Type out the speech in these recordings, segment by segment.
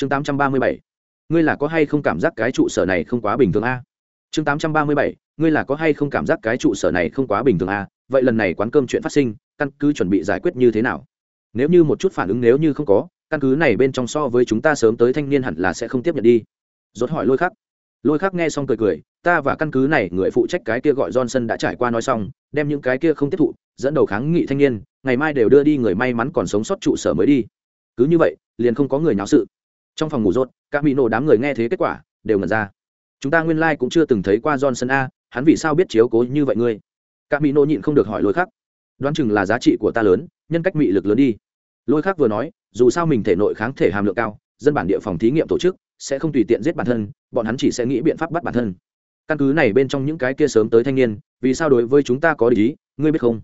chương tám trăm ba mươi bảy. Ngươi là có hay không cảm giác cái trụ sở này không quá bình thường a? Chương tám trăm ba mươi bảy. Ngươi là có hay không cảm giác cái trụ sở này không quá bình thường a? Vậy lần này quán cơm chuyện phát sinh, căn cứ chuẩn bị giải quyết như thế nào? Nếu như một chút phản ứng nếu như không có, căn cứ này bên trong so với chúng ta sớm tới thanh niên hẳn là sẽ không tiếp nhận đi. Rốt hỏi lôi khắc. Lôi khắc nghe xong cười cười, ta và căn cứ này người phụ trách cái kia gọi johnson đã trải qua nói xong, đem những cái kia không tiếp thụ, dẫn đầu kháng nghị thanh niên, ngày mai đều đưa đi người may mắn còn sống sót trụ sở mới đi. Cứ như vậy, liền không có người nháo sự trong phòng ngủ rốt các mỹ nổ đám người nghe thế kết quả, đều ngẩn ra. Chúng ta nguyên lai cũng chưa từng thấy qua johnson a, hắn vì sao biết chiếu cố như vậy ngươi? Các mỹ nổ nhịn không được hỏi lôi khắc. Đoán chừng là giá trị của ta lớn, nhân cách mị lực lớn đi. Lôi khắc vừa nói, dù sao mình thể nội kháng thể hàm lượng cao, dân bản địa phòng thí nghiệm tổ chức, sẽ không tùy tiện giết bản thân, bọn hắn chỉ sẽ nghĩ biện pháp bắt bản thân. Căn cứ này bên trong những cái kia sớm tới thanh niên, vì sao đối với chúng ta có lý, ngươi biết không?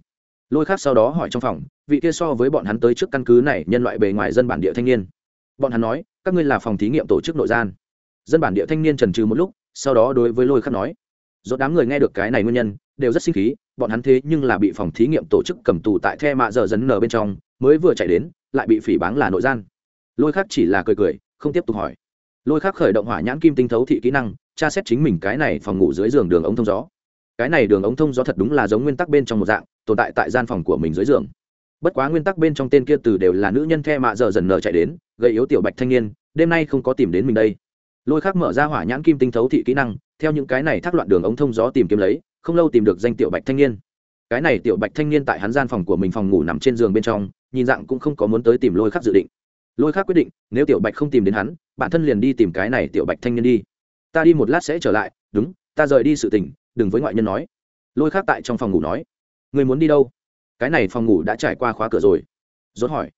Lôi khác sau đó hỏi trong phòng, vị kia so với bọn hắn tới trước căn cứ này nhân loại bề ngoài dân bản địa thanh niên. Bọn hắn nói các ngươi là phòng thí nghiệm tổ chức nội gian. Dân bản địa thanh niên trần trừ một lúc, sau đó đối với lôi khắc nói do đám người nghe được cái này nguyên nhân, đều rất sinh khí, bọn hắn thế nhưng là bị phòng thí nghiệm tổ chức cầm tù tại the mạ giờ dấn nở bên trong, mới vừa chạy đến, lại bị phỉ báng là nội gian. Lôi khắc chỉ là cười cười, không tiếp tục hỏi. Lôi khắc khởi động hỏa nhãn kim tinh thấu thị kỹ năng, tra xét chính mình cái này phòng ngủ dưới giường đường ống thông gió. Cái này đường ống thông gió thật đúng là giống nguyên tắc bên trong một dạng, tồn tại tại gian phòng của mình dưới giường bất quá nguyên tắc bên trong tên kia từ đều là nữ nhân the mạ giờ dần nở chạy đến gây yếu tiểu bạch thanh niên, đêm nay không có tìm đến mình đây. Lôi khắc mở ra hỏa nhãn kim tinh thấu thị kỹ năng, theo những cái này thác loạn đường ống thông gió tìm kiếm lấy, không lâu tìm được danh tiểu bạch thanh niên. Cái này tiểu bạch thanh niên tại hắn gian phòng của mình phòng ngủ nằm trên giường bên trong, nhìn dạng cũng không có muốn tới tìm lôi khắc dự định. Lôi khắc quyết định, nếu tiểu bạch không tìm đến hắn, bản thân liền đi tìm cái này tiểu bạch thanh niên đi. Ta đi một lát sẽ trở lại, đúng, ta rời đi sự tình, đừng với ngoại nhân nói. Lôi khắc tại trong phòng ngủ nói. Người muốn đi đâu? Cái này phòng ngủ đã trải qua khóa cửa rồi. Rốt hỏi,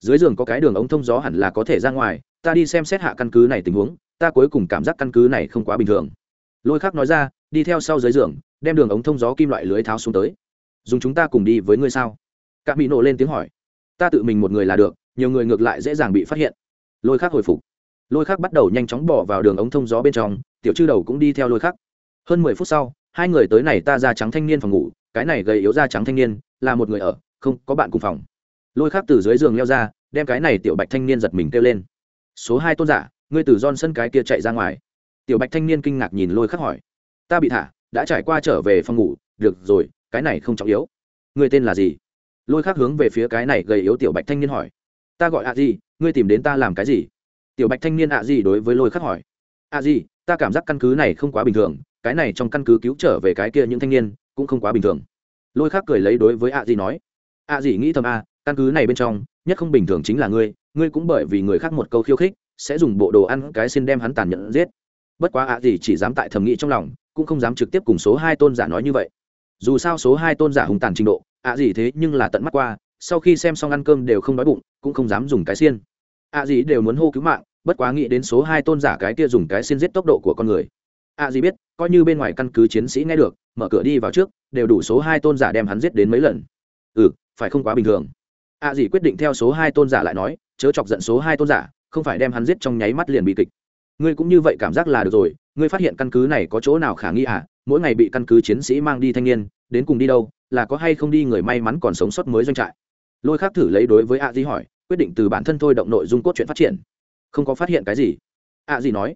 dưới giường có cái đường ống thông gió hẳn là có thể ra ngoài, ta đi xem xét hạ căn cứ này tình huống, ta cuối cùng cảm giác căn cứ này không quá bình thường. Lôi khắc nói ra, đi theo sau dưới giường, đem đường ống thông gió kim loại lưới tháo xuống tới. Dùng chúng ta cùng đi với ngươi sao? Cạm bị nổ lên tiếng hỏi. Ta tự mình một người là được, nhiều người ngược lại dễ dàng bị phát hiện. Lôi khắc hồi phục. Lôi khắc bắt đầu nhanh chóng bỏ vào đường ống thông gió bên trong, tiểu chư đầu cũng đi theo lôi khắc. Hơn mười phút sau, hai người tới này ta da trắng thanh niên phòng ngủ, cái này gầy yếu da trắng thanh niên là một người ở không có bạn cùng phòng. Lôi khắc từ dưới giường leo ra đem cái này tiểu bạch thanh niên giật mình kêu lên. Số hai tôn giả ngươi từ don sân cái kia chạy ra ngoài. Tiểu bạch thanh niên kinh ngạc nhìn lôi khắc hỏi. Ta bị thả đã trải qua trở về phòng ngủ được rồi cái này không trọng yếu. Ngươi tên là gì? Lôi khắc hướng về phía cái này gầy yếu tiểu bạch thanh niên hỏi. Ta gọi à gì, ngươi tìm đến ta làm cái gì? Tiểu bạch thanh niên à gì đối với lôi khắc hỏi. À gì, ta cảm giác căn cứ này không quá bình thường cái này trong căn cứ cứu trở về cái kia những thanh niên cũng không quá bình thường lôi khác cười lấy đối với ạ gì nói, ạ gì nghĩ thầm a, căn cứ này bên trong, nhất không bình thường chính là ngươi ngươi cũng bởi vì người khác một câu khiêu khích, sẽ dùng bộ đồ ăn cái xin đem hắn tàn nhẫn giết. Bất quá ạ gì chỉ dám tại thầm nghĩ trong lòng, cũng không dám trực tiếp cùng số hai tôn giả nói như vậy. Dù sao số hai tôn giả hùng tàn trình độ, ạ gì thế nhưng là tận mắt qua, sau khi xem xong ăn cơm đều không đói bụng, cũng không dám dùng cái xiên. Ạ gì đều muốn hô cứu mạng, bất quá nghĩ đến số hai tôn giả cái kia dùng cái xiên giết tốc độ của con người. À a di biết, coi như bên ngoài căn cứ chiến sĩ nghe được, mở cửa đi vào trước, đều đủ số hai tôn giả đem hắn giết đến mấy lần. Ừ phải không quá bình thường. À a di quyết định theo số hai tôn giả lại nói, chớ chọc giận số hai tôn giả, không phải đem hắn giết trong nháy mắt liền bị kịch. Ngươi cũng như vậy cảm giác là được rồi, ngươi phát hiện căn cứ này có chỗ nào khả nghi à? Mỗi ngày bị căn cứ chiến sĩ mang đi thanh niên, đến cùng đi đâu, là có hay không đi người may mắn còn sống sót mới doanh trại? Lôi khác thử lấy đối với a di hỏi, quyết định từ bản thân thôi động nội dung cốt truyện phát triển. Không có phát hiện cái gì. A di nói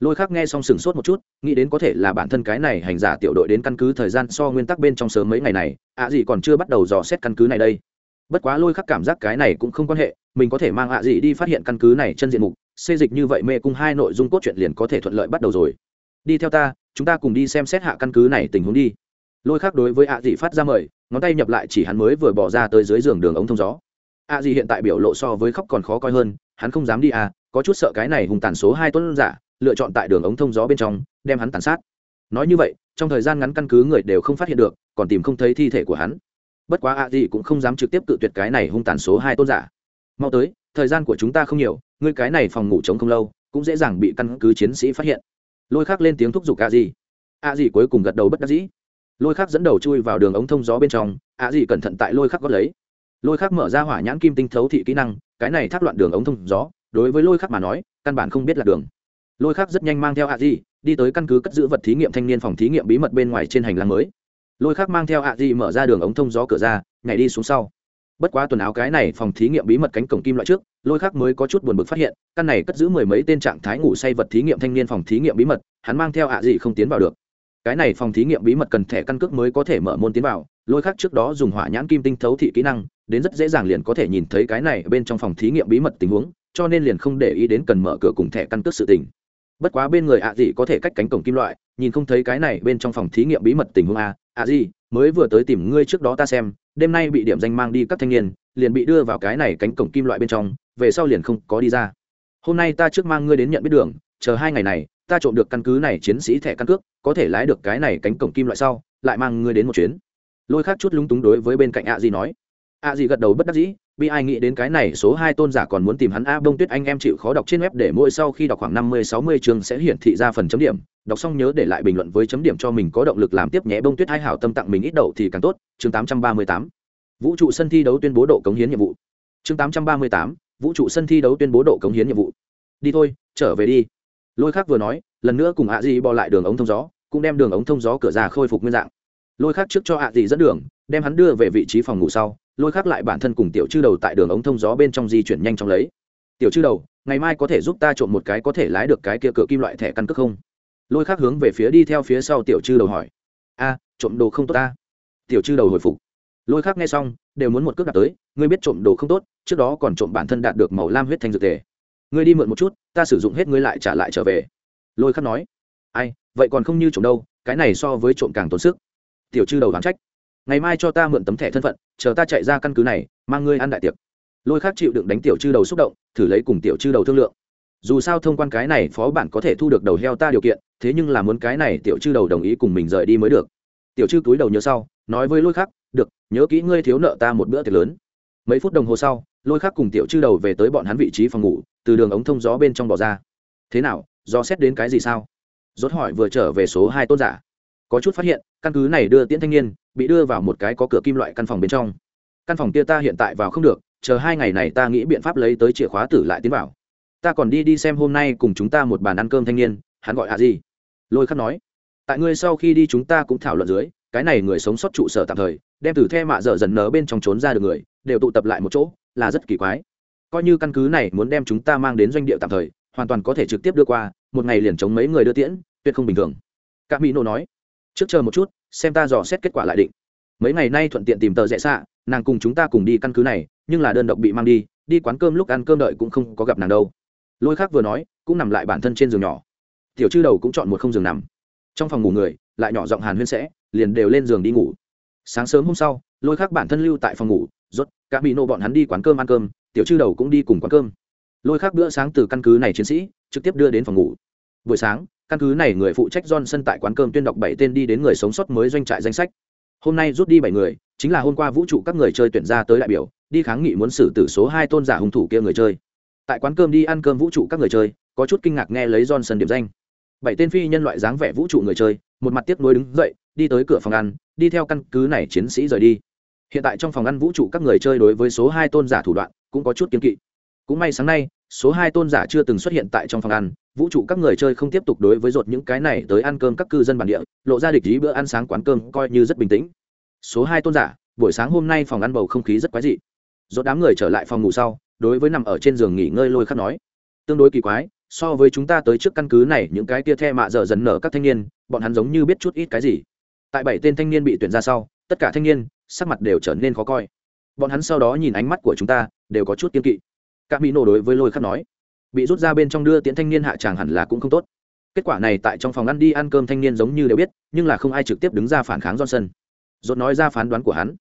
lôi khác nghe xong sừng sốt một chút, nghĩ đến có thể là bản thân cái này hành giả tiểu đội đến căn cứ thời gian so nguyên tắc bên trong sớm mấy ngày này, ạ gì còn chưa bắt đầu dò xét căn cứ này đây. Bất quá lôi khắc cảm giác cái này cũng không quan hệ, mình có thể mang ạ gì đi phát hiện căn cứ này chân diện mục, xê dịch như vậy mê cung hai nội dung cốt truyện liền có thể thuận lợi bắt đầu rồi. Đi theo ta, chúng ta cùng đi xem xét hạ căn cứ này tình huống đi. Lôi khắc đối với ạ dị phát ra mời, ngón tay nhập lại chỉ hắn mới vừa bỏ ra tới dưới giường đường ống thông gió. ạ dị hiện tại biểu lộ so với khóc còn khó coi hơn, hắn không dám đi à có chút sợ cái này hùng tàn số hai tuấn giả, lựa chọn tại đường ống thông gió bên trong, đem hắn tàn sát. Nói như vậy, trong thời gian ngắn căn cứ người đều không phát hiện được, còn tìm không thấy thi thể của hắn. Bất quá ạ gì cũng không dám trực tiếp cự tuyệt cái này hung tàn số hai tôn giả. Mau tới, thời gian của chúng ta không nhiều, ngươi cái này phòng ngủ trống không lâu, cũng dễ dàng bị căn cứ chiến sĩ phát hiện. Lôi khắc lên tiếng thúc giục ạ gì ạ gì cuối cùng gật đầu bất đắc dĩ. Lôi khắc dẫn đầu chui vào đường ống thông gió bên trong ạ gì cẩn thận tại lôi khắc gót lấy. Lôi khắc mở ra hỏa nhãn kim tinh thấu thị kỹ năng, cái này thác loạn đường ống thông gió đối với lôi khắc mà nói căn bản không biết là đường. Lôi khắc rất nhanh mang theo hạ di, đi tới căn cứ cất giữ vật thí nghiệm thanh niên phòng thí nghiệm bí mật bên ngoài trên hành lang mới. Lôi khắc mang theo hạ di mở ra đường ống thông gió cửa ra nhảy đi xuống sau. Bất quá tuần áo cái này phòng thí nghiệm bí mật cánh cổng kim loại trước lôi khắc mới có chút buồn bực phát hiện căn này cất giữ mười mấy tên trạng thái ngủ say vật thí nghiệm thanh niên phòng thí nghiệm bí mật hắn mang theo ạ gì không tiến vào được. Cái này phòng thí nghiệm bí mật cần thẻ căn cước mới có thể mở môn tiến vào lôi khắc trước đó dùng hỏa nhãn kim tinh thấu thị kỹ năng đến rất dễ dàng liền có thể nhìn thấy cái này bên trong phòng thí nghiệm bí mật tình huống cho nên liền không để ý đến cần mở cửa cùng thẻ căn cước sự tình. Bất quá bên người ạ gì có thể cách cánh cổng kim loại, nhìn không thấy cái này bên trong phòng thí nghiệm bí mật tình huống a. Ạ gì, mới vừa tới tìm ngươi trước đó ta xem, đêm nay bị điểm danh mang đi các thanh niên, liền bị đưa vào cái này cánh cổng kim loại bên trong, về sau liền không có đi ra. Hôm nay ta trước mang ngươi đến nhận biết đường, chờ hai ngày này, ta trộm được căn cứ này chiến sĩ thẻ căn cước, có thể lái được cái này cánh cổng kim loại sau, lại mang ngươi đến một chuyến. Lôi khác chút lúng túng đối với bên cạnh ạ gì nói. Ạ gì gật đầu bất đắc dĩ bi ai nghĩ đến cái này, số hai tôn giả còn muốn tìm hắn. A bông tuyết anh em chịu khó đọc trên web để mỗi sau khi đọc khoảng năm mươi, sáu mươi chương sẽ hiển thị ra phần chấm điểm. Đọc xong nhớ để lại bình luận với chấm điểm cho mình có động lực làm tiếp nhé. Bông tuyết hai hảo tâm tặng mình ít đậu thì càng tốt. Chương tám trăm ba mươi tám. Vũ trụ sân thi đấu tuyên bố độ cống hiến nhiệm vụ. Chương tám trăm ba mươi tám. Vũ trụ sân thi đấu tuyên bố độ cống hiến nhiệm vụ. Đi thôi, trở về đi. Lôi khác vừa nói, lần nữa cùng ạ di bỏ lại đường ống thông gió, cũng đem đường ống thông gió cửa ra khôi phục nguyên dạng. Lôi khác trước cho ạ di dẫn đường, đem hắn đưa về vị trí phòng ngủ sau lôi khắc lại bản thân cùng tiểu chư đầu tại đường ống thông gió bên trong di chuyển nhanh chóng lấy. Tiểu chư đầu, ngày mai có thể giúp ta trộm một cái có thể lái được cái kia cửa kim loại thẻ căn cước không? Lôi khắc hướng về phía đi theo phía sau tiểu chư đầu hỏi. A, trộm đồ không tốt ta. Tiểu chư đầu hồi phục. Lôi khắc nghe xong, đều muốn một cước đặt tới, ngươi biết trộm đồ không tốt, trước đó còn trộm bản thân đạt được màu lam huyết thanh dược tề. Ngươi đi mượn một chút, ta sử dụng hết ngươi lại trả lại trở về. Lôi khắc nói. Ai, vậy còn không như trộm đâu, cái này so với trộm càng tốn sức. Tiểu chư đầu đáng trách ngày mai cho ta mượn tấm thẻ thân phận, chờ ta chạy ra căn cứ này, mang ngươi ăn đại tiệc. Lôi khắc chịu đựng đánh tiểu chư đầu xúc động, thử lấy cùng tiểu chư đầu thương lượng. Dù sao thông quan cái này phó bản có thể thu được đầu heo ta điều kiện, thế nhưng là muốn cái này tiểu chư đầu đồng ý cùng mình rời đi mới được. Tiểu chư túi đầu nhớ sau, nói với lôi khắc, được, nhớ kỹ ngươi thiếu nợ ta một bữa tiệc lớn. Mấy phút đồng hồ sau, lôi khắc cùng tiểu chư đầu về tới bọn hắn vị trí phòng ngủ, từ đường ống thông gió bên trong bỏ ra. Thế nào, do xét đến cái gì sao? Rốt hỏi vừa trở về số hai tôn giả có chút phát hiện, căn cứ này đưa tiễn thanh niên, bị đưa vào một cái có cửa kim loại căn phòng bên trong. Căn phòng kia ta hiện tại vào không được, chờ hai ngày này ta nghĩ biện pháp lấy tới chìa khóa tử lại tiến vào. Ta còn đi đi xem hôm nay cùng chúng ta một bàn ăn cơm thanh niên, hắn gọi hạ gì lôi khắc nói, tại ngươi sau khi đi chúng ta cũng thảo luận dưới, cái này người sống sót trụ sở tạm thời, đem từ the mạ dở dần nở bên trong trốn ra được người, đều tụ tập lại một chỗ, là rất kỳ quái. Coi như căn cứ này muốn đem chúng ta mang đến doanh địa tạm thời, hoàn toàn có thể trực tiếp đưa qua, một ngày liền chống mấy người đưa tiễn, tuyệt không bình thường. Các mỹ nô nói trước chờ một chút, xem ta dò xét kết quả lại định. Mấy ngày nay thuận tiện tìm tờ rẽ xạ, nàng cùng chúng ta cùng đi căn cứ này, nhưng là đơn độc bị mang đi đi quán cơm lúc ăn cơm đợi cũng không có gặp nàng đâu. Lôi khác vừa nói, cũng nằm lại bản thân trên giường nhỏ. Tiểu chư đầu cũng chọn một không giường nằm. Trong phòng ngủ người, lại nhỏ giọng hàn huyên sẽ, liền đều lên giường đi ngủ. Sáng sớm hôm sau, lôi khác bản thân lưu tại phòng ngủ, rốt, cả bị nô bọn hắn đi quán cơm ăn cơm, tiểu chư đầu cũng đi cùng quán cơm. Lôi khác bữa sáng từ căn cứ này chiến sĩ, trực tiếp đưa đến phòng ngủ. Buổi sáng căn cứ này người phụ trách johnson tại quán cơm tuyên đọc bảy tên đi đến người sống sót mới doanh trại danh sách. Hôm nay rút đi bảy người, chính là hôm qua vũ trụ các người chơi tuyển ra tới đại biểu, đi kháng nghị muốn xử tử số hai tôn giả hung thủ kia người chơi. Tại quán cơm đi ăn cơm vũ trụ các người chơi, có chút kinh ngạc nghe lấy johnson điểm danh. Bảy tên phi nhân loại dáng vẻ vũ trụ người chơi, một mặt tiếc nuối đứng dậy, đi tới cửa phòng ăn, đi theo căn cứ này chiến sĩ rời đi. Hiện tại trong phòng ăn vũ trụ các người chơi đối với số hai tôn giả thủ đoạn cũng có chút kiêng kỵ. Cũng may sáng nay, số hai tôn giả chưa từng xuất hiện tại trong phòng ăn vũ trụ các người chơi không tiếp tục đối với rột những cái này tới ăn cơm các cư dân bản địa, lộ ra địch ý bữa ăn sáng quán cơm coi như rất bình tĩnh. Số hai tôn giả, buổi sáng hôm nay phòng ăn bầu không khí rất quái dị. Rột đám người trở lại phòng ngủ sau, đối với nằm ở trên giường nghỉ ngơi lôi khắc nói, tương đối kỳ quái, so với chúng ta tới trước căn cứ này, những cái kia the mạ dở dần nở các thanh niên, bọn hắn giống như biết chút ít cái gì. Tại bảy tên thanh niên bị tuyển ra sau, tất cả thanh niên, sắc mặt đều trở nên khó coi. Bọn hắn sau đó nhìn ánh mắt của chúng ta, đều có chút kiên kỵ. Các mỹ nổ đối với lôi khắc nói bị rút ra bên trong đưa tiễn thanh niên hạ tràng hẳn là cũng không tốt. Kết quả này tại trong phòng ăn đi ăn cơm thanh niên giống như đều biết, nhưng là không ai trực tiếp đứng ra phản kháng johnson. Dốt nói ra phán đoán của hắn.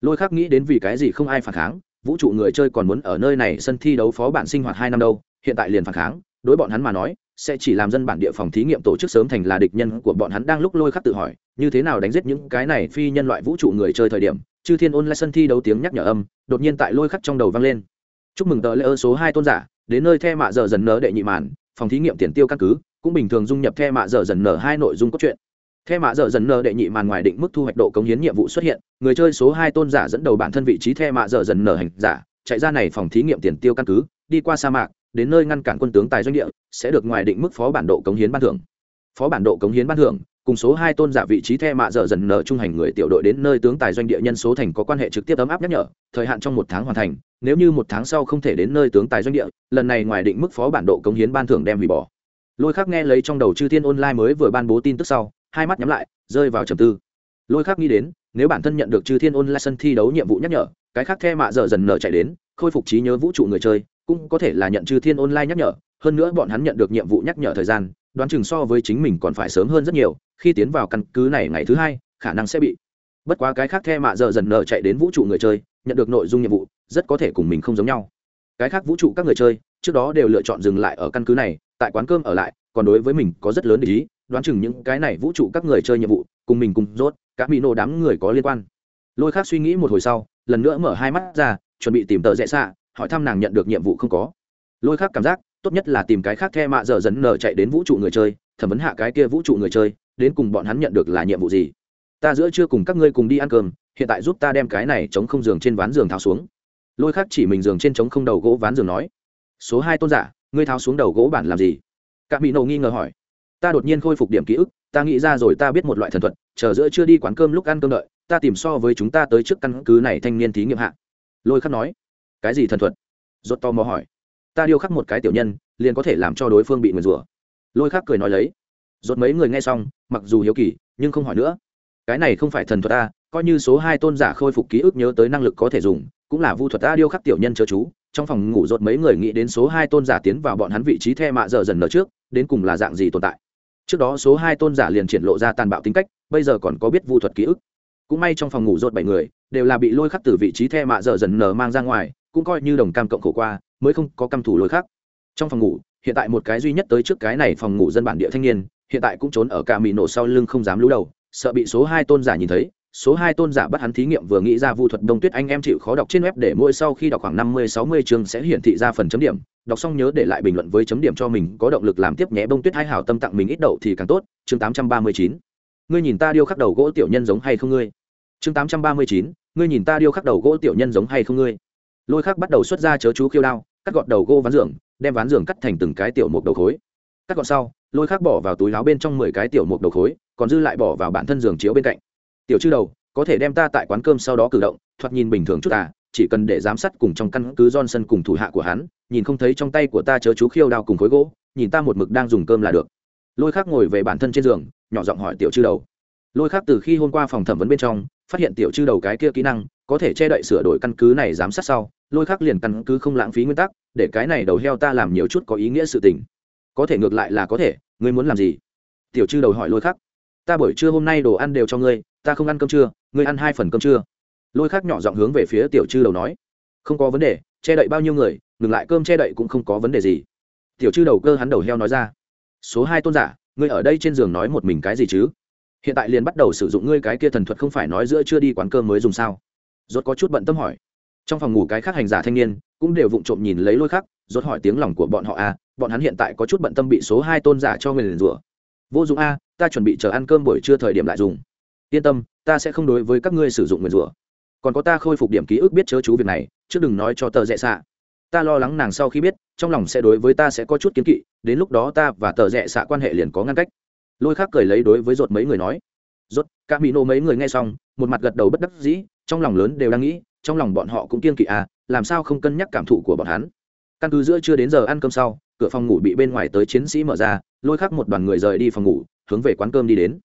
Lôi khắc nghĩ đến vì cái gì không ai phản kháng, vũ trụ người chơi còn muốn ở nơi này sân thi đấu phó bản sinh hoạt hai năm đâu, hiện tại liền phản kháng, đối bọn hắn mà nói, sẽ chỉ làm dân bản địa phòng thí nghiệm tổ chức sớm thành là địch nhân của bọn hắn đang lúc lôi khắc tự hỏi, như thế nào đánh giết những cái này phi nhân loại vũ trụ người chơi thời điểm, chư thiên ôn lại sân thi đấu tiếng nhắc nhở âm, đột nhiên tại lôi khắc trong đầu vang lên. Chúc mừng tờ lễ ơ số hai tôn giả đến nơi the mạ giờ dần nở đệ nhị màn, phòng thí nghiệm tiền tiêu căn cứ, cũng bình thường dung nhập the mạ giờ dần nở hai nội dung cốt truyện. The mạ giờ dần nở đệ nhị màn ngoài định mức thu hoạch độ cống hiến nhiệm vụ xuất hiện, người chơi số hai tôn giả dẫn đầu bản thân vị trí the mạ giờ dần nở hành giả, chạy ra này phòng thí nghiệm tiền tiêu căn cứ, đi qua sa mạc, đến nơi ngăn cản quân tướng tài doanh địa, sẽ được ngoài định mức phó bản độ cống hiến ban thưởng. Phó bản độ cống hiến ban thưởng cùng số hai tôn giả vị trí the mạ dở dần nở trung hành người tiểu đội đến nơi tướng tài doanh địa nhân số thành có quan hệ trực tiếp ấm áp nhắc nhở, thời hạn trong một tháng hoàn thành, nếu như một tháng sau không thể đến nơi tướng tài doanh địa, lần này ngoài định mức phó bản độ cống hiến ban thưởng đem hủy bỏ. Lôi khắc nghe lấy trong đầu chư thiên online mới vừa ban bố tin tức sau, hai mắt nhắm lại, rơi vào trầm tư. Lôi khắc nghĩ đến, nếu bản thân nhận được chư thiên online sân thi đấu nhiệm vụ nhắc nhở, cái khác the mạ dở dần nở chạy đến, khôi phục trí nhớ vũ trụ người chơi, cũng có thể là nhận chư thiên online nhắc nhở, hơn nữa bọn hắn nhận được nhiệm vụ nhắc nhở thời gian đoán chừng so với chính mình còn phải sớm hơn rất nhiều, khi tiến vào căn cứ này ngày thứ hai, khả năng sẽ bị. Bất quá cái khác the mạ giờ dần nở chạy đến vũ trụ người chơi, nhận được nội dung nhiệm vụ, rất có thể cùng mình không giống nhau. Cái khác vũ trụ các người chơi, trước đó đều lựa chọn dừng lại ở căn cứ này, tại quán cơm ở lại, còn đối với mình có rất lớn để ý, đoán chừng những cái này vũ trụ các người chơi nhiệm vụ, cùng mình cùng rốt các mỹ nổ đám người có liên quan. Lôi khác suy nghĩ một hồi sau, lần nữa mở hai mắt ra, chuẩn bị tìm tờ rẽ xạ, hỏi thăm nàng nhận được nhiệm vụ không có. Lôi khác cảm giác tốt nhất là tìm cái khác the mạ giờ dần nở chạy đến vũ trụ người chơi, thẩm vấn hạ cái kia vũ trụ người chơi, đến cùng bọn hắn nhận được là nhiệm vụ gì? Ta giữa chưa cùng các ngươi cùng đi ăn cơm, hiện tại giúp ta đem cái này chống không giường trên ván giường tháo xuống. Lôi khác chỉ mình giường trên chống không đầu gỗ ván giường nói. Số hai tôn giả, ngươi tháo xuống đầu gỗ bản làm gì? Các mỹ nổ nghi ngờ hỏi. Ta đột nhiên khôi phục điểm ký ức, ta nghĩ ra rồi ta biết một loại thần thuật, chờ giữa chưa đi quán cơm lúc ăn cơm đợi, ta tìm so với chúng ta tới trước căn cứ này thanh niên thí nghiệm hạ. Lôi khắc nói. Cái gì thần thuật? Rốt to mò hỏi ta điêu khắc một cái tiểu nhân, liền có thể làm cho đối phương bị nguyền rủa. Lôi khắc cười nói lấy. Rốt mấy người nghe xong, mặc dù hiếu kỳ, nhưng không hỏi nữa. Cái này không phải thần thuật ta, coi như số hai tôn giả khôi phục ký ức nhớ tới năng lực có thể dùng, cũng là vu thuật ta điêu khắc tiểu nhân chớ chú. Trong phòng ngủ rốt mấy người nghĩ đến số hai tôn giả tiến vào bọn hắn vị trí the mạ dở dần nở trước, đến cùng là dạng gì tồn tại. Trước đó số hai tôn giả liền triển lộ ra tàn bạo tính cách, bây giờ còn có biết vu thuật ký ức. Cũng may trong phòng ngủ rốt bảy người, đều là bị lôi khắc từ vị trí the mạ dở dần nở mang ra ngoài, cũng coi như đồng cam cộng khổ qua mới không có căm thủ lối khác trong phòng ngủ, hiện tại một cái duy nhất tới trước cái này phòng ngủ dân bản địa thanh niên, hiện tại cũng trốn ở cả mì nổ sau lưng không dám lũ đầu, sợ bị số hai tôn giả nhìn thấy, số hai tôn giả bắt hắn thí nghiệm vừa nghĩ ra vu thuật đông tuyết anh em chịu khó đọc trên web để mỗi sau khi đọc khoảng năm mươi, sáu mươi chương sẽ hiển thị ra phần chấm điểm, đọc xong nhớ để lại bình luận với chấm điểm cho mình, có động lực làm tiếp nhé bông tuyết hai hảo tâm tặng mình ít đậu thì càng tốt, chương tám trăm ba mươi chín. Ngươi nhìn ta điêu khắc đầu gỗ tiểu nhân giống hay không ngươi? Chương tám trăm ba mươi chín, ngươi nhìn ta điêu khắc đầu gỗ tiểu nhân giống hay không ngươi? Lôi khắc bắt đầu xuất ra chớ chú khiêu đao cắt gọt đầu gỗ ván giường đem ván giường cắt thành từng cái tiểu mục đầu khối cắt gọt sau lôi khắc bỏ vào túi láo bên trong mười cái tiểu mục đầu khối còn dư lại bỏ vào bản thân giường chiếu bên cạnh tiểu chư đầu có thể đem ta tại quán cơm sau đó cử động thoạt nhìn bình thường chút à chỉ cần để giám sát cùng trong căn cứ Johnson cùng thủ hạ của hắn, nhìn không thấy trong tay của ta chớ chú khiêu đao cùng khối gỗ, nhìn ta một mực đang dùng cơm là được. Lôi Khắc ngồi về bản thân trên giường, nhỏ giọng hỏi tiểu chư đầu. Lôi Khắc từ khi hôm qua phòng thẩm vấn bên trong, phát hiện tiểu chư đầu cái kia kỹ năng, có thể che đậy sửa đổi căn cứ này giám sát sau, Lôi Khắc liền căn cứ không lãng phí nguyên tắc, để cái này đầu heo ta làm nhiều chút có ý nghĩa sự tình. Có thể ngược lại là có thể, ngươi muốn làm gì? Tiểu chư đầu hỏi Lôi Khắc. Ta buổi trưa hôm nay đồ ăn đều cho ngươi, ta không ăn cơm trưa, ngươi ăn hai phần cơm trưa lôi khắc nhỏ giọng hướng về phía tiểu chư đầu nói không có vấn đề che đậy bao nhiêu người ngừng lại cơm che đậy cũng không có vấn đề gì tiểu chư đầu cơ hắn đầu heo nói ra số hai tôn giả ngươi ở đây trên giường nói một mình cái gì chứ hiện tại liền bắt đầu sử dụng ngươi cái kia thần thuật không phải nói giữa chưa đi quán cơm mới dùng sao? Rốt có chút bận tâm hỏi. Trong phòng ngủ cái khác hành giả thanh niên cũng đều vụng trộm nhìn lấy lôi khắc, rốt hỏi tiếng lòng của bọn họ à bọn hắn hiện tại có chút bận tâm bị số hai tôn giả cho người liền rủa. Vô dụng a, ta chuẩn bị chờ ăn cơm buổi trưa thời điểm lại dùng. Yên tâm, ta sẽ không đối với các ngươi sử dụng nguyền rủa. Còn có ta khôi phục điểm ký ức biết chớ chú việc này, chứ đừng nói cho tờ rẽ xạ. Ta lo lắng nàng sau khi biết, trong lòng sẽ đối với ta sẽ có chút kiến kỵ, đến lúc đó ta và tờ rẽ xạ quan hệ liền có ngăn cách lôi khác cười lấy đối với rột mấy người nói rốt các mỹ nô mấy người nghe xong, một mặt gật đầu bất đắc dĩ, trong lòng lớn đều đang nghĩ, trong lòng bọn họ cũng kiên kỵ à làm sao không cân nhắc cảm thụ của bọn hắn? Căn cứ giữa chưa đến giờ ăn cơm sau, cửa phòng ngủ bị bên ngoài tới chiến sĩ mở ra, lôi khắc một đoàn người rời đi phòng ngủ, hướng về quán cơm đi đến.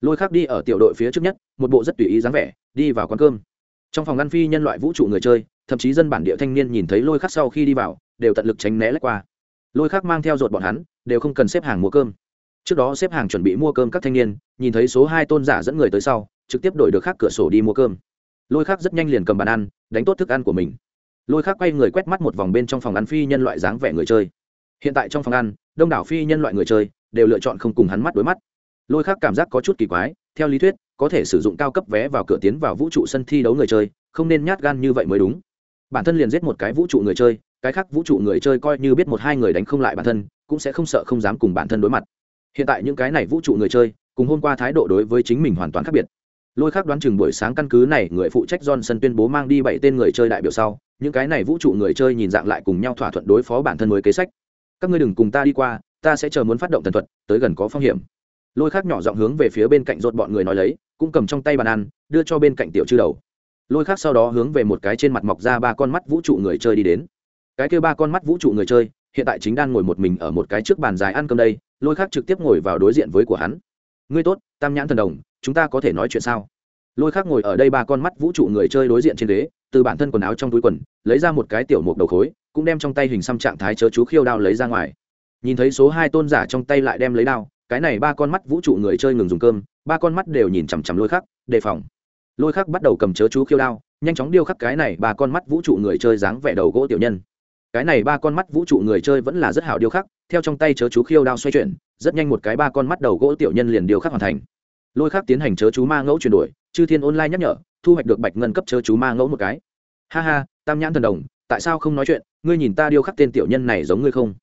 Lôi khắc đi ở tiểu đội phía trước nhất, một bộ rất tùy ý dáng vẻ, đi vào quán cơm. Trong phòng ăn phi nhân loại vũ trụ người chơi, thậm chí dân bản địa thanh niên nhìn thấy lôi khắc sau khi đi vào, đều tận lực tránh né lách qua. Lôi khắc mang theo ruột bọn hắn, đều không cần xếp hàng mua cơm trước đó xếp hàng chuẩn bị mua cơm các thanh niên, nhìn thấy số hai tôn giả dẫn người tới sau, trực tiếp đổi được khác cửa sổ đi mua cơm. Lôi khác rất nhanh liền cầm bàn ăn, đánh tốt thức ăn của mình. Lôi khác quay người quét mắt một vòng bên trong phòng ăn phi nhân loại dáng vẻ người chơi. Hiện tại trong phòng ăn, đông đảo phi nhân loại người chơi đều lựa chọn không cùng hắn mắt đối mắt. Lôi khác cảm giác có chút kỳ quái, theo lý thuyết, có thể sử dụng cao cấp vé vào cửa tiến vào vũ trụ sân thi đấu người chơi, không nên nhát gan như vậy mới đúng. Bản thân liền giết một cái vũ trụ người chơi, cái khác vũ trụ người chơi coi như biết một hai người đánh không lại bản thân, cũng sẽ không sợ không dám cùng bản thân đối mặt hiện tại những cái này vũ trụ người chơi, cùng hôm qua thái độ đối với chính mình hoàn toàn khác biệt. Lôi khác đoán chừng buổi sáng căn cứ này, người phụ trách johnson tuyên bố mang đi bảy tên người chơi đại biểu sau, những cái này vũ trụ người chơi nhìn dạng lại cùng nhau thỏa thuận đối phó bản thân mới kế sách. Các ngươi đừng cùng ta đi qua, ta sẽ chờ muốn phát động thần thuật, tới gần có phong hiểm. Lôi khác nhỏ giọng hướng về phía bên cạnh rột bọn người nói lấy, cũng cầm trong tay bàn ăn, đưa cho bên cạnh tiểu chư đầu. Lôi khác sau đó hướng về một cái trên mặt mọc ra ba con mắt vũ trụ người chơi đi đến. Cái kêu ba con mắt vũ trụ người chơi, hiện tại chính đang ngồi một mình ở một cái trước bàn dài ăn cơm đây lôi khác trực tiếp ngồi vào đối diện với của hắn. Ngươi tốt tam nhãn thần đồng chúng ta có thể nói chuyện sao? Lôi khác ngồi ở đây ba con mắt vũ trụ người chơi đối diện trên đế, từ bản thân quần áo trong túi quần lấy ra một cái tiểu mục đầu khối cũng đem trong tay hình xăm trạng thái chớ chú khiêu đao lấy ra ngoài. Nhìn thấy số hai tôn giả trong tay lại đem lấy đao cái này ba con mắt vũ trụ người chơi ngừng dùng cơm ba con mắt đều nhìn chằm chằm lôi khắc đề phòng. Lôi khắc bắt đầu cầm chớ chú khiêu đao nhanh chóng điêu khắc cái này ba con mắt vũ trụ người chơi dáng vẻ đầu gỗ tiểu nhân cái này ba con mắt vũ trụ người chơi vẫn là rất hảo điêu khắc, theo trong tay chớ chú khiêu đao xoay chuyển, rất nhanh một cái ba con mắt đầu gỗ tiểu nhân liền điêu khắc hoàn thành. Lôi khắc tiến hành chớ chú ma ngẫu chuyển đổi, chư thiên online nhắc nhở, thu hoạch được bạch ngân cấp chớ chú ma ngẫu một cái. Ha ha, tam nhãn thần đồng, tại sao không nói chuyện, ngươi nhìn ta điêu khắc tên tiểu nhân này giống ngươi không?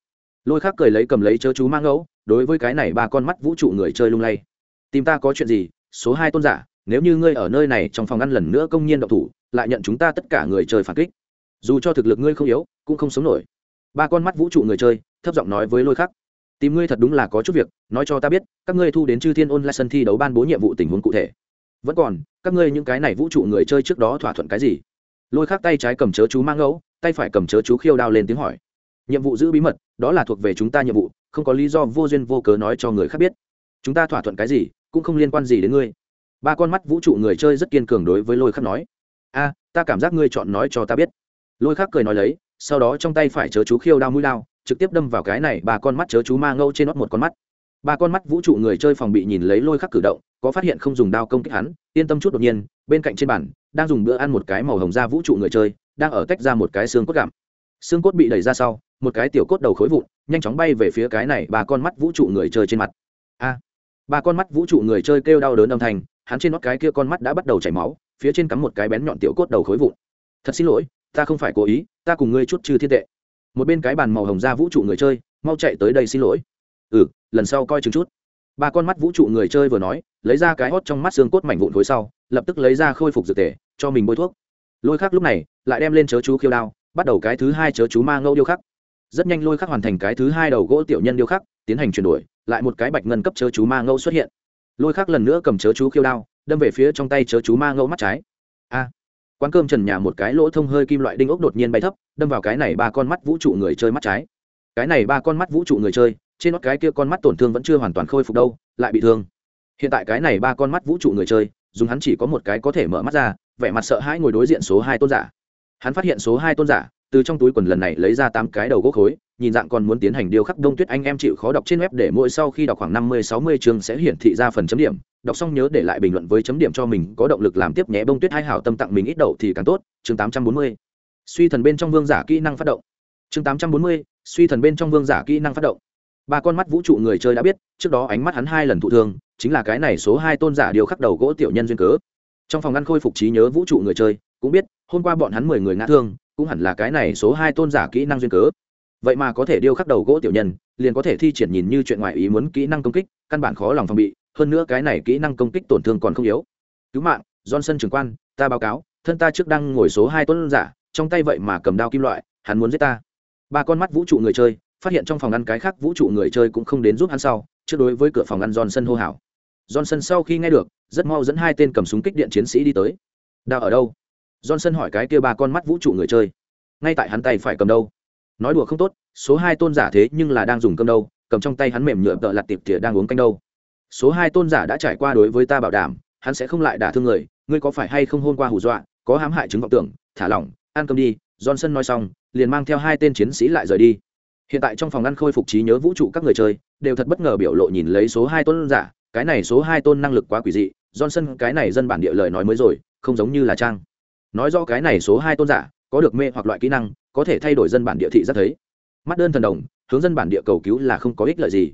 Lôi khắc cười lấy cầm lấy chớ chú ma ngẫu, đối với cái này ba con mắt vũ trụ người chơi lung lay. Tìm ta có chuyện gì, số hai tôn giả, nếu như ngươi ở nơi này trong phòng ăn lần nữa công nhiên độc thủ, lại nhận chúng ta tất cả người chơi phản kích dù cho thực lực ngươi không yếu, cũng không sống nổi. Ba con mắt vũ trụ người chơi, thấp giọng nói với lôi khắc. Tìm ngươi thật đúng là có chút việc, nói cho ta biết, các ngươi thu đến chư thiên ôn lại sân thi đấu ban bố nhiệm vụ tình huống cụ thể. Vẫn còn, các ngươi những cái này vũ trụ người chơi trước đó thỏa thuận cái gì? Lôi khắc tay trái cầm chớ chú mang ngẫu, tay phải cầm chớ chú khiêu đao lên tiếng hỏi. Nhiệm vụ giữ bí mật, đó là thuộc về chúng ta nhiệm vụ, không có lý do vô duyên vô cớ nói cho người khác biết. Chúng ta thỏa thuận cái gì, cũng không liên quan gì đến ngươi. Ba con mắt vũ trụ người chơi rất kiên cường đối với lôi khắc nói. A, ta cảm giác ngươi chọn nói cho ta biết lôi khắc cười nói lấy, sau đó trong tay phải chớ chú khiêu đao mũi đao trực tiếp đâm vào cái này ba con mắt chớ chú ma ngâu trên nót một con mắt. Ba con mắt vũ trụ người chơi phòng bị nhìn lấy lôi khắc cử động, có phát hiện không dùng đao công kích hắn, yên tâm chút đột nhiên, bên cạnh trên bàn, đang dùng bữa ăn một cái màu hồng da vũ trụ người chơi, đang ở tách ra một cái xương cốt gặm. Xương cốt bị đẩy ra sau, một cái tiểu cốt đầu khối vụn, nhanh chóng bay về phía cái này ba con mắt vũ trụ người chơi trên mặt. A! Ba con mắt vũ trụ người chơi kêu đau đớn âm thanh, hắn trên nót cái kia con mắt đã bắt đầu chảy máu, phía trên cắm một cái bén nhọn tiểu cốt đầu khối vụn. Thật xin lỗi ta không phải cố ý, ta cùng ngươi chút trừ thiên tệ. Một bên cái bàn màu hồng da vũ trụ người chơi, mau chạy tới đây xin lỗi. Ừ lần sau coi chừng chút. Ba con mắt vũ trụ người chơi vừa nói, lấy ra cái hót trong mắt xương cốt mảnh vụn khối sau, lập tức lấy ra khôi phục dược tề, cho mình bôi thuốc. Lôi khắc lúc này, lại đem lên chớ chú khiêu đao, bắt đầu cái thứ hai chớ chú ma ngâu điêu khắc. Rất nhanh lôi khắc hoàn thành cái thứ hai đầu gỗ tiểu nhân điêu khắc, tiến hành chuyển đổi, lại một cái bạch ngân cấp chớ chú ma ngâu xuất hiện. Lôi khắc lần nữa cầm chớ chú khiêu đao, đâm về phía trong tay chớ chú ma ngâu mắt trái. A quán cơm trần nhà một cái lỗ thông hơi kim loại đinh ốc đột nhiên bay thấp, đâm vào cái này ba con mắt vũ trụ người chơi mắt trái. Cái này ba con mắt vũ trụ người chơi, trên nót cái kia con mắt tổn thương vẫn chưa hoàn toàn khôi phục đâu, lại bị thương. Hiện tại cái này ba con mắt vũ trụ người chơi, dùng hắn chỉ có một cái có thể mở mắt ra, vẻ mặt sợ hãi ngồi đối diện số hai tôn giả. Hắn phát hiện số hai tôn giả, từ trong túi quần lần này lấy ra tám cái đầu gỗ khối, nhìn dạng còn muốn tiến hành điều khắc đông tuyết anh em chịu khó đọc trên web để mỗi sau khi đọc khoảng năm mươi, sáu mươi chương sẽ hiển thị ra phần chấm điểm đọc xong nhớ để lại bình luận với chấm điểm cho mình, có động lực làm tiếp nhé. Bông tuyết hai hảo tâm tặng mình ít đậu thì càng tốt. Chương tám trăm bốn mươi. Suy thần bên trong vương giả kỹ năng phát động. Chương tám trăm bốn mươi. Suy thần bên trong vương giả kỹ năng phát động. Ba con mắt vũ trụ người chơi đã biết, trước đó ánh mắt hắn hai lần thụ thương, chính là cái này số hai tôn giả điều khắc đầu gỗ tiểu nhân duyên cớ. Trong phòng ngăn khôi phục trí nhớ vũ trụ người chơi, cũng biết, hôm qua bọn hắn mười người ngã thương, cũng hẳn là cái này số hai tôn giả kỹ năng duyên cớ. Vậy mà có thể điêu khắc đầu gỗ tiểu nhân, liền có thể thi triển nhìn như chuyện ngoại ý muốn kỹ năng công kích, căn bản khó lòng phòng bị hơn nữa cái này kỹ năng công kích tổn thương còn không yếu. Cứu mạng, johnson trưởng quan, ta báo cáo, thân ta trước đang ngồi số hai tôn giả, trong tay vậy mà cầm đao kim loại, hắn muốn giết ta. Ba con mắt vũ trụ người chơi, phát hiện trong phòng ăn cái khác vũ trụ người chơi cũng không đến giúp hắn sau, trước đối với cửa phòng ăn johnson hô hào. Johnson sau khi nghe được, rất mau dẫn hai tên cầm súng kích điện chiến sĩ đi tới. Đao ở đâu? Johnson hỏi cái kia ba con mắt vũ trụ người chơi. Ngay tại hắn tay phải cầm đâu. Nói đùa không tốt, số hai tôn giả thế nhưng là đang dùng cơm đâu, cầm trong tay hắn mềm nhựa tợ lặt tiệp tỉa đang uống canh đâu số hai tôn giả đã trải qua đối với ta bảo đảm, hắn sẽ không lại đả thương người, ngươi có phải hay không hôn qua hù dọa, có hãm hại chứng vọng tưởng, thả lỏng, ăn cơm đi, johnson nói xong, liền mang theo hai tên chiến sĩ lại rời đi. Hiện tại trong phòng ăn khôi phục trí nhớ vũ trụ các người chơi, đều thật bất ngờ biểu lộ nhìn lấy số hai tôn giả, cái này số hai tôn năng lực quá quỷ dị, johnson, cái này dân bản địa lời nói mới rồi, không giống như là trang. Nói do cái này số hai tôn giả, có được mê hoặc loại kỹ năng, có thể thay đổi dân bản địa thị rất thấy. Mắt đơn thần đồng, hướng dân bản địa cầu cứu là không có ích lợi gì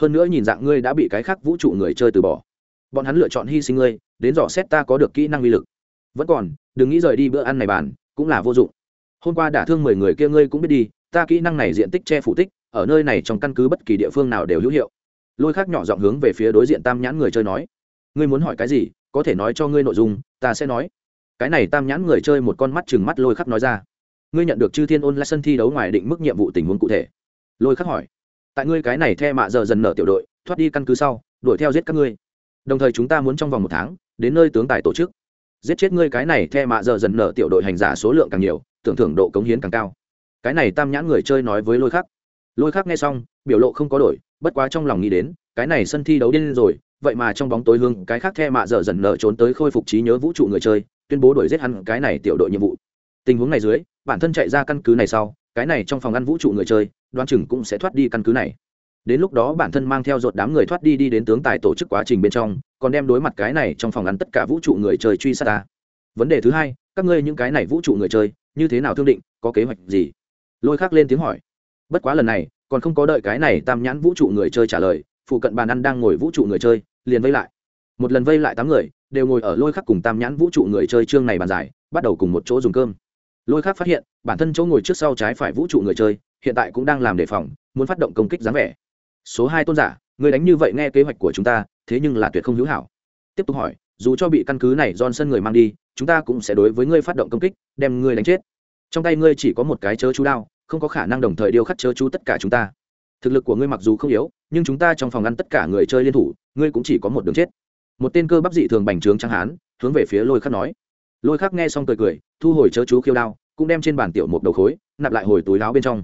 hơn nữa nhìn dạng ngươi đã bị cái khác vũ trụ người chơi từ bỏ. Bọn hắn lựa chọn hy sinh ngươi, đến dò xét ta có được kỹ năng uy lực. Vẫn còn, đừng nghĩ rời đi bữa ăn này bàn, cũng là vô dụng. Hôm qua đả thương mười người kia ngươi cũng biết đi, ta kỹ năng này diện tích che phủ tích, ở nơi này trong căn cứ bất kỳ địa phương nào đều hữu hiệu. Lôi khác nhỏ giọng hướng về phía đối diện tam nhãn người chơi nói. Ngươi muốn hỏi cái gì, có thể nói cho ngươi nội dung, ta sẽ nói. Cái này tam nhãn người chơi một con mắt chừng mắt lôi khắc nói ra. Ngươi nhận được chư thiên ôn lại sân thi đấu ngoài định mức nhiệm vụ tình huống cụ thể. Lôi khắc hỏi tại ngươi cái này the mạ giờ dần nở tiểu đội, thoát đi căn cứ sau, đuổi theo giết các ngươi. Đồng thời chúng ta muốn trong vòng một tháng, đến nơi tướng tài tổ chức. Giết chết ngươi cái này the mạ giờ dần nở tiểu đội hành giả số lượng càng nhiều, tưởng thưởng độ cống hiến càng cao. Cái này tam nhãn người chơi nói với lôi khắc. Lôi khắc nghe xong, biểu lộ không có đổi, bất quá trong lòng nghĩ đến, cái này sân thi đấu điên rồi, vậy mà trong bóng tối hương cái khác the mạ giờ dần nở trốn tới khôi phục trí nhớ vũ trụ người chơi, tuyên bố đuổi giết hắn cái này tiểu đội nhiệm vụ. Tình huống này dưới, bản thân chạy ra căn cứ này sau cái này trong phòng ăn vũ trụ người chơi đoan chừng cũng sẽ thoát đi căn cứ này. Đến lúc đó bản thân mang theo dột đám người thoát đi đi đến tướng tài tổ chức quá trình bên trong, còn đem đối mặt cái này trong phòng ăn tất cả vũ trụ người chơi truy sát ta. Vấn đề thứ hai, các ngươi những cái này vũ trụ người chơi, như thế nào thương định, có kế hoạch gì? Lôi khắc lên tiếng hỏi. Bất quá lần này, còn không có đợi cái này tam nhãn vũ trụ người chơi trả lời, phụ cận bàn ăn đang ngồi vũ trụ người chơi, liền vây lại. Một lần vây lại tám người, đều ngồi ở lôi khắc cùng tam nhãn vũ trụ người chơi chương này bàn giải, bắt đầu cùng một chỗ dùng cơm lôi khắc phát hiện, bản thân chỗ ngồi trước sau trái phải vũ trụ người chơi, hiện tại cũng đang làm đề phòng, muốn phát động công kích dáng vẻ. Số hai tôn giả, người đánh như vậy nghe kế hoạch của chúng ta, thế nhưng là tuyệt không hữu hảo. Tiếp tục hỏi, dù cho bị căn cứ này don sân người mang đi, chúng ta cũng sẽ đối với ngươi phát động công kích, đem ngươi đánh chết. Trong tay ngươi chỉ có một cái chớ chú đao, không có khả năng đồng thời điêu khắc chớ chú tất cả chúng ta. Thực lực của ngươi mặc dù không yếu, nhưng chúng ta trong phòng ngăn tất cả người chơi liên thủ, ngươi cũng chỉ có một đường chết. Một tên cơ bắp dị thường bành trướng trắng hán, hướng về phía lôi khắc nói lôi khắc nghe xong cười cười, thu hồi chớ chú khiêu đao, cũng đem trên bàn tiểu một đầu khối, nạp lại hồi túi láo bên trong.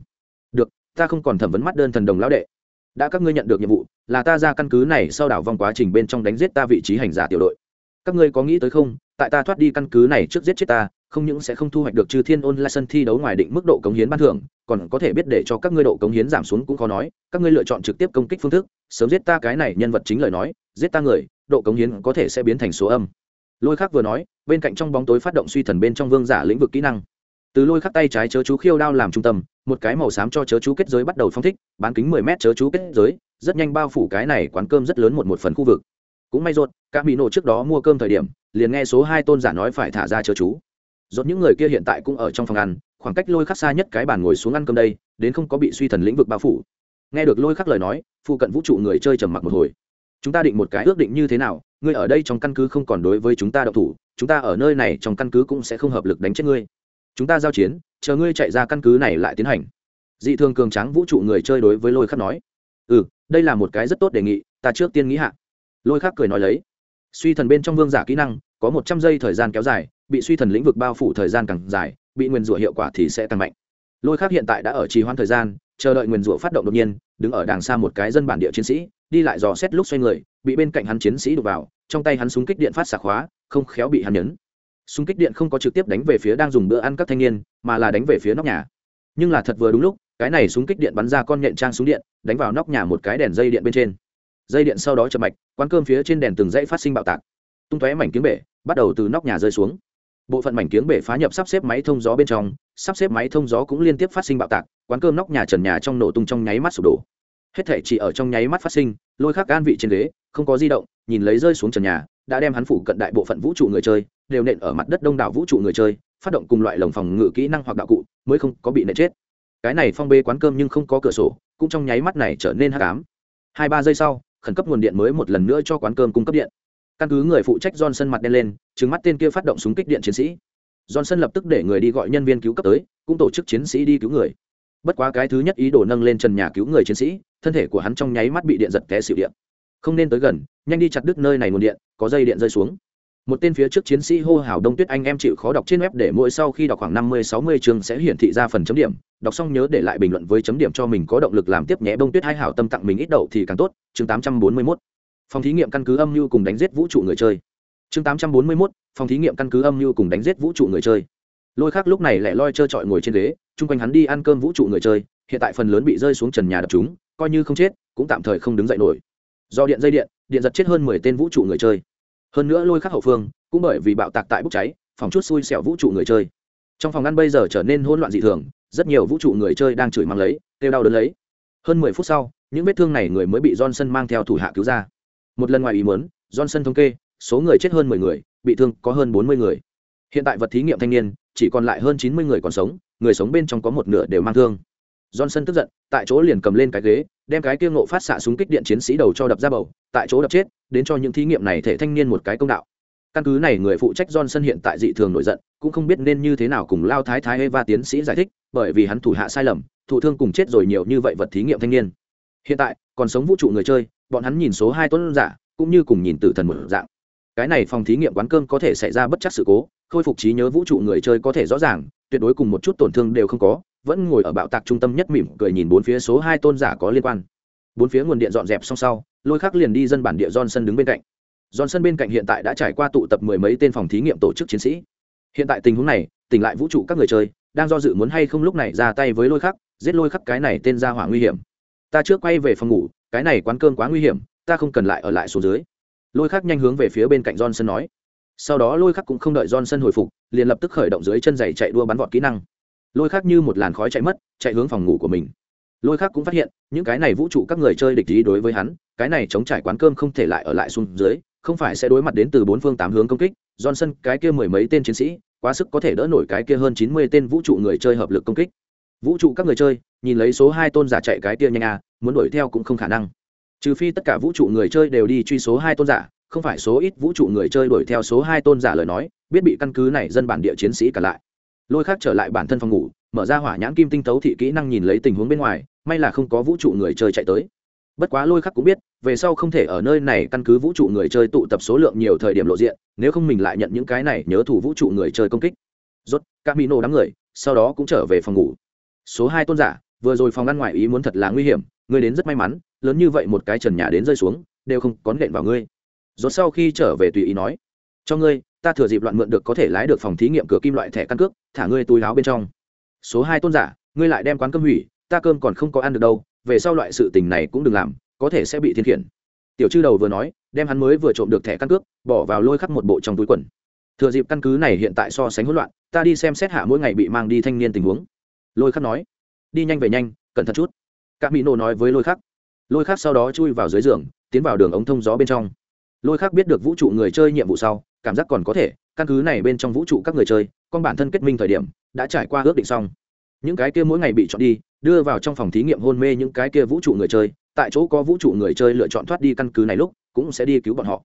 Được, ta không còn thẩm vấn mắt đơn thần đồng lão đệ. Đã các ngươi nhận được nhiệm vụ, là ta ra căn cứ này sau đảo vòng quá trình bên trong đánh giết ta vị trí hành giả tiểu đội. Các ngươi có nghĩ tới không, tại ta thoát đi căn cứ này trước giết chết ta, không những sẽ không thu hoạch được trừ thiên ôn la sân thi đấu ngoài định mức độ cống hiến ban thưởng, còn có thể biết để cho các ngươi độ cống hiến giảm xuống cũng khó nói, các ngươi lựa chọn trực tiếp công kích phương thức, sớm giết ta cái này nhân vật chính lời nói, giết ta người, độ cống hiến có thể sẽ biến thành số âm lôi khắc vừa nói, bên cạnh trong bóng tối phát động suy thần bên trong vương giả lĩnh vực kỹ năng. Từ lôi khắc tay trái chớ chú khiêu đao làm trung tâm, một cái màu xám cho chớ chú kết giới bắt đầu phong thích, bán kính mười mét chớ chú kết giới, rất nhanh bao phủ cái này quán cơm rất lớn một một phần khu vực. Cũng may rột các mỹ nổ trước đó mua cơm thời điểm, liền nghe số hai tôn giả nói phải thả ra chớ chú. Rốt những người kia hiện tại cũng ở trong phòng ăn, khoảng cách lôi khắc xa nhất cái bàn ngồi xuống ăn cơm đây, đến không có bị suy thần lĩnh vực bao phủ. Nghe được lôi khắc lời nói, phụ cận vũ trụ người chơi trầm mặc một hồi. Chúng ta định một cái ước định như thế nào ngươi ở đây trong căn cứ không còn đối với chúng ta độc thủ, chúng ta ở nơi này trong căn cứ cũng sẽ không hợp lực đánh chết ngươi. Chúng ta giao chiến, chờ ngươi chạy ra căn cứ này lại tiến hành. Dị thường cường tráng vũ trụ người chơi đối với lôi khắc nói. Ừ đây là một cái rất tốt đề nghị, ta trước tiên nghĩ hạ. Lôi khắc cười nói lấy. Suy thần bên trong vương giả kỹ năng, có một trăm giây thời gian kéo dài, bị suy thần lĩnh vực bao phủ thời gian càng dài, bị nguyền rủa hiệu quả thì sẽ tăng mạnh. Lôi khắc hiện tại đã ở trì hoãn thời gian, chờ đợi nguyền rủa phát động đột nhiên, đứng ở đàng xa một cái dân bản địa chiến sĩ, đi lại dò xét lúc xoay người, bị bên cạnh hắn chiến sĩ đục vào trong tay hắn súng kích điện phát xạ khóa, không khéo bị hắn nhấn. Súng kích điện không có trực tiếp đánh về phía đang dùng bữa ăn các thanh niên, mà là đánh về phía nóc nhà. Nhưng là thật vừa đúng lúc, cái này súng kích điện bắn ra con nhện trang súng điện, đánh vào nóc nhà một cái đèn dây điện bên trên. Dây điện sau đó chập mạch, quán cơm phía trên đèn từng dãy phát sinh bạo tạc. Tung tóe mảnh kiếng bể, bắt đầu từ nóc nhà rơi xuống. Bộ phận mảnh kiếng bể phá nhập sắp xếp máy thông gió bên trong, sắp xếp máy thông gió cũng liên tiếp phát sinh bạo tạc, quán cơm nóc nhà trần nhà trong nổ tung trong nháy mắt sụp đổ. Hết thể chỉ ở trong nháy mắt phát sinh, lôi khắc gan vị trên ghế không có di động, nhìn lấy rơi xuống trần nhà, đã đem hắn phủ cận đại bộ phận vũ trụ người chơi, đều nện ở mặt đất đông đảo vũ trụ người chơi, phát động cùng loại lồng phòng ngự kỹ năng hoặc đạo cụ, mới không có bị nện chết. Cái này phong bê quán cơm nhưng không có cửa sổ, cũng trong nháy mắt này trở nên hắc ám. Hai ba giây sau, khẩn cấp nguồn điện mới một lần nữa cho quán cơm cung cấp điện. Căn cứ người phụ trách johnson mặt đen lên trứng mắt tên kia phát động súng kích điện chiến sĩ. Johnson lập tức để người đi gọi nhân viên cứu cấp tới, cũng tổ chức chiến sĩ đi cứu người. Bất quá cái thứ nhất ý đồ nâng lên trần nhà cứu người chiến sĩ, thân thể của hắn trong nháy mắt bị điện giật té xịu điện không nên tới gần, nhanh đi chặt đứt nơi này nguồn điện, có dây điện rơi xuống. Một tên phía trước chiến sĩ hô hào đông tuyết anh em chịu khó đọc trên web để mỗi sau khi đọc khoảng năm mươi, sáu mươi chương sẽ hiển thị ra phần chấm điểm. Đọc xong nhớ để lại bình luận với chấm điểm cho mình có động lực làm tiếp nhé. Đông tuyết hai hảo tâm tặng mình ít đậu thì càng tốt. Chương tám trăm bốn mươi 841 phòng thí nghiệm căn cứ âm mưu cùng đánh giết vũ trụ người chơi. Chương tám trăm bốn mươi 841 phòng thí nghiệm căn cứ âm mưu cùng đánh giết vũ trụ người chơi. Lôi khác lúc này lại loi trơ trọi ngồi trên ghế, chung quanh hắn đi ăn cơm vũ trụ người chơi. Hiện tại phần lớn bị rơi xuống trần nhà đập chúng, coi như không chết, cũng tạm thời không đứng dậy nổi do điện dây điện điện giật chết hơn mười tên vũ trụ người chơi. Hơn nữa lôi khắc hậu phương, cũng bởi vì bạo tạc tại bốc cháy, phòng chút xui xẻo vũ trụ người chơi. Trong phòng ăn bây giờ trở nên hỗn loạn dị thường, rất nhiều vũ trụ người chơi đang chửi mang lấy, kêu đau đớn lấy. Hơn mười phút sau, những vết thương này người mới bị johnson mang theo thủ hạ cứu ra. Một lần ngoài ý muốn, johnson thống kê, số người chết hơn mười người, bị thương có hơn bốn mươi người. Hiện tại vật thí nghiệm thanh niên, chỉ còn lại hơn chín mươi người còn sống, người sống bên trong có một nửa đều mang thương. Johnson tức giận, tại chỗ liền cầm lên cái ghế đem cái kia ngộ phát xạ súng kích điện chiến sĩ đầu cho đập ra bầu, tại chỗ đập chết, đến cho những thí nghiệm này thể thanh niên một cái công đạo. Căn cứ này, người phụ trách johnson hiện tại dị thường nổi giận, cũng không biết nên như thế nào cùng lao thái thái eva tiến sĩ giải thích, bởi vì hắn thủ hạ sai lầm, thụ thương cùng chết rồi nhiều như vậy vật thí nghiệm thanh niên. Hiện tại, còn sống vũ trụ người chơi, bọn hắn nhìn số hai tuấn giả, cũng như cùng nhìn tử thần một dạng. Cái này phòng thí nghiệm quán cơm có thể xảy ra bất chắc sự cố, khôi phục trí nhớ vũ trụ người chơi có thể rõ ràng, tuyệt đối cùng một chút tổn thương đều không có vẫn ngồi ở bạo tạc trung tâm nhất mỉm cười nhìn bốn phía số hai tôn giả có liên quan. Bốn phía nguồn điện dọn dẹp xong sau, lôi khắc liền đi dân bản địa johnson đứng bên cạnh. Johnson bên cạnh hiện tại đã trải qua tụ tập mười mấy tên phòng thí nghiệm tổ chức chiến sĩ. Hiện tại tình huống này, tỉnh lại vũ trụ các người chơi, đang do dự muốn hay không lúc này ra tay với lôi khắc, giết lôi khắc cái này tên ra hỏa nguy hiểm. Ta trước quay về phòng ngủ, cái này quán cơm quá nguy hiểm, ta không cần lại ở lại số dưới. Lôi khắc nhanh hướng về phía bên cạnh johnson nói. Sau đó lôi khắc cũng không đợi johnson hồi phục, liền lập tức khởi động dưới chân giày chạy đua bắn vọt kỹ năng lôi khác như một làn khói chạy mất, chạy hướng phòng ngủ của mình. Lôi khác cũng phát hiện, những cái này vũ trụ các người chơi địch ý đối với hắn, cái này chống trải quán cơm không thể lại ở lại xuống dưới, không phải sẽ đối mặt đến từ bốn phương tám hướng công kích. Johnson, cái kia mười mấy tên chiến sĩ, quá sức có thể đỡ nổi cái kia hơn chín mươi tên vũ trụ người chơi hợp lực công kích. Vũ trụ các người chơi, nhìn lấy số hai tôn giả chạy cái kia nhanh à muốn đuổi theo cũng không khả năng. Trừ phi tất cả vũ trụ người chơi đều đi truy số hai tôn giả, không phải số ít vũ trụ người chơi đuổi theo số hai tôn giả lời nói, biết bị căn cứ này dân bản địa chiến sĩ cả lại lôi khác trở lại bản thân phòng ngủ, mở ra hỏa nhãn kim tinh tấu thị kỹ năng nhìn lấy tình huống bên ngoài, may là không có vũ trụ người chơi chạy tới. Bất quá lôi khắc cũng biết, về sau không thể ở nơi này căn cứ vũ trụ người chơi tụ tập số lượng nhiều thời điểm lộ diện, nếu không mình lại nhận những cái này nhớ thủ vũ trụ người chơi công kích. Rốt các mỹ nổ đám người, sau đó cũng trở về phòng ngủ. Số hai tôn giả, vừa rồi phòng ngăn ngoài ý muốn thật là nguy hiểm, ngươi đến rất may mắn, lớn như vậy một cái trần nhà đến rơi xuống, đều không có nện vào ngươi. Rốt sau khi trở về tùy ý nói cho ngươi, ta thừa dịp loạn mượn được có thể lái được phòng thí nghiệm cửa kim loại thẻ căn cước, thả ngươi túi láo bên trong. Số hai tôn giả, ngươi lại đem quán cơm hủy, ta cơm còn không có ăn được đâu, về sau loại sự tình này cũng đừng làm, có thể sẽ bị thiên khiển. Tiểu chư đầu vừa nói, đem hắn mới vừa trộm được thẻ căn cước, bỏ vào lôi khắc một bộ trong túi quần. Thừa dịp căn cứ này hiện tại so sánh hỗn loạn, ta đi xem xét hạ mỗi ngày bị mang đi thanh niên tình huống. Lôi khắc nói, đi nhanh về nhanh, cẩn thận chút. Các mỹ nô nói với lôi khắc lôi khắc sau đó chui vào dưới giường, tiến vào đường ống thông gió bên trong lôi khác biết được vũ trụ người chơi nhiệm vụ sau, cảm giác còn có thể, căn cứ này bên trong vũ trụ các người chơi, con bản thân kết minh thời điểm, đã trải qua ước định xong. Những cái kia mỗi ngày bị chọn đi, đưa vào trong phòng thí nghiệm hôn mê những cái kia vũ trụ người chơi, tại chỗ có vũ trụ người chơi lựa chọn thoát đi căn cứ này lúc, cũng sẽ đi cứu bọn họ.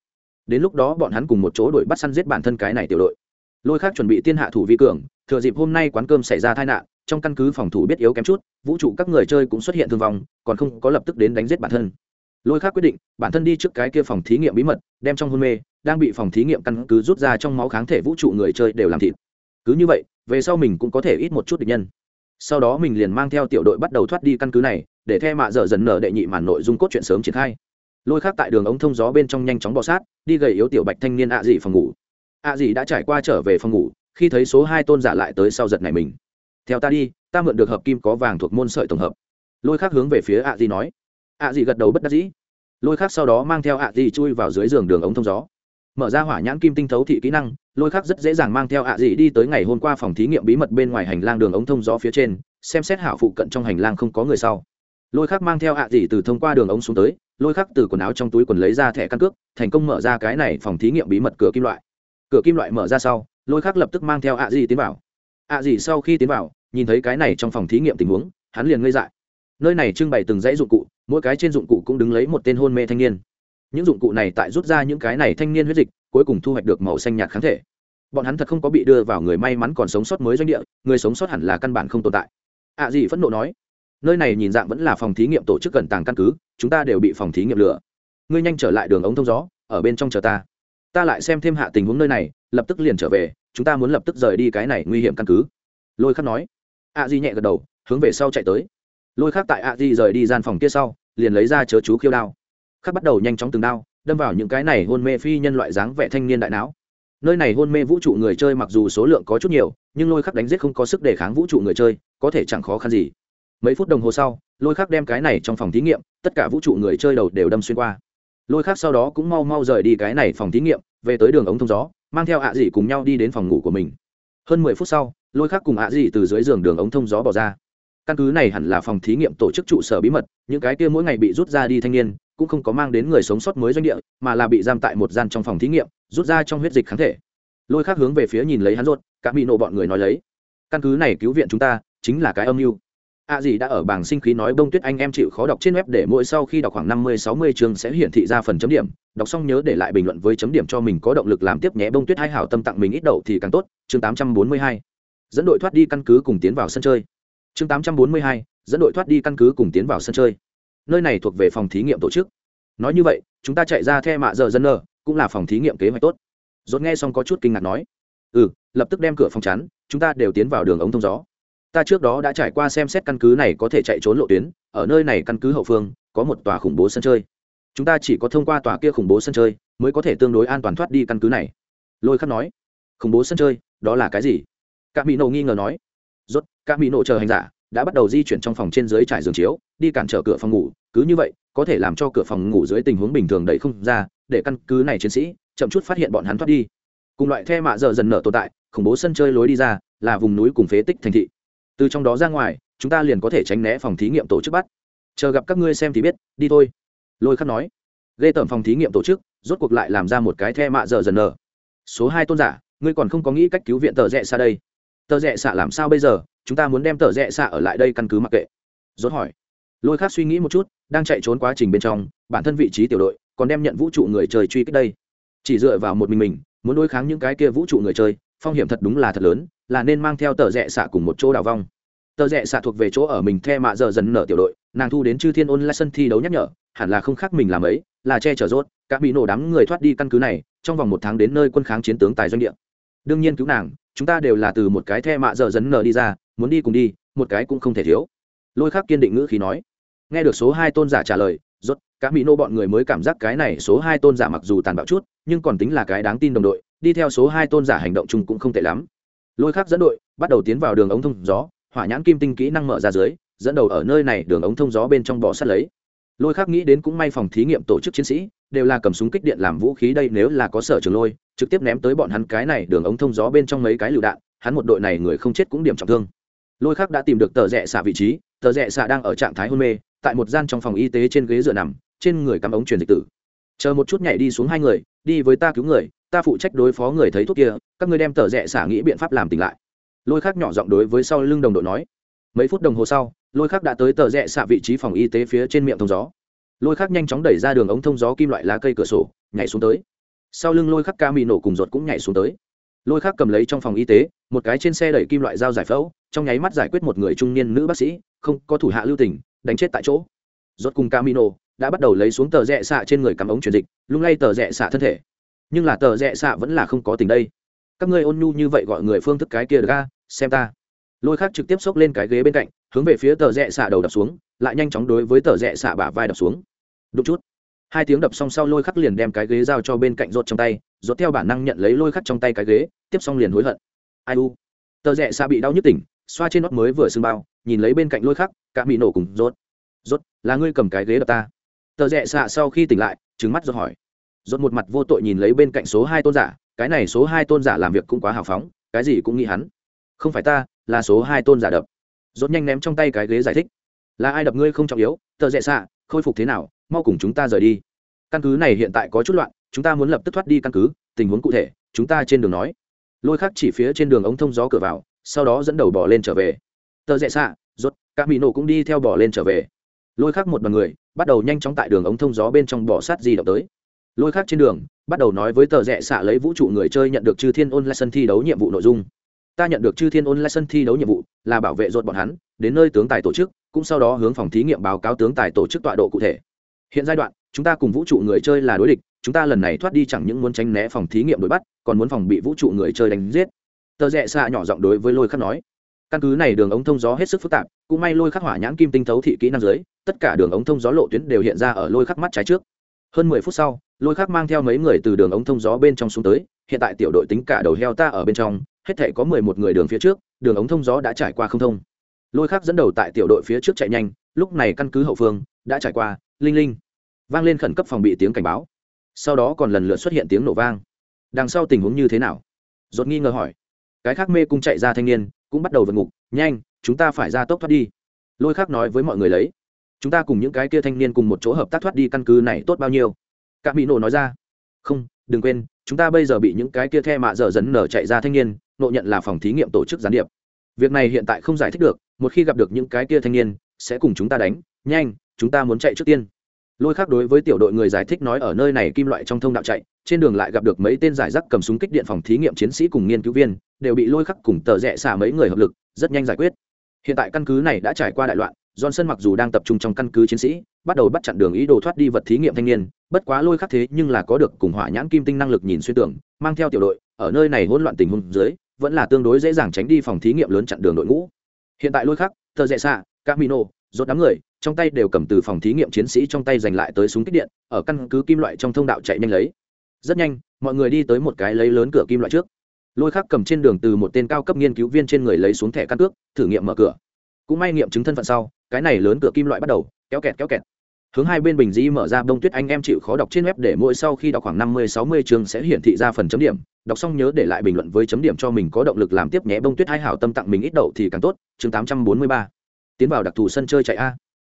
Đến lúc đó bọn hắn cùng một chỗ đuổi bắt săn giết bản thân cái này tiểu đội. Lôi khác chuẩn bị tiên hạ thủ vi cường, thừa dịp hôm nay quán cơm xảy ra tai nạn, trong căn cứ phòng thủ biết yếu kém chút, vũ trụ các người chơi cũng xuất hiện thương vong, còn không có lập tức đến đánh giết bản thân lôi khác quyết định, bản thân đi trước cái kia phòng thí nghiệm bí mật, đem trong hôn mê, đang bị phòng thí nghiệm căn cứ rút ra trong máu kháng thể vũ trụ người chơi đều làm thịt. Cứ như vậy, về sau mình cũng có thể ít một chút địch nhân. Sau đó mình liền mang theo tiểu đội bắt đầu thoát đi căn cứ này, để the mạ dở dần nở đệ nhị màn nội dung cốt chuyện sớm triển khai. Lôi khác tại đường ống thông gió bên trong nhanh chóng bọ sát, đi gầy yếu tiểu bạch thanh niên ạ à dị phòng ngủ. Ạ à dị đã trải qua trở về phòng ngủ, khi thấy số hai tôn giả lại tới sau giật này mình. Theo ta đi, ta mượn được hợp kim có vàng thuộc môn sợi tổng hợp. Lôi khác hướng về phía ạ à dị nói ạ gì gật đầu bất đắc dĩ. Lôi khác sau đó mang theo ạ gì chui vào dưới giường đường ống thông gió. Mở ra hỏa nhãn kim tinh thấu thị kỹ năng, lôi khác rất dễ dàng mang theo ạ gì đi tới ngày hôm qua phòng thí nghiệm bí mật bên ngoài hành lang đường ống thông gió phía trên, xem xét hảo phụ cận trong hành lang không có người sau. Lôi khác mang theo ạ gì từ thông qua đường ống xuống tới, lôi khác từ quần áo trong túi quần lấy ra thẻ căn cước, thành công mở ra cái này phòng thí nghiệm bí mật cửa kim loại. Cửa kim loại mở ra sau, lôi khác lập tức mang theo ạ gì tiến vào. ạ gì sau khi tiến vào, nhìn thấy cái này trong phòng thí nghiệm tình huống, hắn liền ngây dại nơi này trưng bày từng dãy dụng cụ, mỗi cái trên dụng cụ cũng đứng lấy một tên hôn mê thanh niên. Những dụng cụ này tại rút ra những cái này thanh niên huyết dịch, cuối cùng thu hoạch được màu xanh nhạt kháng thể. Bọn hắn thật không có bị đưa vào người may mắn còn sống sót mới doanh địa, người sống sót hẳn là căn bản không tồn tại. Ạ à gì phẫn nộ nói, nơi này nhìn dạng vẫn là phòng thí nghiệm tổ chức cẩn tàng căn cứ, chúng ta đều bị phòng thí nghiệm lừa. Ngươi nhanh trở lại đường ống thông gió, ở bên trong chờ ta. Ta lại xem thêm hạ tình huống nơi này, lập tức liền trở về, chúng ta muốn lập tức rời đi cái này nguy hiểm căn cứ. Lôi khắc nói. Ạ à di nhẹ gật đầu, hướng về sau chạy tới lôi khắc tại A di rời đi gian phòng kia sau, liền lấy ra chớ chú khiêu đao. Khắc bắt đầu nhanh chóng từng đao, đâm vào những cái này hôn mê phi nhân loại dáng vẻ thanh niên đại não. Nơi này hôn mê vũ trụ người chơi mặc dù số lượng có chút nhiều, nhưng lôi khắc đánh giết không có sức đề kháng vũ trụ người chơi, có thể chẳng khó khăn gì. Mấy phút đồng hồ sau, lôi khắc đem cái này trong phòng thí nghiệm, tất cả vũ trụ người chơi đầu đều đâm xuyên qua. Lôi khắc sau đó cũng mau mau rời đi cái này phòng thí nghiệm, về tới đường ống thông gió, mang theo ạ à dị cùng nhau đi đến phòng ngủ của mình. Hơn mười phút sau, lôi khắc cùng ạ à dị từ dưới giường đường ống thông gió bỏ ra căn cứ này hẳn là phòng thí nghiệm tổ chức trụ sở bí mật, những cái kia mỗi ngày bị rút ra đi thanh niên, cũng không có mang đến người sống sót mới doanh địa, mà là bị giam tại một gian trong phòng thí nghiệm, rút ra trong huyết dịch kháng thể. Lôi khác hướng về phía nhìn lấy hắn rốt các bị nộ bọn người nói lấy, căn cứ này cứu viện chúng ta, chính là cái âm mưu. A à gì đã ở bảng sinh khí nói bông tuyết anh em chịu khó đọc trên web để mỗi sau khi đọc khoảng năm mươi, sáu mươi chương sẽ hiển thị ra phần chấm điểm. Đọc xong nhớ để lại bình luận với chấm điểm cho mình có động lực làm tiếp nhé. Bông tuyết hai hảo tâm tặng mình ít đậu thì càng tốt. Chương tám trăm bốn mươi hai. Dẫn đội thoát đi căn cứ cùng tiến vào sân chơi chương tám trăm bốn mươi hai, dẫn đội thoát đi căn cứ cùng tiến vào sân chơi. Nơi này thuộc về phòng thí nghiệm tổ chức. Nói như vậy, chúng ta chạy ra the mạ giờ dân nơ cũng là phòng thí nghiệm kế hoạch tốt. Dốt nghe xong có chút kinh ngạc nói ừ lập tức đem cửa phòng chắn, chúng ta đều tiến vào đường ống thông gió. Ta trước đó đã trải qua xem xét căn cứ này có thể chạy trốn lộ tuyến, ở nơi này căn cứ hậu phương, có một tòa khủng bố sân chơi. Chúng ta chỉ có thông qua tòa kia khủng bố sân chơi, mới có thể tương đối an toàn thoát đi căn cứ này. Lôi khắc nói, khủng bố sân chơi, đó là cái gì? Các mỹ nổ nghi ngờ nói rốt các mỹ nổ chờ hành giả đã bắt đầu di chuyển trong phòng trên dưới trải giường chiếu, đi cản trở cửa phòng ngủ. Cứ như vậy, có thể làm cho cửa phòng ngủ dưới tình huống bình thường đẩy không ra, để căn cứ này chiến sĩ chậm chút phát hiện bọn hắn thoát đi. Cùng loại the mạ giờ dần nở tồn tại, khủng bố sân chơi lối đi ra là vùng núi cùng phế tích thành thị. Từ trong đó ra ngoài, chúng ta liền có thể tránh né phòng thí nghiệm tổ chức bắt. Chờ gặp các ngươi xem thì biết, đi thôi. Lôi khắc nói. Ghê tởm phòng thí nghiệm tổ chức, rốt cuộc lại làm ra một cái the mạ giờ dần nở. Số hai tôn giả, ngươi còn không có nghĩ cách cứu viện tờ rẽ xa đây? Tờ rẽ xạ làm sao bây giờ? Chúng ta muốn đem tờ rẽ xạ ở lại đây căn cứ mặc kệ. Rốt hỏi. Lôi khác suy nghĩ một chút, đang chạy trốn quá trình bên trong, bản thân vị trí tiểu đội còn đem nhận vũ trụ người chơi truy kích đây. Chỉ dựa vào một mình mình, muốn đối kháng những cái kia vũ trụ người chơi, phong hiểm thật đúng là thật lớn, là nên mang theo tờ rẽ xạ cùng một chỗ đào vong. Tờ rẽ xạ thuộc về chỗ ở mình the mạ giờ dần nở tiểu đội, nàng thu đến chư thiên ôn la sân thi đấu nhắc nhở, hẳn là không khác mình làm ấy, là che chở rốt các bị nổ đám người thoát đi căn cứ này, trong vòng một tháng đến nơi quân kháng chiến tướng tài doanh địa. Đương nhiên cứu nàng chúng ta đều là từ một cái the mạ giờ dấn nở đi ra, muốn đi cùng đi, một cái cũng không thể thiếu. Lôi khắc kiên định ngữ khí nói. Nghe được số hai tôn giả trả lời, rốt, cả mỹ nô bọn người mới cảm giác cái này số hai tôn giả mặc dù tàn bạo chút, nhưng còn tính là cái đáng tin đồng đội, đi theo số hai tôn giả hành động chung cũng không tệ lắm. Lôi khắc dẫn đội, bắt đầu tiến vào đường ống thông gió, hỏa nhãn kim tinh kỹ năng mở ra dưới, dẫn đầu ở nơi này đường ống thông gió bên trong bò sát lấy. Lôi khắc nghĩ đến cũng may phòng thí nghiệm tổ chức chiến sĩ đều là cầm súng kích điện làm vũ khí đây nếu là có sở trường lôi, trực tiếp ném tới bọn hắn cái này đường ống thông gió bên trong mấy cái lựu đạn, hắn một đội này người không chết cũng điểm trọng thương. Lôi khác đã tìm được tờ rẽ xạ vị trí, tờ rẽ xạ đang ở trạng thái hôn mê, tại một gian trong phòng y tế trên ghế dựa nằm, trên người cắm ống truyền dịch tử. Chờ một chút nhảy đi xuống hai người, đi với ta cứu người, ta phụ trách đối phó người thấy thuốc kia, các ngươi đem tờ rẽ xả nghĩ biện pháp làm tỉnh lại. Lôi khác nhỏ giọng đối với sau lưng đồng đội nói. Mấy phút đồng hồ sau, lôi khác đã tới tờ rẽ xạ vị trí phòng y tế phía trên miệng thông gió lôi khắc nhanh chóng đẩy ra đường ống thông gió kim loại lá cây cửa sổ, nhảy xuống tới. Sau lưng lôi khắc ca mì nổ cùng ruột cũng nhảy xuống tới. Lôi khắc cầm lấy trong phòng y tế, một cái trên xe đẩy kim loại dao giải phẫu, trong nháy mắt giải quyết một người trung niên nữ bác sĩ, không có thủ hạ lưu tình, đánh chết tại chỗ. Rốt cùng camino đã bắt đầu lấy xuống tờ rẽ xạ trên người cắm ống truyền dịch, lung lay tờ rẽ xạ thân thể. Nhưng là tờ rẽ xạ vẫn là không có tình đây. Các ngươi ôn nhu như vậy gọi người phương thức cái kia ra xem ta. Lôi khác trực tiếp xốc lên cái ghế bên cạnh, hướng về phía tờ rẽ xạ đầu đập xuống, lại nhanh chóng đối với tờ rẽ xạ bả vai đập xuống đúng chút. Hai tiếng đập xong sau lôi khắc liền đem cái ghế giao cho bên cạnh rột trong tay rột theo bản năng nhận lấy lôi khắc trong tay cái ghế, tiếp xong liền hối hận. Ai u? Tờ rẽ xa bị đau nhức tỉnh, xoa trên nót mới vừa sưng bao, nhìn lấy bên cạnh lôi khắc, cả bị nổ cùng rột rột là ngươi cầm cái ghế đập ta. Tờ rẽ xạ sau khi tỉnh lại trứng mắt rồi hỏi. Rột một mặt vô tội nhìn lấy bên cạnh số hai tôn giả, cái này số hai tôn giả làm việc cũng quá hào phóng, cái gì cũng nghĩ hắn. Không phải ta, là số hai tôn giả đập. Rốt nhanh ném trong tay cái ghế giải thích. Là ai đập ngươi không trọng yếu, tờ rẽ xạ khôi phục thế nào mau cùng chúng ta rời đi. Căn cứ này hiện tại có chút loạn, chúng ta muốn lập tức thoát đi căn cứ, tình huống cụ thể, chúng ta trên đường nói. Lôi khắc chỉ phía trên đường ống thông gió cửa vào, sau đó dẫn đầu bỏ lên trở về. Tờ rẽ xạ rốt các mỹ nổ cũng đi theo bỏ lên trở về. Lôi khắc một bằng người, bắt đầu nhanh chóng tại đường ống thông gió bên trong bỏ sát di động tới. Lôi khắc trên đường, bắt đầu nói với tờ rẽ xạ lấy vũ trụ người chơi nhận được chư thiên ôn lesson sân thi đấu nhiệm vụ nội dung. Ta nhận được chư thiên ôn lesson sân thi đấu nhiệm vụ là bảo vệ rốt bọn hắn, đến nơi tướng tài tổ chức, cũng sau đó hướng phòng thí nghiệm báo cáo tướng tài tổ chức tọa độ cụ thể hiện giai đoạn, chúng ta cùng vũ trụ người chơi là đối địch, chúng ta lần này thoát đi chẳng những muốn tránh né phòng thí nghiệm đuổi bắt, còn muốn phòng bị vũ trụ người chơi đánh giết. Tờ rẽ xạ nhỏ giọng đối với lôi khắc nói. Căn cứ này đường ống thông gió hết sức phức tạp, cũng may lôi khắc hỏa nhãn kim tinh thấu thị kỹ năng dưới, tất cả đường ống thông gió lộ tuyến đều hiện ra ở lôi khắc mắt trái trước. Hơn mười phút sau, lôi khắc mang theo mấy người từ đường ống thông gió bên trong xuống tới, hiện tại tiểu đội tính cả đầu heo ta ở bên trong, hết thể có mười một người đường phía trước, đường ống thông gió đã trải qua không thông. Lôi khắc dẫn đầu tại tiểu đội phía trước chạy nhanh, lúc này căn cứ hậu phương, đã trải qua linh linh. Vang lên khẩn cấp phòng bị tiếng cảnh báo. Sau đó còn lần lượt xuất hiện tiếng nổ vang. Đằng sau tình huống như thế nào? Dột nghi ngờ hỏi. Cái khác mê cung chạy ra thanh niên, cũng bắt đầu vượt ngục. Nhanh, chúng ta phải ra tốc thoát đi. Lôi khác nói với mọi người lấy. Chúng ta cùng những cái kia thanh niên cùng một chỗ hợp tác thoát đi căn cứ này tốt bao nhiêu? Các mỹ nổ nói ra. Không, đừng quên, chúng ta bây giờ bị những cái kia the mạ dở dần nở chạy ra thanh niên, nộ nhận là phòng thí nghiệm tổ chức gián điệp. Việc này hiện tại không giải thích được, một khi gặp được những cái kia thanh niên, sẽ cùng chúng ta đánh. Nhanh chúng ta muốn chạy trước tiên. Lôi khác đối với tiểu đội người giải thích nói ở nơi này kim loại trong thông đạo chạy, trên đường lại gặp được mấy tên giải rác cầm súng kích điện phòng thí nghiệm chiến sĩ cùng nghiên cứu viên, đều bị lôi khắc cùng tờ rẽ xả mấy người hợp lực, rất nhanh giải quyết. Hiện tại căn cứ này đã trải qua đại loạn, johnson mặc dù đang tập trung trong căn cứ chiến sĩ, bắt đầu bắt chặn đường ý đồ thoát đi vật thí nghiệm thanh niên, bất quá lôi khắc thế nhưng là có được cùng hỏa nhãn kim tinh năng lực nhìn xuyên tưởng, mang theo tiểu đội, ở nơi này hỗn loạn tình huống dưới, vẫn là tương đối dễ dàng tránh đi phòng thí nghiệm lớn chặn đường đội ngũ. Hiện tại lôi khắc, tờ rẽ xạ camino, rốt đám người trong tay đều cầm từ phòng thí nghiệm chiến sĩ trong tay giành lại tới súng kích điện, ở căn cứ kim loại trong thông đạo chạy nhanh lấy. Rất nhanh, mọi người đi tới một cái lấy lớn cửa kim loại trước. Lôi khắc cầm trên đường từ một tên cao cấp nghiên cứu viên trên người lấy xuống thẻ căn cước, thử nghiệm mở cửa. Cũng may nghiệm chứng thân phận sau, cái này lớn cửa kim loại bắt đầu, kéo kẹt kéo kẹt. Hướng hai bên bình di mở ra bông tuyết anh em chịu khó đọc trên web để mỗi sau khi đọc khoảng năm mươi, sáu mươi chương sẽ hiển thị ra phần chấm điểm. Đọc xong nhớ để lại bình luận với chấm điểm cho mình có động lực làm tiếp nhé. Bông tuyết hai hảo tâm tặng mình ít đậu thì càng tốt. Chương tám trăm bốn mươi ba. Tiến vào đặc thù sân chơi chạy a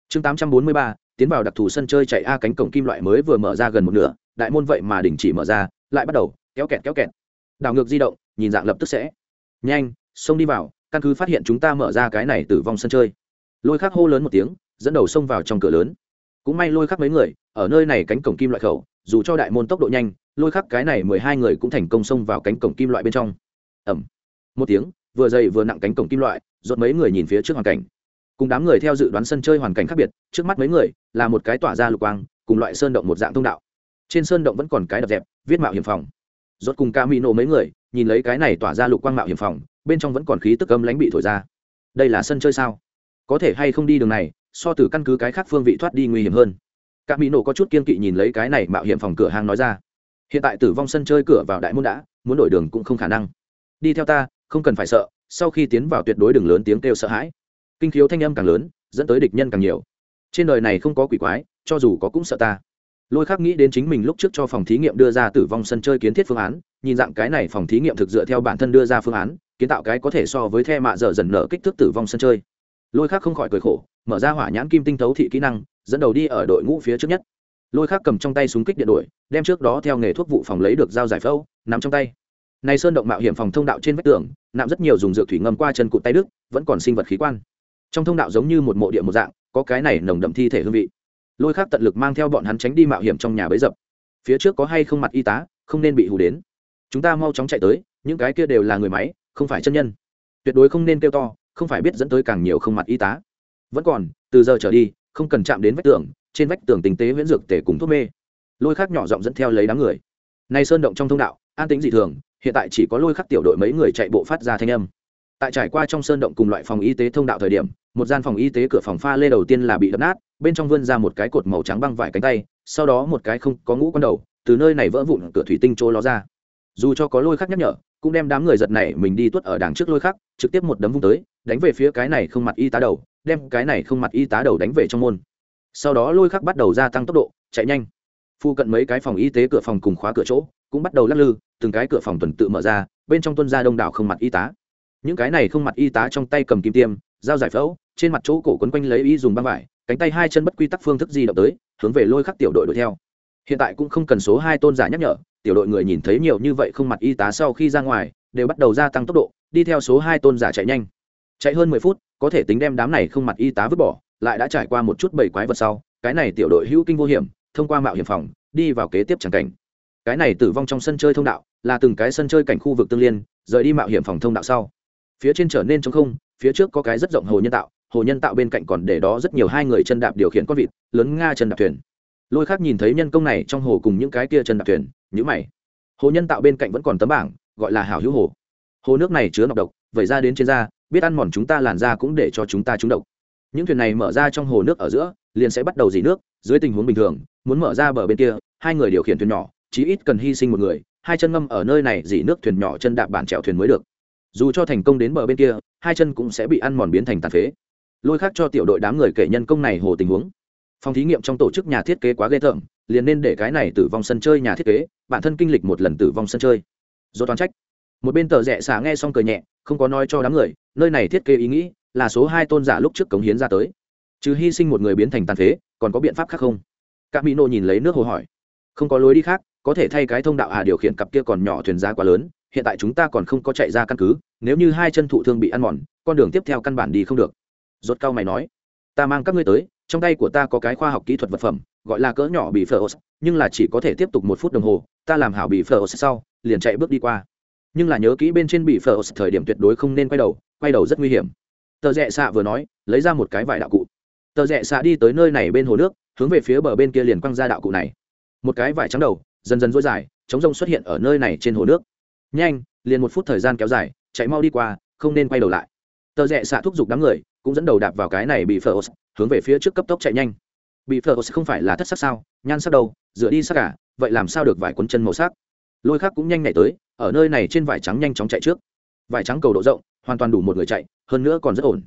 chương tám trăm bốn mươi ba, tiến vào đặc thù sân chơi chạy a cánh cổng kim loại mới vừa mở ra gần một nửa, đại môn vậy mà đình chỉ mở ra, lại bắt đầu, kéo kẹt kéo kẹt. Đảo ngược di động, nhìn dạng lập tức sẽ. Nhanh, xông đi vào, căn cứ phát hiện chúng ta mở ra cái này tử vong sân chơi. Lôi khắc hô lớn một tiếng, dẫn đầu xông vào trong cửa lớn. Cũng may lôi khắc mấy người, ở nơi này cánh cổng kim loại khẩu, dù cho đại môn tốc độ nhanh, lôi khắc cái này mười hai người cũng thành công xông vào cánh cổng kim loại bên trong. Ẩm một tiếng, vừa dày vừa nặng cánh cổng kim loại rột mấy người nhìn phía trước hoàn cảnh cùng đám người theo dự đoán sân chơi hoàn cảnh khác biệt, trước mắt mấy người là một cái tỏa ra lục quang, cùng loại sơn động một dạng thông đạo. Trên sơn động vẫn còn cái đập dẹp, viết mạo hiểm phòng. Rốt cùng ca mỹ nổ mấy người nhìn lấy cái này tỏa ra lục quang mạo hiểm phòng, bên trong vẫn còn khí tức âm lãnh bị thổi ra. Đây là sân chơi sao? Có thể hay không đi đường này, so từ căn cứ cái khác phương vị thoát đi nguy hiểm hơn. Ca mỹ nổ có chút kiên kỵ nhìn lấy cái này mạo hiểm phòng cửa hàng nói ra. Hiện tại tử vong sân chơi cửa vào đại môn đã, muốn đổi đường cũng không khả năng. Đi theo ta, không cần phải sợ, sau khi tiến vào tuyệt đối đường lớn tiếng kêu sợ hãi kinh khiếu thanh âm càng lớn, dẫn tới địch nhân càng nhiều. Trên đời này không có quỷ quái, cho dù có cũng sợ ta. Lôi khắc nghĩ đến chính mình lúc trước cho phòng thí nghiệm đưa ra tử vong sân chơi kiến thiết phương án, nhìn dạng cái này phòng thí nghiệm thực dựa theo bản thân đưa ra phương án, kiến tạo cái có thể so với the mạ dở dần nở kích thước tử vong sân chơi. Lôi khắc không khỏi cười khổ, mở ra hỏa nhãn kim tinh thấu thị kỹ năng, dẫn đầu đi ở đội ngũ phía trước nhất. Lôi khắc cầm trong tay súng kích điện đổi, đem trước đó theo nghề thuốc vụ phòng lấy được dao giải phẫu nằm trong tay. Này sơn động mạo hiểm phòng thông đạo trên vách tường, nạm rất nhiều dùng dược thủy ngâm qua chân cụt tay đức vẫn còn sinh vật khí quan trong thông đạo giống như một mộ địa một dạng, có cái này nồng đậm thi thể hương vị. Lôi khắc tận lực mang theo bọn hắn tránh đi mạo hiểm trong nhà bấy dập. Phía trước có hay không mặt y tá, không nên bị hù đến. Chúng ta mau chóng chạy tới, những cái kia đều là người máy, không phải chân nhân. Tuyệt đối không nên kêu to, không phải biết dẫn tới càng nhiều không mặt y tá. Vẫn còn, từ giờ trở đi, không cần chạm đến vách tường, trên vách tường tình tế viễn dược tể cùng thuốc mê. Lôi khắc nhỏ giọng dẫn theo lấy đám người. Nay sơn động trong thông đạo, an tính dị thường, hiện tại chỉ có lôi khắc tiểu đội mấy người chạy bộ phát ra thanh âm tại trải qua trong sơn động cùng loại phòng y tế thông đạo thời điểm, một gian phòng y tế cửa phòng pha lê đầu tiên là bị đập nát, bên trong vươn ra một cái cột màu trắng băng vải cánh tay, sau đó một cái không có ngũ con đầu, từ nơi này vỡ vụn cửa thủy tinh trôi ló ra. Dù cho có lôi khắc nhắc nhở, cũng đem đám người giật này mình đi tuất ở đằng trước lôi khắc, trực tiếp một đấm vung tới, đánh về phía cái này không mặt y tá đầu, đem cái này không mặt y tá đầu đánh về trong môn. Sau đó lôi khắc bắt đầu gia tăng tốc độ, chạy nhanh. Phu cận mấy cái phòng y tế cửa phòng cùng khóa cửa chỗ, cũng bắt đầu lắc lư, từng cái cửa phòng tuần tự mở ra, bên trong tuân ra đông đảo không mặt y tá những cái này không mặt y tá trong tay cầm kim tiêm, dao giải phẫu, trên mặt chỗ cổ quấn quanh lấy y dùng băng vải, cánh tay hai chân bất quy tắc phương thức di động tới, hướng về lôi khắc tiểu đội đuổi theo. Hiện tại cũng không cần số hai tôn giả nhắc nhở, tiểu đội người nhìn thấy nhiều như vậy không mặt y tá sau khi ra ngoài, đều bắt đầu gia tăng tốc độ, đi theo số hai tôn giả chạy nhanh. Chạy hơn mười phút, có thể tính đem đám này không mặt y tá vứt bỏ, lại đã trải qua một chút bảy quái vật sau, cái này tiểu đội hữu kinh vô hiểm, thông qua mạo hiểm phòng, đi vào kế tiếp tràng cảnh. Cái này tử vong trong sân chơi thông đạo, là từng cái sân chơi cảnh khu vực tương liên, rời đi mạo hiểm phòng thông đạo sau phía trên trở nên trống không, phía trước có cái rất rộng hồ nhân tạo, hồ nhân tạo bên cạnh còn để đó rất nhiều hai người chân đạp điều khiển con vịt, lớn nga chân đạp thuyền. Lôi khác nhìn thấy nhân công này trong hồ cùng những cái kia chân đạp thuyền nhữ mày. Hồ nhân tạo bên cạnh vẫn còn tấm bảng, gọi là hảo hữu hồ. Hồ nước này chứa nọc độc, vẩy ra đến trên da, biết ăn mòn chúng ta làn da cũng để cho chúng ta trúng độc. Những thuyền này mở ra trong hồ nước ở giữa, liền sẽ bắt đầu dỉ nước, dưới tình huống bình thường, muốn mở ra bờ bên kia, hai người điều khiển thuyền nhỏ, chí ít cần hy sinh một người, hai chân ngâm ở nơi này dỉ nước thuyền nhỏ chân đạp bản trèo thuyền mới được dù cho thành công đến bờ bên kia, hai chân cũng sẽ bị ăn mòn biến thành tàn phế. Lôi khác cho tiểu đội đám người kể nhân công này hồ tình huống. Phòng thí nghiệm trong tổ chức nhà thiết kế quá ghê tởm, liền nên để cái này tử vong sân chơi nhà thiết kế, bản thân kinh lịch một lần tử vong sân chơi. Do toán trách. Một bên tờ rẽ xả nghe xong cười nhẹ, không có nói cho đám người, nơi này thiết kế ý nghĩ là số hai tôn giả lúc trước cống hiến ra tới. Chứ hy sinh một người biến thành tàn phế, còn có biện pháp khác không? Các mỹ nô nhìn lấy nước hồ hỏi. Không có lối đi khác, có thể thay cái thông đạo à điều khiển cặp kia còn nhỏ thuyền ra quá lớn hiện tại chúng ta còn không có chạy ra căn cứ, nếu như hai chân thụ thương bị ăn mòn, con đường tiếp theo căn bản đi không được. Rốt cao mày nói, ta mang các ngươi tới, trong tay của ta có cái khoa học kỹ thuật vật phẩm, gọi là cỡ nhỏ bị phở nhưng là chỉ có thể tiếp tục một phút đồng hồ, ta làm hảo bị phở sau, liền chạy bước đi qua. Nhưng là nhớ kỹ bên trên bị phở thời điểm tuyệt đối không nên quay đầu quay đầu rất nguy hiểm. Tờ rẽ xạ vừa nói, lấy ra một cái vải đạo cụ. Tờ rẽ xạ đi tới nơi này bên hồ nước, hướng về phía bờ bên kia liền quăng ra đạo cụ này. Một cái vải trắng đầu, dần dần dối dài chống rông xuất hiện ở nơi này trên hồ nước nhanh, liền một phút thời gian kéo dài, chạy mau đi qua, không nên quay đầu lại. Tờ rẽ xạ thúc giục đám người, cũng dẫn đầu đạp vào cái này bị phở hướng về phía trước cấp tốc chạy nhanh. Bị phở không phải là thất sắc sao, nhan sắc đâu, dựa đi sắc cả vậy làm sao được vải quấn chân màu sắc? Lôi khác cũng nhanh nhảy tới, ở nơi này trên vải trắng nhanh chóng chạy trước. Vải trắng cầu độ rộng, hoàn toàn đủ một người chạy, hơn nữa còn rất ổn.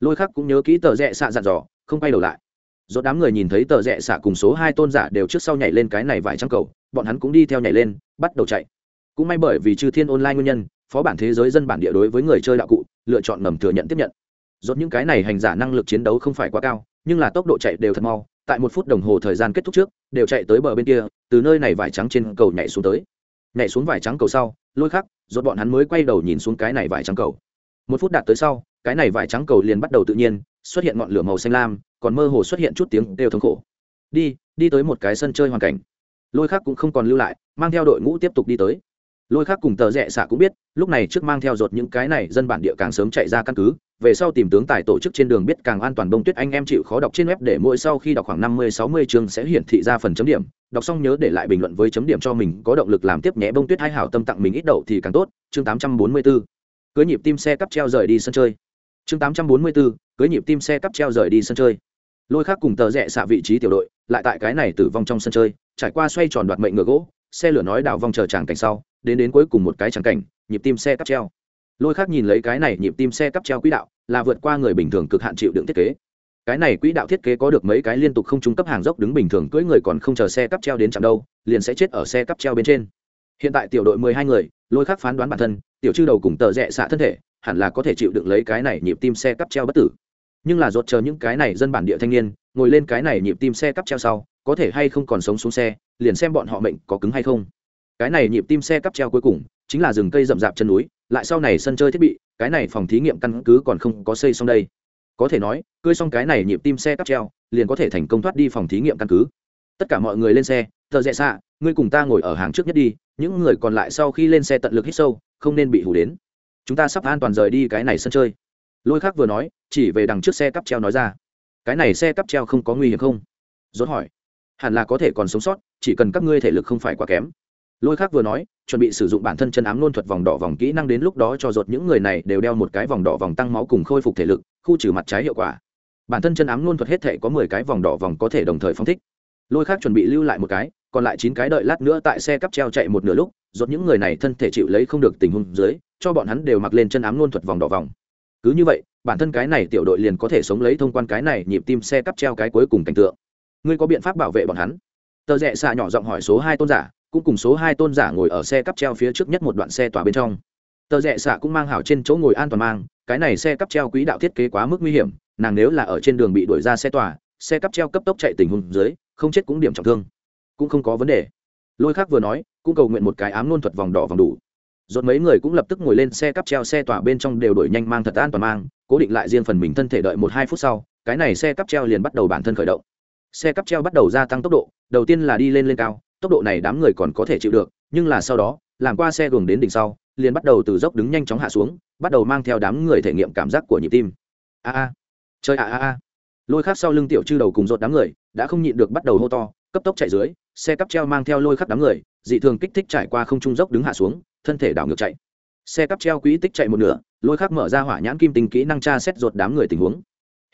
Lôi khác cũng nhớ kỹ tờ rẽ xạ dặn dò, không quay đầu lại. Do đám người nhìn thấy tờ rẽ xạ cùng số hai tôn giả đều trước sau nhảy lên cái này vải trắng cầu, bọn hắn cũng đi theo nhảy lên, bắt đầu chạy cũng may bởi vì chư thiên online nguyên nhân, phó bản thế giới dân bản địa đối với người chơi đạo cụ, lựa chọn ngầm thừa nhận tiếp nhận. Dốt những cái này hành giả năng lực chiến đấu không phải quá cao, nhưng là tốc độ chạy đều thật mau, tại một phút đồng hồ thời gian kết thúc trước, đều chạy tới bờ bên kia, từ nơi này vải trắng trên cầu nhảy xuống tới. Nhảy xuống vải trắng cầu sau, lôi khắc dốt bọn hắn mới quay đầu nhìn xuống cái này vải trắng cầu. Một phút đạt tới sau, cái này vải trắng cầu liền bắt đầu tự nhiên, xuất hiện ngọn lửa màu xanh lam, còn mơ hồ xuất hiện chút tiếng đều thống khổ. Đi đi tới một cái sân chơi hoàn cảnh. Lôi khác cũng không còn lưu lại, mang theo đội ngũ tiếp tục đi tới lôi khác cùng tờ rẽ xạ cũng biết, lúc này trước mang theo dột những cái này dân bản địa càng sớm chạy ra căn cứ, về sau tìm tướng tài tổ chức trên đường biết càng an toàn bông tuyết anh em chịu khó đọc trên web để mỗi sau khi đọc khoảng năm mươi, sáu mươi chương sẽ hiển thị ra phần chấm điểm. Đọc xong nhớ để lại bình luận với chấm điểm cho mình, có động lực làm tiếp nhé bông tuyết hai hảo tâm tặng mình ít đậu thì càng tốt. Chương tám trăm bốn mươi 844 cưới nhịp tim xe cắp treo rời đi sân chơi. Chương tám trăm bốn mươi bốn cưới nhịp tim xe cắp treo rời đi sân chơi. Lôi khác cùng tờ rẽ xạ vị trí tiểu đội, lại tại cái này tử vong trong sân chơi, trải qua xoay tròn đoạt mệnh ngựa gỗ, xe lửa nói đào vong chờ tràng cảnh sau đến đến cuối cùng một cái tràng cảnh, nhịp tim xe cắp treo. Lôi khác nhìn lấy cái này nhịp tim xe cắp treo quỹ đạo, là vượt qua người bình thường cực hạn chịu đựng thiết kế. Cái này quỹ đạo thiết kế có được mấy cái liên tục không trung cấp hàng dốc đứng bình thường cưỡi người còn không chờ xe cắp treo đến chạm đâu, liền sẽ chết ở xe cắp treo bên trên. Hiện tại tiểu đội mười hai người, lôi khác phán đoán bản thân, tiểu chư đầu cùng tờ rẽ xạ thân thể, hẳn là có thể chịu đựng lấy cái này nhịp tim xe cắp treo bất tử. Nhưng là dột chờ những cái này dân bản địa thanh niên, ngồi lên cái này nhịp tim xe cắp treo sau, có thể hay không còn sống xuống xe, liền xem bọn họ mệnh có cứng hay không cái này nhịp tim xe cắp treo cuối cùng, chính là rừng cây rậm rạp chân núi, lại sau này sân chơi thiết bị, cái này phòng thí nghiệm căn cứ còn không có xây xong đây. Có thể nói, cưới xong cái này nhịp tim xe cắp treo, liền có thể thành công thoát đi phòng thí nghiệm căn cứ. Tất cả mọi người lên xe thợ dẹ xạ ngươi cùng ta ngồi ở hàng trước nhất đi, những người còn lại sau khi lên xe tận lực hít sâu, không nên bị hủ đến. Chúng ta sắp an toàn rời đi cái này sân chơi. Lôi khác vừa nói, chỉ về đằng trước xe cắp treo nói ra. Cái này xe cắp treo không có nguy hiểm không? Dốt hỏi. Hẳn là có thể còn sống sót, chỉ cần các ngươi thể lực không phải quá kém lôi khác vừa nói, chuẩn bị sử dụng bản thân chân ám nôn thuật vòng đỏ vòng kỹ năng đến lúc đó cho dột những người này đều đeo một cái vòng đỏ vòng tăng máu cùng khôi phục thể lực, khu trừ mặt trái hiệu quả. Bản thân chân ám nôn thuật hết thể có mười cái vòng đỏ vòng có thể đồng thời phong thích. Lôi khác chuẩn bị lưu lại một cái, còn lại chín cái đợi lát nữa tại xe cắp treo chạy một nửa lúc dột những người này thân thể chịu lấy không được tình huống dưới, cho bọn hắn đều mặc lên chân ám nôn thuật vòng đỏ vòng. Cứ như vậy, bản thân cái này tiểu đội liền có thể sống lấy thông quan cái này nhịp tim xe cắp treo cái cuối cùng cảnh tượng. Ngươi có biện pháp bảo vệ bọn hắn? Tờ rẽ xạ nhỏ giọng hỏi số hai tôn giả cũng cùng số hai tôn giả ngồi ở xe cắp treo phía trước nhất một đoạn xe tỏa bên trong. Tờ rẽ xạ cũng mang hảo trên chỗ ngồi an toàn mang, cái này xe cắp treo quỹ đạo thiết kế quá mức nguy hiểm, nàng nếu là ở trên đường bị đuổi ra xe tỏa, xe cắp treo cấp tốc chạy tình huống dưới, không chết cũng điểm trọng thương. Cũng không có vấn đề. Lôi khác vừa nói, cũng cầu nguyện một cái ám nôn thuật vòng đỏ vòng đủ. Dốt mấy người cũng lập tức ngồi lên xe cắp treo xe tỏa bên trong đều đổi nhanh mang thật an toàn mang, cố định lại riêng phần mình thân thể đợi một hai phút sau, cái này xe cắp treo liền bắt đầu bản thân khởi động. Xe cắp treo bắt đầu gia tăng tốc độ, đầu tiên là đi lên lên cao tốc độ này đám người còn có thể chịu được, nhưng là sau đó, làm qua xe đường đến đỉnh sau, liền bắt đầu từ dốc đứng nhanh chóng hạ xuống, bắt đầu mang theo đám người thể nghiệm cảm giác của nhịp tim. A a. Chơi a a a. Lôi khắc sau lưng tiểu chư đầu cùng rột đám người, đã không nhịn được bắt đầu hô to, cấp tốc chạy dưới, xe cắp treo mang theo lôi khắc đám người, dị thường kích thích trải qua không trung dốc đứng hạ xuống, thân thể đảo ngược chạy. Xe cắp treo quỹ tích chạy một nửa, lôi khắc mở ra hỏa nhãn kim tình kỹ năng tra xét rột đám người tình huống.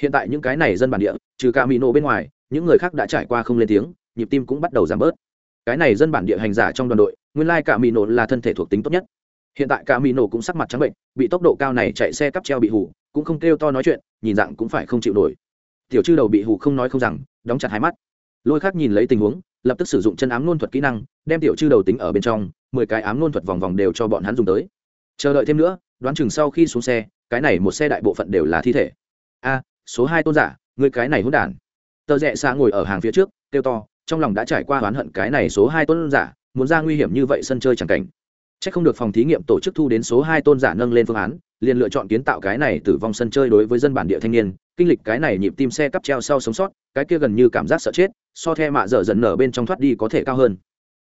Hiện tại những cái này dân bản địa, trừ ca mỹ nổ bên ngoài, những người khác đã trải qua không lên tiếng, nhịp tim cũng bắt đầu giảm bớt cái này dân bản địa hành giả trong đoàn đội, nguyên lai cả mỹ nổ là thân thể thuộc tính tốt nhất. Hiện tại cả mỹ nổ cũng sắc mặt trắng bệnh, bị tốc độ cao này chạy xe cắp treo bị hủ cũng không kêu to nói chuyện, nhìn dạng cũng phải không chịu nổi. Tiểu chư đầu bị hủ không nói không rằng, đóng chặt hai mắt. Lôi khác nhìn lấy tình huống, lập tức sử dụng chân ám nôn thuật kỹ năng, đem tiểu chư đầu tính ở bên trong, mười cái ám nôn thuật vòng vòng đều cho bọn hắn dùng tới. Chờ đợi thêm nữa, đoán chừng sau khi xuống xe, cái này một xe đại bộ phận đều là thi thể. A, số hai tôn giả người cái này hôn đản. Tờ rẽ xa ngồi ở hàng phía trước, kêu to trong lòng đã trải qua oán hận cái này số hai tôn giả, muốn ra nguy hiểm như vậy sân chơi chẳng cảnh. C h ắ c không được phòng thí nghiệm tổ chức thu đến số hai tôn giả nâng lên phương án, liền lựa chọn kiến tạo cái này tử vong sân chơi đối với dân bản địa thanh niên, kinh lịch cái này nhịp tim xe cắp treo sau sống sót, cái kia gần như cảm giác sợ chết, so the mạ dở dần nở bên trong thoát đi có thể cao hơn.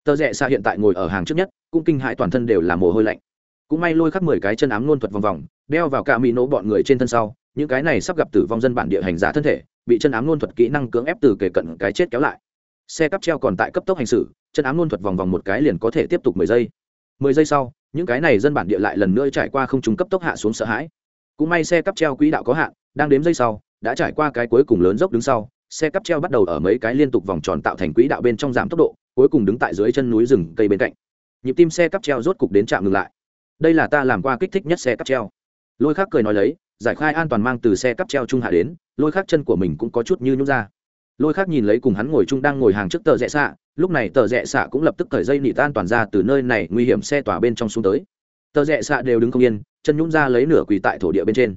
Tờ rẽ xa hiện tại ngồi ở hàng trước nhất, cũng kinh hại toàn thân đều là mồ hôi lạnh. Cũng may lôi khắc mười cái chân ám luôn thuật vòng vòng, đeo vào cả mỹ nổ bọn người trên thân sau, những cái này sắp gặp tử vong dân bản địa hành giả thân thể, bị chân ám nôn thuật kỹ năng cưỡng ép từ kề cận cái chết kéo lại xe cắp treo còn tại cấp tốc hành xử, chân ám luôn thuật vòng vòng một cái liền có thể tiếp tục mười giây. Mười giây sau, những cái này dân bản địa lại lần nữa trải qua không chúng cấp tốc hạ xuống sợ hãi. Cũng may xe cắp treo quỹ đạo có hạn, đang đếm giây sau, đã trải qua cái cuối cùng lớn dốc đứng sau, xe cắp treo bắt đầu ở mấy cái liên tục vòng tròn tạo thành quỹ đạo bên trong giảm tốc độ, cuối cùng đứng tại dưới chân núi rừng cây bên cạnh. Nhịp tim xe cắp treo rốt cục đến trạm ngừng lại. Đây là ta làm qua kích thích nhất xe cắp treo. Lôi khác cười nói lấy, giải khai an toàn mang từ xe cắp treo trung hạ đến, lôi khác chân của mình cũng có chút như nhút ra lôi khác nhìn lấy cùng hắn ngồi chung đang ngồi hàng trước tờ rẽ xạ, lúc này tờ rẽ xạ cũng lập tức thời dây nị tan toàn ra từ nơi này nguy hiểm xe tỏa bên trong xuống tới. Tờ rẽ xạ đều đứng không yên, chân nhũng ra lấy nửa quỳ tại thổ địa bên trên.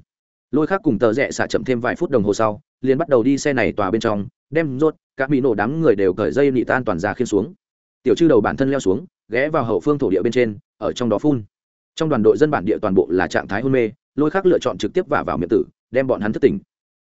Lôi khác cùng tờ rẽ xạ chậm thêm vài phút đồng hồ sau, liền bắt đầu đi xe này tòa bên trong, đem rốt, các mỹ nổ đám người đều cởi dây nị tan toàn ra khiên xuống. Tiểu chư đầu bản thân leo xuống, ghé vào hậu phương thổ địa bên trên, ở trong đó phun. Trong đoàn đội dân bản địa toàn bộ là trạng thái hôn mê, lôi khác lựa chọn trực tiếp vả vào miệng tử, đem bọn hắn thất tỉnh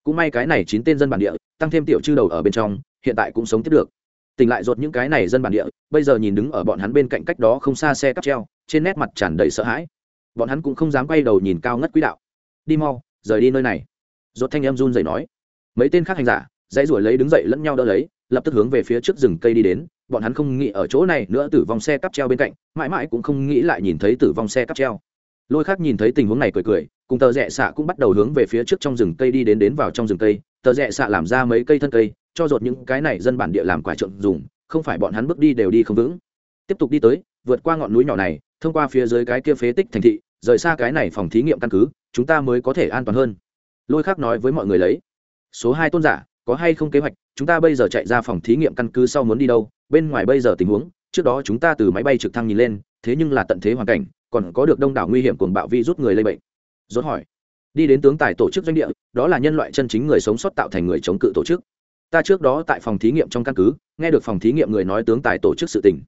cũng may cái này chín tên dân bản địa, tăng thêm tiểu chư đầu ở bên trong, hiện tại cũng sống tiếp được. Tỉnh lại rột những cái này dân bản địa, bây giờ nhìn đứng ở bọn hắn bên cạnh cách đó không xa xe cắp treo, trên nét mặt tràn đầy sợ hãi. Bọn hắn cũng không dám quay đầu nhìn cao ngất quỹ đạo. Đi mau, rời đi nơi này. Rột thanh em run dậy nói. Mấy tên khác hành giả, dãy ruổi lấy đứng dậy lẫn nhau đỡ lấy, lập tức hướng về phía trước rừng cây đi đến. Bọn hắn không nghĩ ở chỗ này nữa tử vong xe cắp treo bên cạnh, mãi mãi cũng không nghĩ lại nhìn thấy tử vong xe cắp treo. Lôi khác nhìn thấy tình huống này cười cười cùng tờ rẽ xạ cũng bắt đầu hướng về phía trước trong rừng cây đi đến đến vào trong rừng cây. Tờ rẽ xạ làm ra mấy cây thân cây, cho dột những cái này dân bản địa làm quả trượng dùng, không phải bọn hắn bước đi đều đi không vững. Tiếp tục đi tới, vượt qua ngọn núi nhỏ này, thông qua phía dưới cái kia phế tích thành thị, rời xa cái này phòng thí nghiệm căn cứ, chúng ta mới có thể an toàn hơn. Lôi khác nói với mọi người lấy. Số hai tôn giả, có hay không kế hoạch, chúng ta bây giờ chạy ra phòng thí nghiệm căn cứ sau muốn đi đâu, bên ngoài bây giờ tình huống, trước đó chúng ta từ máy bay trực thăng nhìn lên, thế nhưng là tận thế hoàn cảnh, còn có được đông đảo nguy hiểm cuồng bạo vi rút người lây bệnh rốt hỏi. Đi đến tướng tài tổ chức doanh địa, đó là nhân loại chân chính người sống sót tạo thành người chống cự tổ chức. Ta trước đó tại phòng thí nghiệm trong căn cứ, nghe được phòng thí nghiệm người nói tướng tài tổ chức sự tình.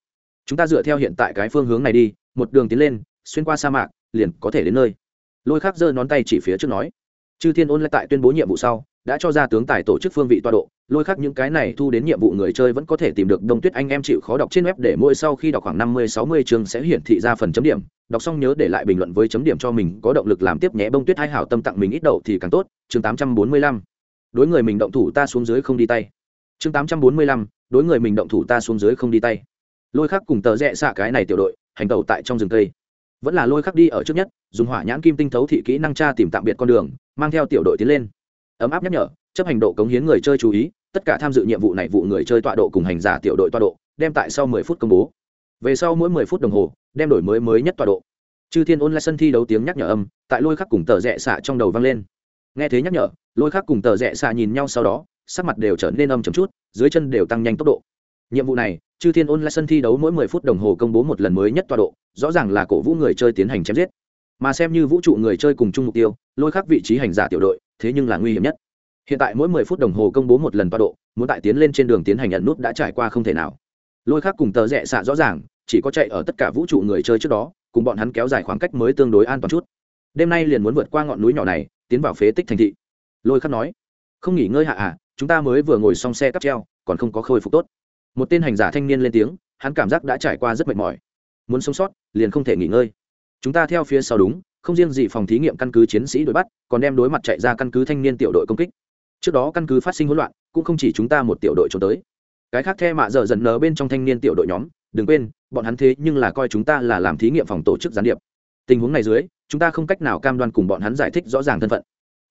Chúng ta dựa theo hiện tại cái phương hướng này đi, một đường tiến lên, xuyên qua sa mạc, liền có thể đến nơi. Lôi khắc giơ ngón tay chỉ phía trước nói. Chư thiên ôn lại tại tuyên bố nhiệm vụ sau đã cho ra tướng tài tổ chức phương vị toa độ, lôi khắc những cái này thu đến nhiệm vụ người chơi vẫn có thể tìm được đông tuyết anh em chịu khó đọc trên web để mỗi sau khi đọc khoảng năm mươi, sáu mươi chương sẽ hiển thị ra phần chấm điểm. Đọc xong nhớ để lại bình luận với chấm điểm cho mình, có động lực làm tiếp nhé. Bông tuyết hai hảo tâm tặng mình ít đậu thì càng tốt. Chương tám trăm bốn mươi lăm. Đối người mình động thủ ta xuống dưới không đi tay. Chương tám trăm bốn mươi lăm. Đối người mình động thủ ta xuống dưới không đi tay. Lôi khắc cùng tờ rẽ xạ cái này tiểu đội, hành tàu tại trong rừng cây. Vẫn là lôi khắc đi ở trước nhất, dùng hỏa nhãn kim tinh thấu thị kỹ năng tra tìm tạm biệt con đường, mang theo tiểu đội tiến lên ấm áp nhắc nhở, chấp hành độ cống hiến người chơi chú ý, tất cả tham dự nhiệm vụ này vụ người chơi tọa độ cùng hành giả tiểu đội tọa độ, đem tại sau 10 phút công bố. Về sau mỗi 10 phút đồng hồ, đem đổi mới mới nhất tọa độ. Chư thiên ôn lại sân thi đấu tiếng nhắc nhở âm, tại lôi khắc cùng tờ rẽ xạ trong đầu vang lên. Nghe thế nhắc nhở, lôi khắc cùng tờ rẽ xạ nhìn nhau sau đó, sắc mặt đều trở nên âm chấm chút, dưới chân đều tăng nhanh tốc độ. Nhiệm vụ này, chư thiên ôn lại sân thi đấu mỗi 10 phút đồng hồ công bố một lần mới nhất tọa độ, rõ ràng là cổ vũ người chơi tiến hành chém giết. Mà xem như vũ trụ người chơi cùng chung mục tiêu, lôi khắc vị trí hành giả tiểu đội thế nhưng là nguy hiểm nhất. Hiện tại mỗi 10 phút đồng hồ công bố một lần tọa độ, muốn tại tiến lên trên đường tiến hành nhận nút đã trải qua không thể nào. Lôi khắc cùng tờ rẽ xạ rõ ràng, chỉ có chạy ở tất cả vũ trụ người chơi trước đó, cùng bọn hắn kéo dài khoảng cách mới tương đối an toàn chút. Đêm nay liền muốn vượt qua ngọn núi nhỏ này, tiến vào phế tích thành thị. Lôi khắc nói, không nghỉ ngơi hạ à chúng ta mới vừa ngồi xong xe cắp treo, còn không có khôi phục tốt. Một tên hành giả thanh niên lên tiếng, hắn cảm giác đã trải qua rất mệt mỏi. Muốn sống sót, liền không thể nghỉ ngơi chúng ta theo phía sau đúng, không riêng gì phòng thí nghiệm căn cứ chiến sĩ đuổi bắt, còn đem đối mặt chạy ra căn cứ thanh niên tiểu đội công kích. Trước đó căn cứ phát sinh hỗn loạn, cũng không chỉ chúng ta một tiểu đội trốn tới. Cái khác the mạ dở dần nở bên trong thanh niên tiểu đội nhóm, đừng quên, bọn hắn thế nhưng là coi chúng ta là làm thí nghiệm phòng tổ chức gián điệp. Tình huống này dưới, chúng ta không cách nào cam đoan cùng bọn hắn giải thích rõ ràng thân phận.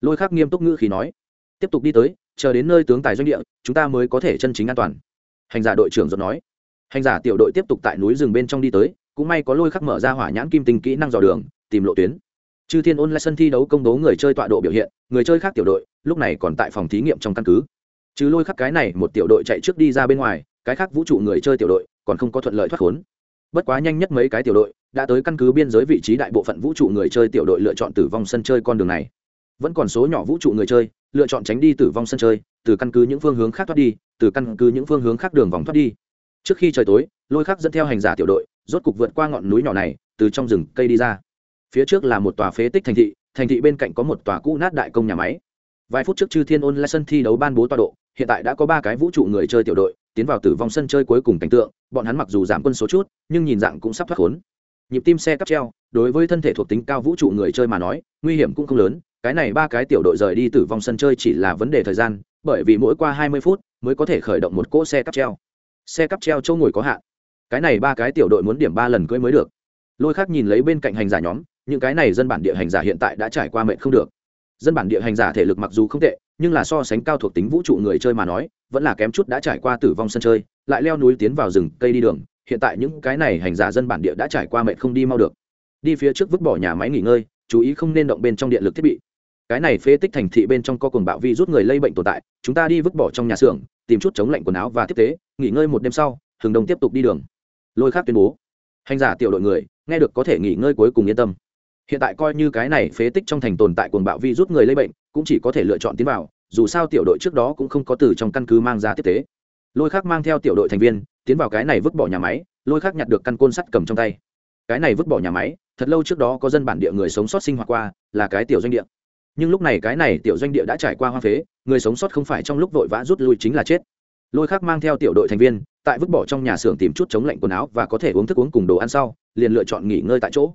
Lôi khắc nghiêm túc ngữ khí nói, tiếp tục đi tới, chờ đến nơi tướng tài doanh địa, chúng ta mới có thể chân chính an toàn. Hành giả đội trưởng rồi nói. Hành giả tiểu đội tiếp tục tại núi rừng bên trong đi tới cũng may có lôi khắc mở ra hỏa nhãn kim tinh kỹ năng dò đường, tìm lộ tuyến. Chư thiên ôn lại sân thi đấu công bố người chơi tọa độ biểu hiện, người chơi khác tiểu đội, lúc này còn tại phòng thí nghiệm trong căn cứ. Chứ lôi khắc cái này, một tiểu đội chạy trước đi ra bên ngoài, cái khác vũ trụ người chơi tiểu đội còn không có thuận lợi thoát khốn. Bất quá nhanh nhất mấy cái tiểu đội đã tới căn cứ biên giới vị trí đại bộ phận vũ trụ người chơi tiểu đội lựa chọn tử vong sân chơi con đường này. Vẫn còn số nhỏ vũ trụ người chơi, lựa chọn tránh đi tử vong sân chơi, từ căn cứ những phương hướng khác thoát đi, từ căn cứ những phương hướng khác đường vòng thoát đi. Trước khi trời tối, lôi khắc dẫn theo hành giả tiểu đội rốt cục vượt qua ngọn núi nhỏ này, từ trong rừng cây đi ra. Phía trước là một tòa phế tích thành thị thành thị bên cạnh có một tòa cũ nát đại công nhà máy. Vài phút trước chư thiên ôn lại sân thi đấu ban bố tọa độ, hiện tại đã có ba cái vũ trụ người chơi tiểu đội, tiến vào tử vong sân chơi cuối cùng cảnh tượng, bọn hắn mặc dù giảm quân số chút, nhưng nhìn dạng cũng sắp thoát khốn. Nhịp tim xe cắp treo, đối với thân thể thuộc tính cao vũ trụ người chơi mà nói, nguy hiểm cũng không lớn, cái này ba cái tiểu đội rời đi tử vong sân chơi chỉ là vấn đề thời gian, bởi vì mỗi qua hai mươi phút mới có thể khởi động một cỗ xe cắp treo. Xe cắp treo chỗ ngồi có hạn cái này ba cái tiểu đội muốn điểm ba lần cưỡi mới được. Lôi khác nhìn lấy bên cạnh hành giả nhóm, những cái này dân bản địa hành giả hiện tại đã trải qua mệnh không được. Dân bản địa hành giả thể lực mặc dù không tệ, nhưng là so sánh cao thuộc tính vũ trụ người chơi mà nói, vẫn là kém chút đã trải qua tử vong sân chơi, lại leo núi tiến vào rừng, cây đi đường, hiện tại những cái này hành giả dân bản địa đã trải qua mệnh không đi mau được. Đi phía trước vứt bỏ nhà máy nghỉ ngơi, chú ý không nên động bên trong điện lực thiết bị. Cái này phế tích thành thị bên trong có cuồng bạo vi rút người lây bệnh tồn tại, chúng ta đi vứt bỏ trong nhà xưởng, tìm chút chống lạnh quần áo và tiếp tế, nghỉ ngơi một đêm sau hừng đông tiếp tục đi đường lôi khác tuyên bố. Hành giả tiểu đội người, nghe được có thể nghỉ ngơi cuối cùng yên tâm. Hiện tại coi như cái này phế tích trong thành tồn tại cuồng bạo vi rút người lây bệnh, cũng chỉ có thể lựa chọn tiến vào, dù sao tiểu đội trước đó cũng không có từ trong căn cứ mang ra tiếp tế. Lôi khác mang theo tiểu đội thành viên, tiến vào cái này vứt bỏ nhà máy, lôi khác nhặt được căn côn sắt cầm trong tay. Cái này vứt bỏ nhà máy, thật lâu trước đó có dân bản địa người sống sót sinh hoạt qua, là cái tiểu doanh địa. Nhưng lúc này cái này tiểu doanh địa đã trải qua hoa phế, người sống sót không phải trong lúc vội vã rút lui chính là chết lôi khác mang theo tiểu đội thành viên, tại vứt bỏ trong nhà xưởng tìm chút chống lạnh quần áo và có thể uống thức uống cùng đồ ăn sau, liền lựa chọn nghỉ ngơi tại chỗ.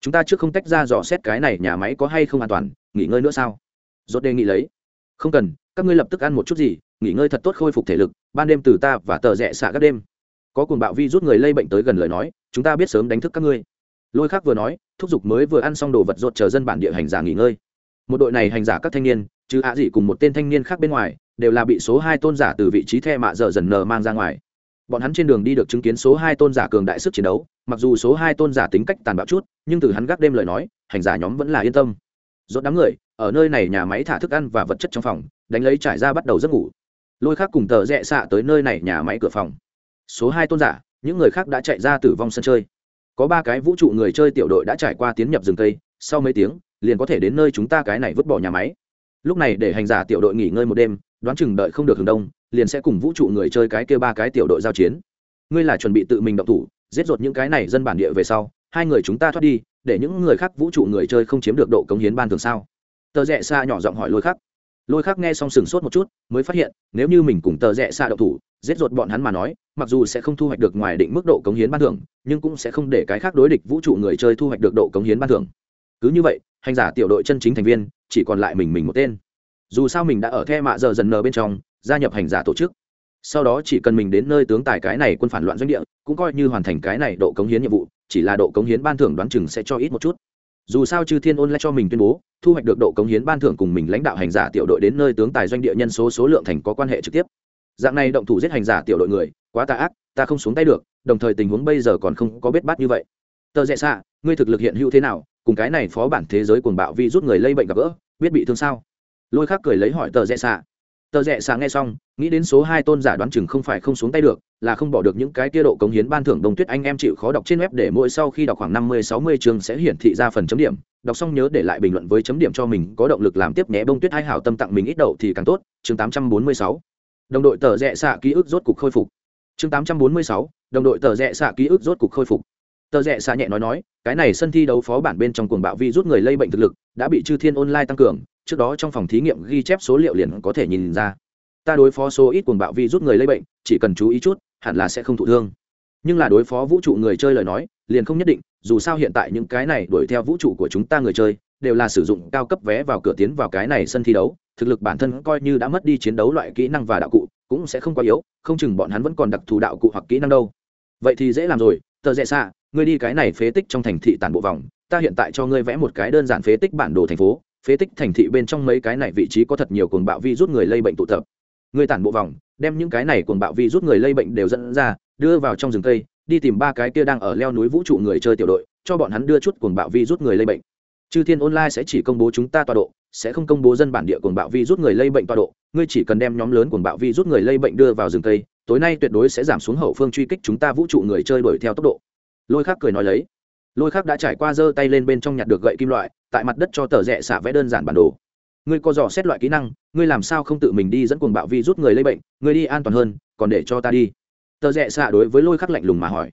Chúng ta trước không tách ra dò xét cái này nhà máy có hay không an toàn, nghỉ ngơi nữa sao? Dốt đề nghị lấy. Không cần, các ngươi lập tức ăn một chút gì, nghỉ ngơi thật tốt khôi phục thể lực, ban đêm từ ta và tờ rẽ xạ các đêm. Có cuồng bạo vi rút người lây bệnh tới gần lời nói, chúng ta biết sớm đánh thức các ngươi. Lôi khác vừa nói, thúc giục mới vừa ăn xong đồ vật rột chờ dân bản địa hành giả nghỉ ngơi. Một đội này hành giả các thanh niên chứ ạ à dị cùng một tên thanh niên khác bên ngoài đều là bị số hai tôn giả từ vị trí the mạ dở dần nờ mang ra ngoài. Bọn hắn trên đường đi được chứng kiến số hai tôn giả cường đại sức chiến đấu, mặc dù số hai tôn giả tính cách tàn bạo chút, nhưng từ hắn gác đêm lời nói, hành giả nhóm vẫn là yên tâm. Dốt đám người, ở nơi này nhà máy thả thức ăn và vật chất trong phòng, đánh lấy trải ra bắt đầu giấc ngủ. Lôi khác cùng tờ rẽ xạ tới nơi này nhà máy cửa phòng. Số hai tôn giả, những người khác đã chạy ra tử vong sân chơi. Có ba cái vũ trụ người chơi tiểu đội đã trải qua tiến nhập rừng cây, sau mấy tiếng, liền có thể đến nơi chúng ta cái này vứt bỏ nhà máy. Lúc này để hành giả tiểu đội nghỉ ngơi một đêm đoán chừng đợi không được hướng đông, liền sẽ cùng vũ trụ người chơi cái kia ba cái tiểu đội giao chiến. Ngươi là chuẩn bị tự mình động thủ, giết rột những cái này dân bản địa về sau, hai người chúng ta thoát đi, để những người khác vũ trụ người chơi không chiếm được độ cống hiến ban thường sao? Tờ rẽ xa nhỏ giọng hỏi lôi khắc. Lôi khắc nghe xong sừng sốt một chút, mới phát hiện, nếu như mình cùng tờ rẽ xa động thủ, giết rột bọn hắn mà nói, mặc dù sẽ không thu hoạch được ngoài định mức độ cống hiến ban thưởng, nhưng cũng sẽ không để cái khác đối địch vũ trụ người chơi thu hoạch được độ cống hiến ban thưởng. Cứ như vậy, hành giả tiểu đội chân chính thành viên, chỉ còn lại mình mình một tên dù sao mình đã ở the mạ giờ dần nờ bên trong, gia nhập hành giả tổ chức. Sau đó chỉ cần mình đến nơi tướng tài cái này quân phản loạn doanh địa, cũng coi như hoàn thành cái này độ cống hiến nhiệm vụ, chỉ là độ cống hiến ban thưởng đoán chừng sẽ cho ít một chút. Dù sao chư thiên ôn lại cho mình tuyên bố, thu hoạch được độ cống hiến ban thưởng cùng mình lãnh đạo hành giả tiểu đội đến nơi tướng tài doanh địa nhân số số lượng thành có quan hệ trực tiếp. Dạng này động thủ giết hành giả tiểu đội người, quá tà ác, ta không xuống tay được, đồng thời tình huống bây giờ còn không có biết bát như vậy. Tờ rẽ xạ ngươi thực lực hiện hữu thế nào? Cùng cái này phó bản thế giới cuồng bạo vi rút người lây bệnh gặp gỡ, biết bị thương sao? Lôi khác cười lấy hỏi tờ rẽ xạ. Tờ rẽ xạ nghe xong, nghĩ đến số hai tôn giả đoán chừng không phải không xuống tay được, là không bỏ được những cái tiết độ cống hiến ban thưởng đồng tuyết anh em chịu khó đọc trên web để mỗi sau khi đọc khoảng năm mươi, sáu mươi chương sẽ hiển thị ra phần chấm điểm. Đọc xong nhớ để lại bình luận với chấm điểm cho mình, có động lực làm tiếp nhé. Bông tuyết hai hảo tâm tặng mình ít đậu thì càng tốt. Chương tám trăm bốn mươi sáu. Đồng đội tờ rẽ xạ ký ức rốt cục khôi phục. Chương tám trăm bốn mươi sáu. Đồng đội tờ rẽ xạ ký ức rốt cục khôi phục. Tờ rẽ xạ nhẹ nói nói, cái này sân thi đấu phó bản bên trong cuồng bạo vi rút người lây bệnh thực lực, đã bị chư thiên online tăng cường trước đó trong phòng thí nghiệm ghi chép số liệu liền có thể nhìn ra. Ta đối phó số ít cuồng bạo vi rút người lây bệnh, chỉ cần chú ý chút, hẳn là sẽ không thụ thương. Nhưng là đối phó vũ trụ người chơi lời nói, liền không nhất định, dù sao hiện tại những cái này đuổi theo vũ trụ của chúng ta người chơi, đều là sử dụng cao cấp vé vào cửa tiến vào cái này sân thi đấu, thực lực bản thân coi như đã mất đi chiến đấu loại kỹ năng và đạo cụ, cũng sẽ không quá yếu, không chừng bọn hắn vẫn còn đặc thù đạo cụ hoặc kỹ năng đâu. Vậy thì dễ làm rồi, tờ rẽ xa ngươi đi cái này phế tích trong thành thị tản bộ vòng, ta hiện tại cho ngươi vẽ một cái đơn giản phế tích bản đồ thành phố phế tích thành thị bên trong mấy cái này vị trí có thật nhiều cuồng bạo vi rút người lây bệnh tụ tập. Ngươi tản bộ vòng, đem những cái này cuồng bạo vi rút người lây bệnh đều dẫn ra, đưa vào trong rừng cây, đi tìm ba cái kia đang ở leo núi vũ trụ người chơi tiểu đội, cho bọn hắn đưa chút cuồng bạo vi rút người lây bệnh. Chư thiên online sẽ chỉ công bố chúng ta tọa độ, sẽ không công bố dân bản địa cuồng bạo vi rút người lây bệnh tọa độ. Ngươi chỉ cần đem nhóm lớn cuồng bạo vi rút người lây bệnh đưa vào rừng cây, tối nay tuyệt đối sẽ giảm xuống hậu phương truy kích chúng ta vũ trụ người chơi đuổi theo tốc độ. Lôi khác cười nói lấy. Lôi khác đã trải qua giơ tay lên bên trong nhặt được gậy kim loại tại mặt đất cho tờ rẽ xả vẽ đơn giản bản đồ. Ngươi có dò xét loại kỹ năng, ngươi làm sao không tự mình đi dẫn cuồng bạo vi rút người lây bệnh, ngươi đi an toàn hơn, còn để cho ta đi. Tờ rẽ xạ đối với lôi khắc lạnh lùng mà hỏi.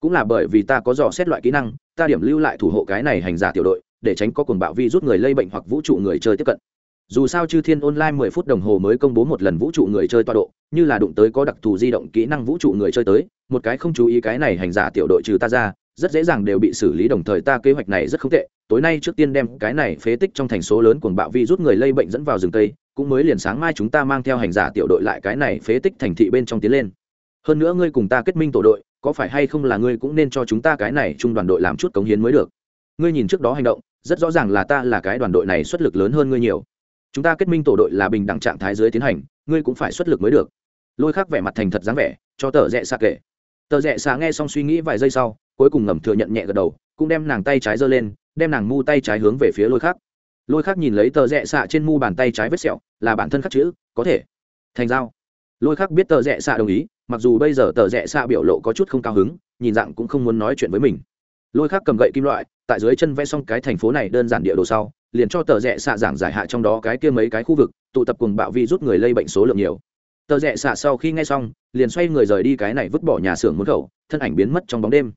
Cũng là bởi vì ta có dò xét loại kỹ năng, ta điểm lưu lại thủ hộ cái này hành giả tiểu đội, để tránh có cuồng bạo vi rút người lây bệnh hoặc vũ trụ người chơi tiếp cận. Dù sao chư thiên online mười phút đồng hồ mới công bố một lần vũ trụ người chơi tọa độ, như là đụng tới có đặc thù di động kỹ năng vũ trụ người chơi tới, một cái không chú ý cái này hành giả tiểu đội trừ ta ra rất dễ dàng đều bị xử lý, đồng thời ta kế hoạch này rất không tệ. Tối nay trước tiên đem cái này phế tích trong thành số lớn cuồng bạo vi rút người lây bệnh dẫn vào rừng tây cũng mới liền sáng mai chúng ta mang theo hành giả tiểu đội lại cái này phế tích thành thị bên trong tiến lên. Hơn nữa ngươi cùng ta kết minh tổ đội, có phải hay không là ngươi cũng nên cho chúng ta cái này trung đoàn đội làm chút cống hiến mới được? Ngươi nhìn trước đó hành động, rất rõ ràng là ta là cái đoàn đội này xuất lực lớn hơn ngươi nhiều. Chúng ta kết minh tổ đội là bình đẳng trạng thái dưới tiến hành, ngươi cũng phải xuất lực mới được. Lôi khắc vẻ mặt thành thật dáng vẻ, cho tờ rẽ xa kể. Tờ rẽ xa nghe xong suy nghĩ vài giây sau cuối cùng ngầm thừa nhận nhẹ gật đầu, cũng đem nàng tay trái giơ lên, đem nàng mu tay trái hướng về phía lôi khắc. Lôi khắc nhìn lấy tờ rẽ xạ trên mu bàn tay trái vết sẹo, là bản thân khắc chữ, có thể. Thành dao lôi khắc biết tờ rẽ xạ đồng ý, mặc dù bây giờ tờ rẽ xạ biểu lộ có chút không cao hứng, nhìn dạng cũng không muốn nói chuyện với mình. Lôi khắc cầm gậy kim loại, tại dưới chân vẽ xong cái thành phố này đơn giản địa đồ sau, liền cho tờ rẽ xạ giảng giải hạ trong đó cái kia mấy cái khu vực, tụ tập cùng bạo vi rút người lây bệnh số lượng nhiều. Tờ rẽ xạ sau khi nghe xong, liền xoay người rời đi cái này vứt bỏ nhà xưởng muốn khẩu, thân ảnh biến mất trong bóng đêm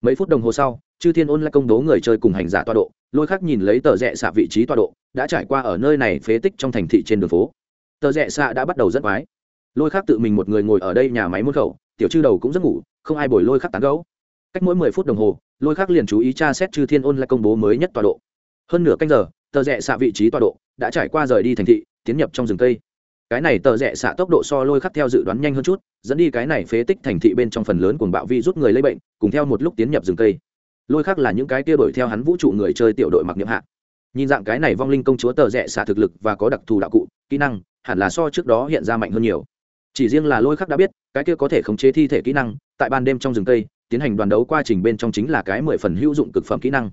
mấy phút đồng hồ sau, chư thiên ôn lại công bố người chơi cùng hành giả toa độ, lôi khắc nhìn lấy tờ rẽ xạ vị trí toa độ, đã trải qua ở nơi này phế tích trong thành thị trên đường phố. Tờ rẽ xạ đã bắt đầu rất mái lôi khắc tự mình một người ngồi ở đây nhà máy môn khẩu, tiểu chư đầu cũng rất ngủ, không ai bồi lôi khắc tán gấu cách mỗi mười phút đồng hồ, lôi khắc liền chú ý tra xét chư thiên ôn lại công bố mới nhất tọa độ. Hơn nửa canh giờ, tờ rẽ xạ vị trí tọa độ đã trải qua rời đi thành thị, tiến nhập trong rừng cây cái này tờ rẽ xạ tốc độ so lôi khắc theo dự đoán nhanh hơn chút, dẫn đi cái này phế tích thành thị bên trong phần lớn cuồng bạo vi rút người lây bệnh, cùng theo một lúc tiến nhập rừng cây. Lôi khắc là những cái kia đổi theo hắn vũ trụ người chơi tiểu đội mặc niệm hạ. Nhìn dạng cái này vong linh công chúa tờ rẽ xạ thực lực và có đặc thù đạo cụ, kỹ năng, hẳn là so trước đó hiện ra mạnh hơn nhiều. Chỉ riêng là lôi khắc đã biết, cái kia có thể khống chế thi thể kỹ năng, tại ban đêm trong rừng cây, tiến hành đoàn đấu quá trình bên trong chính là cái mười phần hữu dụng cực phẩm kỹ năng.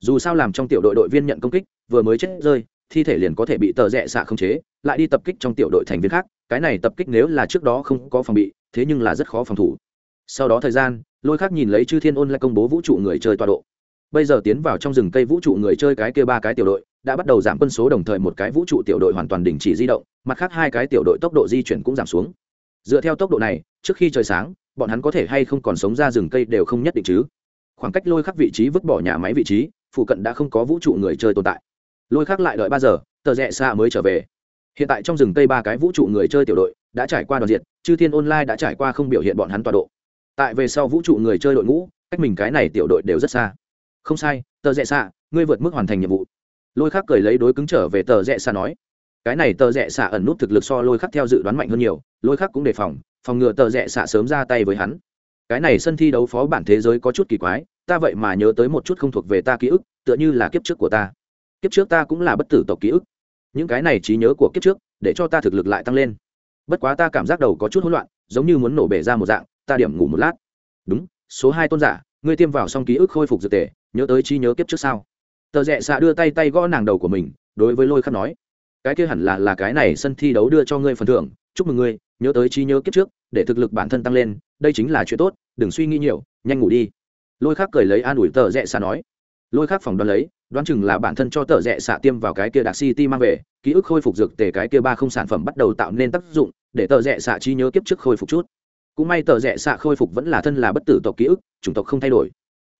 Dù sao làm trong tiểu đội đội viên nhận công kích, vừa mới chết rơi, thi thể liền có thể bị tờ rẽ xạ khống chế lại đi tập kích trong tiểu đội thành viên khác, cái này tập kích nếu là trước đó không có phòng bị, thế nhưng là rất khó phòng thủ. Sau đó thời gian, lôi khác nhìn lấy chư thiên ôn lại công bố vũ trụ người chơi tọa độ. Bây giờ tiến vào trong rừng cây vũ trụ người chơi cái kia ba cái tiểu đội, đã bắt đầu giảm quân số đồng thời một cái vũ trụ tiểu đội hoàn toàn đình chỉ di động, mặt khác hai cái tiểu đội tốc độ di chuyển cũng giảm xuống. Dựa theo tốc độ này, trước khi trời sáng, bọn hắn có thể hay không còn sống ra rừng cây đều không nhất định chứ. Khoảng cách lôi khắc vị trí vứt bỏ nhà máy vị trí, phụ cận đã không có vũ trụ người chơi tồn tại. Lôi khắc lại đợi ba giờ, tờ rẽ xa mới trở về hiện tại trong rừng cây ba cái vũ trụ người chơi tiểu đội đã trải qua đoàn diện chư thiên online đã trải qua không biểu hiện bọn hắn tọa độ. Tại về sau vũ trụ người chơi đội ngũ, cách mình cái này tiểu đội đều rất xa. Không sai, tờ rẽ xạ, ngươi vượt mức hoàn thành nhiệm vụ. Lôi khắc cười lấy đối cứng trở về tờ rẽ xạ nói. Cái này tờ rẽ xạ ẩn nút thực lực so lôi khắc theo dự đoán mạnh hơn nhiều, lôi khắc cũng đề phòng phòng ngừa tờ rẽ xạ sớm ra tay với hắn. Cái này sân thi đấu phó bản thế giới có chút kỳ quái, ta vậy mà nhớ tới một chút không thuộc về ta ký ức, tựa như là kiếp trước của ta. Kiếp trước ta cũng là bất tử tộc ký ức những cái này trí nhớ của kiếp trước, để cho ta thực lực lại tăng lên. Bất quá ta cảm giác đầu có chút hỗn loạn, giống như muốn nổ bể ra một dạng, ta điểm ngủ một lát. Đúng, số hai tôn giả, ngươi tiêm vào xong ký ức khôi phục dược tề, nhớ tới trí nhớ kiếp trước sao? Tờ rẽ xạ đưa tay tay gõ nàng đầu của mình, đối với lôi khắc nói, cái kia hẳn là là cái này sân thi đấu đưa cho ngươi phần thưởng, chúc mừng ngươi, nhớ tới trí nhớ kiếp trước, để thực lực bản thân tăng lên, đây chính là chuyện tốt, đừng suy nghĩ nhiều, nhanh ngủ đi. Lôi Khắc cười lấy an ủi tờ rẽ xạ nói lôi khác phòng đoán lấy, đoán chừng là bản thân cho tờ rẽ xạ tiêm vào cái kia đặc city mang về, ký ức khôi phục dược tề cái kia ba không sản phẩm bắt đầu tạo nên tác dụng, để tờ rẽ xạ trí nhớ kiếp trước khôi phục chút. Cũng may tờ rẽ xạ khôi phục vẫn là thân là bất tử tộc ký ức, chủng tộc không thay đổi.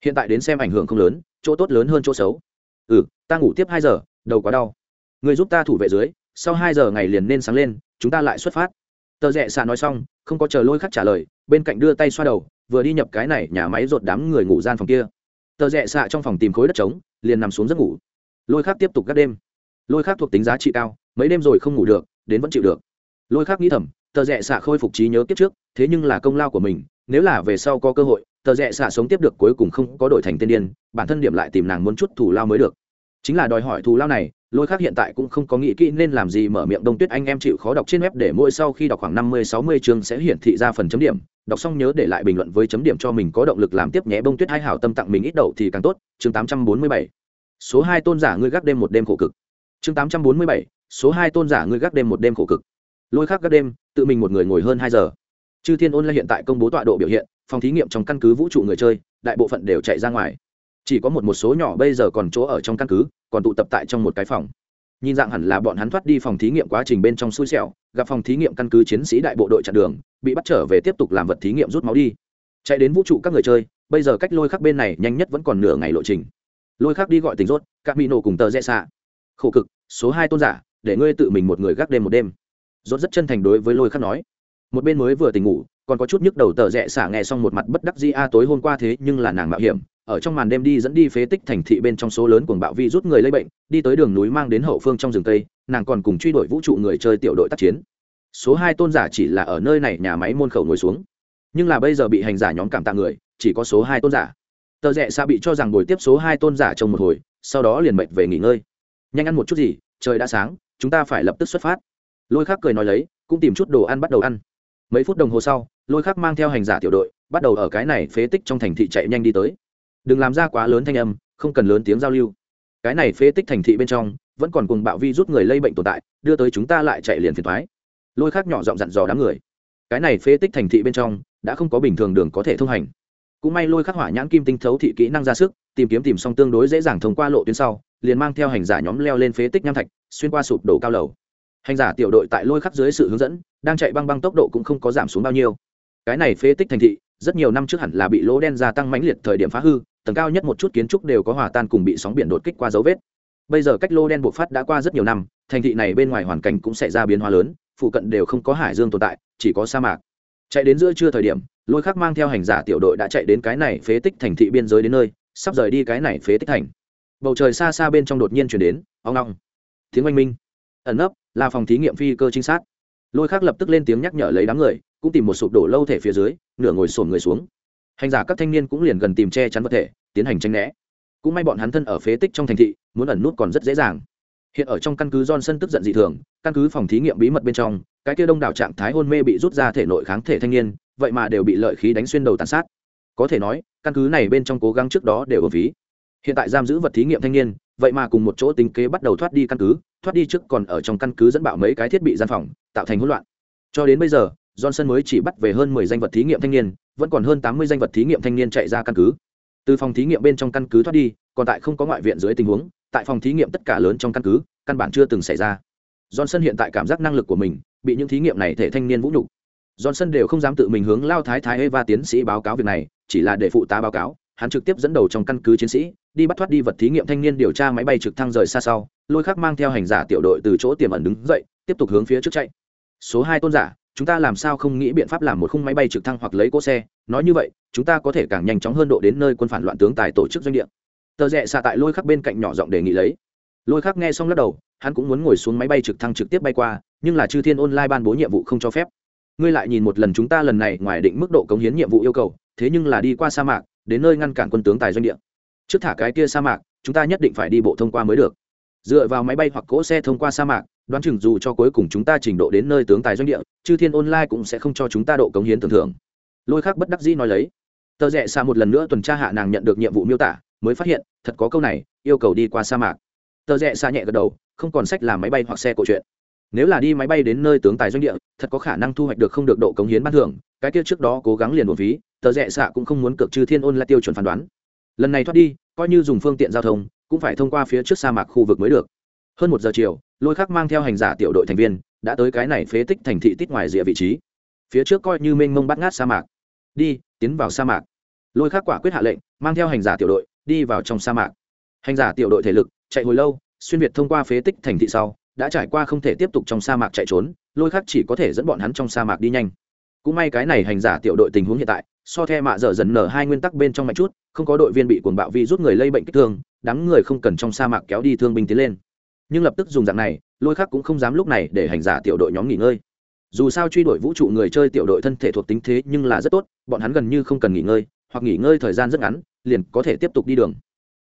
Hiện tại đến xem ảnh hưởng không lớn, chỗ tốt lớn hơn chỗ xấu. Ừ ta ngủ tiếp hai giờ, đầu quá đau. Người giúp ta thủ vệ dưới, sau hai giờ ngày liền nên sáng lên, chúng ta lại xuất phát. Tờ rẽ xạ nói xong, không có chờ lôi khắc trả lời, bên cạnh đưa tay xoa đầu, vừa đi nhập cái này nhà máy rột đám người ngủ gian phòng kia tờ rẽ xạ trong phòng tìm khối đất trống, liền nằm xuống giấc ngủ. Lôi khắc tiếp tục các đêm. Lôi khắc thuộc tính giá trị cao, mấy đêm rồi không ngủ được, đến vẫn chịu được. Lôi khắc nghĩ thầm, tờ rẽ xạ khôi phục trí nhớ kiếp trước, thế nhưng là công lao của mình, nếu là về sau có cơ hội, tờ rẽ xạ sống tiếp được cuối cùng không có đổi thành tên điên, bản thân điểm lại tìm nàng muốn chút thù lao mới được. Chính là đòi hỏi thù lao này lôi khác hiện tại cũng không có nghĩ kỹ nên làm gì mở miệng đông tuyết anh em chịu khó đọc trên web để mỗi sau khi đọc khoảng năm mươi, sáu mươi chương sẽ hiển thị ra phần chấm điểm. Đọc xong nhớ để lại bình luận với chấm điểm cho mình có động lực làm tiếp nhé. Bông tuyết hai hảo tâm tặng mình ít đậu thì càng tốt. Chương tám trăm bốn mươi bảy. Số hai tôn giả ngươi gác đêm một đêm khổ cực. Chương tám trăm bốn mươi bảy. Số hai tôn giả ngươi gác đêm một đêm khổ cực. Lôi khác gác đêm, tự mình một người ngồi hơn hai giờ. Chư thiên ôn là hiện tại công bố tọa độ biểu hiện, phòng thí nghiệm trong căn cứ vũ trụ người chơi, đại bộ phận đều chạy ra ngoài chỉ có một một số nhỏ bây giờ còn chỗ ở trong căn cứ, còn tụ tập tại trong một cái phòng. Nhìn dạng hẳn là bọn hắn thoát đi phòng thí nghiệm quá trình bên trong xui xẻo, gặp phòng thí nghiệm căn cứ chiến sĩ đại bộ đội chặn đường, bị bắt trở về tiếp tục làm vật thí nghiệm rút máu đi. Chạy đến vũ trụ các người chơi, bây giờ cách lôi khắc bên này nhanh nhất vẫn còn nửa ngày lộ trình. Lôi khắc đi gọi tình rốt các bị nổ cùng tờ rẽ xạ. Khổ cực, số hai tôn giả, để ngươi tự mình một người gác đêm một đêm. Rốt rất chân thành đối với lôi khắc nói. Một bên mới vừa tỉnh ngủ, còn có chút nhức đầu tờ rẽ xả nghe xong một mặt bất đắc dĩ, a, tối hôm qua thế nhưng là nàng mạo hiểm ở trong màn đêm đi dẫn đi phế tích thành thị bên trong số lớn cuồng bạo vi rút người lây bệnh, đi tới đường núi mang đến hậu phương trong rừng tây nàng còn cùng truy đuổi vũ trụ người chơi tiểu đội tác chiến. Số hai tôn giả chỉ là ở nơi này nhà máy môn khẩu ngồi xuống. Nhưng là bây giờ bị hành giả nhóm cảm tạ người, chỉ có số hai tôn giả. Tờ rẽ xa bị cho rằng buổi tiếp số hai tôn giả trong một hồi, sau đó liền mệt về nghỉ ngơi. Nhanh ăn một chút gì, trời đã sáng, chúng ta phải lập tức xuất phát. Lôi khắc cười nói lấy, cũng tìm chút đồ ăn bắt đầu ăn. Mấy phút đồng hồ sau, lôi khắc mang theo hành giả tiểu đội, bắt đầu ở cái này phế tích trong thành thị chạy nhanh đi tới đừng làm ra quá lớn thanh âm, không cần lớn tiếng giao lưu. Cái này phế tích thành thị bên trong, vẫn còn cùng bạo vi rút người lây bệnh tồn tại, đưa tới chúng ta lại chạy liền phiền thoái lôi khắc nhỏ giọng dặn dò đám người. Cái này phế tích thành thị bên trong, đã không có bình thường đường có thể thông hành. Cũng may lôi khắc hỏa nhãn kim tinh thấu thị kỹ năng ra sức, tìm kiếm tìm xong tương đối dễ dàng thông qua lộ tuyến sau, liền mang theo hành giả nhóm leo lên phế tích nham thạch, xuyên qua sụp đổ cao lầu. Hành giả tiểu đội tại lôi khắc dưới sự hướng dẫn, đang chạy băng băng tốc độ cũng không có giảm xuống bao nhiêu. Cái này phế tích thành thị rất nhiều năm trước hẳn là bị lỗ đen gia tăng mãnh liệt thời điểm phá hư, tầng cao nhất một chút kiến trúc đều có hòa tan cùng bị sóng biển đột kích qua dấu vết. Bây giờ cách lô đen bộc phát đã qua rất nhiều năm, thành thị này bên ngoài hoàn cảnh cũng xảy ra biến hóa lớn, phụ cận đều không có hải dương tồn tại, chỉ có sa mạc. Chạy đến giữa trưa thời điểm, lôi khắc mang theo hành giả tiểu đội đã chạy đến cái này phế tích thành thị biên giới đến nơi, sắp rời đi cái này phế tích thành. Bầu trời xa xa bên trong đột nhiên chuyển đến oong long tiếng oanh minh. Ẩn nấp, là phòng thí nghiệm phi cơ trinh sát. Lôi khắc lập tức lên tiếng nhắc nhở lấy đám người cũng tìm một sụp đổ lâu thể phía dưới, nửa ngồi sổm người xuống. Hành giả các thanh niên cũng liền gần tìm che chắn vật thể, tiến hành tranh né. Cũng may bọn hắn thân ở phế tích trong thành thị, muốn ẩn nút còn rất dễ dàng. Hiện ở trong căn cứ johnson tức giận dị thường, căn cứ phòng thí nghiệm bí mật bên trong, cái kia đông đảo trạng thái hôn mê bị rút ra thể nội kháng thể thanh niên, vậy mà đều bị lợi khí đánh xuyên đầu tàn sát. Có thể nói, căn cứ này bên trong cố gắng trước đó đều ở ví hiện tại giam giữ vật thí nghiệm thanh niên, vậy mà cùng một chỗ tính kế bắt đầu thoát đi căn cứ, thoát đi trước còn ở trong căn cứ dẫn bạo mấy cái thiết bị gian phòng, tạo thành hỗn loạn. Cho đến bây giờ johnson mới chỉ bắt về hơn mười danh vật thí nghiệm thanh niên, vẫn còn hơn tám mươi danh vật thí nghiệm thanh niên chạy ra căn cứ. Từ phòng thí nghiệm bên trong căn cứ thoát đi, còn tại không có ngoại viện dưới tình huống, tại phòng thí nghiệm tất cả lớn trong căn cứ, căn bản chưa từng xảy ra. Johnson hiện tại cảm giác năng lực của mình bị những thí nghiệm này thể thanh niên vũ nhục. Johnson đều không dám tự mình hướng lao thái thái eva tiến sĩ báo cáo việc này, chỉ là để phụ tá báo cáo, hắn trực tiếp dẫn đầu trong căn cứ chiến sĩ, đi bắt thoát đi vật thí nghiệm thanh niên điều tra máy bay trực thăng rời xa sau, lôi khắc mang theo hành giả tiểu đội từ chỗ tiềm ẩn đứng dậy, tiếp tục hướng phía trước chạy. Số hai tôn giả chúng ta làm sao không nghĩ biện pháp làm một khung máy bay trực thăng hoặc lấy cỗ xe? Nói như vậy, chúng ta có thể càng nhanh chóng hơn độ đến nơi quân phản loạn tướng tài tổ chức doanh địa. Tờ rẽ xạ tại lôi khắc bên cạnh nhỏ giọng đề nghị lấy. Lôi khắc nghe xong lắc đầu, hắn cũng muốn ngồi xuống máy bay trực thăng trực tiếp bay qua, nhưng là chư thiên online ban bố nhiệm vụ không cho phép. Ngươi lại nhìn một lần chúng ta lần này ngoài định mức độ cống hiến nhiệm vụ yêu cầu, thế nhưng là đi qua sa mạc, đến nơi ngăn cản quân tướng tài doanh địa. Trước thả cái kia sa mạc, chúng ta nhất định phải đi bộ thông qua mới được. Dựa vào máy bay hoặc cỗ xe thông qua sa mạc đoán chừng dù cho cuối cùng chúng ta trình độ đến nơi tướng tài doanh địa chư thiên online cũng sẽ không cho chúng ta độ cống hiến tưởng thưởng. Lôi khác bất đắc dĩ nói lấy. Tờ rẽ xa một lần nữa tuần tra hạ nàng nhận được nhiệm vụ miêu tả mới phát hiện thật có câu này yêu cầu đi qua sa mạc. Tờ rẽ xa nhẹ gật đầu không còn sách làm máy bay hoặc xe cổ chuyện. Nếu là đi máy bay đến nơi tướng tài doanh địa thật có khả năng thu hoạch được không được độ cống hiến ban thưởng cái kia trước đó cố gắng liền một ví, tờ rẽ xạ cũng không muốn cược trừ thiên ôn là tiêu chuẩn phán đoán. Lần này thoát đi coi như dùng phương tiện giao thông cũng phải thông qua phía trước sa mạc khu vực mới được hơn một giờ chiều, lôi khắc mang theo hành giả tiểu đội thành viên đã tới cái này phế tích thành thị tít ngoài rìa vị trí. Phía trước coi như mênh mông bắt ngát sa mạc. Đi, tiến vào sa mạc. Lôi khắc quả quyết hạ lệnh, mang theo hành giả tiểu đội đi vào trong sa mạc. Hành giả tiểu đội thể lực chạy hồi lâu, xuyên việt thông qua phế tích thành thị sau, đã trải qua không thể tiếp tục trong sa mạc chạy trốn, lôi khắc chỉ có thể dẫn bọn hắn trong sa mạc đi nhanh. Cũng may cái này hành giả tiểu đội tình huống hiện tại, so the mạ dở dần nở hai nguyên tắc bên trong mạnh chút, không có đội viên bị cuồng bạo vi rút người lây bệnh kích thương, đám người không cần trong sa mạc kéo đi thương binh tiến lên nhưng lập tức dùng dạng này, lôi khắc cũng không dám lúc này để hành giả tiểu đội nhóm nghỉ ngơi. Dù sao truy đuổi vũ trụ người chơi tiểu đội thân thể thuộc tính thế nhưng là rất tốt, bọn hắn gần như không cần nghỉ ngơi, hoặc nghỉ ngơi thời gian rất ngắn, liền có thể tiếp tục đi đường.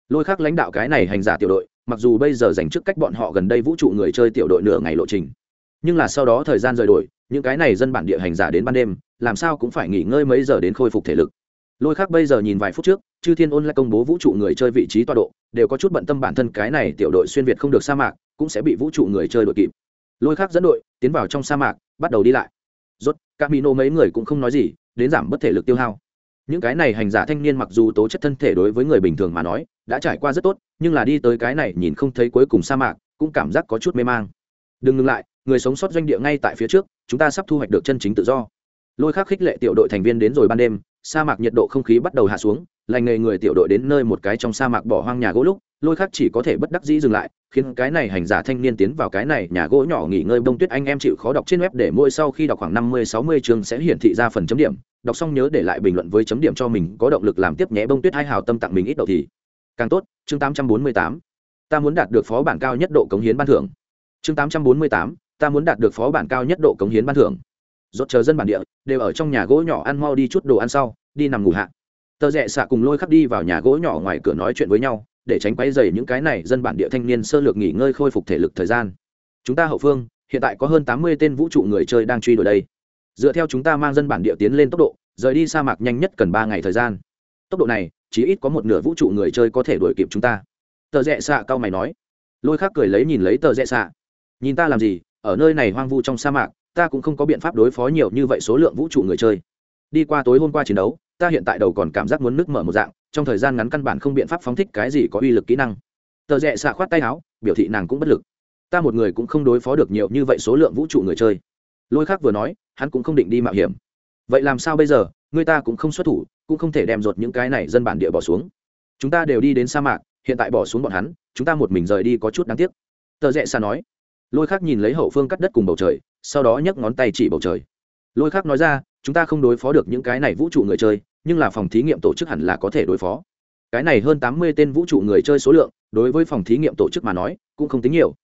Lôi khắc lãnh đạo cái này hành giả tiểu đội, mặc dù bây giờ dành trước cách bọn họ gần đây vũ trụ người chơi tiểu đội nửa ngày lộ trình, nhưng là sau đó thời gian rời đổi, những cái này dân bản địa hành giả đến ban đêm, làm sao cũng phải nghỉ ngơi mấy giờ đến khôi phục thể lực lôi khác bây giờ nhìn vài phút trước, chư thiên ôn lại công bố vũ trụ người chơi vị trí tọa độ, đều có chút bận tâm bản thân cái này tiểu đội xuyên việt không được sa mạc, cũng sẽ bị vũ trụ người chơi đội kịp. Lôi khác dẫn đội, tiến vào trong sa mạc, bắt đầu đi lại. Rốt các mino mấy người cũng không nói gì, đến giảm bất thể lực tiêu hao. Những cái này hành giả thanh niên mặc dù tố chất thân thể đối với người bình thường mà nói, đã trải qua rất tốt, nhưng là đi tới cái này nhìn không thấy cuối cùng sa mạc, cũng cảm giác có chút mê mang. Đừng ngừng lại, người sống sót doanh địa ngay tại phía trước, chúng ta sắp thu hoạch được chân chính tự do. Lôi khác khích lệ tiểu đội thành viên đến rồi ban đêm sa mạc nhiệt độ không khí bắt đầu hạ xuống, lành nghề người tiểu đội đến nơi một cái trong sa mạc bỏ hoang nhà gỗ lúc, lôi khác chỉ có thể bất đắc dĩ dừng lại, khiến cái này hành giả thanh niên tiến vào cái này nhà gỗ nhỏ nghỉ ngơi bông tuyết anh em chịu khó đọc trên web để mỗi sau khi đọc khoảng năm mươi, sáu mươi chương sẽ hiển thị ra phần chấm điểm. Đọc xong nhớ để lại bình luận với chấm điểm cho mình, có động lực làm tiếp nhé bông tuyết hai hào tâm tặng mình ít đầu thì. Càng tốt, chương tám trăm bốn mươi tám. Ta muốn đạt được phó bản cao nhất độ cống hiến ban thưởng. Chương tám trăm bốn mươi tám, ta muốn đạt được phó bản cao nhất độ cống hiến ban thưởng rốt chờ dân bản địa, đều ở trong nhà gỗ nhỏ ăn mau đi chút đồ ăn sau, đi nằm ngủ hạ. Tờ rẽ xạ cùng lôi khắc đi vào nhà gỗ nhỏ ngoài cửa nói chuyện với nhau, để tránh quấy dày những cái này dân bản địa thanh niên sơ lược nghỉ ngơi khôi phục thể lực thời gian. Chúng ta hậu phương, hiện tại có hơn tám mươi tên vũ trụ người chơi đang truy đuổi đây. Dựa theo chúng ta mang dân bản địa tiến lên tốc độ, rời đi sa mạc nhanh nhất cần ba ngày thời gian. Tốc độ này, chỉ ít có một nửa vũ trụ người chơi có thể đuổi kịp chúng ta. Tờ rẽ xạ cao mày nói. Lôi khắc cười lấy nhìn lấy tờ rẽ xạ. Nhìn ta làm gì, ở nơi này hoang vu trong sa mạc ta cũng không có biện pháp đối phó nhiều như vậy số lượng vũ trụ người chơi. Đi qua tối hôm qua chiến đấu, ta hiện tại đầu còn cảm giác muốn nước mở một dạng, trong thời gian ngắn căn bản không biện pháp phóng thích cái gì có uy lực kỹ năng. Tờ rẽ xạ khoát tay áo, biểu thị nàng cũng bất lực. Ta một người cũng không đối phó được nhiều như vậy số lượng vũ trụ người chơi. Lôi khác vừa nói, hắn cũng không định đi mạo hiểm. Vậy làm sao bây giờ? Người ta cũng không xuất thủ, cũng không thể đem ruột những cái này dân bản địa bỏ xuống. Chúng ta đều đi đến sa mạc, hiện tại bỏ xuống bọn hắn, chúng ta một mình rời đi có chút đáng tiếc. Tờ rẽ xa nói. Lôi khác nhìn lấy hậu phương cắt đất cùng bầu trời sau đó nhấc ngón tay chỉ bầu trời. Lôi khác nói ra, chúng ta không đối phó được những cái này vũ trụ người chơi, nhưng là phòng thí nghiệm tổ chức hẳn là có thể đối phó. Cái này hơn tám mươi tên vũ trụ người chơi số lượng, đối với phòng thí nghiệm tổ chức mà nói, cũng không tính nhiều.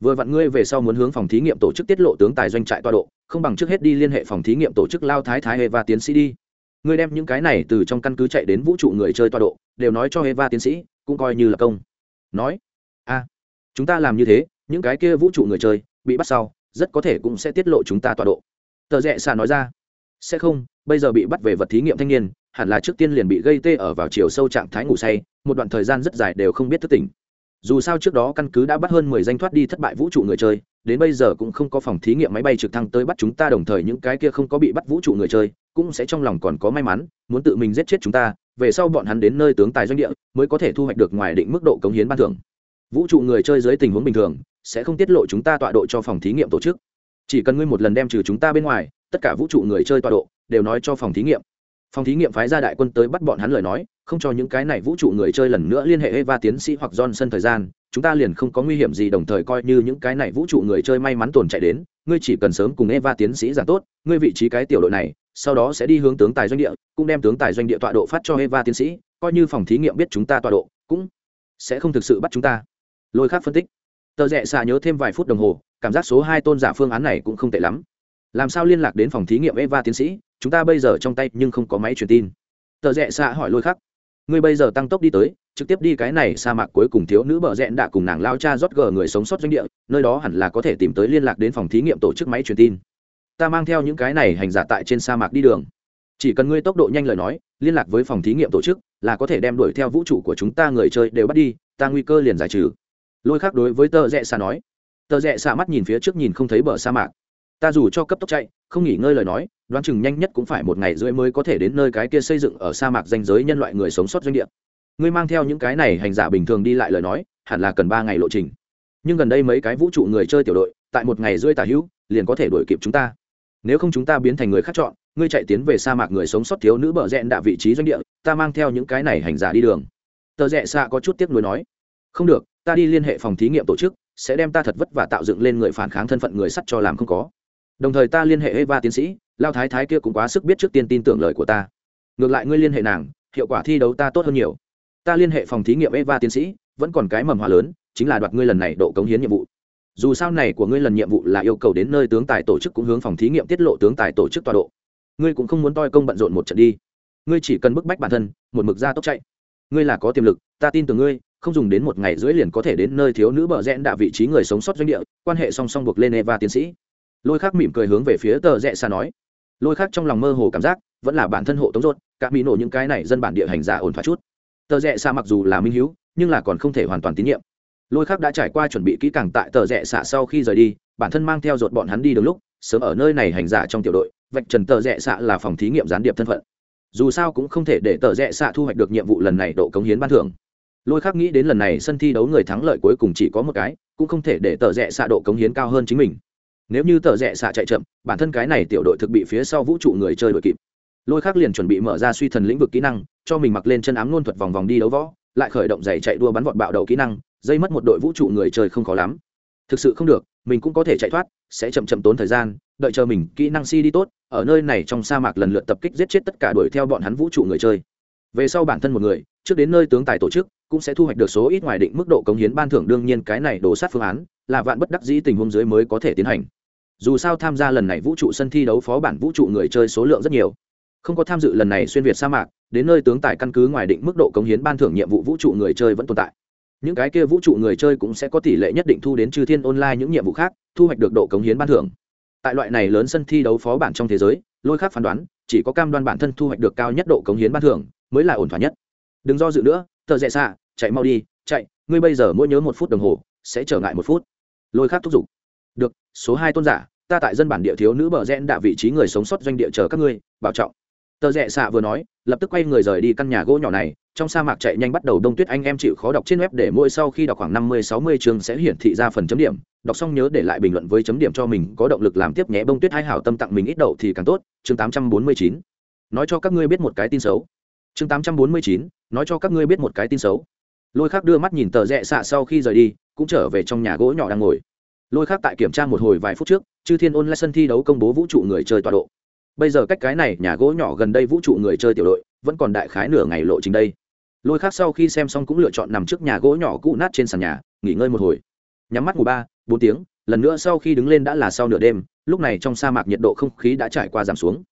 Vừa vặn ngươi về sau muốn hướng phòng thí nghiệm tổ chức tiết lộ tướng tài doanh trại toa độ, không bằng trước hết đi liên hệ phòng thí nghiệm tổ chức lao thái thái eva tiến sĩ đi. Ngươi đem những cái này từ trong căn cứ chạy đến vũ trụ người chơi toa độ, đều nói cho eva tiến sĩ, cũng coi như là công. Nói a chúng ta làm như thế, những cái kia vũ trụ người chơi, bị bắt sau rất có thể cũng sẽ tiết lộ chúng ta tọa độ. Tờ rẽ xạ nói ra, sẽ không, bây giờ bị bắt về vật thí nghiệm thanh niên, hẳn là trước tiên liền bị gây tê ở vào chiều sâu trạng thái ngủ say, một đoạn thời gian rất dài đều không biết thức tỉnh. Dù sao trước đó căn cứ đã bắt hơn mười danh thoát đi thất bại vũ trụ người chơi, đến bây giờ cũng không có phòng thí nghiệm máy bay trực thăng tới bắt chúng ta đồng thời những cái kia không có bị bắt vũ trụ người chơi, cũng sẽ trong lòng còn có may mắn, muốn tự mình giết chết chúng ta, về sau bọn hắn đến nơi tướng tài doanh địa mới có thể thu hoạch được ngoài định mức độ cống hiến ban thưởng. Vũ trụ người chơi dưới tình huống bình thường sẽ không tiết lộ chúng ta tọa độ cho phòng thí nghiệm tổ chức. Chỉ cần ngươi một lần đem trừ chúng ta bên ngoài, tất cả vũ trụ người chơi tọa độ đều nói cho phòng thí nghiệm. Phòng thí nghiệm phái ra đại quân tới bắt bọn hắn lời nói, không cho những cái này vũ trụ người chơi lần nữa liên hệ eva tiến sĩ hoặc johnson thời gian, chúng ta liền không có nguy hiểm gì đồng thời coi như những cái này vũ trụ người chơi may mắn tồn chạy đến, ngươi chỉ cần sớm cùng eva tiến sĩ giảng tốt, ngươi vị trí cái tiểu đội này, sau đó sẽ đi hướng tướng tài doanh địa, cũng đem tướng tài doanh địa tọa độ phát cho eva tiến sĩ, coi như phòng thí nghiệm biết chúng ta tọa độ, cũng sẽ không thực sự bắt chúng ta. Lôi khác phân tích tờ rẽ xạ nhớ thêm vài phút đồng hồ, cảm giác số hai tôn giả phương án này cũng không tệ lắm. Làm sao liên lạc đến phòng thí nghiệm eva tiến sĩ? Chúng ta bây giờ trong tay nhưng không có máy truyền tin. Tờ rẽ xạ hỏi lôi khắc. Ngươi bây giờ tăng tốc đi tới, trực tiếp đi cái này sa mạc cuối cùng thiếu nữ bờ rẽn đã cùng nàng lao cha rót gờ người sống sót doanh địa, nơi đó hẳn là có thể tìm tới liên lạc đến phòng thí nghiệm tổ chức máy truyền tin. Ta mang theo những cái này hành giả tại trên sa mạc đi đường. Chỉ cần ngươi tốc độ nhanh lời nói, liên lạc với phòng thí nghiệm tổ chức là có thể đem đuổi theo vũ trụ của chúng ta người chơi đều bắt đi, ta nguy cơ liền giải trừ lôi khác đối với tờ rẽ xa nói. Tờ rẽ xa mắt nhìn phía trước nhìn không thấy bờ sa mạc. Ta dù cho cấp tốc chạy, không nghỉ ngơi lời nói, đoán chừng nhanh nhất cũng phải một ngày rưỡi mới có thể đến nơi cái kia xây dựng ở sa mạc danh giới nhân loại người sống sót doanh địa. Ngươi mang theo những cái này hành giả bình thường đi lại lời nói, hẳn là cần ba ngày lộ trình. Nhưng gần đây mấy cái vũ trụ người chơi tiểu đội, tại một ngày rưỡi tả hữu, liền có thể đuổi kịp chúng ta. Nếu không chúng ta biến thành người khác chọn, ngươi chạy tiến về sa mạc người sống sót thiếu nữ bờ rẽn đạ vị trí doanh địa, ta mang theo những cái này hành giả đi đường. Tờ rẽ xa có chút tiếc nuối nói. Không được ta đi liên hệ phòng thí nghiệm tổ chức, sẽ đem ta thật vất vả tạo dựng lên người phản kháng thân phận người sắt cho làm không có. Đồng thời ta liên hệ eva tiến sĩ, lao thái thái kia cũng quá sức biết trước tiên tin tưởng lời của ta. Ngược lại ngươi liên hệ nàng, hiệu quả thi đấu ta tốt hơn nhiều. Ta liên hệ phòng thí nghiệm eva tiến sĩ, vẫn còn cái mầm hoa lớn, chính là đoạt ngươi lần này độ cống hiến nhiệm vụ. Dù sao này của ngươi lần nhiệm vụ là yêu cầu đến nơi tướng tài tổ chức cũng hướng phòng thí nghiệm tiết lộ tướng tài tổ chức tọa độ. Ngươi cũng không muốn toi công bận rộn một trận đi. Ngươi chỉ cần bức bách bản thân, một mực ra tốc chạy. Ngươi là có tiềm lực, ta tin tưởng ngươi không dùng đến một ngày rưỡi liền có thể đến nơi thiếu nữ bờ rẽn đạ vị trí người sống sót doanh địa, quan hệ song song buộc lên eva tiến sĩ. Lôi khác mỉm cười hướng về phía tờ rẽ xa nói. Lôi khác trong lòng mơ hồ cảm giác, vẫn là bản thân hộ tống rốt các mỹ nổ những cái này dân bản địa hành giả ổn thoát chút. Tờ rẽ xa mặc dù là minh hữu nhưng là còn không thể hoàn toàn tín nhiệm. Lôi khác đã trải qua chuẩn bị kỹ càng tại tờ rẽ xạ sau khi rời đi, bản thân mang theo rột bọn hắn đi đúng lúc, sớm ở nơi này hành giả trong tiểu đội, vạch trần tờ rẽ xạ là phòng thí nghiệm gián điệp thân phận. Dù sao cũng không thể để tờ rẽ xạ thu hoạch được nhiệm vụ lần này độ cống hiến ban thưởng lôi khác nghĩ đến lần này sân thi đấu người thắng lợi cuối cùng chỉ có một cái, cũng không thể để tờ rẽ xạ độ cống hiến cao hơn chính mình. Nếu như tờ rẽ xạ chạy chậm, bản thân cái này tiểu đội thực bị phía sau vũ trụ người chơi đội kịp. Lôi khác liền chuẩn bị mở ra suy thần lĩnh vực kỹ năng, cho mình mặc lên chân ám luôn thuật vòng vòng đi đấu võ, lại khởi động giày chạy đua bắn vọt bạo đầu kỹ năng, dây mất một đội vũ trụ người chơi không khó lắm. Thực sự không được, mình cũng có thể chạy thoát, sẽ chậm chậm tốn thời gian, đợi chờ mình kỹ năng si đi tốt, ở nơi này trong sa mạc lần lượt tập kích giết chết tất cả đuổi theo bọn hắn vũ trụ người chơi. Về sau bản thân một người, trước đến nơi tướng tài tổ chức cũng sẽ thu hoạch được số ít ngoài định mức độ cống hiến ban thưởng. Đương nhiên cái này đổ sát phương án là vạn bất đắc dĩ tình huống dưới mới có thể tiến hành. Dù sao tham gia lần này vũ trụ sân thi đấu phó bản vũ trụ người chơi số lượng rất nhiều. Không có tham dự lần này xuyên việt sa mạc, đến nơi tướng tài căn cứ ngoài định mức độ cống hiến ban thưởng nhiệm vụ vũ trụ người chơi vẫn tồn tại. Những cái kia vũ trụ người chơi cũng sẽ có tỷ lệ nhất định thu đến chư thiên online những nhiệm vụ khác, thu hoạch được độ cống hiến ban thưởng. Tại loại này lớn sân thi đấu phó bản trong thế giới, lôi khác phán đoán, chỉ có cam đoan bản thân thu hoạch được cao nhất độ cống hiến ban thưởng mới là ổn thỏa nhất. Đừng do dự nữa, tờ rẽ xạ chạy mau đi, chạy, ngươi bây giờ mỗi nhớ một phút đồng hồ, sẽ trở ngại một phút. Lôi khác thúc giục. Được, số hai tôn giả, ta tại dân bản địa thiếu nữ bờ rẽn đạ vị trí người sống sót doanh địa chờ các ngươi, bảo trọng. Tờ rẽ xạ vừa nói, lập tức quay người rời đi căn nhà gỗ nhỏ này, trong sa mạc chạy nhanh bắt đầu đông tuyết anh em chịu khó đọc trên web để mỗi sau khi đọc khoảng năm mươi, sáu mươi chương sẽ hiển thị ra phần chấm điểm. Đọc xong nhớ để lại bình luận với chấm điểm cho mình, có động lực làm tiếp nhé. Bông tuyết hai hảo tâm tặng mình ít đậu thì càng tốt. Chương tám trăm bốn mươi chín. Nói cho các ngươi biết một cái tin xấu. Chương tám trăm bốn mươi chín. Nói cho các ngươi biết một cái tin xấu lôi khác đưa mắt nhìn tờ rẽ xạ sau khi rời đi, cũng trở về trong nhà gỗ nhỏ đang ngồi. Lôi khác tại kiểm tra một hồi vài phút trước, chư thiên ôn lại sân thi đấu công bố vũ trụ người chơi tọa độ. Bây giờ cách cái này, nhà gỗ nhỏ gần đây vũ trụ người chơi tiểu đội, vẫn còn đại khái nửa ngày lộ trình đây. Lôi khác sau khi xem xong cũng lựa chọn nằm trước nhà gỗ nhỏ cũ nát trên sàn nhà, nghỉ ngơi một hồi. Nhắm mắt ngủ ba, bốn tiếng, lần nữa sau khi đứng lên đã là sau nửa đêm, lúc này trong sa mạc nhiệt độ không khí đã trải qua giảm xuống.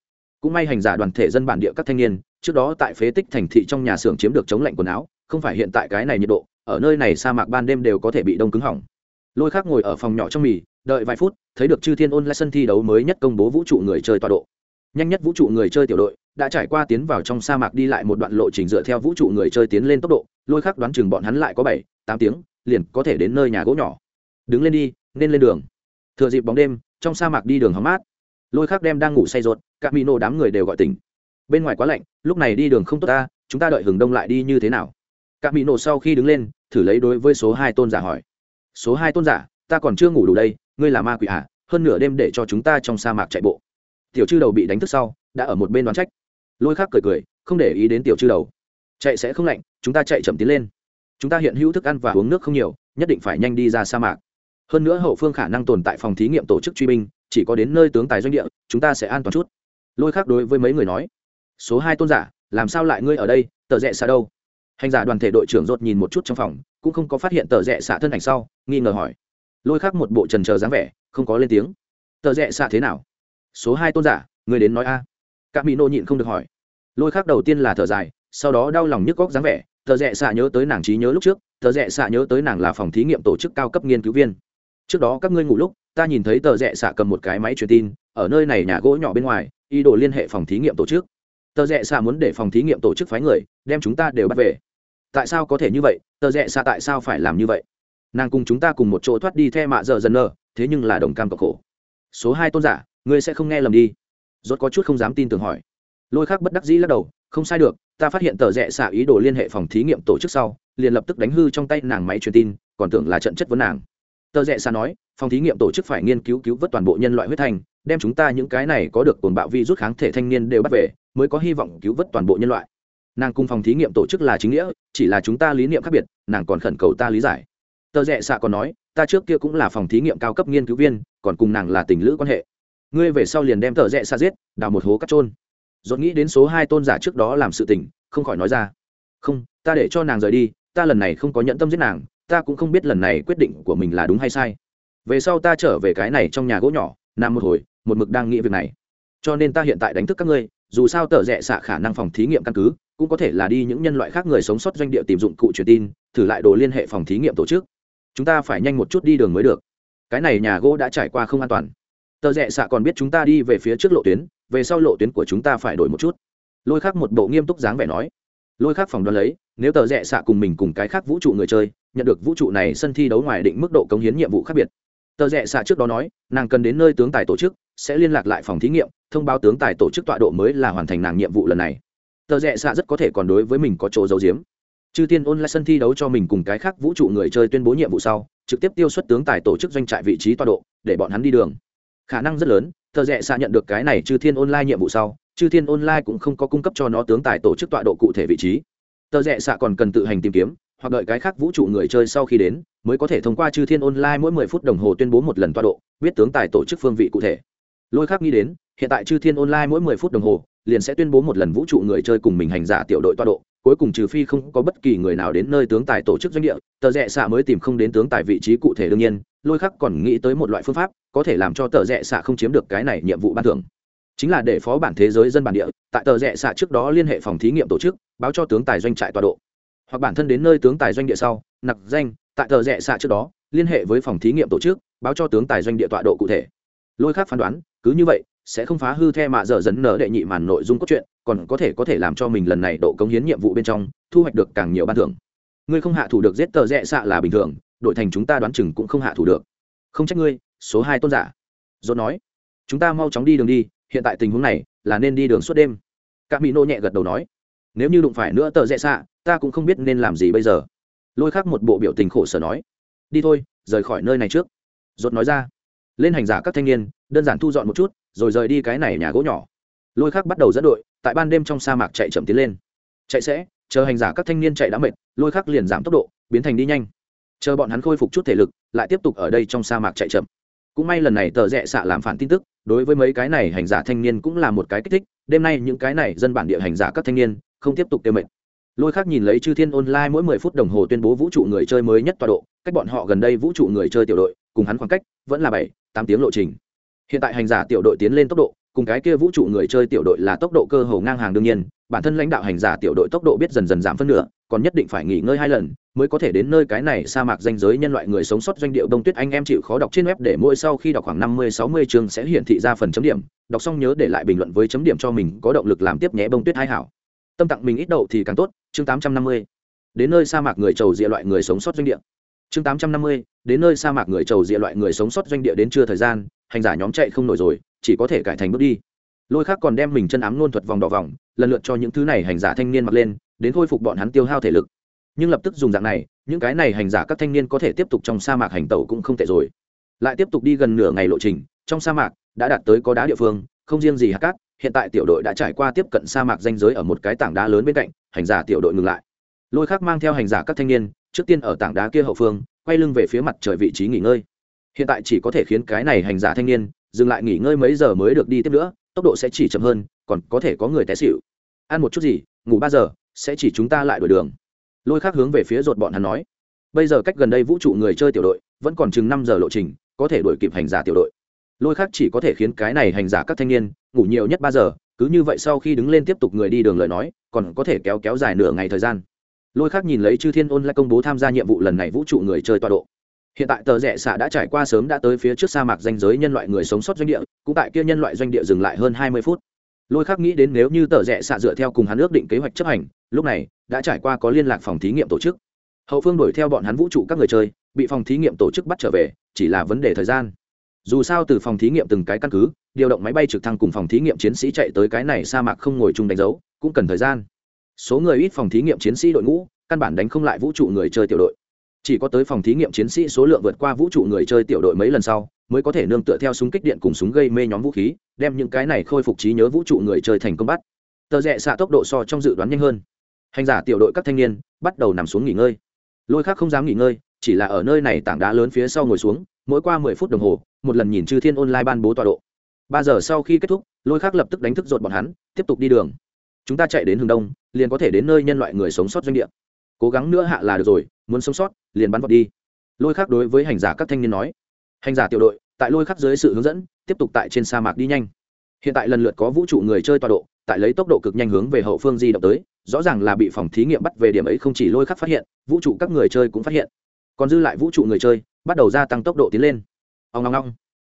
Cũng may hành giả đoàn thể dân bản địa các thanh niên, trước đó tại phế tích thành thị trong nhà xưởng chiếm được chống lạnh quần áo không phải hiện tại cái này nhiệt độ, ở nơi này sa mạc ban đêm đều có thể bị đông cứng hỏng. Lôi khác ngồi ở phòng nhỏ trong mì, đợi vài phút, thấy được chư thiên ôn lại sân thi đấu mới nhất công bố vũ trụ người chơi tọa độ. Nhanh nhất vũ trụ người chơi tiểu đội đã trải qua tiến vào trong sa mạc đi lại một đoạn lộ trình dựa theo vũ trụ người chơi tiến lên tốc độ, lôi khắc đoán chừng bọn hắn lại có bảy, tám tiếng, liền có thể đến nơi nhà gỗ nhỏ. Đứng lên đi, nên lên đường. Thừa dịp bóng đêm, trong sa mạc đi đường hóng mát, lôi khắc đem đang ngủ say rột các mỹ nô đám người đều gọi tỉnh. Bên ngoài quá lạnh, lúc này đi đường không tốt ta, chúng ta đợi hừng đông lại đi như thế nào? Các mỹ nổ sau khi đứng lên, thử lấy đối với số hai tôn giả hỏi. Số hai tôn giả, ta còn chưa ngủ đủ đây, ngươi là ma quỷ à? Hơn nửa đêm để cho chúng ta trong sa mạc chạy bộ. Tiểu chư đầu bị đánh thức sau, đã ở một bên đoán trách. Lôi khác cười cười, không để ý đến tiểu chư đầu. Chạy sẽ không lạnh, chúng ta chạy chậm tiến lên. Chúng ta hiện hữu thức ăn và uống nước không nhiều, nhất định phải nhanh đi ra sa mạc. Hơn nữa hậu phương khả năng tồn tại phòng thí nghiệm tổ chức truy binh, chỉ có đến nơi tướng tài doanh địa, chúng ta sẽ an toàn chút. Lôi khác đối với mấy người nói. Số hai tôn giả, làm sao lại ngươi ở đây? Tờ rẽ xa đâu? Hành giả đoàn thể đội trưởng rột nhìn một chút trong phòng, cũng không có phát hiện tờ rẽ xạ thân ảnh sau, nghi ngờ hỏi. Lôi khác một bộ trần trờ dáng vẻ, không có lên tiếng. Tờ rẽ xạ thế nào? Số hai tôn giả, người đến nói a. Các mỹ nô nhịn không được hỏi. Lôi khác đầu tiên là thở dài, sau đó đau lòng nhức góc dáng vẻ, tờ rẽ xạ nhớ tới nàng trí nhớ lúc trước, tờ rẽ xạ nhớ tới nàng là phòng thí nghiệm tổ chức cao cấp nghiên cứu viên. Trước đó các ngươi ngủ lúc, ta nhìn thấy tờ rẽ xạ cầm một cái máy truyền tin, ở nơi này nhà gỗ nhỏ bên ngoài, ý đồ liên hệ phòng thí nghiệm tổ chức. Tờ rẽ xạ muốn để phòng thí nghiệm tổ chức phái người, đem chúng ta đều bắt về tại sao có thể như vậy, tờ rẽ xa tại sao phải làm như vậy? Nàng cùng chúng ta cùng một chỗ thoát đi theo mạ giờ dần nơ thế nhưng là đồng cam cộng khổ. Số hai tôn giả, ngươi sẽ không nghe lầm đi. Rốt có chút không dám tin tưởng hỏi. Lôi khác bất đắc dĩ lắc đầu, không sai được, ta phát hiện tờ rẽ xạ ý đồ liên hệ phòng thí nghiệm tổ chức sau, liền lập tức đánh hư trong tay nàng máy truyền tin, còn tưởng là trận chất vấn nàng. Tờ rẽ xạ nói, phòng thí nghiệm tổ chức phải nghiên cứu cứu vớt toàn bộ nhân loại huyết thanh, đem chúng ta những cái này có được cồn bạo vi rút kháng thể thanh niên đều bắt về, mới có hy vọng cứu vớt toàn bộ nhân loại nàng cùng phòng thí nghiệm tổ chức là chính nghĩa, chỉ là chúng ta lý niệm khác biệt, nàng còn khẩn cầu ta lý giải. Tờ rẽ xạ còn nói, ta trước kia cũng là phòng thí nghiệm cao cấp nghiên cứu viên, còn cùng nàng là tình lữ quan hệ. Ngươi về sau liền đem tờ rẽ xạ giết, đào một hố cắt trôn. Dốt nghĩ đến số hai tôn giả trước đó làm sự tình, không khỏi nói ra. Không, ta để cho nàng rời đi, ta lần này không có nhẫn tâm giết nàng, ta cũng không biết lần này quyết định của mình là đúng hay sai. Về sau ta trở về cái này trong nhà gỗ nhỏ, nằm một hồi, một mực đang nghĩ việc này. Cho nên ta hiện tại đánh thức các ngươi, dù sao tờ rẽ xạ khả năng phòng thí nghiệm căn cứ cũng có thể là đi những nhân loại khác người sống sót doanh địa tìm dụng cụ truyền tin, thử lại đồ liên hệ phòng thí nghiệm tổ chức. Chúng ta phải nhanh một chút đi đường mới được. Cái này nhà gỗ đã trải qua không an toàn. Tờ rẽ xạ còn biết chúng ta đi về phía trước lộ tuyến, về sau lộ tuyến của chúng ta phải đổi một chút. Lôi khác một bộ nghiêm túc dáng vẻ nói. Lôi khác phòng đoán lấy, nếu tờ rẽ xạ cùng mình cùng cái khác vũ trụ người chơi, nhận được vũ trụ này sân thi đấu ngoài định mức độ cống hiến nhiệm vụ khác biệt. Tờ rẽ xạ trước đó nói, nàng cần đến nơi tướng tài tổ chức, sẽ liên lạc lại phòng thí nghiệm, thông báo tướng tài tổ chức tọa độ mới là hoàn thành nàng nhiệm vụ lần này tờ rẽ xạ rất có thể còn đối với mình có chỗ giấu giếm. Chư tiên ôn lại sân thi đấu cho mình cùng cái khác vũ trụ người chơi tuyên bố nhiệm vụ sau, trực tiếp tiêu xuất tướng tài tổ chức doanh trại vị trí toa độ, để bọn hắn đi đường. Khả năng rất lớn thợ rẽ xạ nhận được cái này chư thiên online nhiệm vụ sau, chư thiên online cũng không có cung cấp cho nó tướng tài tổ chức tọa độ cụ thể vị trí. Tờ rẽ xạ còn cần tự hành tìm kiếm, hoặc đợi cái khác vũ trụ người chơi sau khi đến, mới có thể thông qua chư thiên online mỗi mười phút đồng hồ tuyên bố một lần tọa độ biết tướng tài tổ chức phương vị cụ thể. Lôi khác nghĩ đến, hiện tại chư thiên online mỗi mười phút đồng hồ liền sẽ tuyên bố một lần vũ trụ người chơi cùng mình hành giả tiểu đội tọa độ, cuối cùng trừ phi không có bất kỳ người nào đến nơi tướng tài tổ chức doanh địa, tờ rẽ xạ mới tìm không đến tướng tài vị trí cụ thể đương nhiên, lôi khắc còn nghĩ tới một loại phương pháp, có thể làm cho tờ rẽ xạ không chiếm được cái này nhiệm vụ ban thưởng. Chính là để phó bản thế giới dân bản địa, tại tờ rẽ xạ trước đó liên hệ phòng thí nghiệm tổ chức, báo cho tướng tài doanh trại tọa độ. Hoặc bản thân đến nơi tướng tài doanh địa sau, nặc danh, tại tờ rẽ xạ trước đó, liên hệ với phòng thí nghiệm tổ chức, báo cho tướng tài doanh địa tọa độ cụ thể. Lôi khác phán đoán, cứ như vậy sẽ không phá hư the mạ dở dẫn nở đệ nhị màn nội dung cốt truyện, còn có thể có thể làm cho mình lần này độ cống hiến nhiệm vụ bên trong, thu hoạch được càng nhiều ban thưởng. Ngươi không hạ thủ được giết tờ rẽ xạ là bình thường, đội thành chúng ta đoán chừng cũng không hạ thủ được. Không trách ngươi, số hai tôn giả. Dốt nói, chúng ta mau chóng đi đường đi, hiện tại tình huống này là nên đi đường suốt đêm. Các mỹ nô nhẹ gật đầu nói, nếu như đụng phải nữa tờ rẽ xạ, ta cũng không biết nên làm gì bây giờ. Lôi khắc một bộ biểu tình khổ sở nói, đi thôi, rời khỏi nơi này trước. Dốt nói ra, lên hành giả các thanh niên, đơn giản thu dọn một chút rồi rời đi cái này nhà gỗ nhỏ. Lôi khắc bắt đầu dẫn đội, tại ban đêm trong sa mạc chạy chậm tiến lên. Chạy sẽ, chờ hành giả các thanh niên chạy đã mệt, lôi khắc liền giảm tốc độ, biến thành đi nhanh. Chờ bọn hắn khôi phục chút thể lực, lại tiếp tục ở đây trong sa mạc chạy chậm. Cũng may lần này tờ rẽ xạ làm phản tin tức, đối với mấy cái này hành giả thanh niên cũng là một cái kích thích, đêm nay những cái này dân bản địa hành giả các thanh niên, không tiếp tục tiêu mệt. Lôi khác nhìn lấy chư thiên online mỗi mười phút đồng hồ tuyên bố vũ trụ người chơi mới nhất tọa độ, cách bọn họ gần đây vũ trụ người chơi tiểu đội, cùng hắn khoảng cách, vẫn là bảy, tám tiếng lộ trình hiện tại hành giả tiểu đội tiến lên tốc độ, cùng cái kia vũ trụ người chơi tiểu đội là tốc độ cơ hồ ngang hàng đương nhiên, bản thân lãnh đạo hành giả tiểu đội tốc độ biết dần dần giảm phân nửa, còn nhất định phải nghỉ ngơi hai lần mới có thể đến nơi cái này sa mạc danh giới nhân loại người sống sót doanh điệu đông tuyết anh em chịu khó đọc trên web để mỗi sau khi đọc khoảng năm mươi, sáu mươi chương sẽ hiển thị ra phần chấm điểm. Đọc xong nhớ để lại bình luận với chấm điểm cho mình, có động lực làm tiếp nhé bông tuyết hai hảo. Tâm tặng mình ít đậu thì càng tốt, chương tám trăm năm mươi. Đến nơi sa mạc người trầu rịa loại người sống sót doanh địa chương tám trăm năm mươi, đến nơi sa mạc người trầu dịa loại người sống sót doanh địa đến chưa thời gian, hành giả nhóm chạy không nổi rồi, chỉ có thể cải thành bước đi. Lôi khác còn đem mình chân ám luôn thuật vòng đỏ vòng, lần lượt cho những thứ này hành giả thanh niên mặc lên, đến khôi phục bọn hắn tiêu hao thể lực. Nhưng lập tức dùng dạng này, những cái này hành giả các thanh niên có thể tiếp tục trong sa mạc hành tẩu cũng không tệ rồi. Lại tiếp tục đi gần nửa ngày lộ trình, trong sa mạc đã đạt tới có đá địa phương, không riêng gì hạt cát, hiện tại tiểu đội đã trải qua tiếp cận sa mạc danh giới ở một cái tảng đá lớn bên cạnh, hành giả tiểu đội ngừng lại. Lôi khác mang theo hành giả các thanh niên trước tiên ở tảng đá kia hậu phương, quay lưng về phía mặt trời vị trí nghỉ ngơi. Hiện tại chỉ có thể khiến cái này hành giả thanh niên dừng lại nghỉ ngơi mấy giờ mới được đi tiếp nữa, tốc độ sẽ chỉ chậm hơn, còn có thể có người té xịu ăn một chút gì, ngủ ba giờ, sẽ chỉ chúng ta lại đổi đường. Lôi khác hướng về phía rột bọn hắn nói. Bây giờ cách gần đây vũ trụ người chơi tiểu đội, vẫn còn chừng năm giờ lộ trình, có thể đổi kịp hành giả tiểu đội. Lôi khác chỉ có thể khiến cái này hành giả các thanh niên ngủ nhiều nhất ba giờ, cứ như vậy sau khi đứng lên tiếp tục người đi đường lời nói, còn có thể kéo kéo dài nửa ngày thời gian lôi khác nhìn lấy chư thiên ôn lại công bố tham gia nhiệm vụ lần này vũ trụ người chơi tọa độ. Hiện tại tờ rẽ xạ đã trải qua sớm đã tới phía trước sa mạc danh giới nhân loại người sống sót doanh địa, cũng tại kia nhân loại doanh địa dừng lại hơn hai mươi phút. Lôi khác nghĩ đến nếu như tờ rẽ xạ dựa theo cùng hắn ước định kế hoạch chấp hành, lúc này, đã trải qua có liên lạc phòng thí nghiệm tổ chức. Hậu phương đuổi theo bọn hắn vũ trụ các người chơi, bị phòng thí nghiệm tổ chức bắt trở về, chỉ là vấn đề thời gian. Dù sao từ phòng thí nghiệm từng cái căn cứ, điều động máy bay trực thăng cùng phòng thí nghiệm chiến sĩ chạy tới cái này sa mạc không ngồi chung đánh dấu, cũng cần thời gian số người ít phòng thí nghiệm chiến sĩ đội ngũ, căn bản đánh không lại vũ trụ người chơi tiểu đội. Chỉ có tới phòng thí nghiệm chiến sĩ số lượng vượt qua vũ trụ người chơi tiểu đội mấy lần sau, mới có thể nương tựa theo súng kích điện cùng súng gây mê nhóm vũ khí, đem những cái này khôi phục trí nhớ vũ trụ người chơi thành công bắt. Tờ rẽ xạ tốc độ so trong dự đoán nhanh hơn. Hành giả tiểu đội các thanh niên, bắt đầu nằm xuống nghỉ ngơi. Lôi khác không dám nghỉ ngơi, chỉ là ở nơi này tảng đá lớn phía sau ngồi xuống, mỗi qua mười phút đồng hồ, một lần nhìn chư thiên online ban bố tọa độ. Ba giờ sau khi kết thúc, lôi khác lập tức đánh thức dột bọn hắn, tiếp tục đi đường chúng ta chạy đến hướng đông, liền có thể đến nơi nhân loại người sống sót doanh địa. Cố gắng nữa hạ là được rồi, muốn sống sót, liền bắn vọt đi. Lôi khác đối với hành giả các thanh niên nói. Hành giả tiểu đội, tại lôi khắc dưới sự hướng dẫn, tiếp tục tại trên sa mạc đi nhanh. Hiện tại lần lượt có vũ trụ người chơi tọa độ, tại lấy tốc độ cực nhanh hướng về hậu phương di động tới, rõ ràng là bị phòng thí nghiệm bắt về điểm ấy không chỉ lôi khắc phát hiện, vũ trụ các người chơi cũng phát hiện. Còn dư lại vũ trụ người chơi, bắt đầu gia tăng tốc độ tiến lên. Ông ngong ngong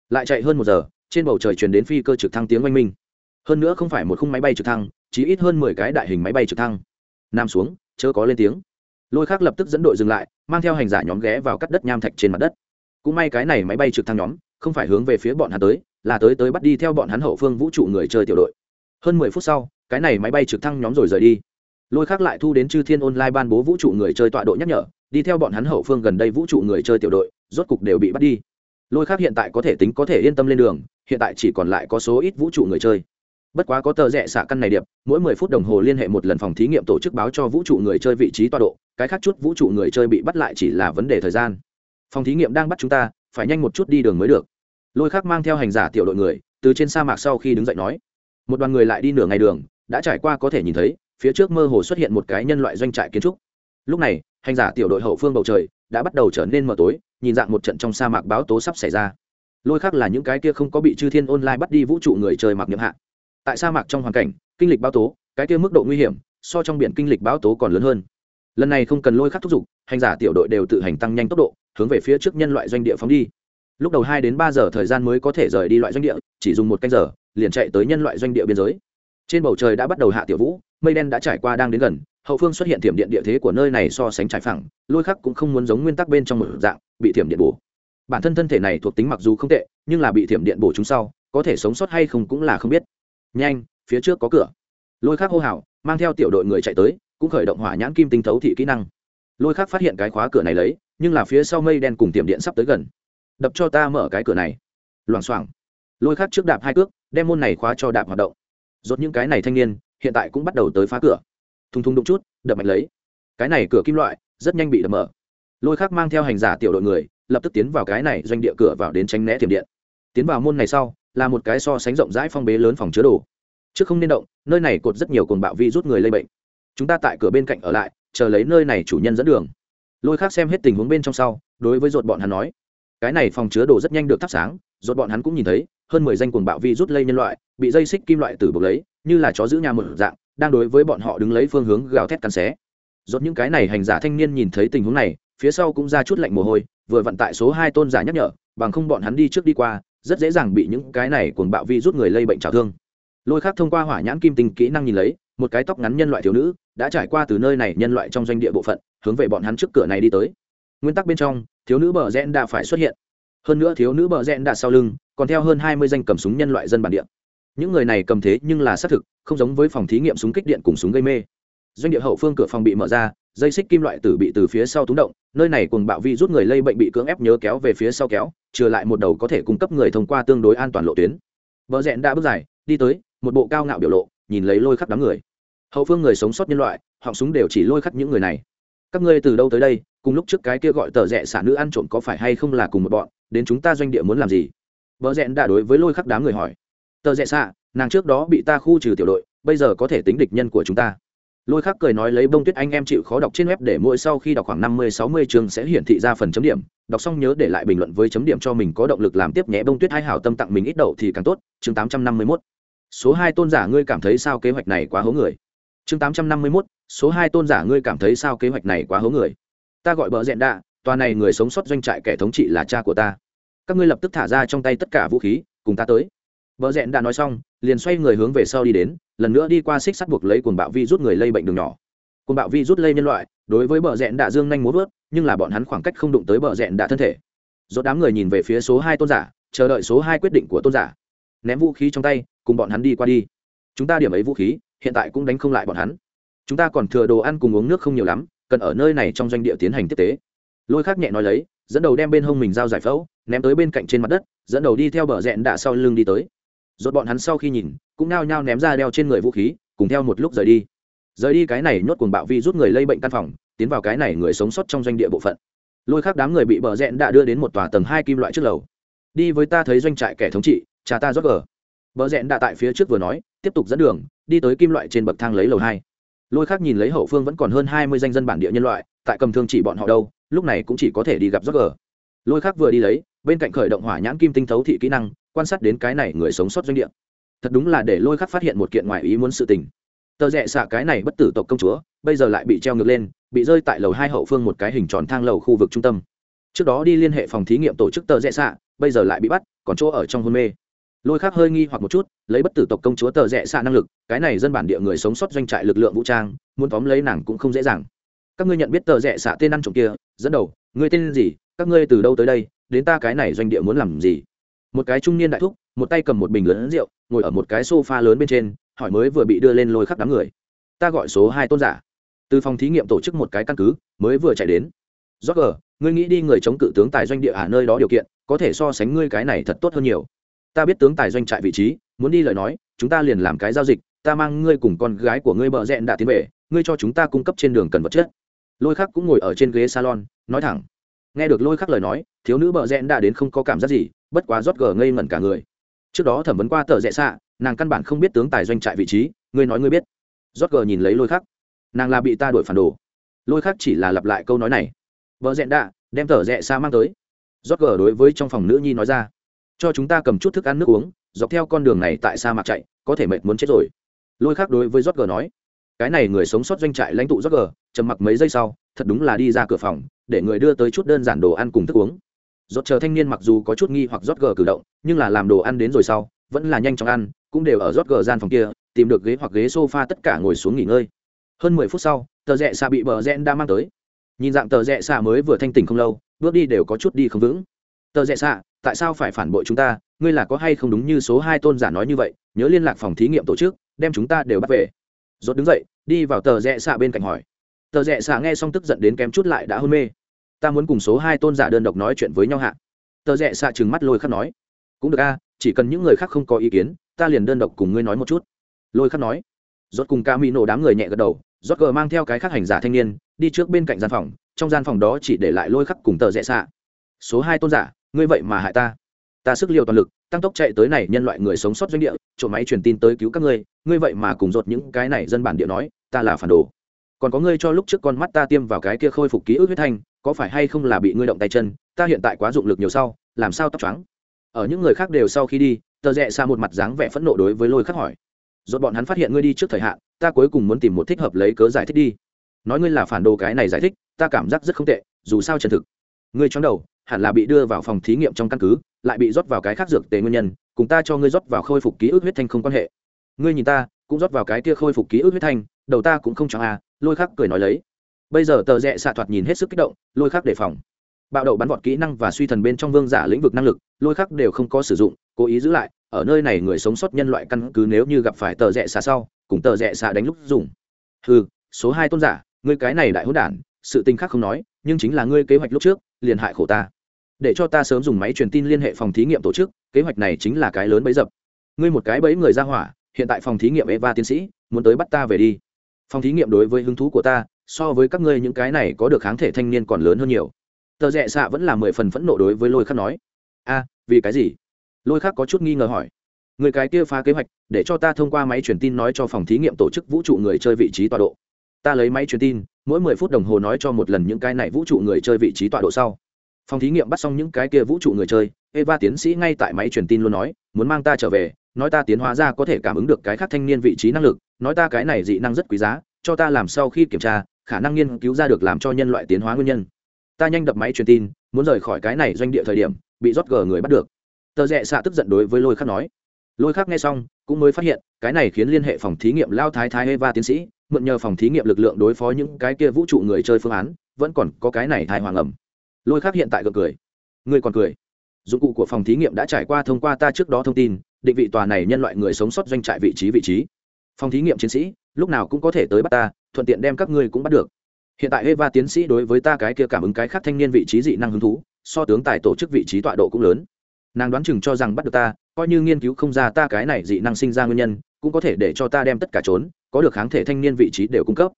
lại chạy hơn một giờ, trên bầu trời chuyển đến phi cơ trực thăng tiếng oanh minh. Hơn nữa không phải một khung máy bay trực thăng chỉ ít hơn mười cái đại hình máy bay trực thăng. Nam xuống, chớ có lên tiếng. Lôi khác lập tức dẫn đội dừng lại, mang theo hành giả nhóm ghé vào cắt đất nham thạch trên mặt đất. Cũng may cái này máy bay trực thăng nhóm, không phải hướng về phía bọn hắn tới, là tới tới bắt đi theo bọn hắn hậu phương vũ trụ người chơi tiểu đội. Hơn mười phút sau, cái này máy bay trực thăng nhóm rồi rời đi. Lôi khác lại thu đến chư thiên online ban bố vũ trụ người chơi tọa độ nhắc nhở, đi theo bọn hắn hậu phương gần đây vũ trụ người chơi tiểu đội, rốt cục đều bị bắt đi. Lôi khác hiện tại có thể tính có thể yên tâm lên đường, hiện tại chỉ còn lại có số ít vũ trụ người chơi bất quá có tờ rẽ xạ căn này điệp, mỗi mười phút đồng hồ liên hệ một lần phòng thí nghiệm tổ chức báo cho vũ trụ người chơi vị trí tọa độ, cái khác chút vũ trụ người chơi bị bắt lại chỉ là vấn đề thời gian. Phòng thí nghiệm đang bắt chúng ta, phải nhanh một chút đi đường mới được. Lôi khác mang theo hành giả tiểu đội người, từ trên sa mạc sau khi đứng dậy nói, một đoàn người lại đi nửa ngày đường, đã trải qua có thể nhìn thấy, phía trước mơ hồ xuất hiện một cái nhân loại doanh trại kiến trúc. Lúc này, hành giả tiểu đội hậu phương bầu trời, đã bắt đầu trở nên mờ tối, nhìn dạng một trận trong sa mạc báo tố sắp xảy ra. Lôi khác là những cái kia không có bị chư thiên online bắt đi vũ trụ người chơi mặc nhiệm hạ tại sa mạc trong hoàn cảnh, kinh lịch báo tố, cái kia mức độ nguy hiểm, so trong biển kinh lịch báo tố còn lớn hơn. Lần này không cần lôi khắc thúc giục, hành giả tiểu đội đều tự hành tăng nhanh tốc độ, hướng về phía trước nhân loại doanh địa phóng đi. Lúc đầu hai đến ba giờ thời gian mới có thể rời đi loại doanh địa, chỉ dùng một canh giờ, liền chạy tới nhân loại doanh địa biên giới. Trên bầu trời đã bắt đầu hạ tiểu vũ, mây đen đã trải qua đang đến gần, hậu phương xuất hiện thiểm điện địa thế của nơi này so sánh trải phẳng, lôi khắc cũng không muốn giống nguyên tắc bên trong một dạng, bị thiểm điện bổ. Bản thân thân thể này thuộc tính mặc dù không tệ, nhưng là bị thiểm điện bổ chúng sau, có thể sống sót hay không cũng là không biết nhanh, phía trước có cửa. Lôi khắc hô hào, mang theo tiểu đội người chạy tới, cũng khởi động hỏa nhãn kim tinh thấu thị kỹ năng. Lôi khắc phát hiện cái khóa cửa này lấy, nhưng là phía sau mây đen cùng tiệm điện sắp tới gần. Đập cho ta mở cái cửa này. Loảng xoảng. Lôi khắc trước đạp hai cước, đem môn này khóa cho đạp hoạt động. Rốt những cái này thanh niên, hiện tại cũng bắt đầu tới phá cửa. Thùng thùng đụng chút, đập mạnh lấy. Cái này cửa kim loại, rất nhanh bị đập mở. Lôi khắc mang theo hành giả tiểu đội người, lập tức tiến vào cái này doanh địa cửa vào đến tránh né tiềm điện. Tiến vào môn này sau là một cái so sánh rộng rãi phong bế lớn phòng chứa đồ. Chứ không nên động, nơi này cột rất nhiều cồn bạo vi rút người lây bệnh. Chúng ta tại cửa bên cạnh ở lại, chờ lấy nơi này chủ nhân dẫn đường. Lôi khác xem hết tình huống bên trong sau, đối với ruột bọn hắn nói, cái này phòng chứa đồ rất nhanh được thắp sáng, ruột bọn hắn cũng nhìn thấy, hơn mười danh cuồng bạo vi rút lây nhân loại, bị dây xích kim loại từ buộc lấy, như là chó giữ nhà một dạng, đang đối với bọn họ đứng lấy phương hướng gào thét cắn xé. Rốt những cái này hành giả thanh niên nhìn thấy tình huống này, phía sau cũng ra chút lạnh mồ hôi, vừa vận tại số hai tôn giả nhắc nhở, bằng không bọn hắn đi trước đi qua rất dễ dàng bị những cái này cuồng bạo vi rút người lây bệnh trào thương. Lôi khác thông qua hỏa nhãn kim tinh kỹ năng nhìn lấy, một cái tóc ngắn nhân loại thiếu nữ đã trải qua từ nơi này nhân loại trong doanh địa bộ phận, hướng về bọn hắn trước cửa này đi tới. Nguyên tắc bên trong, thiếu nữ bờ rẽn đã phải xuất hiện. Hơn nữa thiếu nữ bờ rẽn đã sau lưng còn theo hơn hai mươi danh cầm súng nhân loại dân bản địa. Những người này cầm thế nhưng là xác thực, không giống với phòng thí nghiệm súng kích điện cùng súng gây mê. Doanh địa hậu phương cửa phòng bị mở ra, dây xích kim loại tử bị từ phía sau túng động, nơi này cùng bạo vi rút người lây bệnh bị cưỡng ép nhớ kéo về phía sau kéo trừ lại một đầu có thể cung cấp người thông qua tương đối an toàn lộ tuyến. Vợ rẽn đã bước dài, đi tới, một bộ cao ngạo biểu lộ, nhìn lấy lôi khắc đám người. Hậu phương người sống sót nhân loại, họng súng đều chỉ lôi khắc những người này. Các ngươi từ đâu tới đây, cùng lúc trước cái kia gọi tờ rẽ xả nữ ăn trộm có phải hay không là cùng một bọn, đến chúng ta doanh địa muốn làm gì? Vợ rẽn đã đối với lôi khắc đám người hỏi. Tờ rẽ xạ nàng trước đó bị ta khu trừ tiểu đội, bây giờ có thể tính địch nhân của chúng ta lôi khắc cười nói lấy bông tuyết anh em chịu khó đọc trên web để mỗi sau khi đọc khoảng năm mươi, sáu mươi chương sẽ hiển thị ra phần chấm điểm. Đọc xong nhớ để lại bình luận với chấm điểm cho mình có động lực làm tiếp nhé bông tuyết hai hảo tâm tặng mình ít đậu thì càng tốt. Chương tám trăm năm mươi mốt. Số hai tôn giả ngươi cảm thấy sao kế hoạch này quá hố người? Chương tám trăm năm mươi mốt. Số hai tôn giả ngươi cảm thấy sao kế hoạch này quá hố người? Ta gọi bờ rẽn đạ, tòa này người sống sót doanh trại kẻ thống trị là cha của ta. Các ngươi lập tức thả ra trong tay tất cả vũ khí, cùng ta tới. Vợ rẽn đã nói xong, liền xoay người hướng về sau đi đến lần nữa đi qua xích sắt buộc lấy cuồng bạo vi rút người lây bệnh đường nhỏ. Cuồng bạo vi rút lây nhân loại, đối với bờ rẽn đạ dương nhanh muốn vớt, nhưng là bọn hắn khoảng cách không đụng tới bờ rẽn đạ thân thể. Dốt đám người nhìn về phía số hai tôn giả, chờ đợi số hai quyết định của tôn giả. Ném vũ khí trong tay, cùng bọn hắn đi qua đi. Chúng ta điểm ấy vũ khí, hiện tại cũng đánh không lại bọn hắn. Chúng ta còn thừa đồ ăn cùng uống nước không nhiều lắm, cần ở nơi này trong doanh địa tiến hành tiếp tế. Lôi khác nhẹ nói lấy, dẫn đầu đem bên hông mình giao giải phẫu, ném tới bên cạnh trên mặt đất, dẫn đầu đi theo bờ rẽn đạ sau lưng đi tới. Rốt bọn hắn sau khi nhìn cũng nao nhao ném ra đeo trên người vũ khí, cùng theo một lúc rời đi. Rời đi cái này nhốt cuồng bạo vi rút người lây bệnh căn phòng, tiến vào cái này người sống sót trong doanh địa bộ phận. Lôi khác đám người bị bờ rẽn đã đưa đến một tòa tầng hai kim loại trước lầu. Đi với ta thấy doanh trại kẻ thống trị, cha ta rót gờ. Bờ rẽn đã tại phía trước vừa nói, tiếp tục dẫn đường, đi tới kim loại trên bậc thang lấy lầu hai. Lôi khác nhìn lấy hậu phương vẫn còn hơn hai mươi danh dân bản địa nhân loại, tại cầm thương chỉ bọn họ đâu, lúc này cũng chỉ có thể đi gặp rót gờ. Lôi khác vừa đi lấy, bên cạnh khởi động hỏa nhãn kim tinh thấu thị kỹ năng, quan sát đến cái này người sống sót doanh địa thật đúng là để lôi khắc phát hiện một kiện ngoài ý muốn sự tình. Tờ rẽ xạ cái này bất tử tộc công chúa, bây giờ lại bị treo ngược lên, bị rơi tại lầu hai hậu phương một cái hình tròn thang lầu khu vực trung tâm. Trước đó đi liên hệ phòng thí nghiệm tổ chức tờ rẽ xạ, bây giờ lại bị bắt, còn chỗ ở trong hôn mê. Lôi khắc hơi nghi hoặc một chút, lấy bất tử tộc công chúa tờ rẽ xạ năng lực, cái này dân bản địa người sống sót doanh trại lực lượng vũ trang, muốn tóm lấy nàng cũng không dễ dàng. Các ngươi nhận biết tờ rẽ xạ tên ăn trộm kia, dẫn đầu, ngươi tên gì, các ngươi từ đâu tới đây, đến ta cái này doanh địa muốn làm gì? Một cái trung niên đại thúc, một tay cầm một bình lớn rượu, ngồi ở một cái sofa lớn bên trên, hỏi mới vừa bị đưa lên lôi khắp đám người. Ta gọi số hai tôn giả. Từ phòng thí nghiệm tổ chức một cái căn cứ, mới vừa chạy đến. Do gờ ngươi nghĩ đi người chống cự tướng tài doanh địa ở nơi đó điều kiện, có thể so sánh ngươi cái này thật tốt hơn nhiều. Ta biết tướng tài doanh trại vị trí, muốn đi lời nói, chúng ta liền làm cái giao dịch, ta mang ngươi cùng con gái của ngươi bợ rẽn đã tiến về, ngươi cho chúng ta cung cấp trên đường cần vật chất. Lôi khắc cũng ngồi ở trên ghế salon, nói thẳng nghe được lôi khắc lời nói, thiếu nữ bờ rẽn đã đến không có cảm giác gì, bất quá rót gờ ngây ngẩn cả người. Trước đó thẩm vấn qua tờ rẽ xạ, nàng căn bản không biết tướng tài doanh trại vị trí, ngươi nói ngươi biết. Rót gờ nhìn lấy lôi khắc. Nàng là bị ta đuổi phản đồ. Lôi khắc chỉ là lặp lại câu nói này. Vợ rẽn đạ đem tờ rẽ xa mang tới. Rót gờ đối với trong phòng nữ nhi nói ra. Cho chúng ta cầm chút thức ăn nước uống, dọc theo con đường này tại sa mạc chạy, có thể mệt muốn chết rồi. Lôi khắc đối với rót gờ nói. Cái này người sống sót doanh trại lãnh tụ rót gờ, trầm mặc mấy giây sau, thật đúng là đi ra cửa phòng để người đưa tới chút đơn giản đồ ăn cùng thức uống. Rót chờ thanh niên mặc dù có chút nghi hoặc rót gờ cử động, nhưng là làm đồ ăn đến rồi sau, vẫn là nhanh chóng ăn, cũng đều ở rót gờ gian phòng kia, tìm được ghế hoặc ghế sofa tất cả ngồi xuống nghỉ ngơi. Hơn mười phút sau, tờ rẽ xạ bị bờ rẽn đã mang tới. Nhìn dạng tờ rẽ xạ mới vừa thanh tỉnh không lâu, bước đi đều có chút đi không vững. Tờ rẽ xạ, tại sao phải phản bội chúng ta? Ngươi là có hay không đúng như số hai tôn giả nói như vậy? Nhớ liên lạc phòng thí nghiệm tổ chức, đem chúng ta đều bắt về. Rốt đứng dậy, đi vào tờ rẽ xạ bên cạnh hỏi tờ rẽ xạ nghe xong tức giận đến kém chút lại đã hôn mê. Ta muốn cùng số hai tôn giả đơn độc nói chuyện với nhau hạ. Tờ rẽ xạ trừng mắt lôi khắc nói. Cũng được a, chỉ cần những người khác không có ý kiến, ta liền đơn độc cùng ngươi nói một chút. Lôi khắc nói. Rốt cùng ca mỹ nổ đám người nhẹ gật đầu, rốt cờ mang theo cái khác hành giả thanh niên, đi trước bên cạnh gian phòng, trong gian phòng đó chỉ để lại lôi khắc cùng tờ rẽ xạ. Số hai tôn giả, ngươi vậy mà hại ta. Ta sức liều toàn lực, tăng tốc chạy tới này nhân loại người sống sót doanh địa trộm máy truyền tin tới cứu các ngươi ngươi vậy mà cùng rột những cái này dân bản địa nói, ta là phản đồ còn có ngươi cho lúc trước con mắt ta tiêm vào cái kia khôi phục ký ức huyết thanh, có phải hay không là bị ngươi động tay chân, ta hiện tại quá dụng lực nhiều sau, làm sao tóc trắng ở những người khác đều sau khi đi, tờ rẽ xa một mặt dáng vẻ phẫn nộ đối với lôi khắc hỏi. Rồi bọn hắn phát hiện ngươi đi trước thời hạn, ta cuối cùng muốn tìm một thích hợp lấy cớ giải thích đi. Nói ngươi là phản đồ cái này giải thích, ta cảm giác rất không tệ, dù sao chân thực. Ngươi trong đầu, hẳn là bị đưa vào phòng thí nghiệm trong căn cứ, lại bị rót vào cái khác dược tề nguyên nhân, cùng ta cho ngươi rót vào khôi phục ký ức huyết thanh không quan hệ. Ngươi nhìn ta, cũng rót vào cái kia khôi phục ký ức huyết thanh, đầu ta cũng không cho à lôi khắc cười nói lấy. Bây giờ tờ rẽ xạ thoạt nhìn hết sức kích động, lôi khắc đề phòng. Bạo đậu bắn vọt kỹ năng và suy thần bên trong vương giả lĩnh vực năng lực, lôi khắc đều không có sử dụng, cố ý giữ lại, ở nơi này người sống sót nhân loại căn cứ nếu như gặp phải tờ rẽ xạ sau, cùng tờ rẽ xạ đánh lúc dùng. Ừ số hai tôn giả, ngươi cái này đại hỗn đản, sự tình khác không nói, nhưng chính là ngươi kế hoạch lúc trước, liền hại khổ ta. Để cho ta sớm dùng máy truyền tin liên hệ phòng thí nghiệm tổ chức, kế hoạch này chính là cái lớn bấy dập. Ngươi một cái bấy người ra hỏa, hiện tại phòng thí nghiệm eva tiến sĩ, muốn tới bắt ta về đi phòng thí nghiệm đối với hứng thú của ta, so với các ngươi những cái này có được kháng thể thanh niên còn lớn hơn nhiều. Tờ rẽ xạ vẫn là mười phần phẫn nộ đối với lôi khắc nói. A, vì cái gì? Lôi khắc có chút nghi ngờ hỏi. Người cái kia phá kế hoạch, để cho ta thông qua máy truyền tin nói cho phòng thí nghiệm tổ chức vũ trụ người chơi vị trí tọa độ. Ta lấy máy truyền tin, mỗi mười phút đồng hồ nói cho một lần những cái này vũ trụ người chơi vị trí tọa độ sau. Phòng thí nghiệm bắt xong những cái kia vũ trụ người chơi, eva tiến sĩ ngay tại máy truyền tin luôn nói, muốn mang ta trở về, nói ta tiến hóa ra có thể cảm ứng được cái khác thanh niên vị trí năng lực nói ta cái này dị năng rất quý giá, cho ta làm sau khi kiểm tra, khả năng nghiên cứu ra được làm cho nhân loại tiến hóa nguyên nhân. Ta nhanh đập máy truyền tin, muốn rời khỏi cái này doanh địa thời điểm, bị rót gờ người bắt được. Tờ rẽ xạ tức giận đối với lôi khắc nói. Lôi khắc nghe xong, cũng mới phát hiện, cái này khiến liên hệ phòng thí nghiệm lao thái thái eva tiến sĩ, mượn nhờ phòng thí nghiệm lực lượng đối phó những cái kia vũ trụ người chơi phương án, vẫn còn có cái này thai hoàng ẩm. Lôi khắc hiện tại gật cười. Người còn cười? Dụng cụ của phòng thí nghiệm đã trải qua thông qua ta trước đó thông tin, định vị tòa này nhân loại người sống sót doanh trại vị trí vị trí phòng thí nghiệm chiến sĩ, lúc nào cũng có thể tới bắt ta, thuận tiện đem các ngươi cũng bắt được. Hiện tại eva tiến sĩ đối với ta cái kia cảm ứng cái khác thanh niên vị trí dị năng hứng thú, so tướng tài tổ chức vị trí tọa độ cũng lớn. Nàng đoán chừng cho rằng bắt được ta, coi như nghiên cứu không ra ta cái này dị năng sinh ra nguyên nhân, cũng có thể để cho ta đem tất cả trốn, có được kháng thể thanh niên vị trí đều cung cấp.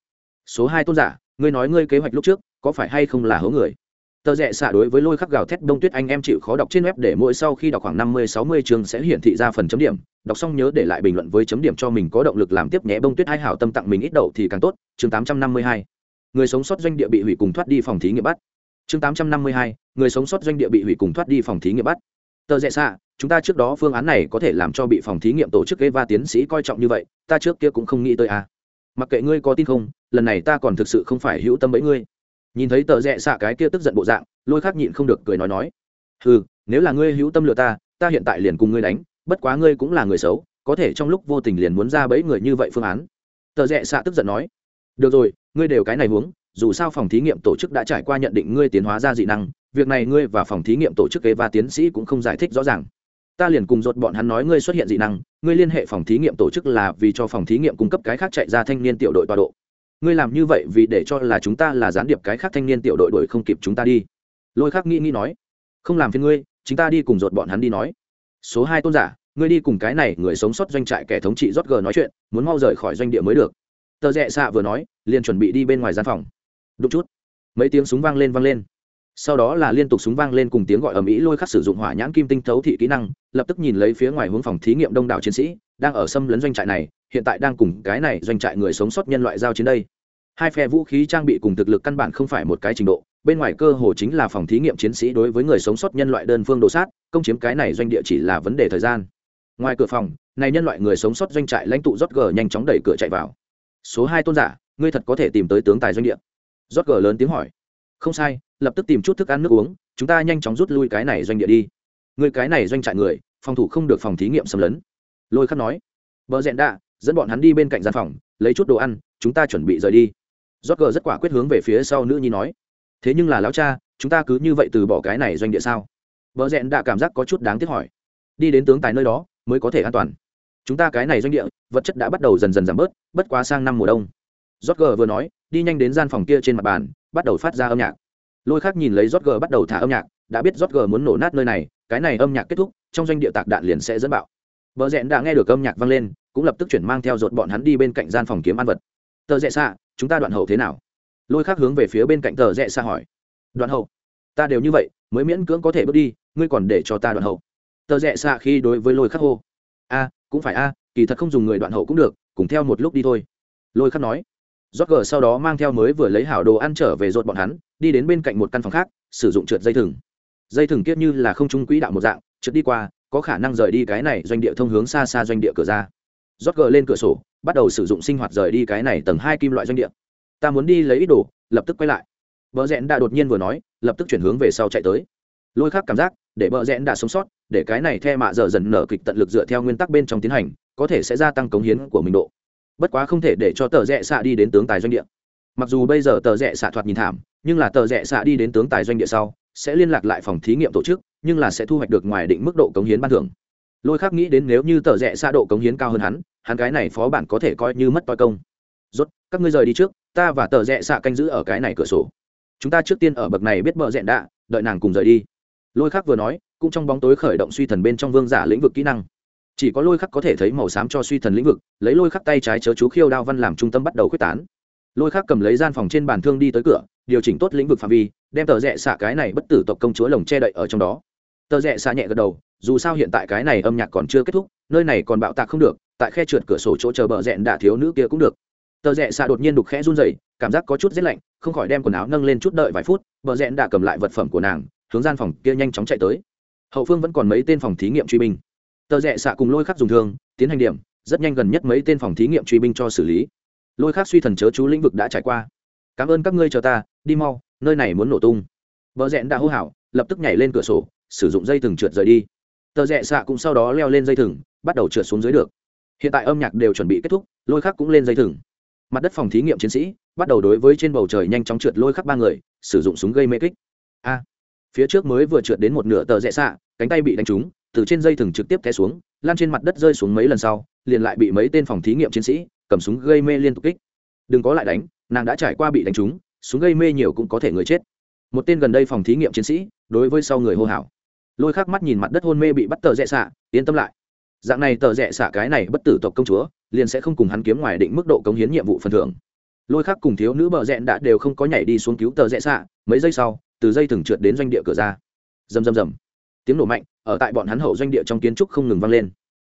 Số hai tôn giả, ngươi nói ngươi kế hoạch lúc trước, có phải hay không là hố người? Tờ rẽ xạ đối với lôi khắc gào thét đông tuyết anh em chịu khó đọc trên web để mỗi sau khi đọc khoảng năm mươi, sáu mươi chương sẽ hiển thị ra phần chấm điểm. Đọc xong nhớ để lại bình luận với chấm điểm cho mình có động lực làm tiếp nhé. Bông tuyết hai hảo tâm tặng mình ít đậu thì càng tốt. Chương tám trăm năm mươi hai. Người sống sót doanh địa bị hủy cùng thoát đi phòng thí nghiệm bắt. Chương tám trăm năm mươi hai. Người sống sót doanh địa bị hủy cùng thoát đi phòng thí nghiệm bắt. Tờ rẽ xạ, chúng ta trước đó phương án này có thể làm cho bị phòng thí nghiệm tổ chức gây va tiến sĩ coi trọng như vậy, ta trước kia cũng không nghĩ tới à. mặc kệ ngươi có tin không, lần này ta còn thực sự không phải hữu tâm bẫy ngươi nhìn thấy tờ rẽ xạ cái kia tức giận bộ dạng, lôi khác nhịn không được cười nói nói. Ừ nếu là ngươi hữu tâm lừa ta ta hiện tại liền cùng ngươi đánh, bất quá ngươi cũng là người xấu, có thể trong lúc vô tình liền muốn ra bẫy người như vậy phương án. Tờ rẽ xạ tức giận nói. Được rồi, ngươi đều cái này huống, dù sao phòng thí nghiệm tổ chức đã trải qua nhận định ngươi tiến hóa ra dị năng, việc này ngươi và phòng thí nghiệm tổ chức kế và tiến sĩ cũng không giải thích rõ ràng. Ta liền cùng dột bọn hắn nói ngươi xuất hiện dị năng, ngươi liên hệ phòng thí nghiệm tổ chức là vì cho phòng thí nghiệm cung cấp cái khác chạy ra thanh niên tiểu đội tọa độ ngươi làm như vậy vì để cho là chúng ta là gián điệp cái khác thanh niên tiểu đội đuổi không kịp chúng ta đi. Lôi khác nghĩ nghĩ nói, không làm phiền ngươi, chúng ta đi cùng dột bọn hắn đi nói. Số hai tôn giả, ngươi đi cùng cái này người sống sót doanh trại kẻ thống trị rót gờ nói chuyện, muốn mau rời khỏi doanh địa mới được. Tờ rẽ xạ vừa nói, liền chuẩn bị đi bên ngoài gian phòng. Đúng chút, mấy tiếng súng vang lên vang lên. Sau đó là liên tục súng vang lên cùng tiếng gọi ầm ĩ, lôi khắc sử dụng hỏa nhãn kim tinh thấu thị kỹ năng, lập tức nhìn lấy phía ngoài hướng phòng thí nghiệm đông đảo chiến sĩ đang ở xâm lấn doanh trại này, hiện tại đang cùng cái này doanh trại người sống sót nhân loại giao chiến đây. Hai phe vũ khí trang bị cùng thực lực căn bản không phải một cái trình độ, bên ngoài cơ hồ chính là phòng thí nghiệm chiến sĩ đối với người sống sót nhân loại đơn phương đồ sát, công chiếm cái này doanh địa chỉ là vấn đề thời gian. Ngoài cửa phòng, này nhân loại người sống sót doanh trại lãnh tụ rót gờ nhanh chóng đẩy cửa chạy vào. Số hai tôn giả, ngươi thật có thể tìm tới tướng tài doanh địa? Rót gờ lớn tiếng hỏi. Không sai, lập tức tìm chút thức ăn nước uống, chúng ta nhanh chóng rút lui cái này doanh địa đi. Người cái này doanh trại người, phòng thủ không được phòng thí nghiệm xâm lấn lôi khắc nói vợ rẽn đạ, dẫn bọn hắn đi bên cạnh gian phòng, lấy chút đồ ăn, chúng ta chuẩn bị rời đi. Rót gờ rất quả quyết hướng về phía sau nữ nhi nói, thế nhưng là lão cha, chúng ta cứ như vậy từ bỏ cái này doanh địa sao? Vợ rẽn đạ cảm giác có chút đáng tiếc hỏi, đi đến tướng tài nơi đó, mới có thể an toàn. Chúng ta cái này doanh địa, vật chất đã bắt đầu dần dần giảm bớt, bất quá sang năm mùa đông. Rót gờ vừa nói, đi nhanh đến gian phòng kia trên mặt bàn, bắt đầu phát ra âm nhạc. Lôi khác nhìn lấy rót gờ bắt đầu thả âm nhạc, đã biết rót gờ muốn nổ nát nơi này, cái này âm nhạc kết thúc, trong doanh địa tạc đạn liền sẽ dẫn bạo vợ rẽn đã nghe được âm nhạc vang lên, cũng lập tức chuyển mang theo dột bọn hắn đi bên cạnh gian phòng kiếm ăn vật. Tờ rẽ xạ, chúng ta đoạn hậu thế nào? Lôi khác hướng về phía bên cạnh tờ rẽ xạ hỏi. Đoạn hậu? Ta đều như vậy, mới miễn cưỡng có thể bước đi, ngươi còn để cho ta đoạn hậu. Tờ rẽ xạ khi đối với lôi khắc hô. A, cũng phải a, kỳ thật không dùng người đoạn hậu cũng được, cùng theo một lúc đi thôi. Lôi khắc nói. Rót gờ sau đó mang theo mới vừa lấy hảo đồ ăn trở về rột bọn hắn, đi đến bên cạnh một căn phòng khác, sử dụng trượt dây thừng. Dây thừng kiết như là không trung quỹ đạo một dạng, trượt đi qua có khả năng rời đi cái này doanh địa thông hướng xa xa doanh địa cửa ra. Rót gờ lên cửa sổ, bắt đầu sử dụng sinh hoạt rời đi cái này tầng hai kim loại doanh địa. Ta muốn đi lấy ít đồ, lập tức quay lại. Vợ rẽn đã đột nhiên vừa nói, lập tức chuyển hướng về sau chạy tới. Lôi khác cảm giác, để vợ rẽn đã sống sót, để cái này the mạ giờ dần nở kịch tận lực dựa theo nguyên tắc bên trong tiến hành, có thể sẽ gia tăng cống hiến của mình độ. Bất quá không thể để cho tờ rẽ xạ đi đến tướng tài doanh địa. Mặc dù bây giờ tờ rẽ xạ thoạt nhìn thảm, nhưng là tờ rẽ xạ đi đến tướng tài doanh địa sau, sẽ liên lạc lại phòng thí nghiệm tổ chức nhưng là sẽ thu hoạch được ngoài định mức độ cống hiến ban thưởng. Lôi khác nghĩ đến nếu như tờ rẽ xa độ cống hiến cao hơn hắn hắn cái này phó bản có thể coi như mất toi công. Rốt, các ngươi rời đi trước, ta và tờ rẽ xạ canh giữ ở cái này cửa sổ. Chúng ta trước tiên ở bậc này biết bợ rẽn đạ đợi nàng cùng rời đi. Lôi khắc vừa nói, cũng trong bóng tối khởi động suy thần bên trong vương giả lĩnh vực kỹ năng. Chỉ có lôi khắc có thể thấy màu xám cho suy thần lĩnh vực, lấy lôi khắc tay trái chớ chú khiêu đao văn làm trung tâm bắt đầu quyết tán. Lôi khắc cầm lấy gian phòng trên bàn thương đi tới cửa, điều chỉnh tốt lĩnh vực phạm vi đem tờ rẽ xạ cái này bất tử tộc công chúa lồng che đậy ở trong đó. Tờ rẽ xạ nhẹ gật đầu, dù sao hiện tại cái này âm nhạc còn chưa kết thúc, nơi này còn bạo tạc không được, tại khe trượt cửa sổ chỗ chờ bờ rẽn đạ thiếu nữ kia cũng được. Tờ rẽ xạ đột nhiên đục khẽ run dày cảm giác có chút rét lạnh, không khỏi đem quần áo nâng lên chút đợi vài phút, bờ rẽn đạ cầm lại vật phẩm của nàng, hướng gian phòng kia nhanh chóng chạy tới. Hậu phương vẫn còn mấy tên phòng thí nghiệm truy binh. Tờ rẽ xạ cùng lôi khắc dùng thương, tiến hành điểm, rất nhanh gần nhất mấy tên phòng thí nghiệm truy binh cho xử lý. Lôi khắc suy thần chớ chú lĩnh vực đã trải qua. Cảm ơn các ngươi chờ ta, đi mau nơi này muốn nổ tung. Vợ rẽn đã hô hào, lập tức nhảy lên cửa sổ, sử dụng dây thừng trượt rời đi. Tờ rẽ xạ cũng sau đó leo lên dây thừng, bắt đầu trượt xuống dưới được. Hiện tại âm nhạc đều chuẩn bị kết thúc, lôi khắc cũng lên dây thừng. Mặt đất phòng thí nghiệm chiến sĩ, bắt đầu đối với trên bầu trời nhanh chóng trượt lôi khắc ba người, sử dụng súng gây mê kích. A! Phía trước mới vừa trượt đến một nửa tờ rẽ xạ, cánh tay bị đánh trúng, từ trên dây thừng trực tiếp té xuống, lan trên mặt đất rơi xuống mấy lần sau, liền lại bị mấy tên phòng thí nghiệm chiến sĩ cầm súng gây mê liên tục kích. Đừng có lại đánh, nàng đã trải qua bị đánh trúng súng gây mê nhiều cũng có thể người chết. Một tên gần đây phòng thí nghiệm chiến sĩ, đối với sau người hô hào. Lôi khắc mắt nhìn mặt đất hôn mê bị bắt tờ rẽ xạ, yên tâm lại. Dạng này tờ rẽ xạ cái này bất tử tộc công chúa, liền sẽ không cùng hắn kiếm ngoài định mức độ cống hiến nhiệm vụ phần thưởng. Lôi khắc cùng thiếu nữ bờ rẽn đã đều không có nhảy đi xuống cứu tờ rẽ xạ, mấy giây sau, từ dây thừng trượt đến doanh địa cửa ra. Rầm rầm rầm. Tiếng nổ mạnh, ở tại bọn hắn hậu doanh địa trong kiến trúc không ngừng vang lên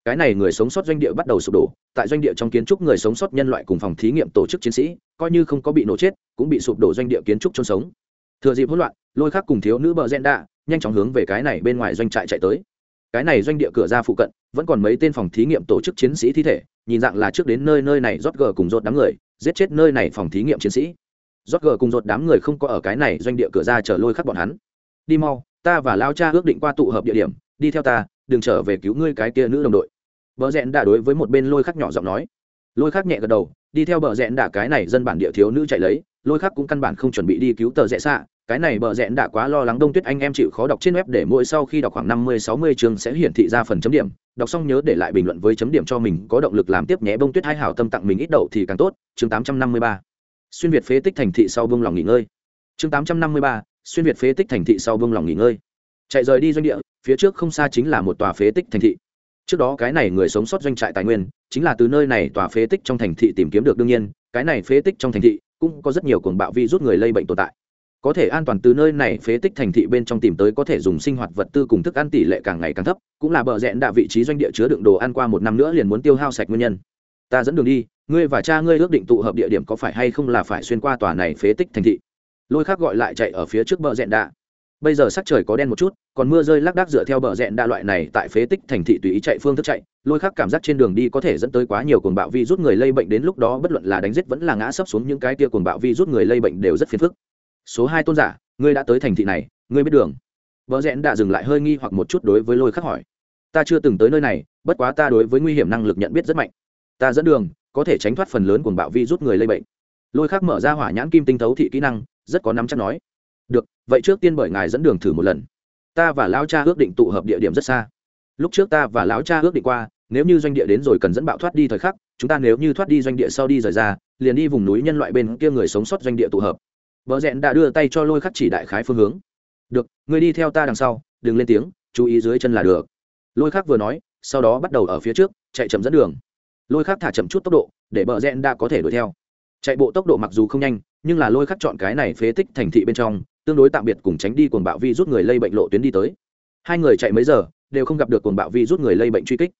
cái này người sống sót doanh địa bắt đầu sụp đổ, tại doanh địa trong kiến trúc người sống sót nhân loại cùng phòng thí nghiệm tổ chức chiến sĩ, coi như không có bị nổ chết, cũng bị sụp đổ doanh địa kiến trúc chôn sống. Thừa dịp hỗn loạn, lôi khắc cùng thiếu nữ bờ gen đa nhanh chóng hướng về cái này bên ngoài doanh trại chạy tới. Cái này doanh địa cửa ra phụ cận, vẫn còn mấy tên phòng thí nghiệm tổ chức chiến sĩ thi thể, nhìn dạng là trước đến nơi nơi này rót gờ cùng rột đám người, giết chết nơi này phòng thí nghiệm chiến sĩ. Rót gờ cùng rột đám người không có ở cái này doanh địa cửa ra chờ lôi khắc bọn hắn. Đi mau, ta và lao cha ước định qua tụ hợp địa điểm, đi theo ta, đừng trở về cứu ngươi cái kia nữ đồng đội bờ rẽn đã đối với một bên lôi khắc nhỏ giọng nói. Lôi khắc nhẹ gật đầu, đi theo bờ rẽn đã cái này dân bản địa thiếu nữ chạy lấy, lôi khắc cũng căn bản không chuẩn bị đi cứu tờ rẽ xạ. Cái này bờ rẽn đã quá lo lắng đông tuyết anh em chịu khó đọc trên web để mỗi sau khi đọc khoảng năm mươi, sáu mươi chương sẽ hiển thị ra phần chấm điểm. Đọc xong nhớ để lại bình luận với chấm điểm cho mình, có động lực làm tiếp nhé. Bông tuyết hai hảo tâm tặng mình ít đậu thì càng tốt. Chương tám trăm năm mươi ba. Xuyên việt phế tích thành thị sau vương lòng nghỉ ngơi. Chương tám trăm năm mươi ba. Xuyên việt phế tích thành thị sau vương lòng nghỉ ngơi. Chạy rời đi doanh địa, phía trước không xa chính là một tòa phế tích thành thị trước đó cái này người sống sót doanh trại tài nguyên, chính là từ nơi này tòa phế tích trong thành thị tìm kiếm được đương nhiên, cái này phế tích trong thành thị cũng có rất nhiều cuồng bạo vi rút người lây bệnh tồn tại. Có thể an toàn từ nơi này phế tích thành thị bên trong tìm tới có thể dùng sinh hoạt vật tư cùng thức ăn tỷ lệ càng ngày càng thấp, cũng là bờ rẽn đạ vị trí doanh địa chứa đựng đồ ăn qua một năm nữa liền muốn tiêu hao sạch nguyên nhân. Ta dẫn đường đi, ngươi và cha ngươi ước định tụ hợp địa điểm có phải hay không là phải xuyên qua tòa này phế tích thành thị. Lôi khác gọi lại chạy ở phía trước bờ rẽn đạ bây giờ sắc trời có đen một chút, còn mưa rơi lác đác dựa theo bờ rẽn đa loại này tại phế tích thành thị tùy ý chạy phương thức chạy, lôi khắc cảm giác trên đường đi có thể dẫn tới quá nhiều cuồng bạo vi rút người lây bệnh đến lúc đó bất luận là đánh giết vẫn là ngã sấp xuống những cái tia cuồng bạo vi rút người lây bệnh đều rất phiền phức. Số hai tôn giả, ngươi đã tới thành thị này, ngươi biết đường. Vợ rẽn đã dừng lại hơi nghi hoặc một chút đối với lôi khắc hỏi. Ta chưa từng tới nơi này, bất quá ta đối với nguy hiểm năng lực nhận biết rất mạnh. Ta dẫn đường, có thể tránh thoát phần lớn cuồng bạo vi rút người lây bệnh. Lôi khắc mở ra hỏa nhãn kim tinh thấu thị kỹ năng, rất có nắm chắc nói được, vậy trước tiên bởi ngài dẫn đường thử một lần. Ta và lão cha ước định tụ hợp địa điểm rất xa. Lúc trước ta và lão cha ước định qua, nếu như doanh địa đến rồi cần dẫn bạo thoát đi thời khắc, chúng ta nếu như thoát đi doanh địa sau đi rời ra, liền đi vùng núi nhân loại bên kia người sống sót doanh địa tụ hợp. Vợ rẽn đã đưa tay cho lôi khắc chỉ đại khái phương hướng. Được, người đi theo ta đằng sau, đừng lên tiếng, chú ý dưới chân là được. Lôi khắc vừa nói, sau đó bắt đầu ở phía trước, chạy chậm dẫn đường. Lôi khắc thả chậm chút tốc độ, để bờ rẽn đã có thể đuổi theo. Chạy bộ tốc độ mặc dù không nhanh nhưng là lôi khắc chọn cái này phế tích thành thị bên trong, tương đối tạm biệt cùng tránh đi cuồng bạo vi rút người lây bệnh lộ tuyến đi tới. Hai người chạy mấy giờ, đều không gặp được cuồng bạo vi rút người lây bệnh truy kích.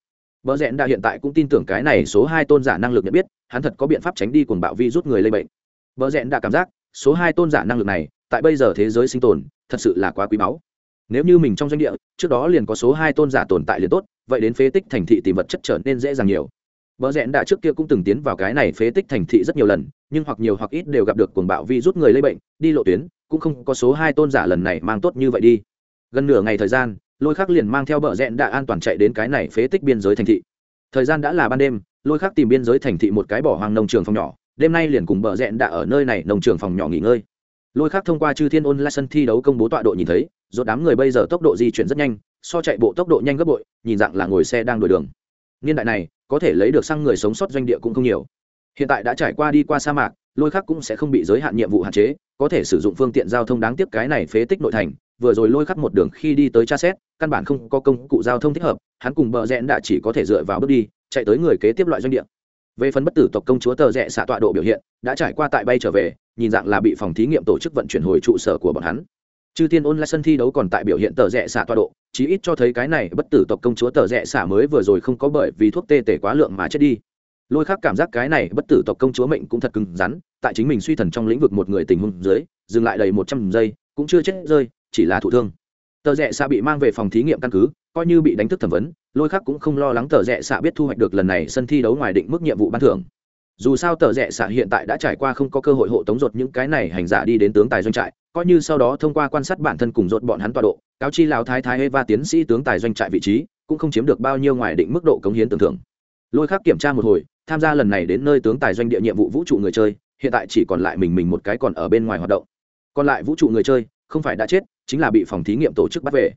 Vợ rẽn đã hiện tại cũng tin tưởng cái này số hai tôn giả năng lực nhận biết, hắn thật có biện pháp tránh đi cuồng bạo vi rút người lây bệnh. Vợ rẽn đã cảm giác, số hai tôn giả năng lực này, tại bây giờ thế giới sinh tồn, thật sự là quá quý báu. Nếu như mình trong doanh địa, trước đó liền có số hai tôn giả tồn tại liền tốt, vậy đến phế tích thành thị tìm vật chất trở nên dễ dàng nhiều. Bờ rẽn đã trước kia cũng từng tiến vào cái này phế tích thành thị rất nhiều lần, nhưng hoặc nhiều hoặc ít đều gặp được cuồng bạo vi rút người lây bệnh, đi lộ tuyến, cũng không có số hai tôn giả lần này mang tốt như vậy đi. Gần nửa ngày thời gian, Lôi Khắc liền mang theo bờ rẽn đã an toàn chạy đến cái này phế tích biên giới thành thị. Thời gian đã là ban đêm, Lôi Khắc tìm biên giới thành thị một cái bỏ hoang nông trường phòng nhỏ, đêm nay liền cùng bờ rẽn đã ở nơi này nông trường phòng nhỏ nghỉ ngơi. Lôi Khắc thông qua Chư Thiên Ôn La sân thi đấu công bố tọa độ nhìn thấy, rốt đám người bây giờ tốc độ di chuyển rất nhanh, so chạy bộ tốc độ nhanh gấp bội, nhìn dạng là ngồi xe đang đuổi đường. Niên đại này, có thể lấy được sang người sống sót doanh địa cũng không nhiều. Hiện tại đã trải qua đi qua sa mạc, lôi khắc cũng sẽ không bị giới hạn nhiệm vụ hạn chế, có thể sử dụng phương tiện giao thông đáng tiếc cái này phế tích nội thành, vừa rồi lôi khắc một đường khi đi tới tra xét, căn bản không có công cụ giao thông thích hợp, hắn cùng bờ rẽn đã chỉ có thể dựa vào bước đi, chạy tới người kế tiếp loại doanh địa. Về phần bất tử tộc công chúa tờ rẽ xạ tọa độ biểu hiện, đã trải qua tại bay trở về, nhìn dạng là bị phòng thí nghiệm tổ chức vận chuyển hồi trụ sở của bọn hắn chư tiên ôn lại sân thi đấu còn tại biểu hiện tờ rẽ xả tọa độ, chí ít cho thấy cái này bất tử tộc công chúa tờ rẽ xả mới vừa rồi không có bởi vì thuốc tê tể quá lượng mà chết đi. Lôi khác cảm giác cái này bất tử tộc công chúa mệnh cũng thật cứng rắn, tại chính mình suy thần trong lĩnh vực một người tình huống dưới, dừng lại đầy một trăm giây, cũng chưa chết rơi, chỉ là thụ thương. Tờ rẽ xạ bị mang về phòng thí nghiệm căn cứ, coi như bị đánh thức thẩm vấn, lôi khác cũng không lo lắng tờ rẽ xạ biết thu hoạch được lần này sân thi đấu ngoài định mức nhiệm vụ ban thưởng dù sao tờ rẽ xạ hiện tại đã trải qua không có cơ hội hộ tống rột những cái này hành giả đi đến tướng tài doanh trại, coi như sau đó thông qua quan sát bản thân cùng rột bọn hắn tọa độ, cáo chi lão thái thái eva tiến sĩ tướng tài doanh trại vị trí, cũng không chiếm được bao nhiêu ngoài định mức độ cống hiến tưởng thưởng. Lôi khác kiểm tra một hồi, tham gia lần này đến nơi tướng tài doanh địa nhiệm vụ vũ trụ người chơi, hiện tại chỉ còn lại mình mình một cái còn ở bên ngoài hoạt động. Còn lại vũ trụ người chơi, không phải đã chết, chính là bị phòng thí nghiệm tổ chức bắt về.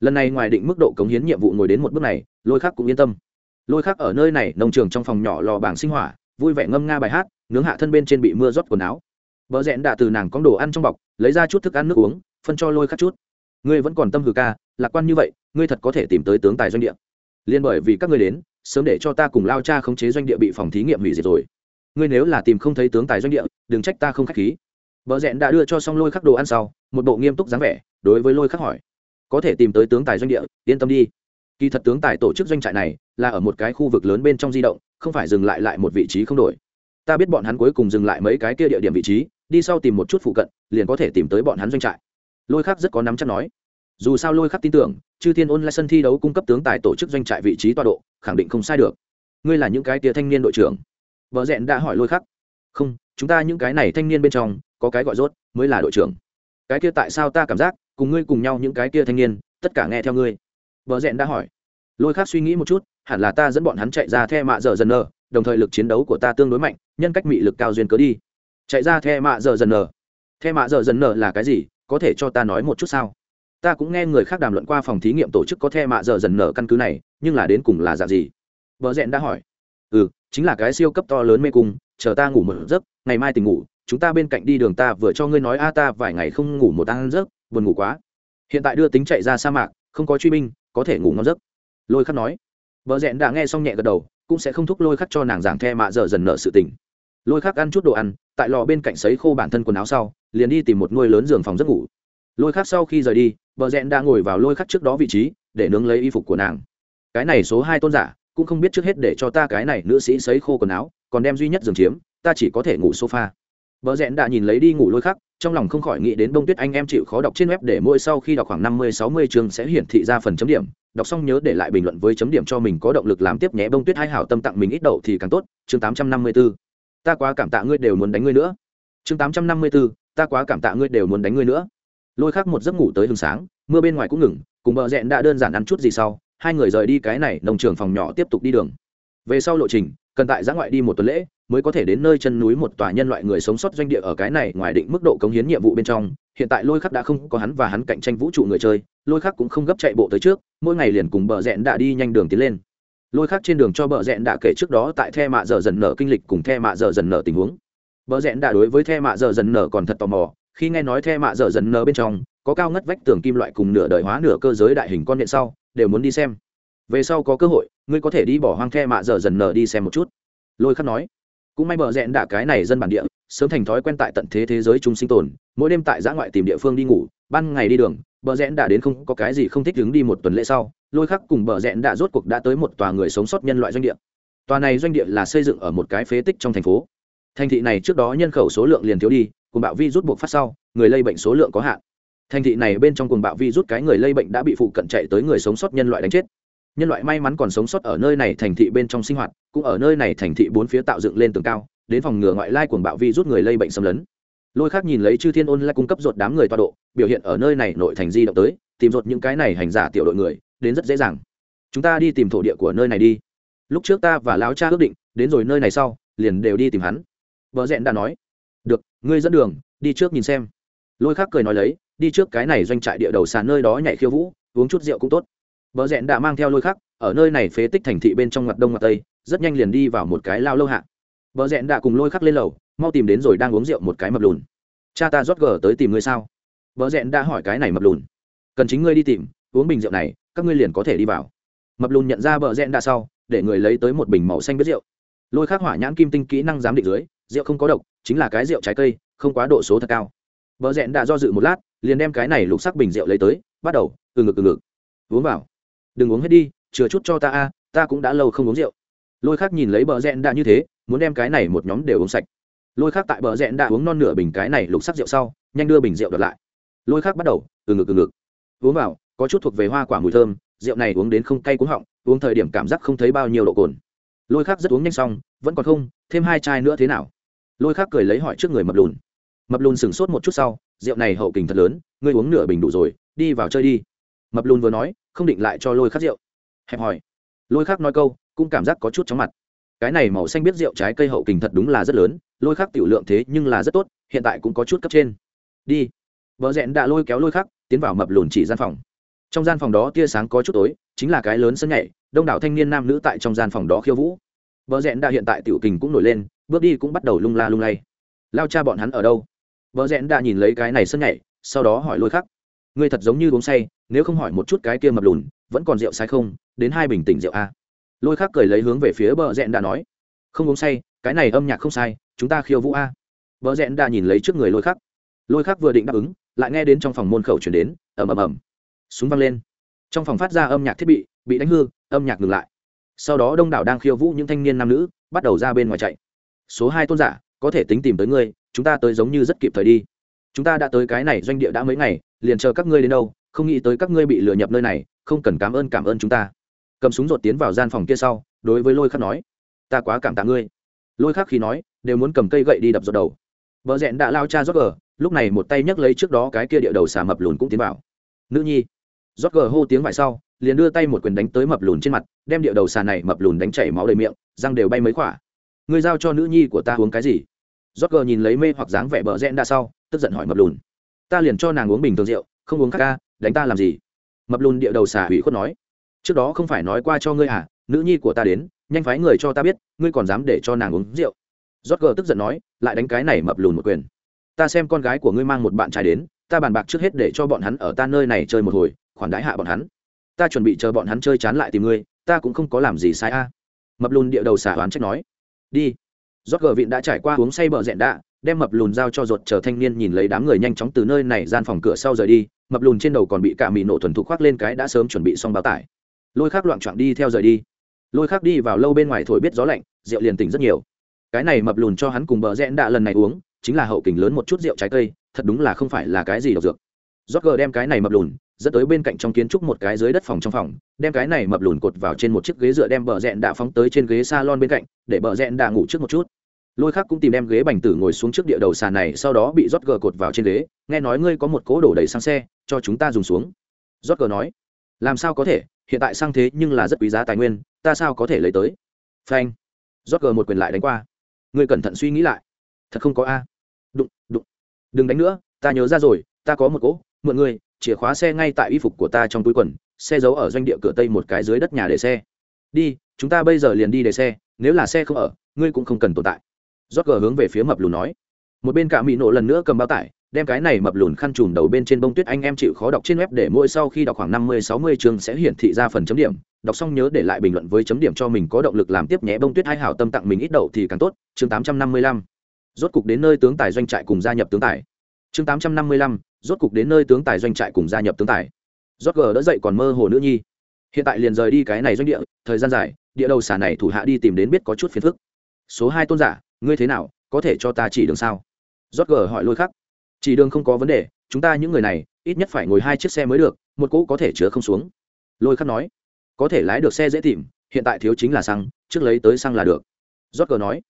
Lần này ngoài định mức độ cống hiến nhiệm vụ ngồi đến một bước này, lôi khác cũng yên tâm. Lôi khác ở nơi này, nông trường trong phòng nhỏ lò bảng sinh hỏa vui vẻ ngâm nga bài hát, nướng hạ thân bên trên bị mưa rót quần áo. Vợ rẽn đã từ nàng có đồ ăn trong bọc, lấy ra chút thức ăn nước uống, phân cho lôi khắc chút. Ngươi vẫn còn tâm hư ca, lạc quan như vậy, ngươi thật có thể tìm tới tướng tài doanh địa. Liên bởi vì các ngươi đến, sớm để cho ta cùng lao cha khống chế doanh địa bị phòng thí nghiệm hủy diệt rồi. Ngươi nếu là tìm không thấy tướng tài doanh địa, đừng trách ta không k h á c h khí. Vợ rẽn đã đưa cho xong lôi khắc đồ ăn sau, một bộ nghiêm túc dáng vẻ, đối với lôi khắc hỏi. Có thể tìm tới tướng tài doanh địa, yên tâm đi. Kỳ thật tướng tài tổ chức doanh trại này, là ở một cái khu vực lớn bên trong di động không phải dừng lại lại một vị trí không đổi. Ta biết bọn hắn cuối cùng dừng lại mấy cái kia địa điểm vị trí, đi sau tìm một chút phụ cận, liền có thể tìm tới bọn hắn doanh trại. Lôi khắc rất có nắm chắc nói. Dù sao lôi khắc tin tưởng, chư thiên ôn lại sân thi đấu cung cấp tướng tài tổ chức doanh trại vị trí tọa độ, khẳng định không sai được. Ngươi là những cái tia thanh niên đội trưởng? Vợ rẽn đã hỏi lôi khắc. Không, chúng ta những cái này thanh niên bên trong, có cái gọi rốt mới là đội trưởng. Cái kia tại sao ta cảm giác, cùng ngươi cùng nhau những cái kia thanh niên, tất cả nghe theo ngươi? Vợ rẽn đã hỏi. Lôi khắc suy nghĩ một chút hẳn là ta dẫn bọn hắn chạy ra the mạ giờ dần nờ, đồng thời lực chiến đấu của ta tương đối mạnh, nhân cách mị lực cao duyên cớ đi. Chạy ra the mạ giờ dần nờ. The mạ giờ dần nờ là cái gì? Có thể cho ta nói một chút sao? Ta cũng nghe người khác đàm luận qua phòng thí nghiệm tổ chức có the mạ giờ dần nở căn cứ này, nhưng là đến cùng là dạng gì? Vợ rẽn đã hỏi. Ừ chính là cái siêu cấp to lớn mê cung, chờ ta ngủ một giấc, ngày mai tỉnh ngủ, chúng ta bên cạnh đi đường ta vừa cho ngươi nói, a, ta vài ngày không ngủ một ăn giấc, buồn ngủ quá. Hiện tại đưa tính chạy ra sa mạc, không có truy binh, có thể ngủ ngon giấc. Lôi khắc nói vợ rẽn đã nghe xong nhẹ gật đầu cũng sẽ không thúc lôi khắc cho nàng giảng the mạ giờ dần nợ sự tình. Lôi khắc ăn chút đồ ăn tại lò bên cạnh sấy khô bản thân quần áo sau liền đi tìm một nuôi lớn giường phòng giấc ngủ. Lôi khắc sau khi rời đi bờ rẽn đã ngồi vào lôi khắc trước đó vị trí để nướng lấy y phục của nàng. Cái này số hai tôn giả cũng không biết trước hết để cho ta cái này nữ sĩ sấy khô quần áo còn đem duy nhất giường chiếm ta chỉ có thể ngủ sofa. Bờ rẽn đã nhìn lấy đi ngủ lôi khắc, trong lòng không khỏi nghĩ đến Đông Tuyết anh em chịu khó đọc trên web để mỗi sau khi đọc khoảng năm mươi sáu mươi chương sẽ hiển thị ra phần chấm điểm, đọc xong nhớ để lại bình luận với chấm điểm cho mình có động lực làm tiếp nhé. Đông Tuyết hai hảo tâm tặng mình ít đậu thì càng tốt. Chương tám trăm năm mươi 854. Ta quá cảm tạ ngươi đều muốn đánh ngươi nữa. Chương tám trăm năm mươi 854. Ta quá cảm tạ ngươi đều muốn đánh ngươi nữa. Lôi khắc một giấc ngủ tới hừng sáng, mưa bên ngoài cũng ngừng, cùng bờ rẽn đã đơn giản ăn chút gì sau, hai người rời đi cái này nông trường phòng nhỏ tiếp tục đi đường. Về sau lộ trình, cần tại giã ngoại đi một tuần lễ, mới có thể đến nơi chân núi một tòa nhân loại người sống sót doanh địa ở cái này ngoài định mức độ cống hiến nhiệm vụ bên trong. Hiện tại lôi khắc đã không có hắn và hắn cạnh tranh vũ trụ người chơi, lôi khắc cũng không gấp chạy bộ tới trước, mỗi ngày liền cùng bờ rẽn đã đi nhanh đường tiến lên. Lôi khắc trên đường cho bờ rẽn đã kể trước đó tại the mạ giờ dần nở kinh lịch cùng the mạ giờ dần nở tình huống. Bờ rẽn đã đối với the mạ giờ dần nở còn thật tò mò, khi nghe nói the mạ giờ dần nở bên trong có cao ngất vách tường kim loại cùng nửa đời hóa nửa cơ giới đại hình con điện sau, đều muốn đi xem. Về sau có cơ hội, ngươi có thể đi bỏ hoang the mạ giờ dần nở đi xem một chút. Lôi khắc nói cũng may bờ rẽn đạ cái này dân bản địa, sớm thành thói quen tại tận thế thế giới chung sinh tồn, mỗi đêm tại giã ngoại tìm địa phương đi ngủ, ban ngày đi đường, bờ rẽn đã đến không có cái gì không thích đứng đi một tuần lễ sau, lôi khắc cùng bờ rẽn đã rốt cuộc đã tới một tòa người sống sót nhân loại doanh địa. Tòa này doanh địa là xây dựng ở một cái phế tích trong thành phố. Thành thị này trước đó nhân khẩu số lượng liền thiếu đi, cùng bạo vi rút buộc phát sau, người lây bệnh số lượng có hạn. Thành thị này bên trong cùng bạo vi rút cái người lây bệnh đã bị phụ cận chạy tới người sống sót nhân loại đánh chết nhân loại may mắn còn sống sót ở nơi này thành thị bên trong sinh hoạt, cũng ở nơi này thành thị bốn phía tạo dựng lên tường cao, đến phòng ngừa ngoại lai cuồng bạo vi rút người lây bệnh xâm lấn. Lôi khác nhìn lấy chư thiên ôn lại cung cấp ruột đám người toa độ, biểu hiện ở nơi này nội thành di động tới, tìm ruột những cái này hành giả tiểu đội người, đến rất dễ dàng. Chúng ta đi tìm thổ địa của nơi này đi. Lúc trước ta và lão cha ước định, đến rồi nơi này sau, liền đều đi tìm hắn. Vợ rẽn đã nói. Được, ngươi dẫn đường, đi trước nhìn xem. Lôi khác cười nói lấy, đi trước cái này doanh trại địa đầu sàn nơi đó nhảy khiêu vũ, uống chút rượu cũng tốt. Bờ rẽn đã mang theo lôi khắc, ở nơi này phế tích thành thị bên trong ngoặt đông ngoặt tây, rất nhanh liền đi vào một cái lao lâu hạ. Bờ rẽn đã cùng lôi khắc lên lầu, mau tìm đến rồi đang uống rượu một cái mập lùn. Cha ta rót gở tới tìm ngươi sao? Bờ rẽn đã hỏi cái này mập lùn. Cần chính ngươi đi tìm, uống bình rượu này, các ngươi liền có thể đi vào. Mập lùn nhận ra bờ rẽn đã sau, để người lấy tới một bình màu xanh biết rượu. Lôi khắc hỏa nhãn kim tinh kỹ năng giám định dưới, rượu không có độc, chính là cái rượu trái cây, không quá độ số thật cao. Bờ rẽn đã do dự một lát, liền đem cái này lục sắc bình rượu lấy tới, bắt đầu, từ ngực từ ngực. Uống vào đừng uống hết đi, chừa chút cho ta a, ta cũng đã lâu không uống rượu. Lôi khác nhìn lấy bờ rẽn đã như thế, muốn đem cái này một nhóm đều uống sạch. Lôi khác tại bờ rẽn đã uống non nửa bình cái này lục sắc rượu sau, nhanh đưa bình rượu đợt lại. Lôi khác bắt đầu, từ ngực từ ngực. Uống vào, có chút thuộc về hoa quả mùi thơm, rượu này uống đến không cay cuống họng, uống thời điểm cảm giác không thấy bao nhiêu độ cồn. Lôi khác rất uống nhanh xong, vẫn còn không, thêm hai chai nữa thế nào? Lôi khác cười lấy hỏi trước người mập lùn. Mập lùn sửng sốt một chút sau, rượu này hậu kình thật lớn, ngươi uống nửa bình đủ rồi, đi vào chơi đi mập lùn vừa nói, không định lại cho lôi khắc rượu. Hẹp hòi lôi khắc nói câu, cũng cảm giác có chút chóng mặt. Cái này màu xanh biết rượu trái cây hậu kình thật đúng là rất lớn, lôi khắc tiểu lượng thế nhưng là rất tốt, hiện tại cũng có chút cấp trên. Đi. Vợ rẽn đã lôi kéo lôi khắc, tiến vào mập lùn chỉ gian phòng. Trong gian phòng đó tia sáng có chút tối, chính là cái lớn sân nhảy, đông đảo thanh niên nam nữ tại trong gian phòng đó khiêu vũ. Vợ rẽn đã hiện tại tiểu kình cũng nổi lên, bước đi cũng bắt đầu lung la lung lay. Lao cha bọn hắn ở đâu? Vợ rẽn đã nhìn lấy cái này sân nhảy, sau đó hỏi lôi khắc ngươi thật giống như uống say, nếu không hỏi một chút cái kia mập lùn, vẫn còn rượu sai không? Đến hai bình tỉnh rượu a. Lôi khác cười lấy hướng về phía bờ rẽn đã nói, không uống say, cái này âm nhạc không sai, chúng ta khiêu vũ a. Bờ rẽn đã nhìn lấy trước người lôi khắc. Lôi khắc vừa định đáp ứng, lại nghe đến trong phòng môn khẩu chuyển đến, ầm ầm ầm. Súng văng lên. Trong phòng phát ra âm nhạc thiết bị bị đánh hư, âm nhạc ngừng lại. Sau đó đông đảo đang khiêu vũ những thanh niên nam nữ, bắt đầu ra bên ngoài chạy. Số hai tôn giả, có thể tính tìm tới ngươi, chúng ta tới giống như rất kịp thời đi chúng ta đã tới cái này doanh địa đã mấy ngày, liền chờ các ngươi đến đâu, không nghĩ tới các ngươi bị lừa nhập nơi này, không cần cảm ơn cảm ơn chúng ta. Cầm súng rột tiến vào gian phòng kia sau, đối với lôi khắc nói, ta quá cảm tạ ngươi. Lôi khắc khi nói, đều muốn cầm cây gậy đi đập rột đầu. Vợ rẽn đã lao cha rót gờ, lúc này một tay nhấc lấy trước đó cái kia địa đầu xà mập lùn cũng tiến vào. Nữ nhi. Rót gờ hô tiếng vải sau, liền đưa tay một quyền đánh tới mập lùn trên mặt, đem địa đầu xà này mập lùn đánh chảy máu đầy miệng, răng đều bay mấy khỏa. Ngươi giao cho nữ nhi của ta uống cái gì? Rót gờ nhìn lấy mê hoặc dáng vẻ bờ rẽn đã sau tức giận hỏi mập lùn. Ta liền cho nàng uống bình thường rượu, không uống khác ca, đánh ta làm gì? Mập lùn địa đầu xả hủy khuất nói. Trước đó không phải nói qua cho ngươi à nữ nhi của ta đến, nhanh phái người cho ta biết, ngươi còn dám để cho nàng uống rượu. Rót gờ tức giận nói, lại đánh cái này mập lùn một quyền. Ta xem con gái của ngươi mang một bạn trai đến, ta bàn bạc trước hết để cho bọn hắn ở ta nơi này chơi một hồi, khoản đãi hạ bọn hắn. Ta chuẩn bị chờ bọn hắn chơi chán lại tìm ngươi, ta cũng không có làm gì sai a. Mập lùn địa đầu xả oán trách nói. Đi. Rót gờ vịn đã trải qua uống say bờ rẽn đạ đem mập lùn giao cho ruột chờ thanh niên nhìn lấy đám người nhanh chóng từ nơi này gian phòng cửa sau rời đi, mập lùn trên đầu còn bị cả mì nổ thuần thục khoác lên cái đã sớm chuẩn bị xong bao tải. Lôi khác loạn trọn đi theo rời đi. Lôi khác đi vào lâu bên ngoài thổi biết gió lạnh, rượu liền tỉnh rất nhiều. Cái này mập lùn cho hắn cùng bờ rẽn đạ lần này uống, chính là hậu kình lớn một chút rượu trái cây, thật đúng là không phải là cái gì độc dược. Rót đem cái này mập lùn, dẫn tới bên cạnh trong kiến trúc một cái dưới đất phòng trong phòng, đem cái này mập lùn cột vào trên một chiếc ghế dựa đem bờ rẽn đạ phóng tới trên ghế salon bên cạnh, để bờ rẽn đạ ngủ trước một chút lôi khác cũng tìm đem ghế bành tử ngồi xuống trước địa đầu sàn này, sau đó bị rót gờ cột vào trên ghế, nghe nói ngươi có một cố đổ đầy sang xe, cho chúng ta dùng xuống. Rót gờ nói, làm sao có thể, hiện tại sang thế nhưng là rất quý giá tài nguyên, ta sao có thể lấy tới? Phanh, rót gờ một quyền lại đánh qua. Ngươi cẩn thận suy nghĩ lại. Thật không có a. Đụng đụng. Đừng đánh nữa, ta nhớ ra rồi, ta có một cỗ mượn ngươi, chìa khóa xe ngay tại y phục của ta trong túi quần, xe giấu ở doanh địa cửa tây một cái dưới đất nhà để xe. Đi, chúng ta bây giờ liền đi để xe, nếu là xe không ở, ngươi cũng không cần tồn tại rót gờ hướng về phía mập lùn nói. Một bên cả mỹ nộ lần nữa cầm bao tải, đem cái này mập lùn khăn trùm đầu bên trên bông tuyết anh em chịu khó đọc trên web để mỗi sau khi đọc khoảng năm mươi, sáu mươi chương sẽ hiển thị ra phần chấm điểm. Đọc xong nhớ để lại bình luận với chấm điểm cho mình có động lực làm tiếp nhé. Bông tuyết hai hảo tâm tặng mình ít đậu thì càng tốt. Chương tám trăm năm mươi lăm. Rốt cục đến nơi tướng tài doanh trại cùng gia nhập tướng tài. Chương tám trăm năm mươi lăm. Rốt cục đến nơi tướng tài doanh trại cùng gia nhập tướng tài. Rót gờ đỡ dậy còn mơ hồ nữ nhi. Hiện tại liền rời đi cái này doanh địa. Thời gian dài, địa đầu xả này thủ hạ đi tìm đến biết có chút phiền phức. Số hai tôn giả ngươi thế nào, có thể cho ta chỉ đường sao? Rót gờ hỏi lôi khắc. Chỉ đường không có vấn đề, chúng ta những người này, ít nhất phải ngồi hai chiếc xe mới được, một cỗ có thể chứa không xuống. Lôi khắc nói. Có thể lái được xe dễ tìm, hiện tại thiếu chính là xăng, trước lấy tới xăng là được. Rót gờ nói.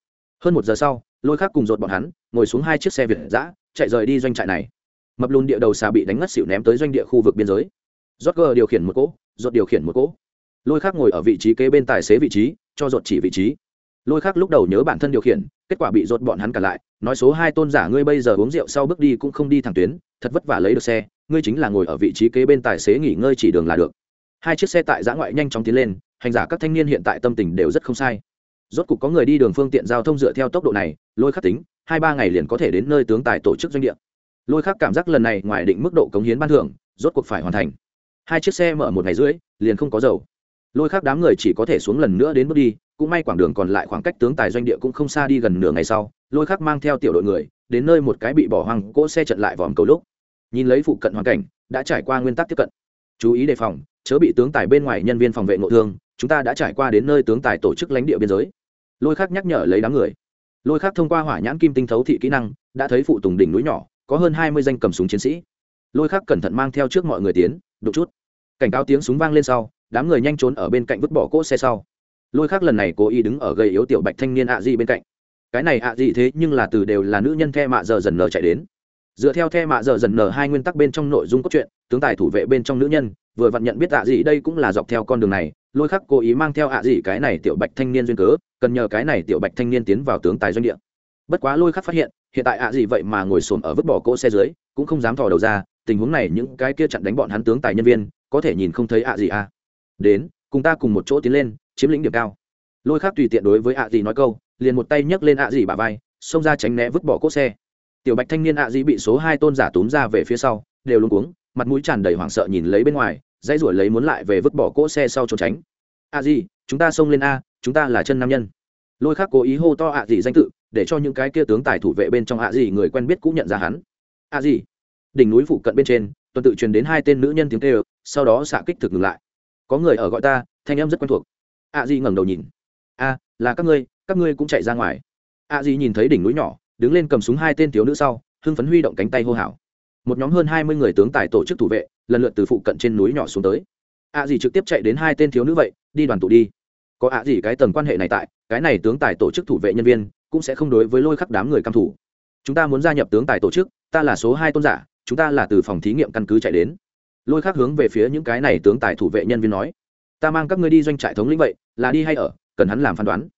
Hơn một giờ sau, lôi khắc cùng dột bọn hắn, ngồi xuống hai chiếc xe việt giã chạy rời đi doanh trại này. Mập lùn địa đầu xà bị đánh ngất xỉu ném tới doanh địa khu vực biên giới. Rót gờ điều khiển một cỗ dột điều khiển một cỗ. Lôi khắc ngồi ở vị trí kế bên tài xế vị trí, cho dột chỉ vị trí lôi khắc lúc đầu nhớ bản thân điều khiển, kết quả bị dột bọn hắn cả lại, nói số hai tôn giả ngươi bây giờ uống rượu sau bước đi cũng không đi thẳng tuyến, thật vất vả lấy được xe, ngươi chính là ngồi ở vị trí kế bên tài xế nghỉ ngơi chỉ đường là được. Hai chiếc xe tại giã ngoại nhanh chóng tiến lên, hành giả các thanh niên hiện tại tâm tình đều rất không sai. Rốt cục có người đi đường phương tiện giao thông dựa theo tốc độ này, lôi khắc tính, hai ba ngày liền có thể đến nơi tướng tài tổ chức doanh địa. Lôi khắc cảm giác lần này ngoài định mức độ cống hiến ban thưởng, rốt cuộc phải hoàn thành. Hai chiếc xe mở một ngày rưỡi, liền không có dầu lôi khắc đám người chỉ có thể xuống lần nữa đến bước đi, cũng may quảng đường còn lại khoảng cách tướng tài doanh địa cũng không xa đi gần nửa ngày sau, lôi khắc mang theo tiểu đội người, đến nơi một cái bị bỏ hoang cỗ xe trận lại vòm cầu lúc. Nhìn lấy phụ cận hoàn cảnh, đã trải qua nguyên tắc tiếp cận. Chú ý đề phòng, chớ bị tướng tài bên ngoài nhân viên phòng vệ ngộ thương, chúng ta đã trải qua đến nơi tướng tài tổ chức lãnh địa biên giới. Lôi khắc nhắc nhở lấy đám người. Lôi khắc thông qua hỏa nhãn kim tinh thấu thị kỹ năng, đã thấy phụ tùng đỉnh núi nhỏ, có hơn hai mươi danh cầm súng chiến sĩ. Lôi khắc cẩn thận mang theo trước mọi người tiến, đụng chút. Cảnh cáo tiếng súng vang lên sau đám người nhanh trốn ở bên cạnh vứt bỏ cỗ xe sau. Lôi khắc lần này cố ý đứng ở gầy yếu tiểu bạch thanh niên ạ à di bên cạnh. Cái này ạ à di thế nhưng là từ đều là nữ nhân the mạ giờ dần nở chạy đến. Dựa theo the mạ giờ dần nở hai nguyên tắc bên trong nội dung cốt truyện, tướng tài thủ vệ bên trong nữ nhân, vừa vặn nhận biết ạ à gì đây cũng là dọc theo con đường này, lôi khắc cố ý mang theo ạ gì cái này tiểu bạch thanh niên duyên cớ, cần nhờ cái này tiểu bạch thanh niên tiến vào tướng tài doanh địa. Bất quá lôi khắc phát hiện hiện tại ạ gì vậy mà ngồi xổm ở vứt bỏ cỗ xe dưới, cũng không dám thò đầu ra, tình huống này những cái kia chặn đánh bọn hắn tướng tài nhân viên, có thể nhìn không thấy ạ gì à đến, cùng ta cùng một chỗ tiến lên, chiếm lĩnh điểm cao. Lôi khắc tùy tiện đối với ạ gì nói câu, liền một tay nhấc lên ạ gì bà vai, xông ra tránh né vứt bỏ cỗ xe. Tiểu bạch thanh niên ạ gì bị số hai tôn giả túm ra về phía sau, đều luôn cuống, mặt mũi tràn đầy hoảng sợ nhìn lấy bên ngoài, dãy ruổi lấy muốn lại về vứt bỏ cỗ xe sau trốn tránh. Ạ gì chúng ta xông lên a, chúng ta là chân nam nhân. Lôi khắc cố ý hô to ạ gì danh tự, để cho những cái kia tướng tài thủ vệ bên trong ạ gì người quen biết cũng nhận ra hắn. Ạ gì đỉnh núi phụ cận bên trên, tuần tự truyền đến hai tên nữ nhân tiếng kêu, sau đó xạ kích thực ngừng lại có người ở gọi ta, thanh em rất quen thuộc. A di ngẩng đầu nhìn. A, là các ngươi các ngươi cũng chạy ra ngoài. A di nhìn thấy đỉnh núi nhỏ, đứng lên cầm súng hai tên thiếu nữ sau, hưng phấn huy động cánh tay hô hào. Một nhóm hơn hai mươi người tướng tài tổ chức thủ vệ, lần lượt từ phụ cận trên núi nhỏ xuống tới. Ạ di trực tiếp chạy đến hai tên thiếu nữ vậy, đi đoàn tụ đi. Có ạ di cái tầng quan hệ này tại, cái này tướng tài tổ chức thủ vệ nhân viên, cũng sẽ không đối với lôi khắc đám người căm thủ chúng ta muốn gia nhập tướng tài tổ chức, ta là số hai tôn giả, chúng ta là từ phòng thí nghiệm căn cứ chạy đến lôi khắc hướng về phía những cái này tướng tài thủ vệ nhân viên nói, ta mang các ngươi đi doanh trại thống lĩnh vậy, là đi hay ở, cần hắn làm phán đoán.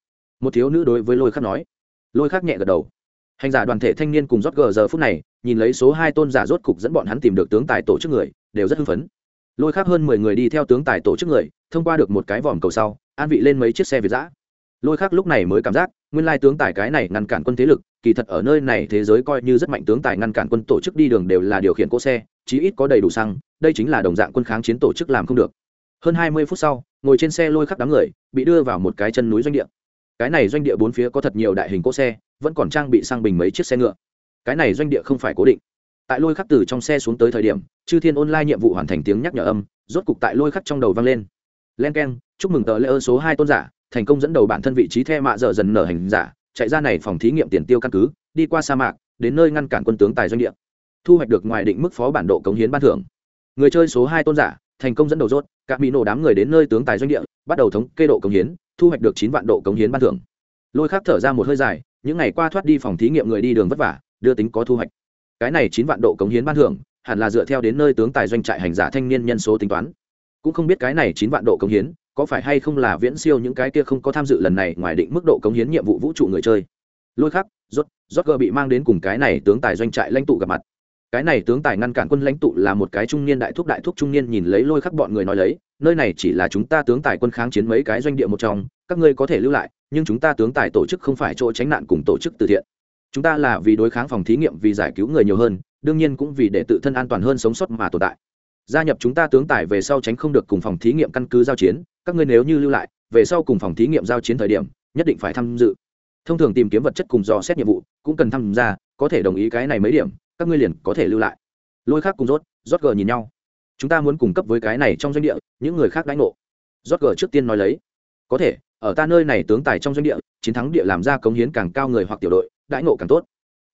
Một thiếu nữ đối với lôi khắc nói. Lôi khắc nhẹ gật đầu. Hành giả đoàn thể thanh niên cùng rót gờ giờ phút này, nhìn lấy số hai tôn giả rốt cục dẫn bọn hắn tìm được tướng tài tổ chức người, đều rất hưng phấn. Lôi khác hơn mười người đi theo tướng tài tổ chức người, thông qua được một cái vòm cầu sau, an vị lên mấy chiếc xe việt giã. Lôi khác lúc này mới cảm giác, nguyên lai tướng tài cái này ngăn cản quân thế lực, kỳ thật ở nơi này thế giới coi như rất mạnh tướng tài ngăn cản quân tổ chức đi đường đều là điều khiển cỗ xe chí ít có đầy đủ xăng, đây chính là đồng dạng quân kháng chiến tổ chức làm không được. Hơn hai mươi phút sau, ngồi trên xe lôi khắp đám người, bị đưa vào một cái chân núi doanh địa. Cái này doanh địa bốn phía có thật nhiều đại hình cỗ xe, vẫn còn trang bị sang bình mấy chiếc xe ngựa. Cái này doanh địa không phải cố định. Tại lôi khắc từ trong xe xuống tới thời điểm, chư thiên online nhiệm vụ hoàn thành tiếng nhắc nhở âm, rốt cục tại lôi khắc trong đầu vang lên. Len k e n chúc mừng tờ lễ số hai tôn giả, thành công dẫn đầu bản thân vị trí the mạ dở dần nở hành giả, chạy ra này phòng thí nghiệm tiền tiêu căn cứ, đi qua sa mạc, đến nơi ngăn cản quân tướng tài doanh địa thu hoạch được ngoài định mức phó bản độ cống hiến ban thưởng. Người chơi số hai tôn giả, thành công dẫn đầu rốt các mỹ nổ đám người đến nơi tướng tài doanh địa, bắt đầu thống kê độ cống hiến, thu hoạch được chín vạn độ cống hiến ban thưởng. Lôi khắc thở ra một hơi dài, những ngày qua thoát đi phòng thí nghiệm người đi đường vất vả, đưa tính có thu hoạch. Cái này chín vạn độ cống hiến ban thưởng, hẳn là dựa theo đến nơi tướng tài doanh trại hành giả thanh niên nhân số tính toán. Cũng không biết cái này chín vạn độ cống hiến, có phải hay không là viễn siêu những cái kia không có tham dự lần này ngoài định mức độ cống hiến nhiệm vụ vũ trụ người chơi. Lôi khắc, rốt rốt gờ bị mang đến cùng cái này tướng tài doanh trại lãnh tụ gặp mặt cái này tướng tài ngăn cản quân lãnh tụ là một cái trung niên đại thúc đại thúc trung niên nhìn lấy lôi khắc bọn người nói lấy, nơi này chỉ là chúng ta tướng tài quân kháng chiến mấy cái doanh địa một trong, các ngươi có thể lưu lại, nhưng chúng ta tướng tài tổ chức không phải chỗ tránh nạn cùng tổ chức từ thiện. Chúng ta là vì đối kháng phòng thí nghiệm, vì giải cứu người nhiều hơn, đương nhiên cũng vì để tự thân an toàn hơn sống sót mà tồn tại. Gia nhập chúng ta tướng tài về sau tránh không được cùng phòng thí nghiệm căn cứ giao chiến, các ngươi nếu như lưu lại, về sau cùng phòng thí nghiệm giao chiến thời điểm, nhất định phải tham dự. Thông thường tìm kiếm vật chất cùng dò xét nhiệm vụ, cũng cần tham gia, có thể đồng ý cái này mấy điểm các ngươi liền có thể lưu lại. Lôi khác cùng rốt rót gờ nhìn nhau. Chúng ta muốn cung cấp với cái này trong doanh địa, những người khác đánh ngộ. Rót gờ trước tiên nói lấy. Có thể, ở ta nơi này tướng tài trong doanh địa, chiến thắng địa làm ra cống hiến càng cao người hoặc tiểu đội, đãi ngộ càng tốt.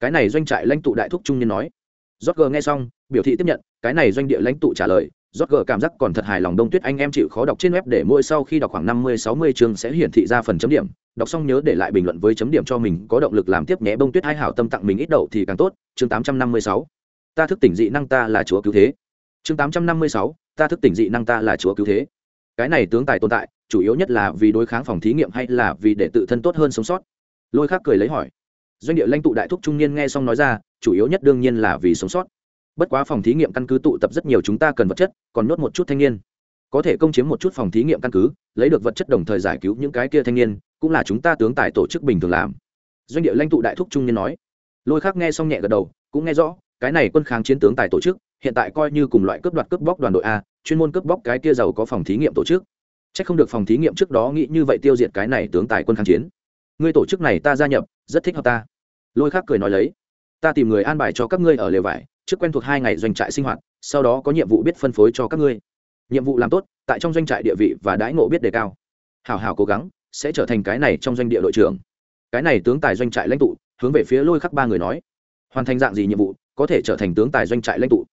Cái này doanh trại lãnh tụ đại thúc trung niên nói. Rót gờ nghe xong, biểu thị tiếp nhận, cái này doanh địa lãnh tụ trả lời rót gờ cảm giác còn thật hài lòng đông tuyết anh em chịu khó đọc trên web để mỗi sau khi đọc khoảng năm mươi, sáu mươi chương sẽ hiển thị ra phần chấm điểm. Đọc xong nhớ để lại bình luận với chấm điểm cho mình, có động lực làm tiếp nhé. Bông tuyết hai hảo tâm tặng mình ít đậu thì càng tốt. Chương tám trăm năm mươi sáu. Ta thức tỉnh dị năng ta là chúa cứu thế. Chương tám trăm năm mươi sáu. Ta thức tỉnh dị năng ta là chúa cứu thế. Cái này tướng tài tồn tại, chủ yếu nhất là vì đối kháng phòng thí nghiệm hay là vì để tự thân tốt hơn sống sót? Lôi khác cười lấy hỏi. Doanh địa lãnh tụ đại thúc trung niên nghe xong nói ra, chủ yếu nhất đương nhiên là vì sống sót bất quá phòng thí nghiệm căn cứ tụ tập rất nhiều chúng ta cần vật chất, còn nhốt một chút thanh niên. Có thể công chiếm một chút phòng thí nghiệm căn cứ, lấy được vật chất đồng thời giải cứu những cái kia thanh niên, cũng là chúng ta tướng tài tổ chức bình thường làm. Doanh địa lãnh tụ đại thúc trung niên nói. Lôi khác nghe xong nhẹ gật đầu, cũng nghe rõ, cái này quân kháng chiến tướng tài tổ chức, hiện tại coi như cùng loại cướp đoạt cướp bóc đoàn đội a, chuyên môn cướp bóc cái kia giàu có phòng thí nghiệm tổ chức. C h ắ c không được phòng thí nghiệm trước đó nghĩ như vậy tiêu diệt cái này tướng tài quân kháng chiến. Ngươi tổ chức này ta gia nhập, rất thích hợp ta. Lôi khác cười nói lấy. Ta tìm người an bài cho các ngươi ở lều vải trước quen thuộc hai ngày doanh trại sinh hoạt, sau đó có nhiệm vụ biết phân phối cho các ngươi. Nhiệm vụ làm tốt, tại trong doanh trại địa vị và đãi ngộ biết đề cao. Hào hào cố gắng, sẽ trở thành cái này trong doanh địa đội trưởng. Cái này tướng tài doanh trại lãnh tụ, hướng về phía lôi khắc ba người nói. Hoàn thành dạng gì nhiệm vụ, có thể trở thành tướng tài doanh trại lãnh tụ.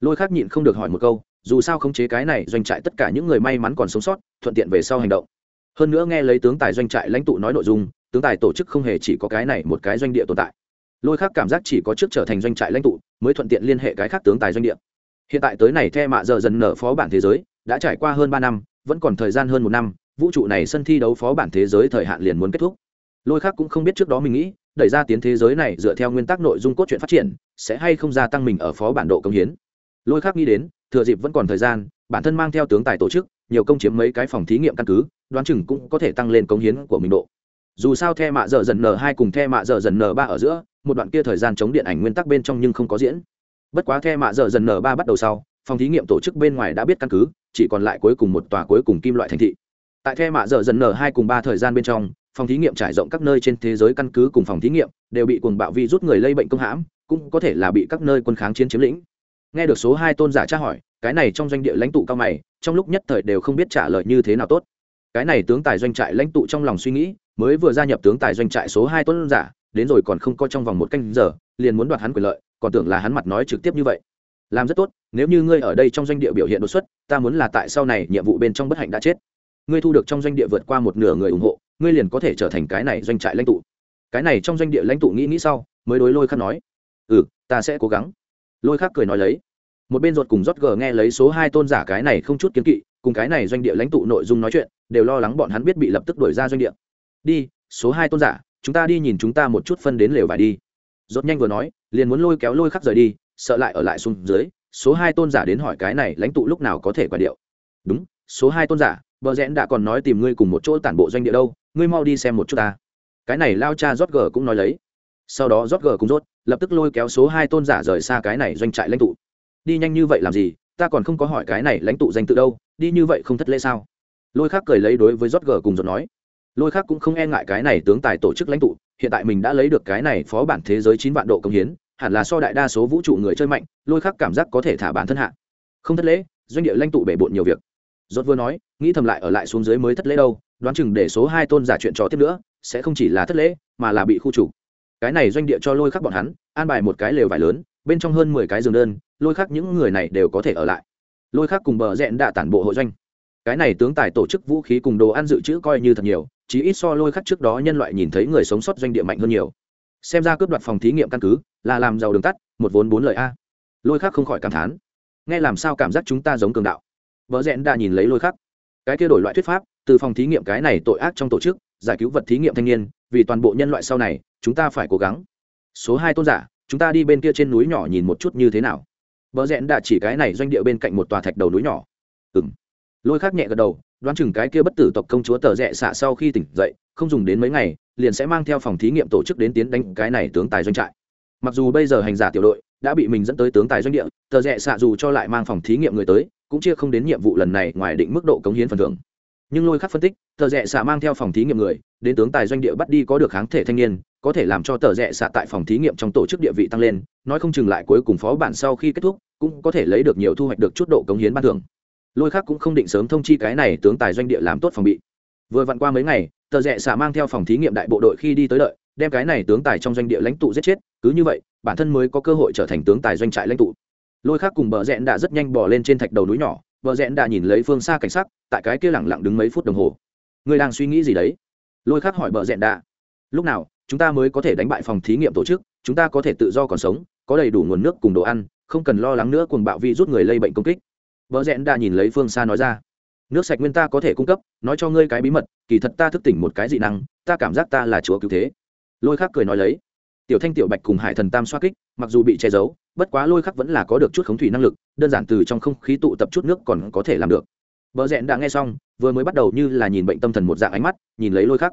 Lôi khắc nhịn không được hỏi một câu, dù sao khống chế cái này doanh trại tất cả những người may mắn còn sống sót, thuận tiện về sau hành động. Hơn nữa nghe lấy tướng tài doanh trại lãnh tụ nói nội dung, tướng tài tổ chức không hề chỉ có cái này một cái doanh địa tồn tại. Lôi khác cảm giác chỉ có trước trở thành doanh trại lãnh tụ mới thuận tiện liên hệ cái khác tướng tài doanh địa. Hiện tại tới này the mạ giờ dần nở phó bản thế giới, đã trải qua hơn ba năm, vẫn còn thời gian hơn một năm, vũ trụ này sân thi đấu phó bản thế giới thời hạn liền muốn kết thúc. Lôi khác cũng không biết trước đó mình nghĩ, đẩy ra tiến thế giới này dựa theo nguyên tắc nội dung cốt truyện phát triển, sẽ hay không gia tăng mình ở phó bản độ công hiến. Lôi khác nghĩ đến, thừa dịp vẫn còn thời gian, bản thân mang theo tướng tài tổ chức, nhiều công chiếm mấy cái phòng thí nghiệm căn cứ, đoán chừng cũng có thể tăng lên công hiến của mình độ dù sao the mạ dở dần n hai cùng the mạ dở dần n ba ở giữa, một đoạn kia thời gian chống điện ảnh nguyên tắc bên trong nhưng không có diễn. Bất quá the mạ dở dần n ba bắt đầu sau, phòng thí nghiệm tổ chức bên ngoài đã biết căn cứ, chỉ còn lại cuối cùng một tòa cuối cùng kim loại thành thị. Tại the mạ dở dần n hai cùng ba thời gian bên trong, phòng thí nghiệm trải rộng các nơi trên thế giới căn cứ cùng phòng thí nghiệm đều bị cuồng bạo vi rút người lây bệnh công hãm, cũng có thể là bị các nơi quân kháng chiến chiếm lĩnh. Nghe được số hai tôn giả tra hỏi, cái này trong doanh địa lãnh tụ cao mày, trong lúc nhất thời đều không biết trả lời như thế nào tốt cái này tướng tài doanh trại lãnh tụ trong lòng suy nghĩ, mới vừa gia nhập tướng tài doanh trại số hai tôn giả, đến rồi còn không có trong vòng một canh giờ, liền muốn đoạt hắn quyền lợi, còn tưởng là hắn mặt nói trực tiếp như vậy. Làm rất tốt, nếu như ngươi ở đây trong doanh địa biểu hiện đột xuất, ta muốn là tại sau này nhiệm vụ bên trong bất hạnh đã chết. Ngươi thu được trong doanh địa vượt qua một nửa người ủng hộ, ngươi liền có thể trở thành cái này doanh trại lãnh tụ. Cái này trong doanh địa lãnh tụ nghĩ nghĩ sau, mới đối lôi khắc nói ừ ta sẽ cố gắng. Lôi khắc cười nói lấy, một bên ruột cùng rót gờ nghe lấy số hai tôn giả cái này không chút kiến kỵ cùng cái này doanh địa lãnh tụ nội dung nói chuyện, đều lo lắng bọn hắn biết bị lập tức đuổi ra doanh địa. Đi, số hai tôn giả, chúng ta đi nhìn chúng ta một chút phân đến lều vải đi. Rốt nhanh vừa nói, liền muốn lôi kéo lôi khắc rời đi, sợ lại ở lại xuống dưới, số hai tôn giả đến hỏi cái này lãnh tụ lúc nào có thể quả điệu. Đúng, số hai tôn giả, bờ rẽn đã còn nói tìm ngươi cùng một chỗ tản bộ doanh địa đâu, ngươi mau đi xem một chút ta. Cái này lao cha rót g cũng nói lấy. Sau đó rót g cũng rốt, lập tức lôi kéo số hai tôn giả rời xa cái này doanh trại lãnh tụ. Đi nhanh như vậy làm gì, ta còn không có hỏi cái này lãnh tụ danh tự đâu đi như vậy không thất lễ sao? Lôi khác cười lấy đối với rót gờ cùng rốt nói, lôi khác cũng không e ngại cái này tướng tài tổ chức lãnh tụ, hiện tại mình đã lấy được cái này phó bản thế giới chín vạn độ công hiến, hẳn là so đại đa số vũ trụ người chơi mạnh, lôi khắc cảm giác có thể thả bản thân hạ. Không thất lễ, doanh địa lãnh tụ bể bộn nhiều việc. Rốt vừa nói, nghĩ thầm lại ở lại xuống dưới mới thất lễ đâu, đoán chừng để số hai tôn giả chuyện trò tiếp nữa, sẽ không chỉ là thất lễ, mà là bị khu chủ cái này doanh địa cho lôi khắc bọn hắn, an bài một cái lều vải lớn, bên trong hơn mười cái giường đơn, lôi khắc những người này đều có thể ở lại lôi khác cùng bờ rẽn đạ tản bộ hội doanh. Cái này tướng tài tổ chức vũ khí cùng đồ ăn dự trữ coi như thật nhiều chỉ ít so lôi khắc trước đó nhân loại nhìn thấy người sống sót doanh địa mạnh hơn nhiều. Xem ra cướp đoạt phòng thí nghiệm căn cứ, là làm giàu đường tắt, một vốn bốn lời a. Lôi khắc không khỏi cảm thán. Nghe làm sao cảm giác chúng ta giống cường đạo? Vợ rẽn đã nhìn lấy lôi khắc cái kia đổi loại thuyết pháp, từ phòng thí nghiệm cái này tội ác trong tổ chức, giải cứu vật thí nghiệm thanh niên, vì toàn bộ nhân loại sau này, chúng ta phải cố gắng. Số hai tôn giả, chúng ta đi bên kia trên núi nhỏ nhìn một chút như thế nào? Vợ rẽn đã chỉ cái này doanh địa bên cạnh một tòa thạch đầu núi nhỏ. Ừ m lôi khắc nhẹ gật đầu, đoán chừng cái kia bất tử tộc công chúa tờ rẽ xạ sau khi tỉnh dậy, không dùng đến mấy ngày, liền sẽ mang theo phòng thí nghiệm tổ chức đến tiến đánh cái này tướng tài doanh trại. Mặc dù bây giờ hành giả tiểu đội đã bị mình dẫn tới tướng tài doanh địa, tờ rẽ xạ dù cho lại mang phòng thí nghiệm người tới, cũng chia không đến nhiệm vụ lần này ngoài định mức độ cống hiến phần thưởng nhưng lôi khắc phân tích, tờ rẽ xạ mang theo phòng thí nghiệm người, đến tướng tài doanh địa bắt đi có được kháng thể thanh niên, có thể làm cho tờ rẽ xạ tại phòng thí nghiệm trong tổ chức địa vị tăng lên, nói không chừng lại cuối cùng phó bản sau khi kết thúc, cũng có thể lấy được nhiều thu hoạch được chút độ cống hiến ban thưởng. Lôi khắc cũng không định sớm thông chi cái này tướng tài doanh địa làm tốt phòng bị. Vừa vặn qua mấy ngày, tờ rẽ xạ mang theo phòng thí nghiệm đại bộ đội khi đi tới đợi, đem cái này tướng tài trong doanh địa lãnh tụ giết chết, cứ như vậy, bản thân mới có cơ hội trở thành tướng tài doanh trại lãnh tụ. Lôi khác cùng bờ rẽn đã rất nhanh bỏ lên trên thạch đầu núi nhỏ bờ rẽn đã nhìn lấy phương xa cảnh sắc, tại cái kia lẳng lặng đứng mấy phút đồng hồ. Ngươi đang suy nghĩ gì đấy? Lôi khắc hỏi bờ rẽn đã. Lúc nào, chúng ta mới có thể đánh bại phòng thí nghiệm tổ chức, chúng ta có thể tự do còn sống, có đầy đủ nguồn nước cùng đồ ăn, không cần lo lắng nữa cùng bạo vi rút người lây bệnh công kích. Vợ rẽn đã nhìn lấy phương xa nói ra. Nước sạch nguyên ta có thể cung cấp, nói cho ngươi cái bí mật, kỳ thật ta thức tỉnh một cái dị năng, ta cảm giác ta là chúa cứu thế. Lôi khắc cười nói lấy tiểu thanh, tiểu bạch cùng hải thần tam xoa kích, mặc dù bị che giấu, bất quá lôi khắc vẫn là có được chút khống thủy năng lực, đơn giản từ trong không khí tụ tập chút nước còn có thể làm được. Vợ rẽn đã nghe xong, vừa mới bắt đầu như là nhìn bệnh tâm thần một dạng ánh mắt, nhìn lấy lôi khắc.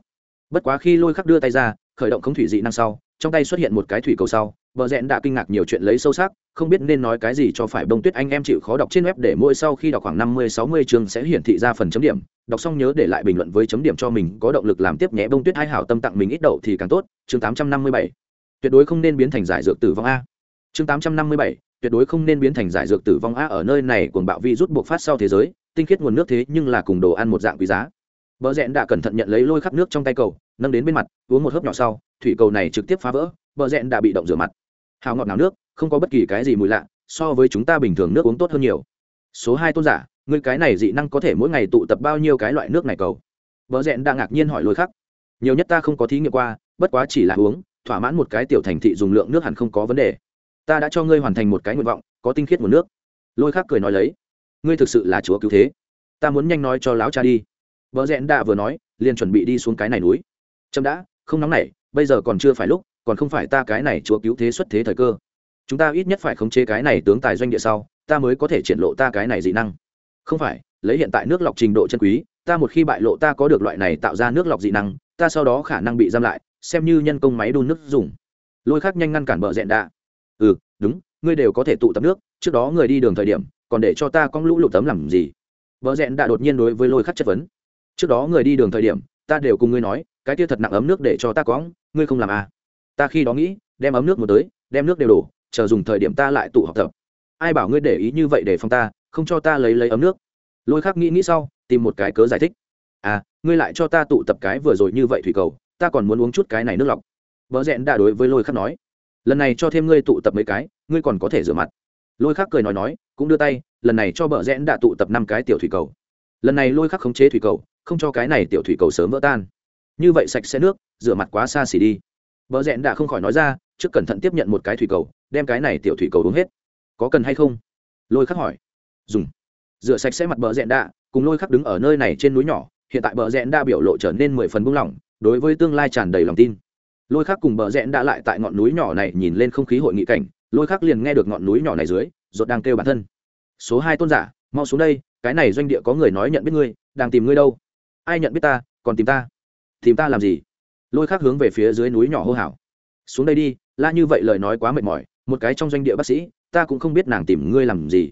Bất quá khi lôi khắc đưa tay ra, khởi động khống thủy dị năng sau, trong tay xuất hiện một cái thủy cầu sau vợ rẽn đã kinh ngạc nhiều chuyện lấy sâu sắc, không biết nên nói cái gì cho phải bông tuyết anh em chịu khó đọc trên web để mỗi sau khi đọc khoảng năm mươi, sáu mươi chương sẽ hiển thị ra phần chấm điểm. Đọc xong nhớ để lại bình luận với chấm điểm cho mình, có động lực làm tiếp nhé. Bông tuyết hai hảo tâm tặng mình ít đậu thì càng tốt. Chương tám trăm năm mươi bảy tuyệt đối không nên biến thành giải dược tử vong a. Chương tám trăm năm mươi bảy, tuyệt đối không nên biến thành giải dược tử vong a ở nơi này cuồng bạo vi rút buộc phát sau thế giới, tinh khiết nguồn nước thế nhưng là cùng đồ ăn một dạng quý giá. Vợ rẽn đã cẩn thận nhận lấy lôi khắp nước trong tay cầu, nâng đến bên mặt, uống một hớp nhỏ sau, thủy cầu này trực tiếp phá vỡ vợ rẽn đã bị động rửa mặt. Hào ngọt nào nước, không có bất kỳ cái gì mùi lạ, so với chúng ta bình thường nước uống tốt hơn nhiều. Số hai tôn giả người cái này dị năng có thể mỗi ngày tụ tập bao nhiêu cái loại nước này cầu? Vợ rẽn đã ngạc nhiên hỏi lôi khắc nhiều nhất ta không có thí nghiệm qua, bất quá chỉ là uống thỏa mãn một cái tiểu thành thị dùng lượng nước hẳn không có vấn đề. Ta đã cho ngươi hoàn thành một cái nguyện vọng, có tinh khiết nguồn nước. Lôi khác cười nói lấy. Ngươi thực sự là chúa cứu thế. Ta muốn nhanh nói cho lão cha đi. Vợ rẽn đã vừa nói, liền chuẩn bị đi xuống cái này núi. Trâm đã, không nóng nảy, bây giờ còn chưa phải lúc, còn không phải ta cái này chúa cứu thế xuất thế thời cơ. Chúng ta ít nhất phải khống chế cái này tướng tài doanh địa sau, ta mới có thể triển lộ ta cái này dị năng. Không phải, lấy hiện tại nước lọc trình độ chân quý, ta một khi bại lộ ta có được loại này tạo ra nước lọc dị năng, ta sau đó khả năng bị giam lại xem như nhân công máy đun nước dùng. Lôi khác nhanh ngăn cản bờ rẽn đạ. Ừ đúng, ngươi đều có thể tụ tập nước, trước đó người đi đường thời điểm, còn để cho ta con lũ lụt tấm làm gì? Bờ rẽn đạ đột nhiên đối với lôi khắc chất vấn. Trước đó người đi đường thời điểm, ta đều cùng ngươi nói, cái kia thật nặng ấm nước để cho ta có ngươi không làm à? Ta khi đó nghĩ, đem ấm nước một tới, đem nước đều đổ, chờ dùng thời điểm ta lại tụ học tập. Ai bảo ngươi để ý như vậy để phòng ta, không cho ta lấy lấy ấm nước. Lôi khắc nghĩ nghĩ sau, tìm một cái cớ giải thích. À ngươi lại cho ta tụ tập cái vừa rồi như vậy thủy cầu ta còn muốn uống chút cái này nước lọc. Vợ rẽn đã đối với lôi khắc nói, lần này cho thêm ngươi tụ tập mấy cái, ngươi còn có thể rửa mặt. Lôi khắc cười nói nói, cũng đưa tay, lần này cho vợ rẽn đã tụ tập năm cái tiểu thủy cầu. Lần này lôi khắc khống chế thủy cầu, không cho cái này tiểu thủy cầu sớm vỡ tan. Như vậy sạch sẽ nước, rửa mặt quá xa xỉ đi. Vợ rẽn đã không khỏi nói ra, trước cẩn thận tiếp nhận một cái thủy cầu, đem cái này tiểu thủy cầu uống hết. Có cần hay không? Lôi khắc hỏi. Dùng. Rửa sạch sẽ mặt bờ rẽn đạ cùng lôi khắc đứng ở nơi này trên núi nhỏ, hiện tại bờ rẽn đa biểu lộ trở nên mười phần buông lỏng đối với tương lai tràn đầy lòng tin. Lôi khác cùng bờ rẽn đã lại tại ngọn núi nhỏ này nhìn lên không khí hội nghị cảnh, lôi khác liền nghe được ngọn núi nhỏ này dưới rột đang kêu bản thân. Số hai tôn giả, mau xuống đây, cái này doanh địa có người nói nhận biết ngươi, đang tìm ngươi đâu? Ai nhận biết ta, còn tìm ta. Tìm ta làm gì? Lôi khác hướng về phía dưới núi nhỏ hô hào. Xuống đây đi, la như vậy lời nói quá mệt mỏi, một cái trong doanh địa bác sĩ, ta cũng không biết nàng tìm ngươi làm gì.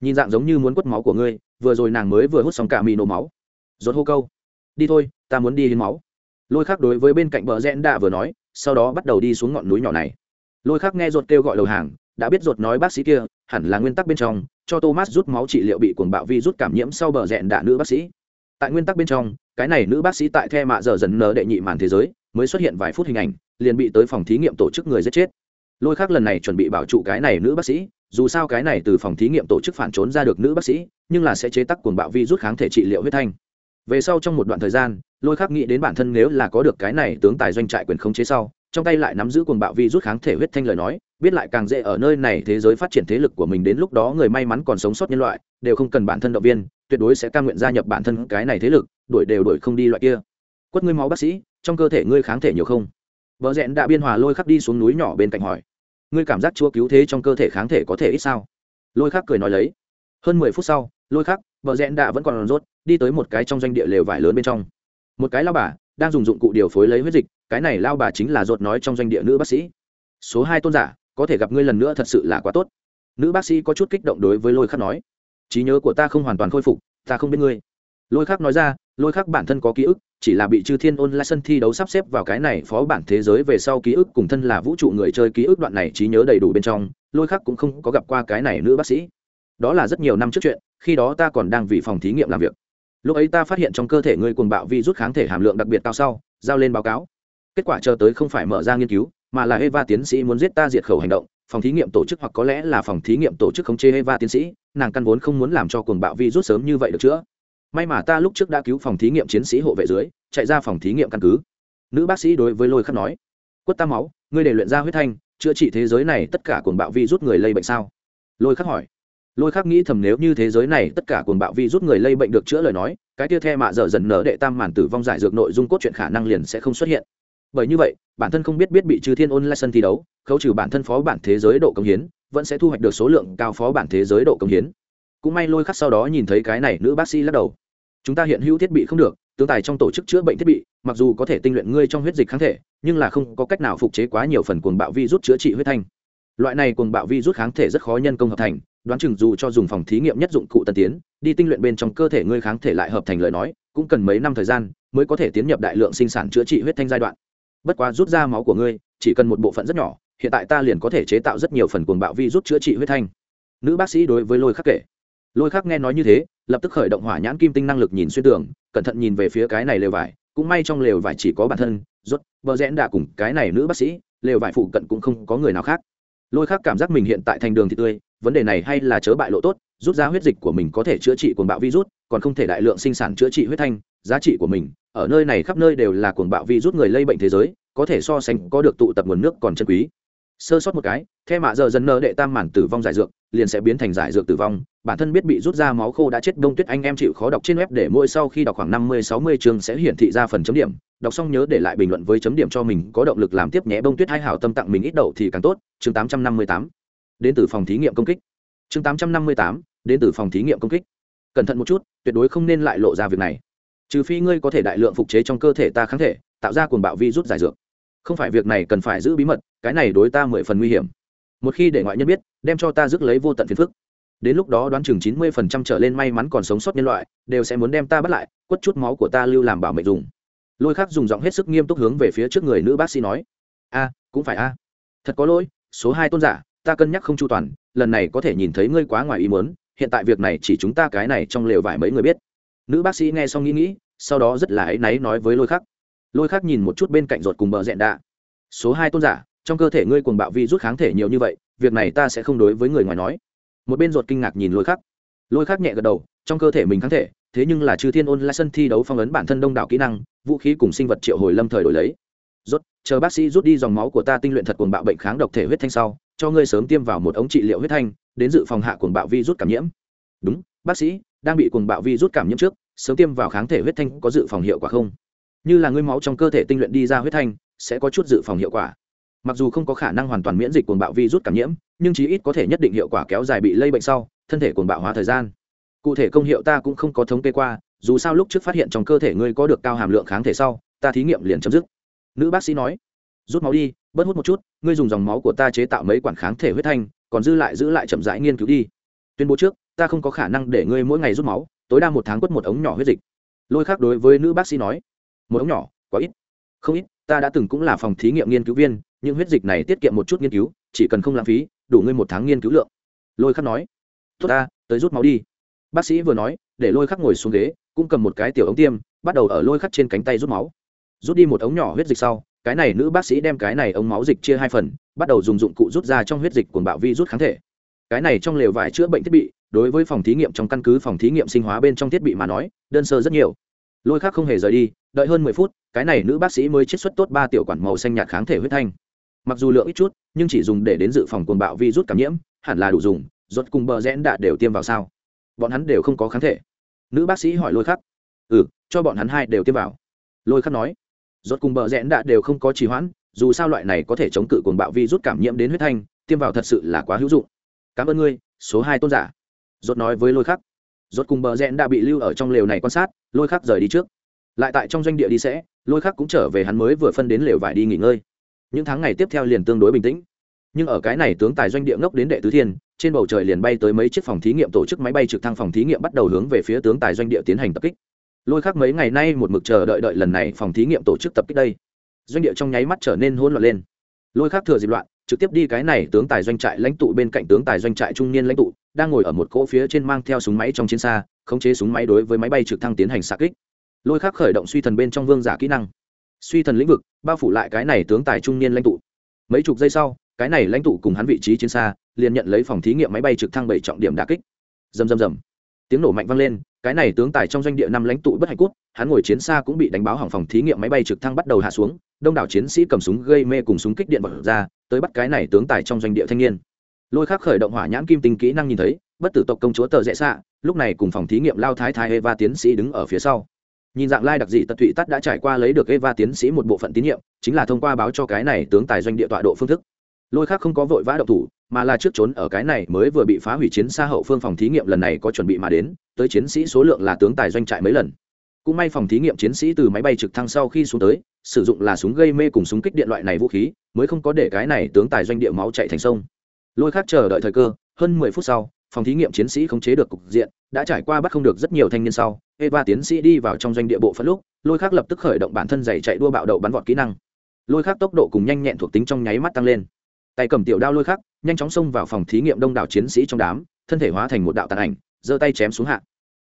Nhìn dạng giống như muốn quất máu của ngươi, vừa rồi nàng mới vừa hút xong cả mì nổ máu. Rốt hô câu. Đi thôi, ta muốn đi hiến máu lôi khác đối với bên cạnh bờ rẽn đạ vừa nói, sau đó bắt đầu đi xuống ngọn núi nhỏ này. Lôi khác nghe ruột kêu gọi đầu hàng, đã biết ruột nói bác sĩ kia, hẳn là nguyên tắc bên trong, cho thomas rút máu trị liệu bị cuồng bạo vi rút cảm nhiễm sau bờ rẽn đạ nữ bác sĩ. Tại nguyên tắc bên trong, cái này nữ bác sĩ tại the mạ giờ dần nở đệ nhị màn thế giới, mới xuất hiện vài phút hình ảnh, liền bị tới phòng thí nghiệm tổ chức người giết chết. Lôi khác lần này chuẩn bị bảo trụ cái này nữ bác sĩ, dù sao cái này từ phòng thí nghiệm tổ chức phản trốn ra được nữ bác sĩ, nhưng là sẽ chế tắc cuồng bạo vi rút kháng thể trị liệu huyết thanh. Về sau trong một đoạn thời gian lôi khắc nghĩ đến bản thân nếu là có được cái này tướng tài doanh trại quyền khống chế sau, trong tay lại nắm giữ cuồng bạo vi rút kháng thể huyết thanh lời nói, biết lại càng dễ ở nơi này thế giới phát triển thế lực của mình đến lúc đó người may mắn còn sống sót nhân loại, đều không cần bản thân động viên, tuyệt đối sẽ cam nguyện gia nhập bản thân cái này thế lực, đuổi đều đuổi không đi loại kia. Quất ngươi máu bác sĩ, trong cơ thể ngươi kháng thể nhiều không? Vợ rẽn đã biên hòa lôi khắc đi xuống núi nhỏ bên cạnh hỏi. Ngươi cảm giác chúa cứu thế trong cơ thể kháng thể có thể ít sao? Lôi khắc cười nói lấy. Hơn mười phút sau, lôi khắc, vợ rẽn đã vẫn còn rốt, đi tới một cái trong doanh địa lều vải lớn bên trong một cái lao bà đang dùng dụng cụ điều phối lấy huyết dịch, cái này lao bà chính là ruột nói trong doanh địa nữ bác sĩ. Số hai tôn giả, có thể gặp ngươi lần nữa thật sự là quá tốt. Nữ bác sĩ có chút kích động đối với lôi khắc nói, trí nhớ của ta không hoàn toàn khôi phục, ta không biết ngươi. Lôi khắc nói ra, lôi khắc bản thân có ký ức, chỉ là bị chư thiên ôn la sân thi đấu sắp xếp vào cái này phó bản thế giới về sau ký ức cùng thân là vũ trụ người chơi ký ức đoạn này trí nhớ đầy đủ bên trong, lôi khắc cũng không có gặp qua cái này nữ bác sĩ. Đó là rất nhiều năm trước chuyện, khi đó ta còn đang vì phòng thí nghiệm làm việc lúc ấy ta phát hiện trong cơ thể ngươi cuồng bạo vi rút kháng thể hàm lượng đặc biệt cao sau, giao lên báo cáo. Kết quả chờ tới không phải mở ra nghiên cứu, mà là eva tiến sĩ muốn giết ta diệt khẩu hành động. Phòng thí nghiệm tổ chức hoặc có lẽ là phòng thí nghiệm tổ chức khống chế eva tiến sĩ, nàng căn vốn không muốn làm cho cuồng bạo vi rút sớm như vậy được chữa. May mà ta lúc trước đã cứu phòng thí nghiệm chiến sĩ hộ vệ dưới, chạy ra phòng thí nghiệm căn cứ. Nữ bác sĩ đối với lôi khắc nói, quất ta máu, ngươi để luyện ra huyết thanh, chữa trị thế giới này tất cả cuồng bạo vi rút người lây bệnh sao? Lôi khắc hỏi lôi khắc nghĩ thầm nếu như thế giới này tất cả cuồng bạo vi rút người lây bệnh được chữa lời nói, cái tia the mạ dở dần nở đệ tam màn tử vong giải dược nội dung cốt truyện khả năng liền sẽ không xuất hiện. Bởi như vậy, bản thân không biết biết bị trừ thiên ôn lai sân thi đấu, khấu trừ bản thân phó bản thế giới độ công hiến, vẫn sẽ thu hoạch được số lượng cao phó bản thế giới độ công hiến. Cũng may lôi khắc sau đó nhìn thấy cái này nữ bác sĩ lắc đầu. Chúng ta hiện hữu thiết bị không được tương tài trong tổ chức chữa bệnh thiết bị, mặc dù có thể tinh luyện ngươi trong huyết dịch kháng thể, nhưng là không có cách nào phục chế quá nhiều phần cuồng bạo vi rút chữa trị huyết thanh. Loại này cuồng bạo vi rút kháng thể rất khó nhân công hợp thành đoán chừng dù cho dùng phòng thí nghiệm nhất dụng cụ tân tiến, đi tinh luyện bên trong cơ thể ngươi kháng thể lại hợp thành lời nói, cũng cần mấy năm thời gian mới có thể tiến nhập đại lượng sinh sản chữa trị huyết thanh giai đoạn. Bất quá rút ra máu của ngươi, chỉ cần một bộ phận rất nhỏ, hiện tại ta liền có thể chế tạo rất nhiều phần cuồng bạo vi rút chữa trị huyết thanh. Nữ bác sĩ đối với lôi khắc kể. Lôi khắc nghe nói như thế, lập tức khởi động hỏa nhãn kim tinh năng lực nhìn xuyên tường, cẩn thận nhìn về phía cái này lều vải, cũng may trong lều vải chỉ có bản thân, rốt, bờ rẽn đã cùng cái này nữ bác sĩ, lều vải phụ cận cũng không có người nào khác. Lôi khắc cảm giác mình hiện tại thành đường thì tươi vấn đề này hay là chớ bại lộ tốt, rút ra huyết dịch của mình có thể chữa trị cuồng bạo virus, còn không thể đại lượng sinh sản chữa trị huyết thanh, giá trị của mình, ở nơi này khắp nơi đều là cuồng bạo virus người lây bệnh thế giới, có thể so sánh có được tụ tập nguồn nước còn chân quý. Sơ sót một cái theo mạ giờ dần nơ đệ tam mản tử vong giải dược, liền sẽ biến thành giải dược tử vong. Bản thân biết bị rút ra máu khô đã chết đông tuyết anh em chịu khó đọc trên web để mỗi sau khi đọc khoảng năm mươi, sáu mươi chương sẽ hiển thị ra phần chấm điểm. Đọc xong nhớ để lại bình luận với chấm điểm cho mình, có động lực làm tiếp nhé. Bông tuyết hai hảo tâm tặng mình ít đậu thì càng tốt. Chương tám trăm năm mươi tám đến từ phòng thí nghiệm công kích. Chương tám trăm năm mươi tám, đến từ phòng thí nghiệm công kích. Cẩn thận một chút, tuyệt đối không nên lại lộ ra việc này. Trừ phi ngươi có thể đại lượng phục chế trong cơ thể ta kháng thể, tạo ra cuồng bạo vi rút giải dược. Không phải việc này cần phải giữ bí mật, cái này đối ta mười phần nguy hiểm. Một khi để ngoại nhân biết, đem cho ta rước lấy vô tận phiền phức. Đến lúc đó đoán chừng chín mươi phần trăm trở lên may mắn còn sống sót nhân loại, đều sẽ muốn đem ta bắt lại, quất chút máu của ta lưu làm bảo mệnh dùng. Lôi khắc dùng giọng hết sức nghiêm túc hướng về phía trước người nữ bác sĩ nói, a, cũng phải a. Thật có lỗi, số hai tôn giả ta cân nhắc không chu toàn, lần này có thể nhìn thấy ngươi quá ngoài ý muốn, hiện tại việc này chỉ chúng ta cái này trong lều vải mấy người biết. Nữ bác sĩ nghe xong nghĩ nghĩ, sau đó rất là áy náy nói với lôi khắc. Lôi khắc nhìn một chút bên cạnh ruột cùng bờ rẹn đạ. Số hai tôn giả, trong cơ thể ngươi cuồng bạo vi rút kháng thể nhiều như vậy, việc này ta sẽ không đối với người ngoài nói. Một bên ruột kinh ngạc nhìn lôi khắc. Lôi khắc nhẹ gật đầu, trong cơ thể mình kháng thể, thế nhưng là chư thiên ôn la sân thi đấu phong ấn bản thân đông đảo kỹ năng, vũ khí cùng sinh vật triệu hồi lâm thời đổi lấy. Rút chờ bác sĩ rút đi dòng máu của ta tinh luyện thật cuồng bạo bệnh kháng độc thể huyết thanh sau cho ngươi sớm tiêm vào một ống trị liệu huyết thanh, đến dự phòng hạ cuồng bạo vi rút cảm nhiễm. Đúng, bác sĩ, đang bị cuồng bạo vi rút cảm nhiễm trước, sớm tiêm vào kháng thể huyết thanh có dự phòng hiệu quả không? Như là ngươi máu trong cơ thể tinh luyện đi ra huyết thanh, sẽ có chút dự phòng hiệu quả. Mặc dù không có khả năng hoàn toàn miễn dịch cuồng bạo vi rút cảm nhiễm, nhưng chí ít có thể nhất định hiệu quả kéo dài bị lây bệnh sau, thân thể cuồng bạo hóa thời gian. Cụ thể công hiệu ta cũng không có thống kê qua, dù sao lúc trước phát hiện trong cơ thể ngươi có được cao hàm lượng kháng thể sau, ta thí nghiệm liền chấm dứt. Nữ bác sĩ nói rút máu đi, bớt hút một chút, ngươi dùng dòng máu của ta chế tạo mấy quản kháng thể huyết thanh, còn dư lại giữ lại chậm rãi nghiên cứu đi. Tuyên bố trước, ta không có khả năng để ngươi mỗi ngày rút máu, tối đa một tháng quất một ống nhỏ huyết dịch. Lôi khác đối với nữ bác sĩ nói, một ống nhỏ, quá ít. Không ít, ta đã từng cũng là phòng thí nghiệm nghiên cứu viên những huyết dịch này tiết kiệm một chút nghiên cứu, chỉ cần không lãng phí, đủ ngươi một tháng nghiên cứu lượng. Lôi khắc nói, tốt ta, tới rút máu đi. Bác sĩ vừa nói, để lôi khắc ngồi xuống ghế, cũng cầm một cái tiểu ống tiêm, bắt đầu ở lôi khắc trên cánh tay rút máu. Rút đi một ống nhỏ huyết dịch sau cái này nữ bác sĩ đem cái này ống máu dịch chia hai phần, bắt đầu dùng dụng cụ rút ra trong huyết dịch cuồng bạo vi rút kháng thể. Cái này trong lều vải chữa bệnh thiết bị, đối với phòng thí nghiệm trong căn cứ phòng thí nghiệm sinh hóa bên trong thiết bị mà nói, đơn sơ rất nhiều. Lôi khác không hề rời đi, đợi hơn mười phút, cái này nữ bác sĩ mới chiết xuất tốt ba tiểu quản màu xanh nhạt kháng thể huyết thanh. Mặc dù lượng ít chút, nhưng chỉ dùng để đến dự phòng cuồng bạo vi rút cảm nhiễm, hẳn là đủ dùng, rốt cùng bờ rẽn đạ đều tiêm vào sao? Bọn hắn đều không có kháng thể. Nữ bác sĩ hỏi lôi khắc ừ cho bọn hắn hai đều tiêm vào. Lôi khắc nói rốt cùng bờ rẽn đã đều không có trì hoãn, dù sao loại này có thể chống cự cuồng bạo vi rút cảm nhiễm đến huyết thanh, tiêm vào thật sự là quá hữu dụng. Cảm ơn ngươi, số hai tôn giả. Rốt nói với lôi khắc. Rốt cùng bờ rẽn đã bị lưu ở trong lều này quan sát, lôi khắc rời đi trước. Lại tại trong doanh địa đi sẽ, lôi khắc cũng trở về hắn mới vừa phân đến lều vải đi nghỉ ngơi. Những tháng ngày tiếp theo liền tương đối bình tĩnh. Nhưng ở cái này tướng tài doanh địa ngốc đến đệ tứ thiên, trên bầu trời liền bay tới mấy chiếc phòng thí nghiệm tổ chức máy bay trực thăng phòng thí nghiệm bắt đầu hướng về phía tướng tài doanh địa tiến hành tập kích lôi khắc mấy ngày nay một mực chờ đợi đợi lần này phòng thí nghiệm tổ chức tập kích đây. Doanh địa trong nháy mắt trở nên hỗn loạn lên. Lôi khắc thừa dịp loạn, trực tiếp đi cái này tướng tài doanh trại lãnh tụ bên cạnh tướng tài doanh trại trung niên lãnh tụ, đang ngồi ở một cỗ phía trên mang theo súng máy trong chiến xa, khống chế súng máy đối với máy bay trực thăng tiến hành xạ kích. Lôi khắc khởi động suy thần bên trong vương giả kỹ năng. Suy thần lĩnh vực, bao phủ lại cái này tướng tài trung niên lãnh tụ. Mấy chục giây sau, cái này lãnh tụ cùng hắn vị trí chiến xa, liền nhận lấy phòng thí nghiệm máy bay trực thăng bảy trọng điểm đà kích. Dầm dầm dầm tiếng nổ mạnh vang lên cái này tướng tài trong doanh địa năm lãnh tụ bất hạnh cút, hắn ngồi chiến xa cũng bị đánh báo hỏng phòng thí nghiệm máy bay trực thăng bắt đầu hạ xuống, đông đảo chiến sĩ cầm súng gây mê cùng súng kích điện vật ra, tới bắt cái này tướng tài trong doanh địa thanh niên. Lôi khắc khởi động hỏa nhãn kim tinh kỹ năng nhìn thấy, bất tử tộc công chúa tờ rẽ xạ, lúc này cùng phòng thí nghiệm lao thái thái eva tiến sĩ đứng ở phía sau. Nhìn dạng lai đặc dị tật thụy tắt đã trải qua lấy được eva tiến sĩ một bộ phận tín nhiệm, chính là thông qua báo cho cái này tướng tài doanh địa tọa độ phương thức. Lôi khác không có vội vã động thủ mà là trước trốn ở cái này mới vừa bị phá hủy chiến xa hậu phương phòng thí nghiệm lần này có chuẩn bị mà đến, tới chiến sĩ số lượng là tướng tài doanh trại mấy lần. Cũng may phòng thí nghiệm chiến sĩ từ máy bay trực thăng sau khi xuống tới, sử dụng là súng gây mê cùng súng kích điện loại này vũ khí, mới không có để cái này tướng tài doanh địa máu chạy thành sông. Lôi khác chờ đợi thời cơ, hơn mười phút sau, phòng thí nghiệm chiến sĩ khống chế được cục diện, đã trải qua bắt không được rất nhiều thanh niên sau, eva tiến sĩ đi vào trong doanh địa bộ phận lúc, lôi khác lập tức khởi động bản thân giày chạy đua bạo đậu bắn vọt kỹ năng. Lôi khác tốc độ cùng nhanh nhẹn thuộc tính trong nháy mắt tăng lên. Tay cầm tiểu đao lôi khắc nhanh chóng xông vào phòng thí nghiệm đông đảo chiến sĩ trong đám, thân thể hóa thành một đạo tàn ảnh, giơ tay chém xuống hạ.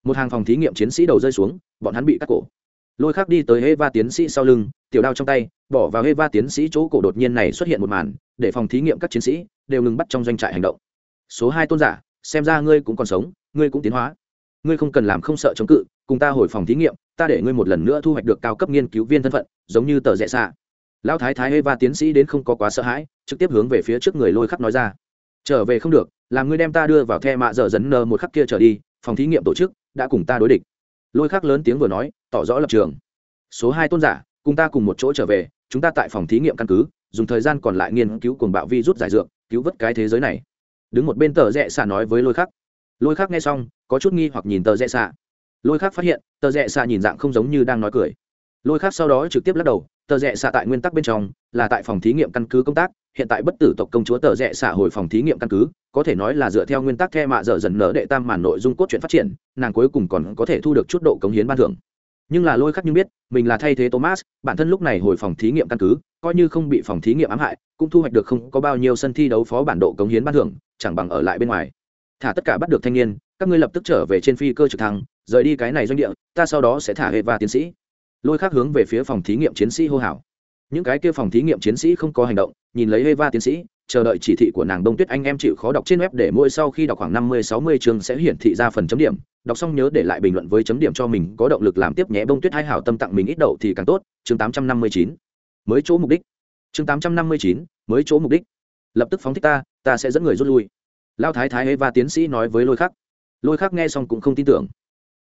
Một hàng phòng thí nghiệm chiến sĩ đầu rơi xuống, bọn hắn bị cắt cổ. Lôi khác đi tới heva tiến sĩ sau lưng, tiểu đao trong tay, bỏ vào heva tiến sĩ chỗ cổ đột nhiên này xuất hiện một màn, để phòng thí nghiệm các chiến sĩ đều ngừng bắt trong doanh trại hành động. Số hai tôn giả, xem ra ngươi cũng còn sống, ngươi cũng tiến hóa. Ngươi không cần làm không sợ chống cự, cùng ta hồi phòng thí nghiệm, ta để ngươi một lần nữa thu hoạch được cao cấp nghiên cứu viên thân phận, giống như tờ rẽ xạ lão thái thái eva tiến sĩ đến không có quá sợ hãi, trực tiếp hướng về phía trước người lôi khắc nói ra. Trở về không được, làm ngươi đem ta đưa vào the mạ dở dấn nờ một khắc kia trở đi, phòng thí nghiệm tổ chức đã cùng ta đối địch. Lôi khắc lớn tiếng vừa nói, tỏ rõ lập trường. Số hai tôn giả, cùng ta cùng một chỗ trở về, chúng ta tại phòng thí nghiệm căn cứ, dùng thời gian còn lại nghiên cứu cuồng bạo vi rút giải dược, cứu vớt cái thế giới này. Đứng một bên tờ rẽ xạ nói với lôi khắc. Lôi khắc nghe xong, có chút nghi hoặc nhìn tờ rẽ xạ. Lôi khắc phát hiện, tờ rẽ xạ nhìn dạng không giống như đang nói cười. Lôi khắc sau đó trực tiếp lắc đầu tờ rẽ xạ tại nguyên tắc bên trong là tại phòng thí nghiệm căn cứ công tác, hiện tại bất tử tộc công chúa tờ rẽ xạ hồi phòng thí nghiệm căn cứ, có thể nói là dựa theo nguyên tắc the mạ dở dần nở đệ tam màn nội dung cốt truyện phát triển, nàng cuối cùng còn có thể thu được chút độ cống hiến ban thưởng. Nhưng là lôi khắc như biết, mình là thay thế thomas, bản thân lúc này hồi phòng thí nghiệm căn cứ, coi như không bị phòng thí nghiệm ám hại, cũng thu hoạch được không có bao nhiêu sân thi đấu phó bản độ cống hiến ban thưởng, chẳng bằng ở lại bên ngoài. Thả tất cả bắt được thanh niên, các ngươi lập tức trở về trên phi cơ trực thăng, rời đi cái này doanh địa, ta sau đó sẽ thả hệ và tiến sĩ lôi khác hướng về phía phòng thí nghiệm chiến sĩ hô hào. Những cái kia phòng thí nghiệm chiến sĩ không có hành động, nhìn lấy Eva tiến sĩ, chờ đợi chỉ thị của nàng đông tuyết anh em chịu khó đọc trên web để mỗi sau khi đọc khoảng năm mươi, sáu mươi chương sẽ hiển thị ra phần chấm điểm. Đọc xong nhớ để lại bình luận với chấm điểm cho mình, có động lực làm tiếp nhé. Bông tuyết hai hảo tâm tặng mình ít đậu thì càng tốt. Chương tám trăm năm mươi chín. Mới chỗ mục đích. Chương tám trăm năm mươi chín. Mới chỗ mục đích. Lập tức phóng thích ta ta sẽ dẫn người rút lui. Lao thái thái Eva tiến sĩ nói với lôi khắc lôi khắc nghe xong cũng không tin tưởng.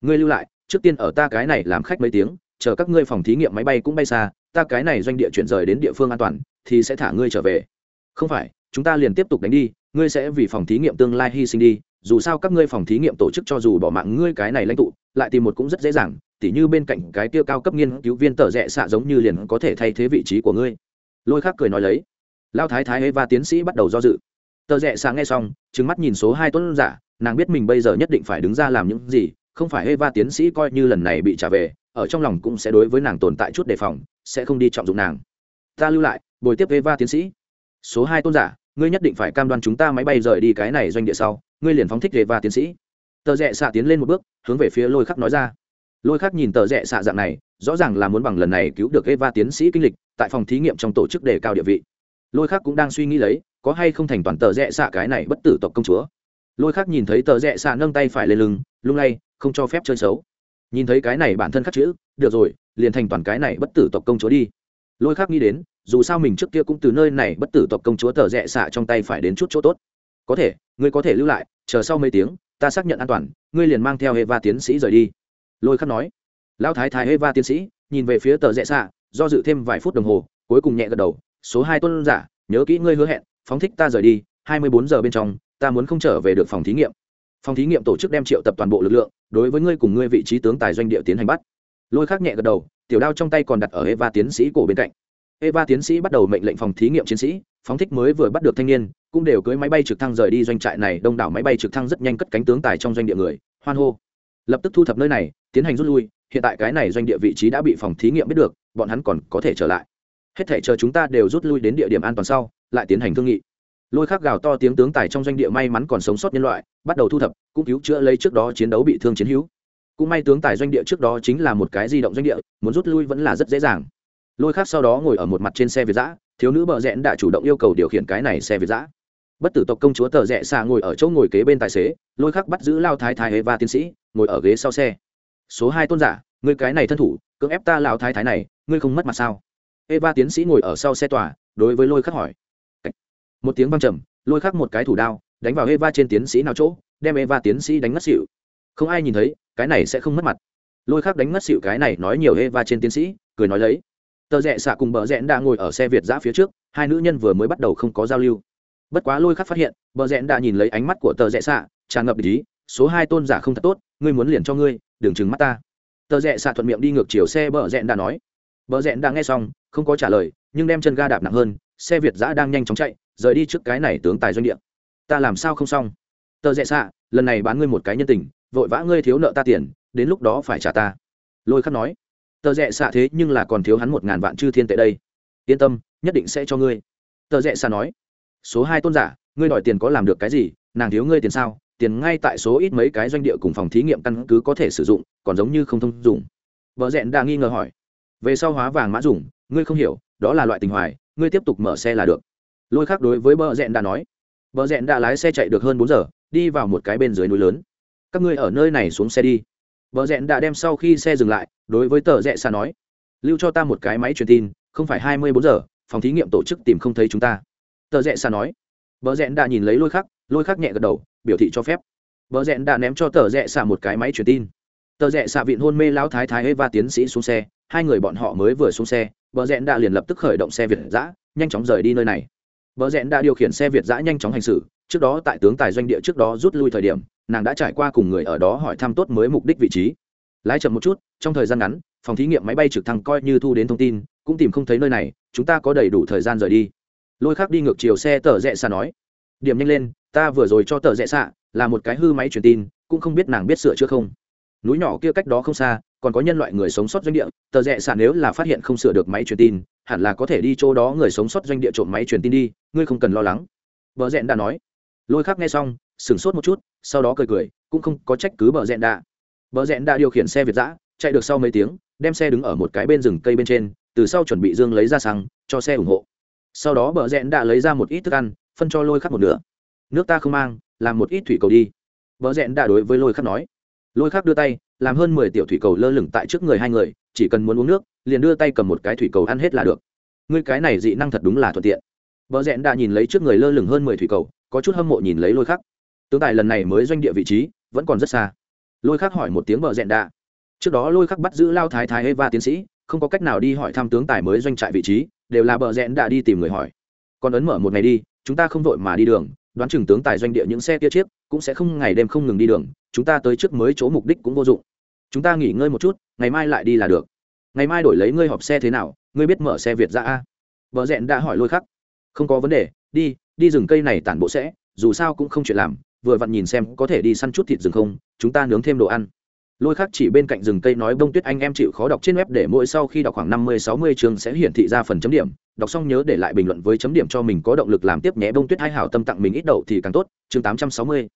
Ngươi lưu lại, trước tiên ở ta cái này làm khách mấy tiếng chờ các ngươi phòng thí nghiệm máy bay cũng bay xa ta cái này doanh địa chuyển rời đến địa phương an toàn thì sẽ thả ngươi trở về. Không phải chúng ta liền tiếp tục đánh đi ngươi sẽ vì phòng thí nghiệm tương lai hy sinh đi dù sao các ngươi phòng thí nghiệm tổ chức cho dù bỏ mạng ngươi cái này lãnh tụ lại tìm một cũng rất dễ dàng tỉ như bên cạnh cái tiêu cao cấp nghiên cứu viên tờ rẽ xạ giống như liền có thể thay thế vị trí của ngươi. Lôi khắc cười nói lấy. Lao thái thái và tiến sĩ bắt đầu do dự. Tờ rẽ xạ nghe xong trứng mắt nhìn số hai tuấn giả nàng biết mình bây giờ nhất định phải đứng ra làm những gì không phải Eva tiến sĩ coi như lần này bị trả về, ở trong lòng cũng sẽ đối với nàng tồn tại chút đề phòng, sẽ không đi trọng dụng nàng. Ta lưu lại, bồi tiếp eva tiến sĩ. Số hai tôn giả, ngươi nhất định phải cam đoan chúng ta máy bay rời đi cái này doanh địa sau, ngươi liền phóng thích Eva tiến sĩ. Tờ rẽ xạ tiến lên một bước, hướng về phía lôi khắc nói ra. Lôi khắc nhìn tờ rẽ xạ dạng này, rõ ràng là muốn bằng lần này cứu được eva tiến sĩ kinh lịch, tại phòng thí nghiệm trong tổ chức đề cao địa vị. Lôi khắc cũng đang suy nghĩ lấy, có hay không thành toàn tờ rẽ xạ cái này bất tử tộc công chúa. Lôi khắc nhìn thấy tờ rẽ xạ nâng tay phải lên lưng, lung lay, không cho phép chơi xấu nhìn thấy cái này bản thân khắc chữ, được rồi, liền thành toàn cái này bất tử tộc công chúa đi. Lôi khắc nghĩ đến, dù sao mình trước kia cũng từ nơi này bất tử tộc công chúa tờ rẽ xạ trong tay phải đến chút chỗ tốt. Có thể, ngươi có thể lưu lại, chờ sau mấy tiếng, ta xác nhận an toàn, ngươi liền mang theo eva tiến sĩ rời đi. Lôi khắc nói. Lão thái thái eva tiến sĩ, nhìn về phía tờ rẽ xạ, do dự thêm vài phút đồng hồ, cuối cùng nhẹ gật đầu, số hai tuân giả, nhớ kỹ ngươi hứa hẹn, phóng thích ta rời đi, hai mươi bốn giờ bên trong, ta muốn không trở về được phòng thí nghiệm phòng thí nghiệm tổ chức đem triệu tập toàn bộ lực lượng, đối với ngươi cùng ngươi vị trí tướng tài doanh địa tiến hành bắt. Lôi khắc nhẹ gật đầu, tiểu đao trong tay còn đặt ở eva tiến sĩ cổ bên cạnh. Eva tiến sĩ bắt đầu mệnh lệnh phòng thí nghiệm chiến sĩ, phóng thích mới vừa bắt được thanh niên, cũng đều cưới máy bay trực thăng rời đi doanh trại này, đông đảo máy bay trực thăng rất nhanh cất cánh tướng tài trong doanh địa người, hoan hô. Lập tức thu thập nơi này, tiến hành rút lui, hiện tại cái này doanh địa vị trí đã bị phòng thí nghiệm biết được, bọn hắn còn có thể trở lại. Hết thể chờ chúng ta đều rút lui đến địa điểm an toàn sau, lại tiến hành thương nghị lôi khắc gào to tiếng tướng tài trong doanh địa may mắn còn sống sót nhân loại, bắt đầu thu thập, cũng cứu chữa lấy trước đó chiến đấu bị thương chiến hữu. Cũng may tướng tài doanh địa trước đó chính là một cái di động doanh địa, muốn rút lui vẫn là rất dễ dàng. Lôi khắc sau đó ngồi ở một mặt trên xe việt giã, thiếu nữ bợ rẽn đã chủ động yêu cầu điều khiển cái này xe việt giã. Bất tử tộc công chúa tờ rẽ xa ngồi ở chỗ ngồi kế bên tài xế, lôi khắc bắt giữ lao thái thái hê và tiến sĩ, ngồi ở ghế sau xe. Số hai tôn giả người cái này thân thủ, cưỡng ép ta lao thái thái này, ngươi không mất mặt sao? Eva tiến sĩ ngồi ở sau xe tòa, đối với lôi khắc hỏi một tiếng văng trầm, lôi khắc một cái thủ đao, đánh vào eva trên tiến sĩ nào chỗ, đem eva tiến sĩ đánh ngất xịu không ai nhìn thấy, cái này sẽ không mất mặt. Lôi khắc đánh ngất xịu cái này nói nhiều eva trên tiến sĩ, cười nói lấy. Tờ rẽ xạ cùng bờ rẽn đã ngồi ở xe việt giã phía trước, hai nữ nhân vừa mới bắt đầu không có giao lưu. Bất quá lôi khắc phát hiện, bờ rẽn đã nhìn lấy ánh mắt của tờ rẽ xạ, tràn ngập ý, số hai tôn giả không thật tốt, ngươi muốn liền cho ngươi, đừng chừng mắt ta. Tờ rẽ xạ thuận miệng đi ngược chiều xe bờ rẽn đã nói. Bờ rẽn đã nghe xong, không có trả lời, nhưng đem chân ga đạp nặng hơn, xe việt giã đang nhanh chóng chạy rời đi trước cái này tướng tài doanh địa. Ta làm sao không xong? Tờ rẽ xạ, lần này bán ngươi một cái nhân tình, vội vã ngươi thiếu nợ ta tiền, đến lúc đó phải trả ta. Lôi khắc nói. Tờ rẽ xạ thế nhưng là còn thiếu hắn một ngàn vạn chư thiên tệ đây. Yên tâm, nhất định sẽ cho ngươi. Tờ rẽ xạ nói. Số hai tôn giả, ngươi đòi tiền có làm được cái gì? Nàng thiếu ngươi tiền sao? Tiền ngay tại số ít mấy cái doanh địa cùng phòng thí nghiệm căn cứ có thể sử dụng, còn giống như không thông dùng vợ rẽn đã nghi ngờ hỏi. Về sau hóa vàng mã dùng, ngươi không hiểu, đó là loại tình hoài, ngươi tiếp tục mở xe là được lôi khác đối với bờ rẽn đã nói, bờ rẽn đã lái xe chạy được hơn bốn giờ, đi vào một cái bên dưới núi lớn. Các ngươi ở nơi này xuống xe đi. Bờ rẽn đã đem sau khi xe dừng lại, đối với tờ rẽ xa nói, lưu cho ta một cái máy truyền tin, không phải hai mươi bốn giờ, phòng thí nghiệm tổ chức tìm không thấy chúng ta. Tờ rẽ xa nói, bờ rẽn đã nhìn lấy lôi khắc lôi khắc nhẹ gật đầu, biểu thị cho phép. Bờ rẽn đã ném cho tờ rẽ xa một cái máy truyền tin. Tờ rẽ xạ vịn hôn mê lão thái thái eva tiến sĩ xuống xe, hai người bọn họ mới vừa xuống xe, bờ rẽn đã liền lập tức khởi động xe việt giã nhanh chóng rời đi nơi này bờ rẽn đã điều khiển xe việt giã nhanh chóng hành xử, trước đó tại tướng tài doanh địa trước đó rút lui thời điểm, nàng đã trải qua cùng người ở đó hỏi thăm tốt mới mục đích vị trí. Lái chậm một chút, trong thời gian ngắn, phòng thí nghiệm máy bay trực thăng coi như thu đến thông tin, cũng tìm không thấy nơi này, chúng ta có đầy đủ thời gian rời đi. Lôi Khắc đi ngược chiều xe tờ rẽ xa nói, điểm nhanh lên, ta vừa rồi cho tờ rẽ xạ là một cái hư máy truyền tin, cũng không biết nàng biết sửa chưa không. Núi nhỏ kia cách đó không xa, còn có nhân loại người sống sót doanh địa, tờ rẽ xạ nếu là phát hiện không sửa được máy truyền tin, hẳn là có thể đi chỗ đó người sống sót doanh địa trộm máy truyền tin đi ngươi không cần lo lắng. Vợ rẽn đã nói. Lôi khác nghe xong, sửng sốt một chút, sau đó cười cười, cũng không có trách cứ bờ rẽn đã bờ rẽn đã điều khiển xe việt giã, chạy được sau mấy tiếng, đem xe đứng ở một cái bên rừng cây bên trên, từ sau chuẩn bị dương lấy ra xăng, cho xe ủng hộ. Sau đó bờ rẽn đã lấy ra một ít thức ăn, phân cho lôi khắc một nửa. Nước ta không mang, làm một ít thủy cầu đi. Bờ rẽn đã đối với lôi khắc nói. Lôi khắc đưa tay, làm hơn mười tiểu thủy cầu lơ lửng tại trước người hai người, chỉ cần muốn uống nước, liền đưa tay cầm một cái thủy cầu ăn hết là được. Ngươi cái này dị năng thật đúng là thuận tiện vợ rẽn đã nhìn lấy trước người lơ lửng hơn mười thủy cầu, có chút hâm mộ nhìn lấy lôi khắc. Tướng tài lần này mới doanh địa vị trí, vẫn còn rất xa. Lôi khắc hỏi một tiếng vợ rẽn đã. trước đó lôi khắc bắt giữ lao thái thái eva tiến sĩ, không có cách nào đi hỏi thăm tướng tài mới doanh trại vị trí, đều là bờ rẽn đã đi tìm người hỏi. Còn ấn mở một ngày đi, chúng ta không vội mà đi đường, đoán chừng tướng tài doanh địa những xe kia chiếc cũng sẽ không ngày đêm không ngừng đi đường, chúng ta tới trước mới chỗ mục đích cũng vô dụng. Chúng ta nghỉ ngơi một chút, ngày mai lại đi là được. Ngày mai đổi lấy ngươi họp xe thế nào, ngươi biết mở xe việt ra a? Vợ rẽn đã hỏi lôi khắc không có vấn đề, đi đi rừng cây này tản bộ sẽ, dù sao cũng không chuyện làm, vừa vặn nhìn xem có thể đi săn chút thịt rừng không, chúng ta nướng thêm đồ ăn. Lôi khác chỉ bên cạnh rừng cây nói bông tuyết anh em chịu khó đọc trên web để mỗi sau khi đọc khoảng năm mươi, sáu mươi chương sẽ hiển thị ra phần chấm điểm. Đọc xong nhớ để lại bình luận với chấm điểm cho mình có động lực làm tiếp nhé. Bông tuyết hai hảo tâm tặng mình ít đậu thì càng tốt. Chương tám trăm sáu mươi.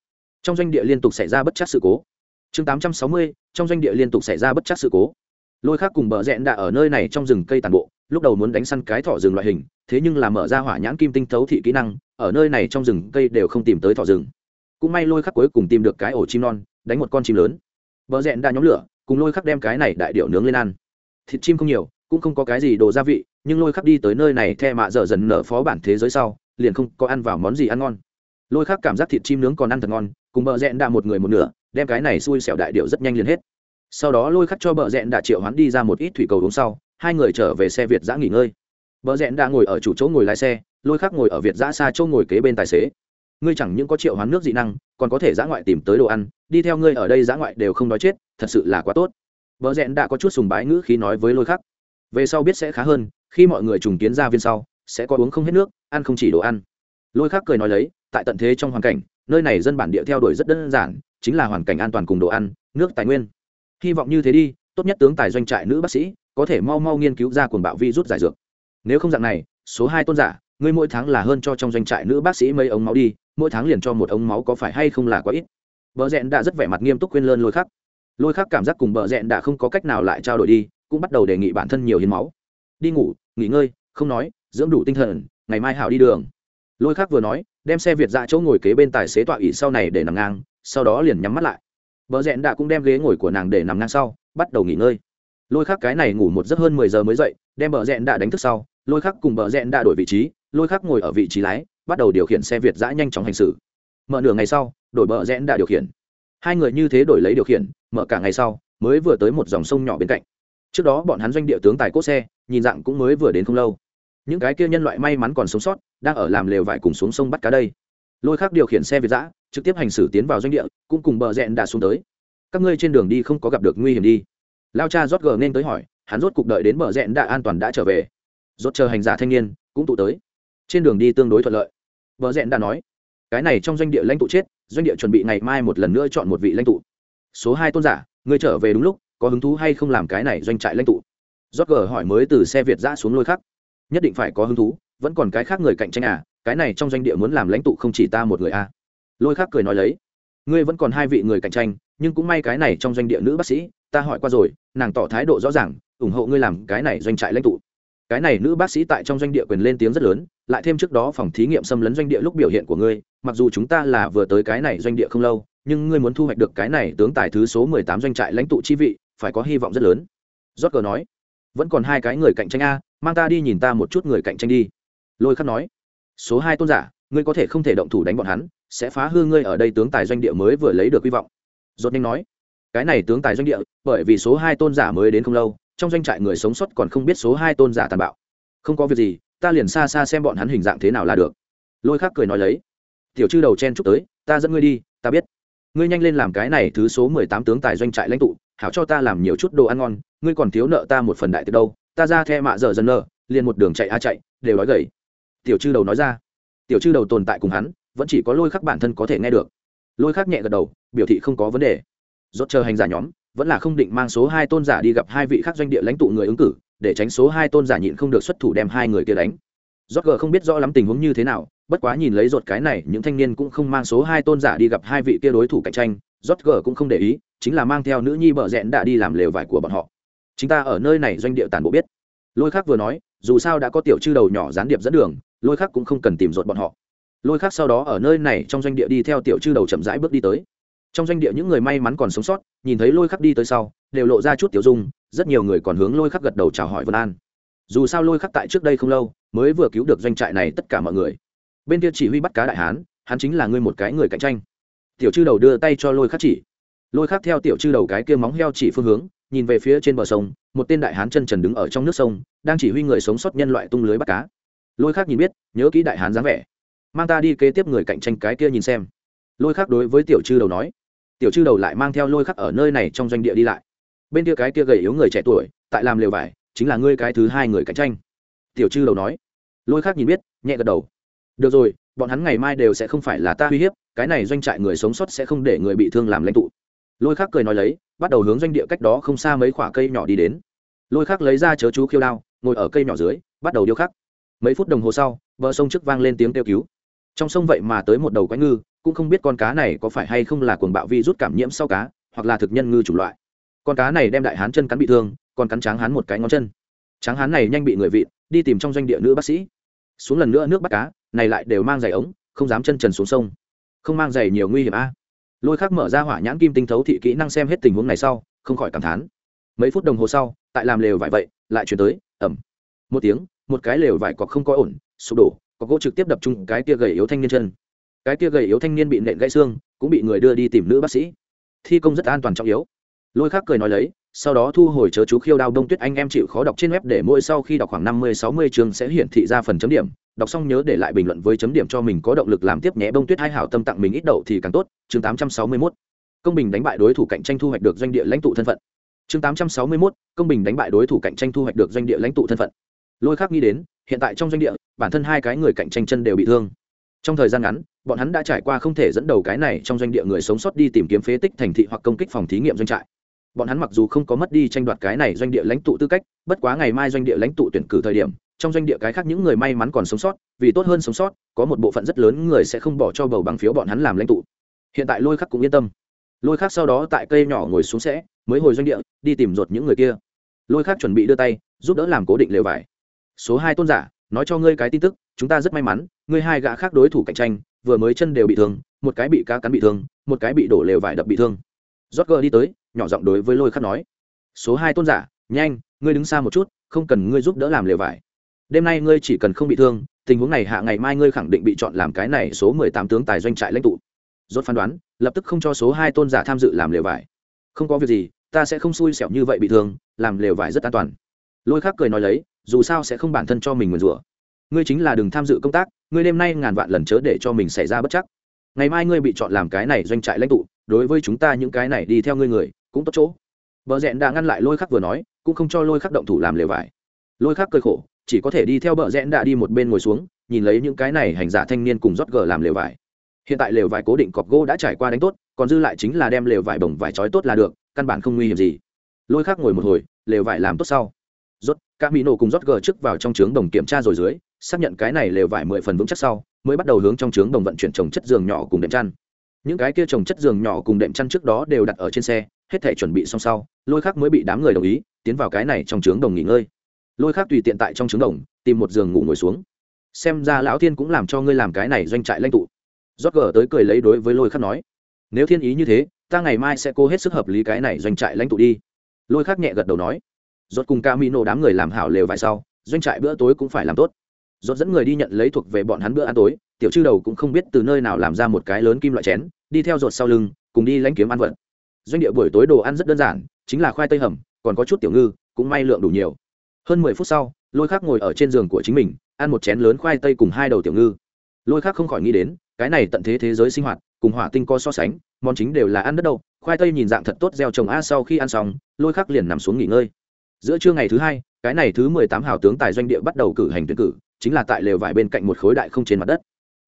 Trong doanh địa liên tục xảy ra bất chắc sự cố. Chương tám trăm sáu mươi. Trong doanh địa liên tục xảy ra bất chắc sự cố. Lôi khác cùng bờ rẽn đã ở nơi này trong rừng cây tàn bộ lúc đầu muốn đánh săn cái thỏ rừng loại hình, thế nhưng là mở ra hỏa nhãn kim tinh thấu thị kỹ năng, ở nơi này trong rừng cây đều không tìm tới thỏ rừng. Cũng may lôi khắc cuối cùng tìm được cái ổ chim non, đánh một con chim lớn. Bờ rẽn đã nhóm lửa, cùng lôi khắc đem cái này đại điệu nướng lên ăn. Thịt chim không nhiều, cũng không có cái gì đồ gia vị, nhưng lôi khắc đi tới nơi này the mạ dở dần nở phó bản thế giới sau, liền không có ăn vào món gì ăn ngon. Lôi khắc cảm giác thịt chim nướng còn ăn thật ngon, cùng bờ rẽn đã một người một nửa, đem cái này xui xẻo đại điệu rất nhanh liền hết. Sau đó lôi khắc cho bờ rẽn đã triệu hoán đi ra một ít thủy cầu uống sau hai người trở về xe việt giã nghỉ ngơi. Bờ rẽn đã ngồi ở chủ chỗ ngồi lái xe, lôi khắc ngồi ở việt giã xa chỗ ngồi kế bên tài xế. Ngươi chẳng những có triệu hoán nước dị năng, còn có thể giã ngoại tìm tới đồ ăn, đi theo ngươi ở đây giã ngoại đều không đói chết, thật sự là quá tốt. Vợ rẽn đã có chút sùng bái ngữ khí nói với lôi khắc. Về sau biết sẽ khá hơn, khi mọi người trùng kiến ra viên sau, sẽ có uống không hết nước, ăn không chỉ đồ ăn. Lôi khắc cười nói lấy, tại tận thế trong hoàn cảnh, nơi này dân bản địa theo đuổi rất đơn giản, chính là hoàn cảnh an toàn cùng đồ ăn, nước tài nguyên. Hy vọng như thế đi, tốt nhất tướng tài doanh trại nữ bác sĩ có thể mau mau nghiên cứu ra cuồng bạo vi rút giải dược. Nếu không dạng này, số hai tôn giả, ngươi mỗi tháng là hơn cho trong doanh trại nữ bác sĩ mấy ống máu đi, mỗi tháng liền cho một ống máu có phải hay không là quá ít. Vợ rẽn đã rất vẻ mặt nghiêm túc khuyên lơn lôi khắc. Lôi khắc cảm giác cùng vợ rẽn đã không có cách nào lại trao đổi đi, cũng bắt đầu đề nghị bản thân nhiều hiến máu. Đi ngủ, nghỉ ngơi, không nói, dưỡng đủ tinh thần, ngày mai hảo đi đường. Lôi khắc vừa nói, đem xe việt ra chỗ ngồi kế bên tài xế tọa ỉ sau này để nằm ngang, sau đó liền nhắm mắt lại. Vợ rẽn đã cũng đem ghế ngồi của nàng để nằm ngang sau, bắt đầu nghỉ ngơi lôi khắc cái này ngủ một giấc hơn mười giờ mới dậy, đem bờ rẽn đã đánh thức sau, lôi khắc cùng bờ rẽn đã đổi vị trí, lôi khắc ngồi ở vị trí lái, bắt đầu điều khiển xe việt giã nhanh chóng hành xử. Mở nửa ngày sau, đổi bờ rẽn đã điều khiển. Hai người như thế đổi lấy điều khiển, mở cả ngày sau, mới vừa tới một dòng sông nhỏ bên cạnh. Trước đó bọn hắn doanh địa tướng tài cốt xe, nhìn dạng cũng mới vừa đến không lâu. Những cái kia nhân loại may mắn còn sống sót, đang ở làm lều vải cùng xuống sông bắt cá đây. Lôi khác điều khiển xe việt giã trực tiếp hành xử tiến vào doanh địa, cũng cùng bờ rẽn đã xuống tới. Các ngươi trên đường đi không có gặp được nguy hiểm đi lao cha rót gờ nên tới hỏi, hắn rốt cuộc đợi đến bờ rẽn đã an toàn đã trở về. Rốt chờ hành giả thanh niên, cũng tụ tới. Trên đường đi tương đối thuận lợi. Bờ rẽn đã nói, cái này trong doanh địa lãnh tụ chết, doanh địa chuẩn bị ngày mai một lần nữa chọn một vị lãnh tụ. Số hai tôn giả người trở về đúng lúc, có hứng thú hay không làm cái này doanh trại lãnh tụ? Rót gờ hỏi mới từ xe việt giã xuống lôi khắc, nhất định phải có hứng thú, vẫn còn cái khác người cạnh tranh à cái này trong doanh địa muốn làm lãnh tụ không chỉ ta một người à. Lôi khắc cười nói lấy, ngươi vẫn còn hai vị người cạnh tranh, nhưng cũng may cái này trong doanh địa nữ bác sĩ ta hỏi qua rồi, nàng tỏ thái độ rõ ràng, ủng hộ ngươi làm cái này doanh trại lãnh tụ. Cái này nữ bác sĩ tại trong doanh địa quyền lên tiếng rất lớn, lại thêm trước đó phòng thí nghiệm xâm lấn doanh địa lúc biểu hiện của ngươi, mặc dù chúng ta là vừa tới cái này doanh địa không lâu, nhưng ngươi muốn thu hoạch được cái này tướng tài thứ số mười tám doanh trại lãnh tụ chi vị, phải có hy vọng rất lớn. Rót cờ nói, vẫn còn hai cái người cạnh tranh a, mang ta đi nhìn ta một chút người cạnh tranh đi. Lôi khắc nói, số hai tôn giả, ngươi có thể không thể động thủ đánh bọn hắn, sẽ phá hư ngươi ở đây tướng tài doanh địa mới vừa lấy được hy vọng. Rốt nhanh nói cái này tướng tài doanh địa, bởi vì số hai tôn giả mới đến không lâu, trong doanh trại người sống sót còn không biết số hai tôn giả tàn bạo. Không có việc gì, ta liền xa xa xem bọn hắn hình dạng thế nào là được. Lôi khác cười nói lấy, tiểu chư đầu chen chúc tới, ta dẫn ngươi đi, ta biết. Ngươi nhanh lên làm cái này thứ số mười tám tướng tài doanh trại lãnh tụ, hảo cho ta làm nhiều chút đồ ăn ngon, ngươi còn thiếu nợ ta một phần đại từ đâu, ta ra the mạ dở dần nợ, liền một đường chạy a chạy, đều nói gầy. Tiểu chư đầu nói ra. Tiểu chư đầu tồn tại cùng hắn, vẫn chỉ có lôi khắc bản thân có thể nghe được. Lôi khắc nhẹ gật đầu, biểu thị không có vấn đề rốt chờ hành giả nhóm, vẫn là không định mang số hai tôn giả đi gặp hai vị khác doanh địa lãnh tụ người ứng cử, để tránh số hai tôn giả nhịn không được xuất thủ đem hai người kia đánh. Rốt gờ không biết rõ lắm tình huống như thế nào, bất quá nhìn lấy rốt cái này, những thanh niên cũng không mang số hai tôn giả đi gặp hai vị kia đối thủ cạnh tranh, Rốt gờ cũng không để ý, chính là mang theo nữ nhi bợ rẽn đã đi làm lều vải của bọn họ. Chúng ta ở nơi này doanh địa tàn bộ biết. Lôi khác vừa nói, dù sao đã có tiểu chư đầu nhỏ gián điệp dẫn đường, lôi khác cũng không cần tìm ruột bọn họ. Lôi khác sau đó ở nơi này trong doanh địa đi theo tiểu chư đầu chậm rãi bước đi tới trong doanh địa những người may mắn còn sống sót, nhìn thấy lôi khắc đi tới sau, đều lộ ra chút tiểu dung, rất nhiều người còn hướng lôi khắc gật đầu chào hỏi vân an. Dù sao lôi khắc tại trước đây không lâu, mới vừa cứu được doanh trại này tất cả mọi người. Bên kia chỉ huy bắt cá đại hán, hắn chính là ngươi một cái người cạnh tranh. Tiểu chư đầu đưa tay cho lôi khắc chỉ. Lôi khắc theo tiểu chư đầu cái kia móng heo chỉ phương hướng, nhìn về phía trên bờ sông, một tên đại hán chân trần đứng ở trong nước sông, đang chỉ huy người sống sót nhân loại tung lưới bắt cá. Lôi khắc nhìn biết, nhớ kỹ đại hán dáng vẻ. Mang ta đi kế tiếp người cạnh tranh cái kia nhìn xem. Lôi khắc đối với tiểu chư đầu nói tiểu chư đầu lại mang theo lôi khắc ở nơi này trong doanh địa đi lại. Bên kia cái kia gầy yếu người trẻ tuổi, tại làm lều vải, chính là ngươi cái thứ hai người cạnh tranh. Tiểu chư đầu nói. Lôi khắc nhìn biết, nhẹ gật đầu. Được rồi, bọn hắn ngày mai đều sẽ không phải là ta uy hiếp, cái này doanh trại người sống sót sẽ không để người bị thương làm lãnh tụ. Lôi khắc cười nói lấy, bắt đầu hướng doanh địa cách đó không xa mấy khoả cây nhỏ đi đến. Lôi khắc lấy ra chớ chú khiêu đao, ngồi ở cây nhỏ dưới, bắt đầu điêu khắc. Mấy phút đồng hồ sau, bờ sông trước vang lên tiếng kêu cứu. Trong sông vậy mà tới một đầu quái ngư cũng không biết con cá này có phải hay không là cuồng bạo vi rút cảm nhiễm sau cá, hoặc là thực nhân ngư chủng loại. Con cá này đem đại hán chân cắn bị thương, còn cắn tráng hán một cái ngón chân. Tráng hán này nhanh bị người vịt đi tìm trong doanh địa nữ bác sĩ. Xuống lần nữa nước bắt cá, này lại đều mang giày ống, không dám chân trần xuống sông. Không mang giày nhiều nguy hiểm a. Lôi khắc mở ra hỏa nhãn kim tinh thấu thị kỹ năng xem hết tình huống này sau, không khỏi cảm thán. Mấy phút đồng hồ sau, tại làm lều vải vậy, lại chuyển tới ẩm một tiếng, một cái lều vải cọc không có ổn, sụp đổ, có gỗ trực tiếp đập trung cái kia gầy yếu thanh niên chân cái kia gầy yếu thanh niên bị nện gãy xương cũng bị người đưa đi tìm nữ bác sĩ. Thi công rất an toàn trọng yếu. Lôi khác cười nói lấy sau đó thu hồi chớ chú khiêu đao đông tuyết anh em chịu khó đọc trên web để mỗi sau khi đọc khoảng năm mươi sáu mươi chương sẽ hiển thị ra phần chấm điểm. Đọc xong nhớ để lại bình luận với chấm điểm cho mình có động lực làm tiếp nhé bông tuyết hai hảo tâm tặng mình ít đậu thì càng tốt. Chương tám trăm sáu mươi 861. công bình đánh bại đối thủ cạnh tranh thu hoạch được doanh địa lãnh tụ thân phận. Chương tám trăm sáu mươi 861, công bình đánh bại đối thủ cạnh tranh thu hoạch được doanh địa lãnh tụ thân phận. Lôi khác nghĩ đến hiện tại trong doanh địa bản thân hai cái người cạnh tranh chân đều bị thương trong thời gian ngắn, bọn hắn đã trải qua không thể dẫn đầu cái này trong doanh địa người sống sót đi tìm kiếm phế tích thành thị hoặc công kích phòng thí nghiệm doanh trại. Bọn hắn mặc dù không có mất đi tranh đoạt cái này doanh địa lãnh tụ tư cách, bất quá ngày mai doanh địa lãnh tụ tuyển cử thời điểm, trong doanh địa cái khác những người may mắn còn sống sót, vì tốt hơn sống sót, có một bộ phận rất lớn người sẽ không bỏ cho bầu bằng phiếu bọn hắn làm lãnh tụ. Hiện tại lôi khắc cũng yên tâm. Lôi khắc sau đó tại cây nhỏ ngồi xuống sẽ, mới hồi doanh địa, đi tìm ruột những người kia. Lôi khắc chuẩn bị đưa tay, giúp đỡ làm cố định lều vải. Số hai tôn giả, nói cho ngươi cái tin tức chúng ta rất may mắn, ngươi hai gã khác đối thủ cạnh tranh, vừa mới chân đều bị thương, một cái bị cá cắn bị thương, một cái bị đổ lều vải đập bị thương. Rót gờ đi tới, nhỏ giọng đối với lôi khắc nói. Số hai tôn giả, nhanh, ngươi đứng xa một chút, không cần ngươi giúp đỡ làm lều vải. Đêm nay ngươi chỉ cần không bị thương, tình huống này hạ ngày mai ngươi khẳng định bị chọn làm cái này số mười tám tướng tài doanh trại lãnh tụ. Rốt phán đoán, lập tức không cho số hai tôn giả tham dự làm lều vải. Không có việc gì, ta sẽ không xui xẻo như vậy bị thương, làm lều vải rất an toàn. Lôi khắc cười nói lấy, dù sao sẽ không bản thân cho mình nguyền rủa ngươi chính là đừng tham dự công tác, ngươi đêm nay ngàn vạn lần chớ để cho mình xảy ra bất chắc. Ngày mai ngươi bị chọn làm cái này doanh trại lãnh tụ, đối với chúng ta những cái này đi theo ngươi người, cũng tốt chỗ. Vợ rẽn đã ngăn lại lôi khắc vừa nói, cũng không cho lôi khắc động thủ làm lều vải. Lôi khắc cơi khổ, chỉ có thể đi theo bờ rẽn đã đi một bên ngồi xuống, nhìn lấy những cái này hành giả thanh niên cùng rót gờ làm lều vải. Hiện tại lều vải cố định cọc gỗ đã trải qua đánh tốt, còn dư lại chính là đem lều vải bồng vải trói tốt là được, căn bản không nguy hiểm gì. Lôi khắc ngồi một hồi, lều vải làm tốt sau. Rốt các mỹ nổ cùng rót gờ trước vào trong trướng đồng kiểm tra rồi dưới xác nhận cái này lều vải mười phần vững chắc sau, mới bắt đầu hướng trong trướng đồng vận chuyển trồng chất giường nhỏ cùng đệm chăn. Những cái kia trồng chất giường nhỏ cùng đệm chăn trước đó đều đặt ở trên xe, hết thể chuẩn bị xong sau, lôi khác mới bị đám người đồng ý, tiến vào cái này trong trướng đồng nghỉ ngơi. Lôi khác tùy tiện tại trong trướng đồng, tìm một giường ngủ ngồi xuống. Xem ra lão thiên cũng làm cho ngươi làm cái này doanh trại lãnh tụ. Rót gờ tới cười lấy đối với lôi khác nói, nếu thiên ý như thế, ta ngày mai sẽ cố hết sức hợp lý cái này doanh trại lãnh tụ đi. Lôi khác nhẹ gật đầu nói. Rốt cùng ca mỹ nổ đám người làm hảo lều vài sau, doanh trại bữa tối cũng phải làm tốt rốt dẫn người đi nhận lấy thuộc về bọn hắn bữa ăn tối, tiểu chư đầu cũng không biết từ nơi nào làm ra một cái lớn kim loại chén, đi theo rột sau lưng, cùng đi lãnh kiếm ăn vật doanh địa buổi tối đồ ăn rất đơn giản, chính là khoai tây hầm, còn có chút tiểu ngư, cũng may lượng đủ nhiều. Hơn mười phút sau, lôi khắc ngồi ở trên giường của chính mình, ăn một chén lớn khoai tây cùng hai đầu tiểu ngư. Lôi khắc không khỏi nghĩ đến, cái này tận thế thế giới sinh hoạt, cùng hỏa tinh co so sánh, món chính đều là ăn đất đâu, khoai tây nhìn dạng thật tốt gieo trồng a, sau khi ăn xong, lôi khắc liền nằm xuống nghỉ ngơi. Giữa trưa ngày thứ hai, cái này thứ mười tám hào tướng tài doanh địa bắt đầu cử hành tuyển cử chính là tại lều vải bên cạnh một khối đại không trên mặt đất.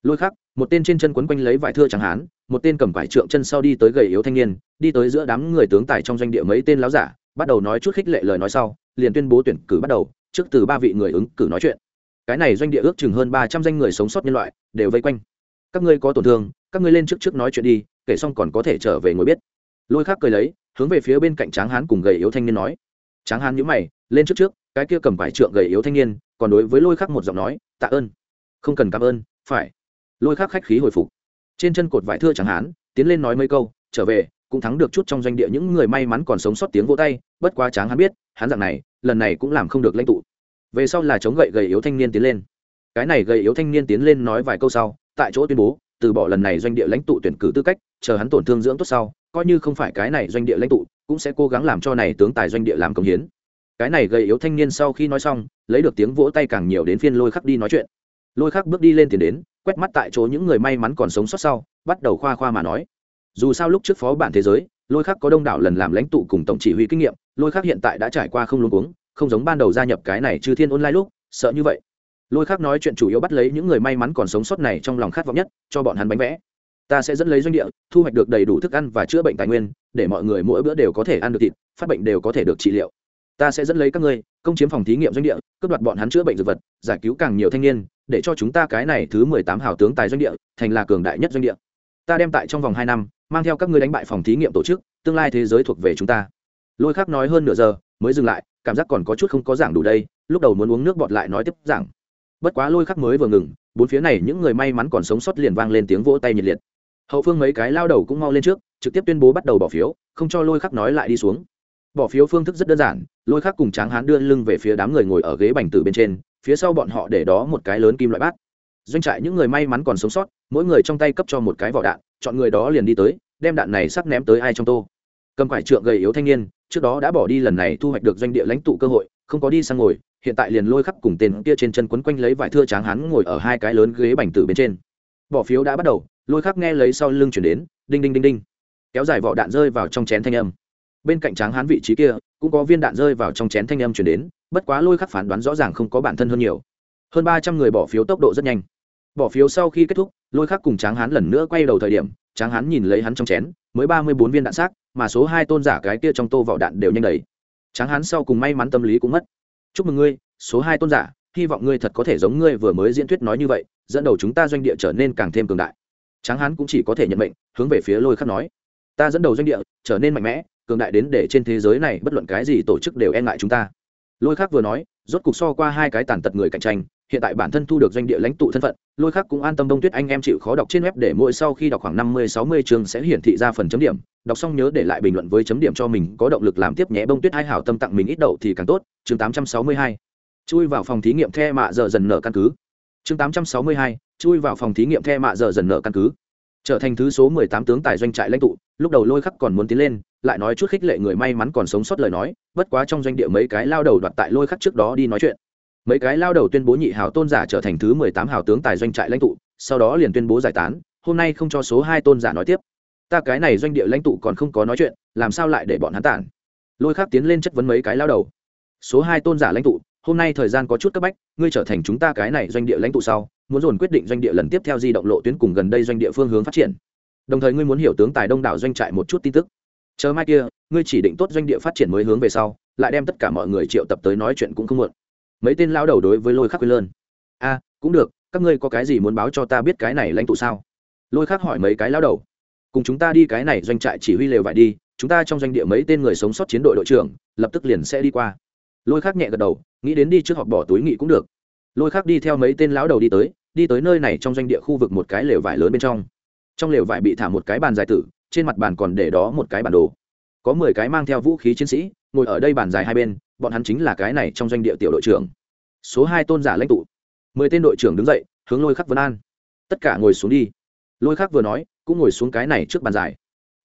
Lôi khắc, một tên trên chân quấn quanh lấy vải thưa chẳng hán, một tên cầm vải trượng chân sau đi tới gầy yếu thanh niên, đi tới giữa đám người tướng tài trong doanh địa mấy tên láo giả, bắt đầu nói chút khích lệ lời nói sau, liền tuyên bố tuyển cử bắt đầu, trước từ ba vị người ứng cử nói chuyện. Cái này doanh địa ước chừng hơn ba trăm danh người sống sót nhân loại, đều vây quanh. Các ngươi có tổn thương, các ngươi lên trước trước nói chuyện đi, kể xong còn có thể trở về ngồi biết. Lôi khắc cười lấy, hướng về phía bên cạnh tráng hán cùng gầy yếu thanh niên nói. Tráng hán nhữ mày, lên trước trước, cái kia cầm vải trượng gầy yếu thanh niên còn đối với lôi khắc một giọng nói, tạ ơn. Không cần cảm ơn, phải. Lôi khắc khách khí hồi phục. Trên chân cột vải thưa chẳng hán, tiến lên nói mấy câu, trở về, cũng thắng được chút trong doanh địa những người may mắn còn sống sót tiếng vỗ tay, bất quá tráng hắn biết hắn dạng này, lần này cũng làm không được lãnh tụ. Về sau là chống gậy gầy yếu thanh niên tiến lên. Cái này gầy yếu thanh niên tiến lên nói vài câu sau, tại chỗ tuyên bố, từ bỏ lần này doanh địa lãnh tụ tuyển cử tư cách, chờ hắn tổn thương dưỡng tốt sau, coi như không phải cái này doanh địa lãnh tụ, cũng sẽ cố gắng làm cho này tướng tài doanh địa làm công hiến cái này gầy yếu thanh niên sau khi nói xong, lấy được tiếng vỗ tay càng nhiều đến phiên lôi khắc đi nói chuyện. Lôi khắc bước đi lên tiền đến, quét mắt tại chỗ những người may mắn còn sống sót sau, bắt đầu khoa khoa mà nói. Dù sao lúc trước phó bản thế giới, lôi khắc có đông đảo lần làm lãnh tụ cùng tổng chỉ huy kinh nghiệm, lôi khắc hiện tại đã trải qua không luôn uống không giống ban đầu gia nhập cái này trừ thiên online lúc, sợ như vậy. Lôi khắc nói chuyện chủ yếu bắt lấy những người may mắn còn sống sót này trong lòng khát vọng nhất, cho bọn hắn bánh vẽ. Ta sẽ dẫn lấy doanh địa, thu hoạch được đầy đủ thức ăn và chữa bệnh tài nguyên, để mọi người mỗi bữa đều có thể ăn được thịt, phát bệnh đều có thể được trị liệu ta sẽ dẫn lấy các ngươi, công chiếm phòng thí nghiệm doanh địa, cướp đoạt bọn hắn chữa bệnh dược vật, giải cứu càng nhiều thanh niên, để cho chúng ta cái này thứ mười tám hào tướng tài doanh địa, thành là cường đại nhất doanh địa. Ta đem tại trong vòng hai năm, mang theo các ngươi đánh bại phòng thí nghiệm tổ chức, tương lai thế giới thuộc về chúng ta. Lôi khác nói hơn nửa giờ, mới dừng lại, cảm giác còn có chút không có giảng đủ đây, lúc đầu muốn uống nước bọt lại nói tiếp giảng. Bất quá lôi khắc mới vừa ngừng, bốn phía này những người may mắn còn sống sót liền vang lên tiếng vỗ tay nhiệt liệt. Hậu phương mấy cái lao đầu cũng mau lên trước, trực tiếp tuyên bố bắt đầu bỏ phiếu, không cho lôi khắc nói lại đi xuống bỏ phiếu phương thức rất đơn giản, lôi khắc cùng tráng hán đưa lưng về phía đám người ngồi ở ghế bành tử bên trên, phía sau bọn họ để đó một cái lớn kim loại bát. Doanh trại những người may mắn còn sống sót, mỗi người trong tay cấp cho một cái vỏ đạn, chọn người đó liền đi tới, đem đạn này sắp ném tới ai trong tô. Cầm quải trượng gầy yếu thanh niên, trước đó đã bỏ đi lần này thu hoạch được doanh địa lãnh tụ cơ hội, không có đi sang ngồi, hiện tại liền lôi khắc cùng tên kia trên chân quấn quanh lấy vải thưa tráng hắn ngồi ở hai cái lớn ghế bành tử bên trên. Bỏ phiếu đã bắt đầu, lôi khắc nghe lấy sau lưng chuyển đến, đinh đinh đinh đinh. Kéo dài vỏ đạn rơi vào trong chén thanh âm bên cạnh tráng hán vị trí kia, cũng có viên đạn rơi vào trong chén thanh âm chuyển đến, bất quá lôi khắc phán đoán rõ ràng không có bản thân hơn nhiều. Hơn ba trăm người bỏ phiếu tốc độ rất nhanh. Bỏ phiếu sau khi kết thúc, lôi khắc cùng tráng hán lần nữa quay đầu thời điểm, tráng hán nhìn lấy hắn trong chén, mới ba mươi bốn viên đạn xác, mà số hai tôn giả cái kia trong tô vỏ đạn đều nhanh đầy. Tráng hán sau cùng may mắn tâm lý cũng mất. Chúc mừng ngươi, số hai tôn giả, hy vọng ngươi thật có thể giống ngươi vừa mới diễn thuyết nói như vậy, dẫn đầu chúng ta doanh địa trở nên càng thêm cường đại. Tráng hán cũng chỉ có thể nhận mệnh, hướng về phía lôi khắc nói. Ta dẫn đầu doanh địa trở nên mạnh mẽ cường đại đến để trên thế giới này bất luận cái gì tổ chức đều e ngại chúng ta. Lôi khắc vừa nói, rốt cục so qua hai cái tàn tật người cạnh tranh, hiện tại bản thân thu được doanh địa lãnh tụ thân phận, lôi khắc cũng an tâm đông tuyết anh em chịu khó đọc trên web để mỗi sau khi đọc khoảng năm mươi, sáu mươi chương sẽ hiển thị ra phần chấm điểm. Đọc xong nhớ để lại bình luận với chấm điểm cho mình, có động lực làm tiếp nhé. Bông tuyết hai hảo tâm tặng mình ít đậu thì càng tốt. Chương tám trăm sáu mươi hai. Chui vào phòng thí nghiệm the mạ giờ dần nở căn cứ. Chương tám trăm sáu mươi hai. Chui vào phòng thí nghiệm the mạ giờ dần nở căn cứ trở thành thứ số mười tám tướng tài doanh trại lãnh tụ, lúc đầu lôi khắc còn muốn tiến lên, lại nói chút khích lệ người may mắn còn sống sót lời nói, bất quá trong doanh địa mấy cái lao đầu đoạt tại lôi khắc trước đó đi nói chuyện. Mấy cái lao đầu tuyên bố nhị hào tôn giả trở thành thứ mười tám hào tướng tài doanh trại lãnh tụ, sau đó liền tuyên bố giải tán, hôm nay không cho số hai tôn giả nói tiếp. Ta cái này doanh địa lãnh tụ còn không có nói chuyện, làm sao lại để bọn hắn tản? Lôi khắc tiến lên chất vấn mấy cái lao đầu. Số hai tôn giả lãnh tụ, hôm nay thời gian có chút cấp bách, ngươi trở thành chúng ta cái này doanh địa lãnh tụ sau muốn dồn quyết định doanh địa lần tiếp theo di động lộ tuyến cùng gần đây doanh địa phương hướng phát triển. Đồng thời ngươi muốn hiểu tướng tài đông đảo doanh trại một chút tin tức. Chờ mai kia, ngươi chỉ định tốt doanh địa phát triển mới hướng về sau, lại đem tất cả mọi người triệu tập tới nói chuyện cũng không muộn. Mấy tên lao đầu đối với lôi khắc quên lơn. A, cũng được, các ngươi có cái gì muốn báo cho ta biết cái này lãnh tụ sao? Lôi khắc hỏi mấy cái lao đầu. Cùng chúng ta đi cái này doanh trại chỉ huy lều vải đi, chúng ta trong doanh địa mấy tên người sống sót chiến đội đội trưởng, lập tức liền sẽ đi qua. Lôi khắc nhẹ gật đầu, nghĩ đến đi trước họp bỏ túi nghị cũng được lôi khắc đi theo mấy tên lão đầu đi tới đi tới nơi này trong doanh địa khu vực một cái lều vải lớn bên trong. Trong lều vải bị thả một cái bàn dài tử, trên mặt bàn còn để đó một cái bản đồ. Có mười cái mang theo vũ khí chiến sĩ, ngồi ở đây bàn dài hai bên, bọn hắn chính là cái này trong doanh địa tiểu đội trưởng. Số hai tôn giả lãnh tụ. Mười tên đội trưởng đứng dậy, hướng lôi khắc vân an. Tất cả ngồi xuống đi. Lôi khắc vừa nói, cũng ngồi xuống cái này trước bàn dài.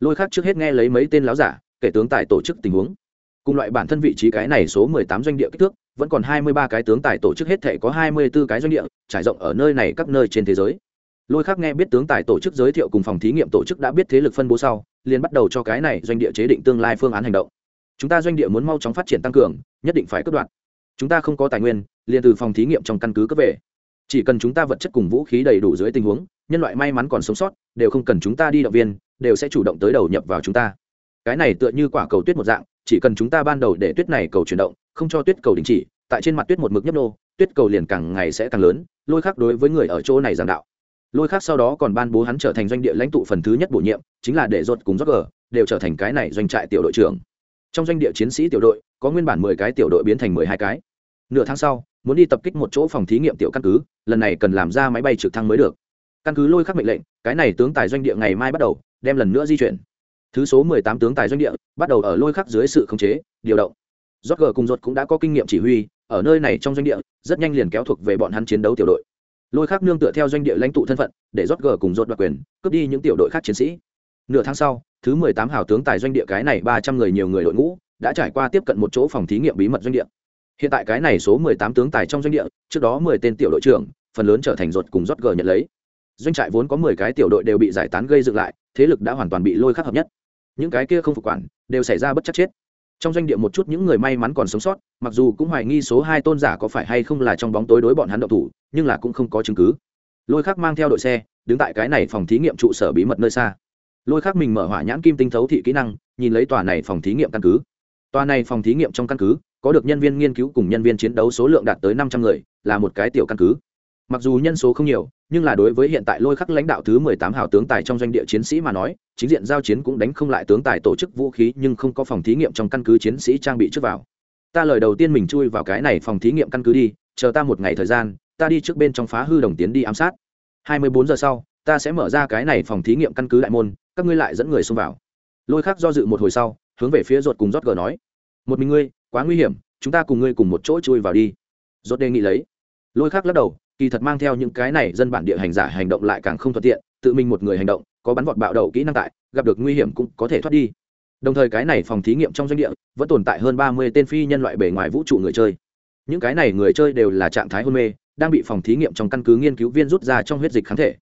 Lôi khắc trước hết nghe lấy mấy tên láo giả, kể tướng tài tổ chức tình huống cùng loại bản thân vị trí cái này số mười tám doanh địa kích thước, vẫn còn hai mươi ba cái tướng tài tổ chức hết thể có hai mươi 24 cái doanh địa, trải rộng ở nơi này các nơi trên thế giới. Lôi khắc nghe biết tướng tài tổ chức giới thiệu cùng phòng thí nghiệm tổ chức đã biết thế lực phân bố sau, liền bắt đầu cho cái này doanh địa chế định tương lai phương án hành động. Chúng ta doanh địa muốn mau chóng phát triển tăng cường, nhất định phải cất đoạn. Chúng ta không có tài nguyên, liền từ phòng thí nghiệm trong căn cứ cấp về. Chỉ cần chúng ta vật chất cùng vũ khí đầy đủ dưới tình huống, nhân loại may mắn còn sống sót, đều không cần chúng ta đi động viên, đều sẽ chủ động tới đầu nhập vào chúng ta. Cái này tựa như quả cầu tuyết một dạng chỉ cần chúng ta ban đầu để tuyết này cầu chuyển động, không cho tuyết cầu đình chỉ, tại trên mặt tuyết một mực nhấp nô, tuyết cầu liền càng ngày sẽ càng lớn, lôi khác đối với người ở chỗ này giảng đạo. Lôi khác sau đó còn ban bố hắn trở thành doanh địa lãnh tụ phần thứ nhất bổ nhiệm, chính là để ruột cùng rót gờ, đều trở thành cái này doanh trại tiểu đội trưởng. Trong doanh địa chiến sĩ tiểu đội, có nguyên bản mười cái tiểu đội biến thành mười hai cái. Nửa tháng sau, muốn đi tập kích một chỗ phòng thí nghiệm tiểu căn cứ, lần này cần làm ra máy bay trực thăng mới được. Căn cứ lôi khắc mệnh lệnh, cái này tướng tài doanh địa ngày mai bắt đầu, đem lần nữa di chuyển thứ số mười tám tướng tài doanh địa, bắt đầu ở lôi khắc dưới sự khống chế, điều động. Rót gờ cùng ruột cũng đã có kinh nghiệm chỉ huy, ở nơi này trong doanh địa, rất nhanh liền kéo thuộc về bọn hắn chiến đấu tiểu đội. Lôi khắc nương tựa theo doanh địa lãnh tụ thân phận, để rót gờ cùng ruột đoạt quyền, cướp đi những tiểu đội khác chiến sĩ. Nửa tháng sau, thứ mười tám hào tướng tài doanh địa cái này ba trăm người nhiều người đội ngũ, đã trải qua tiếp cận một chỗ phòng thí nghiệm bí mật doanh địa. Hiện tại cái này số mười tám tướng tài trong doanh địa, trước đó mười tên tiểu đội trưởng, phần lớn trở thành ruột cùng rót gờ nhận lấy. Doanh trại vốn có mười cái tiểu đội đều bị giải tán gây dựng lại, thế lực đã hoàn toàn bị lôi khắc hợp nhất những cái kia không phục quản, đều xảy ra bất chắc chết. Trong doanh địa một chút những người may mắn còn sống sót, mặc dù cũng hoài nghi số hai tôn giả có phải hay không là trong bóng tối đối bọn hắn động thủ, nhưng là cũng không có chứng cứ. Lôi khắc mang theo đội xe, đứng tại cái này phòng thí nghiệm trụ sở bí mật nơi xa. Lôi khắc mình mở hỏa nhãn kim tinh thấu thị kỹ năng, nhìn lấy tòa này phòng thí nghiệm căn cứ. Tòa này phòng thí nghiệm trong căn cứ, có được nhân viên nghiên cứu cùng nhân viên chiến đấu số lượng đạt tới năm trăm người, là một cái tiểu căn cứ. Mặc dù nhân số không nhiều, nhưng là đối với hiện tại lôi khắc lãnh đạo thứ mười tám hào tướng tài trong doanh địa chiến sĩ mà nói chính diện giao chiến cũng đánh không lại tướng tài tổ chức vũ khí nhưng không có phòng thí nghiệm trong căn cứ chiến sĩ trang bị trước vào. Ta lời đầu tiên mình chui vào cái này phòng thí nghiệm căn cứ đi, chờ ta một ngày thời gian, ta đi trước bên trong phá hư đồng tiến đi ám sát. Hai mươi bốn giờ sau, ta sẽ mở ra cái này phòng thí nghiệm căn cứ đại môn, các ngươi lại dẫn người xông vào. Lôi khắc do dự một hồi sau, hướng về phía ruột cùng rót gờ nói, một mình ngươi, quá nguy hiểm, chúng ta cùng ngươi cùng một chỗ chui vào đi. Rốt đề nghị lấy. Lôi khắc lắc đầu, kỳ thật mang theo những cái này dân bản địa hành giả hành động lại càng không thuận tiện, tự mình một người hành động có bắn vọt bạo đầu kỹ năng tại, gặp được nguy hiểm cũng có thể thoát đi. Đồng thời cái này phòng thí nghiệm trong doanh địa vẫn tồn tại hơn ba mươi tên phi nhân loại bề ngoài vũ trụ người chơi. Những cái này người chơi đều là trạng thái hôn mê, đang bị phòng thí nghiệm trong căn cứ nghiên cứu viên rút ra trong huyết dịch kháng thể.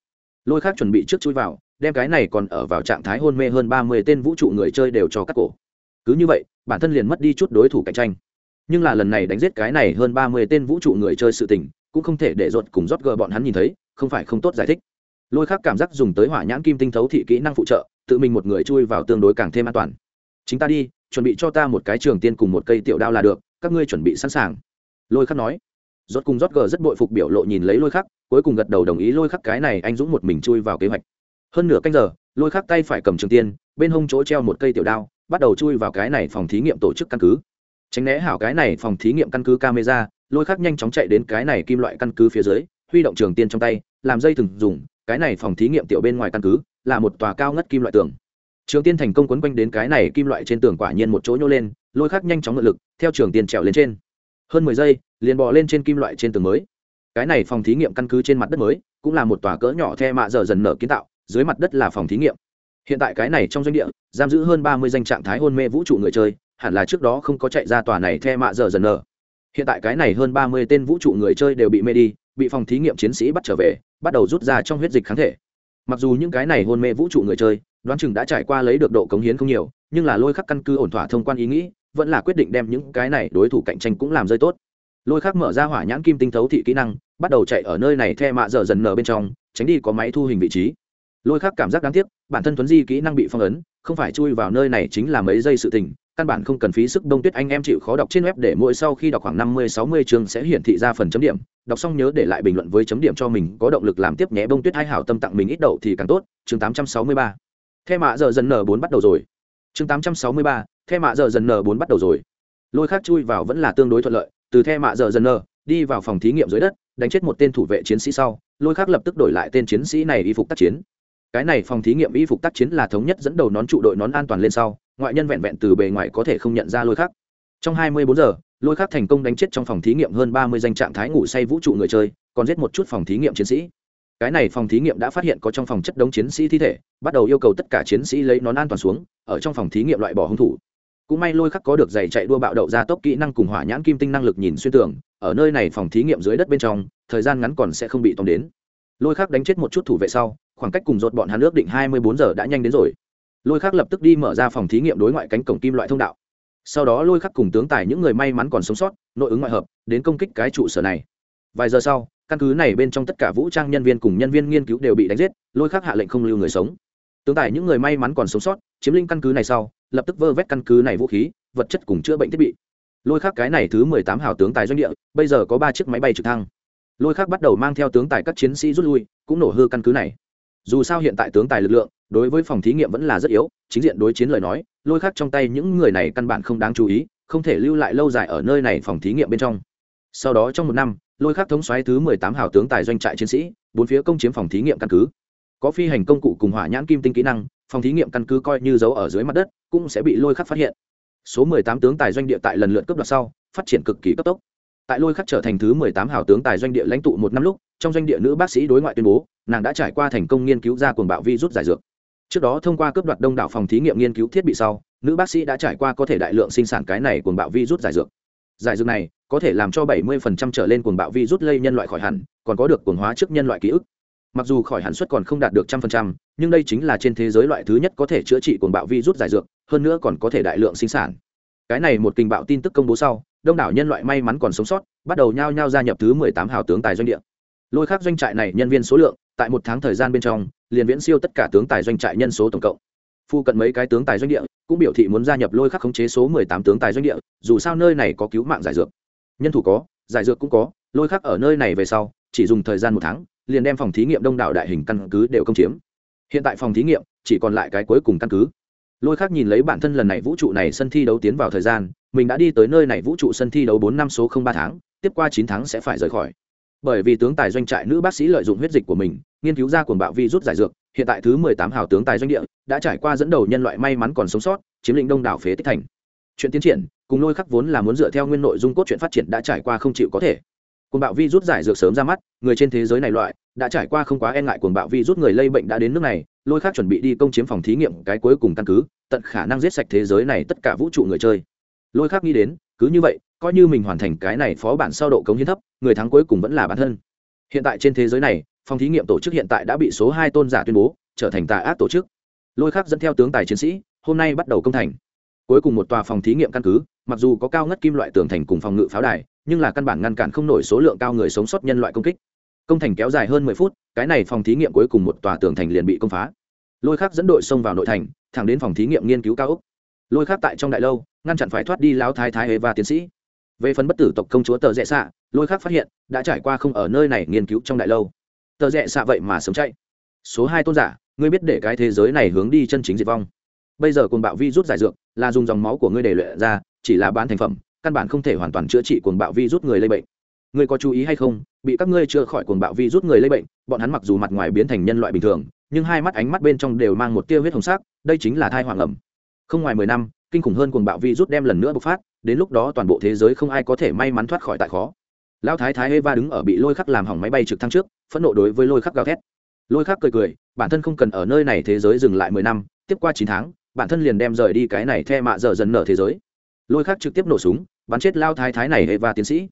Lôi khác chuẩn bị trước chui vào, đem cái này còn ở vào trạng thái hôn mê hơn ba mươi tên vũ trụ người chơi đều cho cắt cổ. Cứ như vậy, bản thân liền mất đi chút đối thủ cạnh tranh. Nhưng là lần này đánh giết cái này hơn ba mươi tên vũ trụ người chơi sự tình, cũng không thể để ruột cùng rót gờ bọn hắn nhìn thấy, không phải không tốt giải thích lôi khác cảm giác dùng tới hỏa nhãn kim tinh thấu thị kỹ năng phụ trợ, tự mình một người chui vào tương đối càng thêm an toàn. Chính ta đi, chuẩn bị cho ta một cái trường tiên cùng một cây tiểu đao là được, các ngươi chuẩn bị sẵn sàng. Lôi khắc nói. Rót cùng rót gờ rất bội phục biểu lộ nhìn lấy lôi khắc, cuối cùng gật đầu đồng ý lôi khắc cái này anh dũng một mình chui vào kế hoạch. Hơn nửa canh giờ, lôi khắc tay phải cầm trường tiên, bên hông chỗ treo một cây tiểu đao, bắt đầu chui vào cái này phòng thí nghiệm tổ chức căn cứ. Tránh né hảo cái này phòng thí nghiệm căn cứ camera, lôi khắc nhanh chóng chạy đến cái này kim loại căn cứ phía dưới, huy động trường tiên trong tay, làm dây thừng dùng cái này phòng thí nghiệm tiểu bên ngoài căn cứ, là một tòa cao ngất kim loại tường. Trường tiên thành công quấn quanh đến cái này kim loại trên tường quả nhiên một chỗ nhô lên, lôi khắc nhanh chóng ngự lực, theo trường tiên trèo lên trên. Hơn mười giây, liền bò lên trên kim loại trên tường mới. Cái này phòng thí nghiệm căn cứ trên mặt đất mới, cũng là một tòa cỡ nhỏ the mạ giờ dần nở kiến tạo, dưới mặt đất là phòng thí nghiệm. Hiện tại cái này trong doanh địa, giam giữ hơn ba mươi danh trạng thái hôn mê vũ trụ người chơi, hẳn là trước đó không có chạy ra tòa này the mạ giờ dần nở. Hiện tại cái này hơn ba mươi tên vũ trụ người chơi đều bị mê đi bị phòng thí nghiệm chiến sĩ bắt trở về, bắt đầu rút ra trong huyết dịch kháng thể. Mặc dù những cái này hôn mê vũ trụ người chơi, đoán chừng đã trải qua lấy được độ cống hiến không nhiều, nhưng là lôi khắc căn cứ ổn thỏa thông quan ý nghĩ, vẫn là quyết định đem những cái này đối thủ cạnh tranh cũng làm rơi tốt. Lôi khắc mở ra hỏa nhãn kim tinh thấu thị kỹ năng, bắt đầu chạy ở nơi này the mạ dở dần nở bên trong, tránh đi có máy thu hình vị trí. Lôi khắc cảm giác đáng tiếc, bản thân thuấn di kỹ năng bị phong ấn, không phải chui vào nơi này chính là mấy giây sự tình căn bản không cần phí sức đông tuyết anh em chịu khó đọc trên web để mỗi sau khi đọc khoảng năm mươi, sáu mươi chương sẽ hiển thị ra phần chấm điểm. Đọc xong nhớ để lại bình luận với chấm điểm cho mình, có động lực làm tiếp nhé. Bông tuyết hay hảo tâm tặng mình ít đậu thì càng tốt. Chương tám trăm sáu mươi ba. The mạ giờ dần n bốn bắt đầu rồi. Chương tám trăm sáu mươi ba. The mạ giờ dần n bốn bắt đầu rồi. Lôi khác chui vào vẫn là tương đối thuận lợi. Từ the mạ giờ dần n đi vào phòng thí nghiệm dưới đất, đánh chết một tên thủ vệ chiến sĩ sau. Lôi khác lập tức đổi lại tên chiến sĩ này y phục tác chiến. Cái này phòng thí nghiệm y phục tác chiến là thống nhất dẫn đầu nón trụ đội nón an toàn lên sau ngoại nhân vẹn vẹn từ bề ngoài có thể không nhận ra lôi khắc. trong hai mươi bốn giờ, lôi khắc thành công đánh chết trong phòng thí nghiệm hơn ba mươi danh trạng thái ngủ say vũ trụ người chơi, còn giết một chút phòng thí nghiệm chiến sĩ. Cái này phòng thí nghiệm đã phát hiện có trong phòng chất đống chiến sĩ thi thể, bắt đầu yêu cầu tất cả chiến sĩ lấy nón an toàn xuống, ở trong phòng thí nghiệm loại bỏ hung thủ. Cũng may lôi khắc có được giày chạy đua bạo đậu ra tốc kỹ năng cùng hỏa nhãn kim tinh năng lực nhìn xuyên tường, ở nơi này phòng thí nghiệm dưới đất bên trong, thời gian ngắn còn sẽ không bị tóm đến. Lôi khắc đánh chết một chút thủ vệ sau, khoảng cách cùng dột bọn hắn ước định hai mươi bốn giờ đã nhanh đến rồi lôi khắc lập tức đi mở ra phòng thí nghiệm đối ngoại cánh cổng kim loại thông đạo. Sau đó lôi khắc cùng tướng tài những người may mắn còn sống sót, nội ứng ngoại hợp, đến công kích cái trụ sở này. Vài giờ sau, căn cứ này bên trong tất cả vũ trang nhân viên cùng nhân viên nghiên cứu đều bị đánh giết, lôi khắc hạ lệnh không lưu người sống. Tướng tài những người may mắn còn sống sót, chiếm lĩnh căn cứ này sau, lập tức vơ vét căn cứ này vũ khí, vật chất cùng chữa bệnh thiết bị. Lôi khắc cái này thứ mười tám hào tướng tài doanh địa, bây giờ có ba chiếc máy bay trực thăng. Lôi khắc bắt đầu mang theo tướng tài các chiến sĩ rút lui, cũng nổ hư căn cứ này dù sao hiện tại tướng tài lực lượng, đối với phòng thí nghiệm vẫn là rất yếu, chính diện đối chiến lời nói, lôi khắc trong tay những người này căn bản không đáng chú ý, không thể lưu lại lâu dài ở nơi này phòng thí nghiệm bên trong. Sau đó trong một năm, lôi khắc thống xoáy thứ mười tám hào tướng tài doanh trại chiến sĩ, bốn phía công chiếm phòng thí nghiệm căn cứ. Có phi hành công cụ cùng hỏa nhãn kim tinh kỹ năng, phòng thí nghiệm căn cứ coi như giấu ở dưới mặt đất, cũng sẽ bị lôi khắc phát hiện. Số mười tám tướng tài doanh địa tại lần lượt cướp đoạt sau, phát triển cực kỳ cấp tốc. Tại lôi khắc trở thành thứ mười tám hào tướng tài doanh địa lãnh tụ một năm lúc, trong doanh địa nữ bác sĩ đối ngoại tuyên bố nàng đã trải qua thành công nghiên cứu ra cuồng bạo vi rút giải dược. Trước đó thông qua cướp đoạt đông đảo phòng thí nghiệm nghiên cứu thiết bị sau, nữ bác sĩ đã trải qua có thể đại lượng sinh sản cái này cuồng bạo vi rút giải dược. Giải dược này có thể làm cho 70% trở lên cuồng bạo vi rút lây nhân loại khỏi hẳn, còn có được cuồng hóa trước nhân loại ký ức. Mặc dù khỏi hẳn suất còn không đạt được trăm phần trăm, nhưng đây chính là trên thế giới loại thứ nhất có thể chữa trị cuồng bạo vi rút giải dược, hơn nữa còn có thể đại lượng sinh sản. Cái này một kinh bạo tin tức công bố sau, đông đảo nhân loại may mắn còn sống sót, bắt đầu nhao nhao gia nhập thứ mười tám hào tướng tài doanh địa. Lôi khác doanh trại này nhân viên số lượng tại một tháng thời gian bên trong, liền viễn siêu tất cả tướng tài doanh trại nhân số tổng cộng. Phu cận mấy cái tướng tài doanh địa cũng biểu thị muốn gia nhập lôi khắc khống chế số mười tám tướng tài doanh địa, dù sao nơi này có cứu mạng giải dược. Nhân thủ có, giải dược cũng có, lôi khắc ở nơi này về sau, chỉ dùng thời gian một tháng, liền đem phòng thí nghiệm đông đảo đại hình căn cứ đều công chiếm. Hiện tại phòng thí nghiệm chỉ còn lại cái cuối cùng căn cứ. Lôi khắc nhìn lấy bản thân lần này vũ trụ này sân thi đấu tiến vào thời gian, mình đã đi tới nơi này vũ trụ sân thi đấu bốn năm số không ba tháng, tiếp qua chín tháng sẽ phải rời khỏi. Bởi vì tướng tài doanh trại nữ bác sĩ lợi dụng huyết dịch của mình nghiên cứu ra cuồng bạo vi rút giải dược, hiện tại thứ mười tám hào tướng tài doanh địa đã trải qua dẫn đầu nhân loại may mắn còn sống sót, chiếm lĩnh đông đảo phế tích thành. Chuyện tiến triển, cùng lôi khắc vốn là muốn dựa theo nguyên nội dung cốt truyện phát triển đã trải qua không chịu có thể. Cuồng bạo vi rút giải dược sớm ra mắt, người trên thế giới này loại, đã trải qua không quá e ngại cuồng bạo vi rút người lây bệnh đã đến nước này, lôi khắc chuẩn bị đi công chiếm phòng thí nghiệm cái cuối cùng căn cứ, tận khả năng giết sạch thế giới này tất cả vũ trụ người chơi. Lôi khắc nghĩ đến, cứ như vậy, coi như mình hoàn thành cái này phó bản sau độ cống hiến thấp, người thắng cuối cùng vẫn là bản thân. Hiện tại trên thế giới này phòng thí nghiệm tổ chức hiện tại đã bị số hai tôn giả tuyên bố, trở thành tà ác tổ chức. Lôi khắc dẫn theo tướng tài chiến sĩ, hôm nay bắt đầu công thành. Cuối cùng một tòa phòng thí nghiệm căn cứ, mặc dù có cao ngất kim loại tường thành cùng phòng ngự pháo đài, nhưng là căn bản ngăn cản không nổi số lượng cao người sống sót nhân loại công kích. Công thành kéo dài hơn mười phút, cái này phòng thí nghiệm cuối cùng một tòa tường thành liền bị công phá. Lôi khắc dẫn đội xông vào nội thành, thẳng đến phòng thí nghiệm nghiên cứu cao úc lôi khắc tại trong đại lâu, ngăn chặn phải thoát đi lão thái thái và tiến sĩ. Về phần bất tử tộc công chúa tờ dạ rẽ xạ lôi khắc phát hiện, đã trải qua không ở nơi này nghiên cứu trong đại lâu tờ rẽ xạ vậy mà sớm chạy. Số hai tôn giả, ngươi biết để cái thế giới này hướng đi chân chính diệt vong. Bây giờ cồn bạo vi rút giải dược là dùng dòng máu của ngươi để luyện ra, chỉ là bán thành phẩm, căn bản không thể hoàn toàn chữa trị cồn bạo vi rút người lây bệnh. Ngươi có chú ý hay không? Bị các ngươi chữa khỏi cồn bạo vi rút người lây bệnh, bọn hắn mặc dù mặt ngoài biến thành nhân loại bình thường, nhưng hai mắt ánh mắt bên trong đều mang một tia huyết hồng sắc, đây chính là thai hoàng ẩm. Không ngoài mười năm, kinh khủng hơn cuồng bạo vi rút đem lần nữa bộc phát, đến lúc đó toàn bộ thế giới không ai có thể may mắn thoát khỏi tại khó lão thái thái eva đứng ở bị lôi khắc làm hỏng máy bay trực thăng trước, phẫn nộ đối với lôi khắc gào thét. Lôi khắc cười cười, bản thân không cần ở nơi này thế giới dừng lại mười năm, tiếp qua chín tháng, bản thân liền đem rời đi cái này the mạ dở dần nở thế giới. Lôi khắc trực tiếp nổ súng, bắn chết lao thái thái này eva tiến sĩ.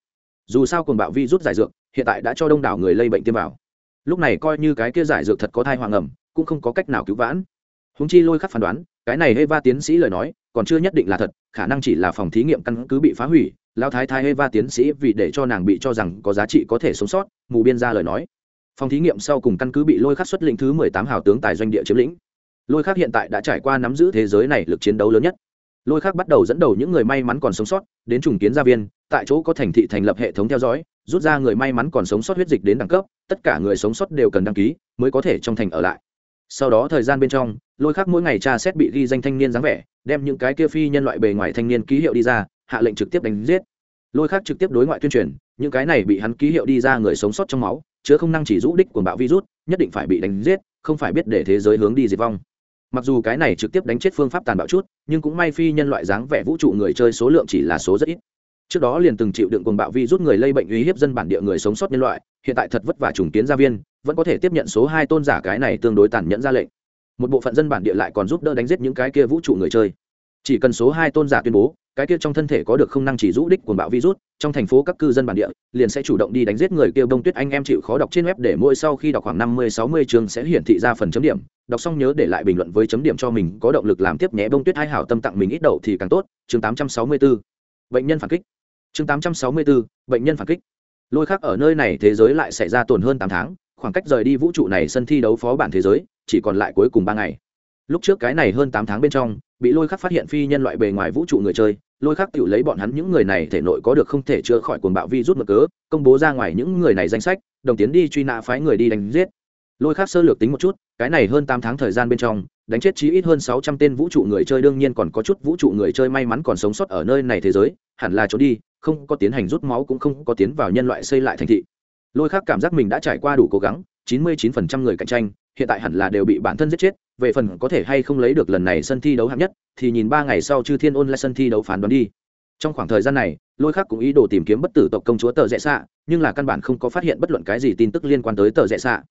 Dù sao cùng bạo vi rút giải dược, hiện tại đã cho đông đảo người lây bệnh tiêm vào. Lúc này coi như cái kia giải dược thật có thai hoàng ẩm, cũng không có cách nào cứu vãn. Húng chi lôi khắc phán đoán, cái này eva tiến sĩ lời nói, còn chưa nhất định là thật, khả năng chỉ là phòng thí nghiệm căn cứ bị phá hủy lao thái thái eva tiến sĩ vì để cho nàng bị cho rằng có giá trị có thể sống sót, mù biên ra lời nói. Phòng thí nghiệm sau cùng căn cứ bị lôi khắc xuất lĩnh thứ mười tám hào tướng tài doanh địa chiếm lĩnh. Lôi khắc hiện tại đã trải qua nắm giữ thế giới này lực chiến đấu lớn nhất. Lôi khắc bắt đầu dẫn đầu những người may mắn còn sống sót, đến trùng kiến gia viên, tại chỗ có thành thị thành lập hệ thống theo dõi, rút ra người may mắn còn sống sót huyết dịch đến đẳng cấp, tất cả người sống sót đều cần đăng ký, mới có thể trong thành ở lại. Sau đó thời gian bên trong, lôi khắc mỗi ngày tra xét bị ghi danh thanh niên dáng vẻ, đem những cái kia phi nhân loại bề ngoài thanh niên ký hiệu đi ra hạ lệnh trực tiếp đánh giết. Lôi khác trực tiếp đối ngoại tuyên truyền, những cái này bị hắn ký hiệu đi ra người sống sót trong máu, chứa không năng chỉ rũ đích của bạo virus, nhất định phải bị đánh giết, không phải biết để thế giới hướng đi diệt vong. Mặc dù cái này trực tiếp đánh chết phương pháp tàn bạo chút, nhưng cũng may phi nhân loại dáng vẻ vũ trụ người chơi số lượng chỉ là số rất ít. Trước đó liền từng chịu đựng cuồng bạo vi rút người lây bệnh uy hiếp dân bản địa người sống sót nhân loại, hiện tại thật vất vả trùng kiến gia viên, vẫn có thể tiếp nhận số hai tôn giả cái này tương đối tàn nhẫn ra lệnh. Một bộ phận dân bản địa lại còn giúp đỡ đánh giết những cái kia vũ trụ người chơi. Chỉ cần số hai tôn giả tuyên bố cái kia trong thân thể có được không năng chỉ rũ đích cuồng bạo virus, trong thành phố các cư dân bản địa, liền sẽ chủ động đi đánh giết người kia bông tuyết anh em chịu khó đọc trên web để mỗi sau khi đọc khoảng năm mươi, sáu mươi chương sẽ hiển thị ra phần chấm điểm. Đọc xong nhớ để lại bình luận với chấm điểm cho mình, có động lực làm tiếp nhé bông tuyết hai hảo tâm tặng mình ít đậu thì càng tốt. Chương tám trăm sáu mươi 864 bệnh nhân phản kích. Chương tám trăm sáu mươi 864 bệnh nhân phản kích. Lôi khác ở nơi này thế giới lại xảy ra tổn hơn tám tháng, khoảng cách rời đi vũ trụ này sân thi đấu phó bản thế giới, chỉ còn lại cuối cùng ba ngày. Lúc trước cái này hơn tám tháng bên trong bị lôi khắc phát hiện phi nhân loại bề ngoài vũ trụ người chơi, lôi khắc tự lấy bọn hắn những người này thể nội có được không thể chữa khỏi cuồng bạo vi rút mực cớ, công bố ra ngoài những người này danh sách, đồng tiến đi truy nã phái người đi đánh giết. Lôi khắc sơ lược tính một chút, cái này hơn tám tháng thời gian bên trong, đánh chết chí ít hơn sáu trăm tên vũ trụ người chơi đương nhiên còn có chút vũ trụ người chơi may mắn còn sống sót ở nơi này thế giới, hẳn là trốn đi, không có tiến hành rút máu cũng không có tiến vào nhân loại xây lại thành thị. Lôi khắc cảm giác mình đã trải qua đủ cố gắng, chín mươi chín phần trăm người cạnh tranh hiện tại hẳn là đều bị bản thân giết chết, về phần có thể hay không lấy được lần này sân thi đấu hạng nhất, thì nhìn ba ngày sau chư thiên ôn lại sân thi đấu phán đoán đi. Trong khoảng thời gian này, lôi khắc cũng ý đồ tìm kiếm bất tử tộc công chúa tờ rẽ xạ nhưng là căn bản không có phát hiện bất luận cái gì tin tức liên quan tới tờ rẽ xạ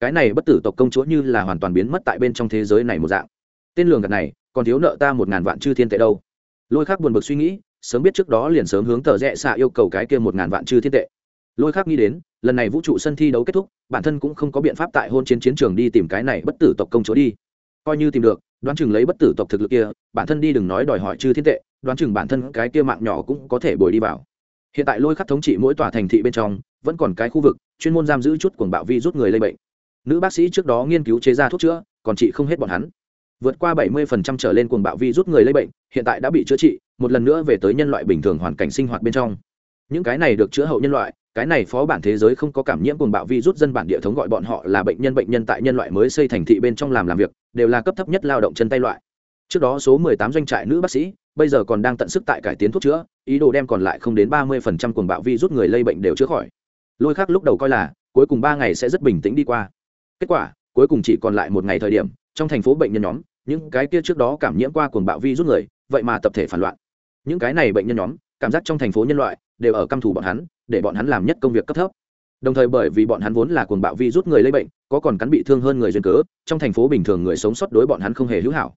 cái này bất tử tộc công chúa như là hoàn toàn biến mất tại bên trong thế giới này một dạng. Tên lường gạt này, còn thiếu nợ ta một ngàn vạn chư thiên tệ đâu. Lôi khắc buồn bực suy nghĩ, sớm biết trước đó liền sớm hướng tờ rẽ xạ yêu cầu cái kia một ngàn vạn chư thiên tệ. Lôi khắc nghĩ đến lần này vũ trụ sân thi đấu kết thúc, bản thân cũng không có biện pháp tại hôn chiến chiến trường đi tìm cái này bất tử tộc công chúa đi. Coi như tìm được, đoán chừng lấy bất tử tộc thực lực kia, bản thân đi đừng nói đòi hỏi chư thiên tệ, đoán chừng bản thân cái kia mạng nhỏ cũng có thể bồi đi vào. Hiện tại lôi khắc thống trị mỗi tòa thành thị bên trong, vẫn còn cái khu vực, chuyên môn giam giữ chút cuồng bạo vi rút người lây bệnh. Nữ bác sĩ trước đó nghiên cứu chế ra thuốc chữa, còn trị không hết bọn hắn. Vượt qua 70% trở lên cuồng bạo vi rút người lây bệnh, hiện tại đã bị chữa trị, một lần nữa về tới nhân loại bình thường hoàn cảnh sinh hoạt bên trong. Những cái này được chữa hậu nhân loại cái này phó bản thế giới không có cảm nhiễm cuồng bạo vi rút dân bản địa thống gọi bọn họ là bệnh nhân bệnh nhân tại nhân loại mới xây thành thị bên trong làm làm việc, đều là cấp thấp nhất lao động chân tay loại. Trước đó số 18 doanh trại nữ bác sĩ, bây giờ còn đang tận sức tại cải tiến thuốc chữa, ý đồ đem còn lại không đến 30% cuồng bạo vi rút người lây bệnh đều chữa khỏi. Lôi khác lúc đầu coi là, cuối cùng ba ngày sẽ rất bình tĩnh đi qua. Kết quả, cuối cùng chỉ còn lại một ngày thời điểm, trong thành phố bệnh nhân nhóm, những cái kia trước đó cảm nhiễm qua cuồng bạo vi rút người, vậy mà tập thể phản loạn. Những cái này bệnh nhân nhóm cảm giác trong thành phố nhân loại đều ở căm thủ bọn hắn, để bọn hắn làm nhất công việc cấp thấp. Đồng thời bởi vì bọn hắn vốn là cuồng bạo vi rút người lây bệnh, có còn cắn bị thương hơn người duyên cớ, trong thành phố bình thường người sống sót đối bọn hắn không hề hữu hảo.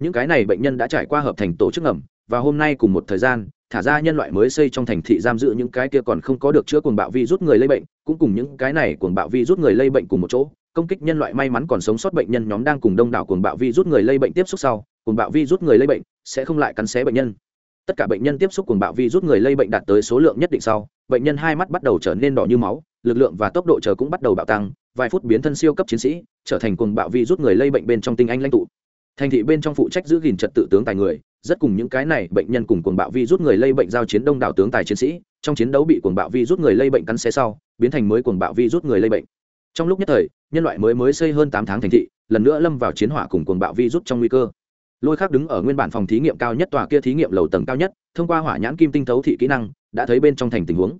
Những cái này bệnh nhân đã trải qua hợp thành tổ chức ngầm, và hôm nay cùng một thời gian, thả ra nhân loại mới xây trong thành thị giam giữ những cái kia còn không có được chữa cuồng bạo vi rút người lây bệnh, cũng cùng những cái này cuồng bạo vi rút người lây bệnh cùng một chỗ, công kích nhân loại may mắn còn sống sót bệnh nhân nhóm đang cùng đông đảo cuồng bạo vi rút người lây bệnh tiếp xúc sau, cuồng bạo vi rút người lây bệnh sẽ không lại cắn xé bệnh nhân tất cả bệnh nhân tiếp xúc cùng bạo vi rút người lây bệnh đạt tới số lượng nhất định sau, bệnh nhân hai mắt bắt đầu trở nên đỏ như máu, lực lượng và tốc độ chờ cũng bắt đầu bạo tăng, vài phút biến thân siêu cấp chiến sĩ, trở thành cùng bạo vi rút người lây bệnh bên trong tinh anh lãnh tụ. Thành thị bên trong phụ trách giữ gìn trật tự tướng tài người, rất cùng những cái này bệnh nhân cùng cuồng bạo vi rút người lây bệnh giao chiến đông đảo tướng tài chiến sĩ, trong chiến đấu bị cuồng bạo vi rút người lây bệnh cắn xé sau, biến thành mới cuồng bạo vi rút người lây bệnh. Trong lúc nhất thời, nhân loại mới mới xây hơn tám tháng thành thị, lần nữa lâm vào chiến hỏa cùng cuồng bạo vi rút trong nguy cơ lôi khác đứng ở nguyên bản phòng thí nghiệm cao nhất tòa kia thí nghiệm lầu tầng cao nhất, thông qua hỏa nhãn kim tinh thấu thị kỹ năng, đã thấy bên trong thành tình huống.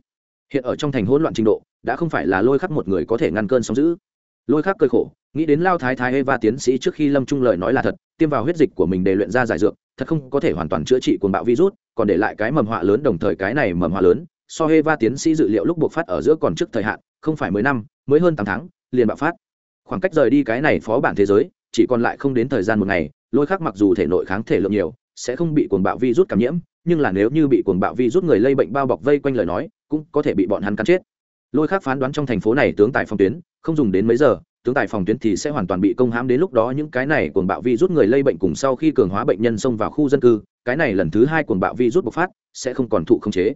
Hiện ở trong thành hỗn loạn trình độ, đã không phải là lôi khắc một người có thể ngăn cơn sóng giữ lôi khắc cơi khổ, nghĩ đến lao thái thái eva tiến sĩ trước khi lâm trung lời nói là thật, tiêm vào huyết dịch của mình để luyện ra giải dược, thật không có thể hoàn toàn chữa trị cuồng bạo virus, còn để lại cái mầm họa lớn đồng thời cái này mầm họa lớn, so eva tiến sĩ dự liệu lúc buộc phát ở giữa còn trước thời hạn, không phải mười năm, mới hơn tám tháng, liền bạo phát. Khoảng cách rời đi cái này phó bản thế giới, chỉ còn lại không đến thời gian một ngày lôi khắc mặc dù thể nội kháng thể lượng nhiều sẽ không bị cuồng bạo vi rút cảm nhiễm nhưng là nếu như bị cuồng bạo vi rút người lây bệnh bao bọc vây quanh lời nói cũng có thể bị bọn hắn cắn chết. Lôi khắc phán đoán trong thành phố này tướng tài phòng tuyến không dùng đến mấy giờ tướng tài phòng tuyến thì sẽ hoàn toàn bị công hãm đến lúc đó những cái này cuồng bạo vi rút người lây bệnh cùng sau khi cường hóa bệnh nhân xông vào khu dân cư cái này lần thứ hai cuồng bạo vi rút bộc phát sẽ không còn thụ khống chế.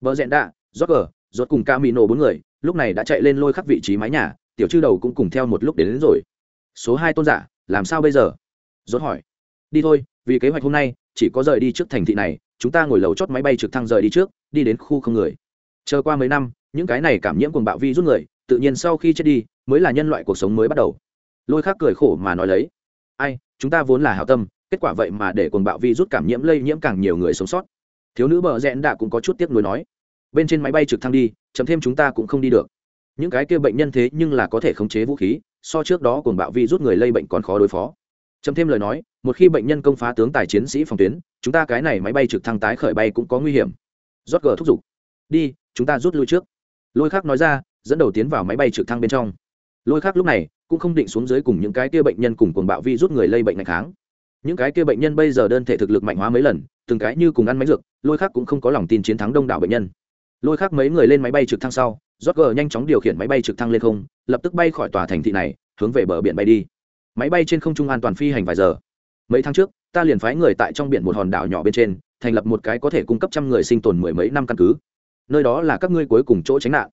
Vợ rẽn đạ rót gờ rốt cùng ca mỹ nổ bốn người lúc này đã chạy lên lôi khắc vị trí mái nhà tiểu chư đầu cũng cùng theo một lúc đến, đến rồi. Số hai tôn giả làm sao bây giờ? Rốt hỏi. Đi thôi, vì kế hoạch hôm nay, chỉ có rời đi trước thành thị này, chúng ta ngồi lầu chót máy bay trực thăng rời đi trước, đi đến khu không người. Chờ qua mấy năm, những cái này cảm nhiễm cuồng bạo vi rút người, tự nhiên sau khi chết đi, mới là nhân loại cuộc sống mới bắt đầu. Lôi khác cười khổ mà nói lấy. Ai, chúng ta vốn là hảo tâm, kết quả vậy mà để cuồng bạo vi rút cảm nhiễm lây nhiễm càng nhiều người sống sót. Thiếu nữ bờ rẽn đã cũng có chút tiếc nuối nói. Bên trên máy bay trực thăng đi chấm thêm chúng ta cũng không đi được. Những cái kia bệnh nhân thế nhưng là có thể khống chế vũ khí, so trước đó cuồng bạo vi rút người lây bệnh còn khó đối phó chấm thêm lời nói, một khi bệnh nhân công phá tướng tài chiến sĩ phòng tuyến, chúng ta cái này máy bay trực thăng tái khởi bay cũng có nguy hiểm. Rót gờ thúc giục. Đi, chúng ta rút lui trước. Lôi khác nói ra, dẫn đầu tiến vào máy bay trực thăng bên trong. Lôi khác lúc này cũng không định xuống dưới cùng những cái kia bệnh nhân cùng cuồng bạo vi rút người lây bệnh ngày kháng. Những cái kia bệnh nhân bây giờ đơn thể thực lực mạnh hóa mấy lần, từng cái như cùng ăn máy dược, lôi khác cũng không có lòng tin chiến thắng đông đảo bệnh nhân. Lôi khác mấy người lên máy bay trực thăng sau rót gờ nhanh chóng điều khiển máy bay trực thăng lên không, lập tức bay khỏi tòa thành thị này, hướng về bờ biển bay đi máy bay trên không trung an toàn phi hành vài giờ. Mấy tháng trước, ta liền phái người tại trong biển một hòn đảo nhỏ bên trên, thành lập một cái có thể cung cấp trăm người sinh tồn mười mấy năm căn cứ. Nơi đó là các ngươi cuối cùng chỗ tránh nạn.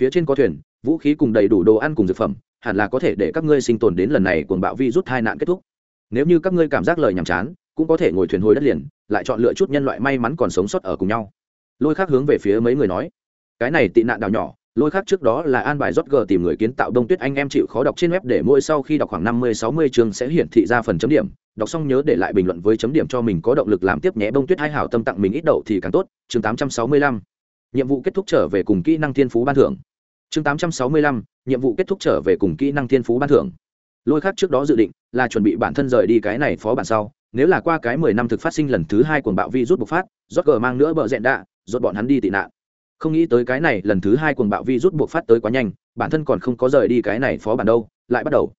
Phía trên có thuyền, vũ khí cùng đầy đủ đồ ăn cùng dược phẩm, hẳn là có thể để các ngươi sinh tồn đến lần này cuồng bạo vi rút hai nạn kết thúc. Nếu như các ngươi cảm giác lời nhàm chán, cũng có thể ngồi thuyền hồi đất liền, lại chọn lựa chút nhân loại may mắn còn sống sót ở cùng nhau. Lôi khác hướng về phía mấy người nói, cái này tị nạn đảo nhỏ lôi khác trước đó là an bài rót gờ tìm người kiến tạo đông tuyết anh em chịu khó đọc trên web để mỗi sau khi đọc khoảng năm mươi, sáu mươi chương sẽ hiển thị ra phần chấm điểm. Đọc xong nhớ để lại bình luận với chấm điểm cho mình có động lực làm tiếp nhé. Bông tuyết hai hảo tâm tặng mình ít đậu thì càng tốt. Chương tám trăm sáu mươi lăm. Nhiệm vụ kết thúc trở về cùng kỹ năng thiên phú ban thưởng. Chương tám trăm sáu mươi lăm. Nhiệm vụ kết thúc trở về cùng kỹ năng thiên phú ban thưởng. Lôi khác trước đó dự định là chuẩn bị bản thân rời đi cái này phó bản sau. Nếu là qua cái mười năm thực phát sinh lần thứ hai cuồng bạo vi rút bộc phát rót gờ mang nữa bờ dẹn đạ rốt bọn hắn đi tị nạn không nghĩ tới cái này lần thứ hai cuồng bạo vi rút buộc phát tới quá nhanh, bản thân còn không có rời đi cái này phó bản đâu, lại bắt đầu.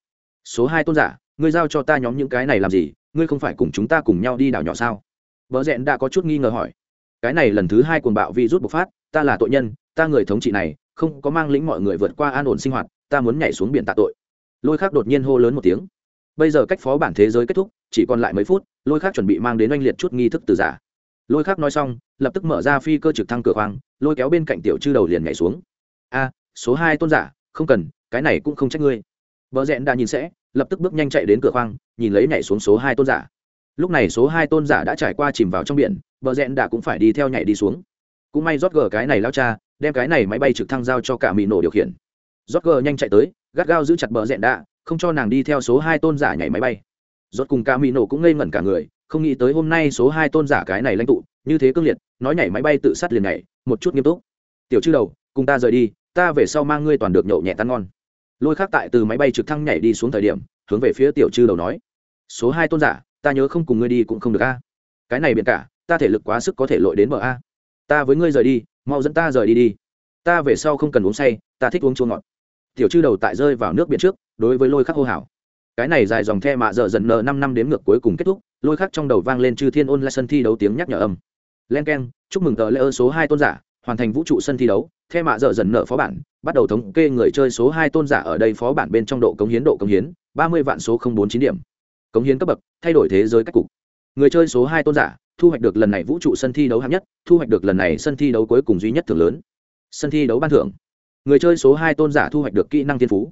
Số hai tôn giả, ngươi giao cho ta nhóm những cái này làm gì, ngươi không phải cùng chúng ta cùng nhau đi đảo nhỏ sao? Vợ rẽn đã có chút nghi ngờ hỏi. Cái này lần thứ hai cuồng bạo vi rút bộc phát, ta là tội nhân, ta người thống trị này, không có mang lĩnh mọi người vượt qua an ổn sinh hoạt, ta muốn nhảy xuống biển tạ tội. Lôi khác đột nhiên hô lớn một tiếng. Bây giờ cách phó bản thế giới kết thúc, chỉ còn lại mấy phút, lôi khác chuẩn bị mang đến oanh liệt chút nghi thức từ giả lôi khác nói xong, lập tức mở ra phi cơ trực thăng cửa khoang, lôi kéo bên cạnh tiểu chư đầu liền nhảy xuống. A, số hai tôn giả, không cần, cái này cũng không trách ngươi. Vợ rẽn đã nhìn sẽ, lập tức bước nhanh chạy đến cửa khoang, nhìn lấy nhảy xuống số hai tôn giả. Lúc này số hai tôn giả đã trải qua chìm vào trong biển, bờ rẽn đã cũng phải đi theo nhảy đi xuống. Cũng may rót gờ cái này lao cha, đem cái này máy bay trực thăng giao cho cả mỹ nổ điều khiển. Rót gờ nhanh chạy tới, gắt gao giữ chặt bờ rẽn đã, không cho nàng đi theo số hai tôn giả nhảy máy bay. Rốt cùng cả mỹ nổ cũng ngây ngẩn cả người không nghĩ tới hôm nay số hai tôn giả cái này lãnh tụ, như thế cương liệt, nói nhảy máy bay tự sát liền nhảy, một chút nghiêm túc. Tiểu chư đầu, cùng ta rời đi, ta về sau mang ngươi toàn được nhậu nhẹ tan ngon. Lôi khác tại từ máy bay trực thăng nhảy đi xuống thời điểm, hướng về phía tiểu chư đầu nói, số hai tôn giả, ta nhớ không cùng ngươi đi cũng không được a. Cái này biển cả, ta thể lực quá sức có thể lội đến bờ a. Ta với ngươi rời đi, mau dẫn ta rời đi đi. Ta về sau không cần uống say, ta thích uống chua ngọt. Tiểu chư đầu tại rơi vào nước biển trước, đối với lôi khắc hô hào. Cái này dài dòng the mạ dở dần nợ năm năm đến ngược cuối cùng kết thúc lôi khắc trong đầu vang lên chư thiên ôn lại sân thi đấu tiếng nhắc nhở âm. Len k e n chúc mừng tờ lễ ơn số hai tôn giả, hoàn thành vũ trụ sân thi đấu. Theo mạ dở dần nợ phó bản, bắt đầu thống kê người chơi số hai tôn giả ở đây phó bản bên trong độ cống hiến, độ cống hiến, ba mươi vạn số không bốn chín điểm. Cống hiến cấp bậc, thay đổi thế giới cách cục. Người chơi số hai tôn giả, thu hoạch được lần này vũ trụ sân thi đấu hạng nhất, thu hoạch được lần này sân thi đấu cuối cùng duy nhất thưởng lớn. Sân thi đấu ban thưởng. Người chơi số hai tôn giả thu hoạch được kỹ năng thiên phú.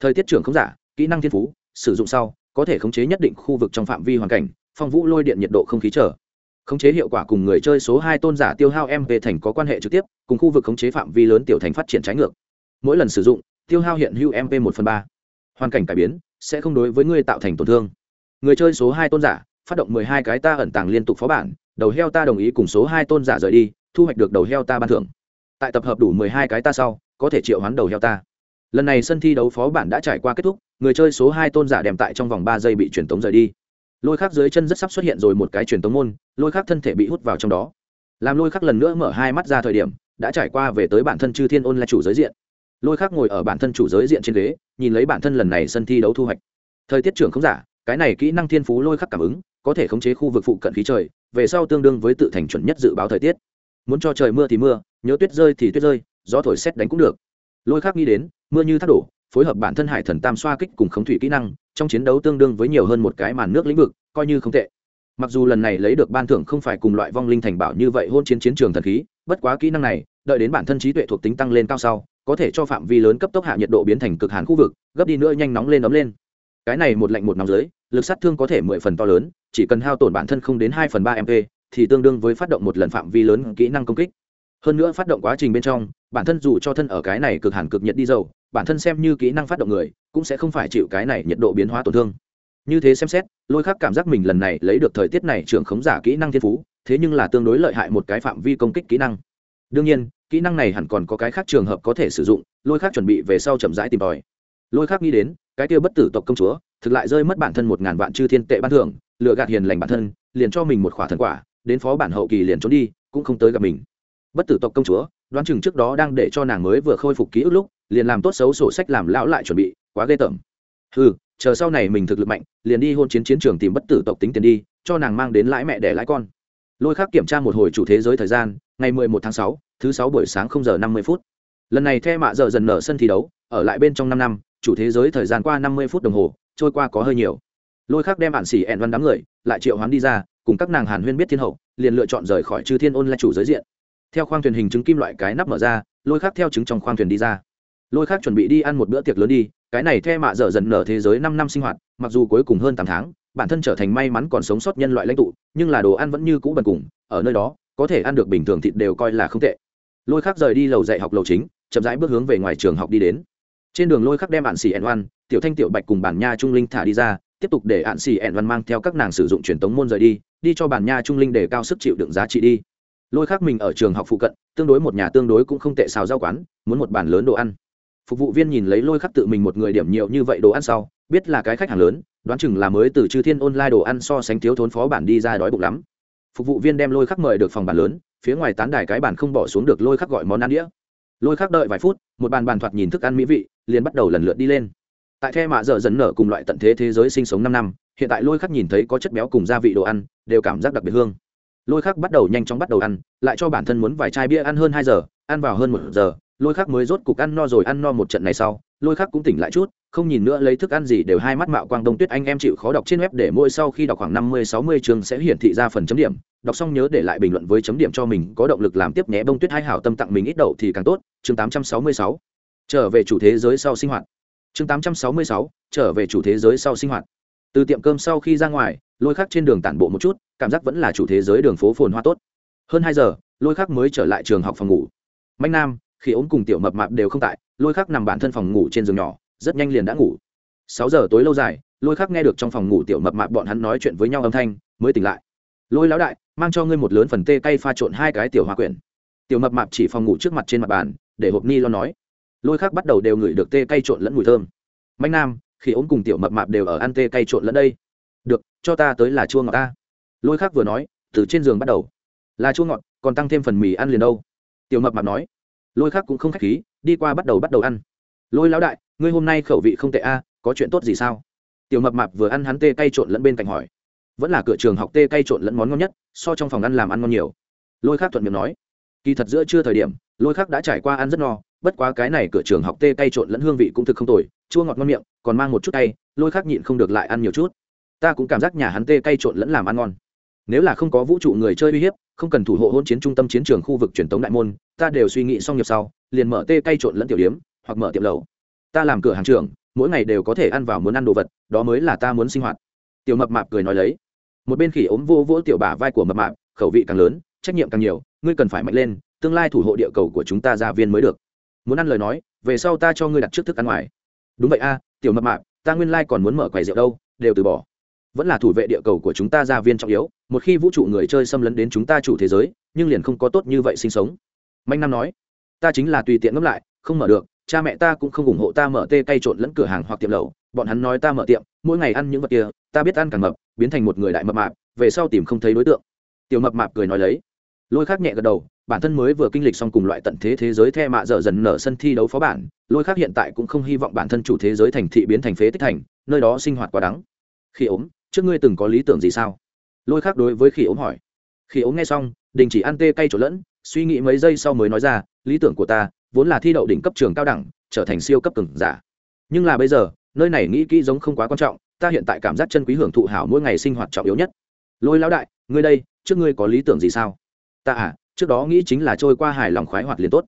Thời tiết trưởng không giả, kỹ năng thiên phú, sử dụng sau, có thể khống chế nhất định khu vực trong phạm vi hoàn cảnh phong vũ lôi điện nhiệt độ không khí trở. Khống chế hiệu quả cùng người chơi số hai tôn giả tiêu hao mp thành có quan hệ trực tiếp, cùng khu vực khống chế phạm vi lớn tiểu thành phát triển trái ngược. Mỗi lần sử dụng, tiêu hao hiện hữu mp một phần ba. Hoàn cảnh cải biến, sẽ không đối với ngươi tạo thành tổn thương. Người chơi số hai tôn giả, phát động mười hai cái ta ẩn tàng liên tục phó bản, đầu heo ta đồng ý cùng số hai tôn giả rời đi, thu hoạch được đầu heo ta ban thưởng. Tại tập hợp đủ mười hai cái ta sau, có thể triệu hoán đầu heo ta. Lần này sân thi đấu phó bản đã trải qua kết thúc, người chơi số hai tôn giả đem tại trong vòng ba giây bị truyền tống rời đi lôi khác dưới chân rất sắp xuất hiện rồi một cái truyền tống môn, lôi khác thân thể bị hút vào trong đó. Làm lôi khác lần nữa mở hai mắt ra thời điểm, đã trải qua về tới bản thân chư thiên ôn là chủ giới diện. Lôi khác ngồi ở bản thân chủ giới diện trên ghế, nhìn lấy bản thân lần này sân thi đấu thu hoạch. Thời tiết trưởng không giả, cái này kỹ năng thiên phú lôi khắc cảm ứng, có thể khống chế khu vực phụ cận khí trời, về sau tương đương với tự thành chuẩn nhất dự báo thời tiết. Muốn cho trời mưa thì mưa, nhớ tuyết rơi thì tuyết rơi, gió thổi xét đánh cũng được. Lôi khắc nghĩ đến, mưa như thác đổ phối hợp bản thân hải thần tam xoa kích cùng khống thủy kỹ năng, trong chiến đấu tương đương với nhiều hơn một cái màn nước lĩnh vực, coi như không tệ. Mặc dù lần này lấy được ban thưởng không phải cùng loại vong linh thành bảo như vậy hôn chiến chiến trường thần khí, bất quá kỹ năng này, đợi đến bản thân trí tuệ thuộc tính tăng lên cao sau, có thể cho phạm vi lớn cấp tốc hạ nhiệt độ biến thành cực hàn khu vực, gấp đi nữa nhanh nóng lên ấm lên. Cái này một lạnh một nóng dưới, lực sát thương có thể mười phần to lớn, chỉ cần hao tổn bản thân không đến hai phần ba mp thì tương đương với phát động một lần phạm vi lớn kỹ năng công kích. Hơn nữa phát động quá trình bên trong, bản thân dù cho thân ở cái này cực hàn cực nhiệt đi dầu bản thân xem như kỹ năng phát động người, cũng sẽ không phải chịu cái này nhiệt độ biến hóa tổn thương. Như thế xem xét, lôi khắc cảm giác mình lần này lấy được thời tiết này trưởng khống giả kỹ năng thiên phú, thế nhưng là tương đối lợi hại một cái phạm vi công kích kỹ năng. Đương nhiên, kỹ năng này hẳn còn có cái khác trường hợp có thể sử dụng, lôi khắc chuẩn bị về sau chậm rãi tìm tòi. Lôi khắc nghĩ đến, cái kia bất tử tộc công chúa, thực lại rơi mất bản thân một ngàn vạn chư thiên tệ ban thưởng lựa gạt hiền lành bản thân, liền cho mình một khỏa thần quả, đến phó bản hậu kỳ liền trốn đi, cũng không tới gặp mình. Bất tử tộc công chúa, đoán chừng trước đó đang để cho nàng mới vừa khôi phục ký ức lúc liền làm tốt xấu sổ sách làm lão lại chuẩn bị, quá ghê tởm. Ừ chờ sau này mình thực lực mạnh, liền đi hôn chiến chiến trường tìm bất tử tộc tính tiền đi, cho nàng mang đến lãi mẹ để lãi con. Lôi khác kiểm tra một hồi chủ thế giới thời gian, ngày mười một tháng sáu, thứ sáu buổi sáng không giờ năm mươi phút. Lần này the mạ giờ dần nở sân thi đấu, ở lại bên trong năm năm, chủ thế giới thời gian qua năm mươi phút đồng hồ, trôi qua có hơi nhiều. Lôi khác đem bản xỉ ẹn văn đám người, lại triệu hoán đi ra, cùng các nàng hàn huyên biết thiên hậu, liền lựa chọn rời khỏi chư thiên ôn là chủ giới diện. Theo khoang thuyền hình chứng kim loại cái nắp mở ra, lôi khác theo chứng trong khoang thuyền đi ra lôi khác chuẩn bị đi ăn một bữa tiệc lớn đi, cái này the mạ dở dần nở thế giới năm năm sinh hoạt, mặc dù cuối cùng hơn tám tháng, bản thân trở thành may mắn còn sống sót nhân loại lãnh tụ, nhưng là đồ ăn vẫn như cũ bần cùng, ở nơi đó, có thể ăn được bình thường thịt đều coi là không tệ. Lôi khác rời đi lầu dạy học lầu chính, chậm rãi bước hướng về ngoài trường học đi đến. Trên đường lôi khắc đem bạn xì ẻn oan tiểu thanh, tiểu bạch cùng bản nha trung linh thả đi ra, tiếp tục để ạn xì ẹn văn mang theo các nàng sử dụng truyền tống môn rời đi đi cho bản nha trung linh để cao sức chịu đựng giá trị đi. Lôi khắc mình ở trường học phụ cận, tương đối một nhà tương đối cũng không tệ xào rau quán, muốn một bàn lớn đồ ăn phục vụ viên nhìn lấy lôi khắc tự mình một người điểm nhiều như vậy đồ ăn sau, biết là cái khách hàng lớn, đoán chừng là mới từ chư thiên online đồ ăn so sánh thiếu thốn phó bản đi ra đói bụng lắm. Phục vụ viên đem lôi khắc mời được phòng bàn lớn, phía ngoài tán đài cái bàn không bỏ xuống được lôi khắc gọi món ăn đĩa. Lôi khắc đợi vài phút, một bàn bàn thoạt nhìn thức ăn mỹ vị, liền bắt đầu lần lượt đi lên. Tại the mạ dở dần nở cùng loại tận thế thế giới sinh sống năm năm, hiện tại lôi khắc nhìn thấy có chất béo cùng gia vị đồ ăn, đều cảm giác đặc biệt hương. Lôi khắc bắt đầu nhanh chóng bắt đầu ăn, lại cho bản thân muốn vài chai bia ăn hơn hai giờ, ăn vào hơn một giờ lôi khắc mới rốt cục ăn no rồi, ăn no một trận này sau, lôi khắc cũng tỉnh lại chút, không nhìn nữa, lấy thức ăn gì đều hai mắt mạo quang đông tuyết, anh em chịu khó đọc trên web để mỗi sau khi đọc khoảng năm mươi, sáu mươi chương sẽ hiển thị ra phần chấm điểm. Đọc xong nhớ để lại bình luận với chấm điểm cho mình, có động lực làm tiếp nhé bông tuyết hai hảo tâm tặng mình ít đậu thì càng tốt. Chương tám trăm sáu mươi sáu. Trở về chủ thế giới sau sinh hoạt. Chương tám trăm sáu mươi sáu. Trở về chủ thế giới sau sinh hoạt. Từ tiệm cơm sau khi ra ngoài, lôi khắc trên đường tản bộ một chút, cảm giác vẫn là chủ thế giới đường phố phồn hoa tốt. Hơn hai giờ, lôi khắc mới trở lại trường học phòng ngủ. Mạnh nam khi ốm cùng tiểu mập mạp đều không tại, lôi khắc nằm bản thân phòng ngủ trên giường nhỏ, rất nhanh liền đã ngủ. Sáu giờ tối lâu dài, lôi khắc nghe được trong phòng ngủ tiểu mập mạp bọn hắn nói chuyện với nhau âm thanh, mới tỉnh lại. Lôi lão đại, mang cho ngươi một lớn phần tê cay pha trộn hai cái tiểu hoa quyển. Tiểu mập mạp chỉ phòng ngủ trước mặt trên mặt bàn, để hộp ni lo nói. Lôi khắc bắt đầu đều ngửi được tê cay trộn lẫn mùi thơm. Mạnh nam, khi ốm cùng tiểu mập mạp đều ở ăn tê cay trộn lẫn đây. Được, cho ta tới là chua ngọt ta. Lôi khắc vừa nói, từ trên giường bắt đầu. Là chua ngọt, còn tăng thêm phần mì ăn liền đâu. Tiểu mập mạp nói lôi khác cũng không k h á c h khí, đi qua bắt đầu bắt đầu ăn. Lôi lão đại, ngươi hôm nay khẩu vị không tệ a, có chuyện tốt gì sao? Tiểu mập mạp vừa ăn hắn tê cay trộn lẫn bên cạnh hỏi. Vẫn là cửa trường học tê cay trộn lẫn món ngon nhất, so trong phòng ăn làm ăn ngon nhiều. Lôi khác thuận miệng nói. Kỳ thật giữa trưa thời điểm, lôi khác đã trải qua ăn rất no, bất quá cái này cửa trường học tê cay trộn lẫn hương vị cũng thực không tồi, chua ngọt ngon miệng, còn mang một chút cay, lôi khác nhịn không được lại ăn nhiều chút. Ta cũng cảm giác nhà hắn tê cay trộn lẫn làm ăn ngon nếu là không có vũ trụ người chơi uy hiếp, không cần thủ hộ hôn chiến trung tâm chiến trường khu vực truyền thống đại môn, ta đều suy nghĩ xong nghiệp sau, liền mở tê cây trộn lẫn tiểu điếm, hoặc mở tiệm lầu ta làm cửa hàng trường mỗi ngày đều có thể ăn vào muốn ăn đồ vật, đó mới là ta muốn sinh hoạt. Tiểu mập mạp cười nói lấy. Một bên khỉ ốm vô vỗ tiểu bả vai của mập mạp, khẩu vị càng lớn, trách nhiệm càng nhiều, ngươi cần phải mạnh lên, tương lai thủ hộ địa cầu của chúng ta ra viên mới được. Muốn ăn lời nói, về sau ta cho ngươi đặt trước thức ăn ngoài. Đúng vậy a, tiểu mập mạp, ta nguyên lai còn muốn mở quầy rượu đâu, đều từ bỏ. Vẫn là thủ vệ địa cầu của chúng ta ra viên trọng yếu một khi vũ trụ người chơi xâm lấn đến chúng ta chủ thế giới, nhưng liền không có tốt như vậy sinh sống. Mạnh nam nói, ta chính là tùy tiện ngẫm lại, không mở được, cha mẹ ta cũng không ủng hộ ta mở tê cây trộn lẫn cửa hàng hoặc tiệm lẩu, bọn hắn nói ta mở tiệm, mỗi ngày ăn những vật kia, ta biết ăn càng mập, biến thành một người đại mập mạp, về sau tìm không thấy đối tượng. Tiểu mập mạp cười nói lấy, lôi khác nhẹ gật đầu, bản thân mới vừa kinh lịch xong cùng loại tận thế thế giới the mạ dở dần nở sân thi đấu phó bản, lôi khác hiện tại cũng không hy vọng bản thân chủ thế giới thành thị biến thành phế tích thành, nơi đó sinh hoạt quá đắng. Khi ốm, trước ngươi từng có lý tưởng gì sao? Lôi khác đối với khi ốm hỏi. Khi ốm nghe xong, đình chỉ ăn tê cay trộn lẫn, suy nghĩ mấy giây sau mới nói ra, lý tưởng của ta vốn là thi đậu đỉnh cấp trường cao đẳng, trở thành siêu cấp cường giả. Nhưng là bây giờ, nơi này nghĩ kỹ giống không quá quan trọng, ta hiện tại cảm giác chân quý hưởng thụ hảo mỗi ngày sinh hoạt trọng yếu nhất. Lôi lão đại, ngươi đây, trước ngươi có lý tưởng gì sao? Ta à trước đó nghĩ chính là trôi qua hài lòng khoái hoạt liền tốt.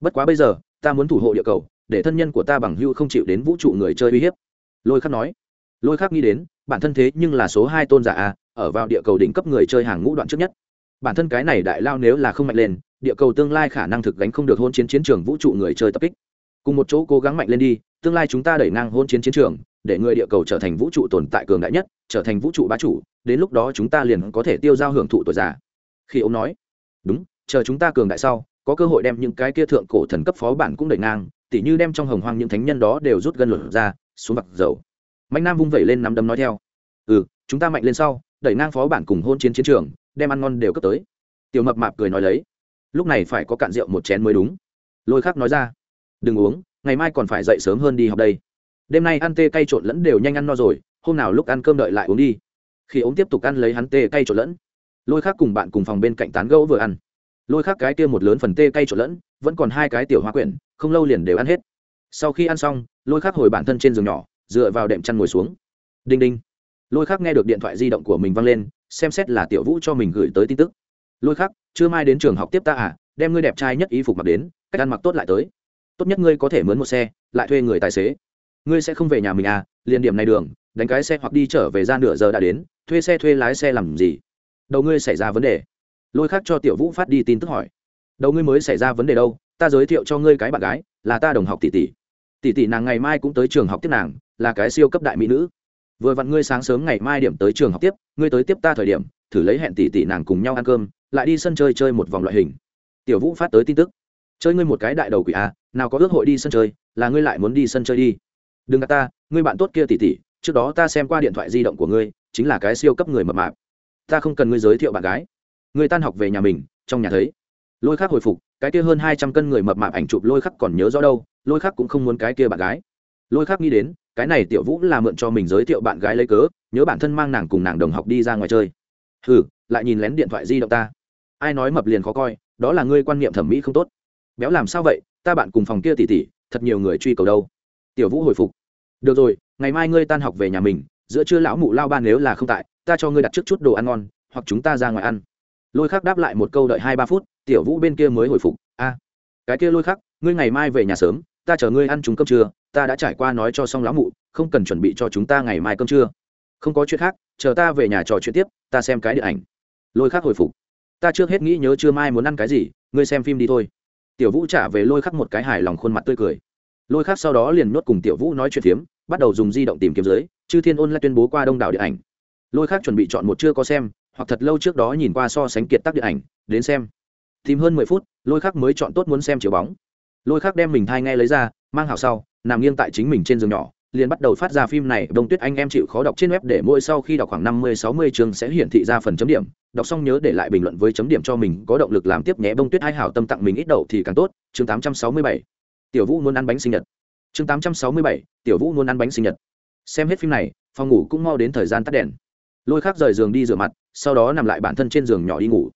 Bất quá bây giờ, ta muốn thủ hộ địa cầu, để thân nhân của ta bằng hưu không chịu đến vũ trụ người chơi uy hiếp. Lôi khắc nói. Lôi khắc nghĩ đến, bản thân thế nhưng là số hai tôn giả à? Ở vào địa cầu đỉnh cấp người chơi hàng ngũ đoạn trước nhất. Bản thân cái này đại lao nếu là không mạnh lên, địa cầu tương lai khả năng thực gánh không được hôn chiến chiến trường vũ trụ người chơi tập kích. Cùng một chỗ cố gắng mạnh lên đi, tương lai chúng ta đẩy ngang hôn chiến chiến trường, để người địa cầu trở thành vũ trụ tồn tại cường đại nhất, trở thành vũ trụ bá chủ, đến lúc đó chúng ta liền có thể tiêu giao hưởng thụ tuổi già. Khi ông nói, đúng, chờ chúng ta cường đại sau, có cơ hội đem những cái kia thượng cổ thần cấp phó bản cũng đẩy ngang, tỉ như đem trong hồng hoang những thánh nhân đó đều rút gân lửa ra, xuống mặt dầu. Mạnh nam vung vẩy lên nắm đấm nói theo ừ chúng ta mạnh lên sau đẩy ngang phó bản cùng hôn chiến chiến trường, đem ăn ngon đều cấp tới. Tiểu mập mạp cười nói lấy, lúc này phải có cạn rượu một chén mới đúng. Lôi khắc nói ra, đừng uống, ngày mai còn phải dậy sớm hơn đi học đây. Đêm nay ăn tê cay trộn lẫn đều nhanh ăn no rồi, hôm nào lúc ăn cơm đợi lại uống đi. Khi ống tiếp tục ăn lấy hắn tê cay trộn lẫn, lôi khác cùng bạn cùng phòng bên cạnh tán gẫu vừa ăn. Lôi khác cái kia một lớn phần tê cay trộn lẫn, vẫn còn hai cái tiểu hoa quyển, không lâu liền đều ăn hết. Sau khi ăn xong, lôi khác hồi bản thân trên giường nhỏ, dựa vào đệm chăn ngồi xuống. Đinh đinh lôi khắc nghe được điện thoại di động của mình văng lên xem xét là tiểu vũ cho mình gửi tới tin tức. Lôi khắc, chưa mai đến trường học tiếp ta à đem ngươi đẹp trai nhất y phục mặc đến cách ăn mặc tốt lại tới. Tốt nhất ngươi có thể mướn một xe lại thuê người tài xế. Ngươi sẽ không về nhà mình à liền điểm này đường đánh cái xe hoặc đi trở về ra nửa giờ đã đến thuê xe thuê lái xe làm gì? Đầu ngươi xảy ra vấn đề. Lôi khắc cho tiểu vũ phát đi tin tức hỏi. Đầu ngươi mới xảy ra vấn đề đâu ta giới thiệu cho ngươi cái bạn gái là ta đồng học tỷ tỷ. Tỷ tỷ nàng ngày mai cũng tới trường học tiếp nàng là cái siêu cấp đại mỹ nữ vừa vặn ngươi sáng sớm ngày mai điểm tới trường học tiếp, ngươi tới tiếp ta thời điểm, thử lấy hẹn tỷ tỷ nàng cùng nhau ăn cơm, lại đi sân chơi chơi một vòng loại hình. Tiểu vũ phát tới tin tức. Chơi ngươi một cái đại đầu quỷ à nào có ước hội đi sân chơi, là ngươi lại muốn đi sân chơi đi. Đừng gạt ta, ngươi bạn tốt kia tỷ tỷ, trước đó ta xem qua điện thoại di động của ngươi, chính là cái siêu cấp người mập mạp. Ta không cần ngươi giới thiệu bạn gái. Ngươi tan học về nhà mình, trong nhà thấy. Lôi khắc hồi phục, cái kia hơn hai trăm cân người mập mạp ảnh chụp lôi khắc còn nhớ rõ đâu, lôi khắc cũng không muốn cái kia bạn gái. Lôi khắc nghĩ đến cái này tiểu vũ là mượn cho mình giới thiệu bạn gái lấy cớ, nhớ bản thân mang nàng cùng nàng đồng học đi ra ngoài chơi. Hừ, lại nhìn lén điện thoại di động ta. Ai nói mập liền khó coi, đó là ngươi quan niệm thẩm mỹ không tốt. Béo làm sao vậy, ta bạn cùng phòng kia tỉ tỉ, thật nhiều người truy cầu đâu. Tiểu vũ hồi phục. Được rồi, ngày mai ngươi tan học về nhà mình, giữa trưa lão mụ lao ban nếu là không tại, ta cho ngươi đặt trước chút đồ ăn ngon, hoặc chúng ta ra ngoài ăn. Lôi khắc đáp lại một câu đợi hai ba phút, tiểu vũ bên kia mới hồi phục. A, cái kia lôi khắc, ngươi ngày mai về nhà sớm, ta chở ngươi ăn chúng cơm trưa ta đã trải qua nói cho xong lão mụ, không cần chuẩn bị cho chúng ta ngày mai cơm trưa. Không có chuyện khác, chờ ta về nhà trò chuyện tiếp, ta xem cái điện ảnh. Lôi khắc hồi phục. Ta trước hết nghĩ nhớ chưa mai muốn ăn cái gì, ngươi xem phim đi thôi. Tiểu vũ trả về lôi khắc một cái hài lòng khuôn mặt tươi cười. Lôi khắc sau đó liền nuốt cùng tiểu vũ nói chuyện phiếm, bắt đầu dùng di động tìm kiếm giới, chư thiên ôn lại tuyên bố qua đông đảo điện ảnh. Lôi khắc chuẩn bị chọn một chưa có xem, hoặc thật lâu trước đó nhìn qua so sánh kiệt tác điện ảnh, đến xem. Tìm hơn mười phút, lôi khắc mới chọn tốt muốn xem chiếu bóng. Lôi khắc đem mình thai nghe lấy ra, mang hảo sau nằm nghiêng tại chính mình trên giường nhỏ, liền bắt đầu phát ra phim này, đông tuyết anh em chịu khó đọc trên web để mỗi sau khi đọc khoảng năm mươi, sáu mươi chương sẽ hiển thị ra phần chấm điểm. Đọc xong nhớ để lại bình luận với chấm điểm cho mình, có động lực làm tiếp nhé. Bông tuyết hai hảo tâm tặng mình ít đậu thì càng tốt. Chương tám trăm sáu mươi bảy. Tiểu vũ muốn ăn bánh sinh nhật. Chương tám trăm sáu mươi bảy. Tiểu vũ muốn ăn bánh sinh nhật. Xem hết phim này, phòng ngủ cũng mau đến thời gian tắt đèn. Lôi khác rời giường đi rửa mặt, sau đó nằm lại bản thân trên giường nhỏ đi ngủ.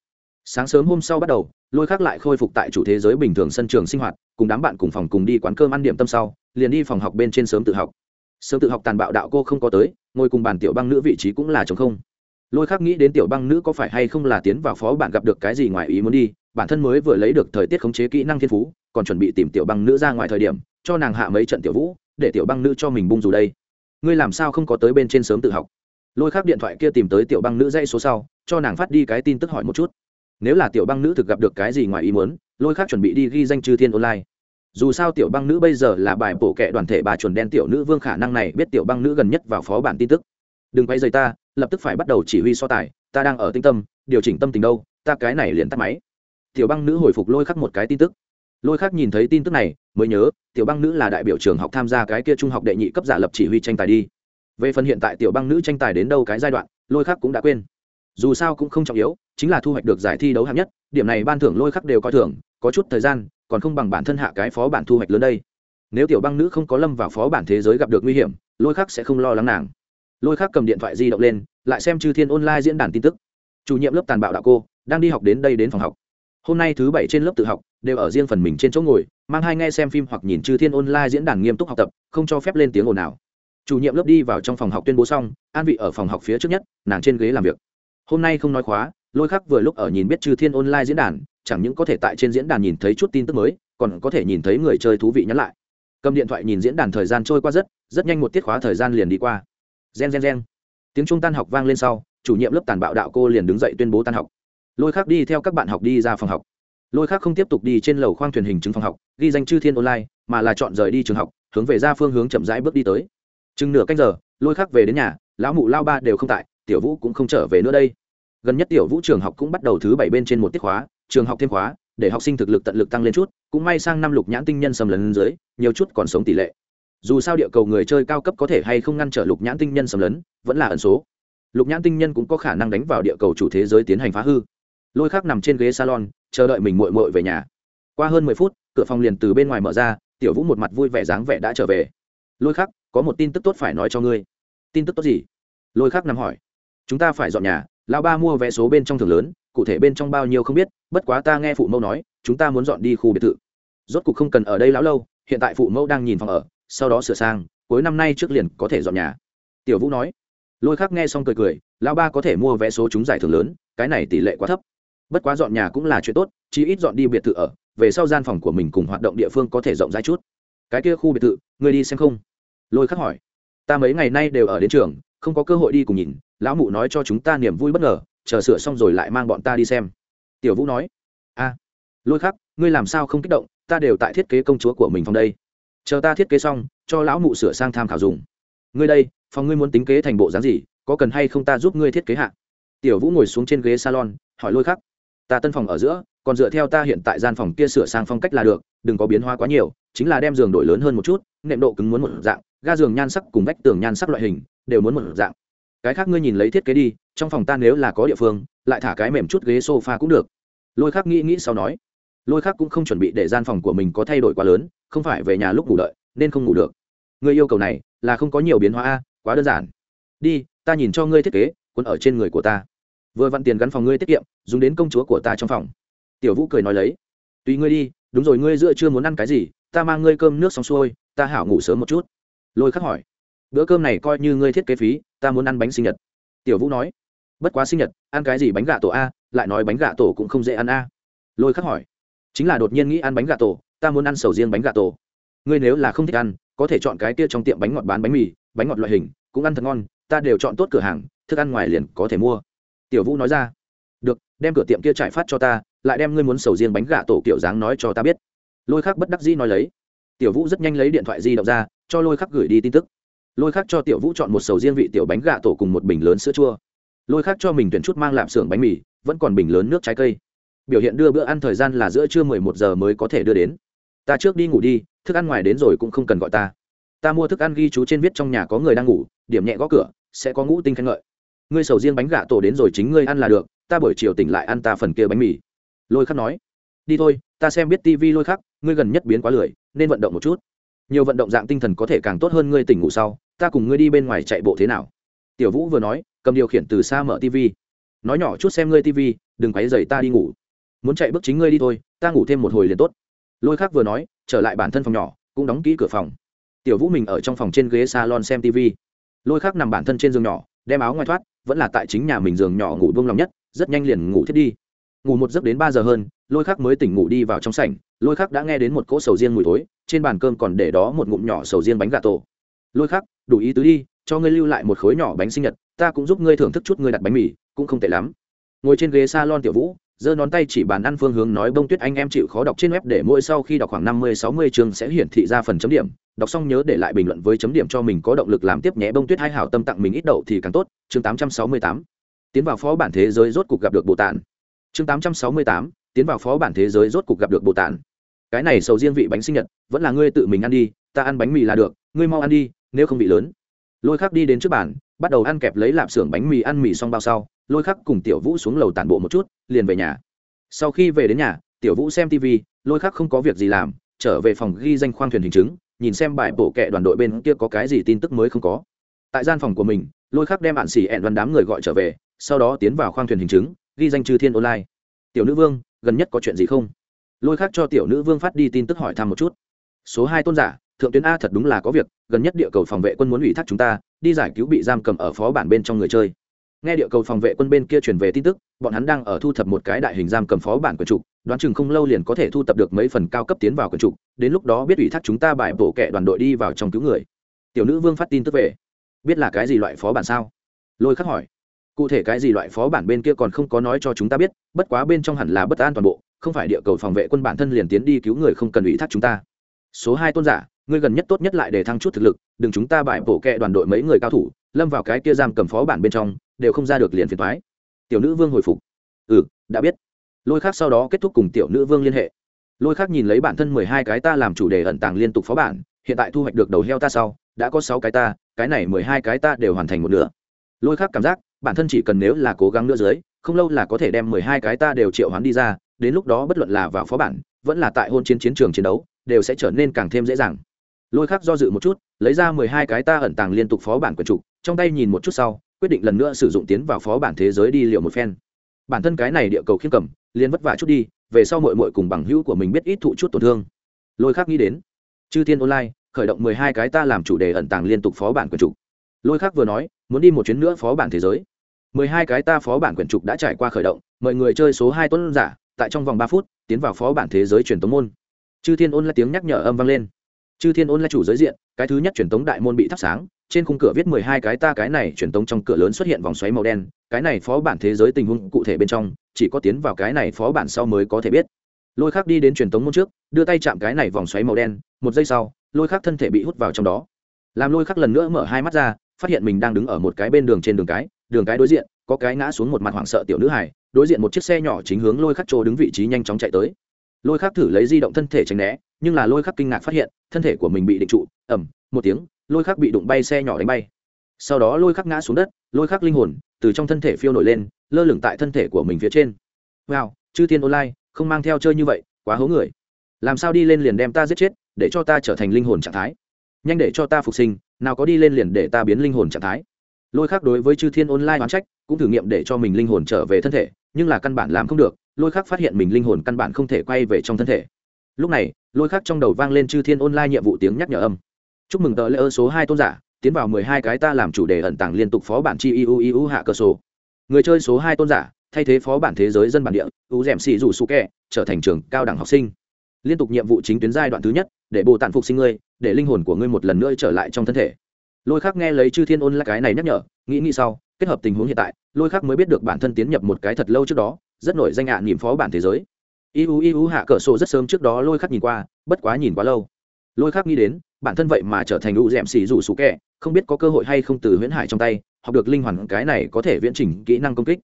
Sáng sớm hôm sau bắt đầu, lôi khác lại khôi phục tại chủ thế giới bình thường sân trường sinh hoạt, cùng đám bạn cùng phòng cùng đi quán cơm ăn điểm tâm sau liền đi phòng học bên trên sớm tự học. Sớm tự học tàn bạo đạo cô không có tới, ngồi cùng bàn tiểu băng nữ vị trí cũng là chống không. Lôi khác nghĩ đến tiểu băng nữ có phải hay không là tiến vào phó bạn gặp được cái gì ngoài ý muốn đi, bản thân mới vừa lấy được thời tiết khống chế kỹ năng thiên phú, còn chuẩn bị tìm tiểu băng nữ ra ngoài thời điểm, cho nàng hạ mấy trận tiểu vũ, để tiểu băng nữ cho mình bung dù đây. Ngươi làm sao không có tới bên trên sớm tự học? Lôi khác điện thoại kia tìm tới tiểu băng nữ dây số sau, cho nàng phát đi cái tin tức hỏi một chút. Nếu là tiểu băng nữ thực gặp được cái gì ngoài ý muốn, lôi khác chuẩn bị đi ghi danh chư thiên online dù sao tiểu băng nữ bây giờ là bài bổ kệ đoàn thể bà chuẩn đen tiểu nữ vương khả năng này biết tiểu băng nữ gần nhất vào phó bản tin tức. Đừng quay dây ta, lập tức phải bắt đầu chỉ huy so tài, ta đang ở tinh tâm, điều chỉnh tâm tình đâu, ta cái này liền tắt máy. Tiểu băng nữ hồi phục lôi khắc một cái tin tức. Lôi khắc nhìn thấy tin tức này, mới nhớ, tiểu băng nữ là đại biểu trường học tham gia cái kia trung học đệ nhị cấp giả lập chỉ huy tranh tài đi. Về phần hiện tại tiểu băng nữ tranh tài đến đâu cái giai đoạn, lôi khắc cũng đã quên. Dù sao cũng không trọng yếu, chính là thu hoạch được giải thi đấu hạng nhất, điểm này ban thưởng lôi khắc đều coi thưởng có chút thời gian còn không bằng bản thân hạ cái phó bản thu hoạch lớn đây. Nếu tiểu băng nữ không có lâm vào phó bản thế giới gặp được nguy hiểm, lôi khắc sẽ không lo lắng nàng. Lôi khắc cầm điện thoại di động lên, lại xem chư thiên online diễn đàn tin tức. Chủ nhiệm lớp tàn bạo đạo cô, đang đi học đến đây đến phòng học. Hôm nay thứ bảy trên lớp tự học, đều ở riêng phần mình trên chỗ ngồi, mang hai nghe xem phim hoặc nhìn chư thiên online diễn đàn nghiêm túc học tập, không cho phép lên tiếng ồn nào chủ nhiệm lớp đi vào trong phòng học tuyên bố xong, an vị ở phòng học phía trước nhất, nàng trên ghế làm việc. Hôm nay không nói khóa, lôi khắc vừa lúc ở nhìn biết chư thiên online diễn đàn chẳng những có thể tại trên diễn đàn nhìn thấy chút tin tức mới, còn có thể nhìn thấy người chơi thú vị nhắn lại. Cầm điện thoại nhìn diễn đàn thời gian trôi qua rất rất nhanh một tiết khóa thời gian liền đi qua. Gen gen gen. Tiếng trung tan học vang lên sau, chủ nhiệm lớp tàn bạo đạo cô liền đứng dậy tuyên bố tan học. Lôi khác đi theo các bạn học đi ra phòng học. Lôi khác không tiếp tục đi trên lầu khoang thuyền hình chứng phòng học, ghi danh chư thiên online, mà là chọn rời đi trường học, hướng về ra phương hướng chậm rãi bước đi tới. Chừng nửa canh giờ, lôi khác về đến nhà, lão mụ lao ba đều không tại, tiểu vũ cũng không trở về nữa đây. Gần nhất tiểu vũ trường học cũng bắt đầu thứ bảy bên trên một tiết khóa trường học thêm khóa, để học sinh thực lực tận lực tăng lên chút, cũng may sang năm lục nhãn tinh nhân xâm lấn dưới, nhiều chút còn sống tỷ lệ. Dù sao địa cầu người chơi cao cấp có thể hay không ngăn trở lục nhãn tinh nhân xâm lấn, vẫn là ẩn số. Lục nhãn tinh nhân cũng có khả năng đánh vào địa cầu chủ thế giới tiến hành phá hư. Lôi khác nằm trên ghế salon, chờ đợi mình mội mội về nhà. Qua hơn mười phút, cửa phòng liền từ bên ngoài mở ra, tiểu vũ một mặt vui vẻ dáng vẻ đã trở về. Lôi khác có một tin tức tốt phải nói cho ngươi. Tin tức tốt gì? Lôi khác nằm hỏi. Chúng ta phải dọn nhà, lão ba mua vé số bên trong thường lớn cụ thể bên trong bao nhiêu không biết, bất quá ta nghe phụ mẫu nói, chúng ta muốn dọn đi khu biệt thự. Rốt cuộc không cần ở đây lão lâu, hiện tại phụ mẫu đang nhìn phòng ở, sau đó sửa sang, cuối năm nay trước liền có thể dọn nhà. Tiểu vũ nói. Lôi khác nghe xong cười cười, lão ba có thể mua vé số chúng giải thưởng lớn, cái này tỷ lệ quá thấp. Bất quá dọn nhà cũng là chuyện tốt, chí ít dọn đi biệt thự ở, về sau gian phòng của mình cùng hoạt động địa phương có thể rộng rãi chút. Cái kia khu biệt thự người đi xem không? Lôi khắc hỏi. Ta mấy ngày nay đều ở đến trường, không có cơ hội đi cùng nhìn, lão mụ nói cho chúng ta niềm vui bất ngờ chờ sửa xong rồi lại mang bọn ta đi xem. Tiểu vũ nói, a, lôi khắc, ngươi làm sao không kích động, ta đều tại thiết kế công chúa của mình phòng đây. Chờ ta thiết kế xong, cho lão mụ sửa sang tham khảo dùng. Ngươi đây, phòng ngươi muốn tính kế thành bộ dáng gì, có cần hay không ta giúp ngươi thiết kế hạ? Tiểu vũ ngồi xuống trên ghế salon, hỏi lôi khắc, ta tân phòng ở giữa, còn dựa theo ta hiện tại gian phòng kia sửa sang phong cách là được, đừng có biến hóa quá nhiều, chính là đem giường đổi lớn hơn một chút, nệm độ cứng muốn một dạng, ga giường nhan sắc cùng vách tường nhan sắc loại hình, đều muốn một dạng. Cái khác ngươi nhìn lấy thiết kế đi trong phòng ta nếu là có địa phương, lại thả cái mềm chút ghế sofa cũng được. Lôi khắc nghĩ nghĩ sau nói, lôi khắc cũng không chuẩn bị để gian phòng của mình có thay đổi quá lớn, không phải về nhà lúc ngủ đợi, nên không ngủ được. Người yêu cầu này là không có nhiều biến hóa a, quá đơn giản. Đi, ta nhìn cho ngươi thiết kế quân ở trên người của ta. Vừa vặn tiền gắn phòng ngươi tiết kiệm, dùng đến công chúa của ta trong phòng. Tiểu vũ cười nói lấy, tùy ngươi đi, đúng rồi ngươi giữa chưa muốn ăn cái gì, ta mang ngươi cơm nước xong xuôi, ta hảo ngủ sớm một chút. Lôi khắc hỏi, bữa cơm này coi như ngươi thiết kế phí, ta muốn ăn bánh sinh nhật. Tiểu vũ nói bất quá sinh nhật, ăn cái gì bánh gà tổ a, lại nói bánh gà tổ cũng không dễ ăn a. Lôi khắc hỏi. Chính là đột nhiên nghĩ ăn bánh gà tổ, ta muốn ăn sầu riêng bánh gà tổ. Ngươi nếu là không thích ăn, có thể chọn cái kia trong tiệm bánh ngọt bán bánh mì, bánh ngọt loại hình, cũng ăn thật ngon, ta đều chọn tốt cửa hàng, thức ăn ngoài liền có thể mua. Tiểu vũ nói ra. Được, đem cửa tiệm kia trải phát cho ta, lại đem ngươi muốn sầu riêng bánh gà tổ kiểu dáng nói cho ta biết. Lôi khắc bất đắc dĩ nói lấy. Tiểu vũ rất nhanh lấy điện thoại di động ra, cho lôi khắc gửi đi tin tức. Lôi khắc cho tiểu vũ chọn một sầu riêng vị tiểu bánh gà tổ cùng một bình lớn sữa chua lôi khác cho mình tuyển chút mang lạp xưởng bánh mì, vẫn còn bình lớn nước trái cây. Biểu hiện đưa bữa ăn thời gian là giữa trưa mười một giờ mới có thể đưa đến. Ta trước đi ngủ đi, thức ăn ngoài đến rồi cũng không cần gọi ta. Ta mua thức ăn ghi chú trên viết trong nhà có người đang ngủ, điểm nhẹ gõ cửa, sẽ có ngũ tinh khen ngợi. Ngươi sầu riêng bánh gà tổ đến rồi chính ngươi ăn là được, ta buổi chiều tỉnh lại ăn ta phần kia bánh mì. Lôi khắc nói, đi thôi, ta xem biết tivi lôi khắc ngươi gần nhất biến quá lười, nên vận động một chút. Nhiều vận động dạng tinh thần có thể càng tốt hơn ngươi tỉnh ngủ sau, ta cùng ngươi đi bên ngoài chạy bộ thế nào. Tiểu vũ vừa nói cầm điều khiển từ xa mở tv. Nói nhỏ chút xem ngươi tv, đừng quấy dày ta đi ngủ. Muốn chạy bước chính ngươi đi thôi, ta ngủ thêm một hồi liền tốt. Lôi khác vừa nói, trở lại bản thân phòng nhỏ, cũng đóng kỹ cửa phòng. Tiểu vũ mình ở trong phòng trên ghế salon xem tv. Lôi khác nằm bản thân trên giường nhỏ, đem áo ngoài thoát, vẫn là tại chính nhà mình giường nhỏ ngủ buông lòng nhất, rất nhanh liền ngủ thiết đi. Ngủ một giấc đến ba giờ hơn, lôi khác mới tỉnh ngủ đi vào trong sảnh. Lôi khác đã nghe đến một cỗ sầu riêng mùi thối, trên bàn cơm còn để đó một ngụm nhỏ sầu riêng bánh gà tổ. Lôi khác đủ ý tứ đi, cho ngươi lưu lại một khối nhỏ bánh sinh nhật ta cũng giúp ngươi thưởng thức chút ngươi đặt bánh mì, cũng không tệ lắm. Ngồi trên ghế salon tiểu vũ, giơ ngón tay chỉ bàn ăn phương hướng nói bông tuyết anh em chịu khó đọc trên web để mỗi sau khi đọc khoảng năm mươi, sáu mươi chương sẽ hiển thị ra phần chấm điểm. Đọc xong nhớ để lại bình luận với chấm điểm cho mình có động lực làm tiếp nhé. Bông tuyết hai hảo tâm tặng mình ít đậu thì càng tốt. Chương tám trăm sáu mươi tám. Tiến vào phó bản thế giới rốt cục gặp được bộ tản chương tám trăm sáu mươi tám. Tiến vào phó bản thế giới rốt cục gặp được bộ tản cái này sầu riêng vị bánh sinh nhật, vẫn là ngươi tự mình ăn đi, ta ăn bánh mì là được, ngươi mau ăn đi, nếu không bị lớn. Lôi khắc đi đến trước bàn bắt đầu ăn kẹp lấy lạp xưởng bánh mì ăn mì xong bao sau, lôi khắc cùng tiểu vũ xuống lầu tản bộ một chút, liền về nhà. Sau khi về đến nhà, tiểu vũ xem tv lôi khắc không có việc gì làm, trở về phòng ghi danh khoang thuyền hình chứng, nhìn xem bài bổ kệ đoàn đội bên kia có cái gì tin tức mới không có. Tại gian phòng của mình, lôi khắc đem bạn xỉ ẹn văn đám người gọi trở về, sau đó tiến vào khoang thuyền hình chứng, ghi danh trừ thiên online. Tiểu nữ vương, gần nhất có chuyện gì không? Lôi khắc cho tiểu nữ vương phát đi tin tức hỏi thăm một chút. Số hai tôn giả thượng tuyến a thật đúng là có việc, gần nhất địa cầu phòng vệ quân muốn ủy thác chúng ta, đi giải cứu bị giam cầm ở phó bản bên trong người chơi. Nghe địa cầu phòng vệ quân bên kia truyền về tin tức, bọn hắn đang ở thu thập một cái đại hình giam cầm phó bản quần trục, đoán chừng không lâu liền có thể thu thập được mấy phần cao cấp tiến vào quần trục, đến lúc đó biết ủy thác chúng ta bài bổ kẻ đoàn đội đi vào trong cứu người. Tiểu nữ vương phát tin tức về. Biết là cái gì loại phó bản sao? Lôi khắc hỏi. Cụ thể cái gì loại phó bản bên kia còn không có nói cho chúng ta biết, bất quá bên trong hẳn là bất an toàn bộ, không phải địa cầu phòng vệ quân bản thân liền tiến đi cứu người không cần ủy thác chúng ta. Số hai tôn giả ngươi gần nhất tốt nhất lại để thăng chút thực lực, đừng chúng ta bại bổ kẹ đoàn đội mấy người cao thủ, lâm vào cái kia giam cầm phó bản bên trong, đều không ra được liền phiền thoái tiểu nữ vương hồi phục. Ừ đã biết. Lôi khác sau đó kết thúc cùng tiểu nữ vương liên hệ. Lôi khác nhìn lấy bản thân mười hai cái ta làm chủ đề ẩn tàng liên tục phó bản, hiện tại thu hoạch được đầu heo ta sau, đã có sáu cái ta, cái này mười hai cái ta đều hoàn thành một nửa. Lôi khác cảm giác, bản thân chỉ cần nếu là cố gắng nữa dưới, không lâu là có thể đem mười hai cái ta đều triệu hoán đi ra, đến lúc đó bất luận là vào phó bản, vẫn là tại hôn chiến chiến trường chiến đấu, đều sẽ trở nên càng thêm dễ dàng lôi khác do dự một chút, lấy ra mười hai cái ta ẩn tàng liên tục phó bản quyền trục, trong tay nhìn một chút sau, quyết định lần nữa sử dụng tiến vào phó bản thế giới đi liệu một phen. Bản thân cái này địa cầu khiêm cầm, liền vất vả chút đi, về sau mội mội cùng bằng hữu của mình biết ít thụ chút tổn thương. Lôi khác nghĩ đến, chư thiên online khởi động mười hai cái ta làm chủ đề ẩn tàng liên tục phó bản quyền trục. Lôi khác vừa nói, muốn đi một chuyến nữa phó bản thế giới. Mười hai cái ta phó bản quyền trục đã trải qua khởi động mời người chơi số hai tuấn giả, tại trong vòng ba phút, tiến vào phó bản thế giới truyền tống môn. Chư thiên ôn là tiếng nhắc nhở âm vang lên chư thiên ôn là chủ giới diện, cái thứ nhất truyền tống đại môn bị thắp sáng, trên khung cửa viết mười hai cái ta cái này truyền tống trong cửa lớn xuất hiện vòng xoáy màu đen, cái này phó bản thế giới tình huống cụ thể bên trong, chỉ có tiến vào cái này phó bản sau mới có thể biết. Lôi khác đi đến truyền tống môn trước, đưa tay chạm cái này vòng xoáy màu đen, một giây sau, lôi khác thân thể bị hút vào trong đó. Làm lôi khác lần nữa mở hai mắt ra, phát hiện mình đang đứng ở một cái bên đường trên đường cái đường cái đối diện, có cái ngã xuống một mặt hoảng sợ tiểu nữ hải đối diện một chiếc xe nhỏ chính hướng lôi khắc chỗ đứng vị trí nhanh chóng chạy tới lôi khắc thử lấy di động thân thể tránh né, nhưng là lôi khắc kinh ngạc phát hiện, thân thể của mình bị định trụ ẩm một tiếng, lôi khắc bị đụng bay xe nhỏ đánh bay. Sau đó lôi khắc ngã xuống đất, lôi khắc linh hồn từ trong thân thể phiêu nổi lên, lơ lửng tại thân thể của mình phía trên. Wow, chư thiên online, không mang theo chơi như vậy, quá hố người. Làm sao đi lên liền đem ta giết chết, để cho ta trở thành linh hồn trạng thái. Nhanh để cho ta phục sinh, nào có đi lên liền để ta biến linh hồn trạng thái. Lôi khắc đối với chư thiên online oán trách, cũng thử nghiệm để cho mình linh hồn trở về thân thể, nhưng là căn bản làm không được lôi khắc phát hiện mình linh hồn căn bản không thể quay về trong thân thể. Lúc này, lôi khắc trong đầu vang lên chư thiên online nhiệm vụ tiếng nhắc nhở âm. Chúc mừng tờ lễ ơ số hai tôn giả, tiến vào mười hai cái ta làm chủ đề ẩn tàng liên tục phó bản chi iu iu hạ cơ số người chơi số hai tôn giả, thay thế phó bản thế giới dân bản địa u d ẻ m xì dù su kẹ, trở thành trường cao đẳng học sinh. Liên tục nhiệm vụ chính tuyến giai đoạn thứ nhất, để bồ tản phục sinh ngươi, để linh hồn của ngươi một lần nữa trở lại trong thân thể. Lôi khắc nghe lấy chư thiên ôn là cái này nhắc nhở, nghĩ nghĩ sau, kết hợp tình huống hiện tại, lôi khắc mới biết được bản thân tiến nhập một cái thật lâu trước đó rất nổi danh ạ à, phó bản thế giới. Iu iu hạ cửa sổ rất sớm trước đó lôi khắc nhìn qua bất quá nhìn quá lâu. Lôi khắc nghĩ đến bản thân vậy mà trở thành u d xì rủ sủ kẹ không biết có cơ hội hay không từ huyễn hải trong tay học được linh hoàn cái này có thể viễn trình kỹ năng công kích.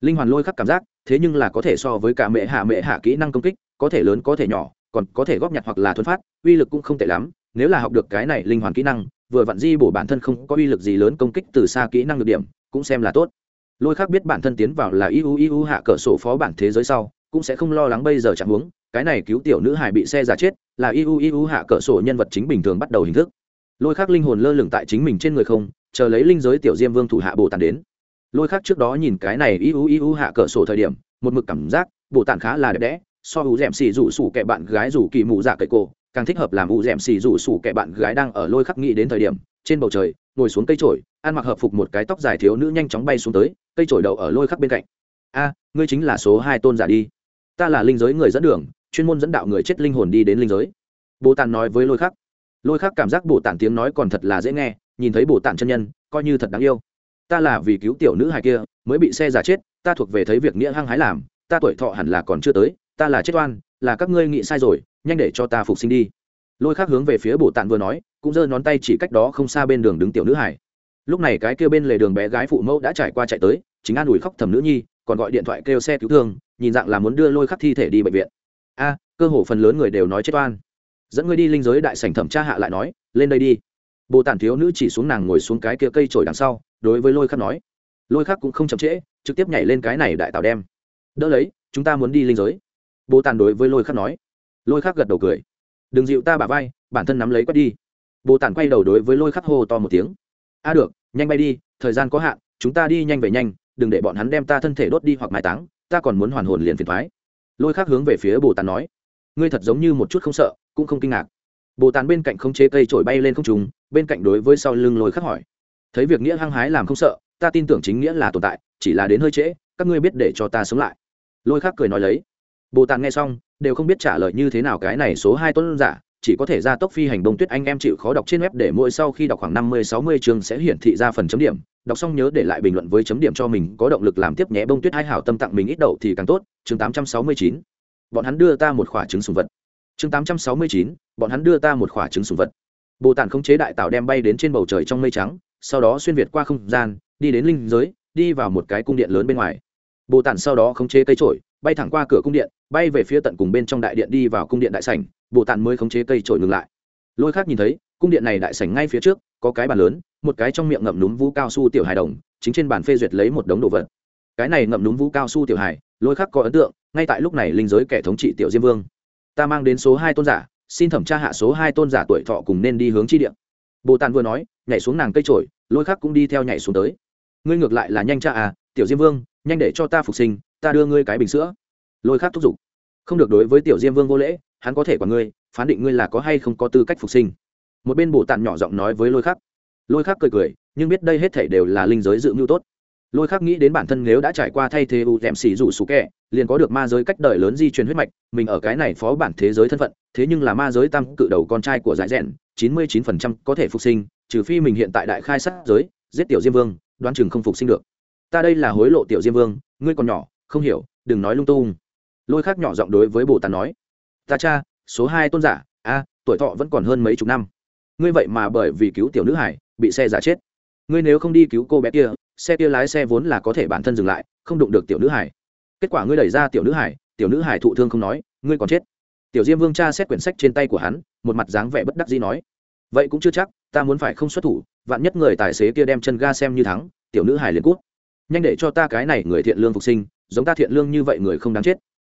Linh hoàn lôi khắc cảm giác thế nhưng là có thể so với cả mẹ hạ mẹ hạ kỹ năng công kích có thể lớn có thể nhỏ còn có thể góp nhặt hoặc là thuần phát uy lực cũng không tệ lắm nếu là học được cái này linh hoàn kỹ năng vừa vặn di bổ bản thân không có uy lực gì lớn công kích từ xa kỹ năng được điểm cũng xem là tốt lôi khác biết bản thân tiến vào là iu iu hạ cỡ sổ phó bản thế giới sau, cũng sẽ không lo lắng bây giờ chẳng huống, cái này cứu tiểu nữ hải bị xe giả chết, là iu iu hạ cỡ sổ nhân vật chính bình thường bắt đầu hình thức. Lôi khác linh hồn lơ lửng tại chính mình trên người không, chờ lấy linh giới tiểu diêm vương thủ hạ bồ tàn đến. Lôi khác trước đó nhìn cái này iu iu hạ cỡ sổ thời điểm, một mực cảm giác bồ tàn khá là đẹp đẽ, so hữu rèm xì rủ sủ kẻ bạn gái rủ kỳ mù dạ cậy cổ, càng thích hợp làm u rèm xì rủ sủ kẻ bạn gái đang ở lôi khắc nghĩ đến thời điểm trên bầu trời, ngồi xuống cây trổi ăn mặc hợp phục một cái tóc dài thiếu nữ nhanh chóng bay xuống tới, cây trổi đậu ở lôi khắc bên cạnh. A, ngươi chính là số hai tôn giả đi. Ta là linh giới người dẫn đường, chuyên môn dẫn đạo người chết linh hồn đi đến linh giới. Bồ tàn nói với lôi khắc. Lôi khắc cảm giác bồ tàn tiếng nói còn thật là dễ nghe, nhìn thấy bồ tàn chân nhân, coi như thật đáng yêu. Ta là vì cứu tiểu nữ hài kia, mới bị xe giả chết, ta thuộc về thấy việc nghĩa hăng hái làm, ta tuổi thọ hẳn là còn chưa tới, ta là chết oan, là các ngươi nghĩ sai rồi, nhanh để cho ta phục sinh đi. Lôi khắc hướng về phía bồ tàn vừa nói cũng giơ ngón tay chỉ cách đó không xa bên đường đứng tiểu nữ hải. Lúc này cái kêu bên lề đường bé gái phụ mẫu đã trải qua chạy tới, chính an ủi khóc thầm nữ nhi, còn gọi điện thoại kêu xe cứu thương, nhìn dạng là muốn đưa lôi khắc thi thể đi bệnh viện. A, cơ hồ phần lớn người đều nói chết oan. Dẫn ngươi đi linh giới đại sảnh thẩm tra hạ lại nói, lên đây đi. Bồ tàn thiếu nữ chỉ xuống nàng ngồi xuống cái kia cây trổi đằng sau, đối với lôi khắc nói. Lôi khắc cũng không chậm trễ, trực tiếp nhảy lên cái này đại tàu đem. Đỡ lấy, chúng ta muốn đi linh giới. Bồ tàn đối với lôi khắc nói. Lôi khắc gật đầu cười. Đừng dịu ta bả vai, bản thân nắm lấy quét đi bồ tàn quay đầu đối với lôi khắc hô to một tiếng. A được, nhanh bay đi, thời gian có hạn, chúng ta đi nhanh về nhanh, đừng để bọn hắn đem ta thân thể đốt đi hoặc mai táng, ta còn muốn hoàn hồn liền phiền thoái. Lôi khắc hướng về phía bồ tàn nói. Ngươi thật giống như một chút không sợ, cũng không kinh ngạc. Bồ tàn bên cạnh không chế cây trổi bay lên không trùng bên cạnh đối với sau lưng lôi khắc hỏi. Thấy việc nghĩa hăng hái làm không sợ, ta tin tưởng chính nghĩa là tồn tại, chỉ là đến hơi trễ, các ngươi biết để cho ta sống lại. Lôi khắc cười nói lấy. Bồ tàn nghe xong, đều không biết trả lời như thế nào cái này số hai tuấn giả chỉ có thể ra tốc phi hành bông tuyết anh em chịu khó đọc trên web để mỗi sau khi đọc khoảng năm mươi sáu mươi chương sẽ hiển thị ra phần chấm điểm. Đọc xong nhớ để lại bình luận với chấm điểm cho mình, có động lực làm tiếp nhé. Bông tuyết hai hảo tâm tặng mình ít đậu thì càng tốt. Chương tám trăm sáu mươi chín. Bọn hắn đưa ta một quả trứng sùng vật. Chương tám trăm sáu mươi chín. Bọn hắn đưa ta một quả trứng sùng vật. Bồ tản không chế đại tạo đem bay đến trên bầu trời trong mây trắng, sau đó xuyên việt qua không gian, đi đến linh giới, đi vào một cái cung điện lớn bên ngoài. Bồ tản sau đó không chế cây trổi bay thẳng qua cửa cung điện bay về phía tận cùng bên trong đại điện đi vào cung điện đại sảnh, bồ tàn mới khống chế cây trổi ngừng lại. Lôi khác nhìn thấy, cung điện này đại sảnh ngay phía trước, có cái bàn lớn, một cái trong miệng ngậm núm vũ cao su tiểu hài đồng, chính trên bàn phê duyệt lấy một đống đồ vật. Cái này ngậm núm vũ cao su tiểu hài, lôi khác có ấn tượng, ngay tại lúc này linh giới kẻ thống trị tiểu diêm vương. Ta mang đến số hai tôn giả, xin thẩm tra hạ số hai tôn giả tuổi thọ cùng nên đi hướng chi điện bồ tàn vừa nói, nhảy xuống nàng cây trổi, lôi khác cũng đi theo nhảy xuống tới. Ngươi ngược lại là nhanh cha à tiểu diêm vương, nhanh để cho ta phục sinh, ta đưa ngươi cái bình sữa lôi khác thúc giục. Không được đối với tiểu diêm vương vô lễ, hắn có thể quản ngươi, phán định ngươi là có hay không có tư cách phục sinh. Một bên bồ tàn nhỏ giọng nói với lôi khắc. Lôi khắc cười cười, nhưng biết đây hết thể đều là linh giới dự mưu tốt. Lôi khắc nghĩ đến bản thân nếu đã trải qua thay thế u d xỉ rủ sủ kẹ liền có được ma giới cách đời lớn di truyền huyết mạch, mình ở cái này phó bản thế giới thân phận, thế nhưng là ma giới tam cự đầu con trai của giải rẽn chín mươi chín phần trăm có thể phục sinh, trừ phi mình hiện tại đại khai sát giới, giết tiểu diêm vương, đoán chừng không phục sinh được. Ta đây là hối lộ tiểu diêm vương, ngươi còn nhỏ, không hiểu, đừng nói lung tung lôi khác nhỏ giọng đối với bồ tàn nói, ta cha, số hai tôn giả, a, tuổi thọ vẫn còn hơn mấy chục năm. Ngươi vậy mà bởi vì cứu tiểu nữ hải, bị xe giả chết. Ngươi nếu không đi cứu cô bé kia, xe kia lái xe vốn là có thể bản thân dừng lại, không đụng được tiểu nữ hải. Kết quả ngươi đẩy ra tiểu nữ hải, tiểu nữ hải thụ thương không nói, ngươi còn chết. Tiểu diêm vương cha xét quyển sách trên tay của hắn, một mặt dáng vẻ bất đắc dĩ nói, vậy cũng chưa chắc, ta muốn phải không xuất thủ, vạn nhất người tài xế kia đem chân ga xem như thắng, tiểu nữ hải liền cút. Nhanh để cho ta cái này người thiện lương phục sinh, giống ta thiện lương như vậy người không đáng chết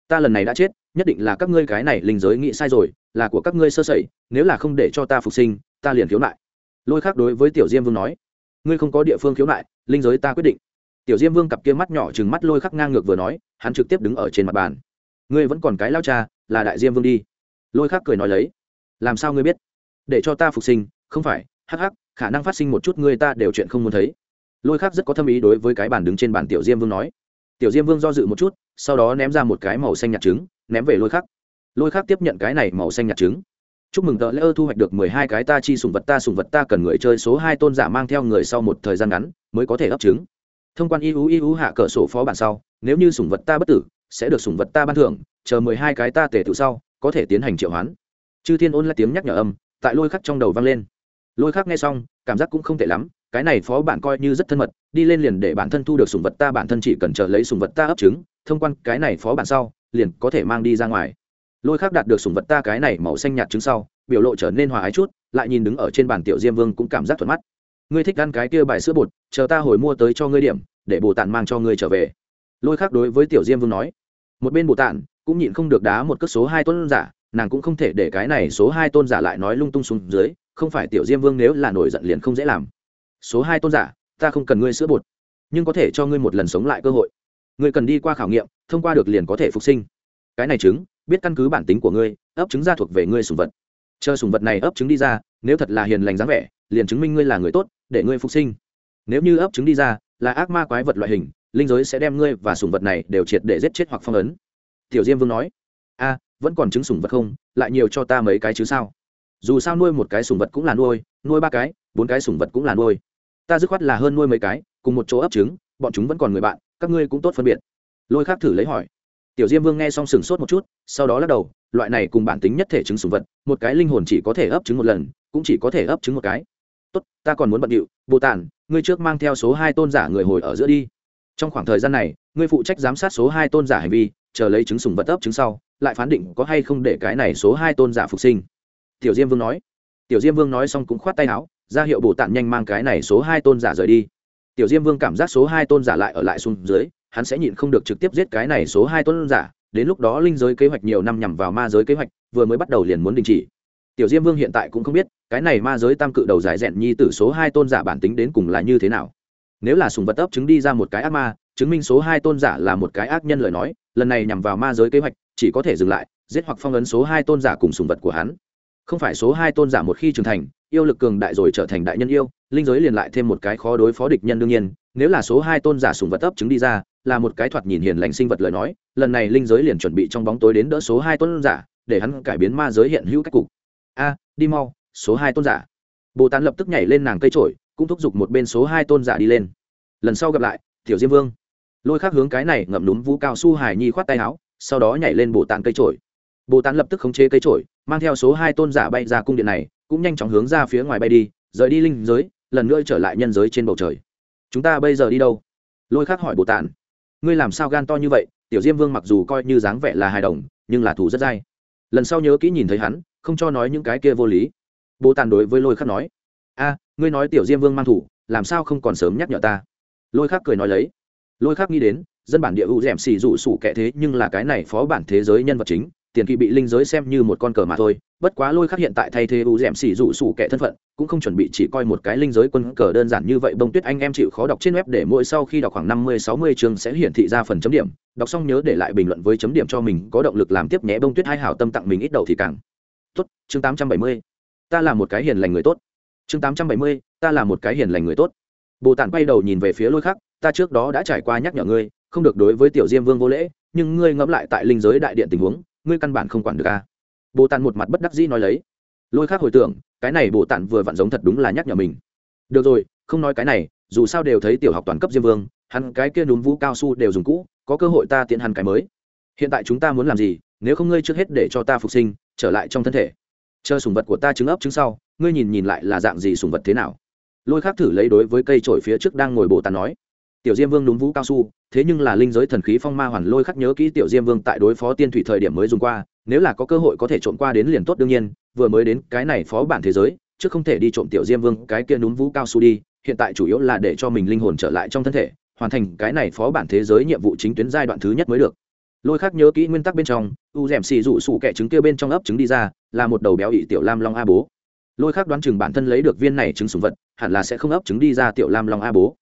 ta lần này đã chết, nhất định là các ngươi cái này linh giới nghĩ sai rồi, là của các ngươi sơ sẩy, nếu là không để cho ta phục sinh, ta liền khiếu nại. Lôi khác đối với tiểu diêm vương nói, ngươi không có địa phương khiếu nại, linh giới ta quyết định. Tiểu diêm vương cặp kia mắt nhỏ chừng mắt lôi khắc ngang ngược vừa nói, hắn trực tiếp đứng ở trên mặt bàn. Ngươi vẫn còn cái lao cha, là đại diêm vương đi. Lôi khắc cười nói lấy, làm sao ngươi biết? Để cho ta phục sinh, không phải, hắc hắc, khả năng phát sinh một chút ngươi ta đều chuyện không muốn thấy. Lôi khắc rất có tâm ý đối với cái bàn đứng trên bàn tiểu diêm vương nói tiểu diêm vương do dự một chút, sau đó ném ra một cái màu xanh nhạt trứng, ném về lôi khắc. Lôi khắc tiếp nhận cái này màu xanh nhạt trứng. Chúc mừng tờ lễ ơ thu hoạch được mười hai cái ta chi sùng vật, ta sùng vật ta cần người chơi số hai tôn giả mang theo người sau một thời gian ngắn, mới có thể ấp trứng. Thông quan ưu ưu hạ cờ sổ phó bản sau, nếu như sùng vật ta bất tử, sẽ được sùng vật ta ban thưởng, chờ mười hai cái ta tể tự sau, có thể tiến hành triệu hoán. Chư thiên ôn lại tiếng nhắc nhở âm, tại lôi khắc trong đầu vang lên. Lôi khắc nghe xong, cảm giác cũng không tệ lắm, cái này phó bản coi như rất thân mật đi lên liền để bản thân thu được sùng vật ta, bản thân chỉ cần chờ lấy sùng vật ta ấp trứng, thông quan cái này phó bản sau, liền có thể mang đi ra ngoài. Lôi khắc đạt được sùng vật ta cái này màu xanh nhạt trứng sau, biểu lộ trở nên hòa ái chút, lại nhìn đứng ở trên bàn tiểu diêm vương cũng cảm giác thuận mắt. Ngươi thích ăn cái kia bài sữa bột, chờ ta hồi mua tới cho ngươi điểm, để bồ tàn mang cho ngươi trở về. Lôi khắc đối với tiểu diêm vương nói. Một bên bồ tàn cũng nhịn không được đá một cất số hai tôn giả, nàng cũng không thể để cái này số hai tôn giả lại nói lung tung xuống dưới, không phải tiểu diêm vương nếu là nổi giận liền không dễ làm. Số hai tôn giả ta không cần ngươi sữa bột, nhưng có thể cho ngươi một lần sống lại cơ hội. Ngươi cần đi qua khảo nghiệm, thông qua được liền có thể phục sinh. Cái này chứng biết căn cứ bản tính của ngươi, ấp trứng ra thuộc về ngươi sùng vật. Chờ sùng vật này ấp trứng đi ra, nếu thật là hiền lành dáng vẻ, liền chứng minh ngươi là người tốt, để ngươi phục sinh. Nếu như ấp trứng đi ra, là ác ma quái vật loại hình, linh giới sẽ đem ngươi và sùng vật này đều triệt để giết chết hoặc phong ấn. Tiểu diêm vương nói, a, vẫn còn trứng sùng vật không? Lại nhiều cho ta mấy cái chứ sao? Dù sao nuôi một cái sùng vật cũng là nuôi nuôi ba cái, bốn cái sùng vật cũng là nuôi ta dứt khoát là hơn nuôi mấy cái, cùng một chỗ ấp trứng, bọn chúng vẫn còn người bạn, các ngươi cũng tốt phân biệt. Lôi khác thử lấy hỏi. Tiểu diêm vương nghe xong sừng sốt một chút, sau đó lắc đầu, loại này cùng bản tính nhất thể trứng sùng vật, một cái linh hồn chỉ có thể ấp trứng một lần, cũng chỉ có thể ấp trứng một cái. Tốt, ta còn muốn bận điệu, bồ tản, ngươi trước mang theo số hai tôn giả người hồi ở giữa đi. Trong khoảng thời gian này, ngươi phụ trách giám sát số hai tôn giả hành vi, chờ lấy trứng sùng vật ấp trứng sau, lại phán định có hay không để cái này số hai tôn giả phục sinh. Tiểu diêm vương nói. Tiểu diêm vương nói xong cũng khoát tay áo ra hiệu bồ tạn nhanh mang cái này số hai tôn giả rời đi. Tiểu diêm vương cảm giác số hai tôn giả lại ở lại xuống dưới, hắn sẽ nhịn không được trực tiếp giết cái này số hai tôn giả, đến lúc đó linh giới kế hoạch nhiều năm nhằm vào ma giới kế hoạch, vừa mới bắt đầu liền muốn đình chỉ. Tiểu diêm vương hiện tại cũng không biết, cái này ma giới tam cự đầu giải rẽn nhi tử số hai tôn giả bản tính đến cùng là như thế nào. Nếu là sùng vật ấp chứng đi ra một cái ác ma, chứng minh số hai tôn giả là một cái ác nhân lời nói, lần này nhằm vào ma giới kế hoạch, chỉ có thể dừng lại, giết hoặc phong ấn số hai tôn giả cùng sùng vật của hắn không phải số hai tôn giả một khi trưởng thành, yêu lực cường đại rồi trở thành đại nhân yêu, linh giới liền lại thêm một cái khó đối phó địch nhân đương nhiên, nếu là số hai tôn giả sùng vật ấp chứng đi ra, là một cái thoạt nhìn hiền lành sinh vật lời nói, lần này linh giới liền chuẩn bị trong bóng tối đến đỡ số hai tôn giả, để hắn cải biến ma giới hiện hữu cách cục. A, đi mau, số hai tôn giả. Bồ tán lập tức nhảy lên nàng cây trổi cũng thúc giục một bên số hai tôn giả đi lên. Lần sau gặp lại, tiểu diêm vương. Lôi khác hướng cái này ngậm núm vũ cao su hải nhi khoát tay áo, sau đó nhảy lên bồ tán cây trổi bồ tán lập tức khống chế cây trổi, mang theo số hai tôn giả bay ra cung điện này, cũng nhanh chóng hướng ra phía ngoài bay đi, rời đi linh giới, lần nữa trở lại nhân giới trên bầu trời. Chúng ta bây giờ đi đâu? Lôi Khắc hỏi bồ tán ngươi làm sao gan to như vậy? Tiểu diêm vương mặc dù coi như dáng vẻ là hài đồng, nhưng là thù rất dai. Lần sau nhớ kỹ nhìn thấy hắn, không cho nói những cái kia vô lý. Bồ tàn đối với lôi khắc nói. A, ngươi nói tiểu diêm vương mang thủ, làm sao không còn sớm nhắc nhở ta? Lôi khắc cười nói lấy. Lôi khắc nghĩ đến, dân bản địa hữu d ẻ m xì rủ sủ kệ thế, nhưng là cái này phó bản thế giới nhân vật chính tiền kỳ bị linh giới xem như một con cờ mà thôi, bất quá lôi khắc hiện tại thay thế u d ẻ m xỉ rủ sủ kệ thân phận, cũng không chuẩn bị chỉ coi một cái linh giới quân cờ đơn giản như vậy. Bông tuyết anh em chịu khó đọc trên web để mỗi sau khi đọc khoảng năm mươi, sáu mươi chương sẽ hiển thị ra phần chấm điểm. Đọc xong nhớ để lại bình luận với chấm điểm cho mình, có động lực làm tiếp nhé. Bông tuyết hai hảo tâm tặng mình ít đầu thì càng tốt. Chương tám trăm bảy mươi, ta là một cái hiền lành người tốt. Chương tám trăm bảy mươi, ta là một cái hiền lành người tốt. Bồ tản quay đầu nhìn về phía lôi khắc, ta trước đó đã trải qua nhắc nhở ngươi, không được đối với tiểu diêm vương vô lễ, nhưng ngươi ngẫm lại tại linh giới đại điện tình huống ngươi căn bản không quản được a à. bồ Tàn một mặt bất đắc dĩ nói lấy. Lôi khắc hồi tưởng, cái này bồ Tàn vừa vặn giống thật đúng là nhắc nhở mình. Được rồi, không nói cái này, dù sao đều thấy tiểu học toàn cấp diêm vương, hắn cái kia núm vũ cao su đều dùng cũ, có cơ hội ta tiện hắn cái mới. Hiện tại chúng ta muốn làm gì, nếu không ngươi trước hết để cho ta phục sinh, trở lại trong thân thể. Chờ sùng vật của ta trứng ấp trứng sau, ngươi nhìn nhìn lại là dạng gì sùng vật thế nào. Lôi khác thử lấy đối với cây trổi phía trước đang ngồi bồ tàn nói tiểu diêm vương đúng vũ cao su, thế nhưng là linh giới thần khí phong ma hoàn lôi khắc nhớ kỹ tiểu diêm vương tại đối phó tiên thủy thời điểm mới dùng qua, nếu là có cơ hội có thể trộm qua đến liền tốt đương nhiên, vừa mới đến cái này phó bản thế giới, chứ không thể đi trộm tiểu diêm vương cái kia núm vũ cao su đi, hiện tại chủ yếu là để cho mình linh hồn trở lại trong thân thể, hoàn thành cái này phó bản thế giới nhiệm vụ chính tuyến giai đoạn thứ nhất mới được. Lôi khác nhớ kỹ nguyên tắc bên trong, u d è m xì rụ sụ kẻ trứng kia bên trong ấp trứng đi ra, là một đầu béo ị tiểu lam long a bố. Lôi khác đoán chừng bản thân lấy được viên này trứng sùng vật, hẳn là sẽ không ấp trứng đi ra tiểu lam long a bố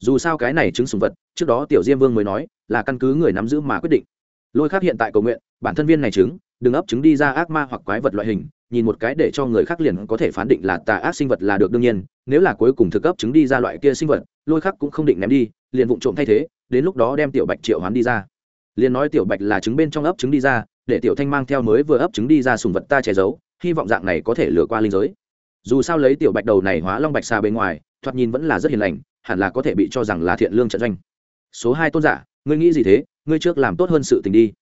dù sao cái này trứng sùng vật, trước đó tiểu diêm vương mới nói, là căn cứ người nắm giữ mà quyết định. Lôi khác hiện tại cầu nguyện, bản thân viên này trứng đừng ấp trứng đi ra ác ma hoặc quái vật loại hình, nhìn một cái để cho người khác liền có thể phán định là tà ác sinh vật là được đương nhiên, nếu là cuối cùng thực ấp trứng đi ra loại kia sinh vật, lôi khác cũng không định ném đi, liền vụng trộm thay thế, đến lúc đó đem tiểu bạch triệu hoán đi ra. Liền nói tiểu bạch là trứng bên trong ấp trứng đi ra, để tiểu thanh mang theo mới vừa ấp trứng đi ra sùng vật ta che giấu, hy vọng dạng này có thể lừa qua linh giới. Dù sao lấy tiểu bạch đầu này hóa long bạch xa bên ngoài, thoạt nhìn vẫn là rất hiền lành hẳn là có thể bị cho rằng là thiện lương trận doanh. Số hai tôn giả, ngươi nghĩ gì thế? Ngươi trước làm tốt hơn sự tình đi.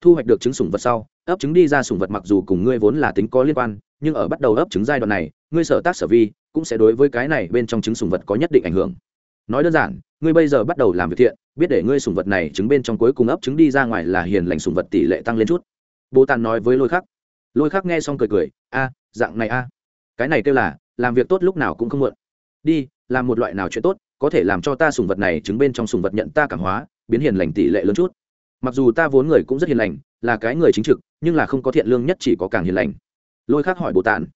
Thu hoạch được trứng sủng vật sau, ấp trứng đi ra sủng vật mặc dù cùng ngươi vốn là tính có liên quan, nhưng ở bắt đầu ấp trứng giai đoạn này, ngươi sở tác sở vi, cũng sẽ đối với cái này bên trong trứng sủng vật có nhất định ảnh hưởng. Nói đơn giản, ngươi bây giờ bắt đầu làm việc thiện, biết để ngươi sủng vật này trứng bên trong cuối cùng ấp trứng đi ra ngoài là hiền lành sủng vật tỷ lệ tăng lên chút. Bố tàn nói với lôi khắc. Lôi khắc nghe xong cười cười, a, dạng này a. Cái này kêu là, làm việc tốt lúc nào cũng không muộn. Đi, làm một loại nào chuyện tốt có thể làm cho ta sùng vật này chứng bên trong sùng vật nhận ta cảm hóa, biến hiền lành tỷ lệ lớn chút. Mặc dù ta vốn người cũng rất hiền lành, là cái người chính trực, nhưng là không có thiện lương nhất chỉ có càng hiền lành. Lôi khắc hỏi bồ tản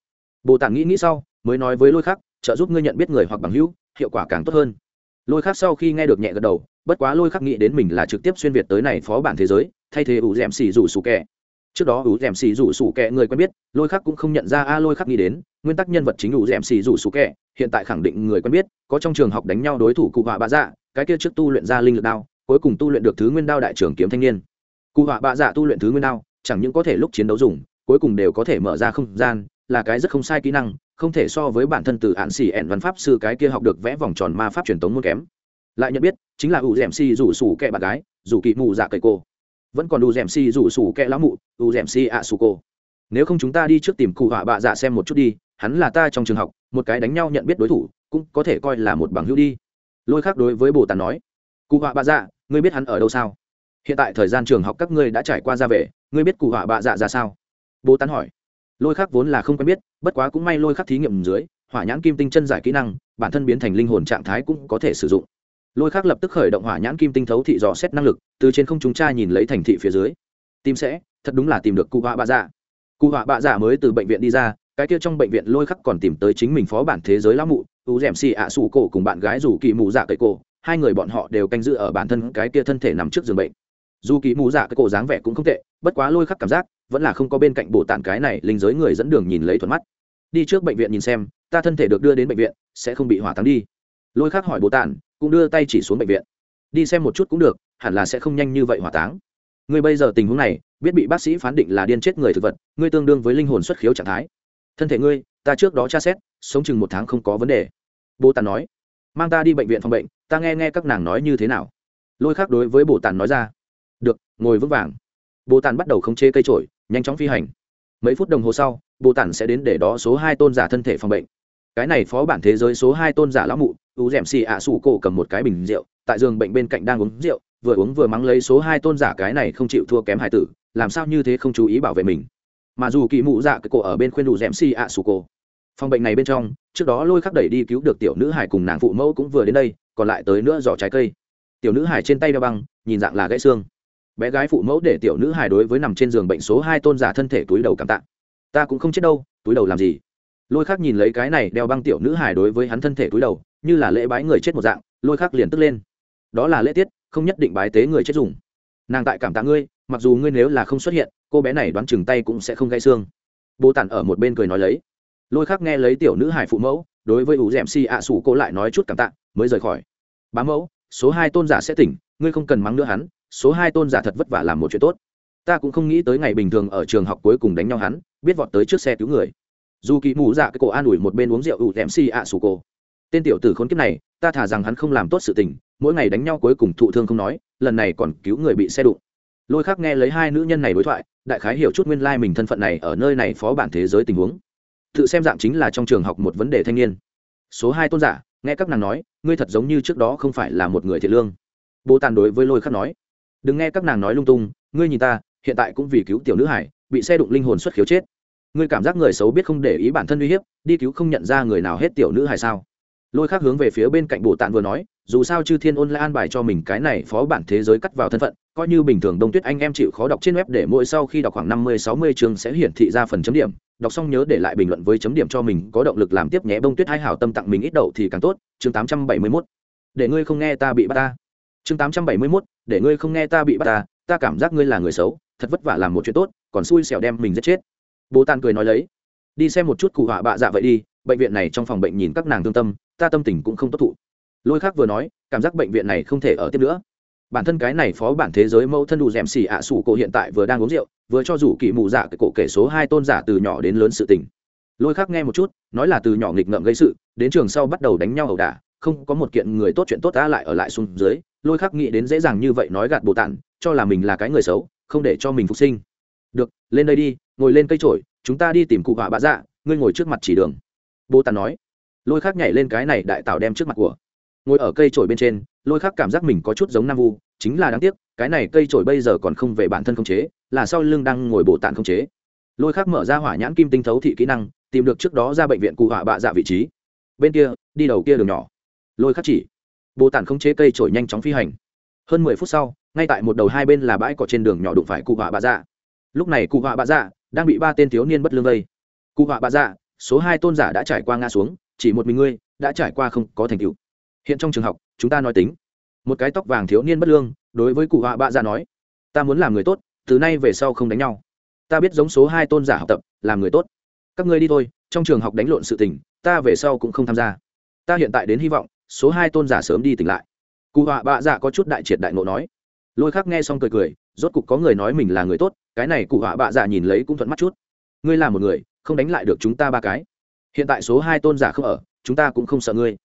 bồ tản nghĩ nghĩ sau, mới nói với lôi khắc, trợ giúp ngươi nhận biết người hoặc bằng hữu, hiệu quả càng tốt hơn. Lôi khắc sau khi nghe được nhẹ gật đầu, bất quá lôi khắc nghĩ đến mình là trực tiếp xuyên việt tới này phó bản thế giới, thay thế ủ d ẻ m xì rủ sủ kẹ. Trước đó ủ d ẻ m xì rủ sủ kẹ người quen biết, lôi khắc cũng không nhận ra, a, lôi khắc nghĩ đến nguyên tắc nhân vật chính đủ d ẻ m xì rủ sủ kẹ, hiện tại khẳng định người quen biết, có trong trường học đánh nhau đối thủ cụ họa bạ dạ cái kia trước tu luyện ra linh lực đao, cuối cùng tu luyện được thứ nguyên đao đại trưởng kiếm thanh niên. Cụ họa bạ dạ tu luyện thứ nguyên đao, chẳng những có thể lúc chiến đấu dùng, cuối cùng đều có thể mở ra không gian, là cái rất không sai kỹ năng, không thể so với bản thân từ hạn xì ẹn văn pháp sư cái kia học được vẽ vòng tròn ma pháp truyền tống muốn kém. Lại nhận biết, chính là u d xì rủ sủ kẹ bạn gái rủ kỵ mù dạ cây cô. Vẫn còn u d xì rủ sủ kẹ lão mụ u d xì ạ sủ cô. Nếu không chúng ta đi trước tìm cụ họa bạ dạ xem một chút đi hắn là ta trong trường học, một cái đánh nhau nhận biết đối thủ, cũng có thể coi là một bằng hữu đi. Lôi khác đối với bồ tàn nói, cụ họa bạ dạ ngươi biết hắn ở đâu sao? Hiện tại thời gian trường học các ngươi đã trải qua ra về, ngươi biết cụ họa bạ dạ ra sao? Bồ tàn hỏi. Lôi khác vốn là không quen biết, bất quá cũng may lôi khắc thí nghiệm dưới, hỏa nhãn kim tinh chân giải kỹ năng, bản thân biến thành linh hồn trạng thái cũng có thể sử dụng. Lôi khác lập tức khởi động hỏa nhãn kim tinh thấu thị dò xét năng lực, từ trên không chúng tra nhìn lấy thành thị phía dưới. Tìm sẽ, thật đúng là tìm được cụ họa bạ dạ. Cụ họa bạ dạ mới từ bệnh viện đi ra cái kia trong bệnh viện lôi khắc còn tìm tới chính mình phó bản thế giới lão mụ, u d m xì ạ xù cổ cùng bạn gái dù kỳ mù dạ cây cổ. Hai người bọn họ đều canh giữ ở bản thân cái kia thân thể nằm trước giường bệnh. Dù kỳ mù dạ cây cổ dáng vẻ cũng không tệ, bất quá lôi khắc cảm giác vẫn là không có bên cạnh bộ tản cái này linh giới người dẫn đường nhìn lấy thuận mắt. Đi trước bệnh viện nhìn xem, ta thân thể được đưa đến bệnh viện, sẽ không bị hỏa táng đi. Lôi khắc hỏi bộ tản cũng đưa tay chỉ xuống bệnh viện. Đi xem một chút cũng được, hẳn là sẽ không nhanh như vậy hỏa táng. Ngươi bây giờ tình huống này, biết bị bác sĩ phán định là điên chết người thực vật ngươi tương đương với linh hồn xuất khiếu trạng thái thân thể ngươi, ta trước đó tra xét, sống chừng một tháng không có vấn đề. Bồ tàn nói, mang ta đi bệnh viện phòng bệnh, ta nghe nghe các nàng nói như thế nào. Lôi khác đối với bồ tàn nói ra, được, ngồi vững vàng. Bồ tàn bắt đầu khống chế cây trổi, nhanh chóng phi hành. Mấy phút đồng hồ sau, bồ tàn sẽ đến để đó số hai tôn giả thân thể phòng bệnh. Cái này phó bản thế giới số hai tôn giả lão mụ u d ẻ m xì ạ sủ cổ cầm một cái bình rượu, tại giường bệnh bên cạnh đang uống rượu, vừa uống vừa mắng lấy số hai tôn giả cái này không chịu thua kém hải tử, làm sao như thế không chú ý bảo vệ mình? Mà dù kỳ mụ dạ cái cổ ở bên khuyên đủ d ẻ m xì ạ sủ cổ. Phòng bệnh này bên trong, trước đó lôi khắc đẩy đi cứu được tiểu nữ hải cùng nàng phụ mẫu cũng vừa đến đây, còn lại tới nữa giỏ trái cây. Tiểu nữ hải trên tay đeo băng, nhìn dạng là gãy xương. Bé gái phụ mẫu để tiểu nữ hải đối với nằm trên giường bệnh số hai tôn giả thân thể túi đầu cảm tạ. Ta cũng không chết đâu, túi đầu làm gì? Lôi khắc nhìn lấy cái này đeo băng tiểu nữ hải đối với hắn thân thể túi đầu, như là lễ bái người chết một dạng, lôi khắc liền tức lên. Đó là lễ tiết, không nhất định bái tế người chết dùng. Nàng tại cảm tạ ngươi, mặc dù ngươi nếu là không xuất hiện cô bé này đoán chừng tay cũng sẽ không gãy xương. Bố tản ở một bên cười nói lấy. Lôi khác nghe lấy tiểu nữ hải phụ mẫu, đối với ủ d ẻ m si ạ sủ cô lại nói chút cảm tạ, mới rời khỏi. Bá mẫu, số hai tôn giả sẽ tỉnh, ngươi không cần mắng nữa hắn, số hai tôn giả thật vất vả làm một chuyện tốt. Ta cũng không nghĩ tới ngày bình thường ở trường học cuối cùng đánh nhau hắn, biết vọt tới trước xe cứu người. Dù kỳ mù dạ cái cổ an ủi một bên uống rượu ủ d ẻ m si ạ sủ cô. Tên tiểu tử khốn kiếp này, ta thả rằng hắn không làm tốt sự tình, mỗi ngày đánh nhau cuối cùng thụ thương không nói, lần này còn cứu người bị xe đụng lôi khắc nghe lấy hai nữ nhân này đối thoại, đại khái hiểu chút nguyên lai mình thân phận này ở nơi này phó bản thế giới tình huống. Tự xem dạng chính là trong trường học một vấn đề thanh niên. Số hai tôn giả, nghe các nàng nói, ngươi thật giống như trước đó không phải là một người thiện lương. Bố tàn đối với lôi khắc nói, đừng nghe các nàng nói lung tung, ngươi nhìn ta, hiện tại cũng vì cứu tiểu nữ hải, bị xe đụng linh hồn xuất khiếu chết. Ngươi cảm giác người xấu biết không để ý bản thân uy hiếp, đi cứu không nhận ra người nào hết tiểu nữ hải sao? Lôi khắc hướng về phía bên cạnh bồ tàn vừa nói, dù sao chư thiên ôn lại an bài cho mình cái này phó bản thế giới cắt vào thân phận coi như bình thường đông tuyết anh em chịu khó đọc trên web để mỗi sau khi đọc khoảng năm mươi, sáu mươi chương sẽ hiển thị ra phần chấm điểm. Đọc xong nhớ để lại bình luận với chấm điểm cho mình, có động lực làm tiếp nhé. Bông tuyết hai hảo tâm tặng mình ít đậu thì càng tốt. Chương tám trăm bảy mươi 871 để ngươi không nghe ta bị bắt ta. Chương tám trăm bảy mươi 871 để ngươi không nghe ta bị bắt ta. Ta cảm giác ngươi là người xấu. Thật vất vả làm một chuyện tốt, còn xui xẻo đem mình giết chết. Bố tàn cười nói lấy. Đi xem một chút cụ họa bạ dạ vậy đi. Bệnh viện này trong phòng bệnh nhìn các nàng thương tâm, ta tâm tình cũng không tốt thụ. Lôi khác vừa nói, cảm giác bệnh viện này không thể ở tiếp nữa bản thân cái này phó bản thế giới mẫu thân đủ d m xì ạ sủ cổ hiện tại vừa đang uống rượu, vừa cho rủ kỳ mù dạ cái cổ kể số hai tôn giả từ nhỏ đến lớn sự tình. Lôi khác nghe một chút, nói là từ nhỏ nghịch ngợm gây sự, đến trường sau bắt đầu đánh nhau ẩu đả, không có một kiện người tốt chuyện tốt ta lại ở lại xuống dưới, lôi khắc nghĩ đến dễ dàng như vậy nói gạt bồ tản, cho là mình là cái người xấu, không để cho mình phục sinh. Được, lên đây đi, ngồi lên cây trổi chúng ta đi tìm cụ họa bạ dạ ngươi ngồi trước mặt chỉ đường. Bồ tản nói. Lôi khắc nhảy lên cái này đại tạo đem trước mặt của. Ngồi ở cây trổi bên trên lôi khắc cảm giác mình có chút giống nam vu, chính là đáng tiếc, cái này cây trổi bây giờ còn không về bản thân không chế, là sau lưng đang ngồi bổ tản không chế. Lôi khắc mở ra hỏa nhãn kim tinh thấu thị kỹ năng, tìm được trước đó ra bệnh viện cụ hỏa bạ dạ vị trí. Bên kia, đi đầu kia đường nhỏ. Lôi khắc chỉ. Bồ tản không chế cây trổi nhanh chóng phi hành. Hơn mười phút sau, ngay tại một đầu hai bên là bãi cỏ trên đường nhỏ đụng phải cụ họa bạ dạ. Lúc này cụ họa bạ dạ đang bị ba tên thiếu niên bất lương vây. Cụ họa bạ dạ số hai tôn giả đã trải qua ngã xuống, chỉ một mình ngươi đã trải qua không có thành tựu. Hiện trong trường học chúng ta nói tính. Một cái tóc vàng thiếu niên bất lương, đối với cụ họa bạ dạ nói, ta muốn làm người tốt, từ nay về sau không đánh nhau. Ta biết giống số hai tôn giả học tập, làm người tốt. Các ngươi đi thôi, trong trường học đánh lộn sự tình, ta về sau cũng không tham gia. Ta hiện tại đến hy vọng, số hai tôn giả sớm đi tỉnh lại. Cụ họa bạ dạ có chút đại triệt đại ngộ nói. Lôi khắc nghe xong cười cười, rốt cục có người nói mình là người tốt, cái này cụ họa bạ dạ nhìn lấy cũng thuận mắt chút. Ngươi là một người, không đánh lại được chúng ta ba cái. Hiện tại số hai tôn giả không ở, chúng ta cũng không sợ ngươi.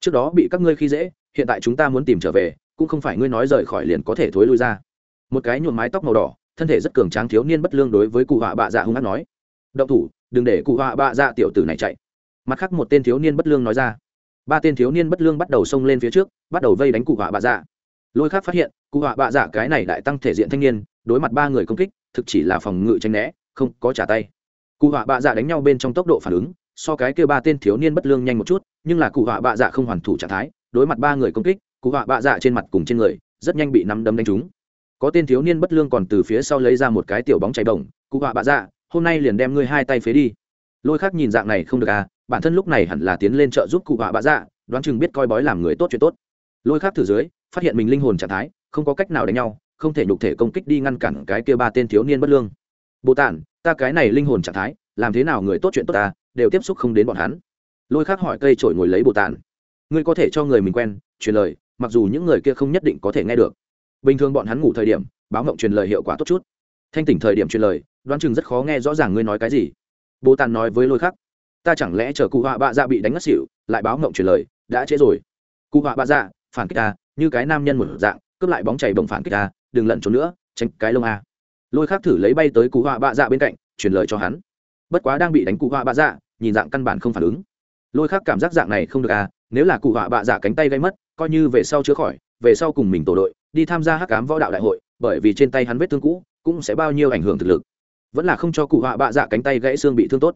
Trước đó bị các ngươi khi dễ hiện tại chúng ta muốn tìm trở về, cũng không phải ngươi nói rời khỏi liền có thể thối lui ra. Một cái nhuộm mái tóc màu đỏ, thân thể rất cường tráng thiếu niên bất lương đối với cụ họa bạ dạ hung hát nói. Động thủ, đừng để cụ họa bạ dạ tiểu tử này chạy. Mặt khác một tên thiếu niên bất lương nói ra. Ba tên thiếu niên bất lương bắt đầu xông lên phía trước, bắt đầu vây đánh cụ họa bạ dạ. Lôi khác phát hiện, cụ họa bạ dạ cái này đại tăng thể diện thanh niên, đối mặt ba người công kích, thực chỉ là phòng ngự tranh né, không có trả tay. Cụ họa bạ dạ đánh nhau bên trong tốc độ phản ứng, so cái kêu ba tên thiếu niên bất lương nhanh một chút, nhưng là cụ họa bạ dạ không hoàn thủ trạng thái đối mặt ba người công kích, cụ họa bạ dạ trên mặt cùng trên người, rất nhanh bị nắm đấm đánh trúng. Có tên thiếu niên bất lương còn từ phía sau lấy ra một cái tiểu bóng cháy bổng, cụ họa bạ dạ hôm nay liền đem ngươi hai tay phế đi. Lôi khác nhìn dạng này không được à bản thân lúc này hẳn là tiến lên trợ giúp cụ họa bạ dạ đoán chừng biết coi bói làm người tốt chuyện tốt. Lôi khác thử dưới, phát hiện mình linh hồn trạng thái, không có cách nào đánh nhau, không thể nhục thể công kích đi ngăn cản cái kia ba tên thiếu niên bất lương. Bồ tản, ta cái này linh hồn trạng thái, làm thế nào người tốt chuyện tốt ta, đều tiếp xúc không đến bọn hắn. Lôi khác hỏi cây trổi ngồi lấy bồ tản ngươi có thể cho người mình quen, truyền lời, mặc dù những người kia không nhất định có thể nghe được. Bình thường bọn hắn ngủ thời điểm, báo mộng truyền lời hiệu quả tốt chút. Thanh tỉnh thời điểm truyền lời, đoán chừng rất khó nghe rõ ràng ngươi nói cái gì. Bồ tàn nói với lôi khắc, ta chẳng lẽ chờ cụ họa bạ dạ bị đánh ngất xỉu, lại báo mộng truyền lời, đã trễ rồi. Cụ họa bạ dạ phản kích ta, như cái nam nhân một dạng, cướp lại bóng chảy bồng phản kích ta, đừng lẩn trốn nữa, tránh cái lông a. Lôi khắc thử lấy bay tới cụ họa bạ dạ bên cạnh, truyền lời cho hắn. Bất quá đang bị đánh cụ họa bạ dạ nhìn dạng căn bản không phản ứng. Lôi khắc cảm giác dạng này không được à nếu là cụ họa bạ giả cánh tay gây mất, coi như về sau chữa khỏi, về sau cùng mình tổ đội, đi tham gia hắc cám võ đạo đại hội, bởi vì trên tay hắn vết thương cũ, cũng sẽ bao nhiêu ảnh hưởng thực lực. Vẫn là không cho cụ họa bạ dạ cánh tay gãy xương bị thương tốt.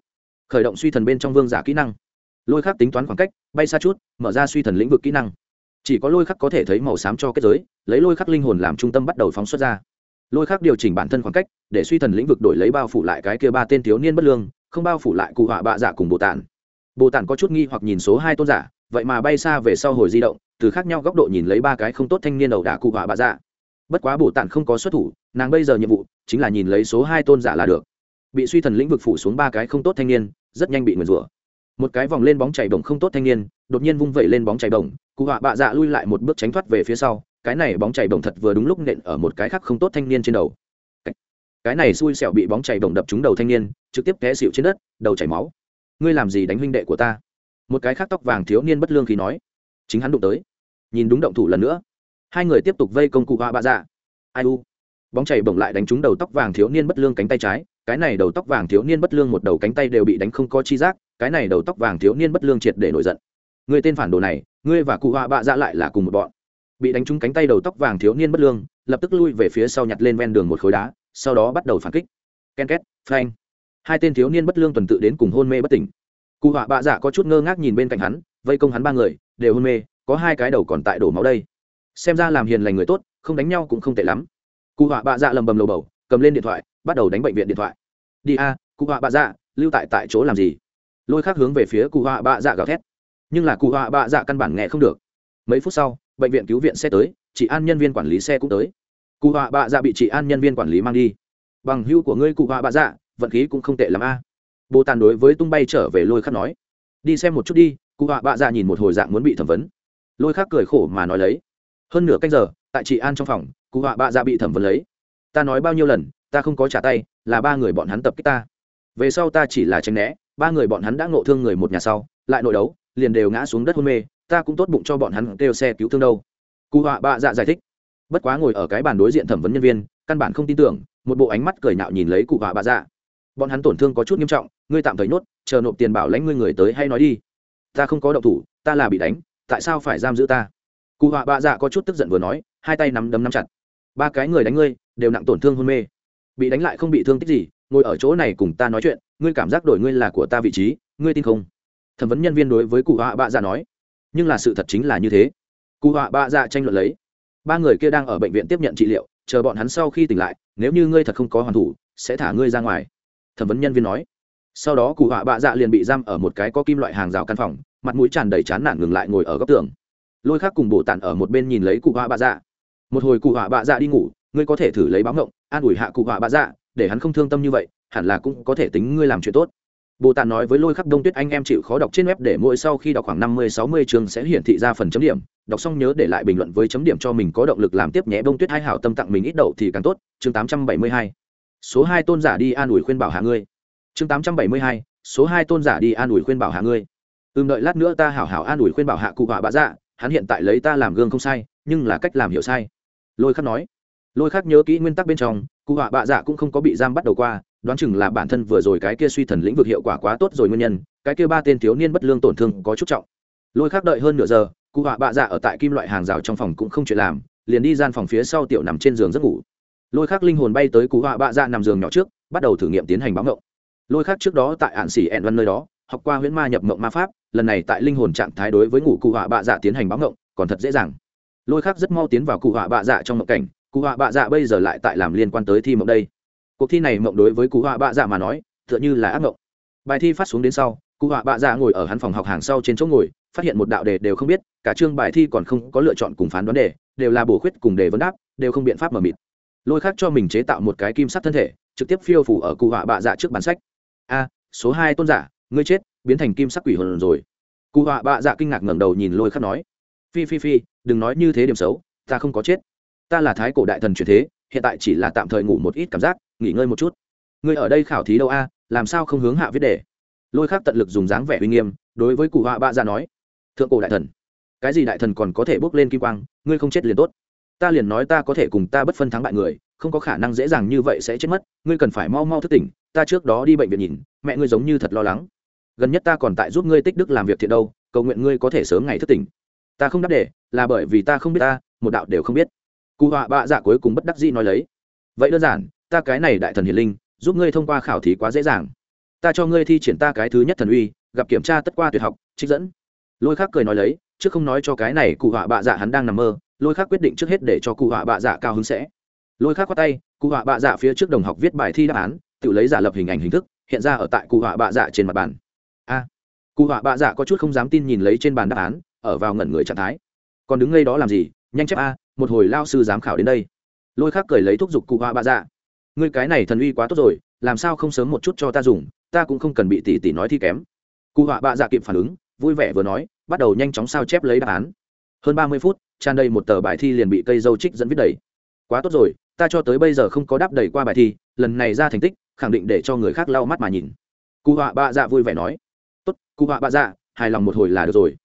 Khởi động suy thần bên trong vương giả kỹ năng. Lôi khắc tính toán khoảng cách, bay xa chút, mở ra suy thần lĩnh vực kỹ năng. Chỉ có lôi khắc có thể thấy màu xám cho kết giới, lấy lôi khắc linh hồn làm trung tâm bắt đầu phóng xuất ra. Lôi khắc điều chỉnh bản thân khoảng cách, để suy thần lĩnh vực đổi lấy bao phủ lại cái kia ba tên thiếu niên bất lương, không bao phủ lại cụ họa bạ dạ cùng bồ tản bồ tản có chút nghi hoặc nhìn số hai tôn giả vậy mà bay xa về sau hồi di động, từ khác nhau góc độ nhìn lấy ba cái không tốt thanh niên đầu đả cụ họa bạ dạ. Bất quá bổ tản không có xuất thủ, nàng bây giờ nhiệm vụ chính là nhìn lấy số hai tôn giả là được. Bị suy thần lĩnh vực phủ xuống ba cái không tốt thanh niên, rất nhanh bị nguyền rủa. Một cái vòng lên bóng chảy bổng không tốt thanh niên, đột nhiên vung vẩy lên bóng chảy bổng, cụ họa bạ dạ lui lại một bước tránh thoát về phía sau, cái này bóng chảy bổng thật vừa đúng lúc nện ở một cái khác không tốt thanh niên trên đầu. Cái này xui xẻo bị bóng chảy bổng đập trúng đầu thanh niên, trực tiếp té xịu trên đất, đầu chảy máu. Ngươi làm gì đánh huynh đệ của ta? Một cái khác tóc vàng thiếu niên bất lương khi nói, chính hắn đụng tới, nhìn đúng động thủ lần nữa. Hai người tiếp tục vây công cụ họa bạ dạ. Ai u, bóng chảy bổng lại đánh trúng đầu tóc vàng thiếu niên bất lương cánh tay trái, cái này đầu tóc vàng thiếu niên bất lương một đầu cánh tay đều bị đánh không có chi giác, cái này đầu tóc vàng thiếu niên bất lương triệt để nổi giận. Người tên phản đồ này, ngươi và cụ họa bạ dạ lại là cùng một bọn. Bị đánh trúng cánh tay đầu tóc vàng thiếu niên bất lương, lập tức lui về phía sau nhặt lên ven đường một khối đá, sau đó bắt đầu phản kích. Ken két, phanh. Hai tên thiếu niên bất lương tuần tự đến cùng hôn mê bất tỉnh cụ họa bạ dạ có chút ngơ ngác nhìn bên cạnh hắn, vây công hắn ba người, đều hôn mê, có hai cái đầu còn tại đổ máu đây. Xem ra làm hiền lành người tốt, không đánh nhau cũng không tệ lắm. Cụ họa bạ dạ lầm bầm lầu bầu, cầm lên điện thoại, bắt đầu đánh bệnh viện điện thoại. Đi a, cụ họa bạ dạ lưu tại tại chỗ làm gì? Lôi khác hướng về phía cụ họa bạ dạ gào thét. Nhưng là cụ họa bạ dạ căn bản nghe không được. Mấy phút sau, bệnh viện cứu viện xe tới, chị an nhân viên quản lý xe cũng tới. Cụ họa bạ dạ bị chị an nhân viên quản lý mang đi. Bằng hưu của ngươi cụ họa bạ dạ vận khí cũng không tệ l a bồ tàn đối với tung bay trở về lôi khắc nói, đi xem một chút đi, cụ họa bạ dạ nhìn một hồi dạng muốn bị thẩm vấn. Lôi khắc cười khổ mà nói lấy, hơn nửa canh giờ, tại chị an trong phòng, cụ họa bạ dạ bị thẩm vấn lấy. Ta nói bao nhiêu lần, ta không có trả tay, là ba người bọn hắn tập kích ta. Về sau ta chỉ là tránh né, ba người bọn hắn đã ngộ thương người một nhà sau, lại nội đấu, liền đều ngã xuống đất hôn mê, ta cũng tốt bụng cho bọn hắn kêu xe cứu thương đâu. Cụ họa bạ dạ giải thích, bất quá ngồi ở cái bàn đối diện thẩm vấn nhân viên, căn bản không tin tưởng, một bộ ánh mắt cười nhạo nhìn lấy cụ họa bạ dạ bọn hắn tổn thương có chút nghiêm trọng, ngươi tạm thời nhốt, chờ nộp tiền bảo lãnh ngươi người tới hay nói đi. Ta không có động thủ, ta là bị đánh, tại sao phải giam giữ ta? Cụ họa bạ dạ có chút tức giận vừa nói, hai tay nắm đấm nắm chặt. Ba cái người đánh ngươi, đều nặng tổn thương hôn mê. Bị đánh lại không bị thương tích gì, ngồi ở chỗ này cùng ta nói chuyện, ngươi cảm giác đổi ngươi là của ta vị trí, ngươi tin không? Thẩm vấn nhân viên đối với cụ họa bạ dạ nói. Nhưng là sự thật chính là như thế. Cụ họa bạ dạ tranh luận lấy. Ba người kia đang ở bệnh viện tiếp nhận trị liệu, chờ bọn hắn sau khi tỉnh lại, nếu như ngươi thật không có hoàn thủ, sẽ thả ngươi ra ngoài thẩm vấn nhân viên nói sau đó cụ họa bạ dạ liền bị giam ở một cái có kim loại hàng rào căn phòng mặt mũi tràn đầy chán nản ngừng lại ngồi ở góc tường lôi khác cùng bộ tản ở một bên nhìn lấy cụ họa bạ dạ một hồi cụ họa bạ dạ đi ngủ ngươi có thể thử lấy báo ngộng an ủi hạ cụ họa bạ dạ để hắn không thương tâm như vậy hẳn là cũng có thể tính ngươi làm chuyện tốt Bồ Tát nói với Lôi Khắc Đông Tuyết anh em chịu khó đọc trên web để mỗi sau khi đọc khoảng 50-60 chương sẽ hiển thị ra phần chấm điểm, đọc xong nhớ để lại bình luận với chấm điểm cho mình có động lực làm tiếp nhé. Đông Tuyết hai hảo tâm tặng mình ít đậu thì càng tốt. Chương 872 số hai tôn giả đi an ủi khuyên bảo hạ ngươi. Chương tám trăm bảy mươi hai, số hai tôn giả đi an ủi khuyên bảo hạ ngươi. Ừm, đợi lát nữa ta hảo hảo an ủi khuyên bảo hạ cụ họa bạ dạ hắn hiện tại lấy ta làm gương không sai, nhưng là cách làm hiểu sai. Lôi khắc nói. Lôi khắc nhớ kỹ nguyên tắc bên trong, cụ họa bạ dạ cũng không có bị giam bắt đầu qua, đoán chừng là bản thân vừa rồi cái kia suy thần lĩnh vực hiệu quả quá tốt rồi nguyên nhân, cái kia ba tên thiếu niên bất lương tổn thương có chút trọng. Lôi khắc đợi hơn nửa giờ, cụ họa bạ dạ ở tại kim loại hàng rào trong phòng cũng không chuyện làm, liền đi gian phòng phía sau tiểu nằm trên giường giấc ngủ lôi khắc linh hồn bay tới cụ họa bạ dạ nằm giường nhỏ trước, bắt đầu thử nghiệm tiến hành báo ngộng lôi khắc trước đó tại ạn xỉ ẹn văn nơi đó, học qua huyễn ma nhập ngộng ma pháp, lần này tại linh hồn trạng thái đối với ngủ cụ họa bạ dạ tiến hành báo ngộng còn thật dễ dàng. Lôi khắc rất mau tiến vào cụ họa bạ dạ trong ngộng cảnh cụ họa bạ dạ bây giờ lại tại làm liên quan tới thi mộng đây. Cuộc thi này mộng đối với cụ họa bạ dạ mà nói, tựa như là ác mộng. Bài thi phát xuống đến sau cụ họa bạ dạ ngồi ở hắn phòng học hàng sau trên chỗ ngồi, phát hiện một đạo đề đều không biết, cả chương bài thi còn không có lựa chọn cùng phán đoán đề, đều là bổ khuyết cùng đề vấn đáp, đều không biện pháp mờ mịt lôi khác cho mình chế tạo một cái kim sắc thân thể, trực tiếp phiêu phủ ở cụ họa bạ dạ trước bản sách. A, số hai tôn giả, ngươi chết, biến thành kim sắc quỷ hồn rồi. Cụ họa bạ dạ kinh ngạc ngẩng đầu nhìn lôi khắc nói, phi phi phi, đừng nói như thế điểm xấu, ta không có chết. Ta là thái cổ đại thần truyền thế, hiện tại chỉ là tạm thời ngủ một ít cảm giác, nghỉ ngơi một chút. Ngươi ở đây khảo thí đâu a, làm sao không hướng hạ viết đề? Lôi khác tận lực dùng dáng vẻ uy nghiêm, đối với cụ họa bạ dạ nói, thượng cổ đại thần, cái gì đại thần còn có thể bốc lên kim quang, ngươi không chết liền tốt ta liền nói ta có thể cùng ta bất phân thắng bại người, không có khả năng dễ dàng như vậy sẽ chết mất, ngươi cần phải mau mau thức tỉnh, ta trước đó đi bệnh viện nhìn, mẹ ngươi giống như thật lo lắng. Gần nhất ta còn tại giúp ngươi tích đức làm việc thiện đâu, cầu nguyện ngươi có thể sớm ngày thức tỉnh. Ta không đáp để là bởi vì ta không biết ta, một đạo đều không biết. Cụ họa bạ dạ cuối cùng bất đắc dĩ nói lấy. Vậy đơn giản, ta cái này đại thần hiền linh, giúp ngươi thông qua khảo thí quá dễ dàng. Ta cho ngươi thi triển ta cái thứ nhất thần uy, gặp kiểm tra tất qua tuyệt học, trích dẫn. Lôi khác cười nói lấy chứ không nói cho cái này cụ họa bạ dạ hắn đang nằm mơ lôi khác quyết định trước hết để cho cụ họa bạ dạ cao hứng sẽ. Lôi khác qua tay, cụ họa bạ dạ phía trước đồng học viết bài thi đáp án, tự lấy giả lập hình ảnh hình thức, hiện ra ở tại cụ họa bạ dạ trên mặt bàn. A, cụ họa bạ dạ có chút không dám tin nhìn lấy trên bàn đáp án, ở vào ngẩn người trạng thái. Còn đứng ngay đó làm gì? Nhanh chép a, một hồi lao sư giám khảo đến đây. Lôi khác cười lấy thúc giục cụ họa bạ dạ. Ngươi cái này thần uy quá tốt rồi, làm sao không sớm một chút cho ta dùng, ta cũng không cần bị tỷ tỷ nói thi kém. Cụ họa bạ dạ kịp phản ứng, vui vẻ vừa nói, bắt đầu nhanh chóng sao chép lấy đáp án. Hơn ba mươi phút tràn đầy một tờ bài thi liền bị cây dâu trích dẫn viết đầy. Quá tốt rồi, ta cho tới bây giờ không có đáp đầy qua bài thi, lần này ra thành tích, khẳng định để cho người khác lau mắt mà nhìn. Cụ họa bạ dạ vui vẻ nói. Tốt cụ họa bạ dạ hài lòng một hồi là được rồi.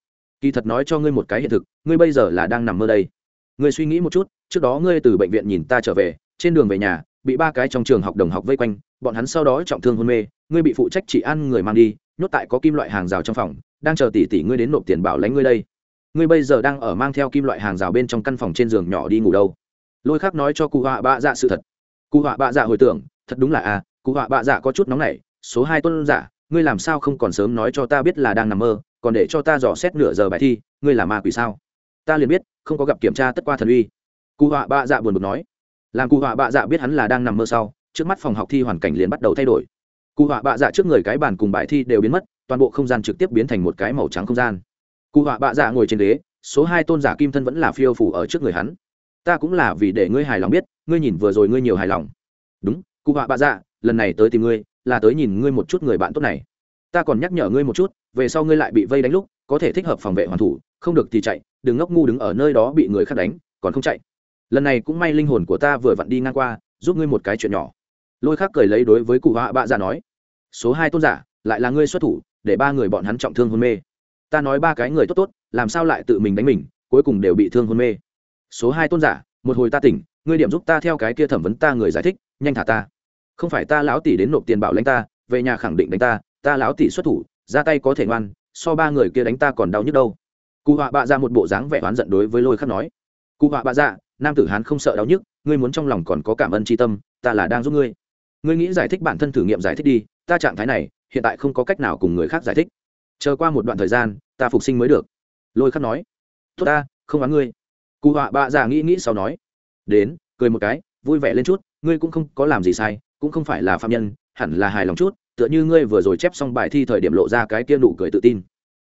Kỳ thật nói cho ngươi một cái hiện thực, ngươi bây giờ là đang nằm mơ đây. Ngươi suy nghĩ một chút, trước đó ngươi từ bệnh viện nhìn ta trở về, trên đường về nhà, bị ba cái trong trường học đồng học vây quanh, bọn hắn sau đó trọng thương hôn mê, ngươi bị phụ trách chỉ ăn người mang đi, nhốt tại có kim loại hàng rào trong phòng, đang chờ tỷ tỷ ngươi đến nộp tiền bảo lãnh ngươi đây ngươi bây giờ đang ở mang theo kim loại hàng rào bên trong căn phòng trên giường nhỏ đi ngủ đâu? Lôi khác nói cho cụ họa bạ dạ sự thật. Cụ họa bạ dạ hồi tưởng, thật đúng là à cụ họa bạ dạ có chút nóng nảy, số hai tuân giả, ngươi làm sao không còn sớm nói cho ta biết là đang nằm mơ, còn để cho ta dò xét nửa giờ bài thi, ngươi là ma quỷ sao? Ta liền biết, không có gặp kiểm tra tất qua thần uy. Cụ họa bạ dạ buồn bực nói. Làm cụ họa bạ dạ biết hắn là đang nằm mơ sau, trước mắt phòng học thi hoàn cảnh liền bắt đầu thay đổi. Cụ họa bạ dạ trước người cái bàn cùng bài thi đều biến mất, toàn bộ không gian trực tiếp biến thành một cái màu trắng không gian cụ họa bạ dạ ngồi trên ghế, số hai tôn giả kim thân vẫn là phiêu phủ ở trước người hắn. Ta cũng là vì để ngươi hài lòng biết, ngươi nhìn vừa rồi ngươi nhiều hài lòng. Đúng, cụ họa bạ dạ lần này tới tìm ngươi, là tới nhìn ngươi một chút người bạn tốt này. Ta còn nhắc nhở ngươi một chút, về sau ngươi lại bị vây đánh lúc, có thể thích hợp phòng vệ hoàn thủ, không được thì chạy, đừng ngốc ngu đứng ở nơi đó bị người khác đánh, còn không chạy. Lần này cũng may linh hồn của ta vừa vặn đi ngang qua, giúp ngươi một cái chuyện nhỏ. Lôi khác cười lấy đối với cụ họa bạ dạ nói, số hai tôn giả, lại là ngươi xuất thủ, để ba người bọn hắn trọng thương hôn mê ta nói ba cái người tốt tốt, làm sao lại tự mình đánh mình, cuối cùng đều bị thương hôn mê. Số hai tôn giả, một hồi ta tỉnh, ngươi điểm giúp ta theo cái kia thẩm vấn ta người giải thích, nhanh thả ta. Không phải ta lão tỷ đến nộp tiền bảo lãnh ta, về nhà khẳng định đánh ta ta lão tỷ xuất thủ, ra tay có thể ngoan, so ba người kia đánh ta còn đau nhức đâu. Cụ họa bạ ra một bộ dáng vẻ oán giận đối với lôi khắc nói. Cụ họa bạ ra nam tử hán không sợ đau nhức, ngươi muốn trong lòng còn có cảm ơn tri tâm, ta là đang giúp ngươi. Ngươi nghĩ giải thích bản thân thử nghiệm giải thích đi, ta trạng thái này, hiện tại không có cách nào cùng người khác giải thích chờ qua một đoạn thời gian, ta phục sinh mới được. Lôi khắc nói, tốt ta, không oán ngươi. Cụ họa bạ già nghĩ nghĩ sau nói, đến, cười một cái, vui vẻ lên chút, ngươi cũng không có làm gì sai, cũng không phải là phạm nhân, hẳn là hài lòng chút, tựa như ngươi vừa rồi chép xong bài thi thời điểm lộ ra cái kia nụ cười tự tin.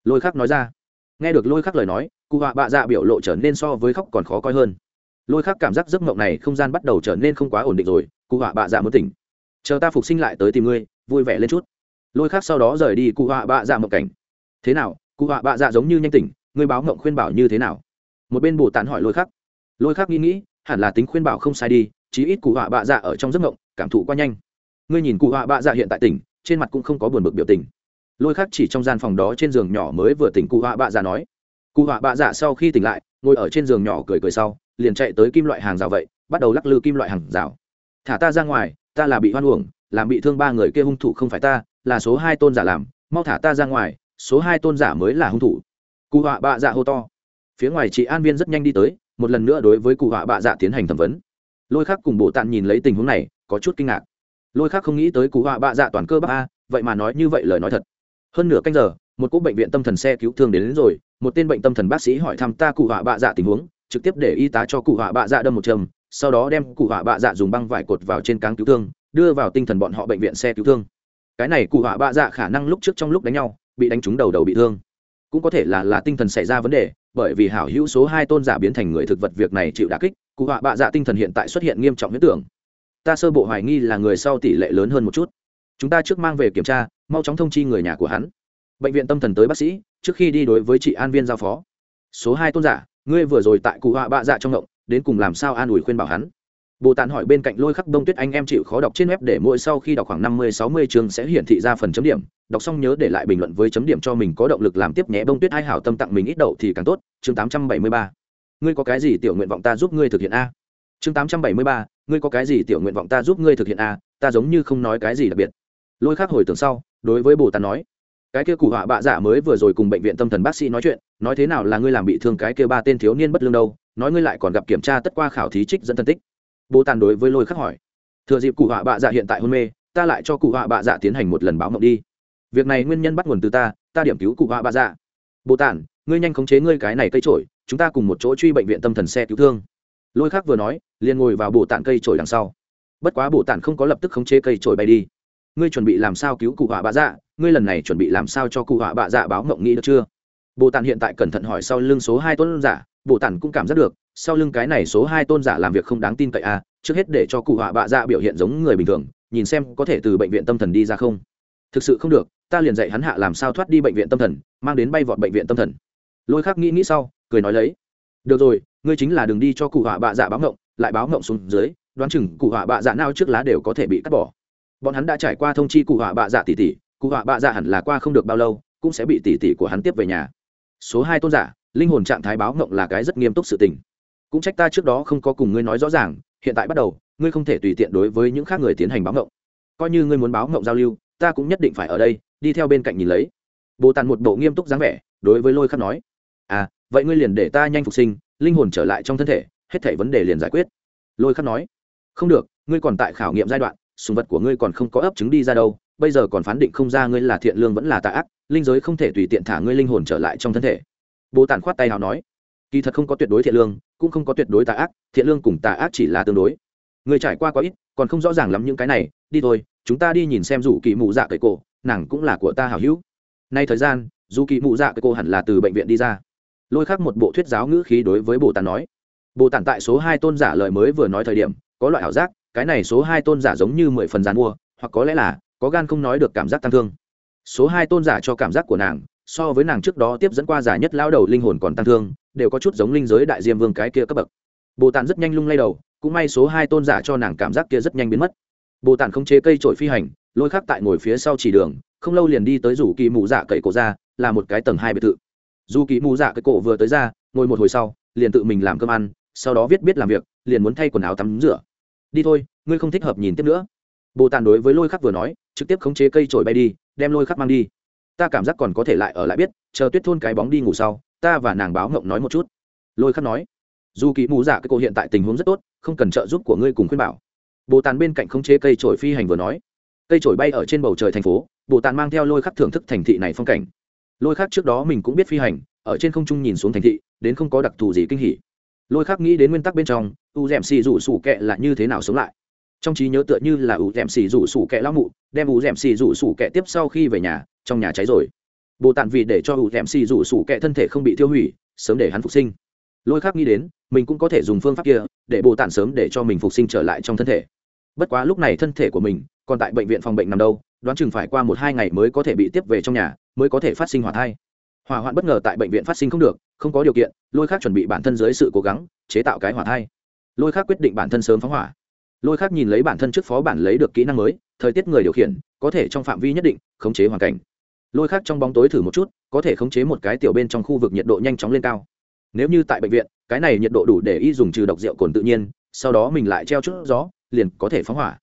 Lôi khắc nói ra. Nghe được lôi khắc lời nói, cụ họa bạ dạ biểu lộ trở nên so với khóc còn khó coi hơn. Lôi khắc cảm giác giấc mộng này không gian bắt đầu trở nên không quá ổn định rồi, cụ họa bạ dạ muốn tỉnh. Chờ ta phục sinh lại tới tìm ngươi, vui vẻ lên chút. Lôi khắc sau đó rời đi cụ họa bạ dạ mộng cảnh thế nào cụ họa bạ dạ giống như nhanh tỉnh ngươi báo ngộng khuyên bảo như thế nào một bên bồ tàn hỏi lôi khắc lôi khắc nghĩ nghĩ hẳn là tính khuyên bảo không sai đi chí ít cụ họa bạ dạ ở trong giấc ngộng cảm thụ quá nhanh ngươi nhìn cụ họa bạ dạ hiện tại tỉnh trên mặt cũng không có buồn bực biểu tình lôi khắc chỉ trong gian phòng đó trên giường nhỏ mới vừa tỉnh cụ họa bạ dạ nói cụ họa bạ dạ sau khi tỉnh lại ngồi ở trên giường nhỏ cười cười sau liền chạy tới kim loại hàng rào vậy bắt đầu lắc lư kim loại hàng rào thả ta ra ngoài ta là bị hoan uổng làm bị thương ba người kia hung thủ không phải ta là số hai tôn giả làm mau thả ta ra ngoài số hai tôn giả mới là hung thủ. Cụ họa bạ dạ hô to. Phía ngoài chị an viên rất nhanh đi tới một lần nữa đối với cụ họa bạ dạ tiến hành thẩm vấn. Lôi khắc cùng bộ tạn nhìn lấy tình huống này có chút kinh ngạc. Lôi khắc không nghĩ tới cụ họa bạ dạ toàn cơ bắc a vậy mà nói như vậy lời nói thật. Hơn nửa canh giờ một cỗ bệnh viện tâm thần xe cứu thương đến, đến rồi một tên bệnh tâm thần bác sĩ hỏi thăm ta cụ họa bạ dạ tình huống trực tiếp để y tá cho cụ họa bạ dạ đâm một châm sau đó đem cụ họa bạ dạ dùng băng vải cột vào trên cáng cứu thương đưa vào tinh thần bọn họ bệnh viện xe cứu thương. Cái này cụ họa bạ dạ khả năng lúc trước trong lúc đánh nhau bị đánh trúng đầu đầu bị thương. Cũng có thể là là tinh thần xảy ra vấn đề, bởi vì hảo hữu số hai tôn giả biến thành người thực vật việc này chịu đả kích, cụ họa bạ dạ tinh thần hiện tại xuất hiện nghiêm trọng huyết tưởng. Ta sơ bộ hoài nghi là người sau tỷ lệ lớn hơn một chút. Chúng ta trước mang về kiểm tra, mau chóng thông chi người nhà của hắn. Bệnh viện tâm thần tới bác sĩ, trước khi đi đối với chị an viên giao phó. Số hai tôn giả, ngươi vừa rồi tại cụ họa bạ dạ trong ngộng, đến cùng làm sao an ủi khuyên bảo hắn? Bồ tàn hỏi bên cạnh lôi khắc đông tuyết anh em chịu khó đọc trên web để mỗi sau khi đọc khoảng năm mươi, sáu mươi chương sẽ hiển thị ra phần chấm điểm. Đọc xong nhớ để lại bình luận với chấm điểm cho mình có động lực làm tiếp nhé. Đông tuyết ai hảo tâm tặng mình ít đậu thì càng tốt. Chương tám trăm bảy mươi ba. Ngươi có cái gì tiểu nguyện vọng ta giúp ngươi thực hiện a? Chương tám trăm bảy mươi ba. Ngươi có cái gì tiểu nguyện vọng ta giúp ngươi thực hiện a? Ta giống như không nói cái gì đặc biệt. Lôi khắc hồi tưởng sau, đối với bồ tàn nói, cái kia cụ họa bạ giả mới vừa rồi cùng bệnh viện tâm thần bác sĩ nói chuyện, nói thế nào là ngươi làm bị thương cái kia ba tên thiếu niên bất lương đâu? Nói ngươi lại còn gặp kiểm tra tất qua khảo thí trích dẫn phân tích. Bố tàn đối với lôi khắc hỏi, thừa dịp cụ họa bạ dạ hiện tại hôn mê, ta lại cho cụ họa bạ dạ tiến hành một lần báo mộng đi. Việc này nguyên nhân bắt nguồn từ ta ta điểm cứu cụ họa bạ dạ. Bố tàn, ngươi nhanh khống chế ngươi cái này cây trổi chúng ta cùng một chỗ truy bệnh viện tâm thần xe cứu thương. Lôi khắc vừa nói, liền ngồi vào bộ tàn cây trổi đằng sau. Bất quá bộ tàn không có lập tức khống chế cây trổi bay đi. Ngươi chuẩn bị làm sao cứu cụ họa bạ dạ? Ngươi lần này chuẩn bị làm sao cho cụ họa bạ dạ báo mộng nghĩ được chưa? Bồ tàn hiện tại cẩn thận hỏi sau lưng số hai Tuấn giả bộ tản cũng cảm giác được, sau lưng cái này số hai tôn giả làm việc không đáng tin cậy à trước hết để cho cụ họa bạ dạ biểu hiện giống người bình thường, nhìn xem có thể từ bệnh viện tâm thần đi ra không. Thực sự không được, ta liền dạy hắn hạ làm sao thoát đi bệnh viện tâm thần, mang đến bay vọt bệnh viện tâm thần. Lôi khắc nghĩ nghĩ sau, cười nói lấy. Được rồi, ngươi chính là đừng đi cho cụ họa bạ dạ báo ngộng, lại báo ngộng xuống dưới, đoán chừng cụ họa bạ dạ nào trước lá đều có thể bị cắt bỏ. Bọn hắn đã trải qua thông chi cụ họa bạ dạ tỷ tỷ cụ họa bạ dạ hẳn là qua không được bao lâu, cũng sẽ bị tỷ tỷ của hắn tiếp về nhà. Số hai tôn giả linh hồn trạng thái báo ngộng là cái rất nghiêm túc sự tình. Cũng trách ta trước đó không có cùng ngươi nói rõ ràng, hiện tại bắt đầu, ngươi không thể tùy tiện đối với những khác người tiến hành báo ngộng. Coi như ngươi muốn báo ngộng giao lưu, ta cũng nhất định phải ở đây, đi theo bên cạnh nhìn lấy. Bồ tàn một bộ nghiêm túc dáng vẻ, đối với lôi khắc nói à vậy ngươi liền để ta nhanh phục sinh, linh hồn trở lại trong thân thể, hết thảy vấn đề liền giải quyết. Lôi khắc nói, không được, ngươi còn tại khảo nghiệm giai đoạn, sùng vật của ngươi còn không có ấp trứng đi ra đâu, bây giờ còn phán định không ra ngươi là thiện lương vẫn là tà ác, linh giới không thể tùy tiện thả ngươi linh hồn trở lại trong thân thể bồ Tản khoát tay nào nói, kỳ thật không có tuyệt đối thiện lương, cũng không có tuyệt đối tà ác, thiện lương cùng tà ác chỉ là tương đối. Người trải qua quá ít, còn không rõ ràng lắm những cái này, đi thôi, chúng ta đi nhìn xem rủ kỳ mụ dạ cậy cổ, nàng cũng là của ta hảo hữu. Nay thời gian, dù kỳ mụ dạ cậy cổ hẳn là từ bệnh viện đi ra. Lôi khắc một bộ thuyết giáo ngữ khí đối với bồ Tản nói. Bồ Tản tại số hai tôn giả lời mới vừa nói thời điểm, có loại ảo giác, cái này số hai tôn giả giống như mười phần gian mua, hoặc có lẽ là, có gan không nói được cảm giác tăng thương. Số hai tôn giả cho cảm giác của nàng so với nàng trước đó tiếp dẫn qua giả nhất lao đầu linh hồn còn tăng thương, đều có chút giống linh giới đại diêm vương cái kia cấp bậc. Bồ tàn rất nhanh lung lay đầu, cũng may số hai tôn giả cho nàng cảm giác kia rất nhanh biến mất. Bồ tàn không chế cây trổi phi hành, lôi khắc tại ngồi phía sau chỉ đường, không lâu liền đi tới rủ kỳ mù dạ cậy cổ ra, là một cái tầng hai biệt thự. Dù kỳ mù dạ cậy cổ vừa tới ra, ngồi một hồi sau, liền tự mình làm cơm ăn, sau đó viết biết làm việc, liền muốn thay quần áo tắm rửa. Đi thôi, ngươi không thích hợp nhìn tiếp nữa. Bồ tàn đối với lôi khắc vừa nói, trực tiếp khống chế cây trổi bay đi, đem lôi khắc mang đi ta cảm giác còn có thể lại ở lại biết, chờ tuyết thôn cái bóng đi ngủ sau, ta và nàng báo ngộng nói một chút. Lôi khắc nói. Dù kỳ mù dạ cái cô hiện tại tình huống rất tốt, không cần trợ giúp của ngươi cùng khuyên bảo. Bồ tàn bên cạnh không chế cây trổi phi hành vừa nói. Cây trổi bay ở trên bầu trời thành phố, bồ tàn mang theo lôi khắc thưởng thức thành thị này phong cảnh. Lôi khắc trước đó mình cũng biết phi hành, ở trên không trung nhìn xuống thành thị, đến không có đặc thù gì kinh hỉ. Lôi khắc nghĩ đến nguyên tắc bên trong, u d ẻ m xì rủ sủ kẹ là như thế nào sống lại? Trong trí nhớ tựa như là ủ d ẻ m xì rủ sủ kẹ lão mụ, đem ủ d ẻ m xì rủ sủ kẹ tiếp sau khi về nhà, trong nhà cháy rồi. Bồ tàn vì để cho ủ d ẻ m xì rủ sủ kẹ thân thể không bị tiêu hủy, sớm để hắn phục sinh. Lôi khác nghĩ đến, mình cũng có thể dùng phương pháp kia, để bồ tàn sớm để cho mình phục sinh trở lại trong thân thể. Bất quá lúc này thân thể của mình, còn tại bệnh viện phòng bệnh nằm đâu, đoán chừng phải qua một hai ngày mới có thể bị tiếp về trong nhà, mới có thể phát sinh hỏa thai. Hỏa hoạn bất ngờ tại bệnh viện phát sinh không được, không có điều kiện, lôi khác chuẩn bị bản thân dưới sự cố gắng, chế tạo cái hỏa thai. Lôi khác quyết định bản thân sớm phóng hỏa lôi khác nhìn lấy bản thân trước phó bản lấy được kỹ năng mới, thời tiết người điều khiển, có thể trong phạm vi nhất định, khống chế hoàn cảnh. Lôi khác trong bóng tối thử một chút, có thể khống chế một cái tiểu bên trong khu vực nhiệt độ nhanh chóng lên cao. Nếu như tại bệnh viện, cái này nhiệt độ đủ để y dùng trừ độc rượu cồn tự nhiên, sau đó mình lại treo chút gió, liền có thể phóng hỏa.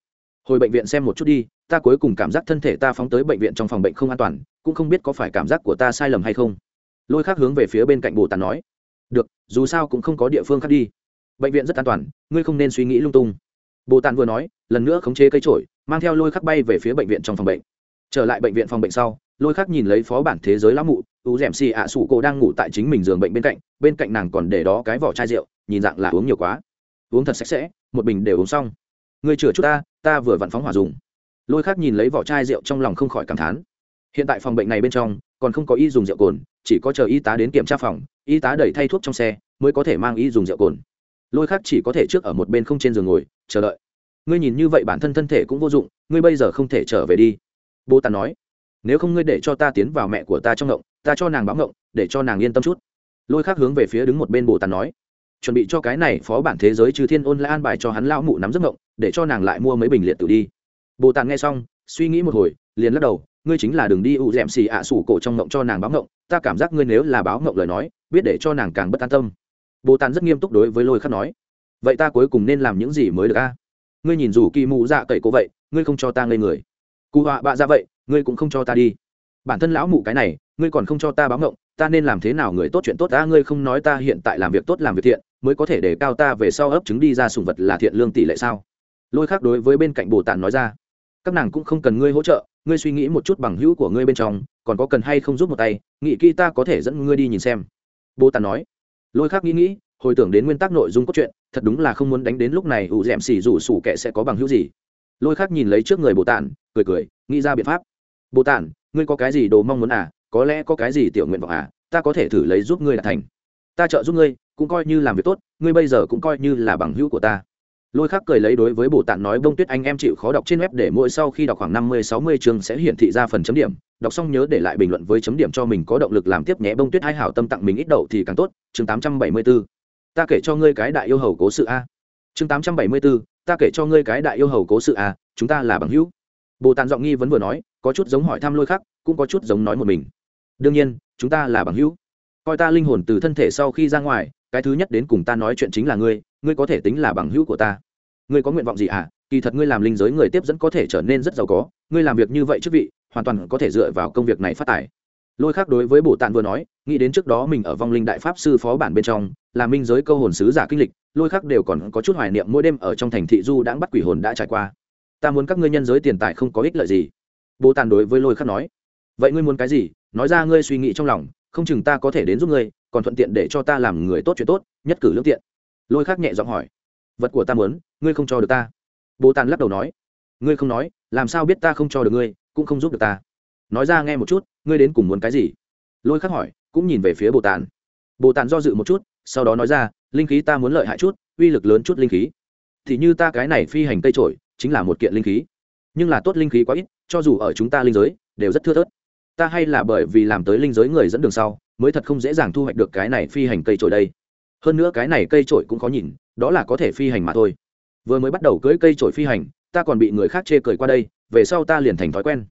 Hồi bệnh viện xem một chút đi, ta cuối cùng cảm giác thân thể ta phóng tới bệnh viện trong phòng bệnh không an toàn, cũng không biết có phải cảm giác của ta sai lầm hay không. Lôi khác hướng về phía bên cạnh bồ tàn nói, được, dù sao cũng không có địa phương khác đi. Bệnh viện rất an toàn, ngươi không nên suy nghĩ lung tung bồ tàn vừa nói, lần nữa khống chế cây trổi, mang theo lôi khắc bay về phía bệnh viện trong phòng bệnh. Trở lại bệnh viện phòng bệnh sau, lôi khắc nhìn lấy phó bản thế giới lão mụ, u d ẻ m xì ạ sủ cô đang ngủ tại chính mình giường bệnh bên cạnh bên cạnh nàng còn để đó cái vỏ chai rượu, nhìn dạng là uống nhiều quá. Uống thật sạch sẽ, một bình đều uống xong. Ngươi chữa chút ta ta vừa vặn phóng hỏa dùng. Lôi khắc nhìn lấy vỏ chai rượu trong lòng không khỏi cảm thán. Hiện tại phòng bệnh này bên trong, còn không có y dùng rượu cồn, chỉ có chờ y tá đến kiểm tra phòng, y tá đẩy thay thuốc trong xe, mới có thể mang y dùng rượu cồn lôi khác chỉ có thể trước ở một bên không trên giường ngồi, chờ đợi. Ngươi nhìn như vậy bản thân thân thể cũng vô dụng, ngươi bây giờ không thể trở về đi. Bố tàn nói, nếu không ngươi để cho ta tiến vào mẹ của ta trong ngộng, ta cho nàng báo ngộng, để cho nàng yên tâm chút. Lôi khác hướng về phía đứng một bên bồ tàn nói, chuẩn bị cho cái này phó bản thế giới trừ thiên ôn lại an bài cho hắn lão mụ nắm giấc ngộng, để cho nàng lại mua mấy bình liệt tự đi. Bồ tàn nghe xong, suy nghĩ một hồi, liền lắc đầu, ngươi chính là đường đi ụ d ẹ m xì ạ sủ cổ trong ngộng cho nàng báo ngộng, ta cảm giác ngươi nếu là báo ngộng lời nói, biết để cho nàng càng bất an tâm bồ tàn rất nghiêm túc đối với lôi khắc nói, vậy ta cuối cùng nên làm những gì mới được a? Ngươi nhìn rủ kỳ mụ dạ cậy cố vậy, ngươi không cho ta ngây người. Cụ họa bạ ra vậy, ngươi cũng không cho ta đi. Bản thân lão mụ cái này, ngươi còn không cho ta báo ngộng, ta nên làm thế nào người tốt chuyện tốt ta? Ngươi không nói ta hiện tại làm việc tốt làm việc thiện, mới có thể để cao ta về sau ấp trứng đi ra sùng vật là thiện lương tỷ lệ sao? Lôi khác đối với bên cạnh bồ tàn nói ra, các nàng cũng không cần ngươi hỗ trợ, ngươi suy nghĩ một chút bằng hữu của ngươi bên trong, còn có cần hay không giúp một tay, nghĩ kỹ ta có thể dẫn ngươi đi nhìn xem. Bồ tàn nói lôi khác nghĩ nghĩ hồi tưởng đến nguyên tắc nội dung cốt truyện thật đúng là không muốn đánh đến lúc này ủ d ẻ m xỉ rủ sủ kệ sẽ có bằng hữu gì. Lôi khác nhìn lấy trước người bồ Tản, cười cười nghĩ ra biện pháp. Bồ Tản, ngươi có cái gì đồ mong muốn à? Có lẽ có cái gì tiểu nguyện vọng à? Ta có thể thử lấy giúp ngươi đạt thành. Ta trợ giúp ngươi cũng coi như làm việc tốt ngươi bây giờ cũng coi như là bằng hữu của ta lôi khắc cười lấy đối với bồ tạn nói bông tuyết anh em chịu khó đọc trên web để mỗi sau khi đọc khoảng năm mươi, sáu mươi chương sẽ hiển thị ra phần chấm điểm. Đọc xong nhớ để lại bình luận với chấm điểm cho mình có động lực làm tiếp nhé. Bông tuyết hai hảo tâm tặng mình ít đậu thì càng tốt. Chương tám trăm bảy mươi 874 ta kể cho ngươi cái đại yêu hầu cố sự a. Chương tám trăm bảy mươi 874 ta kể cho ngươi cái đại yêu hầu cố sự a. Chúng ta là bằng hữu. Bồ tạn giọng nghi vẫn vừa nói, có chút giống hỏi thăm lôi khắc, cũng có chút giống nói một mình. Đương nhiên, chúng ta là bằng hữu. Coi ta linh hồn từ thân thể sau khi ra ngoài, cái thứ nhất đến cùng ta nói chuyện chính là ngươi ngươi có thể tính là bằng hữu của ta. Ngươi có nguyện vọng gì à? Kỳ thật ngươi làm linh giới người tiếp dẫn có thể trở nên rất giàu có. Ngươi làm việc như vậy chức vị, hoàn toàn có thể dựa vào công việc này phát tài. Lôi khác đối với bổ tạn vừa nói, nghĩ đến trước đó mình ở vong linh đại pháp sư phó bản bên trong là minh giới câu hồn sứ giả kinh lịch, lôi khác đều còn có chút hoài niệm mỗi đêm ở trong thành thị du đã bắt quỷ hồn đã trải qua. Ta muốn các ngươi nhân giới tiền tài không có ích lợi gì. Bồ tàn đối với lôi khắc nói, vậy ngươi muốn cái gì? Nói ra ngươi suy nghĩ trong lòng, không chừng ta có thể đến giúp ngươi, còn thuận tiện để cho ta làm người tốt chuyện tốt, nhất cử lương tiện lôi khắc nhẹ giọng hỏi. Vật của ta muốn, ngươi không cho được ta. Bồ tàn lắc đầu nói. Ngươi không nói, làm sao biết ta không cho được ngươi, cũng không giúp được ta. Nói ra nghe một chút, ngươi đến cùng muốn cái gì? Lôi khắc hỏi, cũng nhìn về phía bồ tàn. Bồ tàn do dự một chút, sau đó nói ra, linh khí ta muốn lợi hại chút, uy lực lớn chút linh khí. Thì như ta cái này phi hành cây trổi, chính là một kiện linh khí. Nhưng là tốt linh khí quá ít, cho dù ở chúng ta linh giới, đều rất thưa thớt. Ta hay là bởi vì làm tới linh giới người dẫn đường sau, mới thật không dễ dàng thu hoạch được cái này phi hành cây trổi đây hơn nữa cái này cây trổi cũng khó nhìn, đó là có thể phi hành mà thôi. Vừa mới bắt đầu cưỡi cây trổi phi hành, ta còn bị người khác chê cười qua đây, về sau ta liền thành thói quen.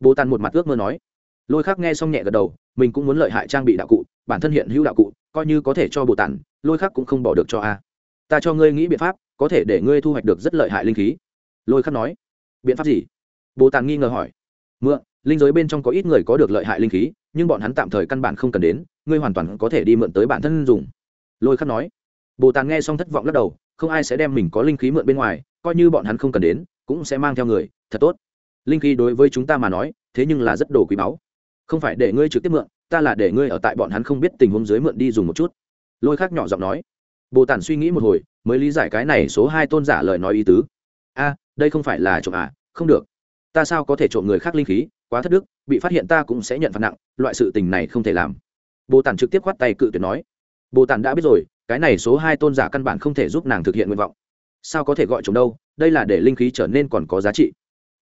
Bồ tàn một mặt ước mơ nói. Lôi khắc nghe xong nhẹ gật đầu, mình cũng muốn lợi hại trang bị đạo cụ, bản thân hiện hữu đạo cụ, coi như có thể cho bồ tàn lôi khắc cũng không bỏ được cho a. Ta cho ngươi nghĩ biện pháp, có thể để ngươi thu hoạch được rất lợi hại linh khí. Lôi khắc nói. Biện pháp gì? Bồ tàn nghi ngờ hỏi. Mượn, linh giới bên trong có ít người có được lợi hại linh khí, nhưng bọn hắn tạm thời căn bản không cần đến, ngươi hoàn toàn có thể đi mượn tới bản thân dùng lôi khắc nói. Bồ tàn nghe xong thất vọng lắc đầu, không ai sẽ đem mình có linh khí mượn bên ngoài, coi như bọn hắn không cần đến, cũng sẽ mang theo người, thật tốt. Linh khí đối với chúng ta mà nói, thế nhưng là rất đồ quý báu. Không phải để ngươi trực tiếp mượn, ta là để ngươi ở tại bọn hắn không biết tình huống dưới mượn đi dùng một chút. Lôi khác nhỏ giọng nói. Bồ tản suy nghĩ một hồi, mới lý giải cái này số hai tôn giả lời nói ý tứ. A, đây không phải là trộm à? Không được. Ta sao có thể trộm người khác linh khí? Quá thất đức, bị phát hiện ta cũng sẽ nhận phạt nặng, loại sự tình này không thể làm. Bồ tản trực tiếp khoát tay cự tuyệt nói bồ tản đã biết rồi, cái này số hai tôn giả căn bản không thể giúp nàng thực hiện nguyện vọng. Sao có thể gọi chúng đâu, đây là để linh khí trở nên còn có giá trị.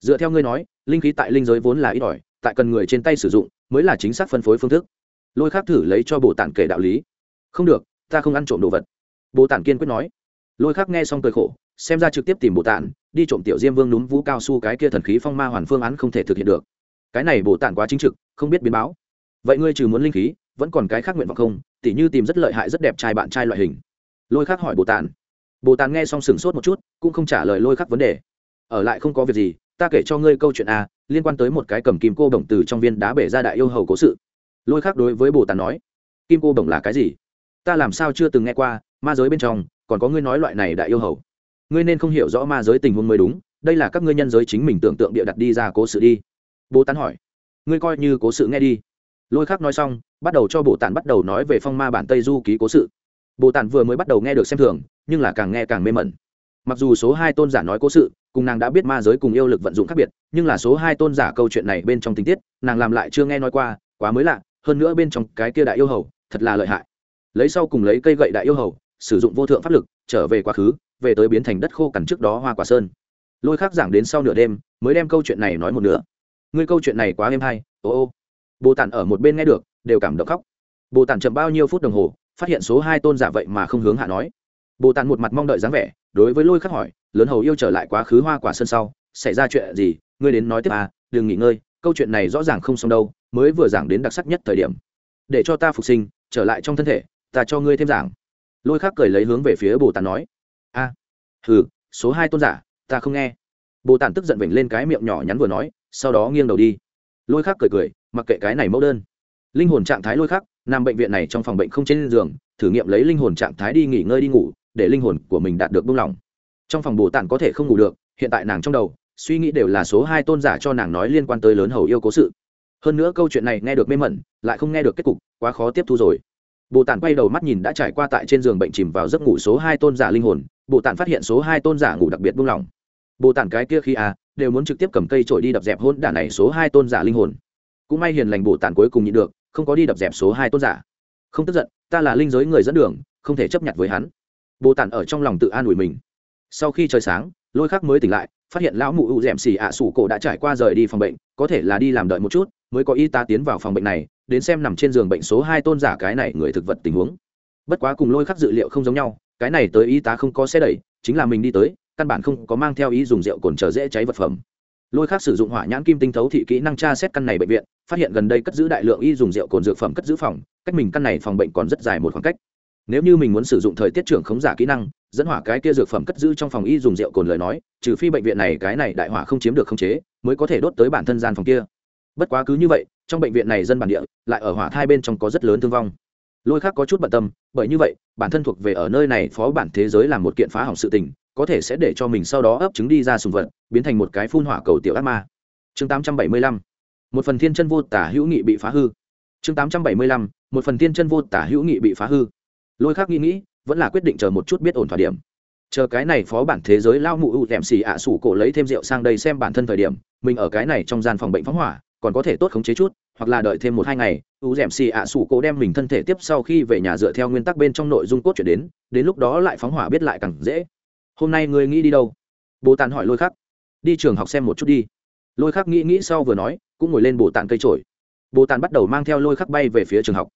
Dựa theo ngươi nói, linh khí tại linh giới vốn là ít ỏi, tại cần người trên tay sử dụng, mới là chính xác phân phối phương thức. Lôi khác thử lấy cho bồ tản kể đạo lý. Không được, ta không ăn trộm đồ vật. Bồ tản kiên quyết nói. Lôi khác nghe xong cười khổ, xem ra trực tiếp tìm bồ tản, đi trộm tiểu diêm vương núm vũ cao su cái kia thần khí phong ma hoàn phương án không thể thực hiện được. Cái này bồ tản quá chính trực, không biết biến báo. Vậy ngươi trừ muốn linh khí, vẫn còn cái khác nguyện vọng không? Tỉ như tìm rất lợi hại rất đẹp trai bạn trai loại hình. Lôi khác hỏi bồ tản bồ tản nghe xong sửng sốt một chút, cũng không trả lời lôi khắc vấn đề. Ở lại không có việc gì, ta kể cho ngươi câu chuyện a, liên quan tới một cái cầm kim cô đồng từ trong viên đá bể ra đại yêu hầu cố sự. Lôi khắc đối với bồ tản nói, kim cô đồng là cái gì? Ta làm sao chưa từng nghe qua, ma giới bên trong, còn có ngươi nói loại này đại yêu hầu. Ngươi nên không hiểu rõ ma giới tình huống mới đúng, đây là các ngươi nhân giới chính mình tưởng tượng địa đặt đi ra cố sự đi. Bồ tán hỏi, ngươi coi như cố sự nghe đi lôi khắc nói xong, bắt đầu cho bồ tản bắt đầu nói về phong ma bản tây du ký cố sự. Bồ tản vừa mới bắt đầu nghe được xem thường, nhưng là càng nghe càng mê mẩn. Mặc dù số hai tôn giả nói cố sự, cùng nàng đã biết ma giới cùng yêu lực vận dụng khác biệt, nhưng là số hai tôn giả câu chuyện này bên trong tình tiết, nàng làm lại chưa nghe nói qua, quá mới lạ, hơn nữa bên trong cái kia đại yêu hầu, thật là lợi hại. Lấy sau cùng lấy cây gậy đại yêu hầu, sử dụng vô thượng pháp lực, trở về quá khứ, về tới biến thành đất khô cằn trước đó hoa quả sơn. Lôi khắc giảng đến sau nửa đêm, mới đem câu chuyện này nói một nửa. Ngươi câu chuyện này quá êm hay, ô ô bồ tản ở một bên nghe được đều cảm động khóc. Bồ tản chậm bao nhiêu phút đồng hồ phát hiện số hai tôn giả vậy mà không hướng hạ nói. Bồ tản một mặt mong đợi dáng vẻ đối với lôi khắc hỏi lớn hầu yêu trở lại quá khứ hoa quả sơn sau xảy ra chuyện gì? Ngươi đến nói tiếp à đừng nghỉ ngơi câu chuyện này rõ ràng không xong đâu mới vừa giảng đến đặc sắc nhất thời điểm. Để cho ta phục sinh trở lại trong thân thể ta cho ngươi thêm giảng. Lôi khắc cười lấy hướng về phía bồ tản nói a à, hừ số hai tôn giả ta không nghe. Bồ tản tức giận vểnh lên cái miệng nhỏ nhắn vừa nói sau đó nghiêng đầu đi. Lôi khắc cười cười mặc kệ cái này mẫu đơn. Linh hồn trạng thái lôi khắc, nằm bệnh viện này trong phòng bệnh không trên giường, thử nghiệm lấy linh hồn trạng thái đi nghỉ ngơi đi ngủ, để linh hồn của mình đạt được buông lỏng. Trong phòng bồ tản có thể không ngủ được, hiện tại nàng trong đầu, suy nghĩ đều là số hai tôn giả cho nàng nói liên quan tới lớn hầu yêu cố sự. Hơn nữa câu chuyện này nghe được mê mẩn, lại không nghe được kết cục, quá khó tiếp thu rồi. Bồ tản quay đầu mắt nhìn đã trải qua tại trên giường bệnh chìm vào giấc ngủ số hai tôn giả linh hồn, bồ tản phát hiện số hai tôn giả ngủ đặc biệt buông lỏng. Bồ tản cái kia khi à đều muốn trực tiếp cầm cây trổi đi đập dẹp hôn đả này số hai tôn giả linh hồn cũng may hiền lành bồ tản cuối cùng nhịn được, không có đi đập dẹp số hai tôn giả. Không tức giận, ta là linh giới người dẫn đường, không thể chấp nhận với hắn. Bồ tản ở trong lòng tự an ủi mình. Sau khi trời sáng, lôi khắc mới tỉnh lại, phát hiện lão mụ ưu d ẻ m xì ạ sủ cổ đã trải qua rời đi phòng bệnh, có thể là đi làm đợi một chút, mới có y tá tiến vào phòng bệnh này, đến xem nằm trên giường bệnh số hai tôn giả cái này người thực vật tình huống. Bất quá cùng lôi khắc dự liệu không giống nhau, cái này tới y tá không có xe đẩy, chính là mình đi tới, căn bản không có mang theo ý dùng rượu cồn trở dễ cháy vật phẩm lôi khác sử dụng hỏa nhãn kim tinh thấu thị kỹ năng tra xét căn này bệnh viện, phát hiện gần đây cất giữ đại lượng y dùng rượu cồn dược phẩm cất giữ phòng, cách mình căn này phòng bệnh còn rất dài một khoảng cách. Nếu như mình muốn sử dụng thời tiết trưởng khống giả kỹ năng, dẫn hỏa cái kia dược phẩm cất giữ trong phòng y dùng rượu cồn lời nói, trừ phi bệnh viện này cái này đại hỏa không chiếm được khống chế, mới có thể đốt tới bản thân gian phòng kia. Bất quá cứ như vậy, trong bệnh viện này dân bản địa, lại ở hỏa thai bên trong có rất lớn thương vong. Lôi khác có chút bận tâm, bởi như vậy, bản thân thuộc về ở nơi này phó bản thế giới làm một kiện phá hỏng sự tình có thể sẽ để cho mình sau đó ấp trứng đi ra sùng vật, biến thành một cái phun hỏa cầu tiểu ác ma. Chương 875 một phần thiên chân vô tả hữu nghị bị phá hư. Chương 875 một phần thiên chân vô tả hữu nghị bị phá hư. Lôi khác nghĩ nghĩ, vẫn là quyết định chờ một chút biết ổn thỏa điểm. Chờ cái này phó bản thế giới lao mụ ưu thèm xì ạ sủ cổ lấy thêm rượu sang đây xem bản thân thời điểm, mình ở cái này trong gian phòng bệnh phóng hỏa, còn có thể tốt khống chế chút, hoặc là đợi thêm một hai ngày ưu d xì ạ sủ cổ đem mình thân thể tiếp sau khi về nhà dựa theo nguyên tắc bên trong nội dung cốt chuyển đến đến lúc đó lại phóng hỏa biết lại càng dễ hôm nay người nghĩ đi đâu? Bồ tàn hỏi lôi khắc. Đi trường học xem một chút đi. Lôi khắc nghĩ nghĩ sau vừa nói, cũng ngồi lên bồ tàn cây trổi bồ tàn bắt đầu mang theo lôi khắc bay về phía trường học.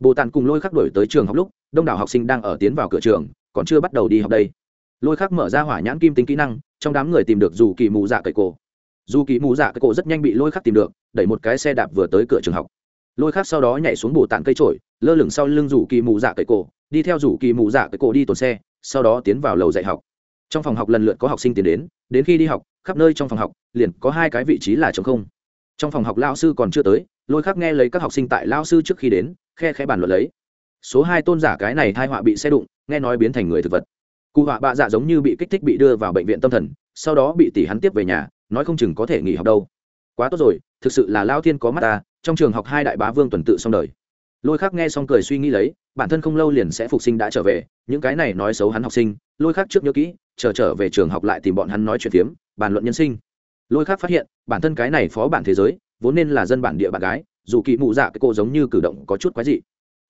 Bồ tàn cùng lôi khắc đổi tới trường học lúc, đông đảo học sinh đang ở tiến vào cửa trường, còn chưa bắt đầu đi học đây. Lôi khắc mở ra hỏa nhãn kim tính kỹ năng, trong đám người tìm được dù kỳ mù dạ cậy cổ. Dù kỳ mù dạ cậy cổ rất nhanh bị lôi khắc tìm được, đẩy một cái xe đạp vừa tới cửa trường học. Lôi khắc sau đó nhảy xuống bồ Tàn cây trổi lơ lửng sau lưng rủ kỳ mù dạ cậy cổ, đi theo rủ kỳ mù dạ cậy cổ đi tuần xe, sau đó tiến vào lầu dạy học trong phòng học lần lượt có học sinh tiến đến đến khi đi học, khắp nơi trong phòng học, liền có hai cái vị trí là trống không. Trong phòng học lao sư còn chưa tới, lôi khắc nghe lấy các học sinh tại lao sư trước khi đến, khe khe bàn luận lấy. Số hai tôn giả cái này thai họa bị xe đụng, nghe nói biến thành người thực vật. Cụ họa bạ dạ giống như bị kích thích bị đưa vào bệnh viện tâm thần, sau đó bị tỷ hắn tiếp về nhà, nói không chừng có thể nghỉ học đâu. Quá tốt rồi, thực sự là lao thiên có mắt ta, trong trường học hai đại bá vương tuần tự xong đời. Lôi khắc nghe xong cười suy nghĩ lấy, bản thân không lâu liền sẽ phục sinh đã trở về, những cái này nói xấu hắn học sinh, lôi khắc trước nhớ kỹ chờ trở về trường học lại tìm bọn hắn nói chuyện phiếm, bàn luận nhân sinh. Lôi khác phát hiện, bản thân cái này phó bản thế giới, vốn nên là dân bản địa bạn gái, dù kỳ mụ dạ cái cô giống như cử động có chút quái dị.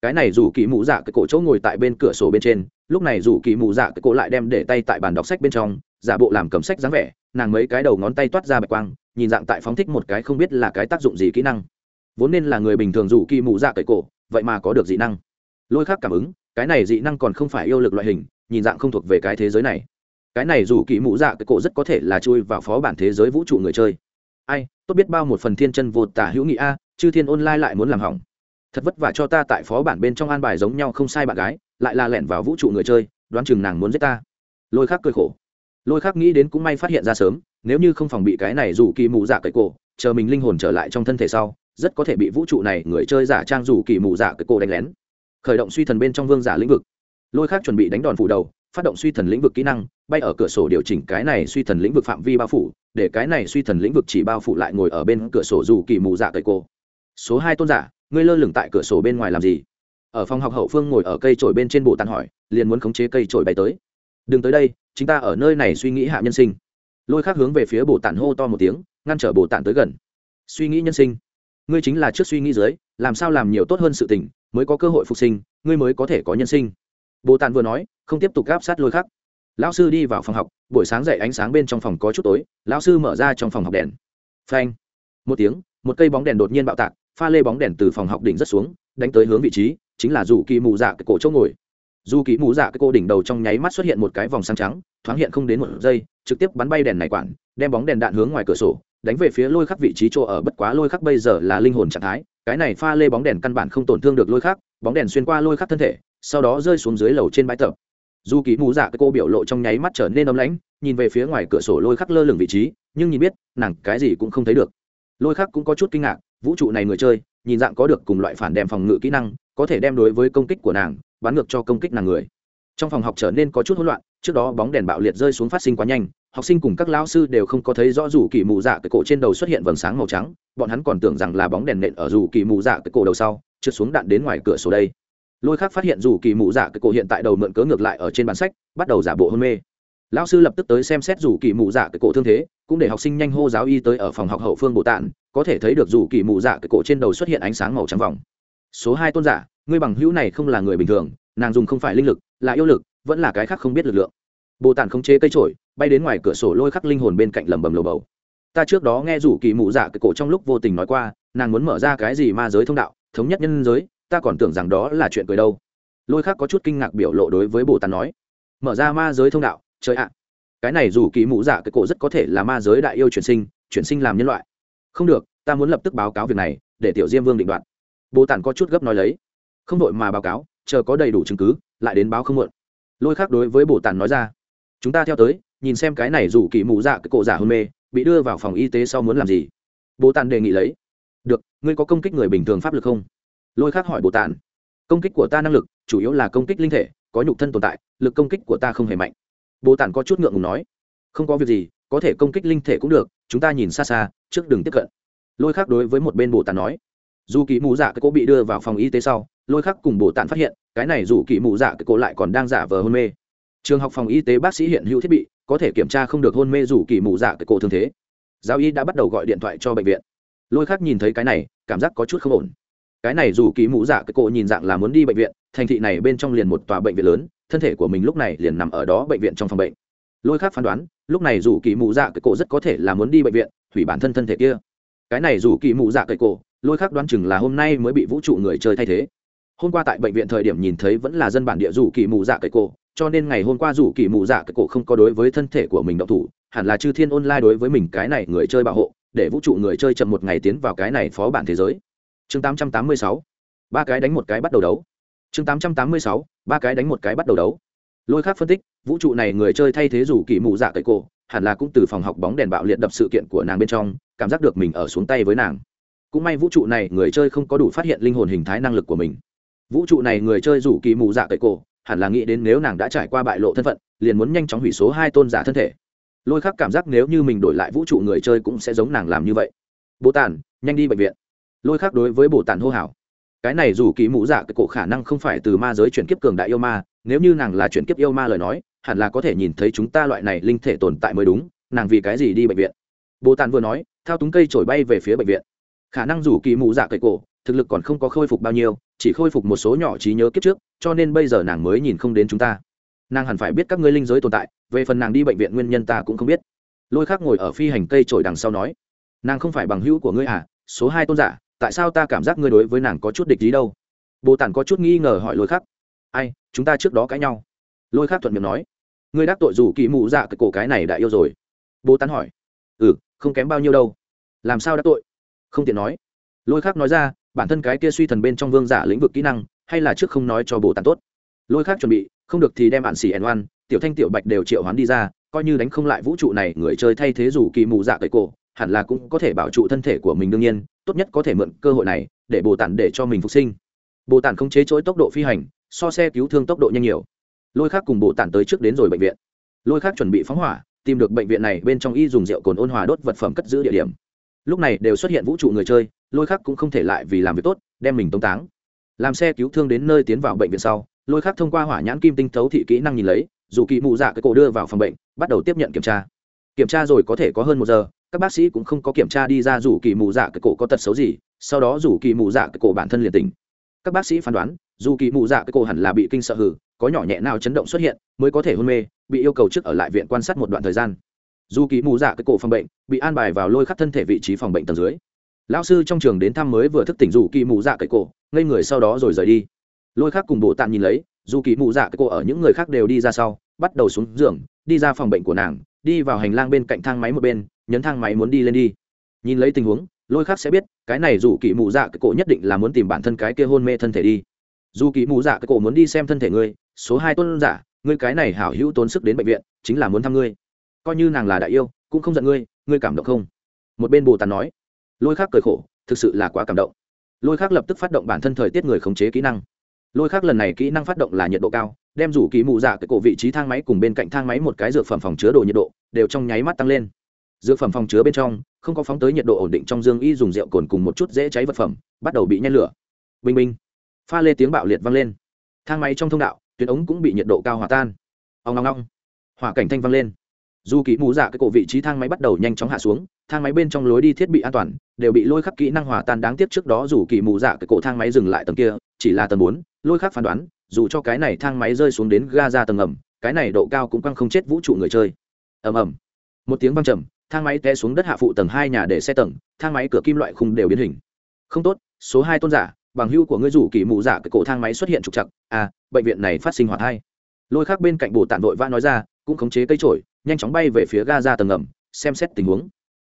Cái này dù kỳ mụ dạ cái cổ chỗ ngồi tại bên cửa sổ bên trên, lúc này dù kỳ mụ dạ cái cổ lại đem để tay tại bàn đọc sách bên trong, giả bộ làm cầm sách dáng vẻ, nàng mấy cái đầu ngón tay toát ra bạch quang, nhìn dạng tại phóng thích một cái không biết là cái tác dụng gì kỹ năng. Vốn nên là người bình thường dù kỳ mụ dạ cái cổ, vậy mà có được dị năng. Lôi khác cảm ứng, cái này dị năng còn không phải yêu lực loại hình, nhìn dạng không thuộc về cái thế giới này cái này dù kỳ mụ dạ cái cổ rất có thể là chui vào phó bản thế giới vũ trụ người chơi. Ai, tốt biết bao một phần thiên chân vô tả hữu nghị a, chư thiên online lại muốn làm hỏng. Thật vất vả cho ta tại phó bản bên trong an bài giống nhau không sai bạn gái, lại là lẻn vào vũ trụ người chơi, đoán chừng nàng muốn giết ta. Lôi khác cười khổ. Lôi khác nghĩ đến cũng may phát hiện ra sớm, nếu như không phòng bị cái này dù kỳ mù dạ cậy cổ, chờ mình linh hồn trở lại trong thân thể sau, rất có thể bị vũ trụ này người chơi giả trang dù kỳ mù dạ cậy cổ đánh lén. Khởi động suy thần bên trong vương giả lĩnh vực. Lôi khác chuẩn bị đánh đòn phủ đầu, phát động suy thần lĩnh vực kỹ năng bay ở cửa sổ điều chỉnh cái này suy thần lĩnh vực phạm vi bao phủ, để cái này suy thần lĩnh vực chỉ bao phủ lại ngồi ở bên cửa sổ dù kỳ mù dạ cậy cô. Số hai tôn giả, ngươi lơ lửng tại cửa sổ bên ngoài làm gì? Ở phòng học hậu phương ngồi ở cây trổi bên trên bộ tàn hỏi, liền muốn khống chế cây trổi bay tới. Đừng tới đây, chúng ta ở nơi này suy nghĩ hạ nhân sinh. Lôi khác hướng về phía bồ tàn hô to một tiếng, ngăn trở bồ tàn tới gần. Suy nghĩ nhân sinh. Ngươi chính là trước suy nghĩ dưới, làm sao làm nhiều tốt hơn sự tình, mới có cơ hội phục sinh, ngươi mới có thể có nhân sinh. Bồ tàn vừa nói, không tiếp tục gáp sát lôi khắc lão sư đi vào phòng học, buổi sáng dậy ánh sáng bên trong phòng có chút tối, lão sư mở ra trong phòng học đèn. Phanh. Một tiếng, một cây bóng đèn đột nhiên bạo tạc, pha lê bóng đèn từ phòng học đỉnh rất xuống, đánh tới hướng vị trí, chính là dù kỳ mù dạ cái cổ chỗ ngồi. Dù kỳ mù dạ cái cổ đỉnh đầu trong nháy mắt xuất hiện một cái vòng sáng trắng, thoáng hiện không đến một giây, trực tiếp bắn bay đèn này quản đem bóng đèn đạn hướng ngoài cửa sổ, đánh về phía lôi khắc vị trí chỗ ở, bất quá lôi khắc bây giờ là linh hồn trạng thái, cái này pha lê bóng đèn căn bản không tổn thương được lôi khắc, bóng đèn xuyên qua lôi khắc thân thể, sau đó rơi xuống dưới lầu trên bãi tập dù kỳ mù dạ cái cô biểu lộ trong nháy mắt trở nên ấm lãnh, nhìn về phía ngoài cửa sổ lôi khắc lơ lửng vị trí, nhưng nhìn biết, nàng cái gì cũng không thấy được. Lôi khắc cũng có chút kinh ngạc, vũ trụ này người chơi, nhìn dạng có được cùng loại phản đèm phòng ngự kỹ năng, có thể đem đối với công kích của nàng, bắn ngược cho công kích nàng người. Trong phòng học trở nên có chút hỗn loạn, trước đó bóng đèn bạo liệt rơi xuống phát sinh quá nhanh, học sinh cùng các lão sư đều không có thấy rõ dù kỳ mù dạ cái cổ trên đầu xuất hiện vầng sáng màu trắng, bọn hắn còn tưởng rằng là bóng đèn nện ở dù kỳ mù dạ cái cổ đầu sau, trượt xuống đạn đến ngoài cửa sổ đây lôi khác phát hiện dù kỳ mụ dạ cái cổ hiện tại đầu mượn cớ ngược lại ở trên bản sách, bắt đầu giả bộ hôn mê. Lão sư lập tức tới xem xét dù kỳ mụ dạ cái cổ thương thế, cũng để học sinh nhanh hô giáo y tới ở phòng học hậu phương bồ tản có thể thấy được dù kỳ mụ dạ cái cổ trên đầu xuất hiện ánh sáng màu trắng vòng. Số hai tôn giả, ngươi bằng hữu này không là người bình thường, nàng dùng không phải linh lực, là yêu lực, vẫn là cái khác không biết lực lượng. Bồ tản không chế cây trổi bay đến ngoài cửa sổ lôi khắc linh hồn bên cạnh lầm bầm lầu bầu. Ta trước đó nghe rủ kỳ mụ dạ cái cổ trong lúc vô tình nói qua, nàng muốn mở ra cái gì ma giới thông đạo, thống nhất nhân giới ta còn tưởng rằng đó là chuyện cười đâu. Lôi khác có chút kinh ngạc biểu lộ đối với bồ tản nói, mở ra ma giới thông đạo, trời ạ. Cái này dù kỳ mụ dạ cái cổ rất có thể là ma giới đại yêu chuyển sinh chuyển sinh làm nhân loại. Không được, ta muốn lập tức báo cáo việc này, để tiểu diêm vương định đoạt. Bồ tản có chút gấp nói lấy, không đội mà báo cáo, chờ có đầy đủ chứng cứ, lại đến báo không muộn. Lôi khác đối với bồ tản nói ra, chúng ta theo tới, nhìn xem cái này dù kỳ mũ dạ cái cổ giả hôn mê, bị đưa vào phòng y tế sau muốn làm gì. Bồ tản đề nghị lấy, được, ngươi có công kích người bình thường pháp lực không? Lôi khác hỏi bồ tản, công kích của ta năng lực, chủ yếu là công kích linh thể, có nhục thân tồn tại, lực công kích của ta không hề mạnh. Bồ tản có chút ngượng ngùng nói, không có việc gì, có thể công kích linh thể cũng được, chúng ta nhìn xa xa, trước đừng tiếp cận. Lôi khác đối với một bên bồ tản nói, dù kỳ mù dạ cái cô bị đưa vào phòng y tế sau, lôi khắc cùng bồ tản phát hiện, cái này dù kỳ mù dạ cái cô lại còn đang giả vờ hôn mê. Trường học phòng y tế bác sĩ hiện hữu thiết bị, có thể kiểm tra không được hôn mê dù kỳ mù dạ cái cô thương thế. Giáo y đã bắt đầu gọi điện thoại cho bệnh viện. Lôi khắc nhìn thấy cái này, cảm giác có chút không ổn cái này dù kỳ mũ dạ cái cổ nhìn dạng là muốn đi bệnh viện, thành thị này bên trong liền một tòa bệnh viện lớn, thân thể của mình lúc này liền nằm ở đó bệnh viện trong phòng bệnh. Lôi khác phán đoán, lúc này dù kỳ mũ dạ cái cổ rất có thể là muốn đi bệnh viện, hủy bản thân thân thể kia. Cái này dù kỳ mũ dạ cái cổ, lôi khác đoán chừng là hôm nay mới bị vũ trụ người chơi thay thế. Hôm qua tại bệnh viện thời điểm nhìn thấy vẫn là dân bản địa dù kỳ mù dạ cái cổ, cho nên ngày hôm qua dù kỳ mụ dạ cái cổ không có đối với thân thể của mình động thủ, hẳn là chư thiên online đối với mình cái này người chơi bảo hộ, để vũ trụ người chơi chậm một ngày tiến vào cái này phó bản thế giới chương 886 ba cái đánh một cái bắt đầu đấu. Chương 886 ba cái đánh một cái bắt đầu đấu. Lôi khác phân tích, vũ trụ này người chơi thay thế rủ kỳ mụ dạ cậy cổ, hẳn là cũng từ phòng học bóng đèn bạo liệt đập sự kiện của nàng bên trong, cảm giác được mình ở xuống tay với nàng. Cũng may vũ trụ này người chơi không có đủ phát hiện linh hồn hình thái năng lực của mình. Vũ trụ này người chơi rủ kỳ mù dạ cậy cổ, hẳn là nghĩ đến nếu nàng đã trải qua bại lộ thân phận, liền muốn nhanh chóng hủy số hai tôn giả thân thể. Lôi khắc cảm giác nếu như mình đổi lại vũ trụ người chơi cũng sẽ giống nàng làm như vậy. Bố tàn nhanh đi bệnh viện lôi khác đối với bồ tản hô hào. Cái này dù kỳ mũ dạ cái cổ khả năng không phải từ ma giới chuyển kiếp cường đại yêu ma, nếu như nàng là chuyển kiếp yêu ma lời nói, hẳn là có thể nhìn thấy chúng ta loại này linh thể tồn tại mới đúng, nàng vì cái gì đi bệnh viện? Bồ tản vừa nói, thao túng cây trổi bay về phía bệnh viện. Khả năng dù kỳ mụ dạ cái cổ, thực lực còn không có khôi phục bao nhiêu, chỉ khôi phục một số nhỏ trí nhớ kiếp trước, cho nên bây giờ nàng mới nhìn không đến chúng ta. Nàng hẳn phải biết các ngươi linh giới tồn tại, về phần nàng đi bệnh viện nguyên nhân ta cũng không biết. Lôi khác ngồi ở phi hành cây trổi đằng sau nói, nàng không phải bằng hữu của ngươi à số hai tôn giả tại sao ta cảm giác ngươi đối với nàng có chút địch ý đâu? Bồ tản có chút nghi ngờ hỏi lôi khắc. Ai, chúng ta trước đó cãi nhau. Lôi khắc thuận miệng nói. Ngươi đắc tội rủ kỳ mụ dạ cái cổ cái này đã yêu rồi. Bồ tản hỏi. Ừ không kém bao nhiêu đâu. Làm sao đắc tội? Không tiện nói. Lôi khắc nói ra, bản thân cái kia suy thần bên trong vương giả lĩnh vực kỹ năng, hay là trước không nói cho bồ tản tốt. Lôi khắc chuẩn bị, không được thì đem bản xỉ ẻn oan, tiểu thanh tiểu bạch đều triệu hoán đi ra, coi như đánh không lại vũ trụ này, người chơi thay thế rủ kỳ mù dạ cậy cổ hẳn là cũng có thể bảo trụ thân thể của mình đương nhiên, tốt nhất có thể mượn cơ hội này để bồ tản để cho mình phục sinh. Bồ tản không chế chối tốc độ phi hành, so xe cứu thương tốc độ nhanh nhiều. Lôi khác cùng bồ tản tới trước đến rồi bệnh viện. Lôi khác chuẩn bị phóng hỏa, tìm được bệnh viện này bên trong y dùng rượu cồn ôn hòa đốt vật phẩm cất giữ địa điểm. Lúc này đều xuất hiện vũ trụ người chơi, lôi khác cũng không thể lại vì làm việc tốt, đem mình tống táng. Làm xe cứu thương đến nơi tiến vào bệnh viện sau, lôi khác thông qua hỏa nhãn kim tinh thấu thị kỹ năng nhìn lấy, dù kỳ mụ dạ cái cổ đưa vào phòng bệnh, bắt đầu tiếp nhận kiểm tra. Kiểm tra rồi có thể có hơn một giờ các bác sĩ cũng không có kiểm tra đi ra rủ kỳ mù dạ cái cổ có tật xấu gì, sau đó rủ kỳ mù dạ cái cổ bản thân liền tỉnh. Các bác sĩ phán đoán dù kỳ mù dạ cái cổ hẳn là bị kinh sợ hử, có nhỏ nhẹ nào chấn động xuất hiện mới có thể hôn mê, bị yêu cầu trước ở lại viện quan sát một đoạn thời gian. Dù kỳ mù dạ cái cổ phòng bệnh, bị an bài vào lôi khắc thân thể vị trí phòng bệnh tầng dưới. Lão sư trong trường đến thăm mới vừa thức tỉnh dù kỳ mù dạ cái cổ, ngây người sau đó rồi rời đi. Lôi khắc cùng bộ tạm nhìn lấy dù kỳ mù dạ cái cổ ở những người khác đều đi ra sau, bắt đầu xuống giường, đi ra phòng bệnh của nàng, đi vào hành lang bên cạnh thang máy một bên nhấn thang máy muốn đi lên đi. Nhìn lấy tình huống, lôi khác sẽ biết, cái này dù kỳ mù dạ cái cổ nhất định là muốn tìm bản thân cái kia hôn mê thân thể đi. Dù kỳ mù dạ cái cổ muốn đi xem thân thể ngươi, số hai tôn giả, ngươi cái này hảo hữu tốn sức đến bệnh viện, chính là muốn thăm ngươi. Coi như nàng là đại yêu, cũng không giận ngươi ngươi cảm động không? Một bên bồ tàn nói. Lôi khác cười khổ, thực sự là quá cảm động. Lôi khác lập tức phát động bản thân thời tiết người khống chế kỹ năng. Lôi khác lần này kỹ năng phát động là nhiệt độ cao, đem rủ kỳ mù dạ cái cổ vị trí thang máy cùng bên cạnh thang máy một cái dược phẩm phòng chứa đồ nhiệt độ, đều trong nháy mắt tăng lên dược phẩm phòng chứa bên trong, không có phóng tới nhiệt độ ổn định trong dương y dùng rượu cồn cùng một chút dễ cháy vật phẩm, bắt đầu bị nhen lửa. Bình minh pha lê tiếng bạo liệt vang lên. Thang máy trong thông đạo, tuyến ống cũng bị nhiệt độ cao hòa tan. Ông ngong ngong hỏa cảnh thanh vang lên. Dù kỹ mũ dạ cái cổ vị trí thang máy bắt đầu nhanh chóng hạ xuống, thang máy bên trong lối đi thiết bị an toàn đều bị lôi khắc kỹ năng hòa tan đáng tiếc trước đó dù kỳ mù dạ cái cổ thang máy dừng lại tầng kia, chỉ là tầng bốn, lôi khắc phán đoán, dù cho cái này thang máy rơi xuống đến ga ra tầng ẩm cái này độ cao cũng căng không chết vũ trụ người chơi. Ầm ầm. Một tiếng vang trầm thang máy té xuống đất hạ phụ tầng hai nhà để xe tầng, thang máy cửa kim loại khung đều biến hình. Không tốt, số hai tôn giả, bằng hưu của ngươi rủ kỳ mù giả cái cổ thang máy xuất hiện trục chặt à bệnh viện này phát sinh hoạt hay. lôi khác bên cạnh bồ tản vội vã nói ra, cũng khống chế cây trổi nhanh chóng bay về phía ga ra tầng ngầm, xem xét tình huống.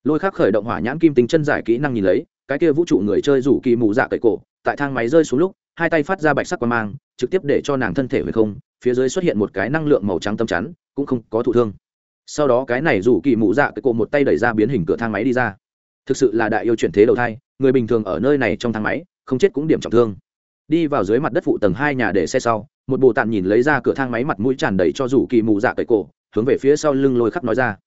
Lôi khác khởi động hỏa nhãn kim tính chân giải kỹ năng nhìn lấy, cái kia vũ trụ người chơi rủ kỳ mù dạ cậy cổ, tại thang máy rơi xuống lúc, hai tay phát ra bạch sắc qua mang, trực tiếp để cho nàng thân thể về không, phía dưới xuất hiện một cái năng lượng màu trắng tâm chắn, cũng không có thụ thương sau đó cái này rủ kỳ mụ dạ cái cổ một tay đẩy ra biến hình cửa thang máy đi ra. Thực sự là đại yêu chuyển thế đầu thai, người bình thường ở nơi này trong thang máy, không chết cũng điểm trọng thương. Đi vào dưới mặt đất phụ tầng hai nhà để xe sau, một bộ tàn nhìn lấy ra cửa thang máy mặt mũi tràn đầy cho rủ kỳ mù dạ cái cổ hướng về phía sau lưng lôi khắp nói ra.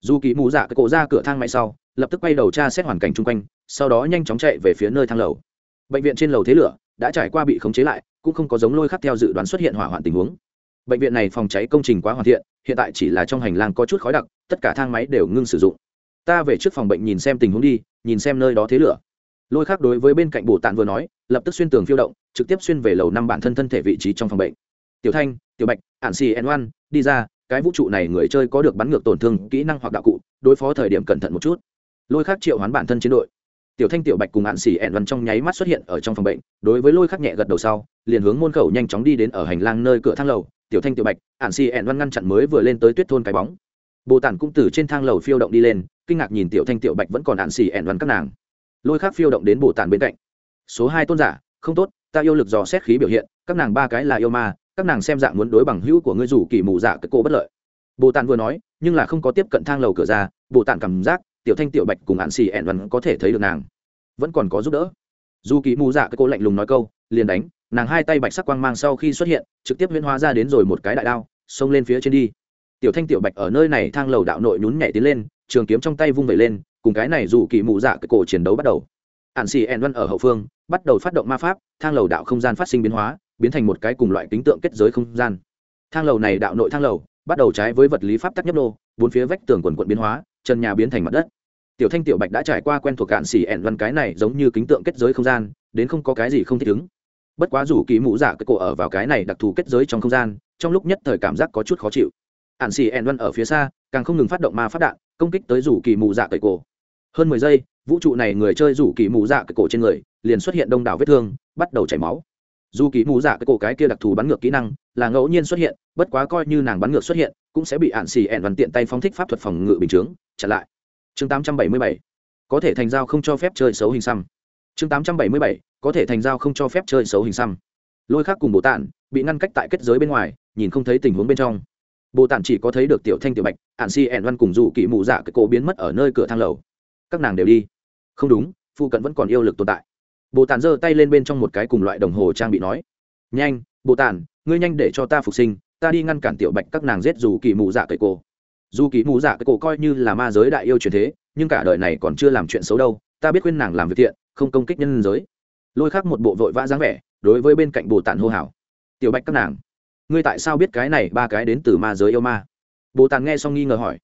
Dù kỳ mù dạ cái cổ ra cửa thang máy sau, lập tức quay đầu tra xét hoàn cảnh chung quanh, sau đó nhanh chóng chạy về phía nơi thang lầu. Bệnh viện trên lầu thế lửa, đã trải qua bị khống chế lại, cũng không có giống lôi khắc theo dự đoán xuất hiện hỏa hoạn tình huống bệnh viện này phòng cháy công trình quá hoàn thiện, hiện tại chỉ là trong hành lang có chút khói đặc, tất cả thang máy đều ngưng sử dụng. Ta về trước phòng bệnh nhìn xem tình huống đi, nhìn xem nơi đó thế lửa. Lôi khác đối với bên cạnh bồ tàn vừa nói, lập tức xuyên tường phiêu động, trực tiếp xuyên về lầu năm bản thân thân thể vị trí trong phòng bệnh. Tiểu thanh, tiểu bạch, ản xì n oan, đi ra, cái vũ trụ này người chơi có được bắn ngược tổn thương kỹ năng hoặc đạo cụ, đối phó thời điểm cẩn thận một chút. Lôi khác triệu hoán bản thân chiến đội. Tiểu thanh, tiểu bạch cùng ạn xì ẹn văn trong nháy mắt xuất hiện ở trong phòng bệnh, đối với lôi khắc nhẹ gật đầu sau, liền hướng môn khẩu nhanh chóng đi đến ở hành lang nơi cửa thang lầu tiểu thanh tiểu bạch ạn xì ẹn văn ngăn chặn mới vừa lên tới tuyết thôn cái bóng. Bồ tản cũng từ trên thang lầu phiêu động đi lên, kinh ngạc nhìn tiểu thanh tiểu bạch vẫn còn ạn xì ẹn văn các nàng. Lôi khác phiêu động đến bồ tản bên cạnh. Số hai tôn giả, không tốt, ta yêu lực dò xét khí biểu hiện, các nàng ba cái là yêu ma, các nàng xem dạng muốn đối bằng hữu của ngươi rủ kỳ mù dạ cái cô bất lợi. Bồ tản vừa nói, nhưng là không có tiếp cận thang lầu cửa ra, bồ tản cảm giác tiểu thanh tiểu bạch cùng ạn xì ẹn văn có thể thấy được nàng. Vẫn còn có giúp đỡ. Dù kỳ mù dạ cái cô lạnh lùng nói câu, liền đánh nàng hai tay bạch sắc quang mang sau khi xuất hiện, trực tiếp huyễn hóa ra đến rồi một cái đại đao, xông lên phía trên đi. Tiểu thanh tiểu bạch ở nơi này thang lầu đạo nội nhún nhảy tiến lên, trường kiếm trong tay vung vẩy lên, cùng cái này dù kỳ mụ dạ cái cổ chiến đấu bắt đầu. Ạn xì ẹn văn ở hậu phương, bắt đầu phát động ma pháp, thang lầu đạo không gian phát sinh biến hóa, biến thành một cái cùng loại kính tượng kết giới không gian. Thang lầu này đạo nội thang lầu, bắt đầu trái với vật lý pháp tắc nhấp nô, bốn phía vách tường quần quận biến hóa, chân nhà biến thành mặt đất. Tiểu thanh tiểu bạch đã trải qua quen thuộc cạn xỉ ẹn văn cái này giống như kính tượng kết giới không gian, đến không có cái gì không thích ứng bất quá dù kỳ mũ giả cái cổ ở vào cái này đặc thù kết giới trong không gian, trong lúc nhất thời cảm giác có chút khó chịu. Ạn xì ẹn văn ở phía xa, càng không ngừng phát động ma phát đạn, công kích tới rủ kỳ mù dạ cậy cổ. Hơn mười giây, vũ trụ này người chơi rủ kỳ mù dạ cậy cổ trên người, liền xuất hiện đông đảo vết thương, bắt đầu chảy máu. Dù kỳ mù dạ cái cổ cái kia đặc thù bắn ngược kỹ năng, là ngẫu nhiên xuất hiện, bất quá coi như nàng bắn ngược xuất hiện, cũng sẽ bị ạn xì ẹn văn tiện tay phóng thích pháp thuật phòng ngự bình chướng. Chặn lại. Chương tám trăm bảy mươi bảy. Có thể thành giao không cho phép chơi xấu hình xăm chương tám trăm bảy mươi bảy, có thể thành giao không cho phép chơi xấu hình xăm. Lôi khác cùng bồ tản bị ngăn cách tại kết giới bên ngoài, nhìn không thấy tình huống bên trong. Bồ tản chỉ có thấy được tiểu thanh, tiểu bạch ạn si ẻn văn cùng dù kỵ mù dạ cái cổ biến mất ở nơi cửa thang lầu. Các nàng đều đi. Không đúng, phụ cận vẫn còn yêu lực tồn tại. Bồ tản giơ tay lên bên trong một cái cùng loại đồng hồ trang bị nói, nhanh, bồ tản, ngươi nhanh để cho ta phục sinh, ta đi ngăn cản tiểu bạch các nàng giết dù kỳ mù dạ cậy cổ dù kỳ mù dạ cậy cổ coi như là ma giới đại yêu truyền thế, nhưng cả đời này còn chưa làm chuyện xấu đâu, ta biết khuyên nàng làm việc thiện không công kích nhân giới. Lôi khắc một bộ vội vã dáng vẻ, đối với bên cạnh bồ tản hô hào. Tiểu bạch các nàng, ngươi tại sao biết cái này ba cái đến từ ma giới yêu ma? Bồ tản nghe xong nghi ngờ hỏi.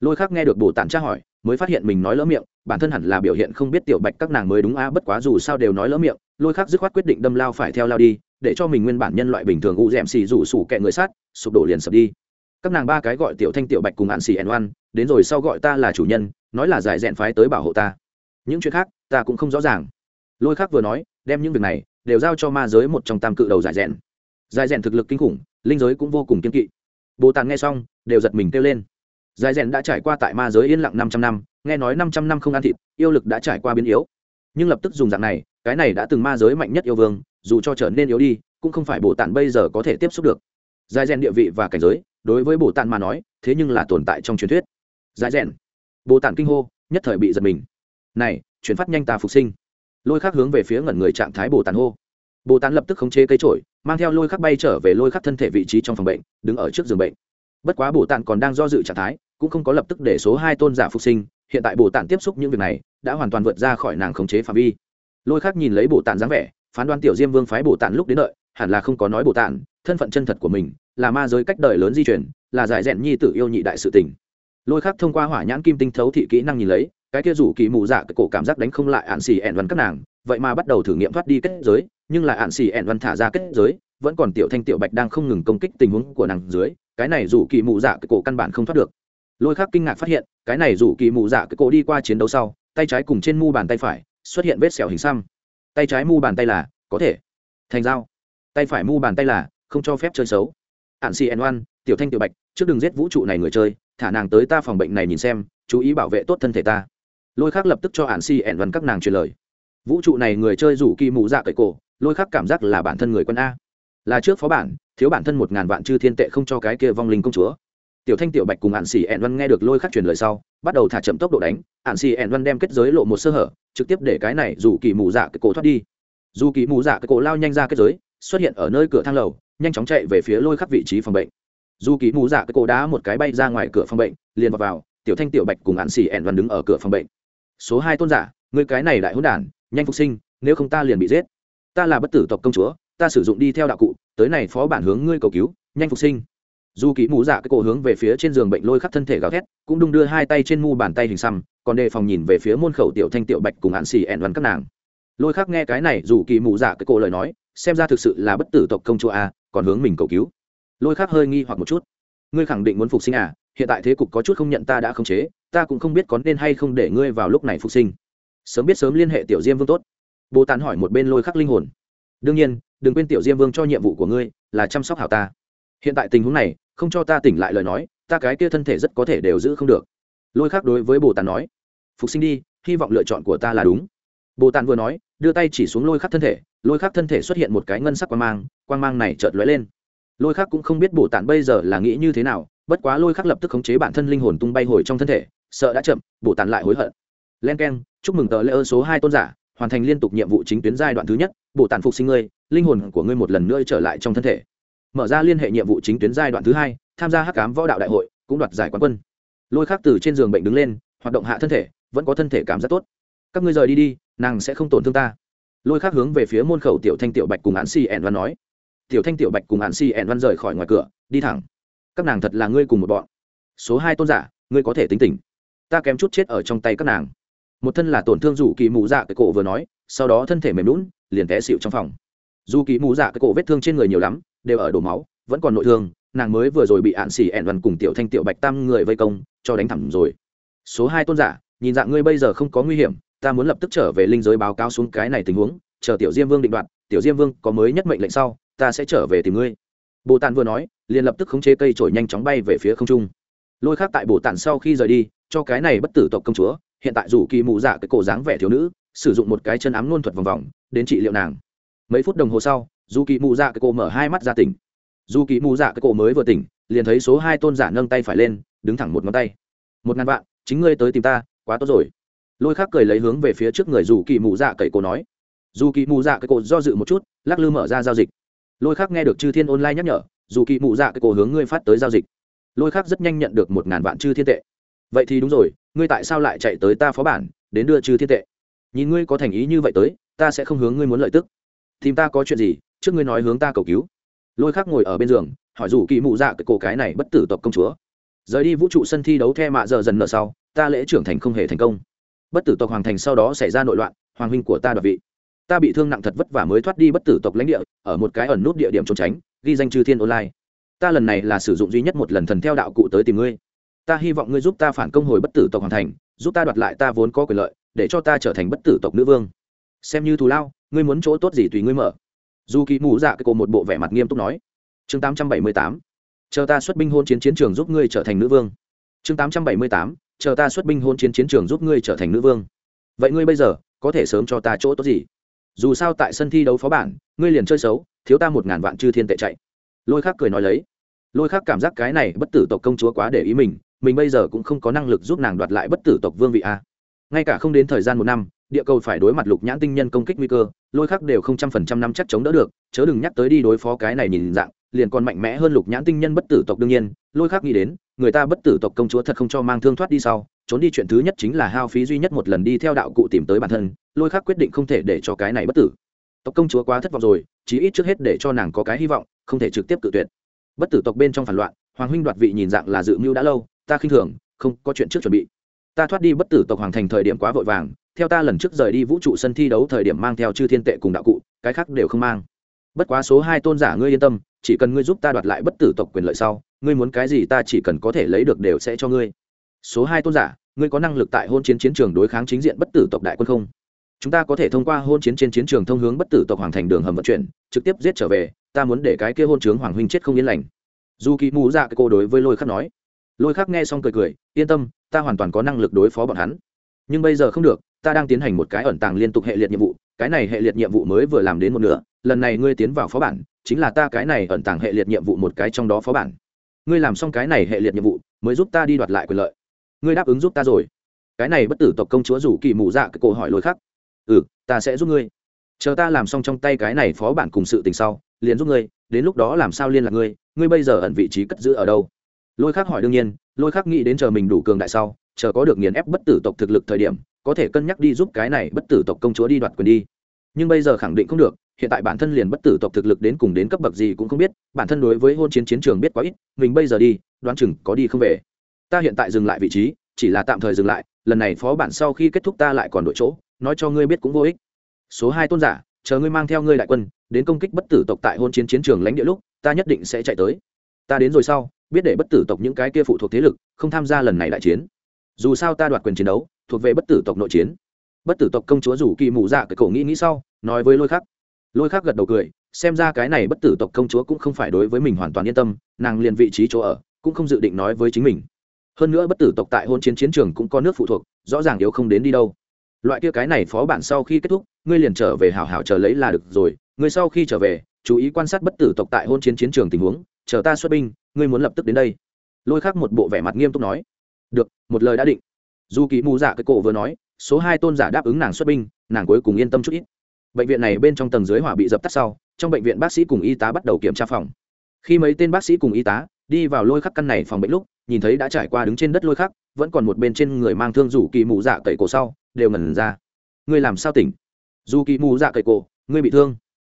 Lôi khắc nghe được bồ tản tra hỏi, mới phát hiện mình nói lỡ miệng, bản thân hẳn là biểu hiện không biết tiểu bạch các nàng mới đúng a bất quá dù sao đều nói lỡ miệng, lôi khắc dứt khoát quyết định đâm lao phải theo lao đi, để cho mình nguyên bản nhân loại bình thường u d m xì rủ sủ kẹ người sát, sụp đổ liền sập đi. Các nàng ba cái gọi tiểu thanh, tiểu bạch cùng hạn xì ẻn oan, đến rồi sau gọi ta là chủ nhân, nói là giải rẽn phái tới bảo hộ ta những chuyện khác, ta cũng không rõ ràng. Lôi khắc vừa nói, đem những việc này đều giao cho ma giới một trong tam cự đầu giải rèn. Giải rèn thực lực kinh khủng, linh giới cũng vô cùng kiên kỵ. Bồ tàn nghe xong, đều giật mình kêu lên. Giải rèn đã trải qua tại ma giới yên lặng năm trăm năm, nghe nói năm trăm năm không ăn thịt, yêu lực đã trải qua biến yếu. Nhưng lập tức dùng dạng này, cái này đã từng ma giới mạnh nhất yêu vương, dù cho trở nên yếu đi, cũng không phải bồ Tàn bây giờ có thể tiếp xúc được. Giải rèn địa vị và cảnh giới, đối với bồ Tàn mà nói, thế nhưng là tồn tại trong truyền thuyết. Giải rèn. Bồ Tàn kinh hô, nhất thời bị giật mình này, chuyển phát nhanh ta phục sinh. Lôi khắc hướng về phía ngẩn người trạng thái bồ tản hô. Bồ tản lập tức khống chế cây trổi, mang theo lôi khắc bay trở về lôi khắc thân thể vị trí trong phòng bệnh, đứng ở trước giường bệnh. Bất quá bồ tản còn đang do dự trạng thái, cũng không có lập tức để số hai tôn giả phục sinh, hiện tại bồ tản tiếp xúc những việc này, đã hoàn toàn vượt ra khỏi nàng khống chế phạm vi. Lôi khắc nhìn lấy bồ tản dáng vẻ, phán đoán tiểu diêm vương phái bồ tản lúc đến đợi, hẳn là không có nói bồ tản thân phận chân thật của mình, là ma giới cách đời lớn di chuyển là giải rẽn nhi tự yêu nhị đại sự tình. Lôi khắc thông qua hỏa nhãn kim tinh thấu thị kỹ năng nhìn lấy cái kia rủ kỳ mù dạ cái cổ cảm giác đánh không lại ạn xì ẹn văn các nàng, vậy mà bắt đầu thử nghiệm thoát đi kết giới, nhưng là ạn xì ẹn văn thả ra kết giới, vẫn còn tiểu thanh tiểu bạch đang không ngừng công kích tình huống của nàng dưới, cái này rủ kỳ mù dạ cái cổ căn bản không thoát được. Lôi khác kinh ngạc phát hiện, cái này rủ kỳ mù dạ cái cổ đi qua chiến đấu sau, tay trái cùng trên mu bàn tay phải, xuất hiện vết sẹo hình xăm. Tay trái mu bàn tay là, có thể. Thành dao. Tay phải mu bàn tay là, không cho phép chơi xấu. Ạn xì n văn, tiểu thanh tiểu bạch, trước đừng giết vũ trụ này người chơi, thả nàng tới ta phòng bệnh này nhìn xem, chú ý bảo vệ tốt thân thể ta lôi khác lập tức cho hạn si ẻn văn các nàng truyền lời. Vũ trụ này người chơi rủ kỳ mù dạ cậy cổ lôi khác cảm giác là bản thân người quân a. Là trước phó bản thiếu bản thân một ngàn vạn chư thiên tệ không cho cái kia vong linh công chúa. Tiểu thanh tiểu bạch cùng hạn xì ẹn văn nghe được lôi khắc truyền lời sau bắt đầu thả chậm tốc độ đánh hạn xì ẹn văn đem kết giới lộ một sơ hở trực tiếp để cái này dù kỳ mù dạ cái cổ thoát đi. Dù kỳ mù dạ cái cổ lao nhanh ra kết giới xuất hiện ở nơi cửa thang lầu nhanh chóng chạy về phía lôi khắc vị trí phòng bệnh. Dù kỳ mù dạ cái cổ đá một cái bay ra ngoài cửa phòng bệnh liền vào, vào tiểu thanh tiểu bạch cùng hạn xì ẹn văn đứng ở cửa phòng bệnh số hai tôn giả người cái này đại hỗn đản, nhanh phục sinh, nếu không ta liền bị giết. Ta là bất tử tộc công chúa, ta sử dụng đi theo đạo cụ, tới này phó bản hướng ngươi cầu cứu, nhanh phục sinh. Dù kỹ mũ dạ cái cổ hướng về phía trên giường bệnh lôi khắc thân thể gào thét, cũng đung đưa hai tay trên mu bàn tay hình xăm, còn đề phòng nhìn về phía môn khẩu tiểu thanh tiểu bạch cùng hạn xì ẹn văn các nàng. Lôi khắc nghe cái này, dù kỳ mũ dạ cái cổ lời nói, xem ra thực sự là bất tử tộc công chúa a còn hướng mình cầu cứu. Lôi khắc hơi nghi hoặc một chút. Ngươi khẳng định muốn phục sinh à hiện tại thế cục có chút không nhận ta đã khống chế ta cũng không biết có nên hay không để ngươi vào lúc này phục sinh. Sớm biết sớm liên hệ tiểu diêm vương tốt. Bồ tán hỏi một bên lôi khắc linh hồn. Đương nhiên, đừng quên tiểu diêm vương cho nhiệm vụ của ngươi là chăm sóc hảo ta. Hiện tại tình huống này, không cho ta tỉnh lại lời nói, ta cái kia thân thể rất có thể đều giữ không được. Lôi khắc đối với bồ tàn nói, phục sinh đi, hy vọng lựa chọn của ta là đúng. Bồ tàn vừa nói, đưa tay chỉ xuống lôi khắc thân thể, lôi khắc thân thể xuất hiện một cái ngân sắc quang mang quang mang này chợt lóe lên. Lôi khắc cũng không biết bồ tàn bây giờ là nghĩ như thế nào, bất quá lôi khắc lập tức khống chế bản thân linh hồn tung bay hồi trong thân thể sợ đã chậm bổ tàn lại hối hận. Len k e n chúc mừng tờ lễ ơn số hai tôn giả, hoàn thành liên tục nhiệm vụ chính tuyến giai đoạn thứ nhất bổ tàn phục sinh ngươi, linh hồn của ngươi một lần nữa trở lại trong thân thể. Mở ra liên hệ nhiệm vụ chính tuyến giai đoạn thứ hai, tham gia hắc cám võ đạo đại hội, cũng đoạt giải quán quân. Lôi khắc từ trên giường bệnh đứng lên, hoạt động hạ thân thể, vẫn có thân thể cảm giác tốt. Các ngươi rời đi đi, nàng sẽ không tổn thương ta. Lôi khắc hướng về phía môn khẩu tiểu thanh tiểu bạch cùng hạn si ẻn văn nói. Tiểu thanh tiểu bạch cùng hạn si ẻn văn rời khỏi ngoài cửa, đi thẳng. Các nàng thật là ngươi cùng một bọn. Số hai tôn giả, ngươi có thể tính tình ta kém chút chết ở trong tay các nàng. Một thân là tổn thương dù kỳ mù dạ cái cổ vừa nói, sau đó thân thể mềm lún liền té xịu trong phòng. Dù kỳ mù dạ cái cổ vết thương trên người nhiều lắm, đều ở đổ máu, vẫn còn nội thương, nàng mới vừa rồi bị ạn xỉ ẹn đoàn cùng tiểu thanh tiểu bạch tam người vây công, cho đánh thẳng rồi. Số hai tôn giả, nhìn dạng ngươi bây giờ không có nguy hiểm, ta muốn lập tức trở về linh giới báo cáo xuống cái này tình huống, chờ tiểu diêm vương định đoạt, tiểu diêm vương có mới nhất mệnh lệnh sau, ta sẽ trở về tìm ngươi. Bồ tàn vừa nói, liền lập tức khống chế cây trổi nhanh chóng bay về phía không trung lôi khác tại bồ tản sau khi rời đi, cho cái này bất tử tộc công chúa, hiện tại dù kỳ mụ dạ cái cổ dáng vẻ thiếu nữ, sử dụng một cái chân ám luôn thuật vòng vòng, đến trị liệu nàng. Mấy phút đồng hồ sau, dù kỳ mụ dạ cái cổ mở hai mắt ra tỉnh. Dù kỳ mụ dạ cái cổ mới vừa tỉnh, liền thấy số hai tôn giả nâng tay phải lên, đứng thẳng một ngón tay. Một ngàn vạn, chính ngươi tới tìm ta, quá tốt rồi. Lôi khác cười lấy hướng về phía trước người dù kỳ mụ dạ cậy cổ nói. Dù kỳ mụ dạ cái cổ do dự một chút, lắc lư mở ra giao dịch. Lôi khác nghe được chư thiên online nhắc nhở, dù kỳ mụ dạ cái cổ hướng ngươi phát tới giao dịch lôi khác rất nhanh nhận được một ngàn vạn chư thiên tệ. Vậy thì đúng rồi, ngươi tại sao lại chạy tới ta phó bản, đến đưa chư thiên tệ? Nhìn ngươi có thành ý như vậy tới, ta sẽ không hướng ngươi muốn lợi tức. Tìm ta có chuyện gì, trước ngươi nói hướng ta cầu cứu. Lôi khác ngồi ở bên giường, hỏi dù kỳ mụ dạ cái cổ cái này bất tử tộc công chúa. Rời đi vũ trụ sân thi đấu the mạ giờ dần nợ sau, ta lễ trưởng thành không hề thành công. Bất tử tộc hoàng thành sau đó xảy ra nội loạn, hoàng huynh của ta đoạt vị. Ta bị thương nặng thật vất vả mới thoát đi bất tử tộc lãnh địa, ở một cái ẩn nút địa điểm trốn tránh, ghi danh chư thiên online ta lần này là sử dụng duy nhất một lần thần theo đạo cụ tới tìm ngươi. Ta hy vọng ngươi giúp ta phản công hồi bất tử tộc hoàn thành, giúp ta đoạt lại ta vốn có quyền lợi, để cho ta trở thành bất tử tộc nữ vương. Xem như thù lao, ngươi muốn chỗ tốt gì tùy ngươi mở. Dù kỳ mù dạ cái cổ một bộ vẻ mặt nghiêm túc nói. Chương tám trăm bảy mươi tám. Chờ ta xuất binh hôn chiến chiến trường giúp ngươi trở thành nữ vương. Chương tám trăm bảy mươi tám. Chờ ta xuất binh hôn chiến chiến trường giúp ngươi trở thành nữ vương. Vậy ngươi bây giờ, có thể sớm cho ta chỗ tốt gì? Dù sao tại sân thi đấu phó bản, ngươi liền chơi xấu, thiếu ta một ngàn vạn chư thiên tệ chạy lôi khác cười nói lấy. Lôi khác cảm giác cái này bất tử tộc công chúa quá để ý mình mình bây giờ cũng không có năng lực giúp nàng đoạt lại bất tử tộc vương vị a. Ngay cả không đến thời gian một năm, địa cầu phải đối mặt lục nhãn tinh nhân công kích nguy cơ, lôi khắc đều không trăm phần trăm năm chắc chống đỡ được, chớ đừng nhắc tới đi đối phó cái này nhìn dạng, liền còn mạnh mẽ hơn lục nhãn tinh nhân bất tử tộc đương nhiên, lôi khắc nghĩ đến, người ta bất tử tộc công chúa thật không cho mang thương thoát đi sau, trốn đi chuyện thứ nhất chính là hao phí duy nhất một lần đi theo đạo cụ tìm tới bản thân, lôi khắc quyết định không thể để cho cái này bất tử. Tộc công chúa quá thất vọng rồi, chí ít trước hết để cho nàng có cái hy vọng không thể trực tiếp cự tuyệt. Bất tử tộc bên trong phản loạn, hoàng huynh đoạt vị nhìn dạng là dự mưu đã lâu, ta khinh thường, không có chuyện trước chuẩn bị. Ta thoát đi bất tử tộc hoàng thành thời điểm quá vội vàng, theo ta lần trước rời đi vũ trụ sân thi đấu thời điểm mang theo chư thiên tệ cùng đạo cụ, cái khác đều không mang. Bất quá số hai tôn giả ngươi yên tâm, chỉ cần ngươi giúp ta đoạt lại bất tử tộc quyền lợi sau, ngươi muốn cái gì ta chỉ cần có thể lấy được đều sẽ cho ngươi. Số hai tôn giả, ngươi có năng lực tại hôn chiến chiến trường đối kháng chính diện bất tử tộc đại quân không? Chúng ta có thể thông qua hôn chiến trên chiến trường thông hướng bất tử tộc hoàng thành đường hầm vận chuyển, trực tiếp giết trở về, ta muốn để cái kia hôn trướng hoàng huynh chết không yên lành. Dù kỳ mù dạ cái cô đối với lôi khắc nói. Lôi khắc nghe xong cười cười, yên tâm, ta hoàn toàn có năng lực đối phó bọn hắn. Nhưng bây giờ không được, ta đang tiến hành một cái ẩn tàng liên tục hệ liệt nhiệm vụ, cái này hệ liệt nhiệm vụ mới vừa làm đến một nửa, lần này ngươi tiến vào phó bản, chính là ta cái này ẩn tàng hệ liệt nhiệm vụ một cái trong đó phó bản. Ngươi làm xong cái này hệ liệt nhiệm vụ, mới giúp ta đi đoạt lại quyền lợi. Ngươi đáp ứng giúp ta rồi. Cái này bất tử tộc công chúa rủ kỳ mù dạ cái cổ hỏi lôi khắc ừ ta sẽ giúp ngươi. Chờ ta làm xong trong tay cái này phó bản cùng sự tình sau, liền giúp ngươi, đến lúc đó làm sao liên lạc ngươi ngươi bây giờ ẩn vị trí cất giữ ở đâu? Lôi khắc hỏi đương nhiên, lôi khắc nghĩ đến chờ mình đủ cường đại sau, chờ có được nghiền ép bất tử tộc thực lực thời điểm, có thể cân nhắc đi giúp cái này bất tử tộc công chúa đi đoạt quyền đi. Nhưng bây giờ khẳng định không được, hiện tại bản thân liền bất tử tộc thực lực đến cùng đến cấp bậc gì cũng không biết, bản thân đối với hôn chiến chiến trường biết quá ít, mình bây giờ đi, đoán chừng có đi không về. Ta hiện tại dừng lại vị trí, chỉ là tạm thời dừng lại, lần này phó bản sau khi kết thúc ta lại còn đội chỗ nói cho ngươi biết cũng vô ích. Số hai tôn giả, chờ ngươi mang theo ngươi đại quân, đến công kích bất tử tộc tại hôn chiến chiến trường lãnh địa lúc, ta nhất định sẽ chạy tới. Ta đến rồi sau, biết để bất tử tộc những cái kia phụ thuộc thế lực, không tham gia lần này đại chiến. Dù sao ta đoạt quyền chiến đấu, thuộc về bất tử tộc nội chiến. Bất tử tộc công chúa rủ kỳ mù dạ cái cổ nghĩ nghĩ sau, nói với lôi khắc. Lôi khắc gật đầu cười, xem ra cái này bất tử tộc công chúa cũng không phải đối với mình hoàn toàn yên tâm, nàng liền vị trí chỗ ở, cũng không dự định nói với chính mình. Hơn nữa bất tử tộc tại hôn chiến chiến trường cũng có nước phụ thuộc, rõ ràng yếu không đến đi đâu loại kia cái này phó bản sau khi kết thúc, ngươi liền trở về hào hào chờ lấy là được rồi. Ngươi sau khi trở về, chú ý quan sát bất tử tộc tại hôn chiến chiến trường tình huống, chờ ta xuất binh, ngươi muốn lập tức đến đây. Lôi khắc một bộ vẻ mặt nghiêm túc nói. Được, một lời đã định. Dù kỳ mù dạ cái cổ vừa nói, số hai tôn giả đáp ứng nàng xuất binh, nàng cuối cùng yên tâm chút ít. Bệnh viện này bên trong tầng dưới hỏa bị dập tắt sau, trong bệnh viện bác sĩ cùng y tá bắt đầu kiểm tra phòng. Khi mấy tên bác sĩ cùng y tá đi vào lôi khắc căn này phòng bệnh lúc, nhìn thấy đã trải qua đứng trên đất lôi khắc, vẫn còn một bên trên người mang thương rủ kỳ mù dạ cậy cổ sau đều ngẩn ra. Ngươi làm sao tỉnh? Dù kỳ mù dạ cậy cổ, ngươi bị thương.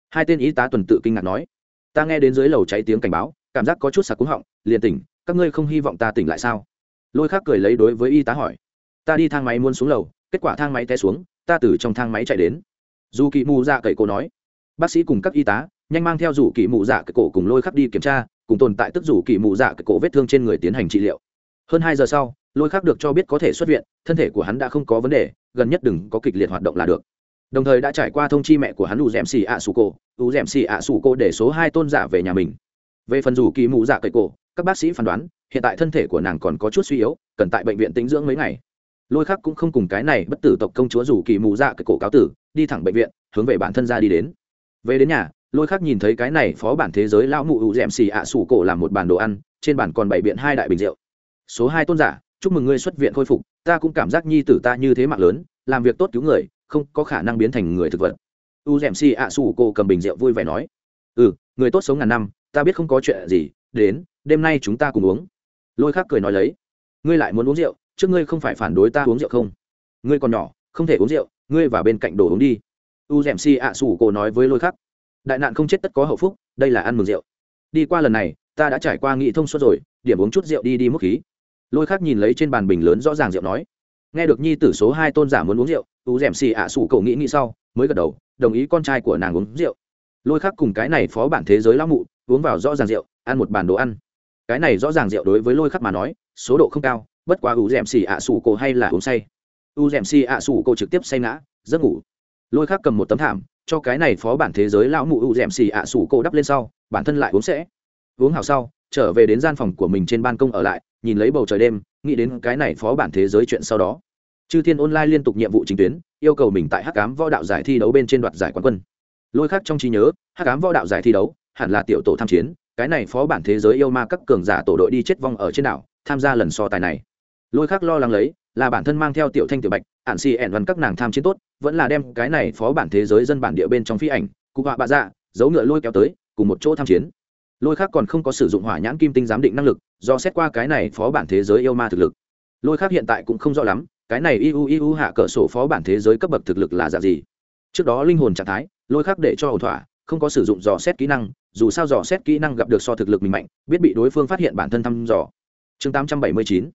Hai tên y tá tuần tự kinh ngạc nói. Ta nghe đến dưới lầu cháy tiếng cảnh báo, cảm giác có chút sạc cúng họng, liền tỉnh, các ngươi không hy vọng ta tỉnh lại sao? Lôi khắc cười lấy đối với y tá hỏi. Ta đi thang máy muốn xuống lầu, kết quả thang máy té xuống, ta từ trong thang máy chạy đến. Dù kỳ mù dạ cậy cổ nói. Bác sĩ cùng các y tá, nhanh mang theo rủ kỳ mù dạ cậy cổ cùng lôi khắc đi kiểm tra, cùng tồn tại tức rủ kỳ mù dạ cậy cổ vết thương trên người tiến hành trị liệu. Hơn hai giờ sau lôi khắc được cho biết có thể xuất viện, thân thể của hắn đã không có vấn đề, gần nhất đừng có kịch liệt hoạt động là được. Đồng thời đã trải qua thông chi mẹ của hắn u d è m xì ạ sù cổ u d è m xì ạ sù cổ để số hai tôn giả về nhà mình. Về phần rủ kỳ mụ giả dạ cậy cổ, các bác sĩ phán đoán, hiện tại thân thể của nàng còn có chút suy yếu, cần tại bệnh viện tĩnh dưỡng mấy ngày. Lôi khắc cũng không cùng cái này bất tử tộc công chúa rủ kỳ mụ dạ cái cổ cáo tử, đi thẳng bệnh viện, hướng về bản thân ra đi đến. Về đến nhà, lôi khắc nhìn thấy cái này phó bản thế giới lão mụ ủ d xì ạ sủ cổ làm một bàn đồ ăn, trên bàn còn bày biện hai đại bình rượu. Số hai tôn giả chúc mừng ngươi xuất viện khôi phục, ta cũng cảm giác nhi tử ta như thế mạng lớn, làm việc tốt cứu người, không có khả năng biến thành người thực vật. U d si ạ sủ cô cầm bình rượu vui vẻ nói ừ người tốt sống ngàn năm, ta biết không có chuyện gì, đến, đêm nay chúng ta cùng uống. Lôi khắc cười nói lấy, ngươi lại muốn uống rượu, trước ngươi không phải phản đối ta uống rượu không? Ngươi còn nhỏ, không thể uống rượu, ngươi và bên cạnh đồ uống đi. U d si ạ sủ cô nói với lôi khắc, đại nạn không chết tất có hậu phúc, đây là ăn mừng rượu. Đi qua lần này, ta đã trải qua nghị thông suốt rồi, điểm uống chút rượu đi đi mức khí lôi khắc nhìn lấy trên bàn bình lớn rõ ràng rượu nói, nghe được nhi tử số hai tôn giả muốn uống rượu u d ẻ m xì ạ sủ cổ nghĩ nghĩ sau, mới gật đầu, đồng ý con trai của nàng uống rượu. Lôi khắc cùng cái này phó bản thế giới lão mụ, uống vào rõ ràng rượu, ăn một bàn đồ ăn. Cái này rõ ràng rượu đối với lôi khắc mà nói, số độ không cao, bất quá u d ẻ m xì ạ sủ cổ hay là uống say. U d ẻ m xì ạ sủ cổ trực tiếp say ngã, giấc ngủ. Lôi khác cầm một tấm thảm, cho cái này phó bản thế giới lão mụ u d ẻ m xì ạ sủ cổ đắp lên sau, bản thân lại uống sẽ. Uống hào sau, trở về đến gian phòng của mình trên ban công ở lại nhìn lấy bầu trời đêm, nghĩ đến cái này phó bản thế giới chuyện sau đó. Chư thiên online liên tục nhiệm vụ chính tuyến, yêu cầu mình tại hắc cám võ đạo giải thi đấu bên trên đoạt giải quán quân. Lôi khác trong trí nhớ, hắc cám võ đạo giải thi đấu, hẳn là tiểu tổ tham chiến, cái này phó bản thế giới yêu ma các cường giả tổ đội đi chết vong ở trên đảo, tham gia lần so tài này. Lôi khác lo lắng lấy, là bản thân mang theo tiểu thanh tiểu bạch ạn xì ẻn văn các nàng tham chiến tốt, vẫn là đem cái này phó bản thế giới dân bản địa bên trong phi ảnh, cụ họa bạ dạ dấu ngựa lôi kéo tới, cùng một chỗ tham chiến lôi khác còn không có sử dụng hỏa nhãn kim tinh giám định năng lực, do xét qua cái này phó bản thế giới yêu ma thực lực. Lôi khác hiện tại cũng không rõ lắm, cái này iu iu hạ cỡ sổ phó bản thế giới cấp bậc thực lực là dạng gì. Trước đó linh hồn trạng thái, lôi khác để cho ẩu thỏa, không có sử dụng dò xét kỹ năng, dù sao dò xét kỹ năng gặp được so thực lực mình mạnh, biết bị đối phương phát hiện bản thân thăm dò. Chương 879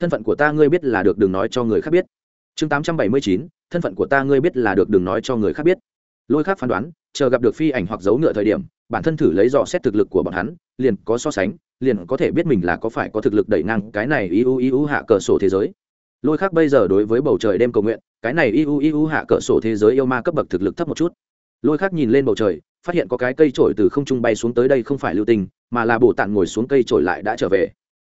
thân phận của ta ngươi biết là được đừng nói cho người khác biết. Chương tám trăm bảy mươi chín, thân phận của ta ngươi biết là được đừng nói cho người khác biết. Lôi khác phán đoán, chờ gặp được phi ảnh hoặc dấu ngựa thời điểm bản thân thử lấy dò xét thực lực của bọn hắn, liền có so sánh, liền có thể biết mình là có phải có thực lực đẩy ngang cái này iu iu hạ cửa sổ thế giới. Lôi khác bây giờ đối với bầu trời đêm cầu nguyện, cái này iu iu hạ cửa sổ thế giới yêu ma cấp bậc thực lực thấp một chút. Lôi khác nhìn lên bầu trời, phát hiện có cái cây trổi từ không trung bay xuống tới đây không phải lưu tình, mà là bồ tạng ngồi xuống cây trổi lại đã trở về.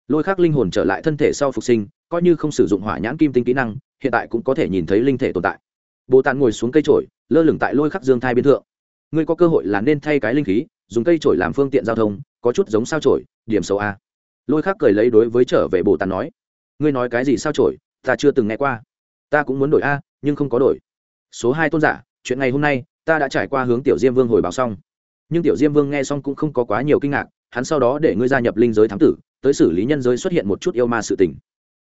Lôi khác linh hồn trở lại thân thể sau phục sinh, coi như không sử dụng hỏa nhãn kim tinh kỹ năng, hiện tại cũng có thể nhìn thấy linh thể tồn tại. Bồ tạng ngồi xuống cây trổi, lơ lửng tại lôi khắc dương thai biên thượng ngươi có cơ hội là nên thay cái linh khí, dùng cây trổi làm phương tiện giao thông, có chút giống sao trổi, điểm xấu a. Lôi khác cười lấy đối với trở về bồ tàn nói, ngươi nói cái gì sao trổi, ta chưa từng nghe qua. Ta cũng muốn đổi a, nhưng không có đổi. Số hai tôn giả, chuyện ngày hôm nay, ta đã trải qua hướng tiểu diêm vương hồi báo xong. Nhưng tiểu diêm vương nghe xong cũng không có quá nhiều kinh ngạc, hắn sau đó để ngươi gia nhập linh giới thám tử, tới xử lý nhân giới xuất hiện một chút yêu ma sự tình.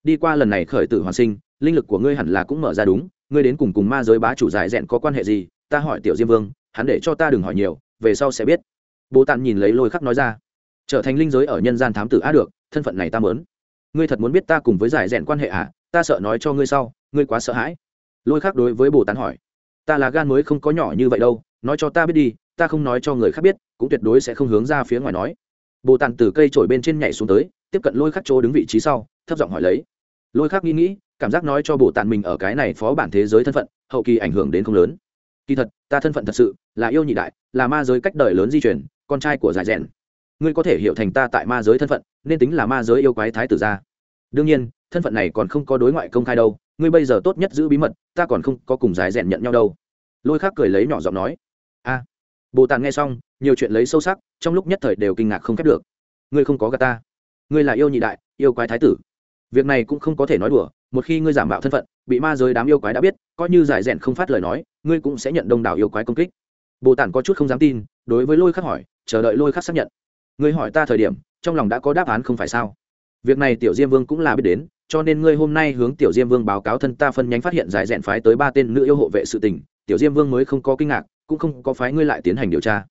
Đi qua lần này khởi tử hoàn sinh, linh lực của ngươi hẳn là cũng mở ra đúng, ngươi đến cùng cùng ma giới bá chủ giải rẽn có quan hệ gì, ta hỏi tiểu diêm vương hắn để cho ta đừng hỏi nhiều, về sau sẽ biết. Bố tàn nhìn lấy lôi khắc nói ra. Trở thành linh giới ở nhân gian thám tử á được, thân phận này ta mớn. Ngươi thật muốn biết ta cùng với giải rèn quan hệ à? Ta sợ nói cho ngươi sau, ngươi quá sợ hãi. Lôi khắc đối với bồ tán hỏi. Ta là gan mới không có nhỏ như vậy đâu, nói cho ta biết đi, ta không nói cho người khác biết, cũng tuyệt đối sẽ không hướng ra phía ngoài nói. Bồ tàn từ cây trổi bên trên nhảy xuống tới, tiếp cận lôi khắc chỗ đứng vị trí sau, thấp giọng hỏi lấy. Lôi khắc nghĩ nghĩ, cảm giác nói cho bồ tàn mình ở cái này phó bản thế giới thân phận, hậu kỳ ảnh hưởng đến không lớn kỳ thật, ta thân phận thật sự là yêu nhị đại, là ma giới cách đời lớn di chuyển con trai của giải rèn. Ngươi có thể hiểu thành ta tại ma giới thân phận, nên tính là ma giới yêu quái thái tử gia. Đương nhiên, thân phận này còn không có đối ngoại công khai đâu, ngươi bây giờ tốt nhất giữ bí mật, ta còn không có cùng giải rèn nhận nhau đâu. Lôi khác cười lấy nhỏ giọng nói. A. Bồ tàn nghe xong, nhiều chuyện lấy sâu sắc, trong lúc nhất thời đều kinh ngạc không khép được. Ngươi không có gà ta. Ngươi là yêu nhị đại, yêu quái thái tử. Việc này cũng không có thể nói đùa, một khi ngươi giảm bạo thân phận, bị ma giới đám yêu quái đã biết, coi như giải rèn không phát lời nói ngươi cũng sẽ nhận đông đảo yêu quái công kích. Bồ tản có chút không dám tin, đối với lôi khắc hỏi, chờ đợi lôi khắc xác nhận. Ngươi hỏi ta thời điểm, trong lòng đã có đáp án không phải sao? Việc này tiểu diêm vương cũng là biết đến, cho nên ngươi hôm nay hướng tiểu diêm vương báo cáo thân ta phân nhánh phát hiện giải rẽn phái tới ba tên nữ yêu hộ vệ sự tình, tiểu diêm vương mới không có kinh ngạc, cũng không có phái ngươi lại tiến hành điều tra.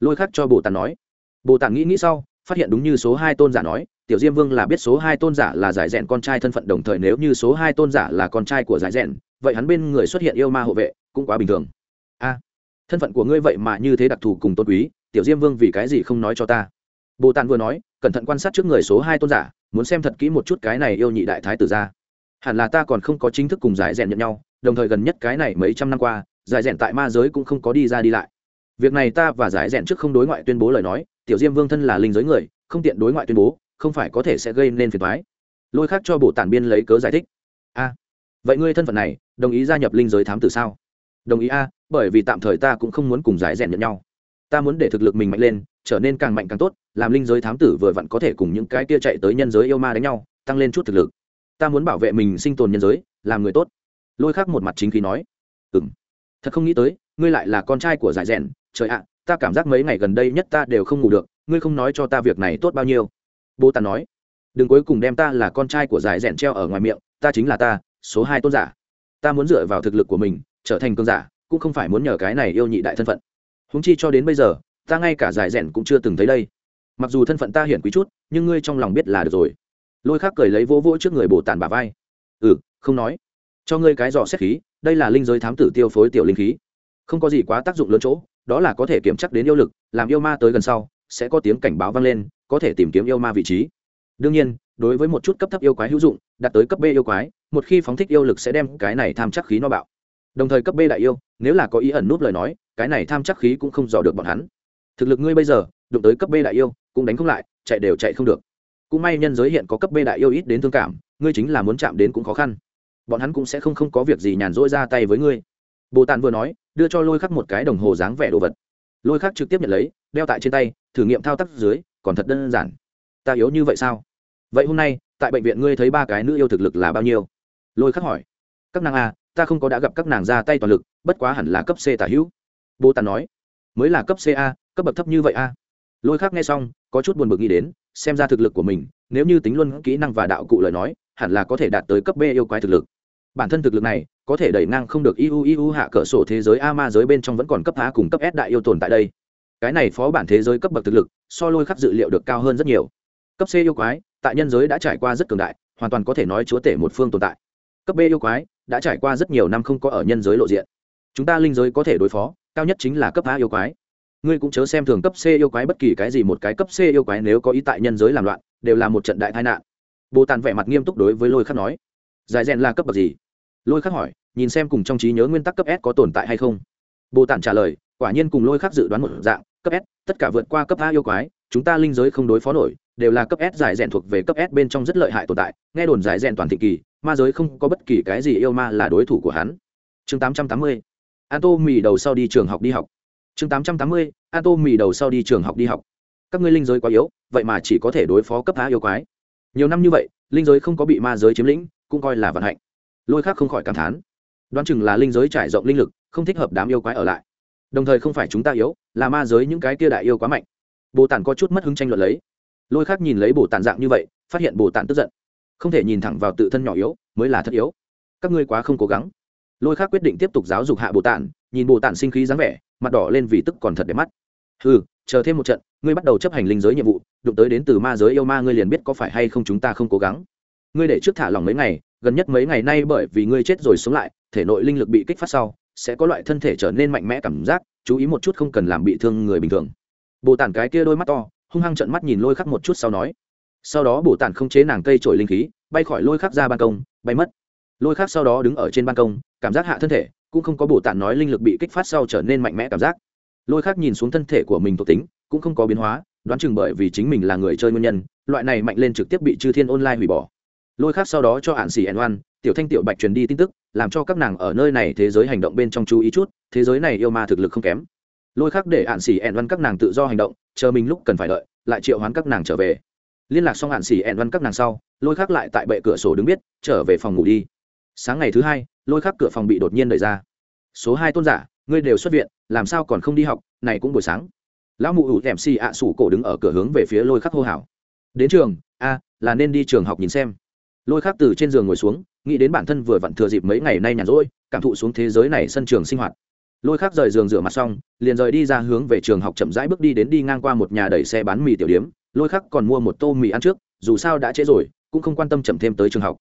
Lôi khắc cho bồ tản nói. Bồ tản nghĩ nghĩ sau, phát hiện đúng như số hai tôn giả nói tiểu diêm vương là biết số hai tôn giả là giải rèn con trai thân phận đồng thời nếu như số hai tôn giả là con trai của giải rèn, vậy hắn bên người xuất hiện yêu ma hộ vệ cũng quá bình thường. A, thân phận của ngươi vậy mà như thế đặc thù cùng tôn quý, tiểu diêm vương vì cái gì không nói cho ta? Bồ tàn vừa nói, cẩn thận quan sát trước người số hai tôn giả, muốn xem thật kỹ một chút cái này yêu nhị đại thái tử ra. Hẳn là ta còn không có chính thức cùng giải rèn nhận nhau, đồng thời gần nhất cái này mấy trăm năm qua, giải rèn tại ma giới cũng không có đi ra đi lại. Việc này ta và giải rèn trước không đối ngoại tuyên bố lời nói, tiểu diêm vương thân là linh giới người, không tiện đối ngoại tuyên bố không phải có thể sẽ gây nên phiền toái. lôi khác cho bộ tản biên lấy cớ giải thích. A, vậy ngươi thân phận này, đồng ý gia nhập linh giới thám tử sao? Đồng ý a, bởi vì tạm thời ta cũng không muốn cùng giải rèn nhận nhau. Ta muốn để thực lực mình mạnh lên, trở nên càng mạnh càng tốt, làm linh giới thám tử vừa vặn có thể cùng những cái kia chạy tới nhân giới yêu ma đánh nhau, tăng lên chút thực lực. Ta muốn bảo vệ mình sinh tồn nhân giới, làm người tốt. Lôi khác một mặt chính khí nói. Ừ m thật không nghĩ tới, ngươi lại là con trai của giải rèn. Trời ạ, ta cảm giác mấy ngày gần đây nhất ta đều không ngủ được, ngươi không nói cho ta việc này tốt bao nhiêu bố tàn nói, đừng cuối cùng đem ta là con trai của giải rèn treo ở ngoài miệng, ta chính là ta, số hai tôn giả. Ta muốn dựa vào thực lực của mình, trở thành cơn giả, cũng không phải muốn nhờ cái này yêu nhị đại thân phận. Húng chi cho đến bây giờ, ta ngay cả giải rèn cũng chưa từng thấy đây. Mặc dù thân phận ta hiển quý chút, nhưng ngươi trong lòng biết là được rồi. Lôi khác cười lấy vỗ vỗ trước người bồ tàn bà vai. Ừ không nói. Cho ngươi cái dò xét khí, đây là linh giới thám tử tiêu phối tiểu linh khí. Không có gì quá tác dụng lớn chỗ, đó là có thể kiểm chắc đến yêu lực, làm yêu ma tới gần sau, sẽ có tiếng cảnh báo vang lên có thể tìm kiếm yêu ma vị trí. Đương nhiên, đối với một chút cấp thấp yêu quái hữu dụng, đạt tới cấp b yêu quái, một khi phóng thích yêu lực sẽ đem cái này tham chắc khí no bạo. Đồng thời cấp b đại yêu, nếu là có ý ẩn nút lời nói, cái này tham chắc khí cũng không dò được bọn hắn. Thực lực ngươi bây giờ, đụng tới cấp b đại yêu, cũng đánh không lại, chạy đều chạy không được. Cũng may nhân giới hiện có cấp b đại yêu ít đến thương cảm, ngươi chính là muốn chạm đến cũng khó khăn. Bọn hắn cũng sẽ không không có việc gì nhàn rỗi ra tay với ngươi. Bồ tàn vừa nói, đưa cho lôi khắc một cái đồng hồ dáng vẻ đồ vật. Lôi khắc trực tiếp nhận lấy, đeo tại trên tay, thử nghiệm thao tác dưới còn thật đơn giản. Ta yếu như vậy sao? Vậy hôm nay tại bệnh viện ngươi thấy ba cái nữ yêu thực lực là bao nhiêu? Lôi khắc hỏi. Các nàng a ta không có đã gặp các nàng ra tay toàn lực bất quá hẳn là cấp c tả hữu. Bồ tàn nói. Mới là cấp C a, cấp bậc thấp như vậy a. Lôi khắc nghe xong có chút buồn bực nghĩ đến xem ra thực lực của mình nếu như tính luôn kỹ năng và đạo cụ lời nói hẳn là có thể đạt tới cấp b yêu quái thực lực. Bản thân thực lực này có thể đẩy ngang không được iu iu hạ cỡ sổ thế giới a ma giới bên trong vẫn còn cấp a cùng cấp s đại yêu tồn tại đây cái này phó bản thế giới cấp bậc thực lực, so lôi khắc dự liệu được cao hơn rất nhiều. Cấp c yêu quái, tại nhân giới đã trải qua rất cường đại, hoàn toàn có thể nói chúa tể một phương tồn tại. Cấp b yêu quái, đã trải qua rất nhiều năm không có ở nhân giới lộ diện. Chúng ta linh giới có thể đối phó, cao nhất chính là cấp a yêu quái. Ngươi cũng chớ xem thường cấp c yêu quái bất kỳ cái gì một cái cấp c yêu quái nếu có ý tại nhân giới làm loạn, đều là một trận đại tai nạn. Bồ tàn vẻ mặt nghiêm túc đối với lôi khắc nói. Giải rèn là cấp bậc gì? Lôi khắc hỏi, nhìn xem cùng trong trí nhớ nguyên tắc cấp s có tồn tại hay không? Bồ tàn trả lời quả nhiên cùng lôi khắc dự đoán một dạng, cấp s, tất cả vượt qua cấp a yêu quái, chúng ta linh giới không đối phó nổi, đều là cấp s giải rèn thuộc về cấp s bên trong rất lợi hại tồn tại, nghe đồn giải rèn toàn thị kỳ, ma giới không có bất kỳ cái gì yêu ma là đối thủ của hắn. Chương tám trăm tám mươi an tô mì đầu sau đi trường học đi học. Chương tám trăm tám mươi an tô mì đầu sau đi trường học đi học. Các ngươi linh giới quá yếu, vậy mà chỉ có thể đối phó cấp a yêu quái. Nhiều năm như vậy, linh giới không có bị ma giới chiếm lĩnh, cũng coi là vận hạnh. Lôi khác không khỏi cảm thán. Đoán chừng là linh giới trải rộng linh lực, không thích hợp đám yêu quái ở lại đồng thời không phải chúng ta yếu, là ma giới những cái kia đại yêu quá mạnh. Bồ tản có chút mất hứng tranh luận lấy. Lôi khác nhìn lấy bồ tản dạng như vậy, phát hiện bồ tản tức giận. Không thể nhìn thẳng vào tự thân nhỏ yếu, mới là thất yếu. Các ngươi quá không cố gắng. Lôi khác quyết định tiếp tục giáo dục hạ bồ tản, nhìn bồ tản sinh khí dáng vẻ, mặt đỏ lên vì tức còn thật đẹp mắt. Ừ chờ thêm một trận, ngươi bắt đầu chấp hành linh giới nhiệm vụ, đụng tới đến từ ma giới yêu ma ngươi liền biết có phải hay không chúng ta không cố gắng. Ngươi để trước thả lòng mấy ngày, gần nhất mấy ngày nay bởi vì ngươi chết rồi sống lại, thể nội linh lực bị kích phát sau sẽ có loại thân thể trở nên mạnh mẽ cảm giác, chú ý một chút không cần làm bị thương người bình thường. Bồ tản cái kia đôi mắt to, hung hăng trận mắt nhìn lôi khắc một chút sau nói. Sau đó bồ tản không chế nàng cây trổi linh khí, bay khỏi lôi khắc ra ban công, bay mất. Lôi khắc sau đó đứng ở trên ban công, cảm giác hạ thân thể, cũng không có bồ tản nói linh lực bị kích phát sau trở nên mạnh mẽ cảm giác. Lôi khắc nhìn xuống thân thể của mình thuộc tính, cũng không có biến hóa, đoán chừng bởi vì chính mình là người chơi nguyên nhân, loại này mạnh lên trực tiếp bị chư thiên online hủy bỏ. Lôi khác sau đó cho hạn xì ẩn oan, tiểu thanh tiểu bạch truyền đi tin tức làm cho các nàng ở nơi này thế giới hành động bên trong chú ý chút, thế giới này yêu ma thực lực không kém. Lôi khác để hạn xỉ ẹn văn các nàng tự do hành động, chờ mình lúc cần phải đợi, lại triệu hoán các nàng trở về. Liên lạc xong hạn xỉ ẹn văn các nàng sau, lôi khác lại tại bệ cửa sổ đứng biết, trở về phòng ngủ đi. Sáng ngày thứ hai, lôi khác cửa phòng bị đột nhiên đẩy ra. Số hai tôn giả, ngươi đều xuất viện, làm sao còn không đi học, này cũng buổi sáng. Lão mụ ủ thèm si ạ sủ cổ đứng ở cửa hướng về phía lôi khắc hô hào. Đến trường, a, là nên đi trường học nhìn xem. Lôi khắc từ trên giường ngồi xuống nghĩ đến bản thân vừa vặn thừa dịp mấy ngày nay nhàn rỗi, cảm thụ xuống thế giới này sân trường sinh hoạt. Lôi khắc rời giường rửa mặt xong, liền rời đi ra hướng về trường học chậm rãi bước đi đến đi ngang qua một nhà đẩy xe bán mì tiểu điếm. Lôi khắc còn mua một tô mì ăn trước, dù sao đã trễ rồi, cũng không quan tâm chậm thêm tới trường học.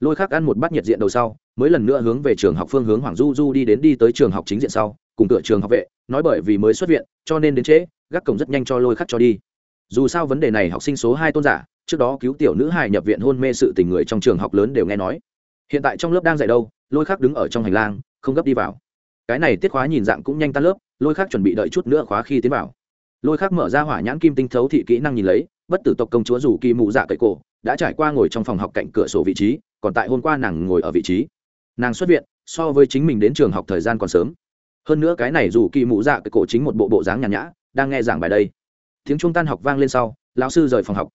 Lôi khắc ăn một bát nhiệt diện đầu sau, mới lần nữa hướng về trường học phương hướng hoàng du du đi đến đi tới trường học chính diện sau, cùng cửa trường học vệ, nói bởi vì mới xuất viện, cho nên đến trễ, gác cổng rất nhanh cho lôi khắc cho đi. Dù sao vấn đề này học sinh số hai tôn giả, trước đó cứu tiểu nữ hài nhập viện hôn mê sự tình người trong trường học lớn đều nghe nói hiện tại trong lớp đang dạy đâu, lôi khắc đứng ở trong hành lang, không gấp đi vào. Cái này tiết khóa nhìn dạng cũng nhanh tan lớp, lôi khắc chuẩn bị đợi chút nữa khóa khi tiến vào. Lôi khắc mở ra hỏa nhãn kim tinh thấu thị kỹ năng nhìn lấy, bất tử tộc công chúa rủ kỳ mụ dạ cậy cổ, đã trải qua ngồi trong phòng học cạnh cửa sổ vị trí, còn tại hôm qua nàng ngồi ở vị trí. Nàng xuất viện, so với chính mình đến trường học thời gian còn sớm. Hơn nữa cái này dù kỳ mụ dạ cậy cổ chính một bộ bộ dáng nhàn nhã, đang nghe giảng bài đây. Tiếng trung tan học vang lên sau, lão sư rời phòng học.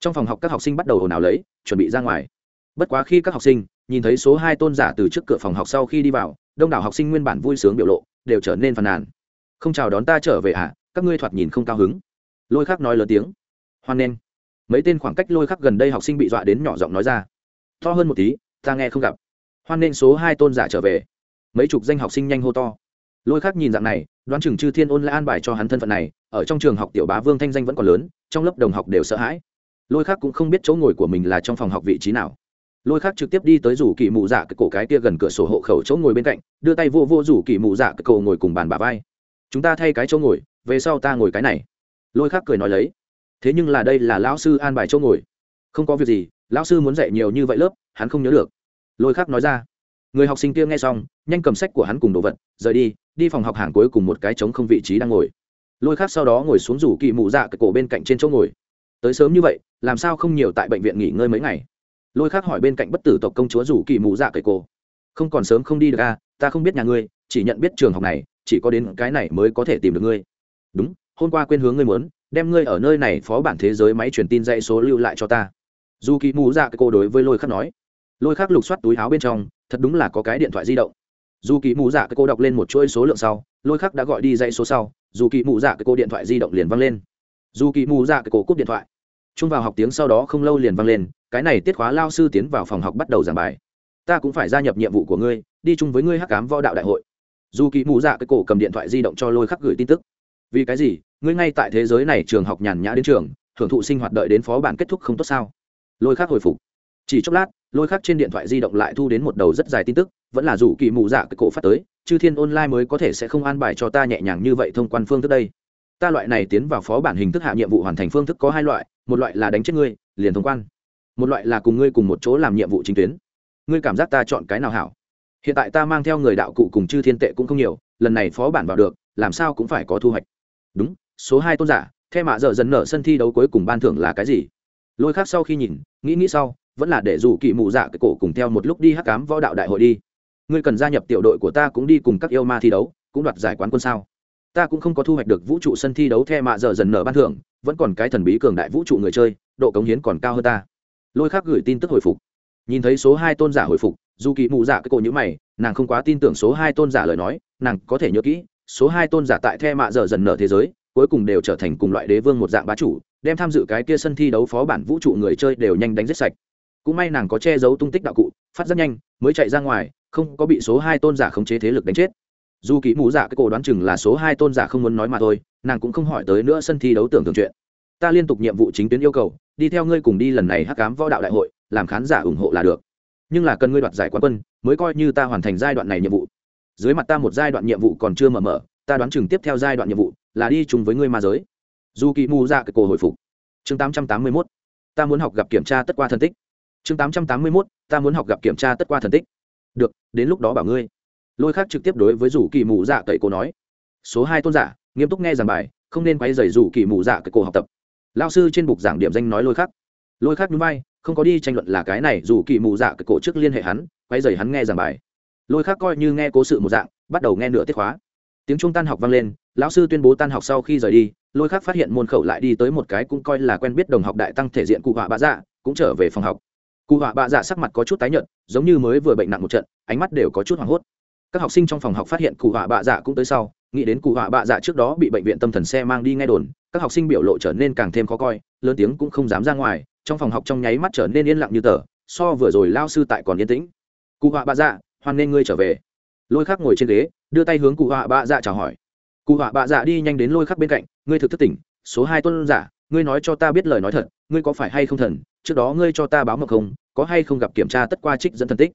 Trong phòng học các học sinh bắt đầu ồn ào lấy, chuẩn bị ra ngoài. Bất quá khi các học sinh nhìn thấy số hai tôn giả từ trước cửa phòng học sau khi đi vào đông đảo học sinh nguyên bản vui sướng biểu lộ đều trở nên phàn nàn. Không chào đón ta trở về ạ à, các ngươi thoạt nhìn không cao hứng. Lôi khắc nói lớn tiếng. Hoan nghênh. Mấy tên khoảng cách lôi khắc gần đây học sinh bị dọa đến nhỏ giọng nói ra. To hơn một tí ta nghe không gặp. Hoan nghênh số hai tôn giả trở về. Mấy chục danh học sinh nhanh hô to. Lôi khắc nhìn dạng này đoán chừng chư thiên ôn lại an bài cho hắn thân phận này ở trong trường học tiểu bá vương thanh danh vẫn còn lớn trong lớp đồng học đều sợ hãi. Lôi khắc cũng không biết chỗ ngồi của mình là trong phòng học vị trí nào lôi khác trực tiếp đi tới rủ kỳ mụ dạ cái cổ cái kia gần cửa sổ hộ khẩu chỗ ngồi bên cạnh, đưa tay vô vô rủ kỳ mụ dạ cái cổ ngồi cùng bàn bà vai. Chúng ta thay cái chỗ ngồi, về sau ta ngồi cái này. Lôi khác cười nói lấy. Thế nhưng là đây là lão sư an bài chỗ ngồi. Không có việc gì, lão sư muốn dạy nhiều như vậy lớp, hắn không nhớ được. Lôi khác nói ra. Người học sinh kia nghe xong, nhanh cầm sách của hắn cùng đồ vật, rời đi đi phòng học hàng cuối cùng một cái trống không vị trí đang ngồi. Lôi khác sau đó ngồi xuống rủ kỳ mụ dạ cái cổ bên cạnh trên chỗ ngồi. Tới sớm như vậy, làm sao không nhiều tại bệnh viện nghỉ ngơi mấy ngày? Lôi khác hỏi bên cạnh bất tử tộc công chúa rủ kỳ mù dạ cái cô không còn sớm không đi được à ta không biết nhà ngươi, chỉ nhận biết trường học này, chỉ có đến cái này mới có thể tìm được ngươi. Đúng, hôm qua quên hướng ngươi muốn, đem ngươi ở nơi này phó bản thế giới máy truyền tin dây số lưu lại cho ta. Dù kỳ mù dạ cái cô đối với lôi khắc nói. Lôi khắc lục soát túi áo bên trong, thật đúng là có cái điện thoại di động. Dù kỳ mù dạ cái cô đọc lên một chuỗi số lượng sau, lôi khắc đã gọi đi dãy số sau, dù kỳ mù dạ cái cô điện thoại di động liền văng lên. Dù kỳ mù dạ cái cô cúp điện thoại chung vào học tiếng sau đó không lâu liền vang lên, cái này tiết khóa lao sư tiến vào phòng học bắt đầu giảng bài. Ta cũng phải gia nhập nhiệm vụ của ngươi, đi chung với ngươi hắc cám võ đạo đại hội. Dù kỳ mù dạ cái cổ cầm điện thoại di động cho lôi khắc gửi tin tức. Vì cái gì? Ngươi ngay tại thế giới này trường học nhàn nhã đến trường hưởng thụ sinh hoạt đợi đến phó bản kết thúc không tốt sao? Lôi khắc hồi phục. Chỉ chốc lát, lôi khắc trên điện thoại di động lại thu đến một đầu rất dài tin tức, vẫn là dù kỳ mù dạ cái cổ phát tới, chư thiên online mới có thể sẽ không an bài cho ta nhẹ nhàng như vậy thông quan phương thức đây ta loại này tiến vào phó bản hình thức hạ nhiệm vụ hoàn thành phương thức có hai loại, một loại là đánh chết ngươi, liền thông quan. Một loại là cùng ngươi cùng một chỗ làm nhiệm vụ chính tuyến. Ngươi cảm giác ta chọn cái nào hảo? Hiện tại ta mang theo người đạo cụ cùng chư thiên tệ cũng không nhiều, lần này phó bản vào được, làm sao cũng phải có thu hoạch. Đúng, số hai tôn giả theo mạ dở dần nở sân thi đấu cuối cùng ban thưởng là cái gì? Lôi khác sau khi nhìn, nghĩ nghĩ sau, vẫn là để dù kỵ mụ dạ cái cổ cùng theo một lúc đi hắc cám võ đạo đại hội đi. Ngươi cần gia nhập tiểu đội của ta cũng đi cùng các yêu ma thi đấu, cũng đoạt giải quán quân sao? Ta cũng không có thu hoạch được vũ trụ sân thi đấu theo mạ dở dần nở ban thưởng, vẫn còn cái thần bí cường đại vũ trụ người chơi, độ cống hiến còn cao hơn ta. Lôi khác gửi tin tức hồi phục. Nhìn thấy số hai tôn giả hồi phục, dù kỳ mụ dạ cái cổ nhữ mày, nàng không quá tin tưởng số hai tôn giả lời nói, nàng có thể nhớ kỹ, số hai tôn giả tại the mạ dở dần nở thế giới, cuối cùng đều trở thành cùng loại đế vương một dạng bá chủ, đem tham dự cái kia sân thi đấu phó bản vũ trụ người chơi đều nhanh đánh giết sạch. Cũng may nàng có che giấu tung tích đạo cụ, phát rất nhanh, mới chạy ra ngoài, không có bị số hai tôn giả khống chế thế lực đánh chết dù kỹ mù giả cái cổ đoán chừng là số hai tôn giả không muốn nói mà thôi, nàng cũng không hỏi tới nữa sân thi đấu tưởng tượng chuyện. Ta liên tục nhiệm vụ chính tuyến yêu cầu, đi theo ngươi cùng đi lần này hắc cám võ đạo đại hội, làm khán giả ủng hộ là được. Nhưng là cần ngươi đoạt giải quán quân, mới coi như ta hoàn thành giai đoạn này nhiệm vụ. Dưới mặt ta một giai đoạn nhiệm vụ còn chưa mở mở, ta đoán chừng tiếp theo giai đoạn nhiệm vụ là đi chung với ngươi ma giới. Dù kỳ mù dạ cái cổ hồi phục. Chương tám trăm tám mươi mốt, ta muốn học gặp kiểm tra tất qua thân tích. Chương tám trăm tám mươi mốt, ta muốn học gặp kiểm tra tất qua thân tích. Được, đến lúc đó bảo ngươi lôi khác trực tiếp đối với rủ kỳ mù dạ cậy cổ nói. Số hai tôn giả, nghiêm túc nghe giảng bài, không nên quay dày rủ kỳ mù dạ cái cổ học tập. Lao sư trên bục giảng điểm danh nói lôi khắc lôi khắc núi bay không có đi tranh luận là cái này dù kỳ mù dạ cái cổ trước liên hệ hắn quay dày hắn nghe giảng bài. Lôi khắc coi như nghe cố sự một dạng, bắt đầu nghe nửa tiết khóa. Tiếng trung tan học vang lên, lão sư tuyên bố tan học sau khi rời đi, lôi khắc phát hiện môn khẩu lại đi tới một cái cũng coi là quen biết đồng học đại tăng thể diện cụ họa bạ dạ cũng trở về phòng học. Cụ họa bạ dạ sắc mặt có chút tái nhợt, giống như mới vừa bệnh nặng một trận, ánh mắt đều có chút hoảng hốt các học sinh trong phòng học phát hiện cụ họa bạ dạ cũng tới sau, nghĩ đến cụ họa bạ dạ trước đó bị bệnh viện tâm thần xe mang đi ngay đồn, các học sinh biểu lộ trở nên càng thêm khó coi, lớn tiếng cũng không dám ra ngoài, trong phòng học trong nháy mắt trở nên yên lặng như tờ, so vừa rồi lao sư tại còn yên tĩnh. Cụ họa bạ dạ hoan nên ngươi trở về. Lôi khắc ngồi trên ghế, đưa tay hướng cụ họa bạ dạ chào hỏi. Cụ họa bạ dạ đi nhanh đến lôi khắc bên cạnh, ngươi thực thức tỉnh số hai tuân giả, ngươi nói cho ta biết lời nói thật, ngươi có phải hay không thần, trước đó ngươi cho ta báo mật không, có hay không gặp kiểm tra tất qua trích dẫn thần tích?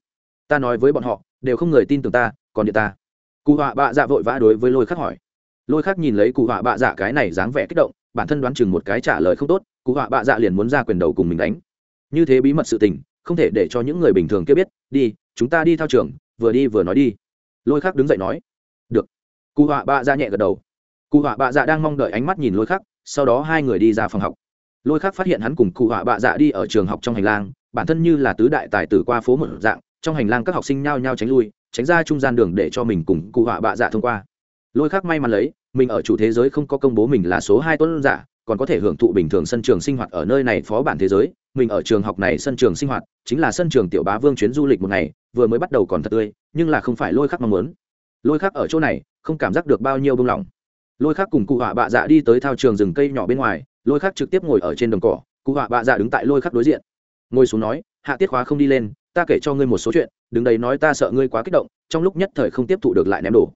Ta nói với bọn họ, đều không người tin tưởng ta còn điện ta. Cụ họa bạ dạ vội vã đối với lôi khắc hỏi. Lôi khắc nhìn lấy cụ họa bạ dạ cái này dáng vẻ kích động, bản thân đoán chừng một cái trả lời không tốt, cụ họa bạ dạ liền muốn ra quyền đầu cùng mình đánh. Như thế bí mật sự tình, không thể để cho những người bình thường kia biết, đi, chúng ta đi thao trường, vừa đi vừa nói đi. Lôi khắc đứng dậy nói. Được. Cụ họa bạ dạ nhẹ gật đầu. Cụ họa bạ dạ đang mong đợi ánh mắt nhìn lôi khắc, sau đó hai người đi ra phòng học. Lôi khắc phát hiện hắn cùng cụ họa bạ dạ đi ở trường học trong hành lang, bản thân như là tứ đại tài tử qua phố một dạng, trong hành lang các học sinh nhao nhao tránh lui tránh ra trung gian đường để cho mình cùng cụ họa bạ dạ thông qua. Lôi khắc may mắn lấy, mình ở chủ thế giới không có công bố mình là số hai tuấn giả, còn có thể hưởng thụ bình thường sân trường sinh hoạt ở nơi này phó bản thế giới. Mình ở trường học này sân trường sinh hoạt, chính là sân trường tiểu bá vương chuyến du lịch một ngày, vừa mới bắt đầu còn thật tươi, nhưng là không phải lôi khắc mong muốn. Lôi khắc ở chỗ này, không cảm giác được bao nhiêu bông lỏng. Lôi khắc cùng cụ họa bạ dạ đi tới thao trường rừng cây nhỏ bên ngoài, lôi khắc trực tiếp ngồi ở trên đồng cỏ, cụ họa bạ dạ đứng tại lôi khắc đối diện. Ngồi xuống nói, hạ tiết khóa không đi lên, ta kể cho ngươi một số chuyện đứng đấy nói ta sợ ngươi quá kích động, trong lúc nhất thời không tiếp thụ được lại ném đổ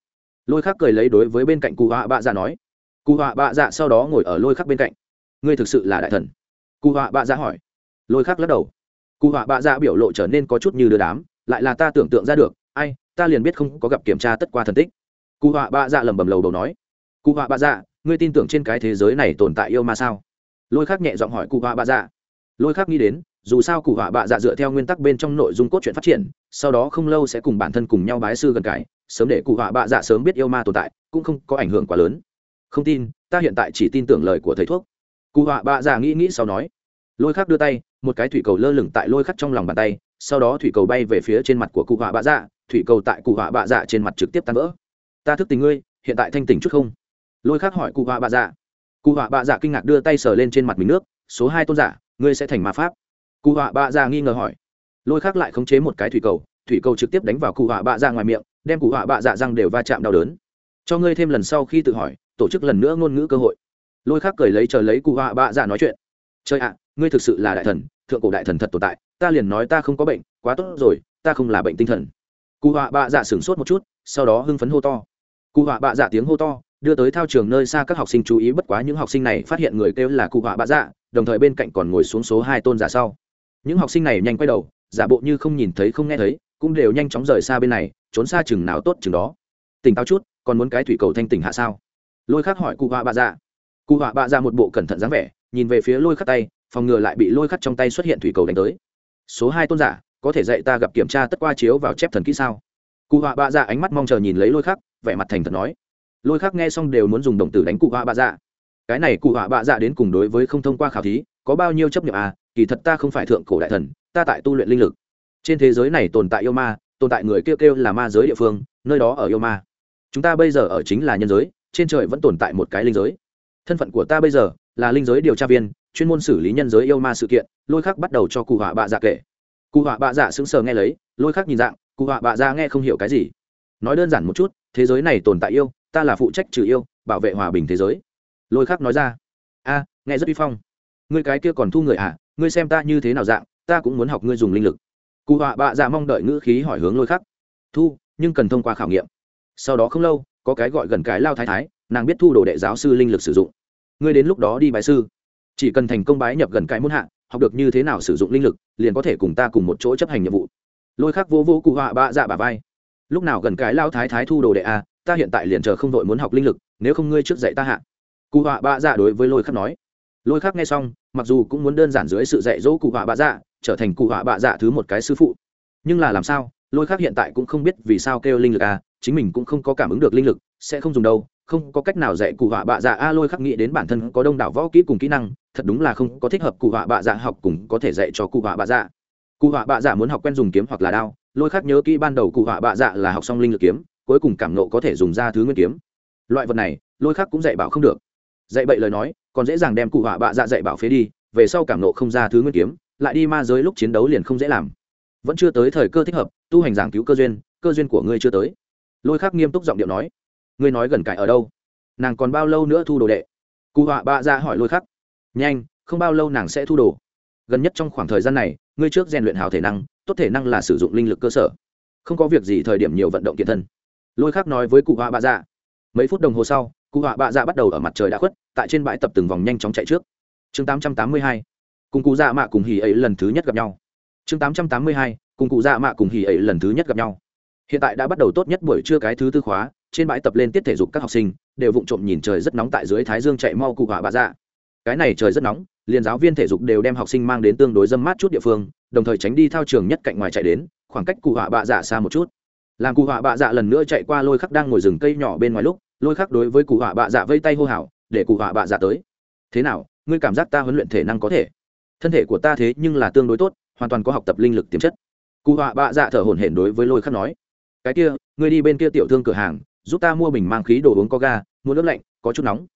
lôi khắc cười lấy đối với bên cạnh cụ họa bạ dạ nói cụ họa bạ dạ sau đó ngồi ở lôi khắc bên cạnh. Ngươi thực sự là đại thần. Cụ họa bạ dạ hỏi. Lôi khắc lắc đầu. Cụ họa bạ dạ biểu lộ trở nên có chút như đưa đám, lại là ta tưởng tượng ra được, ai, ta liền biết không có gặp kiểm tra tất qua thần tích. Cụ họa bạ dạ lẩm bẩm lầu đầu nói cụ họa bạ dạ ngươi tin tưởng trên cái thế giới này tồn tại yêu ma sao? Lôi khắc nhẹ giọng hỏi cụ họa bạ dạ. Lôi khắc nghĩ đến dù sao cụ họa bạ dạ dựa theo nguyên tắc bên trong nội dung cốt truyện phát triển, sau đó không lâu sẽ cùng bản thân cùng nhau bái sư gần cải, sớm để cụ họa bạ dạ sớm biết yêu ma tồn tại, cũng không có ảnh hưởng quá lớn. Không tin, ta hiện tại chỉ tin tưởng lời của thầy thuốc. Cụ họa bạ dạ nghĩ nghĩ sau nói. Lôi khắc đưa tay, một cái thủy cầu lơ lửng tại lôi khắc trong lòng bàn tay, sau đó thủy cầu bay về phía trên mặt của cụ họa bạ dạ thủy cầu tại cụ họa bạ dạ trên mặt trực tiếp tan vỡ. Ta thức tình ngươi, hiện tại thanh tỉnh chút không? Lôi khắc hỏi cụ họa bạ dạ. Cụ họa bạ dạ kinh ngạc đưa tay sờ lên trên mặt mình nước, số hai tôn giả, ngươi sẽ thành ma pháp cụ họa bạ ra nghi ngờ hỏi. Lôi khắc lại khống chế một cái thủy cầu thủy cầu trực tiếp đánh vào cụ họa bạ ra ngoài miệng, đem cụ họa bạ dạ răng đều va chạm đau đớn. Cho ngươi thêm lần sau khi tự hỏi, tổ chức lần nữa ngôn ngữ cơ hội. Lôi khắc cười lấy chờ lấy cụ họa bạ dạ nói chuyện. Chơi ạ, ngươi thực sự là đại thần, thượng cổ đại thần thật tồn tại, ta liền nói ta không có bệnh, quá tốt rồi, ta không là bệnh tinh thần. Cụ họa bạ dạ sửng sốt một chút, sau đó hưng phấn hô to. Cụ họa bạ dạ tiếng hô to, đưa tới thao trường nơi xa các học sinh chú ý, bất quá những học sinh này phát hiện người kêu là cụ họa bạ dạ đồng thời bên cạnh còn ngồi xuống số hai tôn giả sau những học sinh này nhanh quay đầu, giả bộ như không nhìn thấy không nghe thấy, cũng đều nhanh chóng rời xa bên này, trốn xa chừng nào tốt chừng đó. Tỉnh táo chút, còn muốn cái thủy cầu thanh tỉnh hạ sao? Lôi khắc hỏi cụ họa bạ dạ. Cụ họa bạ dạ một bộ cẩn thận dáng vẻ, nhìn về phía lôi khắc tay, phòng ngừa lại bị lôi khắc trong tay xuất hiện thủy cầu đánh tới. Số hai tôn giả, có thể dạy ta gặp kiểm tra tất qua chiếu vào chép thần kỹ sao? Cụ họa bạ dạ ánh mắt mong chờ nhìn lấy lôi khắc, vẻ mặt thành thật nói. Lôi khắc nghe xong đều muốn dùng đồng tử đánh cụ họa bạ dạ. Cái này cụ họa bạ dạ đến cùng đối với không thông qua khảo thí, có bao nhiêu chấp nhận à? Kỳ thật ta không phải thượng cổ đại thần, ta tại tu luyện linh lực. Trên thế giới này tồn tại yêu ma, tồn tại người kêu kêu là ma giới địa phương, nơi đó ở yêu ma. Chúng ta bây giờ ở chính là nhân giới, trên trời vẫn tồn tại một cái linh giới. Thân phận của ta bây giờ là linh giới điều tra viên, chuyên môn xử lý nhân giới yêu ma sự kiện, lôi khắc bắt đầu cho cụ họa bạ dạ kể. Cụ họa bạ dạ sững sờ nghe lấy, lôi khắc nhìn dạng, cụ họa bạ dạ nghe không hiểu cái gì. Nói đơn giản một chút, thế giới này tồn tại yêu, ta là phụ trách trừ yêu, bảo vệ hòa bình thế giới. Lôi khắc nói ra, a, nghe rất uy phong. Ngươi cái kia còn thu người à? Ngươi xem ta như thế nào dạng ta cũng muốn học ngươi dùng linh lực. Cụ họa bạ dạ mong đợi ngữ khí hỏi hướng lôi khắc. Thu nhưng cần thông qua khảo nghiệm. Sau đó không lâu có cái gọi gần cái lao thái thái nàng biết thu đồ đệ giáo sư linh lực sử dụng. Ngươi đến lúc đó đi bài sư. Chỉ cần thành công bái nhập gần cái muốn hạ học được như thế nào sử dụng linh lực liền có thể cùng ta cùng một chỗ chấp hành nhiệm vụ. Lôi khắc vô vô cụ họa bạ dạ bà vai. Lúc nào gần cái lao thái thái thu đồ đệ a à, ta hiện tại liền chờ không đội muốn học linh lực nếu không ngươi trước dạy ta hạ. Cụ họa bạ dạ đối với lôi khắc nói lôi khắc nghe xong, mặc dù cũng muốn đơn giản dưới sự dạy dỗ cụ họa bạ dạ trở thành cụ họa bạ dạ thứ một cái sư phụ. Nhưng là làm sao, lôi khắc hiện tại cũng không biết vì sao kêu linh lực à chính mình cũng không có cảm ứng được linh lực, sẽ không dùng đâu, không có cách nào dạy cụ họa bạ dạ. A, lôi khắc nghĩ đến bản thân có đông đảo võ kỹ cùng kỹ năng, thật đúng là không có thích hợp cụ họa bạ dạ học cùng có thể dạy cho cụ họa bạ dạ. Cụ họa bạ dạ muốn học quen dùng kiếm hoặc là đao, lôi khắc nhớ kỹ ban đầu cụ họa bạ dạ là học xong linh lực kiếm, cuối cùng cảm nộ có thể dùng ra thứ nguyên kiếm. Loại vật này, lôi khắc cũng dạy bảo không được. Dạy bậy lời nói còn dễ dàng đem cụ họa bạ dạ dạy bảo phế đi, về sau cảm nộ không ra thứ nguyên kiếm, lại đi ma giới lúc chiến đấu liền không dễ làm. Vẫn chưa tới thời cơ thích hợp, tu hành giảng cứu cơ duyên cơ duyên của ngươi chưa tới. Lôi khắc nghiêm túc giọng điệu nói, ngươi nói gần cải ở đâu? Nàng còn bao lâu nữa thu đồ đệ? Cụ họa bạ dạ hỏi lôi khắc. Nhanh, không bao lâu nàng sẽ thu đồ. Gần nhất trong khoảng thời gian này, ngươi trước rèn luyện hào thể năng, tốt thể năng là sử dụng linh lực cơ sở. Không có việc gì thời điểm nhiều vận động kiện thân. Lôi khắc nói với cụ họa bạ dạ. Mấy phút đồng hồ sau cụ họa bạ dạ bắt đầu ở mặt trời đã khuất, tại trên bãi tập từng vòng nhanh chóng chạy trước. Chương tám trăm tám mươi hai, cùng cụ dạ mạ cùng hỉ ấy lần thứ nhất gặp nhau. Chương tám trăm tám mươi hai, cùng cụ dạ mạ cùng hỉ ấy lần thứ nhất gặp nhau. Hiện tại đã bắt đầu tốt nhất buổi trưa cái thứ tư khóa, trên bãi tập lên tiết thể dục các học sinh, đều vụng trộm nhìn trời rất nóng tại dưới thái dương chạy mau cụ họa bạ dạ. Cái này trời rất nóng, liền giáo viên thể dục đều đem học sinh mang đến tương đối dâm mát chút địa phương, đồng thời tránh đi thao trường nhất cạnh ngoài chạy đến, khoảng cách cụ họa bạ dạ xa một chút. Làm cụ họa bạ dạ lần nữa chạy qua lôi khắc đang ngồi rừng cây nhỏ bên ngoài lúc lôi khắc đối với cụ họa bạ dạ vây tay hô hào, để cụ họa bạ dạ tới. Thế nào, ngươi cảm giác ta huấn luyện thể năng có thể? Thân thể của ta thế nhưng là tương đối tốt, hoàn toàn có học tập linh lực tiềm chất. Cụ họa bạ dạ thở hổn hển đối với lôi khắc nói. Cái kia, ngươi đi bên kia tiểu thương cửa hàng, giúp ta mua bình mang khí đồ uống có ga, mua nước lạnh, có chút nóng.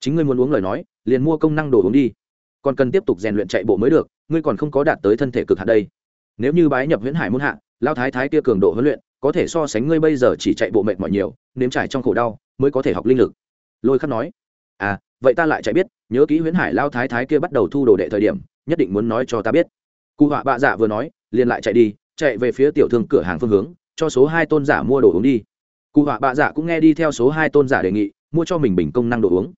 Chính ngươi muốn uống lời nói, liền mua công năng đồ uống đi. Còn cần tiếp tục rèn luyện chạy bộ mới được, ngươi còn không có đạt tới thân thể cực hạn đây. Nếu như bái nhập huyễn hải muốn hạ lao thái thái kia cường độ huấn luyện, có thể so sánh ngươi bây giờ chỉ chạy bộ mệt mỏi nhiều, nếm trải trong khổ đau mới có thể học linh lực. Lôi khắc nói à vậy ta lại chạy biết, nhớ kỹ huyễn hải lao thái thái kia bắt đầu thu đồ đệ thời điểm, nhất định muốn nói cho ta biết. Cụ họa bạ dạ vừa nói, liền lại chạy đi, chạy về phía tiểu thương cửa hàng phương hướng, cho số hai tôn giả mua đồ uống đi. Cụ họa bạ dạ cũng nghe đi theo số hai tôn giả đề nghị, mua cho mình bình công năng đồ uống.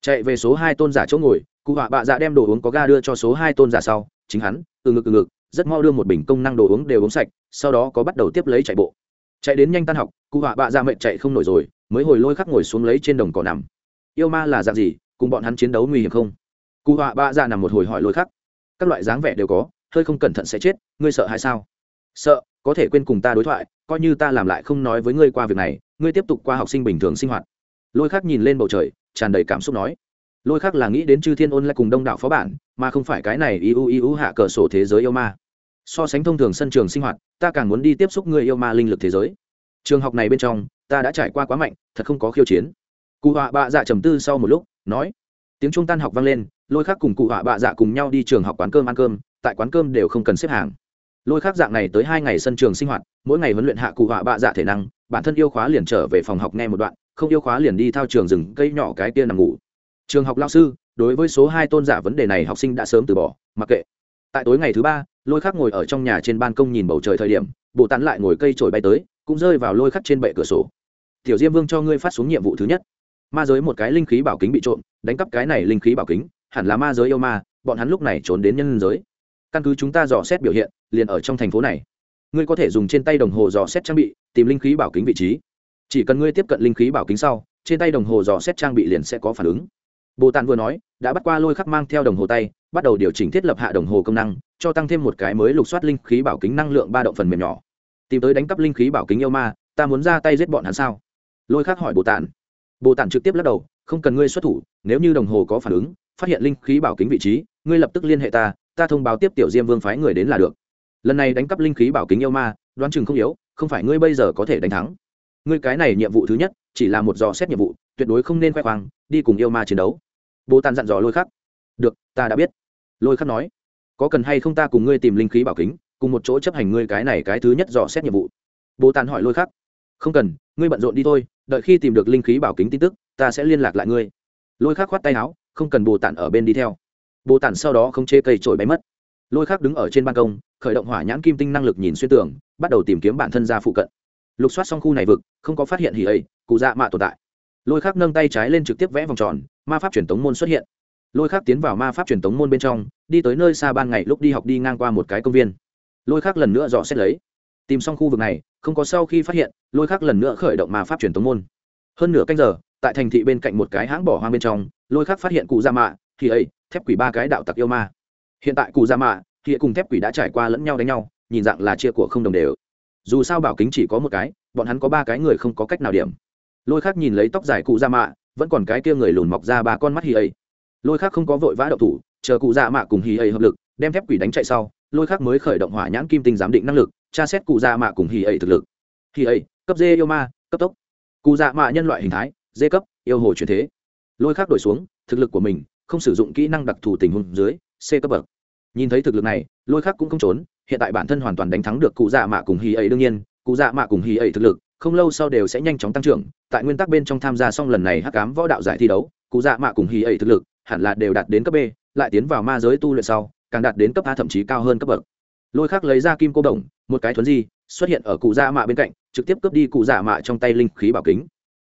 Chạy về số hai tôn giả chỗ ngồi, cụ họa bạ dạ đem đồ uống có ga đưa cho số hai tôn giả sau, chính hắn từ ngực từ ngực, rất mau đưa một bình công năng đồ uống đều uống sạch, sau đó có bắt đầu tiếp lấy chạy bộ. Chạy đến nhanh tan học, cụ họa bạ dạ mệnh chạy không nổi rồi mới hồi lôi khắc ngồi xuống lấy trên đồng cỏ nằm. Yêu ma là dạng gì, cùng bọn hắn chiến đấu nguy hiểm không? Cụ họa ba dạ nằm một hồi hỏi lôi khắc. Các loại dáng vẻ đều có, hơi không cẩn thận sẽ chết, ngươi sợ hay sao? Sợ, có thể quên cùng ta đối thoại, coi như ta làm lại không nói với ngươi qua việc này, ngươi tiếp tục qua học sinh bình thường sinh hoạt. Lôi khắc nhìn lên bầu trời, tràn đầy cảm xúc nói. Lôi khắc là nghĩ đến chư thiên ôn lại cùng đông đảo phó bản, mà không phải cái này iu iu hạ cờ sổ thế giới yêu ma. So sánh thông thường sân trường sinh hoạt, ta càng muốn đi tiếp xúc người yêu ma linh lực thế giới. Trường học này bên trong ta đã trải qua quá mạnh, thật không có khiêu chiến. Cụ họa bạ dạ trầm tư sau một lúc, nói. Tiếng trung tan học vang lên, lôi khắc cùng cụ họa bạ dạ cùng nhau đi trường học quán cơm ăn cơm, tại quán cơm đều không cần xếp hàng. Lôi khắc dạng này tới hai ngày sân trường sinh hoạt, mỗi ngày huấn luyện hạ cụ họa bạ dạ thể năng, bản thân yêu khóa liền trở về phòng học nghe một đoạn, không yêu khóa liền đi thao trường rừng cây nhỏ cái kia nằm ngủ. Trường học lao sư, đối với số hai tôn giả vấn đề này học sinh đã sớm từ bỏ, mặc kệ. Tại tối ngày thứ ba, lôi khắc ngồi ở trong nhà trên ban công nhìn bầu trời thời điểm bộ tán lại ngồi cây trổi bay tới, cũng rơi vào lôi khắc trên bệ cửa sổ tiểu diêm vương cho ngươi phát xuống nhiệm vụ thứ nhất. Ma giới một cái linh khí bảo kính bị trộm, đánh cắp cái này linh khí bảo kính, hẳn là ma giới yêu ma, bọn hắn lúc này trốn đến nhân giới. Căn cứ chúng ta dò xét biểu hiện, liền ở trong thành phố này. Ngươi có thể dùng trên tay đồng hồ dò xét trang bị, tìm linh khí bảo kính vị trí. Chỉ cần ngươi tiếp cận linh khí bảo kính sau, trên tay đồng hồ dò xét trang bị liền sẽ có phản ứng. Bồ tàn vừa nói, đã bắt qua lôi khắc mang theo đồng hồ tay, bắt đầu điều chỉnh thiết lập hạ đồng hồ công năng, cho tăng thêm một cái mới lục soát linh khí bảo kính năng lượng ba động phần mềm nhỏ. Tìm tới đánh cắp linh khí bảo kính yêu ma, ta muốn ra tay giết bọn hắn sao? Lôi khắc hỏi bồ Tản. bồ Tản trực tiếp lắc đầu, không cần ngươi xuất thủ, nếu như đồng hồ có phản ứng, phát hiện linh khí bảo kính vị trí, ngươi lập tức liên hệ ta ta thông báo tiếp tiểu diêm vương phái người đến là được. Lần này đánh cắp linh khí bảo kính yêu ma, đoán chừng không yếu, không phải ngươi bây giờ có thể đánh thắng. Ngươi cái này nhiệm vụ thứ nhất, chỉ là một dò xét nhiệm vụ, tuyệt đối không nên khoe khoang, đi cùng yêu ma chiến đấu. Bồ tàn dặn dò lôi khắc được, ta đã biết. Lôi khắc nói, có cần hay không ta cùng ngươi tìm linh khí bảo kính, cùng một chỗ chấp hành ngươi cái này cái thứ nhất dò xét nhiệm vụ? Bồ tàn hỏi lôi khắc không cần, ngươi bận rộn đi thôi, đợi khi tìm được linh khí bảo kính tin tức, ta sẽ liên lạc lại ngươi. Lôi khắc khoát tay áo, không cần bồ tản ở bên đi theo. Bồ tản sau đó không chê cây trổi bay mất. Lôi khắc đứng ở trên ban công, khởi động hỏa nhãn kim tinh năng lực nhìn xuyên tường, bắt đầu tìm kiếm bản thân ra phụ cận. Lục soát xong khu này vực, không có phát hiện hỉ ấy, cụ dạ mạ tồn tại. Lôi khắc nâng tay trái lên trực tiếp vẽ vòng tròn, ma pháp truyền tống môn xuất hiện. Lôi khắc tiến vào ma pháp truyền tống môn bên trong, đi tới nơi xa ban ngày lúc đi học đi ngang qua một cái công viên. Lôi khắc lần nữa dò xét lấy tìm xong khu vực này, không có sau khi phát hiện, lôi khắc lần nữa khởi động ma pháp truyền tống môn. Hơn nửa canh giờ, tại thành thị bên cạnh một cái hãng bỏ hoang bên trong, lôi khắc phát hiện cụ gia mạ, thì ấy, thép quỷ ba cái đạo tặc yêu ma. Hiện tại cụ gia mạ, thì cùng thép quỷ đã trải qua lẫn nhau đánh nhau, nhìn dạng là chia của không đồng đều. Dù sao bảo kính chỉ có một cái, bọn hắn có ba cái người không có cách nào điểm. Lôi khắc nhìn lấy tóc dài cụ gia mạ, vẫn còn cái kia người lùn mọc ra ba con mắt hì ấy. Lôi khắc không có vội vã đậu thủ, chờ cụ dạ mạ cùng hì ấy hợp lực đem thép quỷ đánh chạy sau, lôi khác mới khởi động hỏa nhãn kim tinh giám định năng lực, tra xét cụ dạ mạ cùng hì ấy thực lực. Hì ấy cấp dê yêu ma, cấp tốc. Cụ dạ mạ nhân loại hình thái, dê cấp, yêu hồ chuyển thế. Lôi khác đổi xuống, thực lực của mình, không sử dụng kỹ năng đặc thù tình huống dưới, c cấp bậc. Nhìn thấy thực lực này, lôi khác cũng không trốn, hiện tại bản thân hoàn toàn đánh thắng được cụ dạ mạ cùng hì ấy đương nhiên, cụ dạ mạ cùng hì ấy thực lực, không lâu sau đều sẽ nhanh chóng tăng trưởng, tại nguyên tắc bên trong tham gia xong lần này hắc cám võ đạo giải thi đấu, cụ dạ mạ cùng hì ấy thực lực hẳn là đều đạt đến cấp b, lại tiến vào ma giới tu luyện sau càng đạt đến cấp a thậm chí cao hơn cấp bậc. Lôi khác lấy ra kim cô đồng, một cái thuấn di, xuất hiện ở cụ dạ mạ bên cạnh, trực tiếp cướp đi cụ dạ mạ trong tay linh khí bảo kính.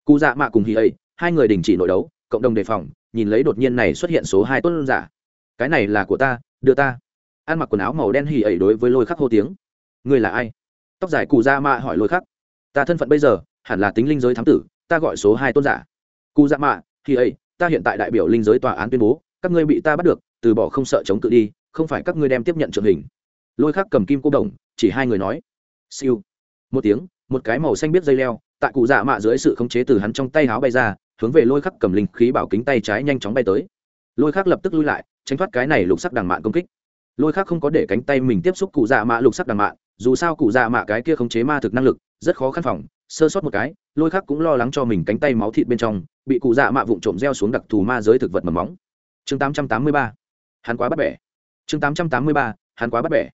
Cụ dạ mạ cùng hì ấy hai người đình chỉ nội đấu, cộng đồng đề phòng, nhìn lấy đột nhiên này xuất hiện số hai tuấn giả. Cái này là của ta, đưa ta. Ăn mặc quần áo màu đen hì ấy đối với lôi khắc hô tiếng. Ngươi là ai? Tóc dài cụ dạ mạ hỏi lôi khắc. Ta thân phận bây giờ, hẳn là tính linh giới thám tử, ta gọi số hai tôn giả. Cụ dạ mạ hì ấy ta hiện tại đại biểu linh giới tòa án tuyên bố, các ngươi bị ta bắt được, từ bỏ không sợ chống cự đi không phải các ngươi đem tiếp nhận trượng hình. Lôi khắc cầm kim cô đồng, chỉ hai người nói. Siêu. Một tiếng, một cái màu xanh biết dây leo, tại cụ dạ mạ dưới sự khống chế từ hắn trong tay háo bay ra, hướng về lôi khắc cầm linh khí bảo kính tay trái nhanh chóng bay tới. Lôi khắc lập tức lui lại, tránh thoát cái này lục sắc đằng mạn công kích. Lôi khắc không có để cánh tay mình tiếp xúc cụ dạ mạ lục sắc đằng mạn, dù sao cụ dạ mạ cái kia khống chế ma thực năng lực, rất khó khăn phòng, sơ sót một cái, lôi khắc cũng lo lắng cho mình cánh tay máu thịt bên trong, bị cụ dạ mạ vụn trộm reo xuống đặc thù ma giới thực vật mầm móng. Chương tám trăm tám mươi ba. Hắn quá bắt bẻ chương tám trăm tám mươi ba, hắn quá bắt bẻ.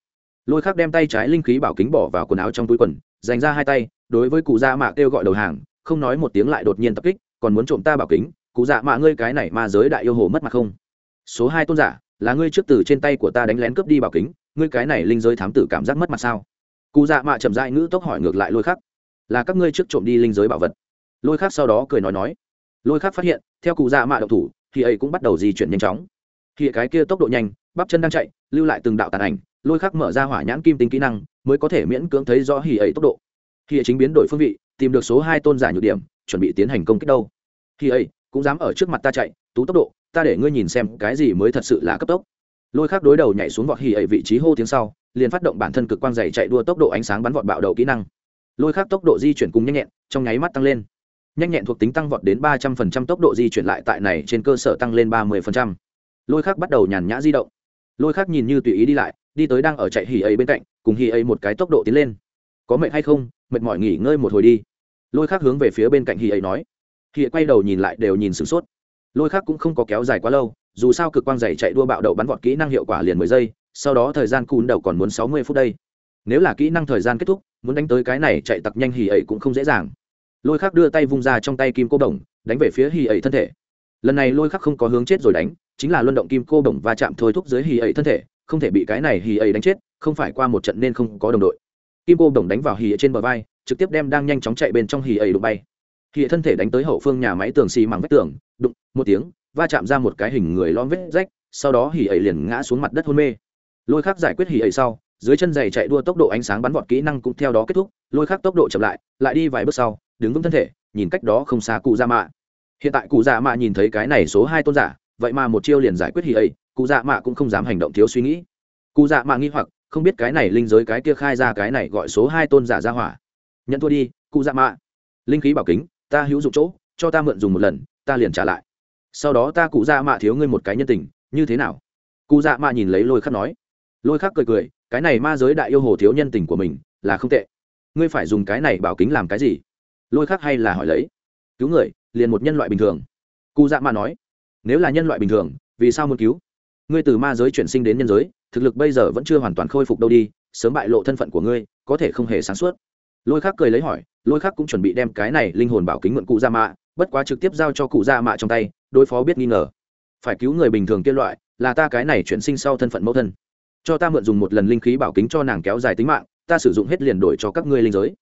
Lôi khắc đem tay trái linh khí bảo kính bỏ vào quần áo trong túi quần, dành ra hai tay, đối với cụ dạ mạ kêu gọi đầu hàng, không nói một tiếng lại đột nhiên tập kích, còn muốn trộm ta bảo kính, cụ dạ mạ ngươi cái này ma giới đại yêu hồ mất mặt không? Số hai tôn giả, là ngươi trước từ trên tay của ta đánh lén cướp đi bảo kính, ngươi cái này linh giới thám tử cảm giác mất mặt sao? Cụ dạ mạ chậm dại ngữ tốc hỏi ngược lại lôi khắc. Là các ngươi trước trộm đi linh giới bảo vật. Lôi khắc sau đó cười nói nói. Lôi khắc phát hiện, theo cụ dạ mạ động thủ, thì ấy cũng bắt đầu di chuyển nhanh chóng. Thì cái kia tốc độ nhanh bắp chân đang chạy, lưu lại từng đạo tàn ảnh, lôi khắc mở ra hỏa nhãn kim tính kỹ năng, mới có thể miễn cưỡng thấy rõ hỉ ấy tốc độ. Hì chính biến đổi phương vị, tìm được số hai tôn giả nhược điểm, chuẩn bị tiến hành công kích đâu. Hỉ ấy, cũng dám ở trước mặt ta chạy, tú tốc độ, ta để ngươi nhìn xem cái gì mới thật sự là cấp tốc. Lôi khắc đối đầu nhảy xuống vọt hỉ ấy vị trí hô tiếng sau, liền phát động bản thân cực quang dày chạy đua tốc độ ánh sáng bắn vọt bạo đầu kỹ năng. Lôi khắc tốc độ di chuyển cùng nhanh nhẹn, trong nháy mắt tăng lên. Nhanh nhẹn thuộc tính tăng vọt đến ba trăm phần trăm tốc độ di chuyển lại tại này trên cơ sở tăng lên ba mươi phần trăm. Lôi khắc bắt đầu nhàn nhã di động lôi khắc nhìn như tùy ý đi lại, đi tới đang ở chạy hì ấy bên cạnh, cùng hì ấy một cái tốc độ tiến lên. Có mệt hay không? Mệt mỏi nghỉ ngơi một hồi đi. Lôi khắc hướng về phía bên cạnh hì ấy nói. Hì quay đầu nhìn lại đều nhìn sửng sốt. Lôi khắc cũng không có kéo dài quá lâu, dù sao cực quang dày chạy đua bạo đậu bắn vọt kỹ năng hiệu quả liền mười giây, sau đó thời gian cún đầu còn muốn sáu mươi phút đây. Nếu là kỹ năng thời gian kết thúc, muốn đánh tới cái này chạy tặc nhanh hì ấy cũng không dễ dàng. Lôi khắc đưa tay vung ra trong tay kim cô đồng, đánh về phía hì ấy thân thể. Lần này lôi khắc không có hướng chết rồi đánh chính là luân động kim cô đồng va chạm thôi thúc dưới hì ấy thân thể, không thể bị cái này hì ấy đánh chết, không phải qua một trận nên không có đồng đội. Kim cô đồng đánh vào hì ấy trên bờ vai, trực tiếp đem đang nhanh chóng chạy bên trong hì ấy đụng bay. Hì ấy thân thể đánh tới hậu phương nhà máy tường xì mảng vách tường, đụng, một tiếng, va chạm ra một cái hình người lom vết rách, sau đó hì ấy liền ngã xuống mặt đất hôn mê. Lôi khắc giải quyết hì ấy sau, dưới chân giày chạy đua tốc độ ánh sáng bắn vọt kỹ năng cũng theo đó kết thúc, lôi khắc tốc độ chậm lại lại đi vài bước sau, đứng vững thân thể, nhìn cách đó không xa cụ dạ mạ. Hiện tại cụ dạ mạ nhìn thấy cái này số hai tôn giả vậy mà một chiêu liền giải quyết hì ấy, cụ dạ mạ cũng không dám hành động thiếu suy nghĩ. Cụ dạ mạ nghi hoặc, không biết cái này linh giới cái kia khai ra cái này gọi số hai tôn giả ra hỏa. Nhận thua đi, cụ dạ mạ. Linh khí bảo kính, ta hữu dụng chỗ, cho ta mượn dùng một lần, ta liền trả lại. Sau đó ta cụ dạ mạ thiếu ngươi một cái nhân tình, như thế nào? Cụ dạ mạ nhìn lấy lôi khắc nói. Lôi khắc cười cười, cái này ma giới đại yêu hồ thiếu nhân tình của mình, là không tệ. Ngươi phải dùng cái này bảo kính làm cái gì? Lôi khắc hay là hỏi lấy. Cứu người, liền một nhân loại bình thường. Cụ dạ mạ nói nếu là nhân loại bình thường, vì sao muốn cứu? Ngươi từ ma giới chuyển sinh đến nhân giới, thực lực bây giờ vẫn chưa hoàn toàn khôi phục đâu đi, sớm bại lộ thân phận của ngươi, có thể không hề sáng suốt. Lôi khắc cười lấy hỏi, lôi khắc cũng chuẩn bị đem cái này linh hồn bảo kính mượn cụ ra mạ, bất quá trực tiếp giao cho cụ ra mạ trong tay, đối phó biết nghi ngờ. Phải cứu người bình thường kia loại, là ta cái này chuyển sinh sau thân phận mẫu thân. Cho ta mượn dùng một lần linh khí bảo kính cho nàng kéo dài tính mạng, ta sử dụng hết liền đổi cho các ngươi linh giới.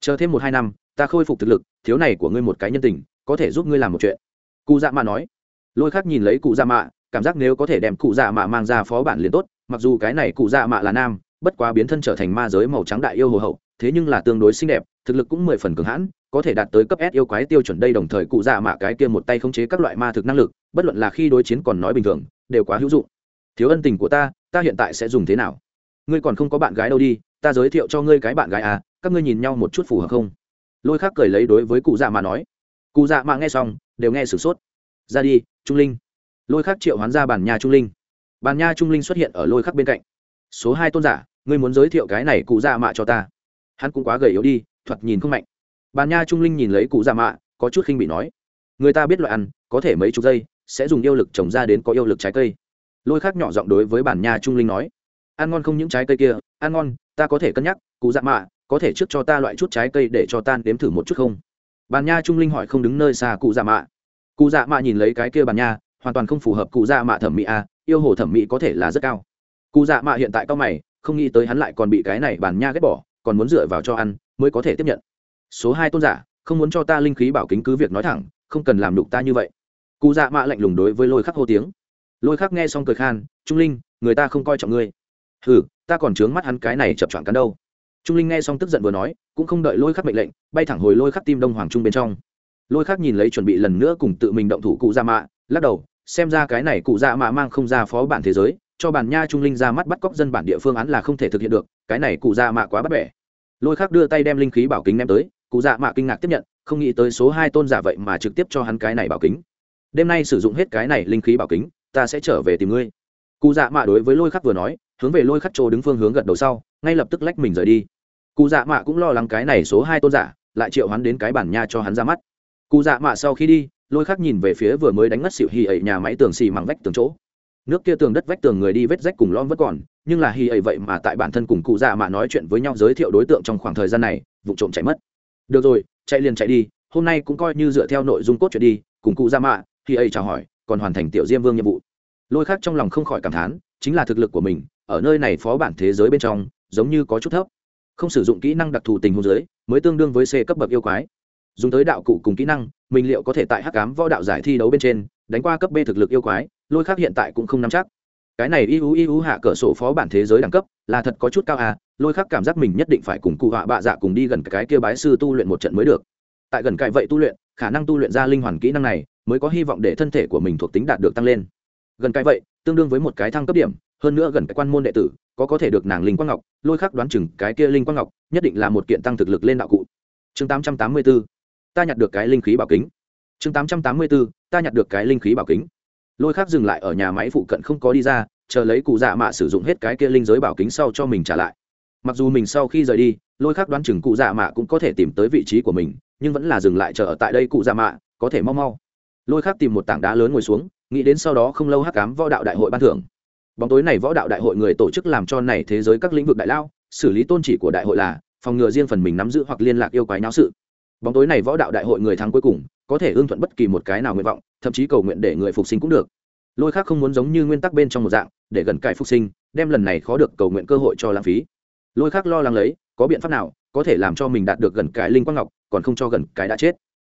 Chờ thêm một hai năm, ta khôi phục thực lực, thiếu này của ngươi một cái nhân tình, có thể giúp ngươi làm một chuyện. Cụ dạ mạ nói lôi khác nhìn lấy cụ dạ mạ, cảm giác nếu có thể đem cụ dạ mạ mang ra phó bản liền tốt, mặc dù cái này cụ dạ mạ là nam, bất quá biến thân trở thành ma giới màu trắng đại yêu hồ hậu, thế nhưng là tương đối xinh đẹp, thực lực cũng mười phần cường hãn, có thể đạt tới cấp S yêu quái tiêu chuẩn đây đồng thời cụ dạ mạ cái kia một tay khống chế các loại ma thực năng lực, bất luận là khi đối chiến còn nói bình thường, đều quá hữu dụng. Thiếu ân tình của ta ta hiện tại sẽ dùng thế nào? Ngươi còn không có bạn gái đâu đi, ta giới thiệu cho ngươi cái bạn gái à các ngươi nhìn nhau một chút phù hợp không? Lôi khác cười lấy đối với cụ dạ mạ nói. Cụ dạ mạ nghe xong, đều nghe sửng sốt. Ra đi trung linh. Lôi khắc triệu hoán ra bản nha trung linh. Bản nha trung linh xuất hiện ở lôi khắc bên cạnh. Số hai tôn giả, ngươi muốn giới thiệu cái này cụ dạ mạ cho ta? Hắn cũng quá gầy yếu đi, thoạt nhìn không mạnh. Bản nha trung linh nhìn lấy cụ dạ mạ, có chút khinh bị nói. Người ta biết loại ăn, có thể mấy chục giây, sẽ dùng yêu lực trồng ra đến có yêu lực trái cây. Lôi khắc nhỏ giọng đối với bản nha trung linh nói. Ăn ngon không những trái cây kia, ăn ngon, ta có thể cân nhắc, cụ dạ mạ, có thể trước cho ta loại chút trái cây để cho tan đếm thử một chút không? Bàn nha trung linh hỏi không đứng nơi xa cụ dạ mạ cụ dạ mạ nhìn lấy cái kia bàn nha hoàn toàn không phù hợp cụ dạ mạ thẩm mỹ a à, yêu hồ thẩm mỹ có thể là rất cao. Cụ dạ mạ hiện tại cao mày không nghĩ tới hắn lại còn bị cái này bàn nha ghét bỏ còn muốn dựa vào cho ăn mới có thể tiếp nhận. Số hai tôn giả không muốn cho ta linh khí bảo kính cứ việc nói thẳng không cần làm đục ta như vậy. Cụ dạ mạ lạnh lùng đối với lôi khắc hô tiếng. Lôi khắc nghe xong cười khan trung linh người ta không coi trọng ngươi. Hừ ta còn trướng mắt hắn cái này chập choạng cắn đâu. Trung linh nghe xong tức giận vừa nói cũng không đợi lôi khắc mệnh lệnh bay thẳng hồi lôi khắc tim đông hoàng trung bên trong lôi khắc nhìn lấy chuẩn bị lần nữa cùng tự mình động thủ cụ dạ mạ, lắc đầu, xem ra cái này cụ dạ mạ mang không ra phó bản thế giới, cho bản nha trung linh ra mắt bắt cóc dân bản địa phương án là không thể thực hiện được, cái này cụ dạ mạ quá bắt bẻ. Lôi khắc đưa tay đem linh khí bảo kính ném tới, cụ dạ mạ kinh ngạc tiếp nhận, không nghĩ tới số hai tôn giả vậy mà trực tiếp cho hắn cái này bảo kính. Đêm nay sử dụng hết cái này linh khí bảo kính, ta sẽ trở về tìm ngươi. Cụ dạ mạ đối với lôi khắc vừa nói, hướng về lôi khắc chỗ đứng phương hướng gật đầu sau, ngay lập tức lách mình rời đi. Cụ dạ mạ cũng lo lắng cái này số hai tôn giả, lại triệu hắn đến cái bản nha cho hắn ra mắt cụ dạ mạ sau khi đi, lôi khắc nhìn về phía vừa mới đánh ngất xịu hì ẩy nhà máy tường xì mảng vách tường chỗ. Nước kia tường đất vách tường người đi vết rách cùng lom vẫn còn, nhưng là hì ẩy vậy mà tại bản thân cùng cụ dạ mạ nói chuyện với nhau giới thiệu đối tượng trong khoảng thời gian này, vụ trộm chạy mất. Được rồi, chạy liền chạy đi, hôm nay cũng coi như dựa theo nội dung cốt chuyện đi, cùng cụ dạ mạ, hì ẩy chào hỏi, còn hoàn thành tiểu diêm vương nhiệm vụ. Lôi khắc trong lòng không khỏi cảm thán, chính là thực lực của mình, ở nơi này phó bản thế giới bên trong, giống như có chút thấp. Không sử dụng kỹ năng đặc thù tình huống giới, mới tương đương với c cấp bậc yêu quái dùng tới đạo cụ cùng kỹ năng, mình liệu có thể tại hắc cám võ đạo giải thi đấu bên trên, đánh qua cấp b thực lực yêu quái, lôi khác hiện tại cũng không nắm chắc. Cái này y ú y ú hạ cửa sổ phó bản thế giới đẳng cấp, là thật có chút cao à lôi khác cảm giác mình nhất định phải cùng cụ họa bạ dạ cùng đi gần cái kia bái sư tu luyện một trận mới được. Tại gần cái vậy tu luyện, khả năng tu luyện ra linh hoàn kỹ năng này, mới có hy vọng để thân thể của mình thuộc tính đạt được tăng lên. Gần cái vậy, tương đương với một cái thăng cấp điểm, hơn nữa gần cái quan môn đệ tử, có có thể được nàng linh quang ngọc, lôi khắc đoán chừng cái kia linh quang ngọc, nhất định là một kiện tăng thực lực lên đạo cụ. Chương 884 ta nhặt được cái linh khí bảo kính. Chương tám trăm tám mươi bốn ta nhặt được cái linh khí bảo kính. Lôi khắc dừng lại ở nhà máy phụ cận không có đi ra, chờ lấy cụ dạ mạ sử dụng hết cái kia linh giới bảo kính sau cho mình trả lại. Mặc dù mình sau khi rời đi, lôi khắc đoán chừng cụ dạ mạ cũng có thể tìm tới vị trí của mình, nhưng vẫn là dừng lại chờ ở tại đây cụ dạ mạ, có thể mau mau. Lôi khắc tìm một tảng đá lớn ngồi xuống, nghĩ đến sau đó không lâu hắc cám võ đạo đại hội ban thưởng. Bóng tối này võ đạo đại hội người tổ chức làm cho này thế giới các lĩnh vực đại lao, xử lý tôn chỉ của đại hội là phòng ngừa riêng phần mình nắm giữ hoặc liên lạc yêu quái náo sự bóng tối này võ đạo đại hội người thắng cuối cùng, có thể ưng thuận bất kỳ một cái nào nguyện vọng, thậm chí cầu nguyện để người phục sinh cũng được. Lôi khác không muốn giống như nguyên tắc bên trong một dạng, để gần cải phục sinh, đem lần này khó được cầu nguyện cơ hội cho lãng phí. Lôi khác lo lắng lấy, có biện pháp nào có thể làm cho mình đạt được gần cái linh quang ngọc, còn không cho gần cái đã chết.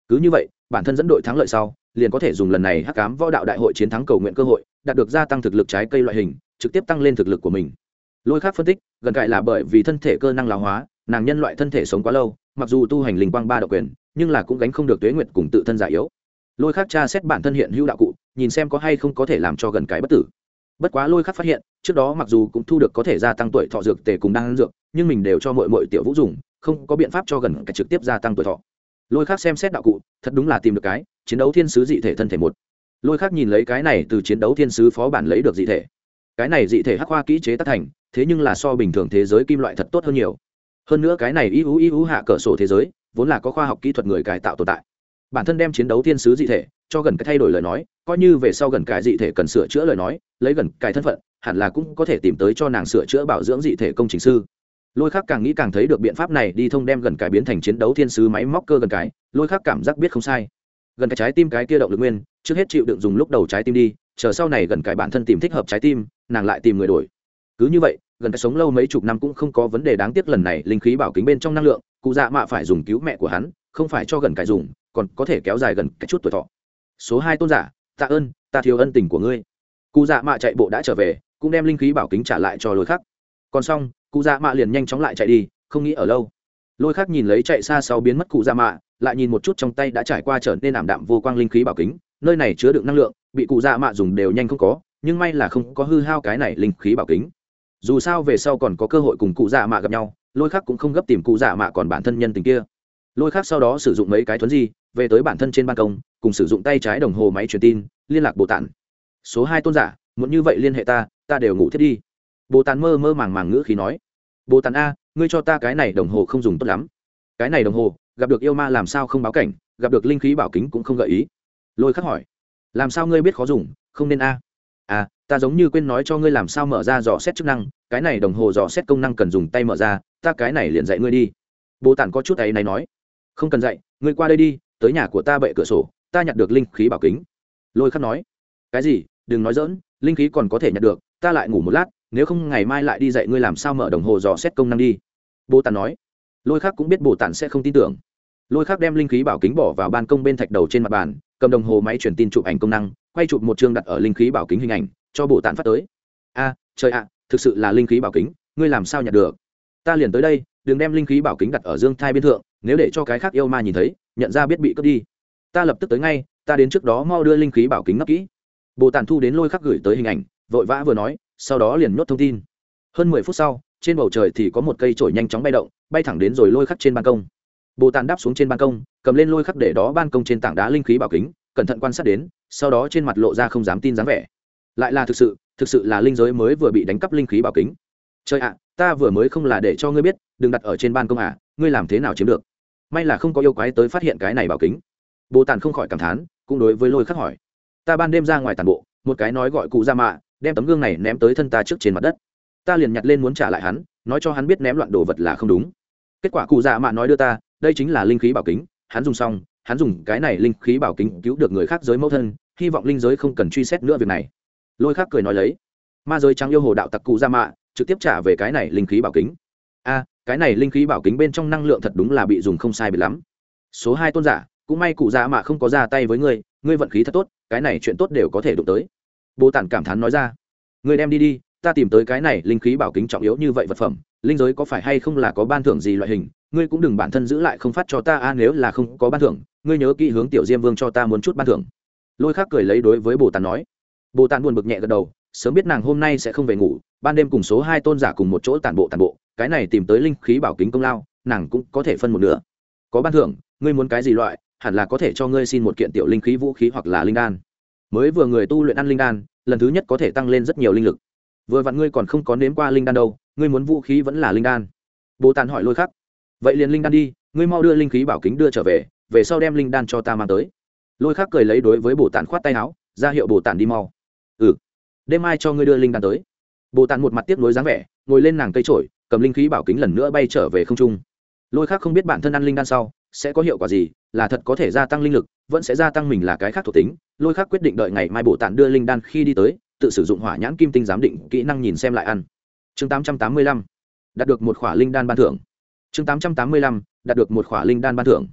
Cứ như vậy, bản thân dẫn đội thắng lợi sau, liền có thể dùng lần này hắc cám võ đạo đại hội chiến thắng cầu nguyện cơ hội, đạt được gia tăng thực lực trái cây loại hình, trực tiếp tăng lên thực lực của mình. Lôi khác phân tích, gần cải là bởi vì thân thể cơ năng lão hóa nàng nhân loại thân thể sống quá lâu, mặc dù tu hành linh quang ba độc quyền, nhưng là cũng gánh không được tuế nguyệt cùng tự thân giả yếu. Lôi khác tra xét bản thân hiện hữu đạo cụ, nhìn xem có hay không có thể làm cho gần cái bất tử. Bất quá lôi khắc phát hiện, trước đó mặc dù cũng thu được có thể gia tăng tuổi thọ dược tề cùng đang dược, nhưng mình đều cho mọi mọi tiểu vũ dùng, không có biện pháp cho gần cái trực tiếp gia tăng tuổi thọ. Lôi khắc xem xét đạo cụ, thật đúng là tìm được cái, chiến đấu thiên sứ dị thể thân thể một. Lôi khắc nhìn lấy cái này từ chiến đấu thiên sứ phó bản lấy được dị thể. Cái này dị thể hắc hoa kỹ chế tác thành, thế nhưng là so bình thường thế giới kim loại thật tốt hơn nhiều hơn nữa cái này ưu ưu hạ cửa sổ thế giới, vốn là có khoa học kỹ thuật người cải tạo tồn tại. Bản thân đem chiến đấu thiên sứ dị thể, cho gần cái thay đổi lời nói, coi như về sau gần cải dị thể cần sửa chữa lời nói, lấy gần cải thân phận, hẳn là cũng có thể tìm tới cho nàng sửa chữa bảo dưỡng dị thể công trình sư. Lôi khác càng nghĩ càng thấy được biện pháp này đi thông đem gần cải biến thành chiến đấu thiên sứ máy móc cơ gần cái, lôi khác cảm giác biết không sai. Gần cái trái tim cái kia động lực nguyên, trước hết chịu đựng dùng lúc đầu trái tim đi, chờ sau này gần cải bản thân tìm thích hợp trái tim, nàng lại tìm người đổi. Cứ như vậy gần cái sống lâu mấy chục năm cũng không có vấn đề đáng tiếc lần này linh khí bảo kính bên trong năng lượng, cụ dạ mạ phải dùng cứu mẹ của hắn, không phải cho gần cái dùng, còn có thể kéo dài gần cái chút tuổi thọ. Số hai tôn giả, tạ ơn, ta thiếu ân tình của ngươi. Cụ dạ mạ chạy bộ đã trở về, cũng đem linh khí bảo kính trả lại cho lôi khắc. Còn xong, cụ dạ mạ liền nhanh chóng lại chạy đi, không nghĩ ở lâu. Lôi khắc nhìn lấy chạy xa sau biến mất cụ dạ mạ, lại nhìn một chút trong tay đã trải qua trở nên ảm đạm vô quang linh khí bảo kính, nơi này chứa đựng năng lượng, bị cụ dạ mạ dùng đều nhanh không có, nhưng may là không có hư hao cái này linh khí bảo kính dù sao về sau còn có cơ hội cùng cụ dạ mạ gặp nhau, lôi khắc cũng không gấp tìm cụ dạ mạ còn bản thân nhân tình kia. Lôi khắc sau đó sử dụng mấy cái thuấn di, về tới bản thân trên ban công, cùng sử dụng tay trái đồng hồ máy truyền tin, liên lạc bồ tản. Số hai tôn giả, muốn như vậy liên hệ ta ta đều ngủ thiết đi. Bồ tản mơ mơ màng màng ngữ khí nói. Bồ tản a, ngươi cho ta cái này đồng hồ không dùng tốt lắm. Cái này đồng hồ, gặp được yêu ma làm sao không báo cảnh, gặp được linh khí bảo kính cũng không gợi ý. Lôi khắc hỏi. Làm sao ngươi biết khó dùng, không nên a? À ta giống như quên nói cho ngươi làm sao mở ra dò xét chức năng, cái này đồng hồ dò xét công năng cần dùng tay mở ra, ta cái này liền dạy ngươi đi. Bồ tản có chút ấy này nói. Không cần dạy, ngươi qua đây đi, tới nhà của ta bệ cửa sổ, ta nhặt được linh khí bảo kính. Lôi khắc nói. Cái gì? Đừng nói dỡn linh khí còn có thể nhặt được, ta lại ngủ một lát, nếu không ngày mai lại đi dạy ngươi làm sao mở đồng hồ dò xét công năng đi. Bồ tản nói. Lôi khắc cũng biết bồ tản sẽ không tin tưởng. Lôi khắc đem linh khí bảo kính bỏ vào ban công bên thạch đầu trên mặt bàn, cầm đồng hồ máy truyền tin chụp ảnh công năng quay chụp một chương đặt ở linh khí bảo kính hình ảnh, cho bộ tản phát tới. A, trời ạ, thực sự là linh khí bảo kính, ngươi làm sao nhặt được? Ta liền tới đây, đừng đem linh khí bảo kính đặt ở dương thai biên thượng, nếu để cho cái khác yêu ma nhìn thấy, nhận ra biết bị cướp đi. Ta lập tức tới ngay, ta đến trước đó mau đưa linh khí bảo kính nắp kỹ. Bộ tản thu đến lôi khắc gửi tới hình ảnh, vội vã vừa nói, sau đó liền nhốt thông tin. Hơn mười phút sau, trên bầu trời thì có một cây trổi nhanh chóng bay động, bay thẳng đến rồi lôi khắc trên ban công. Bồ tàn đáp xuống trên ban công, cầm lên lôi khắc để đó ban công trên tảng đá linh khí bảo kính cẩn thận quan sát đến, sau đó trên mặt lộ ra không dám tin dáng vẻ. Lại là thực sự thực sự là linh giới mới vừa bị đánh cắp linh khí bảo kính. Trời ạ, ta vừa mới không là để cho ngươi biết, đừng đặt ở trên ban công à ngươi làm thế nào chiếm được? May là không có yêu quái tới phát hiện cái này bảo kính. Bồ tàn không khỏi cảm thán, cũng đối với lôi khắc hỏi. Ta ban đêm ra ngoài tàn bộ, một cái nói gọi cụ ra mạ, đem tấm gương này ném tới thân ta trước trên mặt đất. Ta liền nhặt lên muốn trả lại hắn, nói cho hắn biết ném loạn đồ vật là không đúng. Kết quả cụ dạ mạ nói đưa ta, đây chính là linh khí bảo kính, hắn dùng xong hắn dùng cái này linh khí bảo kính cứu được người khác giới mẫu thân, hy vọng linh giới không cần truy xét nữa việc này. Lôi khác cười nói lấy. Ma giới trắng yêu hồ đạo tặc cụ ra mạ, trực tiếp trả về cái này linh khí bảo kính. A, cái này linh khí bảo kính bên trong năng lượng thật đúng là bị dùng không sai biệt lắm. Số hai tôn giả, cũng may cụ dạ mạ không có ra tay với ngươi ngươi vận khí thật tốt, cái này chuyện tốt đều có thể đụng tới. Bồ tản cảm thán nói ra. Ngươi đem đi đi, ta tìm tới cái này linh khí bảo kính trọng yếu như vậy vật phẩm, linh giới có phải hay không là có ban thưởng gì loại hình, ngươi cũng đừng bản thân giữ lại không phát cho ta a, nếu là không có ban thưởng ngươi nhớ kỹ hướng tiểu diêm vương cho ta muốn chút ban thưởng. Lôi khác cười lấy đối với bồ tàn nói. Bồ tàn buồn bực nhẹ gật đầu, sớm biết nàng hôm nay sẽ không về ngủ, ban đêm cùng số hai tôn giả cùng một chỗ tản bộ tản bộ, cái này tìm tới linh khí bảo kính công lao, nàng cũng có thể phân một nửa. Có ban thưởng, ngươi muốn cái gì loại, hẳn là có thể cho ngươi xin một kiện tiểu linh khí vũ khí hoặc là linh đan. Mới vừa người tu luyện ăn linh đan, lần thứ nhất có thể tăng lên rất nhiều linh lực. Vừa vặn ngươi còn không có nếm qua linh đan đâu, ngươi muốn vũ khí vẫn là linh đan. Bồ tàn hỏi lôi khắc. Vậy liền linh đan đi, ngươi mau đưa linh khí bảo kính đưa trở về về sau đem linh đan cho ta mang tới. Lôi khắc cười lấy đối với bồ tản khoát tay áo, ra hiệu bồ tản đi mau. Ừ. Đêm mai cho ngươi đưa linh đan tới. Bồ tản một mặt tiếp nối dáng vẻ, ngồi lên nàng cây trổi cầm linh khí bảo kính lần nữa bay trở về không trung. Lôi khắc không biết bản thân ăn linh đan sau, sẽ có hiệu quả gì, là thật có thể gia tăng linh lực, vẫn sẽ gia tăng mình là cái khác thuộc tính. Lôi khắc quyết định đợi ngày mai bồ tản đưa linh đan khi đi tới, tự sử dụng hỏa nhãn kim tinh giám định kỹ năng nhìn xem lại ăn. Chương 885 đạt được một khỏa linh đan ban thưởng. Chương 885 đạt được một khỏa linh đan ban thưởng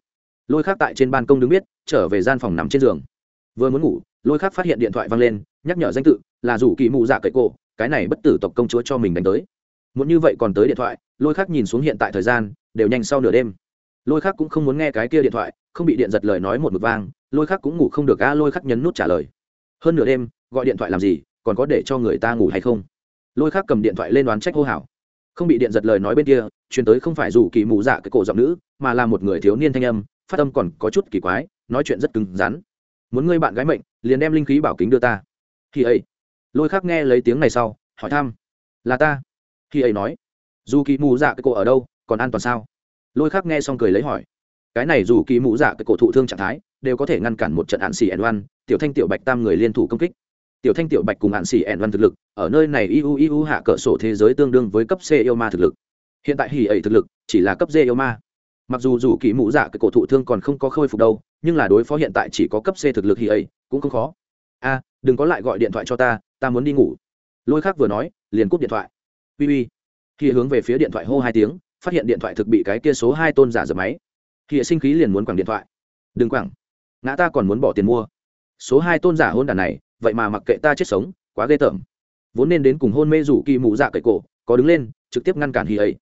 lôi khác tại trên ban công đứng biết, trở về gian phòng nằm trên giường. Vừa muốn ngủ, lôi khác phát hiện điện thoại vang lên, nhắc nhở danh tự, là rủ kỳ mụ dạ cậy cổ, cái này bất tử tộc công chúa cho mình đánh tới. Muốn như vậy còn tới điện thoại, lôi khác nhìn xuống hiện tại thời gian, đều nhanh sau nửa đêm. Lôi khác cũng không muốn nghe cái kia điện thoại, không bị điện giật lời nói một mực vang, lôi khác cũng ngủ không được, a, lôi khác nhấn nút trả lời. Hơn nửa đêm, gọi điện thoại làm gì, còn có để cho người ta ngủ hay không? Lôi khác cầm điện thoại lên đoán trách hô hào. Không bị điện giật lời nói bên kia, chuyển tới không phải dù kỳ mù dạ cái cổ giọng nữ, mà là một người thiếu niên thanh âm phát âm còn có chút kỳ quái, nói chuyện rất cứng rắn. Muốn ngươi bạn gái mệnh, liền đem linh khí bảo kính đưa ta. Khi ấy, lôi khác nghe lấy tiếng này sau, hỏi thăm. Là ta. Khi ấy nói, dù kỳ mù dạ cái cổ ở đâu, còn an toàn sao? Lôi khác nghe xong cười lấy hỏi. Cái này dù kỳ mù dạ cái cổ thụ thương trạng thái, đều có thể ngăn cản một trận hạn xì ẩn oan, tiểu thanh tiểu bạch tam người liên thủ công kích. Tiểu thanh tiểu bạch cùng hạn xỉ ẩn oan thực lực, ở nơi này iu iu hạ cỡ sổ thế giới tương đương với cấp c yêu ma thực lực. Hiện tại hỉ ẩy thực lực, chỉ là cấp d yêu ma mặc dù dù kỳ mũ dạ cái cổ thụ thương còn không có khôi phục đâu, nhưng là đối phó hiện tại chỉ có cấp c thực lực thì ấy, cũng không khó. A đừng có lại gọi điện thoại cho ta ta muốn đi ngủ. Lôi khác vừa nói, liền cúp điện thoại. Uy uy. Khi hướng về phía điện thoại hô hai tiếng, phát hiện điện thoại thực bị cái kia số hai tôn giả dập máy. Khi sinh khí liền muốn quẳng điện thoại. Đừng quẳng. Ngã ta còn muốn bỏ tiền mua. Số hai tôn giả hôn đàn này, vậy mà mặc kệ ta chết sống, quá ghê tởm. Vốn nên đến cùng hôn mê rủ kỳ mụ dạ cậy cổ, có đứng lên, trực tiếp ngăn cản hì ấy.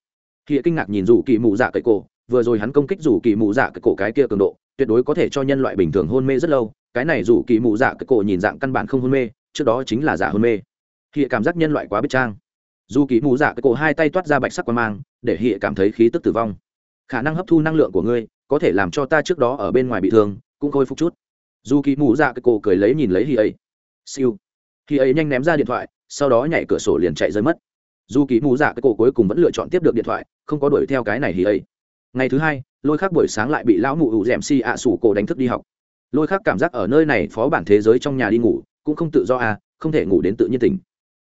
Hì kinh ngạc nhìn rủ kỳ mụ dạ cậy cổ vừa rồi hắn công kích rủ kỳ mụ dạ cái cổ cái kia cường độ, tuyệt đối có thể cho nhân loại bình thường hôn mê rất lâu. Cái này rủ kỳ mụ dạ cái cổ nhìn dạng căn bản không hôn mê, trước đó chính là giả hôn mê. Hiện cảm giác nhân loại quá biết trang. Dù kỳ mụ dạ cái cổ hai tay toát ra bạch sắc qua mang, để hiện cảm thấy khí tức tử vong. Khả năng hấp thu năng lượng của ngươi, có thể làm cho ta trước đó ở bên ngoài bị thương, cũng khôi phục chút. Dù kỳ mù dạ cái cổ cười lấy nhìn lấy hi ấy siêu. Hi ấy nhanh ném ra điện thoại, sau đó nhảy cửa sổ liền chạy rơi mất. Dù kỳ mù dạ cái cổ cuối cùng vẫn lựa chọn tiếp được điện thoại, không có đuổi theo cái này hi ấy ngày thứ hai, lôi khác buổi sáng lại bị lão mụ ủ dẻm si ạ sủ cổ đánh thức đi học. Lôi khác cảm giác ở nơi này phó bản thế giới trong nhà đi ngủ, cũng không tự do à không thể ngủ đến tự nhiên tỉnh.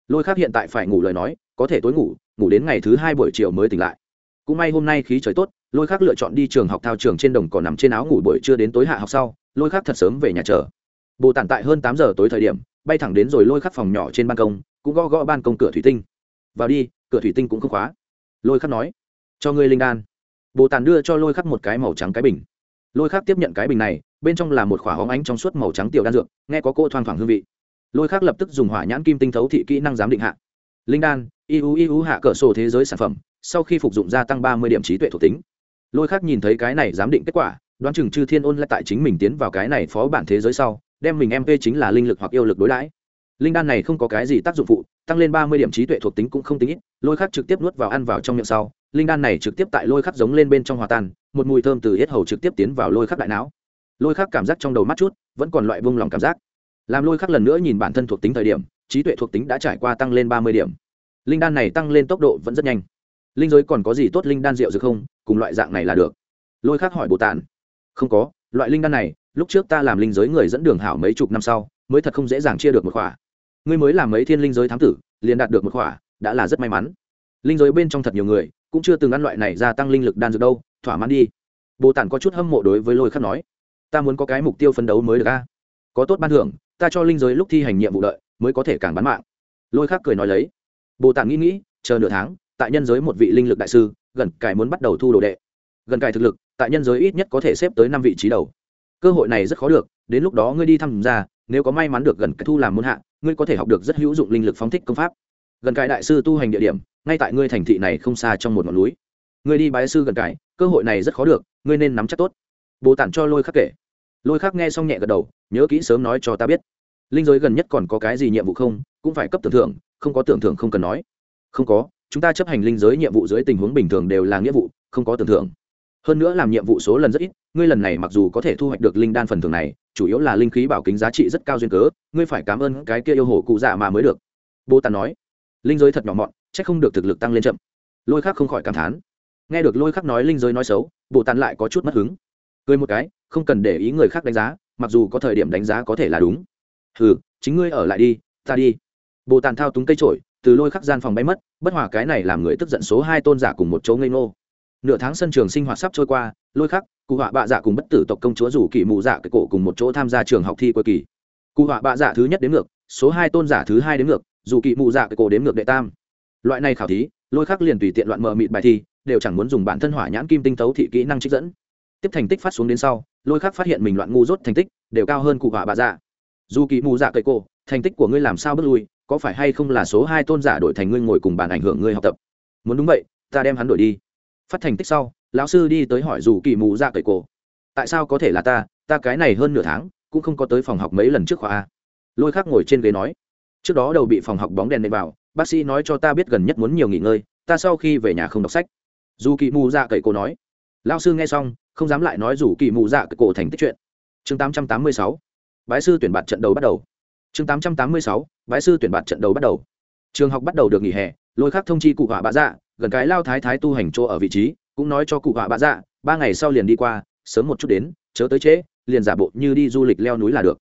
Lôi khác hiện tại phải ngủ lời nói, có thể tối ngủ ngủ đến ngày thứ hai buổi chiều mới tỉnh lại. Cũng may hôm nay khí trời tốt, lôi khác lựa chọn đi trường học thao trường trên đồng cỏ nằm trên áo ngủ buổi trưa đến tối hạ học sau, lôi khác thật sớm về nhà chờ. Bồ tản tại hơn tám giờ tối thời điểm, bay thẳng đến rồi lôi khắc phòng nhỏ trên ban công, cũng gõ gõ ban công cửa thủy tinh. Vào đi, cửa thủy tinh cũng không khóa. Lôi khắc nói. Cho ngươi linh đan bồ Tàn đưa cho lôi khắc một cái màu trắng cái bình. Lôi khắc tiếp nhận cái bình này, bên trong là một khỏa hóng ánh trong suốt màu trắng tiểu đan dược, nghe có cô thoang thoảng hương vị. Lôi khắc lập tức dùng hỏa nhãn kim tinh thấu thị kỹ năng giám định hạ. Linh đan, iu iu hạ cỡ sổ thế giới sản phẩm, sau khi phục dụng gia tăng ba mươi điểm trí tuệ thuộc tính. Lôi khắc nhìn thấy cái này giám định kết quả, đoán chừng chư thiên ôn lại tại chính mình tiến vào cái này phó bản thế giới sau, đem mình mp chính là linh lực hoặc yêu lực đối lãi linh đan này không có cái gì tác dụng phụ, tăng lên ba mươi điểm trí tuệ thuộc tính cũng không tính ít, lôi khắc trực tiếp nuốt vào ăn vào trong miệng sau linh đan này trực tiếp tại lôi khắc giống lên bên trong hòa tan, một mùi thơm từ hết hầu trực tiếp tiến vào lôi khắc đại não. Lôi khắc cảm giác trong đầu mắt chút, vẫn còn loại vung lòng cảm giác. Làm lôi khắc lần nữa nhìn bản thân thuộc tính thời điểm, trí tuệ thuộc tính đã trải qua tăng lên ba mươi điểm. Linh đan này tăng lên tốc độ vẫn rất nhanh. Linh giới còn có gì tốt linh đan rượu dược không? Cùng loại dạng này là được. Lôi khắc hỏi bồ tàn không có, loại linh đan này, lúc trước ta làm linh giới người dẫn đường hảo mấy chục năm sau, mới thật không dễ dàng chia được một khỏa. Ngươi mới làm mấy thiên linh giới thám tử, liền đạt được một khỏa, đã là rất may mắn linh giới bên trong thật nhiều người, cũng chưa từng ăn loại này gia tăng linh lực đan dược đâu, thỏa mãn đi. Bồ tản có chút hâm mộ đối với lôi khắc nói, ta muốn có cái mục tiêu phấn đấu mới được a. Có tốt ban thưởng, ta cho linh giới lúc thi hành nhiệm vụ đợi, mới có thể càng bán mạng. Lôi khắc cười nói lấy. Bồ tản nghĩ nghĩ, chờ nửa tháng, tại nhân giới một vị linh lực đại sư, gần cải muốn bắt đầu thu đồ đệ. Gần cải thực lực, tại nhân giới ít nhất có thể xếp tới năm vị trí đầu. Cơ hội này rất khó được, đến lúc đó ngươi đi tham gia nếu có may mắn được gần cải thu làm môn hạ, ngươi có thể học được rất hữu dụng linh lực phóng thích công pháp gần cải đại sư tu hành địa điểm, ngay tại ngươi thành thị này không xa trong một ngọn núi. Ngươi đi bái sư gần cải cơ hội này rất khó được, ngươi nên nắm chắc tốt. Bồ tản cho lôi khắc kể. Lôi khắc nghe xong nhẹ gật đầu, nhớ kỹ sớm nói cho ta biết. Linh giới gần nhất còn có cái gì nhiệm vụ không? Cũng phải cấp tưởng thưởng, không có tưởng thưởng không cần nói. Không có, chúng ta chấp hành linh giới nhiệm vụ dưới tình huống bình thường đều là nghĩa vụ, không có tưởng thưởng. Hơn nữa làm nhiệm vụ số lần rất ít, ngươi lần này mặc dù có thể thu hoạch được linh đan phần thưởng này, chủ yếu là linh khí bảo kính giá trị rất cao duyên cớ, ngươi phải cảm ơn cái kia yêu hồ cụ dạ mà mới được. Bồ tàn nói linh giới thật nhỏ mọn c h ắ c không được thực lực tăng lên chậm. Lôi khác không khỏi cảm thán. Nghe được lôi khắc nói linh giới nói xấu, bồ tàn lại có chút mất hứng. Cười một cái, không cần để ý người khác đánh giá, mặc dù có thời điểm đánh giá có thể là đúng. Ừ chính ngươi ở lại đi, ta đi. Bồ tàn thao túng cây trổi từ lôi khắc gian phòng bay mất, bất hòa cái này làm người tức giận số hai tôn giả cùng một chỗ ngây ngô. Nửa tháng sân trường sinh hoạt sắp trôi qua, lôi khắc, cụ họa bạ dạ cùng bất tử tộc công chúa rủ kỳ mụ dạ cái cổ cùng một chỗ tham gia trường học thi cuối kỳ. Cụ họa bạ dạ thứ nhất đến ngược, số hai tôn giả thứ hai đến ngược dù kỳ mù dạ cái cổ đếm ngược đệ tam. Loại này khảo thí, lôi khắc liền tùy tiện loạn mờ mịt bài thi, đều chẳng muốn dùng bản thân hỏa nhãn kim tinh tấu thị kỹ năng trích dẫn. Tiếp thành tích phát xuống đến sau, lôi khắc phát hiện mình loạn ngu dốt thành tích, đều cao hơn cụ họa bà dạ. Dù kỳ mù dạ cây cổ, thành tích của ngươi làm sao bước lui, có phải hay không là số hai tôn giả đổi thành ngươi ngồi cùng bàn ảnh hưởng ngươi học tập? Muốn đúng vậy, ta đem hắn đổi đi. Phát thành tích sau, lão sư đi tới hỏi dù kỳ mù dạ cậy cổ. Tại sao có thể là ta? Ta cái này hơn nửa tháng, cũng không có tới phòng học mấy lần trước khóa a. Lôi khắc ngồi trên ghế nói trước đó đầu bị phòng học bóng đèn nệm vào, bác sĩ nói cho ta biết gần nhất muốn nhiều nghỉ ngơi, ta sau khi về nhà không đọc sách. Dù kỳ mù ra cậy cổ nói. Lão sư nghe xong, không dám lại nói dù kỳ mù dạ cậy cổ thành tích chuyện. Chương tám trăm tám mươi sáu. Bái sư tuyển bạt trận đầu bắt đầu. Chương tám trăm tám mươi sáu. Bái sư tuyển bạt trận đầu bắt đầu. Trường học bắt đầu được nghỉ hè, lôi khắc thông chi cụ họa bạ dạ gần cái lao thái thái tu hành chỗ ở vị trí, cũng nói cho cụ họa bạ dạ ba ngày sau liền đi qua, sớm một chút đến, chớ tới trễ, liền giả bộ như đi du lịch leo núi là được.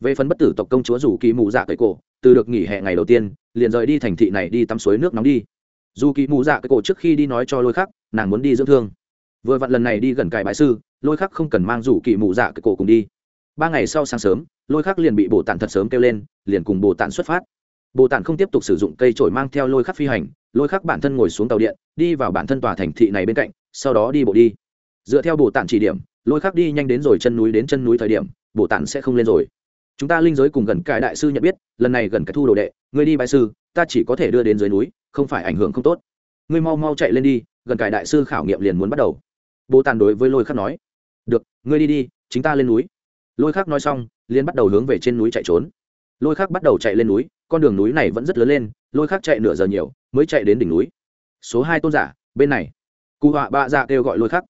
Về phần bất tử tộc công chúa rủ kỳ mù dạ cậy cổ từ được nghỉ hè ngày đầu tiên, liền rời đi thành thị này đi tắm suối nước nóng đi. Dù kỳ mù dạ cái cổ trước khi đi nói cho lôi khắc, nàng muốn đi dưỡng thương. Vừa vặn lần này đi gần cài bãi sư, lôi khắc không cần mang rủ kỳ mù dạ cái cổ cùng đi. Ba ngày sau sáng sớm, lôi khắc liền bị bồ tản thật sớm kêu lên, liền cùng bồ tản xuất phát. Bồ tản không tiếp tục sử dụng cây trổi mang theo lôi khắc phi hành, lôi khắc bản thân ngồi xuống tàu điện, đi vào bản thân tòa thành thị này bên cạnh, sau đó đi bộ đi. Dựa theo bồ tản chỉ điểm, lôi khắc đi nhanh đến rồi chân núi đến chân núi thời điểm, bồ tản sẽ không lên rồi chúng ta linh giới cùng gần cải đại sư nhận biết, lần này gần cái thu đồ đệ người đi bài sư, ta chỉ có thể đưa đến dưới núi, không phải ảnh hưởng không tốt. Ngươi mau mau chạy lên đi, gần cải đại sư khảo nghiệm liền muốn bắt đầu. Bố tàn đối với lôi khắc nói, được, ngươi đi đi, chính ta lên núi. Lôi khắc nói xong, liền bắt đầu hướng về trên núi chạy trốn. Lôi khắc bắt đầu chạy lên núi, con đường núi này vẫn rất lớn lên, lôi khắc chạy nửa giờ nhiều, mới chạy đến đỉnh núi. Số hai tôn giả, bên này. Cụ họa bạ dạ kêu gọi lôi khắc.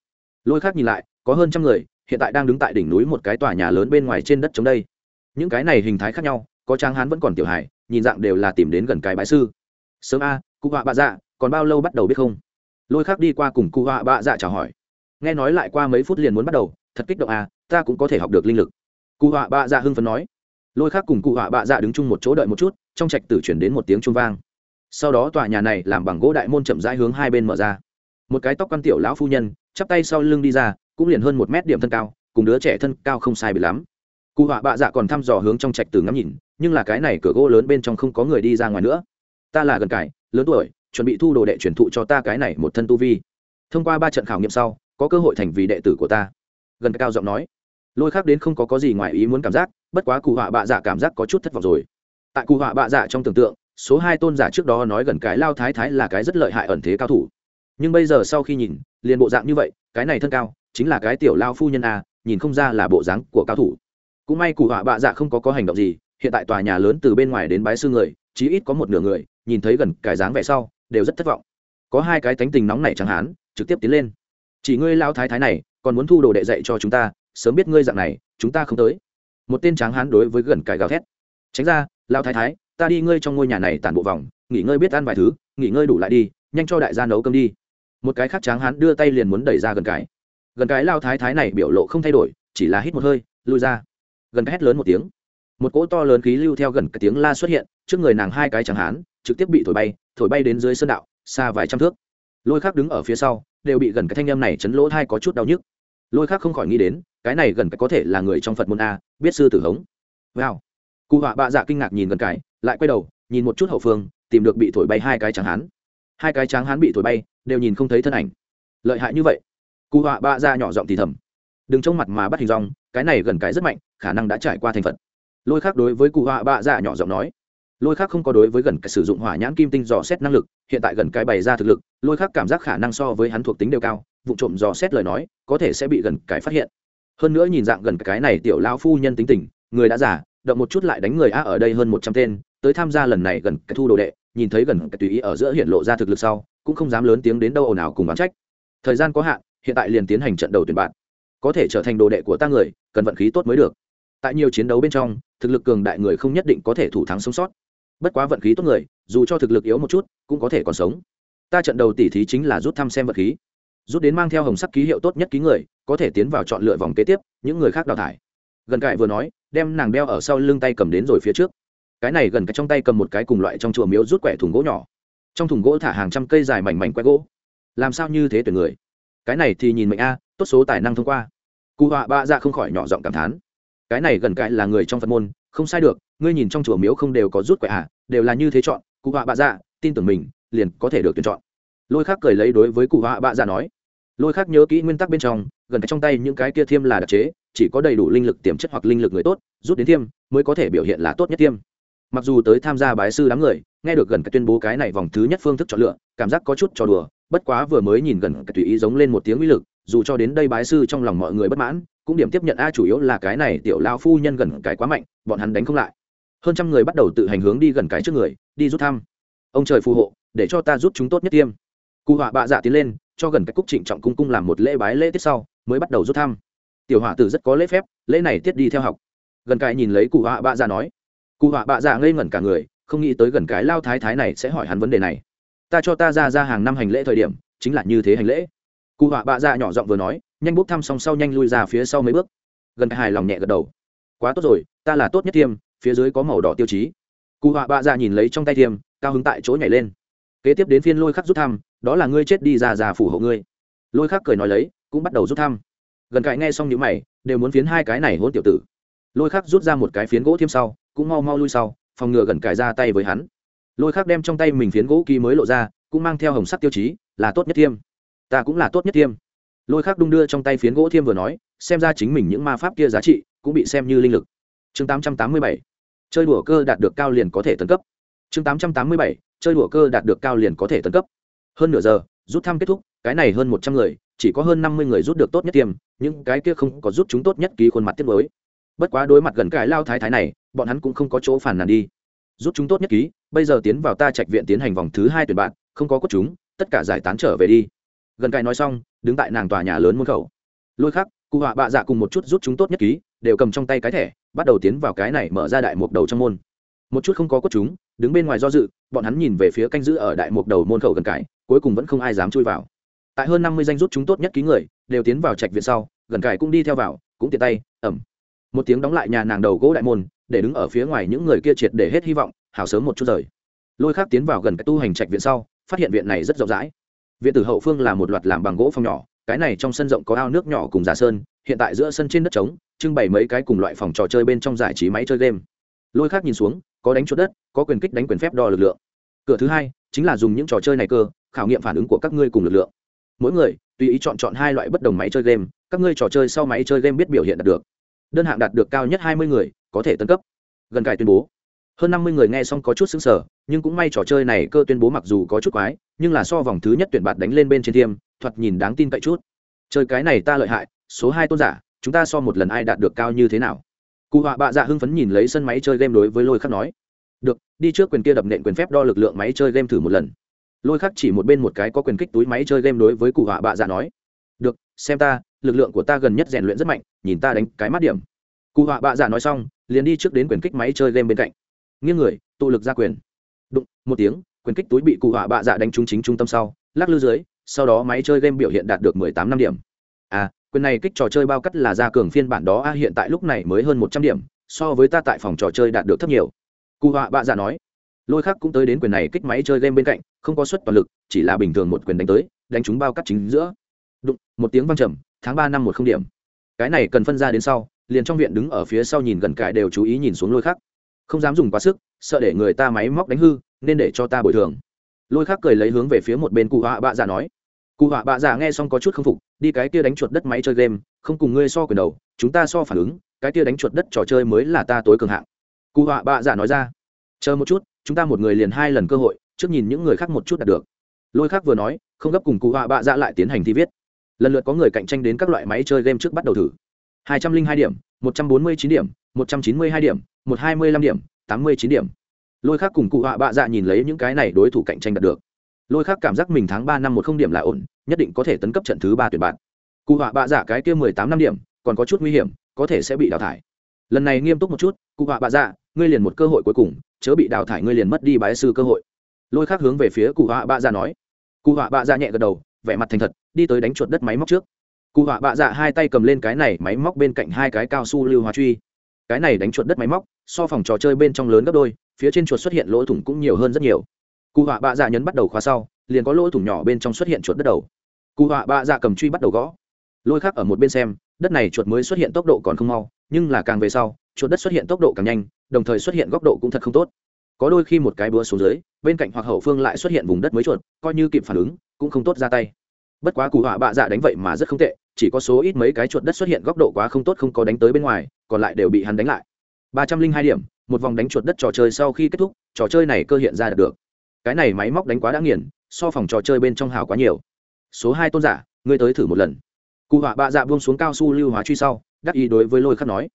Lôi khắc nhìn lại, có hơn trăm người, hiện tại đang đứng tại đỉnh núi một cái tòa nhà lớn bên ngoài trên đất chống đây những cái này hình thái khác nhau, có tráng hán vẫn còn tiểu hài, nhìn dạng đều là tìm đến gần cái bãi sư. Sớm a, cụ họa bạ dạ còn bao lâu bắt đầu biết không? Lôi khác đi qua cùng cụ họa bạ dạ chào hỏi. Nghe nói lại qua mấy phút liền muốn bắt đầu, thật kích động a, ta cũng có thể học được linh lực. Cụ họa bạ dạ hưng phấn nói. Lôi khác cùng cụ họa bạ dạ đứng chung một chỗ đợi một chút, trong trạch tử chuyển đến một tiếng trung vang. Sau đó tòa nhà này làm bằng gỗ đại môn chậm rãi hướng hai bên mở ra. Một cái tóc quan tiểu lão phu nhân, chắp tay sau lưng đi ra, cũng liền hơn một mét điểm thân cao, cùng đứa trẻ thân cao không sai bị lắm cụ họa bạ dạ còn thăm dò hướng trong trạch từ ngắm nhìn, nhưng là cái này cửa gỗ lớn bên trong không có người đi ra ngoài nữa. Ta là gần cải, lớn tuổi, chuẩn bị thu đồ đệ truyền thụ cho ta cái này một thân tu vi. Thông qua ba trận khảo nghiệm sau, có cơ hội thành vì đệ tử của ta. Gần cao giọng nói. Lôi khác đến không có có gì ngoài ý muốn cảm giác, bất quá cụ họa bạ dạ cảm giác có chút thất vọng rồi. Tại cụ họa bạ dạ trong tưởng tượng, số hai tôn giả trước đó nói gần cái lao thái thái là cái rất lợi hại ẩn thế cao thủ. Nhưng bây giờ sau khi nhìn, liền bộ dạng như vậy, cái này thân cao, chính là cái tiểu lao phu nhân a, nhìn không ra là bộ dáng của cao thủ cũng may cụ họa bạ dạ không có có hành động gì, hiện tại tòa nhà lớn từ bên ngoài đến bái sư người, chí ít có một nửa người, nhìn thấy gần cái dáng vẻ sau, đều rất thất vọng. Có hai cái tánh tình nóng này chẳng hán trực tiếp tiến lên. Chỉ ngươi lao thái thái này, còn muốn thu đồ đệ dạy cho chúng ta, sớm biết ngươi dạng này, chúng ta không tới. Một tên tráng hán đối với gần cái gào thét. Tránh ra lao thái thái, ta đi ngươi trong ngôi nhà này tản bộ vòng, nghỉ ngơi biết ăn vài thứ, nghỉ ngơi đủ lại đi, nhanh cho đại gia nấu cơm đi. Một cái khác tráng hán đưa tay liền muốn đẩy ra gần cái. Gần cái lao thái thái này biểu lộ không thay đổi, chỉ là hít một hơi lui ra gần cái hét lớn một tiếng. Một cỗ to lớn khí lưu theo gần cái tiếng la xuất hiện, trước người nàng hai cái tráng hán, trực tiếp bị thổi bay thổi bay đến dưới sơn đạo, xa vài trăm thước. Lôi khác đứng ở phía sau, đều bị gần cái thanh âm này chấn lỗ thai có chút đau nhức. Lôi khác không khỏi nghĩ đến, cái này gần cái có thể là người trong phật môn a, biết sư tử hống. Wow. Cụ họa bạ dạ kinh ngạc nhìn gần cái, lại quay đầu, nhìn một chút hậu phương, tìm được bị thổi bay hai cái tráng hán. Hai cái tráng hán bị thổi bay, đều nhìn không thấy thân ảnh. Lợi hại như vậy. Cụ họa bạ dạ nhỏ giọng thì thầm. Đừng trông mặt mà bắt hình rong cái này gần cái rất mạnh, khả năng đã trải qua thành phật. Lôi khác đối với cụ họa bạ dạ nhỏ giọng nói. Lôi khác không có đối với gần cái sử dụng hỏa nhãn kim tinh dò xét năng lực, hiện tại gần cái bày ra thực lực, lôi khác cảm giác khả năng so với hắn thuộc tính đều cao, vụ trộm dò xét lời nói, có thể sẽ bị gần cái phát hiện. Hơn nữa nhìn dạng gần cái này tiểu lao phu nhân tính tình, người đã giả động một chút lại đánh người a ở đây hơn một trăm tên, tới tham gia lần này gần cái thu đồ đệ, nhìn thấy gần cái tùy ý ở giữa hiện lộ ra thực lực sau, cũng không dám lớn tiếng đến đâu ồn ào cùng bán trách. Thời gian có hạn, hiện tại liền tiến hành trận đầu tuyển bạn có thể trở thành đồ đệ của ta người, cần vận khí tốt mới được. Tại nhiều chiến đấu bên trong, thực lực cường đại người không nhất định có thể thủ thắng sống sót. Bất quá vận khí tốt người, dù cho thực lực yếu một chút, cũng có thể còn sống. Ta trận đầu tỉ thí chính là rút thăm xem vận khí. Rút đến mang theo hồng sắc ký hiệu tốt nhất ký người, có thể tiến vào chọn lựa vòng kế tiếp, những người khác đào thải. Gần cại vừa nói, đem nàng đeo ở sau lưng tay cầm đến rồi phía trước. Cái này gần cái trong tay cầm một cái cùng loại trong chùa miếu rút quẻ thùng gỗ nhỏ. Trong thùng gỗ thả hàng trăm cây dài mảnh mảnh que gỗ. Làm sao như thế tuyển người? Cái này thì nhìn mệnh a tốt số tài năng thông qua. Cụ họa bạ dạ không khỏi nhỏ giọng cảm thán. Cái này gần cãi là người trong phật môn, không sai được, ngươi nhìn trong chùa miếu không đều có rút quẻ à đều là như thế chọn, cụ họa bạ dạ tin tưởng mình, liền có thể được tuyển chọn. Lôi khác cười lấy đối với cụ họa bạ dạ nói. Lôi khác nhớ kỹ nguyên tắc bên trong, gần trong tay những cái kia thiêm là đặc chế, chỉ có đầy đủ linh lực tiềm chất hoặc linh lực người tốt, rút đến thiêm, mới có thể biểu hiện là tốt nhất thiêm. Mặc dù tới tham gia bái sư đám người, nghe được gần cái tuyên bố cái này vòng thứ nhất phương thức chọn lựa, cảm giác có chút trò đùa, bất quá vừa mới nhìn gần cái tùy ý giống lên một tiếng uy lực dù cho đến đây bái sư trong lòng mọi người bất mãn, cũng điểm tiếp nhận a chủ yếu là cái này tiểu lao phu nhân gần cái quá mạnh, bọn hắn đánh không lại. Hơn trăm người bắt đầu tự hành hướng đi gần cái trước người, đi rút thăm. Ông trời phù hộ, để cho ta rút chúng tốt nhất tiêm. Cụ họa bạ dạ tiến lên, cho gần cái cúc trịnh trọng cung cung làm một lễ bái lễ tiết sau, mới bắt đầu rút thăm. Tiểu họa tử rất có lễ phép, lễ này tiết đi theo học. Gần cái nhìn lấy cụ họa bạ dạ nói, cụ họa bạ dạ ngây ngẩn cả người, không nghĩ tới gần cái lao thái thái này sẽ hỏi hắn vấn đề này. Ta cho ta ra ra hàng năm hành lễ thời điểm, chính là như thế hành lễ cụ họa bạ dạ nhỏ giọng vừa nói, nhanh bốc thăm xong sau nhanh lui ra phía sau mấy bước. Gần hài lòng nhẹ gật đầu. Quá tốt rồi, ta là tốt nhất thiêm phía dưới có màu đỏ tiêu chí. Cụ họa bạ dạ nhìn lấy trong tay thiêm cao hứng tại chỗ nhảy lên. Kế tiếp đến phiên lôi khắc rút thăm, đó là ngươi chết đi già già phủ hộ ngươi. Lôi khắc cười nói lấy, cũng bắt đầu rút thăm. Gần cãi nghe xong những mày, đều muốn phiến hai cái này hôn tiểu tử. Lôi khắc rút ra một cái phiến gỗ thiêm sau, cũng mau mau lui sau, phòng ngừa gần cải ra tay với hắn. Lôi khắc đem trong tay mình phiến gỗ ký mới lộ ra, cũng mang theo hồng sắc tiêu chí, là tốt nhất thiêm ta cũng là tốt nhất thiêm lôi khác đung đưa trong tay phiến gỗ thiêm vừa nói, xem ra chính mình những ma pháp kia giá trị cũng bị xem như linh lực. Chương tám trăm tám mươi bảy, chơi đùa cơ đạt được cao liền có thể tấn cấp. Chương tám trăm tám mươi bảy, chơi đùa cơ đạt được cao liền có thể tấn cấp. Hơn nửa giờ, rút thăm kết thúc, cái này hơn một trăm người, chỉ có hơn năm mươi người rút được tốt nhất tiêm, những cái kia không có rút chúng tốt nhất ký khuôn mặt tiết mới. Bất quá đối mặt gần cái lao thái thái này, bọn hắn cũng không có chỗ phản nàn đi. Rút chúng tốt nhất ký, bây giờ tiến vào ta trạch viện tiến hành vòng thứ hai tuyển bạn, không có cốt chúng, tất cả giải tán trở về đi gần cài nói xong, đứng tại nàng tòa nhà lớn môn khẩu. Lôi khắc, cụ họa bạ dạ cùng một chút rút chúng tốt nhất ký, đều cầm trong tay cái thẻ, bắt đầu tiến vào cái này mở ra đại mục đầu trong môn. Một chút không có cốt chúng, đứng bên ngoài do dự, bọn hắn nhìn về phía canh giữ ở đại mục đầu môn khẩu gần cái, cuối cùng vẫn không ai dám chui vào. Tại hơn năm mươi danh rút chúng tốt nhất ký người, đều tiến vào trạch viện sau, gần cải cũng đi theo vào, cũng tiện tay, ẩm. Một tiếng đóng lại nhà nàng đầu gỗ đại môn, để đứng ở phía ngoài những người kia triệt để hết hy vọng, hào sớm một chút rời. Lôi khác tiến vào gần cái tu hành trạch viện sau, phát hiện viện này rất rộng rãi viện tử hậu phương là một loạt làm bằng gỗ phong nhỏ, cái này trong sân rộng có ao nước nhỏ cùng giả sơn, hiện tại giữa sân trên đất trống, trưng bày mấy cái cùng loại phòng trò chơi bên trong giải trí máy chơi game. Lôi khác nhìn xuống, có đánh chuột đất, có quyền kích đánh quyền phép đo lực lượng. Cửa thứ hai chính là dùng những trò chơi này cơ, khảo nghiệm phản ứng của các ngươi cùng lực lượng. Mỗi người, tùy ý chọn chọn hai loại bất đồng máy chơi game, các ngươi trò chơi sau máy chơi game biết biểu hiện đạt được. Đơn hạng đạt được cao nhất hai mươi người, có thể tân cấp. Gần cài tuyên bố hơn năm mươi người nghe xong có chút xứng sở nhưng cũng may trò chơi này cơ tuyên bố mặc dù có chút quái, nhưng là so vòng thứ nhất tuyển bạt đánh lên bên trên thiêm, thoạt nhìn đáng tin cậy chút. Chơi cái này ta lợi hại, số hai tôn giả, chúng ta so một lần ai đạt được cao như thế nào? Cụ họa bạ dạ hưng phấn nhìn lấy sân máy chơi game đối với lôi khắc nói. Được, đi trước quyền kia đập nện quyền phép đo lực lượng máy chơi game thử một lần. Lôi khắc chỉ một bên một cái có quyền kích túi máy chơi game đối với cụ họa bạ dạ nói. Được, xem ta, lực lượng của ta gần nhất rèn luyện rất mạnh, nhìn ta đánh cái mắt điểm. Cụ họa bạ dạ nói xong, liền đi trước đến quyền kích máy chơi game bên cạnh nghiêng người, tụ lực ra quyền. Đụng, một tiếng, quyền kích túi bị cụ họa bạ dạ đánh trúng chính trung tâm sau, lắc lư dưới, sau đó máy chơi game biểu hiện đạt được mười tám năm điểm. À quyền này kích trò chơi bao cắt là ra cường phiên bản đó, a, hiện tại lúc này mới hơn một trăm điểm, so với ta tại phòng trò chơi đạt được thấp nhiều. Cụ họa bạ dạ nói. Lôi khác cũng tới đến quyền này kích máy chơi game bên cạnh, không có suất toàn lực, chỉ là bình thường một quyền đánh tới, đánh trúng bao cắt chính giữa. Đụng, một tiếng văng trầm, tháng ba năm một không điểm. Cái này cần phân ra đến sau, liền trong viện đứng ở phía sau nhìn gần cải đều chú ý nhìn xuống lôi khác không dám dùng quá sức, sợ để người ta máy móc đánh hư, nên để cho ta bồi thường. Lôi khác cười lấy hướng về phía một bên cụ họa bạ giả nói, cụ họa bạ giả nghe xong có chút k phục, đi cái kia đánh chuột đất máy chơi game, không cùng ngươi so quyền đầu, chúng ta so phản ứng, cái kia đánh chuột đất trò chơi mới là ta tối cường hạng. Cụ họa bạ giả nói ra, chờ một chút, chúng ta một người liền hai lần cơ hội, trước nhìn những người khác một chút đạt được. Lôi khác vừa nói, không gấp cùng cụ họa bạ dạ lại tiến hành thi viết. Lần lượt có người cạnh tranh đến các loại máy chơi game trước bắt đầu thử. Hai trăm linh hai điểm, một trăm bốn mươi chín điểm, một trăm chín mươi hai điểm một hai mươi lăm điểm, tám mươi chín điểm. Lôi khác cùng cụ họa bạ dạ nhìn lấy những cái này đối thủ cạnh tranh đạt được. Lôi khác cảm giác mình tháng ba năm một không điểm là ổn, nhất định có thể tấn cấp trận thứ ba tuyển bạn. Cụ họa bạ dạ cái kia mười tám năm điểm, còn có chút nguy hiểm, có thể sẽ bị đào thải. Lần này nghiêm túc một chút, cụ họa bạ dạ ngươi liền một cơ hội cuối cùng, chớ bị đào thải ngươi liền mất đi bái sư cơ hội. Lôi khác hướng về phía cụ họa bạ dạ nói. Cụ họa bạ dạ nhẹ gật đầu, vẻ mặt thành thật, đi tới đánh chuột đất máy móc trước. Cụ họa bạ dạ hai tay cầm lên cái này máy móc bên cạnh hai cái cao su lưu hóa truy cái này đánh chuột đất máy móc, so phòng trò chơi bên trong lớn gấp đôi, phía trên chuột xuất hiện lỗ thủng cũng nhiều hơn rất nhiều. Cụ họa bạ dạ nhấn bắt đầu khóa sau, liền có lỗ thủng nhỏ bên trong xuất hiện chuột đất đầu. Cụ họa bạ dạ cầm truy bắt đầu gõ. Lôi khác ở một bên xem, đất này chuột mới xuất hiện tốc độ còn không mau, nhưng là càng về sau, chuột đất xuất hiện tốc độ càng nhanh, đồng thời xuất hiện góc độ cũng thật không tốt. Có đôi khi một cái búa xuống dưới, bên cạnh hoặc hậu phương lại xuất hiện vùng đất mới chuột, coi như kịp phản ứng, cũng không tốt ra tay bất quá cụ họa bạ dạ đánh vậy mà rất không tệ, chỉ có số ít mấy cái chuột đất xuất hiện góc độ quá không tốt không có đánh tới bên ngoài, còn lại đều bị hắn đánh lại. Ba trăm linh hai điểm, một vòng đánh chuột đất trò chơi sau khi kết thúc, trò chơi này cơ hiện ra được. Cái này máy móc đánh quá đã nghiền, so phòng trò chơi bên trong hào quá nhiều. Số hai tôn giả, ngươi tới thử một lần. Cụ họa bạ dạ buông xuống cao su lưu hóa truy sau, đắc ý đối với lôi khắc nói.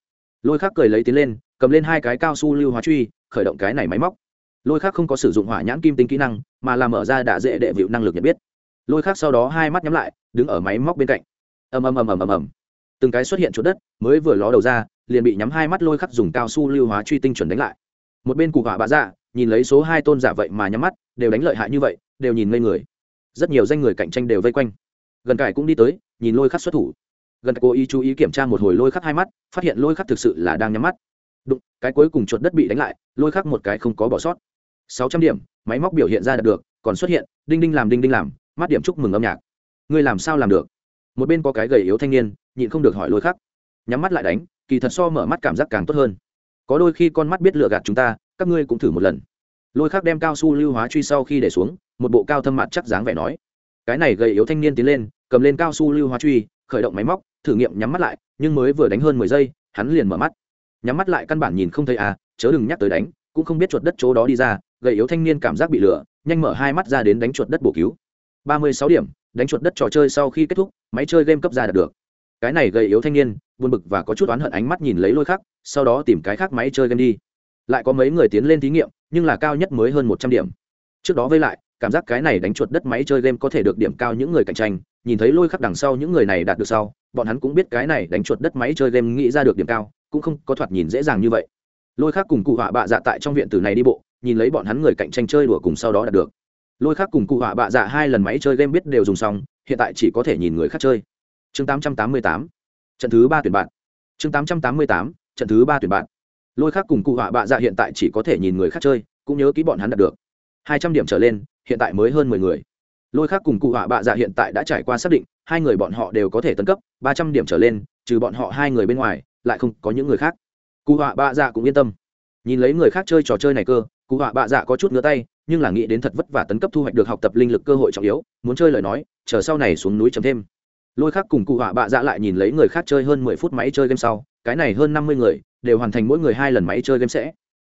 Lôi khắc cười lấy tiến lên, cầm lên hai cái cao su lưu hóa truy, khởi động cái này máy móc. Lôi khắc không có sử dụng hỏa nhãn kim tinh kỹ năng, mà là mở ra đạ dễ đệ vịu năng lực nhận biết lôi khác sau đó hai mắt nhắm lại, đứng ở máy móc bên cạnh. Ầm ầm ầm ầm ầm ầm. Từng cái xuất hiện chỗ đất, mới vừa ló đầu ra, liền bị nhắm hai mắt lôi khắc dùng cao su lưu hóa truy tinh chuẩn đánh lại. Một bên cụ hỏa bạ dạ nhìn lấy số hai tôn giả vậy mà nhắm mắt, đều đánh lợi hại như vậy, đều nhìn ngây người. Rất nhiều danh người cạnh tranh đều vây quanh. Gần cải cũng đi tới, nhìn lôi khắc xuất thủ. Gần cố ý chú ý kiểm tra một hồi lôi khắc hai mắt, phát hiện lôi khắc thực sự là đang nhắm mắt. Đụng, cái cuối cùng chuột đất bị đánh lại, lôi khắc một cái không có bỏ sót. Sáu trăm điểm, máy móc biểu hiện ra đạt được, còn xuất hiện, đinh đinh làm đinh đinh làm mắt điểm chúc mừng âm nhạc. Ngươi làm sao làm được? Một bên có cái gầy yếu thanh niên, nhịn không được hỏi lôi khắc. Nhắm mắt lại đánh, kỳ thật so mở mắt cảm giác càng tốt hơn. Có đôi khi con mắt biết lựa gạt chúng ta, các ngươi cũng thử một lần. Lôi khắc đem cao su lưu hóa truy sau khi để xuống, một bộ cao thâm mặt chắc dáng vẻ nói. Cái này gầy yếu thanh niên tiến lên, cầm lên cao su lưu hóa truy, khởi động máy móc, thử nghiệm nhắm mắt lại, nhưng mới vừa đánh hơn mười giây, hắn liền mở mắt. Nhắm mắt lại căn bản nhìn không thấy à chớ đừng nhắc tới đánh, cũng không biết chuột đất chỗ đó đi ra, gầy yếu thanh niên cảm giác bị lửa nhanh mở hai mắt ra đến đánh chuột đất bổ cứu ba mươi sáu điểm, đánh chuột đất trò chơi sau khi kết thúc, máy chơi game cấp ra đạt được. Cái này gầy yếu thanh niên, buồn bực và có chút oán hận ánh mắt nhìn lấy lôi khắc, sau đó tìm cái khác máy chơi game đi. Lại có mấy người tiến lên thí nghiệm, nhưng là cao nhất mới hơn một trăm điểm. Trước đó với lại, cảm giác cái này đánh chuột đất máy chơi game có thể được điểm cao những người cạnh tranh, nhìn thấy lôi khắc đằng sau những người này đạt được sau, bọn hắn cũng biết cái này đánh chuột đất máy chơi game nghĩ ra được điểm cao, cũng không có thoạt nhìn dễ dàng như vậy. Lôi khắc cùng cụ họa bạ dạ tại trong viện tử này đi bộ, nhìn lấy bọn hắn người cạnh tranh chơi đùa cùng sau đó đạt được lôi khác cùng cụ họa bạ dạ hai lần máy chơi game biết đều dùng xong, hiện tại chỉ có thể nhìn người khác chơi. Chương 888 trận thứ ba tuyển bạn. Chương 888 trận thứ ba tuyển bạn. Lôi khác cùng cụ họa bạ dạ hiện tại chỉ có thể nhìn người khác chơi, cũng nhớ kỹ bọn hắn đạt được. Hai trăm điểm trở lên, hiện tại mới hơn mười người. Lôi khác cùng cụ họa bạ dạ hiện tại đã trải qua xác định, hai người bọn họ đều có thể tấn cấp, ba trăm điểm trở lên, trừ bọn họ hai người bên ngoài, lại không có những người khác. Cụ họa bạ dạ cũng yên tâm. Nhìn lấy người khác chơi trò chơi này cơ, cụ họa bạ dạ có chút ngứa tay nhưng là nghĩ đến thật vất vả tấn cấp thu hoạch được học tập linh lực cơ hội trọng yếu, muốn chơi lời nói, chờ sau này xuống núi chấm thêm. Lôi khác cùng cụ họa bạ dạ lại nhìn lấy người khác chơi hơn mười phút máy chơi game sau, cái này hơn năm mươi người, đều hoàn thành mỗi người hai lần máy chơi game sẽ.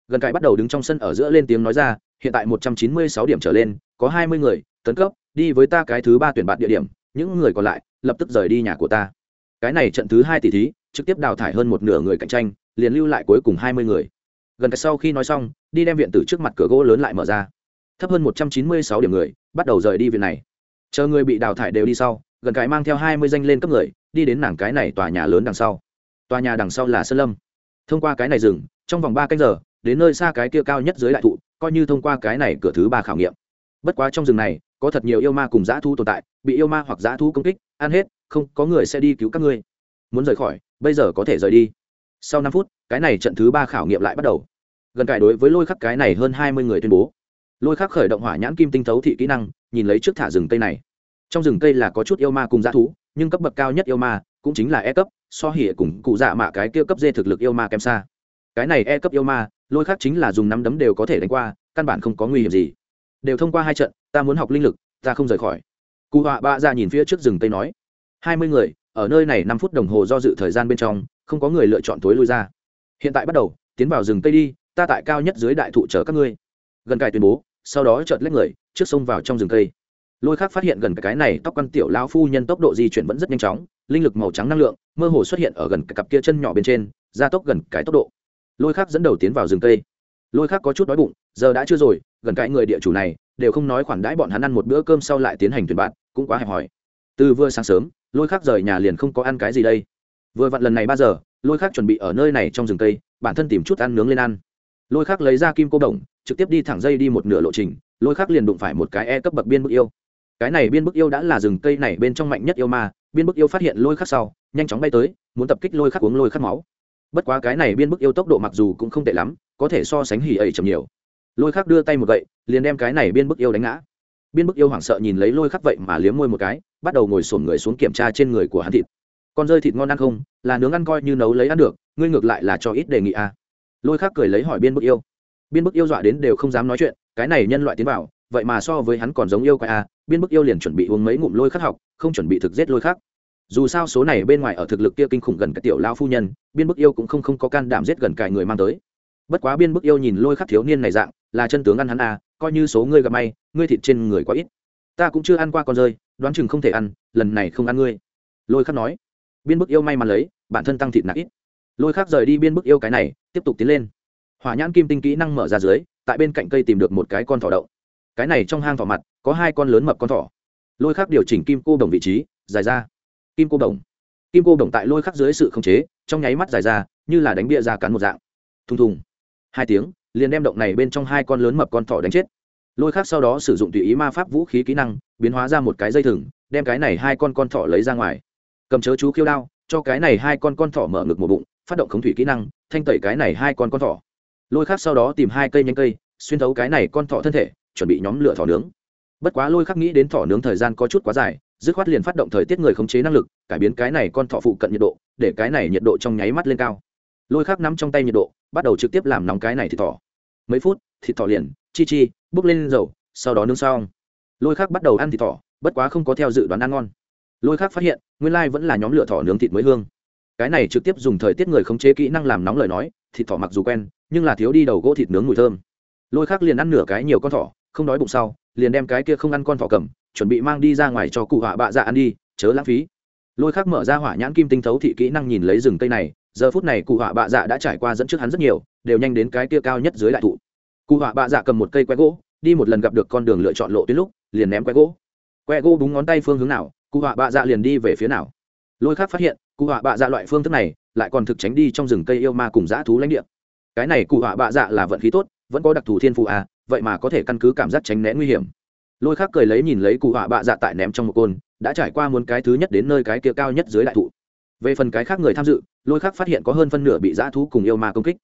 Gần cải bắt đầu đứng trong sân ở giữa lên tiếng nói ra, hiện tại một trăm chín mươi sáu điểm trở lên, có hai mươi người, tấn cấp, đi với ta cái thứ ba tuyển bạn địa điểm, những người còn lại, lập tức rời đi nhà của ta. Cái này trận thứ hai tỷ thí, trực tiếp đào thải hơn một nửa người cạnh tranh, liền lưu lại cuối cùng hai mươi người. Gần cái sau khi nói xong, đi đem viện từ trước mặt cửa gỗ lớn lại mở ra thấp hơn một trăm chín mươi sáu điểm người, bắt đầu rời đi viện này. Chờ người bị đào thải đều đi sau, gần cái mang theo hai mươi danh lên cấp người, đi đến nàng cái này tòa nhà lớn đằng sau. Tòa nhà đằng sau là sơn lâm. Thông qua cái này rừng, trong vòng ba canh giờ, đến nơi xa cái kia cao nhất dưới đại thụ, coi như thông qua cái này cửa thứ ba khảo nghiệm. Bất quá trong rừng này, có thật nhiều yêu ma cùng dã thú tồn tại, bị yêu ma hoặc dã thú công kích, ăn hết, không, có người sẽ đi cứu các ngươi. Muốn rời khỏi, bây giờ có thể rời đi. Sau năm phút, cái này trận thứ ba khảo nghiệm lại bắt đầu. Gần cải đối với lôi khắc cái này hơn hai mươi người tuyên bố lôi khắc khởi động hỏa nhãn kim tinh thấu thị kỹ năng, nhìn lấy trước thả rừng cây này. Trong rừng cây là có chút yêu ma cùng dã thú, nhưng cấp bậc cao nhất yêu ma cũng chính là e cấp, so hỉ cùng cụ dạ mạ cái kia cấp dê thực lực yêu ma kém xa. Cái này e cấp yêu ma, lôi khắc chính là dùng nắm đấm đều có thể đánh qua, căn bản không có nguy hiểm gì. Đều thông qua hai trận, ta muốn học linh lực, ta không rời khỏi. Cụ họa bạ ra nhìn phía trước rừng tây nói, hai mươi người, ở nơi này năm phút đồng hồ do dự thời gian bên trong, không có người lựa chọn tối lui ra. Hiện tại bắt đầu, tiến vào rừng tây đi, ta tại cao nhất dưới đại thụ chở các ngươi. Gần cài tuyên bố sau đó chợt lấy người, trước xông vào trong rừng cây. Lôi khác phát hiện gần cái này tóc căn tiểu lao phu nhân tốc độ di chuyển vẫn rất nhanh chóng, linh lực màu trắng năng lượng, mơ hồ xuất hiện ở gần cái cặp kia chân nhỏ bên trên, gia tốc gần cái tốc độ. Lôi khác dẫn đầu tiến vào rừng cây. Lôi khác có chút đói bụng, giờ đã chưa rồi, gần cái người địa chủ này, đều không nói khoản đãi bọn hắn ăn một bữa cơm sau lại tiến hành tuyển bạn, cũng quá hẹp hòi. Từ vừa sáng sớm, lôi khác rời nhà liền không có ăn cái gì đây. Vừa vặn lần này ba giờ, lôi khác chuẩn bị ở nơi này trong rừng cây, bản thân tìm chút ăn nướng lên ăn lôi khác lấy ra kim cô đồng, trực tiếp đi thẳng dây đi một nửa lộ trình, lôi khác liền đụng phải một cái e cấp bậc biên bức yêu. Cái này biên bức yêu đã là rừng cây này bên trong mạnh nhất yêu ma, biên bức yêu phát hiện lôi khắc sau, nhanh chóng bay tới, muốn tập kích lôi khắc uống lôi khắc máu. Bất quá cái này biên bức yêu tốc độ mặc dù cũng không tệ lắm, có thể so sánh hỉ ẩy chậm nhiều. Lôi khắc đưa tay một gậy, liền đem cái này biên bức yêu đánh ngã. Biên bức yêu hoảng sợ nhìn lấy lôi khắc vậy mà liếm môi một cái, bắt đầu ngồi sổm người xuống kiểm tra trên người của hắn thịt. Con rơi thịt ngon ăn không? Là nướng ăn coi như nấu lấy ăn được, ngươi ngược lại là cho ít đề nghị à lôi khắc cười lấy hỏi biên bức yêu. Biên bức yêu dọa đến đều không dám nói chuyện cái này nhân loại tiến vào vậy mà so với hắn còn giống yêu quái à, biên bức yêu liền chuẩn bị uống mấy ngụm lôi khắc học không chuẩn bị thực giết lôi khắc. Dù sao số này bên ngoài ở thực lực kia kinh khủng gần cái tiểu lao phu nhân biên bức yêu cũng không không có can đảm giết gần cài người mang tới. Bất quá biên bức yêu nhìn lôi khắc thiếu niên này dạng là chân tướng ăn hắn à coi như số ngươi gặp may ngươi thịt trên người quá ít. Ta cũng chưa ăn qua con rơi đoán chừng không thể ăn lần này không ăn ngươi. Lôi khắc nói. Biên bức yêu may mắn lấy bản thân tăng thịt nặng ít. Lôi khắc rời đi biên bức yêu cái này tiếp tục tiến lên. Hỏa nhãn kim tinh kỹ năng mở ra dưới, tại bên cạnh cây tìm được một cái con thỏ đậu cái này trong hang thỏ mặt, có hai con lớn mập con thỏ. Lôi khắc điều chỉnh kim cô đồng vị trí, dài ra. Kim cô đồng. Kim cô đồng tại lôi khắc dưới sự khống chế, trong nháy mắt dài ra, như là đánh bia ra cắn một dạng. Thùng thùng. Hai tiếng, liền đem động này bên trong hai con lớn mập con thỏ đánh chết. Lôi khắc sau đó sử dụng tùy ý ma pháp vũ khí kỹ năng, biến hóa ra một cái dây thừng, đem cái này hai con con thỏ lấy ra ngoài. Cầm chớ chú khiêu đao, cho cái này hai con con thỏ mở ngực một bụng, phát động khống thủy kỹ năng thanh tẩy cái này hai con con thỏ. Lôi khắc sau đó tìm hai cây nhanh cây, xuyên thấu cái này con thỏ thân thể, chuẩn bị nhóm lửa thỏ nướng. Bất quá lôi khắc nghĩ đến thỏ nướng thời gian có chút quá dài, dứt khoát liền phát động thời tiết người khống chế năng lực, cải biến cái này con thỏ phụ cận nhiệt độ, để cái này nhiệt độ trong nháy mắt lên cao. Lôi khắc nắm trong tay nhiệt độ, bắt đầu trực tiếp làm nóng cái này thịt thỏ. Mấy phút, thịt thỏ liền, chi chi, bốc lên dầu, sau đó nướng xong. Lôi khắc bắt đầu ăn thịt thỏ, bất quá không có theo dự đoán ăn ngon. Lôi khắc phát hiện, nguyên lai vẫn là nhóm lửa thỏ nướng thịt mới hương cái này trực tiếp dùng thời tiết người khống chế kỹ năng làm nóng lời nói, thịt thỏ mặc dù quen, nhưng là thiếu đi đầu gỗ thịt nướng mùi thơm. Lôi khắc liền ăn nửa cái nhiều con thỏ, không đói bụng sau, liền đem cái kia không ăn con thỏ cầm, chuẩn bị mang đi ra ngoài cho cụ họa bạ dạ ăn đi, chớ lãng phí. Lôi khắc mở ra hỏa nhãn kim tinh thấu thị kỹ năng nhìn lấy rừng cây này, giờ phút này cụ họa bạ dạ đã trải qua dẫn trước hắn rất nhiều, đều nhanh đến cái kia cao nhất dưới đại thụ. Cụ họa bạ dạ cầm một cây que gỗ, đi một lần gặp được con đường lựa chọn lộ tuyến lúc, liền ném que gỗ. Que gỗ búng ngón tay phương hướng nào, cụ họa bạ dạ liền đi về phía nào. Lôi khác phát hiện cụ họa bạ dạ loại phương thức này lại còn thực tránh đi trong rừng cây yêu ma cùng dã thú lãnh địa. Cái này cụ họa bạ dạ là vận khí tốt, vẫn có đặc thù thiên phụ à vậy mà có thể căn cứ cảm giác tránh né nguy hiểm. Lôi khác cười lấy nhìn lấy cụ họa bạ dạ tại ném trong một côn, đã trải qua muốn cái thứ nhất đến nơi cái kia cao nhất dưới đại thụ. Về phần cái khác người tham dự, lôi khác phát hiện có hơn phân nửa bị dã thú cùng yêu ma công kích.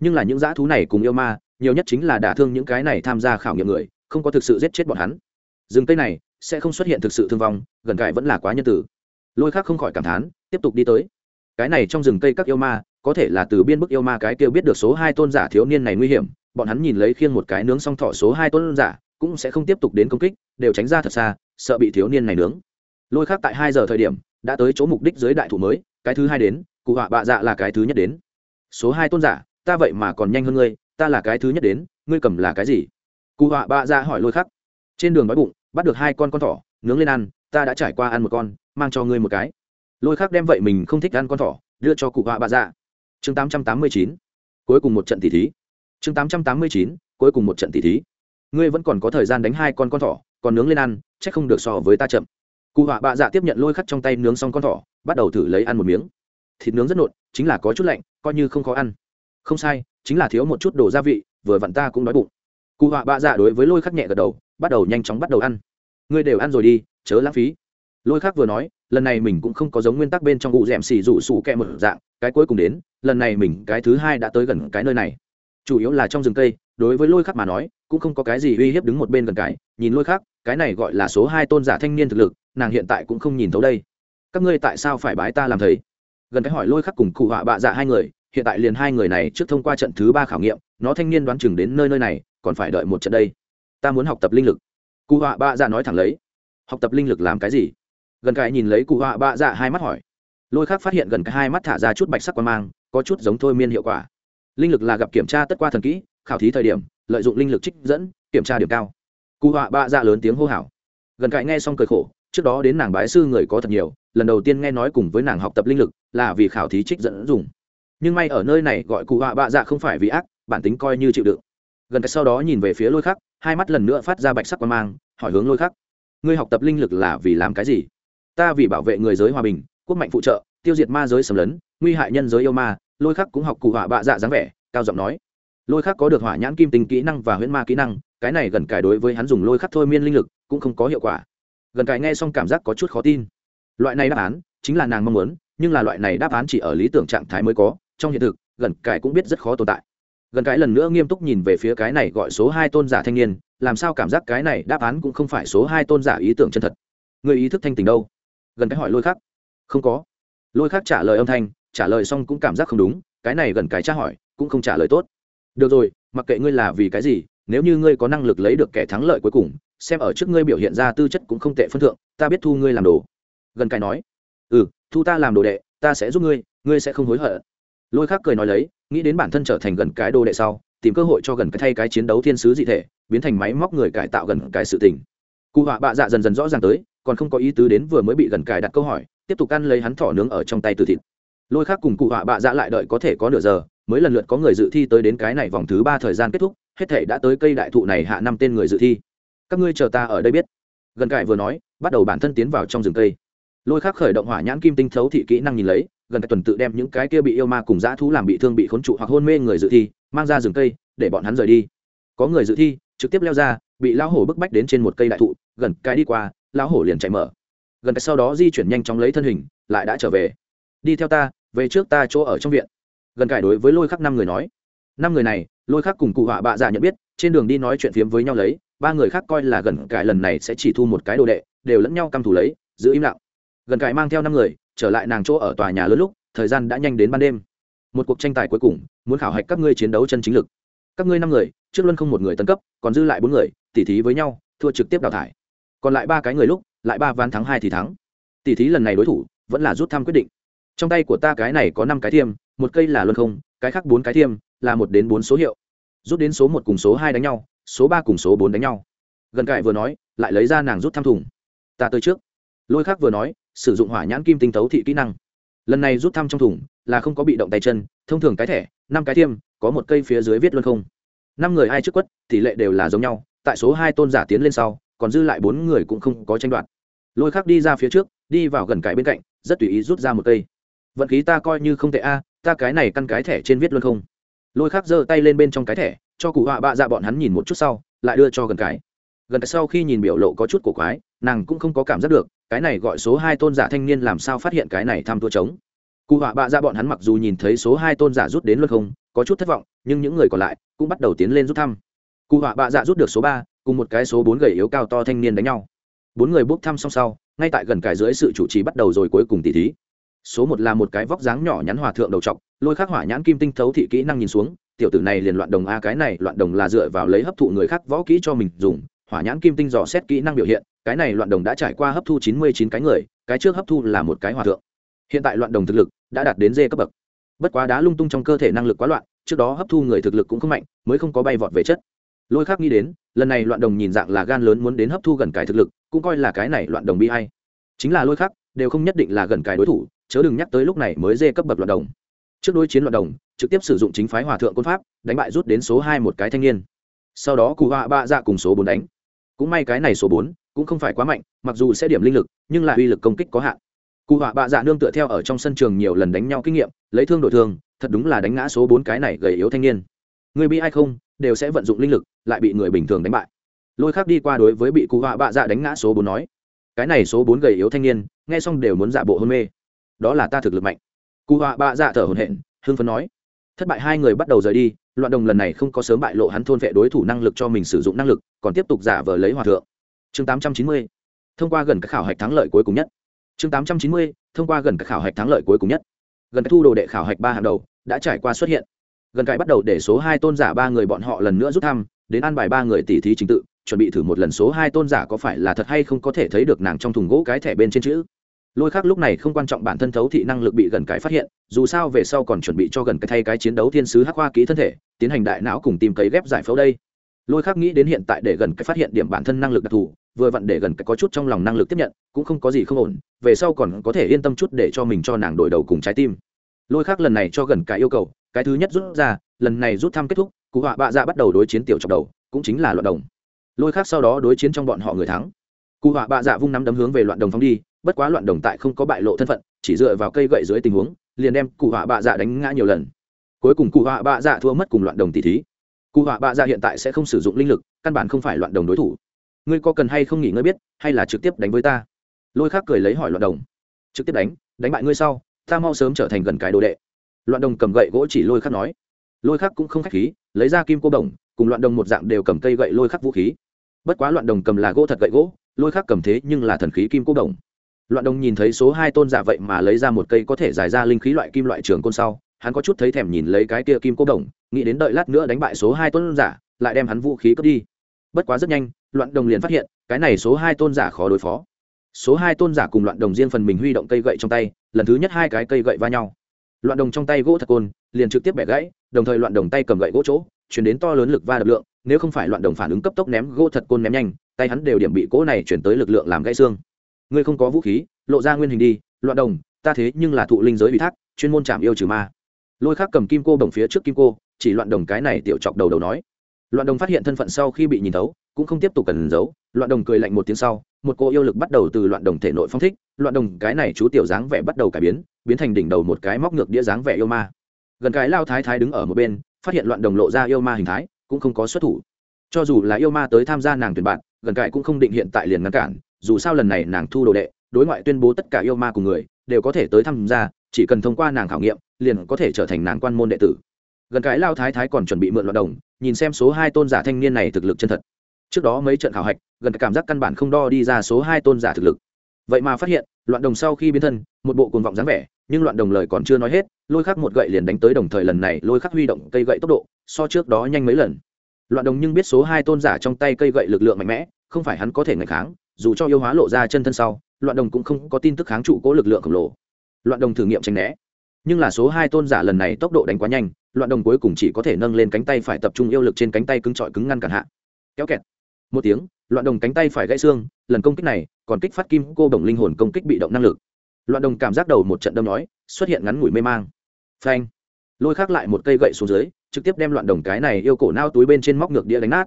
Nhưng là những dã thú này cùng yêu ma, nhiều nhất chính là đả thương những cái này tham gia khảo nghiệm người, không có thực sự giết chết bọn hắn. Rừng cây này sẽ không xuất hiện thực sự thương vong, gần cải vẫn là quá nhân tử lôi khác không khỏi cảm thán, tiếp tục đi tới. Cái này trong rừng cây các yêu ma, có thể là từ biên bức yêu ma cái tiêu biết được số hai tôn giả thiếu niên này nguy hiểm, bọn hắn nhìn lấy khiêng một cái nướng xong thọ số hai tôn giả, cũng sẽ không tiếp tục đến công kích, đều tránh ra thật xa, sợ bị thiếu niên này nướng. Lôi khác tại hai giờ thời điểm, đã tới chỗ mục đích dưới đại thủ mới, cái thứ hai đến, cụ họa bạ dạ là cái thứ nhất đến. Số hai tôn giả, ta vậy mà còn nhanh hơn ngươi, ta là cái thứ nhất đến, ngươi cầm là cái gì? Cụ họa bạ dạ hỏi lôi khắc trên đường đói bụng, bắt được hai con con thỏ, nướng lên ăn, ta đã trải qua ăn một con mang cho ngươi một cái. Lôi khắc đem vậy mình không thích ăn con thỏ, đưa cho cụ họa bà dạ. Chương tám trăm tám mươi chín, cuối cùng một trận tỷ thí. Chương tám trăm tám mươi chín, cuối cùng một trận tỷ thí. Ngươi vẫn còn có thời gian đánh hai con con thỏ, còn nướng lên ăn c h ắ c không được so với ta chậm. Cụ họa bạ dạ tiếp nhận lôi khắc trong tay nướng xong con thỏ, bắt đầu thử lấy ăn một miếng. Thịt nướng rất nộn, chính là có chút lạnh, coi như không khó ăn. Không sai, chính là thiếu một chút đồ gia vị, vừa vặn ta cũng đói bụng. Cụ họa bạ dạ đối với lôi khắc nhẹ gật đầu, bắt đầu nhanh chóng bắt đầu ăn. Ngươi đều ăn rồi đi, chớ lãng phí lôi khắc vừa nói, lần này mình cũng không có giống nguyên tắc bên trong vụ d ẻ m xì rụ sủ kẹ một dạng, cái cuối cùng đến, lần này mình, cái thứ hai đã tới gần cái nơi này. Chủ yếu là trong rừng cây, đối với lôi khắc mà nói, cũng không có cái gì uy hiếp đứng một bên gần cái. Nhìn lôi khắc, cái này gọi là số hai tôn giả thanh niên thực lực, nàng hiện tại cũng không nhìn thấu đây. Các ngươi tại sao phải bái ta làm thầy? Gần cái hỏi lôi khắc cùng cụ họa bạ dạ hai người, hiện tại liền hai người này trước thông qua trận thứ ba khảo nghiệm, nó thanh niên đoán chừng đến nơi nơi này, còn phải đợi một trận đây. Ta muốn học tập linh lực. Cụ họa bạ dạ nói thẳng lấy. Học tập linh lực làm cái gì? Gần cái nhìn lấy cụ họa bạ dạ hai mắt hỏi. Lôi khắc phát hiện gần cái hai mắt thả ra chút bạch sắc quan mang, có chút giống thôi miên hiệu quả. Linh lực là gặp kiểm tra tất qua thần kỹ, khảo thí thời điểm, lợi dụng linh lực trích dẫn, kiểm tra điểm cao. Cụ họa bạ dạ lớn tiếng hô hào. Gần cãi nghe xong cười khổ, trước đó đến nàng bái sư người có thật nhiều, lần đầu tiên nghe nói cùng với nàng học tập linh lực là vì khảo thí trích dẫn dùng. Nhưng may ở nơi này gọi cụ họa bạ dạ không phải vì ác, bản tính coi như chịu đựng. Gần cái sau đó nhìn về phía lôi khắc, hai mắt lần nữa phát ra bạch sắc quan mang, hỏi hướng lôi khắc. Ngươi học tập linh lực là vì làm cái gì? Ta vì bảo vệ người giới hòa bình, quốc mạnh phụ trợ, tiêu diệt ma giới sầm lấn, nguy hại nhân giới yêu ma, lôi khắc cũng học cụ họa bạ dạ dáng vẻ, cao giọng nói. Lôi khắc có được hỏa nhãn kim tinh kỹ năng và huyễn ma kỹ năng, cái này gần cải đối với hắn dùng lôi khắc thôi miên linh lực cũng không có hiệu quả. Gần cải nghe xong cảm giác có chút khó tin. Loại này đáp án chính là nàng mong muốn, nhưng là loại này đáp án chỉ ở lý tưởng trạng thái mới có, trong hiện thực, gần cải cũng biết rất khó tồn tại. Gần cái lần nữa nghiêm túc nhìn về phía cái này gọi số hai tôn giả thanh niên, làm sao cảm giác cái này đáp án cũng không phải số hai tôn giả ý tưởng chân thật. Người ý thức thanh tình đâu? Gần cái hỏi lôi khắc không có. Lôi khắc trả lời âm thanh, trả lời xong cũng cảm giác không đúng, cái này gần cái tra hỏi, cũng không trả lời tốt. Được rồi, mặc kệ ngươi là vì cái gì, nếu như ngươi có năng lực lấy được kẻ thắng lợi cuối cùng, xem ở trước ngươi biểu hiện ra tư chất cũng không tệ phân thượng, ta biết thu ngươi làm đồ. Gần cái nói. Ừ thu ta làm đồ đệ, ta sẽ giúp ngươi ngươi sẽ không hối hận. Lôi khác cười nói lấy, nghĩ đến bản thân trở thành gần cái đồ đệ sau, tìm cơ hội cho gần cái thay cái chiến đấu thiên sứ dị thể, biến thành máy móc người cải tạo gần cái sự tình. Cụ họa bạ dạ dần dần rõ ràng tới còn không có ý tứ đến vừa mới bị gần cài đặt câu hỏi, tiếp tục ăn lấy hắn thỏ nướng ở trong tay từ thịt. Lôi khác cùng cụ họa bạ dạ lại đợi có thể có nửa giờ, mới lần lượt có người dự thi tới đến cái này vòng thứ ba thời gian kết thúc, hết thể đã tới cây đại thụ này hạ năm tên người dự thi. Các ngươi chờ ta ở đây biết. Gần cải vừa nói, bắt đầu bản thân tiến vào trong rừng cây. Lôi khác khởi động hỏa nhãn kim tinh thấu thị kỹ năng nhìn lấy, gần cài tuần tự đem những cái kia bị yêu ma cùng dã thú làm bị thương bị khốn trụ hoặc hôn mê người dự thi, mang ra rừng cây, để bọn hắn rời đi. Có người dự thi, trực tiếp leo ra, bị lão hổ bức bách đến trên một cây đại thụ, gần cái đi qua lão hổ liền chạy mở. Gần cái sau đó di chuyển nhanh chóng lấy thân hình, lại đã trở về. Đi theo ta, về trước ta chỗ ở trong viện. Gần cải đối với lôi khắc năm người nói. Năm người này, lôi khắc cùng cụ họa bạ già nhận biết, trên đường đi nói chuyện phiếm với nhau lấy, ba người khác coi là gần cải lần này sẽ chỉ thu một cái đồ đệ, đều lẫn nhau căm thủ lấy, giữ im lặng. Gần cải mang theo năm người, trở lại nàng chỗ ở tòa nhà lớn lúc, thời gian đã nhanh đến ban đêm. Một cuộc tranh tài cuối cùng, muốn khảo hạch các ngươi chiến đấu chân chính lực. Các ngươi năm người, trước luân không một người tấn cấp, còn dư lại bốn người, tỉ thí với nhau, thua trực tiếp đào thải còn lại ba cái người lúc, lại ba ván thắng, hai thì thắng. Tỷ thí lần này đối thủ vẫn là rút thăm quyết định. Trong tay của ta cái này có năm cái thiêm, một cây là luân không, cái khác bốn cái thiêm, là một đến bốn số hiệu. Rút đến số một cùng số hai đánh nhau, số ba cùng số bốn đánh nhau. Gần cải vừa nói, lại lấy ra nàng rút thăm thùng. Ta tới trước. Lôi khác vừa nói, sử dụng hỏa nhãn kim tinh tấu thị kỹ năng. Lần này rút thăm trong thùng là không có bị động tay chân, thông thường cái thẻ, năm cái thiêm, có một cây phía dưới viết luân không. Năm người ai trước quất, tỷ lệ đều là giống nhau, tại số hai tôn giả tiến lên sau còn dư lại bốn người cũng không có tranh đoạt. Lôi khắc đi ra phía trước, đi vào gần cái bên cạnh, rất tùy ý rút ra một cây. Vận khí ta coi như không tệ a, ta cái này căn cái thẻ trên viết luôn không? Lôi khắc giơ tay lên bên trong cái thẻ, cho cụ họa bạ dạ bọn hắn nhìn một chút sau, lại đưa cho gần cái. Gần sau khi nhìn biểu lộ có chút cổ quái, nàng cũng không có cảm giác được, cái này gọi số hai tôn giả thanh niên làm sao phát hiện cái này tham thua trống? Cụ họa bạ dạ bọn hắn mặc dù nhìn thấy số hai tôn giả rút đến luôn không, có chút thất vọng, nhưng những người còn lại cũng bắt đầu tiến lên rút thăm. Cụ họa bạ dạ rút được số ba cùng một cái số bốn gầy yếu cao to thanh niên đánh nhau. Bốn người bốc thăm xong sau, ngay tại gần cải dưới sự chủ trì bắt đầu rồi cuối cùng tỉ thí. Số một là một cái vóc dáng nhỏ nhắn hòa thượng đầu trọc, lôi khắc hỏa nhãn kim tinh thấu thị kỹ năng nhìn xuống, tiểu tử này liền loạn đồng a, cái này loạn đồng là dựa vào lấy hấp thụ người khác võ kỹ cho mình dùng, hỏa nhãn kim tinh dò xét kỹ năng biểu hiện, cái này loạn đồng đã trải qua hấp thu chín mươi chín cái người, cái trước hấp thu là một cái hòa thượng. Hiện tại loạn đồng thực lực đã đạt đến dê cấp bậc. Bất quá đá lung tung trong cơ thể năng lực quá loạn, trước đó hấp thu người thực lực cũng không mạnh, mới không có bay vọt về chất. Lôi khác nghĩ đến lần này loạn đồng nhìn dạng là gan lớn muốn đến hấp thu gần cải thực lực, cũng coi là cái này loạn đồng bi hay chính là lôi khác đều không nhất định là gần cải đối thủ, chớ đừng nhắc tới lúc này mới dê cấp bậc loạn đồng. Trước đối chiến loạn đồng, trực tiếp sử dụng chính phái hòa thượng quân pháp, đánh bại rút đến số hai một cái thanh niên. Sau đó cụ họa bạ dạ cùng số bốn đánh. Cũng may cái này số bốn cũng không phải quá mạnh, mặc dù sẽ điểm linh lực, nhưng là uy lực công kích có hạn. Cụ họa bạ dạ nương tựa theo ở trong sân trường nhiều lần đánh nhau kinh nghiệm, lấy thương đổi thương, thật đúng là đánh ngã số bốn cái này gầy yếu thanh niên. Người bi ai không? Đều sẽ vận dụng linh lực, lại bị người bình thường đánh bại. Lôi khác đi qua đối với bị cụ họa bạ dạ đánh ngã số bốn nói, cái này số bốn gầy yếu thanh niên, nghe xong đều muốn giả bộ hôn mê. Đó là ta thực lực mạnh. Cụ họa bạ dạ thở hồn hện hưng phấn nói, thất bại hai người bắt đầu rời đi, loạn đồng lần này không có sớm bại lộ hắn thôn vệ đối thủ năng lực cho mình sử dụng năng lực, còn tiếp tục giả vờ lấy hòa thượng. Chương tám trăm chín mươi, thông qua gần các khảo hạch thắng lợi cuối cùng nhất. Chương tám trăm chín mươi, thông qua gần các khảo hạch thắng lợi cuối cùng nhất. Gần các thu đồ đệ khảo hạch ba hàng đầu đã trải qua xuất hiện gần cái bắt đầu để số hai tôn giả ba người bọn họ lần nữa rút thăm, đến ăn bài ba người tỉ thí trình tự, chuẩn bị thử một lần số hai tôn giả có phải là thật hay không có thể thấy được nàng trong thùng gỗ cái thẻ bên trên chữ. Lôi khác lúc này không quan trọng bản thân thấu thị năng lực bị gần cái phát hiện, dù sao về sau còn chuẩn bị cho gần cái thay cái chiến đấu thiên sứ hắc hoa kỹ thân thể, tiến hành đại não cùng tìm cấy ghép giải phẫu đây. Lôi khác nghĩ đến hiện tại để gần cái phát hiện điểm bản thân năng lực đặc thù, vừa vặn để gần cái có chút trong lòng năng lực tiếp nhận, cũng không có gì không ổn, về sau còn có thể yên tâm chút để cho mình cho nàng đổi đầu cùng trái tim. Lôi khác lần này cho gần cái yêu cầu cái thứ nhất rút ra, lần này rút thăm kết thúc, cụ họa bạ dạ bắt đầu đối chiến tiểu chọc đầu, cũng chính là loạn đồng. Lôi khác sau đó đối chiến trong bọn họ người thắng. Cụ họa bạ dạ vung nắm đấm hướng về loạn đồng phóng đi, bất quá loạn đồng tại không có bại lộ thân phận, chỉ dựa vào cây gậy dưới tình huống, liền đem cụ họa bạ dạ đánh ngã nhiều lần. Cuối cùng cụ họa bạ dạ thua mất cùng loạn đồng tỷ thí. Cụ họa bạ dạ hiện tại sẽ không sử dụng linh lực, căn bản không phải loạn đồng đối thủ. Ngươi có cần hay không nghỉ ngơi biết, hay là trực tiếp đánh với ta? Lôi khác cười lấy hỏi loạn đồng. Trực tiếp đánh đánh bại ngươi sau, ta mau sớm trở thành gần cái đồ đệ loạn đồng cầm gậy gỗ chỉ lôi khắc nói. Lôi khắc cũng không k h á c h khí, lấy ra kim cô đồng cùng loạn đồng một dạng đều cầm cây gậy lôi khắc vũ khí. Bất quá loạn đồng cầm là gỗ thật gậy gỗ, lôi khắc cầm thế nhưng là thần khí kim cô đồng loạn đồng nhìn thấy số hai tôn giả vậy mà lấy ra một cây có thể giải ra linh khí loại kim loại trường côn sau, hắn có chút thấy thèm nhìn lấy cái kia kim cô đồng nghĩ đến đợi lát nữa đánh bại số hai tôn giả, lại đem hắn vũ khí cướp đi. Bất quá rất nhanh, loạn đồng liền phát hiện, cái này số hai tôn giả khó đối phó. Số hai tôn giả cùng loạn đồng riêng phần mình huy động cây gậy trong tay, lần thứ nhất hai cái cây gậy va nhau loạn đồng trong tay gỗ thật côn, liền trực tiếp bẻ gãy, đồng thời loạn đồng tay cầm gậy gỗ chỗ, chuyển đến to lớn lực va đập lượng, nếu không phải loạn đồng phản ứng cấp tốc ném gỗ thật côn ném nhanh, tay hắn đều điểm bị cỗ này chuyển tới lực lượng làm gãy xương. Ngươi không có vũ khí, lộ ra nguyên hình đi, loạn đồng, ta thế nhưng là thụ linh giới ủy thác, chuyên môn chạm yêu trừ ma. Lôi khác cầm kim cô đồng phía trước kim cô, chỉ loạn đồng cái này tiểu chọc đầu đầu nói. Loạn đồng phát hiện thân phận sau khi bị nhìn thấu, cũng không tiếp tục cần giấu, loạn đồng cười lạnh một tiếng sau một cô yêu lực bắt đầu từ loạn đồng thể nội phong thích, loạn đồng cái này chú tiểu dáng vẻ bắt đầu cải biến biến thành đỉnh đầu một cái móc ngược đĩa dáng vẻ yêu ma. Gần cái lao thái thái đứng ở một bên, phát hiện loạn đồng lộ ra yêu ma hình thái, cũng không có xuất thủ. Cho dù là yêu ma tới tham gia nàng tuyển bạn, gần cái cũng không định hiện tại liền ngăn cản, dù sao lần này nàng thu đồ đệ, đối ngoại tuyên bố tất cả yêu ma cùng người, đều có thể tới tham gia, chỉ cần thông qua nàng khảo nghiệm, liền có thể trở thành nàng quan môn đệ tử. Gần cái lao thái thái còn chuẩn bị mượn loạn đồng, nhìn xem số hai tôn giả thanh niên này thực lực chân thật trước đó mấy trận khảo hạch, gần cảm giác căn bản không đo đi ra số hai tôn giả thực lực. Vậy mà phát hiện, loạn đồng sau khi biến thân, một bộ cuồng vọng dáng vẻ, nhưng loạn đồng lời còn chưa nói hết, lôi khắc một gậy liền đánh tới đồng thời lần này lôi khắc huy động cây gậy tốc độ, so trước đó nhanh mấy lần. Loạn đồng nhưng biết số hai tôn giả trong tay cây gậy lực lượng mạnh mẽ, không phải hắn có thể ngày kháng, dù cho yêu hóa lộ ra chân thân sau, loạn đồng cũng không có tin tức kháng trụ cố lực lượng khổng lồ. Loạn đồng thử nghiệm tranh né. Nhưng là số hai tôn giả lần này tốc độ đánh quá nhanh, loạn đồng cuối cùng chỉ có thể nâng lên cánh tay phải tập trung yêu lực trên cánh tay cứng trọi cứng ngăn cản hạ. Kéo kẹt một tiếng, loạn đồng cánh tay phải gãy xương, lần công kích này, còn kích phát kim cô đồng linh hồn công kích bị động năng lực. Loạn đồng cảm giác đầu một trận đâm nói, xuất hiện ngắn ngủi mê mang. Phanh. Lôi khác lại một cây gậy xuống dưới, trực tiếp đem loạn đồng cái này yêu cổ nao túi bên trên móc ngược đĩa đánh nát.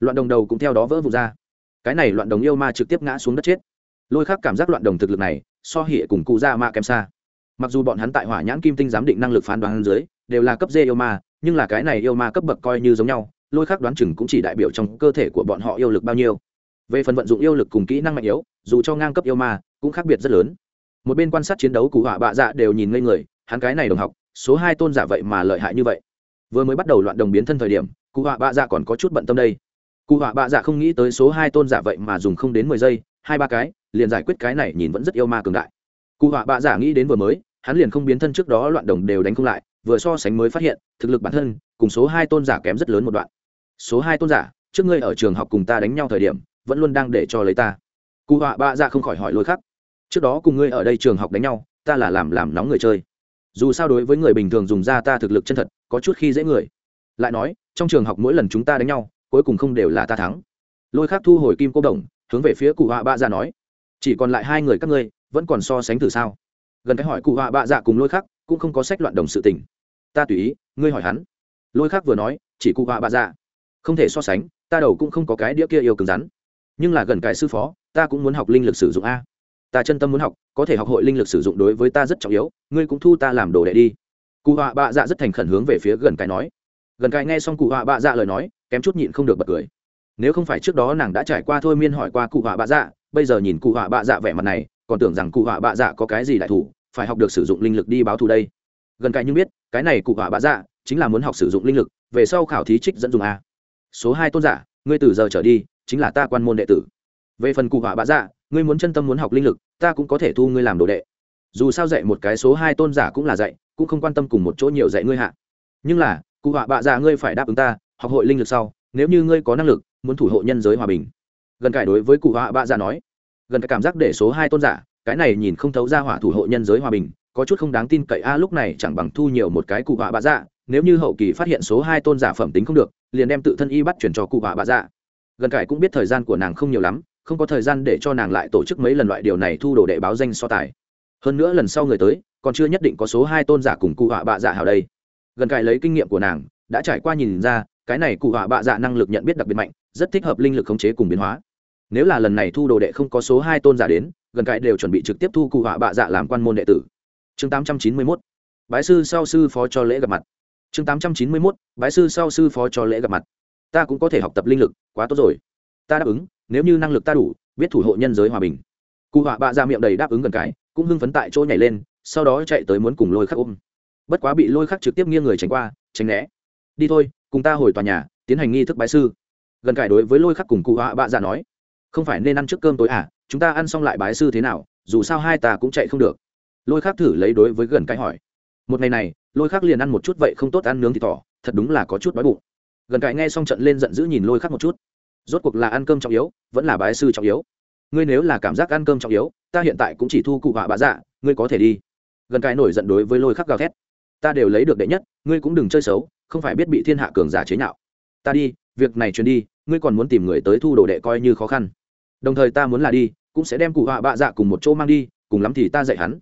Loạn đồng đầu cũng theo đó vỡ vụt ra. Cái này loạn đồng yêu ma trực tiếp ngã xuống đất chết. Lôi khác cảm giác loạn đồng thực lực này, so hệ cùng cụ ra ma kém xa. Mặc dù bọn hắn tại hỏa nhãn kim tinh giám định năng lực phán đoán dưới, đều là cấp d yêu ma, nhưng là cái này yêu ma cấp bậc coi như giống nhau lôi khác đoán chừng cũng chỉ đại biểu trong cơ thể của bọn họ yêu lực bao nhiêu. Về phần vận dụng yêu lực cùng kỹ năng mạnh yếu, dù cho ngang cấp yêu ma, cũng khác biệt rất lớn. Một bên quan sát chiến đấu cụ họa bạ dạ đều nhìn ngây người, hắn cái này đồng học, số hai tôn giả vậy mà lợi hại như vậy. Vừa mới bắt đầu loạn đồng biến thân thời điểm cụ họa bạ dạ còn có chút bận tâm đây. Cụ họa bạ dạ không nghĩ tới số hai tôn giả vậy mà dùng không đến mười giây, hai ba cái, liền giải quyết cái này nhìn vẫn rất yêu ma cường đại. Cụ họa bạ dạ nghĩ đến vừa mới, hắn liền không biến thân trước đó loạn đồng đều đánh không lại, vừa so sánh mới phát hiện, thực lực bản thân, cùng số hai tôn giả kém rất lớn một đoạn số hai tôn giả, trước ngươi ở trường học cùng ta đánh nhau thời điểm, vẫn luôn đang để cho lấy ta. Cụ họa bạ dạ không khỏi hỏi lôi khắc. Trước đó cùng ngươi ở đây trường học đánh nhau, ta là làm làm nóng người chơi. Dù sao đối với người bình thường dùng ra ta thực lực chân thật, có chút khi dễ người. Lại nói, trong trường học mỗi lần chúng ta đánh nhau, cuối cùng không đều là ta thắng. Lôi khắc thu hồi kim cô đồng, hướng về phía cụ họa bạ dạ nói, chỉ còn lại hai người các ngươi, vẫn còn so sánh từ sao? Gần cái hỏi cụ họa bạ dạ cùng lôi khắc, cũng không có sách loạn đồng sự tình. Ta tùy ý, ngươi hỏi hắn. Lôi khắc vừa nói, chỉ cụ họa bạ dạ không thể so sánh, ta đầu cũng không có cái đĩa kia yêu cứng rắn. Nhưng là gần cái sư phó, ta cũng muốn học linh lực sử dụng a. Ta chân tâm muốn học, có thể học hội linh lực sử dụng đối với ta rất trọng yếu, ngươi cũng thu ta làm đồ đệ đi. Cụ họa bạ dạ rất thành khẩn hướng về phía gần cái nói. Gần cái nghe xong cụ họa bạ dạ lời nói, kém chút nhịn không được bật cười. Nếu không phải trước đó nàng đã trải qua thôi miên hỏi qua cụ họa bạ dạ bây giờ nhìn cụ họa bạ dạ vẻ mặt này, còn tưởng rằng cụ họa bạ dạ có cái gì đại thủ, phải học được sử dụng linh lực đi báo thù đây. Gần cái nhưng biết, cái này cụ họa bạ dạ chính là muốn học sử dụng linh lực, về sau khảo thí trích dẫn dùng a số hai tôn giả, ngươi từ giờ trở đi, chính là ta quan môn đệ tử. Về phần cụ họa bạ dạ ngươi muốn chân tâm muốn học linh lực, ta cũng có thể thu ngươi làm đồ đệ. Dù sao dạy một cái số hai tôn giả cũng là dạy, cũng không quan tâm cùng một chỗ nhiều dạy ngươi hạ. Nhưng là, cụ họa bạ dạ ngươi phải đáp ứng ta, học hội linh lực sau, nếu như ngươi có năng lực, muốn thủ hộ nhân giới hòa bình. Gần cải đối với cụ họa bạ dạ nói, gần cái cảm giác để số hai tôn giả, cái này nhìn không thấu ra hỏa thủ hộ nhân giới hòa bình, có chút không đáng tin cậy. A, lúc này chẳng bằng thu nhiều một cái cụ họa bạ dạ nếu như hậu kỳ phát hiện số hai tôn giả phẩm tính không được, liền đem tự thân y bắt chuyển cho cụ bà bạ dạ. Gần cải cũng biết thời gian của nàng không nhiều lắm, không có thời gian để cho nàng lại tổ chức mấy lần loại điều này thu đồ đệ báo danh so tài. Hơn nữa lần sau người tới, còn chưa nhất định có số hai tôn giả cùng cụ họa bạ dạ hảo đây. Gần cải lấy kinh nghiệm của nàng, đã trải qua nhìn ra, cái này cụ họa bạ dạ năng lực nhận biết đặc biệt mạnh, rất thích hợp linh lực khống chế cùng biến hóa. Nếu là lần này thu đồ đệ không có số hai tôn giả đến, gần cải đều chuẩn bị trực tiếp thu cụ họa bạ dạ làm quan môn đệ tử. Chương tám trăm chín mươi mốt. Bái sư sau sư phó cho lễ gặp mặt chương tám trăm chín mươi mốt, bái sư sau sư phó cho lễ gặp mặt. Ta cũng có thể học tập linh lực, quá tốt rồi. Ta đáp ứng, nếu như năng lực ta đủ, biết thủ hộ nhân giới hòa bình. Cụ họa bạ ra miệng đầy đáp ứng gần cái cũng hưng phấn tại chỗ nhảy lên, sau đó chạy tới muốn cùng lôi khắc ôm. Bất quá bị lôi khắc trực tiếp nghiêng người tránh qua, tránh né. Đi thôi, cùng ta hồi tòa nhà, tiến hành nghi thức bái sư. Gần cải đối với lôi khắc cùng cụ họa bạ ra nói, không phải nên ăn trước cơm tối à chúng ta ăn xong lại bái sư thế nào, dù sao hai ta cũng chạy không được. Lôi khắc thử lấy đối với gần cái hỏi, một ngày này lôi khắc liền ăn một chút vậy không tốt ăn nướng thì thỏ, thật đúng là có chút đói bụng. Gần cãi nghe xong trận lên giận dữ nhìn lôi khắc một chút. Rốt cuộc là ăn cơm trọng yếu, vẫn là bái sư trọng yếu. Ngươi nếu là cảm giác ăn cơm trọng yếu, ta hiện tại cũng chỉ thu cụ họa bạ dạ ngươi có thể đi. Gần cãi nổi giận đối với lôi khắc gào thét. Ta đều lấy được đệ nhất, ngươi cũng đừng chơi xấu, không phải biết bị thiên hạ cường giả chế nhạo. Ta đi, việc này truyền đi, ngươi còn muốn tìm người tới thu đồ đệ coi như khó khăn. Đồng thời ta muốn là đi, cũng sẽ đem cụ họa bạ dạ cùng một chỗ mang đi, cùng lắm thì ta dạy hắn.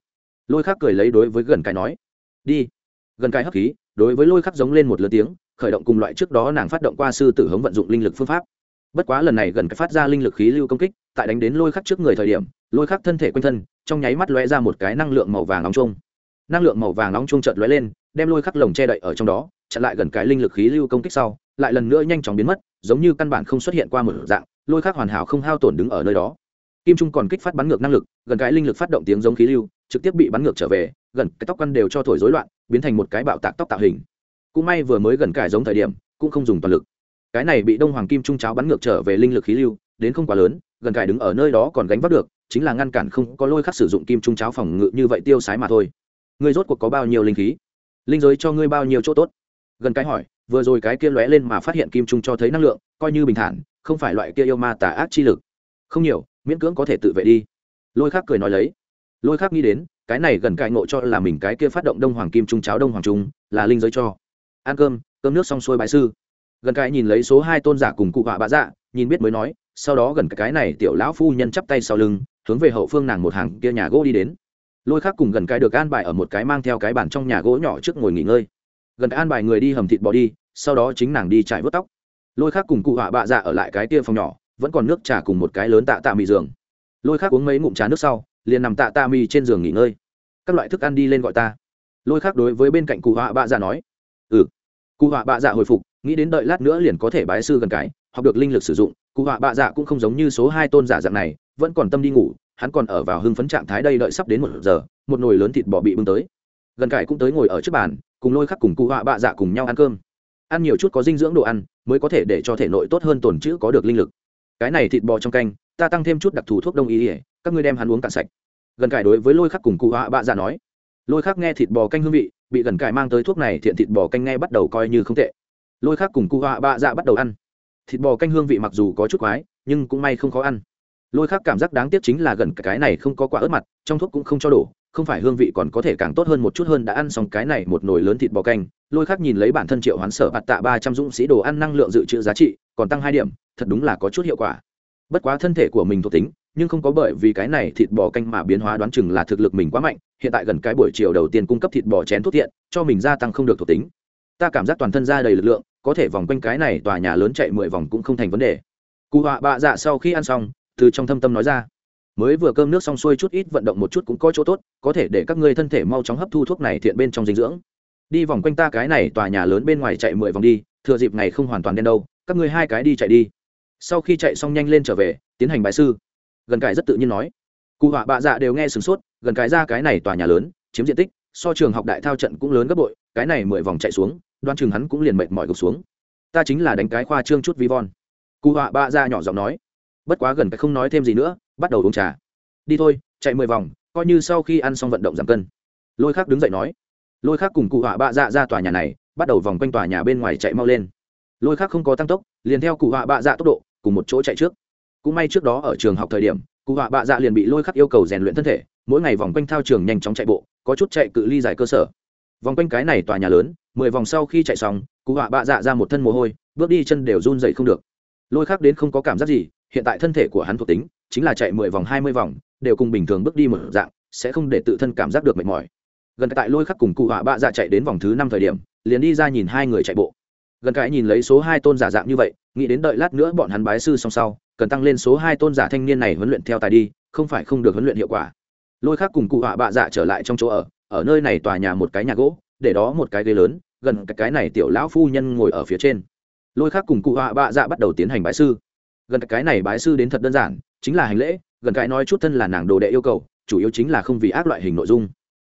Lôi khắc cười lấy đối với gần cái nói. Đi gần cái hấp khí, đối với lôi khắc giống lên một lứa tiếng, khởi động cùng loại trước đó nàng phát động qua sư tử hống vận dụng linh lực phương pháp. Bất quá lần này gần cái phát ra linh lực khí lưu công kích, tại đánh đến lôi khắc trước người thời điểm, lôi khắc thân thể quanh thân, trong nháy mắt lóe ra một cái năng lượng màu vàng nóng trông năng lượng màu vàng nóng trông chợt lóe lên, đem lôi khắc lồng che đậy ở trong đó, chặn lại gần cái linh lực khí lưu công kích sau, lại lần nữa nhanh chóng biến mất, giống như căn bản không xuất hiện qua một dạng, lôi khắc hoàn hảo không hao tổn đứng ở nơi đó. Kim trung còn kích phát bắn ngược năng lực, gần cái linh lực phát động tiếng giống khí lưu, trực tiếp bị bắn ngược trở về gần cái tóc căn đều cho thổi rối loạn, biến thành một cái bạo tạc tóc tạo hình. Cũng may vừa mới gần cải giống thời điểm, cũng không dùng toàn lực. Cái này bị đông hoàng kim trung cháo bắn ngược trở về linh lực khí lưu, đến không quá lớn, gần cải đứng ở nơi đó còn gánh vác được, chính là ngăn cản không có lôi khắc sử dụng kim trung cháo phòng ngự như vậy tiêu sái mà thôi. Ngươi rốt cuộc có bao nhiêu linh khí? Linh giới cho ngươi bao nhiêu chỗ tốt? Gần cái hỏi, vừa rồi cái kia lóe lên mà phát hiện kim trung cho thấy năng lượng, coi như bình thản, không phải loại kia yêu ma tà ác chi lực. Không nhiều, miễn cưỡng có thể tự vệ đi. Lôi khắc cười nói lấy. Lôi khắc nghĩ đến cái này gần cải ngộ cho là mình cái kia phát động đông hoàng kim trung cháo đông hoàng trung, là linh giới cho. Ăn cơm cơm nước xong xuôi bài sư. Gần cái nhìn lấy số hai tôn giả cùng cụ họa bạ dạ nhìn biết mới nói, sau đó gần cái này tiểu lão phu nhân chắp tay sau lưng, hướng về hậu phương nàng một hàng kia nhà gỗ đi đến. Lôi khác cùng gần cái được an bài ở một cái mang theo cái bàn trong nhà gỗ nhỏ trước ngồi nghỉ ngơi. Gần an bài người đi hầm thịt bò đi, sau đó chính nàng đi trải vớt tóc. Lôi khác cùng cụ họa bạ dạ ở lại cái kia phòng nhỏ, vẫn còn nước trà cùng một cái lớn tạ tạ mì giường. Lôi khác uống mấy ngụm trà nước sau liền nằm tạ tạ mì trên giường nghỉ ngơi. Các loại thức ăn đi lên gọi ta. Lôi khác đối với bên cạnh cụ họa bạ dạ nói. Ừ. Cụ họa bạ dạ hồi phục, nghĩ đến đợi lát nữa liền có thể bái sư gần cái, học được linh lực sử dụng, cụ họa bạ dạ cũng không giống như số hai tôn giả dạng này, vẫn còn tâm đi ngủ, hắn còn ở vào hưng phấn trạng thái đây đợi sắp đến một giờ, một nồi lớn thịt bò bị bưng tới. Gần cải cũng tới ngồi ở trước bàn, cùng lôi khắc cùng cụ họa bạ dạ cùng nhau ăn cơm. Ăn nhiều chút có dinh dưỡng đồ ăn, mới có thể để cho thể nội tốt hơn tồn chữ có được linh lực. Cái này thịt bò trong canh, ta tăng thêm chút đặc thù thuốc đông y ỉa các ngươi đem hắn uống cạn sạch. Gần cải đối với lôi khắc cùng cụ họa bạ dạ nói, lôi khắc nghe thịt bò canh hương vị, bị gần cải mang tới thuốc này, thiện thịt bò canh nghe bắt đầu coi như không tệ. Lôi khắc cùng cụ họa bạ dạ bắt đầu ăn. Thịt bò canh hương vị mặc dù có chút quái, nhưng cũng may không khó ăn. Lôi khắc cảm giác đáng tiếc chính là gần cái này không có quả ớt mặt, trong thuốc cũng không cho đổ, không phải hương vị còn có thể càng tốt hơn một chút hơn đã ăn xong cái này một nồi lớn thịt bò canh. Lôi khắc nhìn lấy bản thân triệu hoán sở bạt tạ ba trăm dũng sĩ đồ ăn năng lượng dự trữ giá trị, còn tăng hai điểm, thật đúng là có chút hiệu quả. Bất quá thân thể của mình thuộc tính nhưng không có bởi vì cái này thịt bò canh mà biến hóa đoán chừng là thực lực mình quá mạnh, hiện tại gần cái buổi chiều đầu tiên cung cấp thịt bò chén thuốc thiện cho mình gia tăng không được thuộc tính. Ta cảm giác toàn thân ra đầy lực lượng, có thể vòng quanh cái này tòa nhà lớn chạy mười vòng cũng không thành vấn đề. Cụ họa bạ dạ sau khi ăn xong, từ trong thâm tâm nói ra, mới vừa cơm nước xong xuôi chút ít vận động một chút cũng có chỗ tốt, có thể để các ngươi thân thể mau chóng hấp thu thuốc này thiện bên trong dinh dưỡng. Đi vòng quanh ta cái này tòa nhà lớn bên ngoài chạy mười vòng đi, thừa dịp này không hoàn toàn đen đâu, các ngươi hai cái đi chạy đi. Sau khi chạy xong nhanh lên trở về, tiến hành bài sư gần cải rất tự nhiên nói. Cụ họa bạ dạ đều nghe sửng sốt, gần cái ra cái này tòa nhà lớn, chiếm diện tích, so trường học đại thao trận cũng lớn gấp bội, cái này mười vòng chạy xuống, đoan chừng hắn cũng liền mệt mỏi gục xuống. Ta chính là đánh cái khoa trương chút vi von cụ họa bạ dạ nhỏ giọng nói. Bất quá gần cái không nói thêm gì nữa, bắt đầu uống trà. Đi thôi, chạy mười vòng, coi như sau khi ăn xong vận động giảm cân. Lôi khác đứng dậy nói. Lôi khác cùng cụ họa bạ dạ ra tòa nhà này, bắt đầu vòng quanh tòa nhà bên ngoài chạy mau lên. Lôi khác không có tăng tốc, liền theo cụ họa bạ dạ tốc độ, cùng một chỗ chạy trước cũng may trước đó ở trường học thời điểm, cụ họa bạ dạ liền bị lôi khắc yêu cầu rèn luyện thân thể, mỗi ngày vòng quanh thao trường nhanh chóng chạy bộ, có chút chạy cự ly dài cơ sở. Vòng quanh cái này tòa nhà lớn, mười vòng sau khi chạy xong, cụ họa bạ dạ ra một thân mồ hôi, bước đi chân đều run dậy không được. Lôi khắc đến không có cảm giác gì, hiện tại thân thể của hắn thuộc tính, chính là chạy mười vòng, hai mươi vòng, đều cùng bình thường bước đi một dạng, sẽ không để tự thân cảm giác được mệt mỏi. Gần tại lôi khắc cùng cụ họa bạ dạ chạy đến vòng thứ năm thời điểm, liền đi ra nhìn hai người chạy bộ. Gần cái nhìn lấy số hai tôn giả dạng như vậy, nghĩ đến đợi lát nữa bọn hắn bái sư song sau cần tăng lên số hai tôn giả thanh niên này huấn luyện theo tài đi không phải không được huấn luyện hiệu quả. Lôi khác cùng cụ họa bạ dạ trở lại trong chỗ ở ở nơi này tòa nhà một cái nhà gỗ để đó một cái ghế lớn gần cái, này tiểu lão phu nhân ngồi ở phía trên. Lôi khác cùng cụ họa bạ dạ bắt đầu tiến hành bái sư. Gần cái này bái sư đến thật đơn giản chính là hành lễ gần cái nói chút thân là nàng đồ đệ yêu cầu chủ yếu chính là không vì ác loại hình nội dung.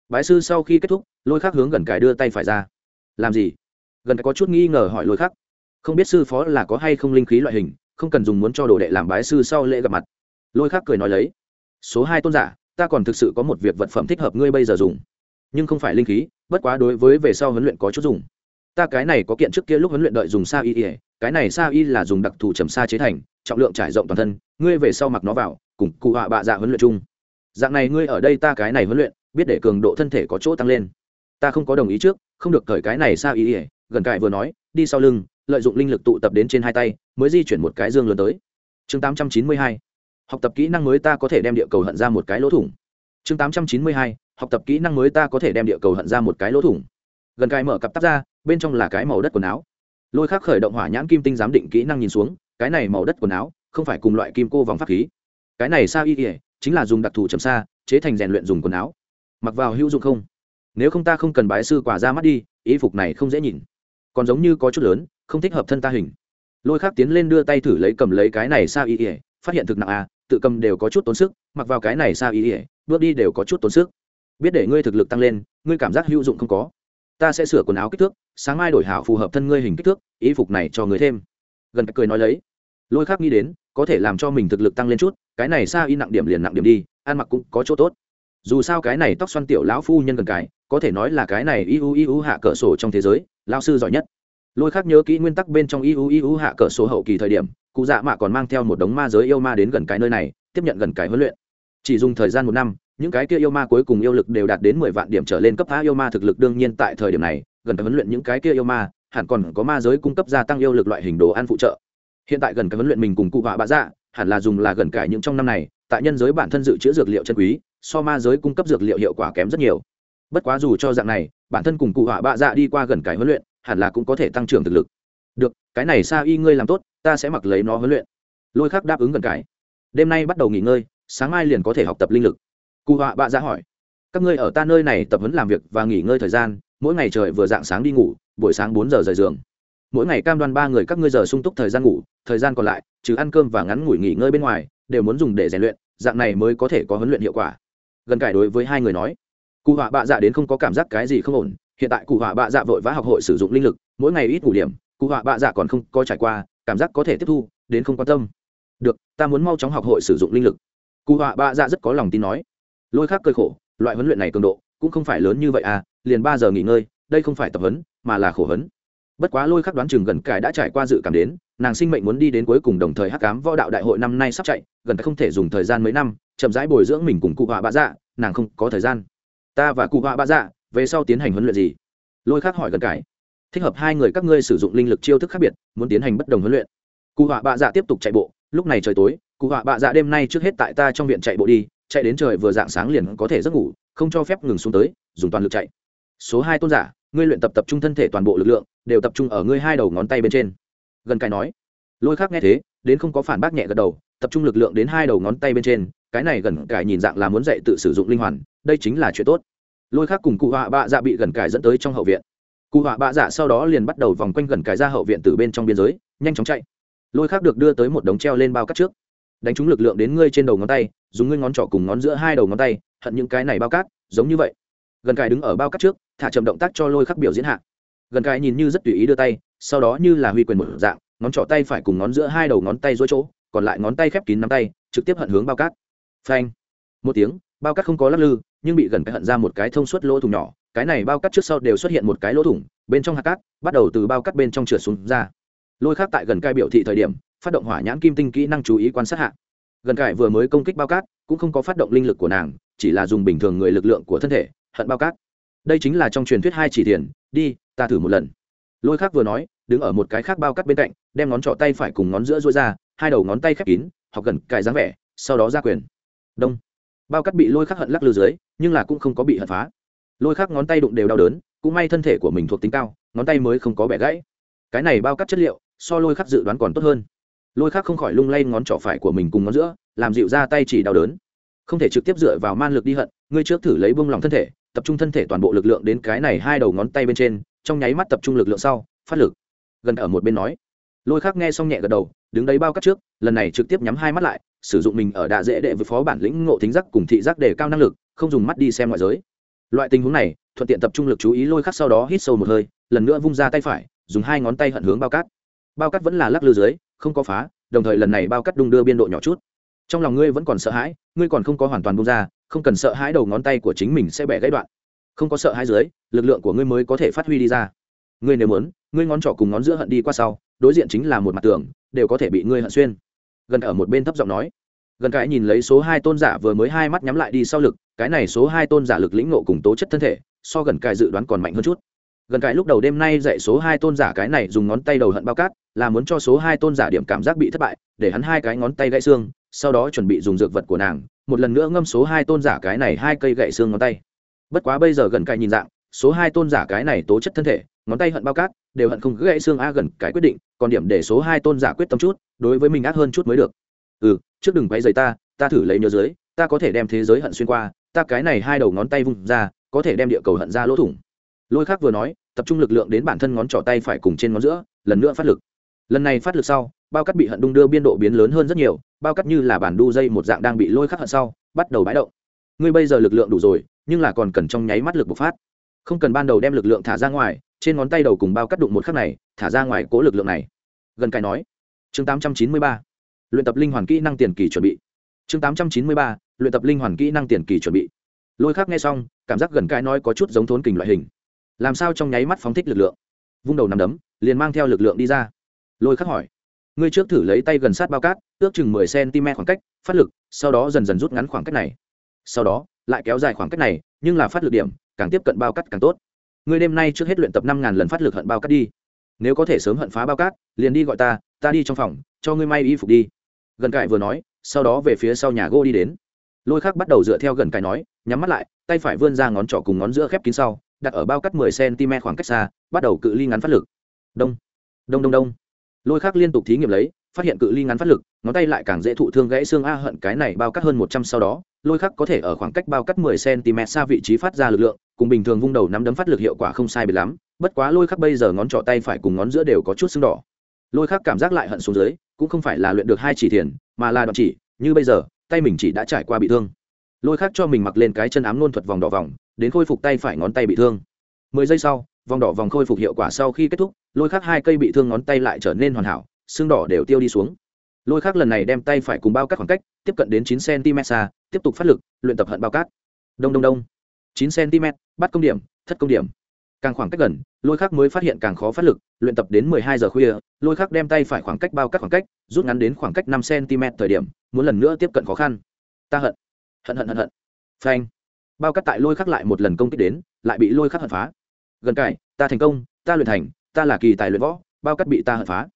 Bái sư sau khi kết thúc lôi khác hướng gần cái đưa tay phải ra. Làm gì? Gần cái có chút nghi ngờ hỏi lôi khác. Không biết sư phó là có hay không linh khí loại hình không cần dùng muốn cho đồ đệ làm bái sư sau lễ gặp mặt. Lôi khác cười nói lấy, số hai tôn giả, ta còn thực sự có một việc vật phẩm thích hợp ngươi bây giờ dùng. Nhưng không phải linh khí, bất quá đối với về sau huấn luyện có chút dùng. Ta cái này có kiện trước kia lúc huấn luyện đợi dùng sa y ỉa cái này sa y là dùng đặc thù trầm sa chế thành, trọng lượng trải rộng toàn thân, ngươi về sau mặc nó vào, cùng cụ họa bạ dạ huấn luyện chung. Dạng này ngươi ở đây ta cái này huấn luyện, biết để cường độ thân thể có chỗ tăng lên. Ta không có đồng ý trước, không được cởi cái này sa y ỉa gần cải vừa nói, đi sau lưng lợi dụng linh lực tụ tập đến trên hai tay, mới di chuyển một cái dương lớn tới. Chương 892 học tập kỹ năng mới ta có thể đem địa cầu hận ra một cái lỗ thủng. Chương 892 học tập kỹ năng mới ta có thể đem địa cầu hận ra một cái lỗ thủng. Gần cái mở cặp tắp ra, bên trong là cái màu đất quần áo. Lôi khắc khởi động hỏa nhãn kim tinh giám định kỹ năng nhìn xuống, cái này màu đất quần áo không phải cùng loại kim cô vòng pháp khí. Cái này sao y ỉa chính là dùng đặc thù chầm xa, chế thành rèn luyện dùng quần áo. Mặc vào hữu dụng không? Nếu không ta không cần bái sư quả ra mắt đi, ý phục này không dễ nhìn. Còn giống như có chút lớn không thích hợp thân ta hình. Lôi khác tiến lên đưa tay thử lấy cầm lấy cái này sao y ỉa phát hiện thực nặng à tự cầm đều có chút tốn sức, mặc vào cái này sao y ỉa bước đi đều có chút tốn sức. Biết để ngươi thực lực tăng lên, ngươi cảm giác hữu dụng không có. Ta sẽ sửa quần áo kích thước, sáng mai đổi hảo phù hợp thân ngươi hình kích thước ý phục này cho ngươi thêm. Gần cười nói lấy. Lôi khác nghĩ đến, có thể làm cho mình thực lực tăng lên chút, cái này sao y nặng điểm liền nặng điểm đi, ăn mặc cũng có chỗ tốt. Dù sao cái này tóc xoăn tiểu lão phu nhân gần cái, có thể nói là cái này iu iu hạ cỡ sổ trong thế giới lao sư giỏi nhất lôi khác nhớ kỹ nguyên tắc bên trong iu iu hạ cỡ số hậu kỳ thời điểm, cụ dạ mạ còn mang theo một đống ma giới yêu ma đến gần cái nơi này, tiếp nhận gần cái huấn luyện. Chỉ dùng thời gian một năm, những cái kia yêu ma cuối cùng yêu lực đều đạt đến mười vạn điểm trở lên cấp phá yêu ma thực lực đương nhiên tại thời điểm này, gần cái huấn luyện những cái kia yêu ma, hẳn còn có ma giới cung cấp gia tăng yêu lực loại hình đồ ăn phụ trợ. Hiện tại gần cái huấn luyện mình cùng cụ họa bạ dạ hẳn là dùng là gần cải những trong năm này, tại nhân giới bản thân dự trữ dược liệu chân quý, so ma giới cung cấp dược liệu hiệu quả kém rất nhiều. Bất quá dù cho dạng này, bản thân cùng cụ họa bạ dạ đi qua gần cái huấn luyện hẳn là cũng có thể tăng trưởng thực lực. Được, cái này sa y ngươi làm tốt, ta sẽ mặc lấy nó huấn luyện. Lôi khắc đáp ứng gần cái. Đêm nay bắt đầu nghỉ ngơi, sáng mai liền có thể học tập linh lực. Cụ họa bạ ra hỏi. Các ngươi ở ta nơi này tập huấn làm việc và nghỉ ngơi thời gian, mỗi ngày trời vừa dạng sáng đi ngủ, buổi sáng bốn giờ rời giường. Mỗi ngày cam đoan ba người các ngươi giờ sung túc thời gian ngủ, thời gian còn lại, trừ ăn cơm và ngắn ngủi nghỉ ngơi bên ngoài, đều muốn dùng để rèn luyện, dạng này mới có thể có huấn luyện hiệu quả. Gần cải đối với hai người nói. Cụ họa bạ dạ đến không có cảm giác cái gì không ổn hiện tại cụ họa bạ dạ vội vã học hội sử dụng linh lực, mỗi ngày ít ngủ điểm, cụ họa bạ dạ còn không có trải qua, cảm giác có thể tiếp thu, đến không quan tâm. Được, ta muốn mau chóng học hội sử dụng linh lực. Cụ họa bạ dạ rất có lòng tin nói. Lôi khác cơi khổ, loại huấn luyện này cường độ, cũng không phải lớn như vậy à liền ba giờ nghỉ ngơi, đây không phải tập huấn, mà là khổ huấn. Bất quá lôi khắc đoán chừng gần cải đã trải qua dự cảm đến, nàng sinh mệnh muốn đi đến cuối cùng đồng thời hắc cám võ đạo đại hội năm nay sắp chạy, gần không thể dùng thời gian mấy năm, chậm rãi bồi dưỡng mình cùng cụ họa bạ dạ nàng không có thời gian. Ta và cụ họa bạ dạ về sau tiến hành huấn luyện gì? Lôi khắc hỏi gần cái. Thích hợp hai người các ngươi sử dụng linh lực chiêu thức khác biệt, muốn tiến hành bất đồng huấn luyện. Cụ họa bạ dạ tiếp tục chạy bộ. Lúc này trời tối, cụ họa bạ dạ đêm nay trước hết tại ta trong viện chạy bộ đi, chạy đến trời vừa dạng sáng liền có thể giấc ngủ, không cho phép ngừng xuống tới, dùng toàn lực chạy. Số hai tôn giả, ngươi luyện tập tập trung thân thể toàn bộ lực lượng, đều tập trung ở ngươi hai đầu ngón tay bên trên. Gần cái nói. Lôi khác nghe thế, đến không có phản bác nhẹ gật đầu, tập trung lực lượng đến hai đầu ngón tay bên trên, cái này gần cải nhìn dạng là muốn dạy tự sử dụng linh hoàn, đây chính là chuyện tốt lôi khác cùng cụ họa bạ dạ bị gần cải dẫn tới trong hậu viện. Cụ họa bạ dạ sau đó liền bắt đầu vòng quanh gần cải ra hậu viện từ bên trong biên giới, nhanh chóng chạy. Lôi khác được đưa tới một đống treo lên bao cắt trước. Đánh trúng lực lượng đến ngươi trên đầu ngón tay, dùng ngươi ngón trỏ cùng ngón giữa hai đầu ngón tay, hận những cái này bao cát, giống như vậy. Gần cài đứng ở bao cát trước, thả chậm động tác cho lôi khắc biểu diễn hạ. Gần cài nhìn như rất tùy ý đưa tay, sau đó như là huy quyền một dạng, ngón trỏ tay phải cùng ngón giữa hai đầu ngón tay dối chỗ, còn lại ngón tay khép kín nắm tay, trực tiếp hận hướng bao cát. Phanh. Một tiếng, bao cát không có lắc lư nhưng bị gần cái hận ra một cái thông suốt lỗ thủng nhỏ, cái này bao cắt trước sau đều xuất hiện một cái lỗ thủng, bên trong hạt cát bắt đầu từ bao cắt bên trong trượt xuống ra. Lôi khác tại gần cai biểu thị thời điểm, phát động hỏa nhãn kim tinh kỹ năng chú ý quan sát hạ. Gần cải vừa mới công kích bao cát, cũng không có phát động linh lực của nàng, chỉ là dùng bình thường người lực lượng của thân thể, hận bao cát. Đây chính là trong truyền thuyết hai chỉ thiền, đi, ta thử một lần. Lôi khác vừa nói, đứng ở một cái khác bao cát bên cạnh, đem ngón trỏ tay phải cùng ngón giữa rối ra, hai đầu ngón tay khép kín hoặc gần cài dáng vẻ, sau đó ra quyền. Đông. Bao cát bị lôi khắc hận lắc lư dưới nhưng là cũng không có bị hận phá. Lôi khắc ngón tay đụng đều đau đớn, cũng may thân thể của mình thuộc tính cao, ngón tay mới không có bẻ gãy. Cái này bao cắt chất liệu, so lôi khắc dự đoán còn tốt hơn. Lôi khác không khỏi lung lay ngón trỏ phải của mình cùng ngón giữa, làm dịu ra tay chỉ đau đớn. Không thể trực tiếp dựa vào man lực đi hận, ngươi trước thử lấy bông lòng thân thể, tập trung thân thể toàn bộ lực lượng đến cái này hai đầu ngón tay bên trên, trong nháy mắt tập trung lực lượng sau, phát lực. Gần ở một bên nói. Lôi khác nghe xong nhẹ gật đầu, đứng đấy bao cắt trước, lần này trực tiếp nhắm hai mắt lại, sử dụng mình ở đạ dễ đệ với phó bản lĩnh ngộ thính giác cùng thị giác để cao năng lực không dùng mắt đi xem ngoại giới. Loại tình huống này, thuận tiện tập trung lực chú ý lôi khắc sau đó hít sâu một hơi, lần nữa vung ra tay phải, dùng hai ngón tay hận hướng bao cát. Bao cát vẫn là lắc lư dưới, không có phá, đồng thời lần này bao cắt đung đưa biên độ nhỏ chút. Trong lòng ngươi vẫn còn sợ hãi, ngươi còn không có hoàn toàn bung ra, không cần sợ hãi đầu ngón tay của chính mình sẽ bẻ gãy đoạn. Không có sợ hãi dưới, lực lượng của ngươi mới có thể phát huy đi ra. Ngươi nếu muốn, ngươi ngón trỏ cùng ngón giữa hận đi qua sau, đối diện chính là một mặt tường, đều có thể bị ngươi hận xuyên. Gần ở một bên thấp giọng nói gần cái nhìn lấy số hai tôn giả vừa mới hai mắt nhắm lại đi sau lực, cái này số hai tôn giả lực lĩnh nộ cùng tố chất thân thể, so gần cái dự đoán còn mạnh hơn chút. Gần cái lúc đầu đêm nay dạy số hai tôn giả cái này dùng ngón tay đầu hận bao cát, là muốn cho số hai tôn giả điểm cảm giác bị thất bại, để hắn hai cái ngón tay gãy xương, sau đó chuẩn bị dùng dược vật của nàng, một lần nữa ngâm số hai tôn giả cái này hai cây gãy xương ngón tay. Bất quá bây giờ gần cái nhìn dạng, số hai tôn giả cái này tố chất thân thể, ngón tay hận bao cát, đều hận không gãy xương a gần cái quyết định, còn điểm để số hai tôn giả quyết tâm chút, đối với mình ác hơn chút mới được ừ trước đừng quay giày ta ta thử lấy nhớ dưới ta có thể đem thế giới hận xuyên qua, ta cái này hai đầu ngón tay vung ra, có thể đem địa cầu hận ra lỗ thủng. Lôi khác vừa nói, tập trung lực lượng đến bản thân ngón trỏ tay phải cùng trên ngón giữa, lần nữa phát lực. Lần này phát lực sau, bao cắt bị hận đung đưa biên độ biến lớn hơn rất nhiều, bao cắt như là bản đu dây một dạng đang bị lôi khắc hận sau, bắt đầu bãi động. Ngươi bây giờ lực lượng đủ rồi, nhưng là còn cần trong nháy mắt lực bộc phát. Không cần ban đầu đem lực lượng thả ra ngoài, trên ngón tay đầu cùng bao cắt đụng một khắc này, thả ra ngoài cố lực lượng này. Gần cái nói. Chương 893 luyện tập linh hoàn kỹ năng tiền kỳ chuẩn bị. Chương 893. luyện tập linh hoàn kỹ năng tiền kỳ chuẩn bị. Lôi khắc nghe xong, cảm giác gần cái nói có chút giống thốn kình loại hình. Làm sao trong nháy mắt phóng thích lực lượng? Vung đầu nằm đấm, liền mang theo lực lượng đi ra. Lôi khắc hỏi, ngươi trước thử lấy tay gần sát bao cát, ước chừng mười cm khoảng cách, phát lực, sau đó dần dần rút ngắn khoảng cách này. Sau đó, lại kéo dài khoảng cách này, nhưng là phát lực điểm, càng tiếp cận bao cát càng tốt. Ngươi đêm nay trước hết luyện tập năm ngàn lần phát lực hận bao cát đi. Nếu có thể sớm hận phá bao cát, liền đi gọi ta ta đi trong phòng, cho ngươi may y phục đi gần cải vừa nói, sau đó về phía sau nhà gô đi đến. Lôi khắc bắt đầu dựa theo gần cải nói, nhắm mắt lại, tay phải vươn ra ngón trỏ cùng ngón giữa khép kín sau, đặt ở bao cắt 10 cm khoảng cách xa, bắt đầu cự ly ngắn phát lực. Đông đông đông đông. Lôi khác liên tục thí nghiệm lấy, phát hiện cự ly ngắn phát lực, ngón tay lại càng dễ thụ thương gãy xương a hận cái này bao cắt hơn một trăm sau đó, lôi khắc có thể ở khoảng cách bao cắt mười cm xa vị trí phát ra lực lượng, cùng bình thường vung đầu nắm đấm phát lực hiệu quả không sai biệt lắm, bất quá lôi khắc bây giờ ngón trỏ tay phải cùng ngón giữa đều có chút sưng đỏ lôi khắc cảm giác lại hận xuống dưới, cũng không phải là luyện được hai chỉ thiền, mà là đoạn chỉ, như bây giờ, tay mình chỉ đã trải qua bị thương. Lôi khắc cho mình mặc lên cái chân ám nôn thuật vòng đỏ vòng, đến khôi phục tay phải ngón tay bị thương. Mười giây sau, vòng đỏ vòng khôi phục hiệu quả sau khi kết thúc, lôi khắc hai cây bị thương ngón tay lại trở nên hoàn hảo, xương đỏ đều tiêu đi xuống. Lôi khắc lần này đem tay phải cùng bao cắt khoảng cách, tiếp cận đến chín cm xa, tiếp tục phát lực, luyện tập hận bao cát. Đông đông đông. chín cm bắt công điểm, thất công điểm càng khoảng cách gần, lôi khắc mới phát hiện càng khó phát lực, luyện tập đến mười hai giờ khuya, lôi khắc đem tay phải khoảng cách bao cắt khoảng cách, rút ngắn đến khoảng cách năm cm thời điểm, muốn lần nữa tiếp cận khó khăn. Ta hận hận hận hận hận. Phanh. Bao cắt tại lôi khắc lại một lần công kích đến, lại bị lôi khắc hận phá. Gần cải ta thành công, ta luyện thành, ta là kỳ tài luyện võ, bao cắt bị ta hận phá.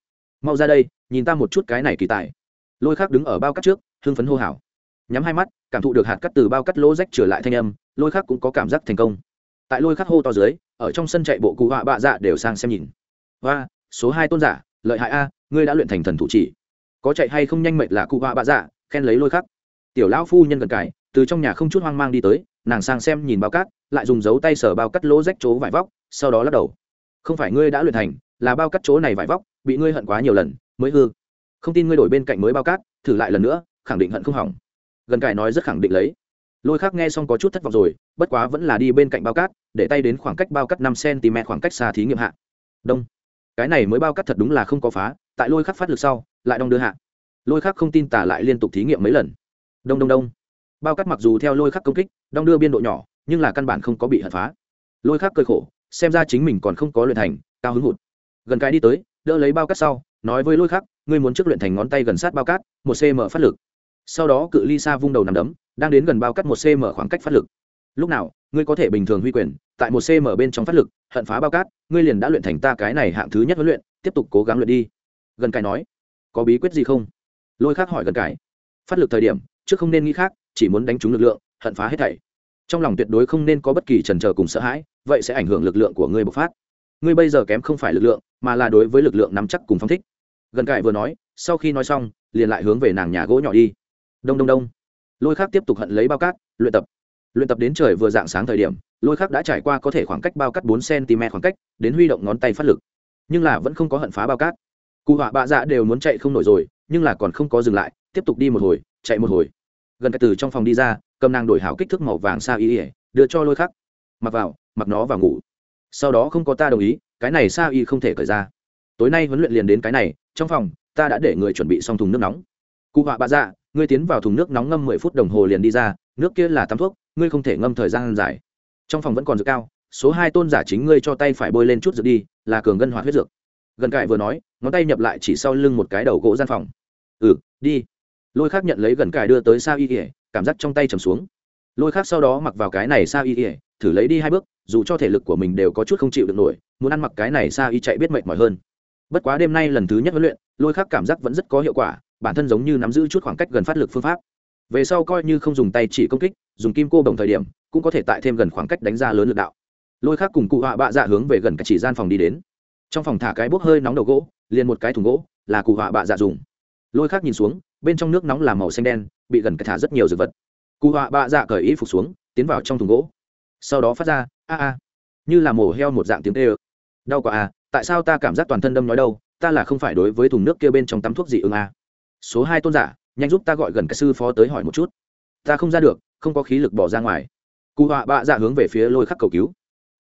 Mau ra đây, nhìn ta một chút cái này kỳ tài. Lôi khắc đứng ở bao cắt trước, hưng phấn hô hào. Nhắm hai mắt, cảm thụ được hạt cắt từ bao cắt lỗ rách trở lại thanh âm, lôi khắc cũng có cảm giác thành công. Tại lôi khắc hô to dưới ở trong sân chạy bộ cụ họa bạ dạ đều sang xem nhìn. Và số hai tôn giả, lợi hại a, ngươi đã luyện thành thần thủ chỉ. Có chạy hay không nhanh mệnh là cụ họa bạ dạ khen lấy lôi khắc. Tiểu lão phu nhân gần cải từ trong nhà không chút hoang mang đi tới, nàng sang xem nhìn bao cát, lại dùng dấu tay sờ bao cắt lỗ rách chỗ vải vóc, sau đó lắc đầu. Không phải ngươi đã luyện thành, là bao cắt chỗ này vải vóc, bị ngươi hận quá nhiều lần, mới hư. Không tin ngươi đổi bên cạnh mới bao cát, thử lại lần nữa, khẳng định hận không hỏng. Gần cải nói rất khẳng định lấy lôi khác nghe xong có chút thất vọng rồi, bất quá vẫn là đi bên cạnh bao cát, để tay đến khoảng cách bao cắt năm cm khoảng cách xa thí nghiệm hạ. Đông. Cái này mới bao cắt thật đúng là không có phá, tại lôi khắc phát lực sau, lại đong đưa hạ. Lôi khắc không tin tả lại liên tục thí nghiệm mấy lần. Đông đông đông. Bao cắt mặc dù theo lôi khắc công kích, đong đưa biên độ nhỏ, nhưng là căn bản không có bị hận phá. Lôi khắc cơi khổ, xem ra chính mình còn không có luyện thành, cao hứng hụt. Gần cái đi tới, đỡ lấy bao cắt sau, nói với lôi khắc, ngươi muốn trước luyện thành ngón tay gần sát bao cát, một cm phát lực sau đó cự ly xa vung đầu nằm đấm, đang đến gần bao cắt một cm khoảng cách phát lực. Lúc nào, ngươi có thể bình thường huy quyền, tại một cm bên trong phát lực, hận phá bao cát, ngươi liền đã luyện thành ta cái này hạng thứ nhất huấn luyện, tiếp tục cố gắng luyện đi. Gần cải nói, có bí quyết gì không? Lôi khác hỏi gần cải phát lực thời điểm, trước không nên nghĩ khác, chỉ muốn đánh trúng lực lượng, hận phá hết thảy. Trong lòng tuyệt đối không nên có bất kỳ trần trờ cùng sợ hãi, vậy sẽ ảnh hưởng lực lượng của ngươi bộc phát. Ngươi bây giờ kém không phải lực lượng, mà là đối với lực lượng nắm chắc cùng phong thích. Gần cải vừa nói, sau khi nói xong, liền lại hướng về nàng nhà gỗ nhỏ đi đông đông đông. Lôi khác tiếp tục hận lấy bao cát, luyện tập. Luyện tập đến trời vừa dạng sáng thời điểm, lôi khác đã trải qua có thể khoảng cách bao cát bốn cm khoảng cách, đến huy động ngón tay phát lực. Nhưng là vẫn không có hận phá bao cát. Cụ họa bạ dạ đều muốn chạy không nổi rồi, nhưng là còn không có dừng lại, tiếp tục đi một hồi, chạy một hồi. Gần cái từ trong phòng đi ra, cầm nàng đổi hảo kích thước màu vàng xa ý ỉa đưa cho lôi khắc. Mặc vào, mặc nó vào ngủ. Sau đó không có ta đồng ý, cái này sa y không thể cởi ra. Tối nay huấn luyện liền đến cái này, trong phòng, ta đã để người chuẩn bị xong thùng nước nóng. Cụ họa bạ dạ ngươi tiến vào thùng nước nóng ngâm mười phút đồng hồ liền đi ra, nước kia là tắm thuốc, ngươi không thể ngâm thời gian dài. Trong phòng vẫn còn dược cao, số hai tôn giả chính ngươi cho tay phải bôi lên chút dược đi, là cường ngân hoạt huyết dược. Gần cải vừa nói, ngón tay nhập lại chỉ sau lưng một cái đầu gỗ gian phòng. Ừ đi. Lôi khác nhận lấy gần cải đưa tới sa y ỉa cảm giác trong tay trầm xuống. Lôi khác sau đó mặc vào cái này sa y ỉa thử lấy đi hai bước, dù cho thể lực của mình đều có chút không chịu được nổi, muốn ăn mặc cái này sa y chạy biết mệt mỏi hơn. Bất quá đêm nay lần thứ nhất huấn luyện, lôi khác cảm giác vẫn rất có hiệu quả bản thân giống như nắm giữ chút khoảng cách gần phát lực phương pháp. Về sau coi như không dùng tay chỉ công kích, dùng kim cô đồng thời điểm, cũng có thể tại thêm gần khoảng cách đánh ra lớn lực đạo. Lôi khác cùng cụ họa bạ dạ hướng về gần cả chỉ gian phòng đi đến. Trong phòng thả cái bốc hơi nóng đầu gỗ, liền một cái thùng gỗ, là cụ họa bạ dạ dùng. Lôi khác nhìn xuống, bên trong nước nóng là màu xanh đen, bị gần cả thả rất nhiều dược vật. Cụ họa bạ dạ cởi ý phục xuống, tiến vào trong thùng gỗ. Sau đó phát ra, a a, như là mổ heo một dạng tiếng tê ơ. Đau quá à tại sao ta cảm giác toàn thân đâm nói đâu, ta là không phải đối với thùng nước kia bên trong tắm thuốc dị ứng à số hai tôn giả, nhanh giúp ta gọi gần cái sư phó tới hỏi một chút. Ta không ra được, không có khí lực bỏ ra ngoài. Cụ họa bạ dạ hướng về phía lôi khắc cầu cứu.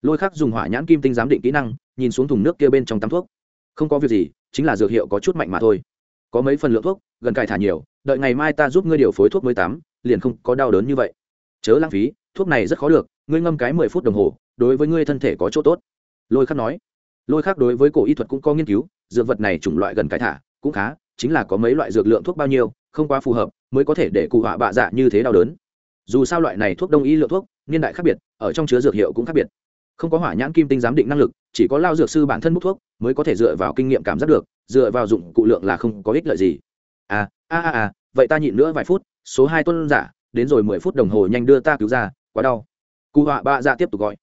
Lôi khắc dùng hỏa nhãn kim tinh giám định kỹ năng, nhìn xuống thùng nước kia bên trong tắm thuốc. Không có việc gì, chính là dược hiệu có chút mạnh mà thôi. Có mấy phần lượng thuốc, gần cài thả nhiều, đợi ngày mai ta giúp ngươi điều phối thuốc mới tắm, liền không có đau đớn như vậy. Chớ lãng phí, thuốc này rất khó được, ngươi ngâm cái mười phút đồng hồ, đối với ngươi thân thể có chỗ tốt. Lôi khắc nói. Lôi khắc đối với cổ y thuật cũng có nghiên cứu, dược vật này chủng loại gần cài thả, cũng khá chính là có mấy loại dược lượng thuốc bao nhiêu, không quá phù hợp, mới có thể để cụ họa bạ dạ như thế đau đớn. Dù sao loại này thuốc đông y lượng thuốc, niên đại khác biệt, ở trong chứa dược hiệu cũng khác biệt. Không có hỏa nhãn kim tinh giám định năng lực, chỉ có lao dược sư bản thân bút thuốc, mới có thể dựa vào kinh nghiệm cảm giác được, dựa vào dụng cụ lượng là không có ích lợi gì. À à à à vậy ta nhịn nữa vài phút, số hai tuân giả, đến rồi mười phút đồng hồ nhanh đưa ta cứu ra, quá đau. Cụ họa bạ dạ tiếp tục gọi.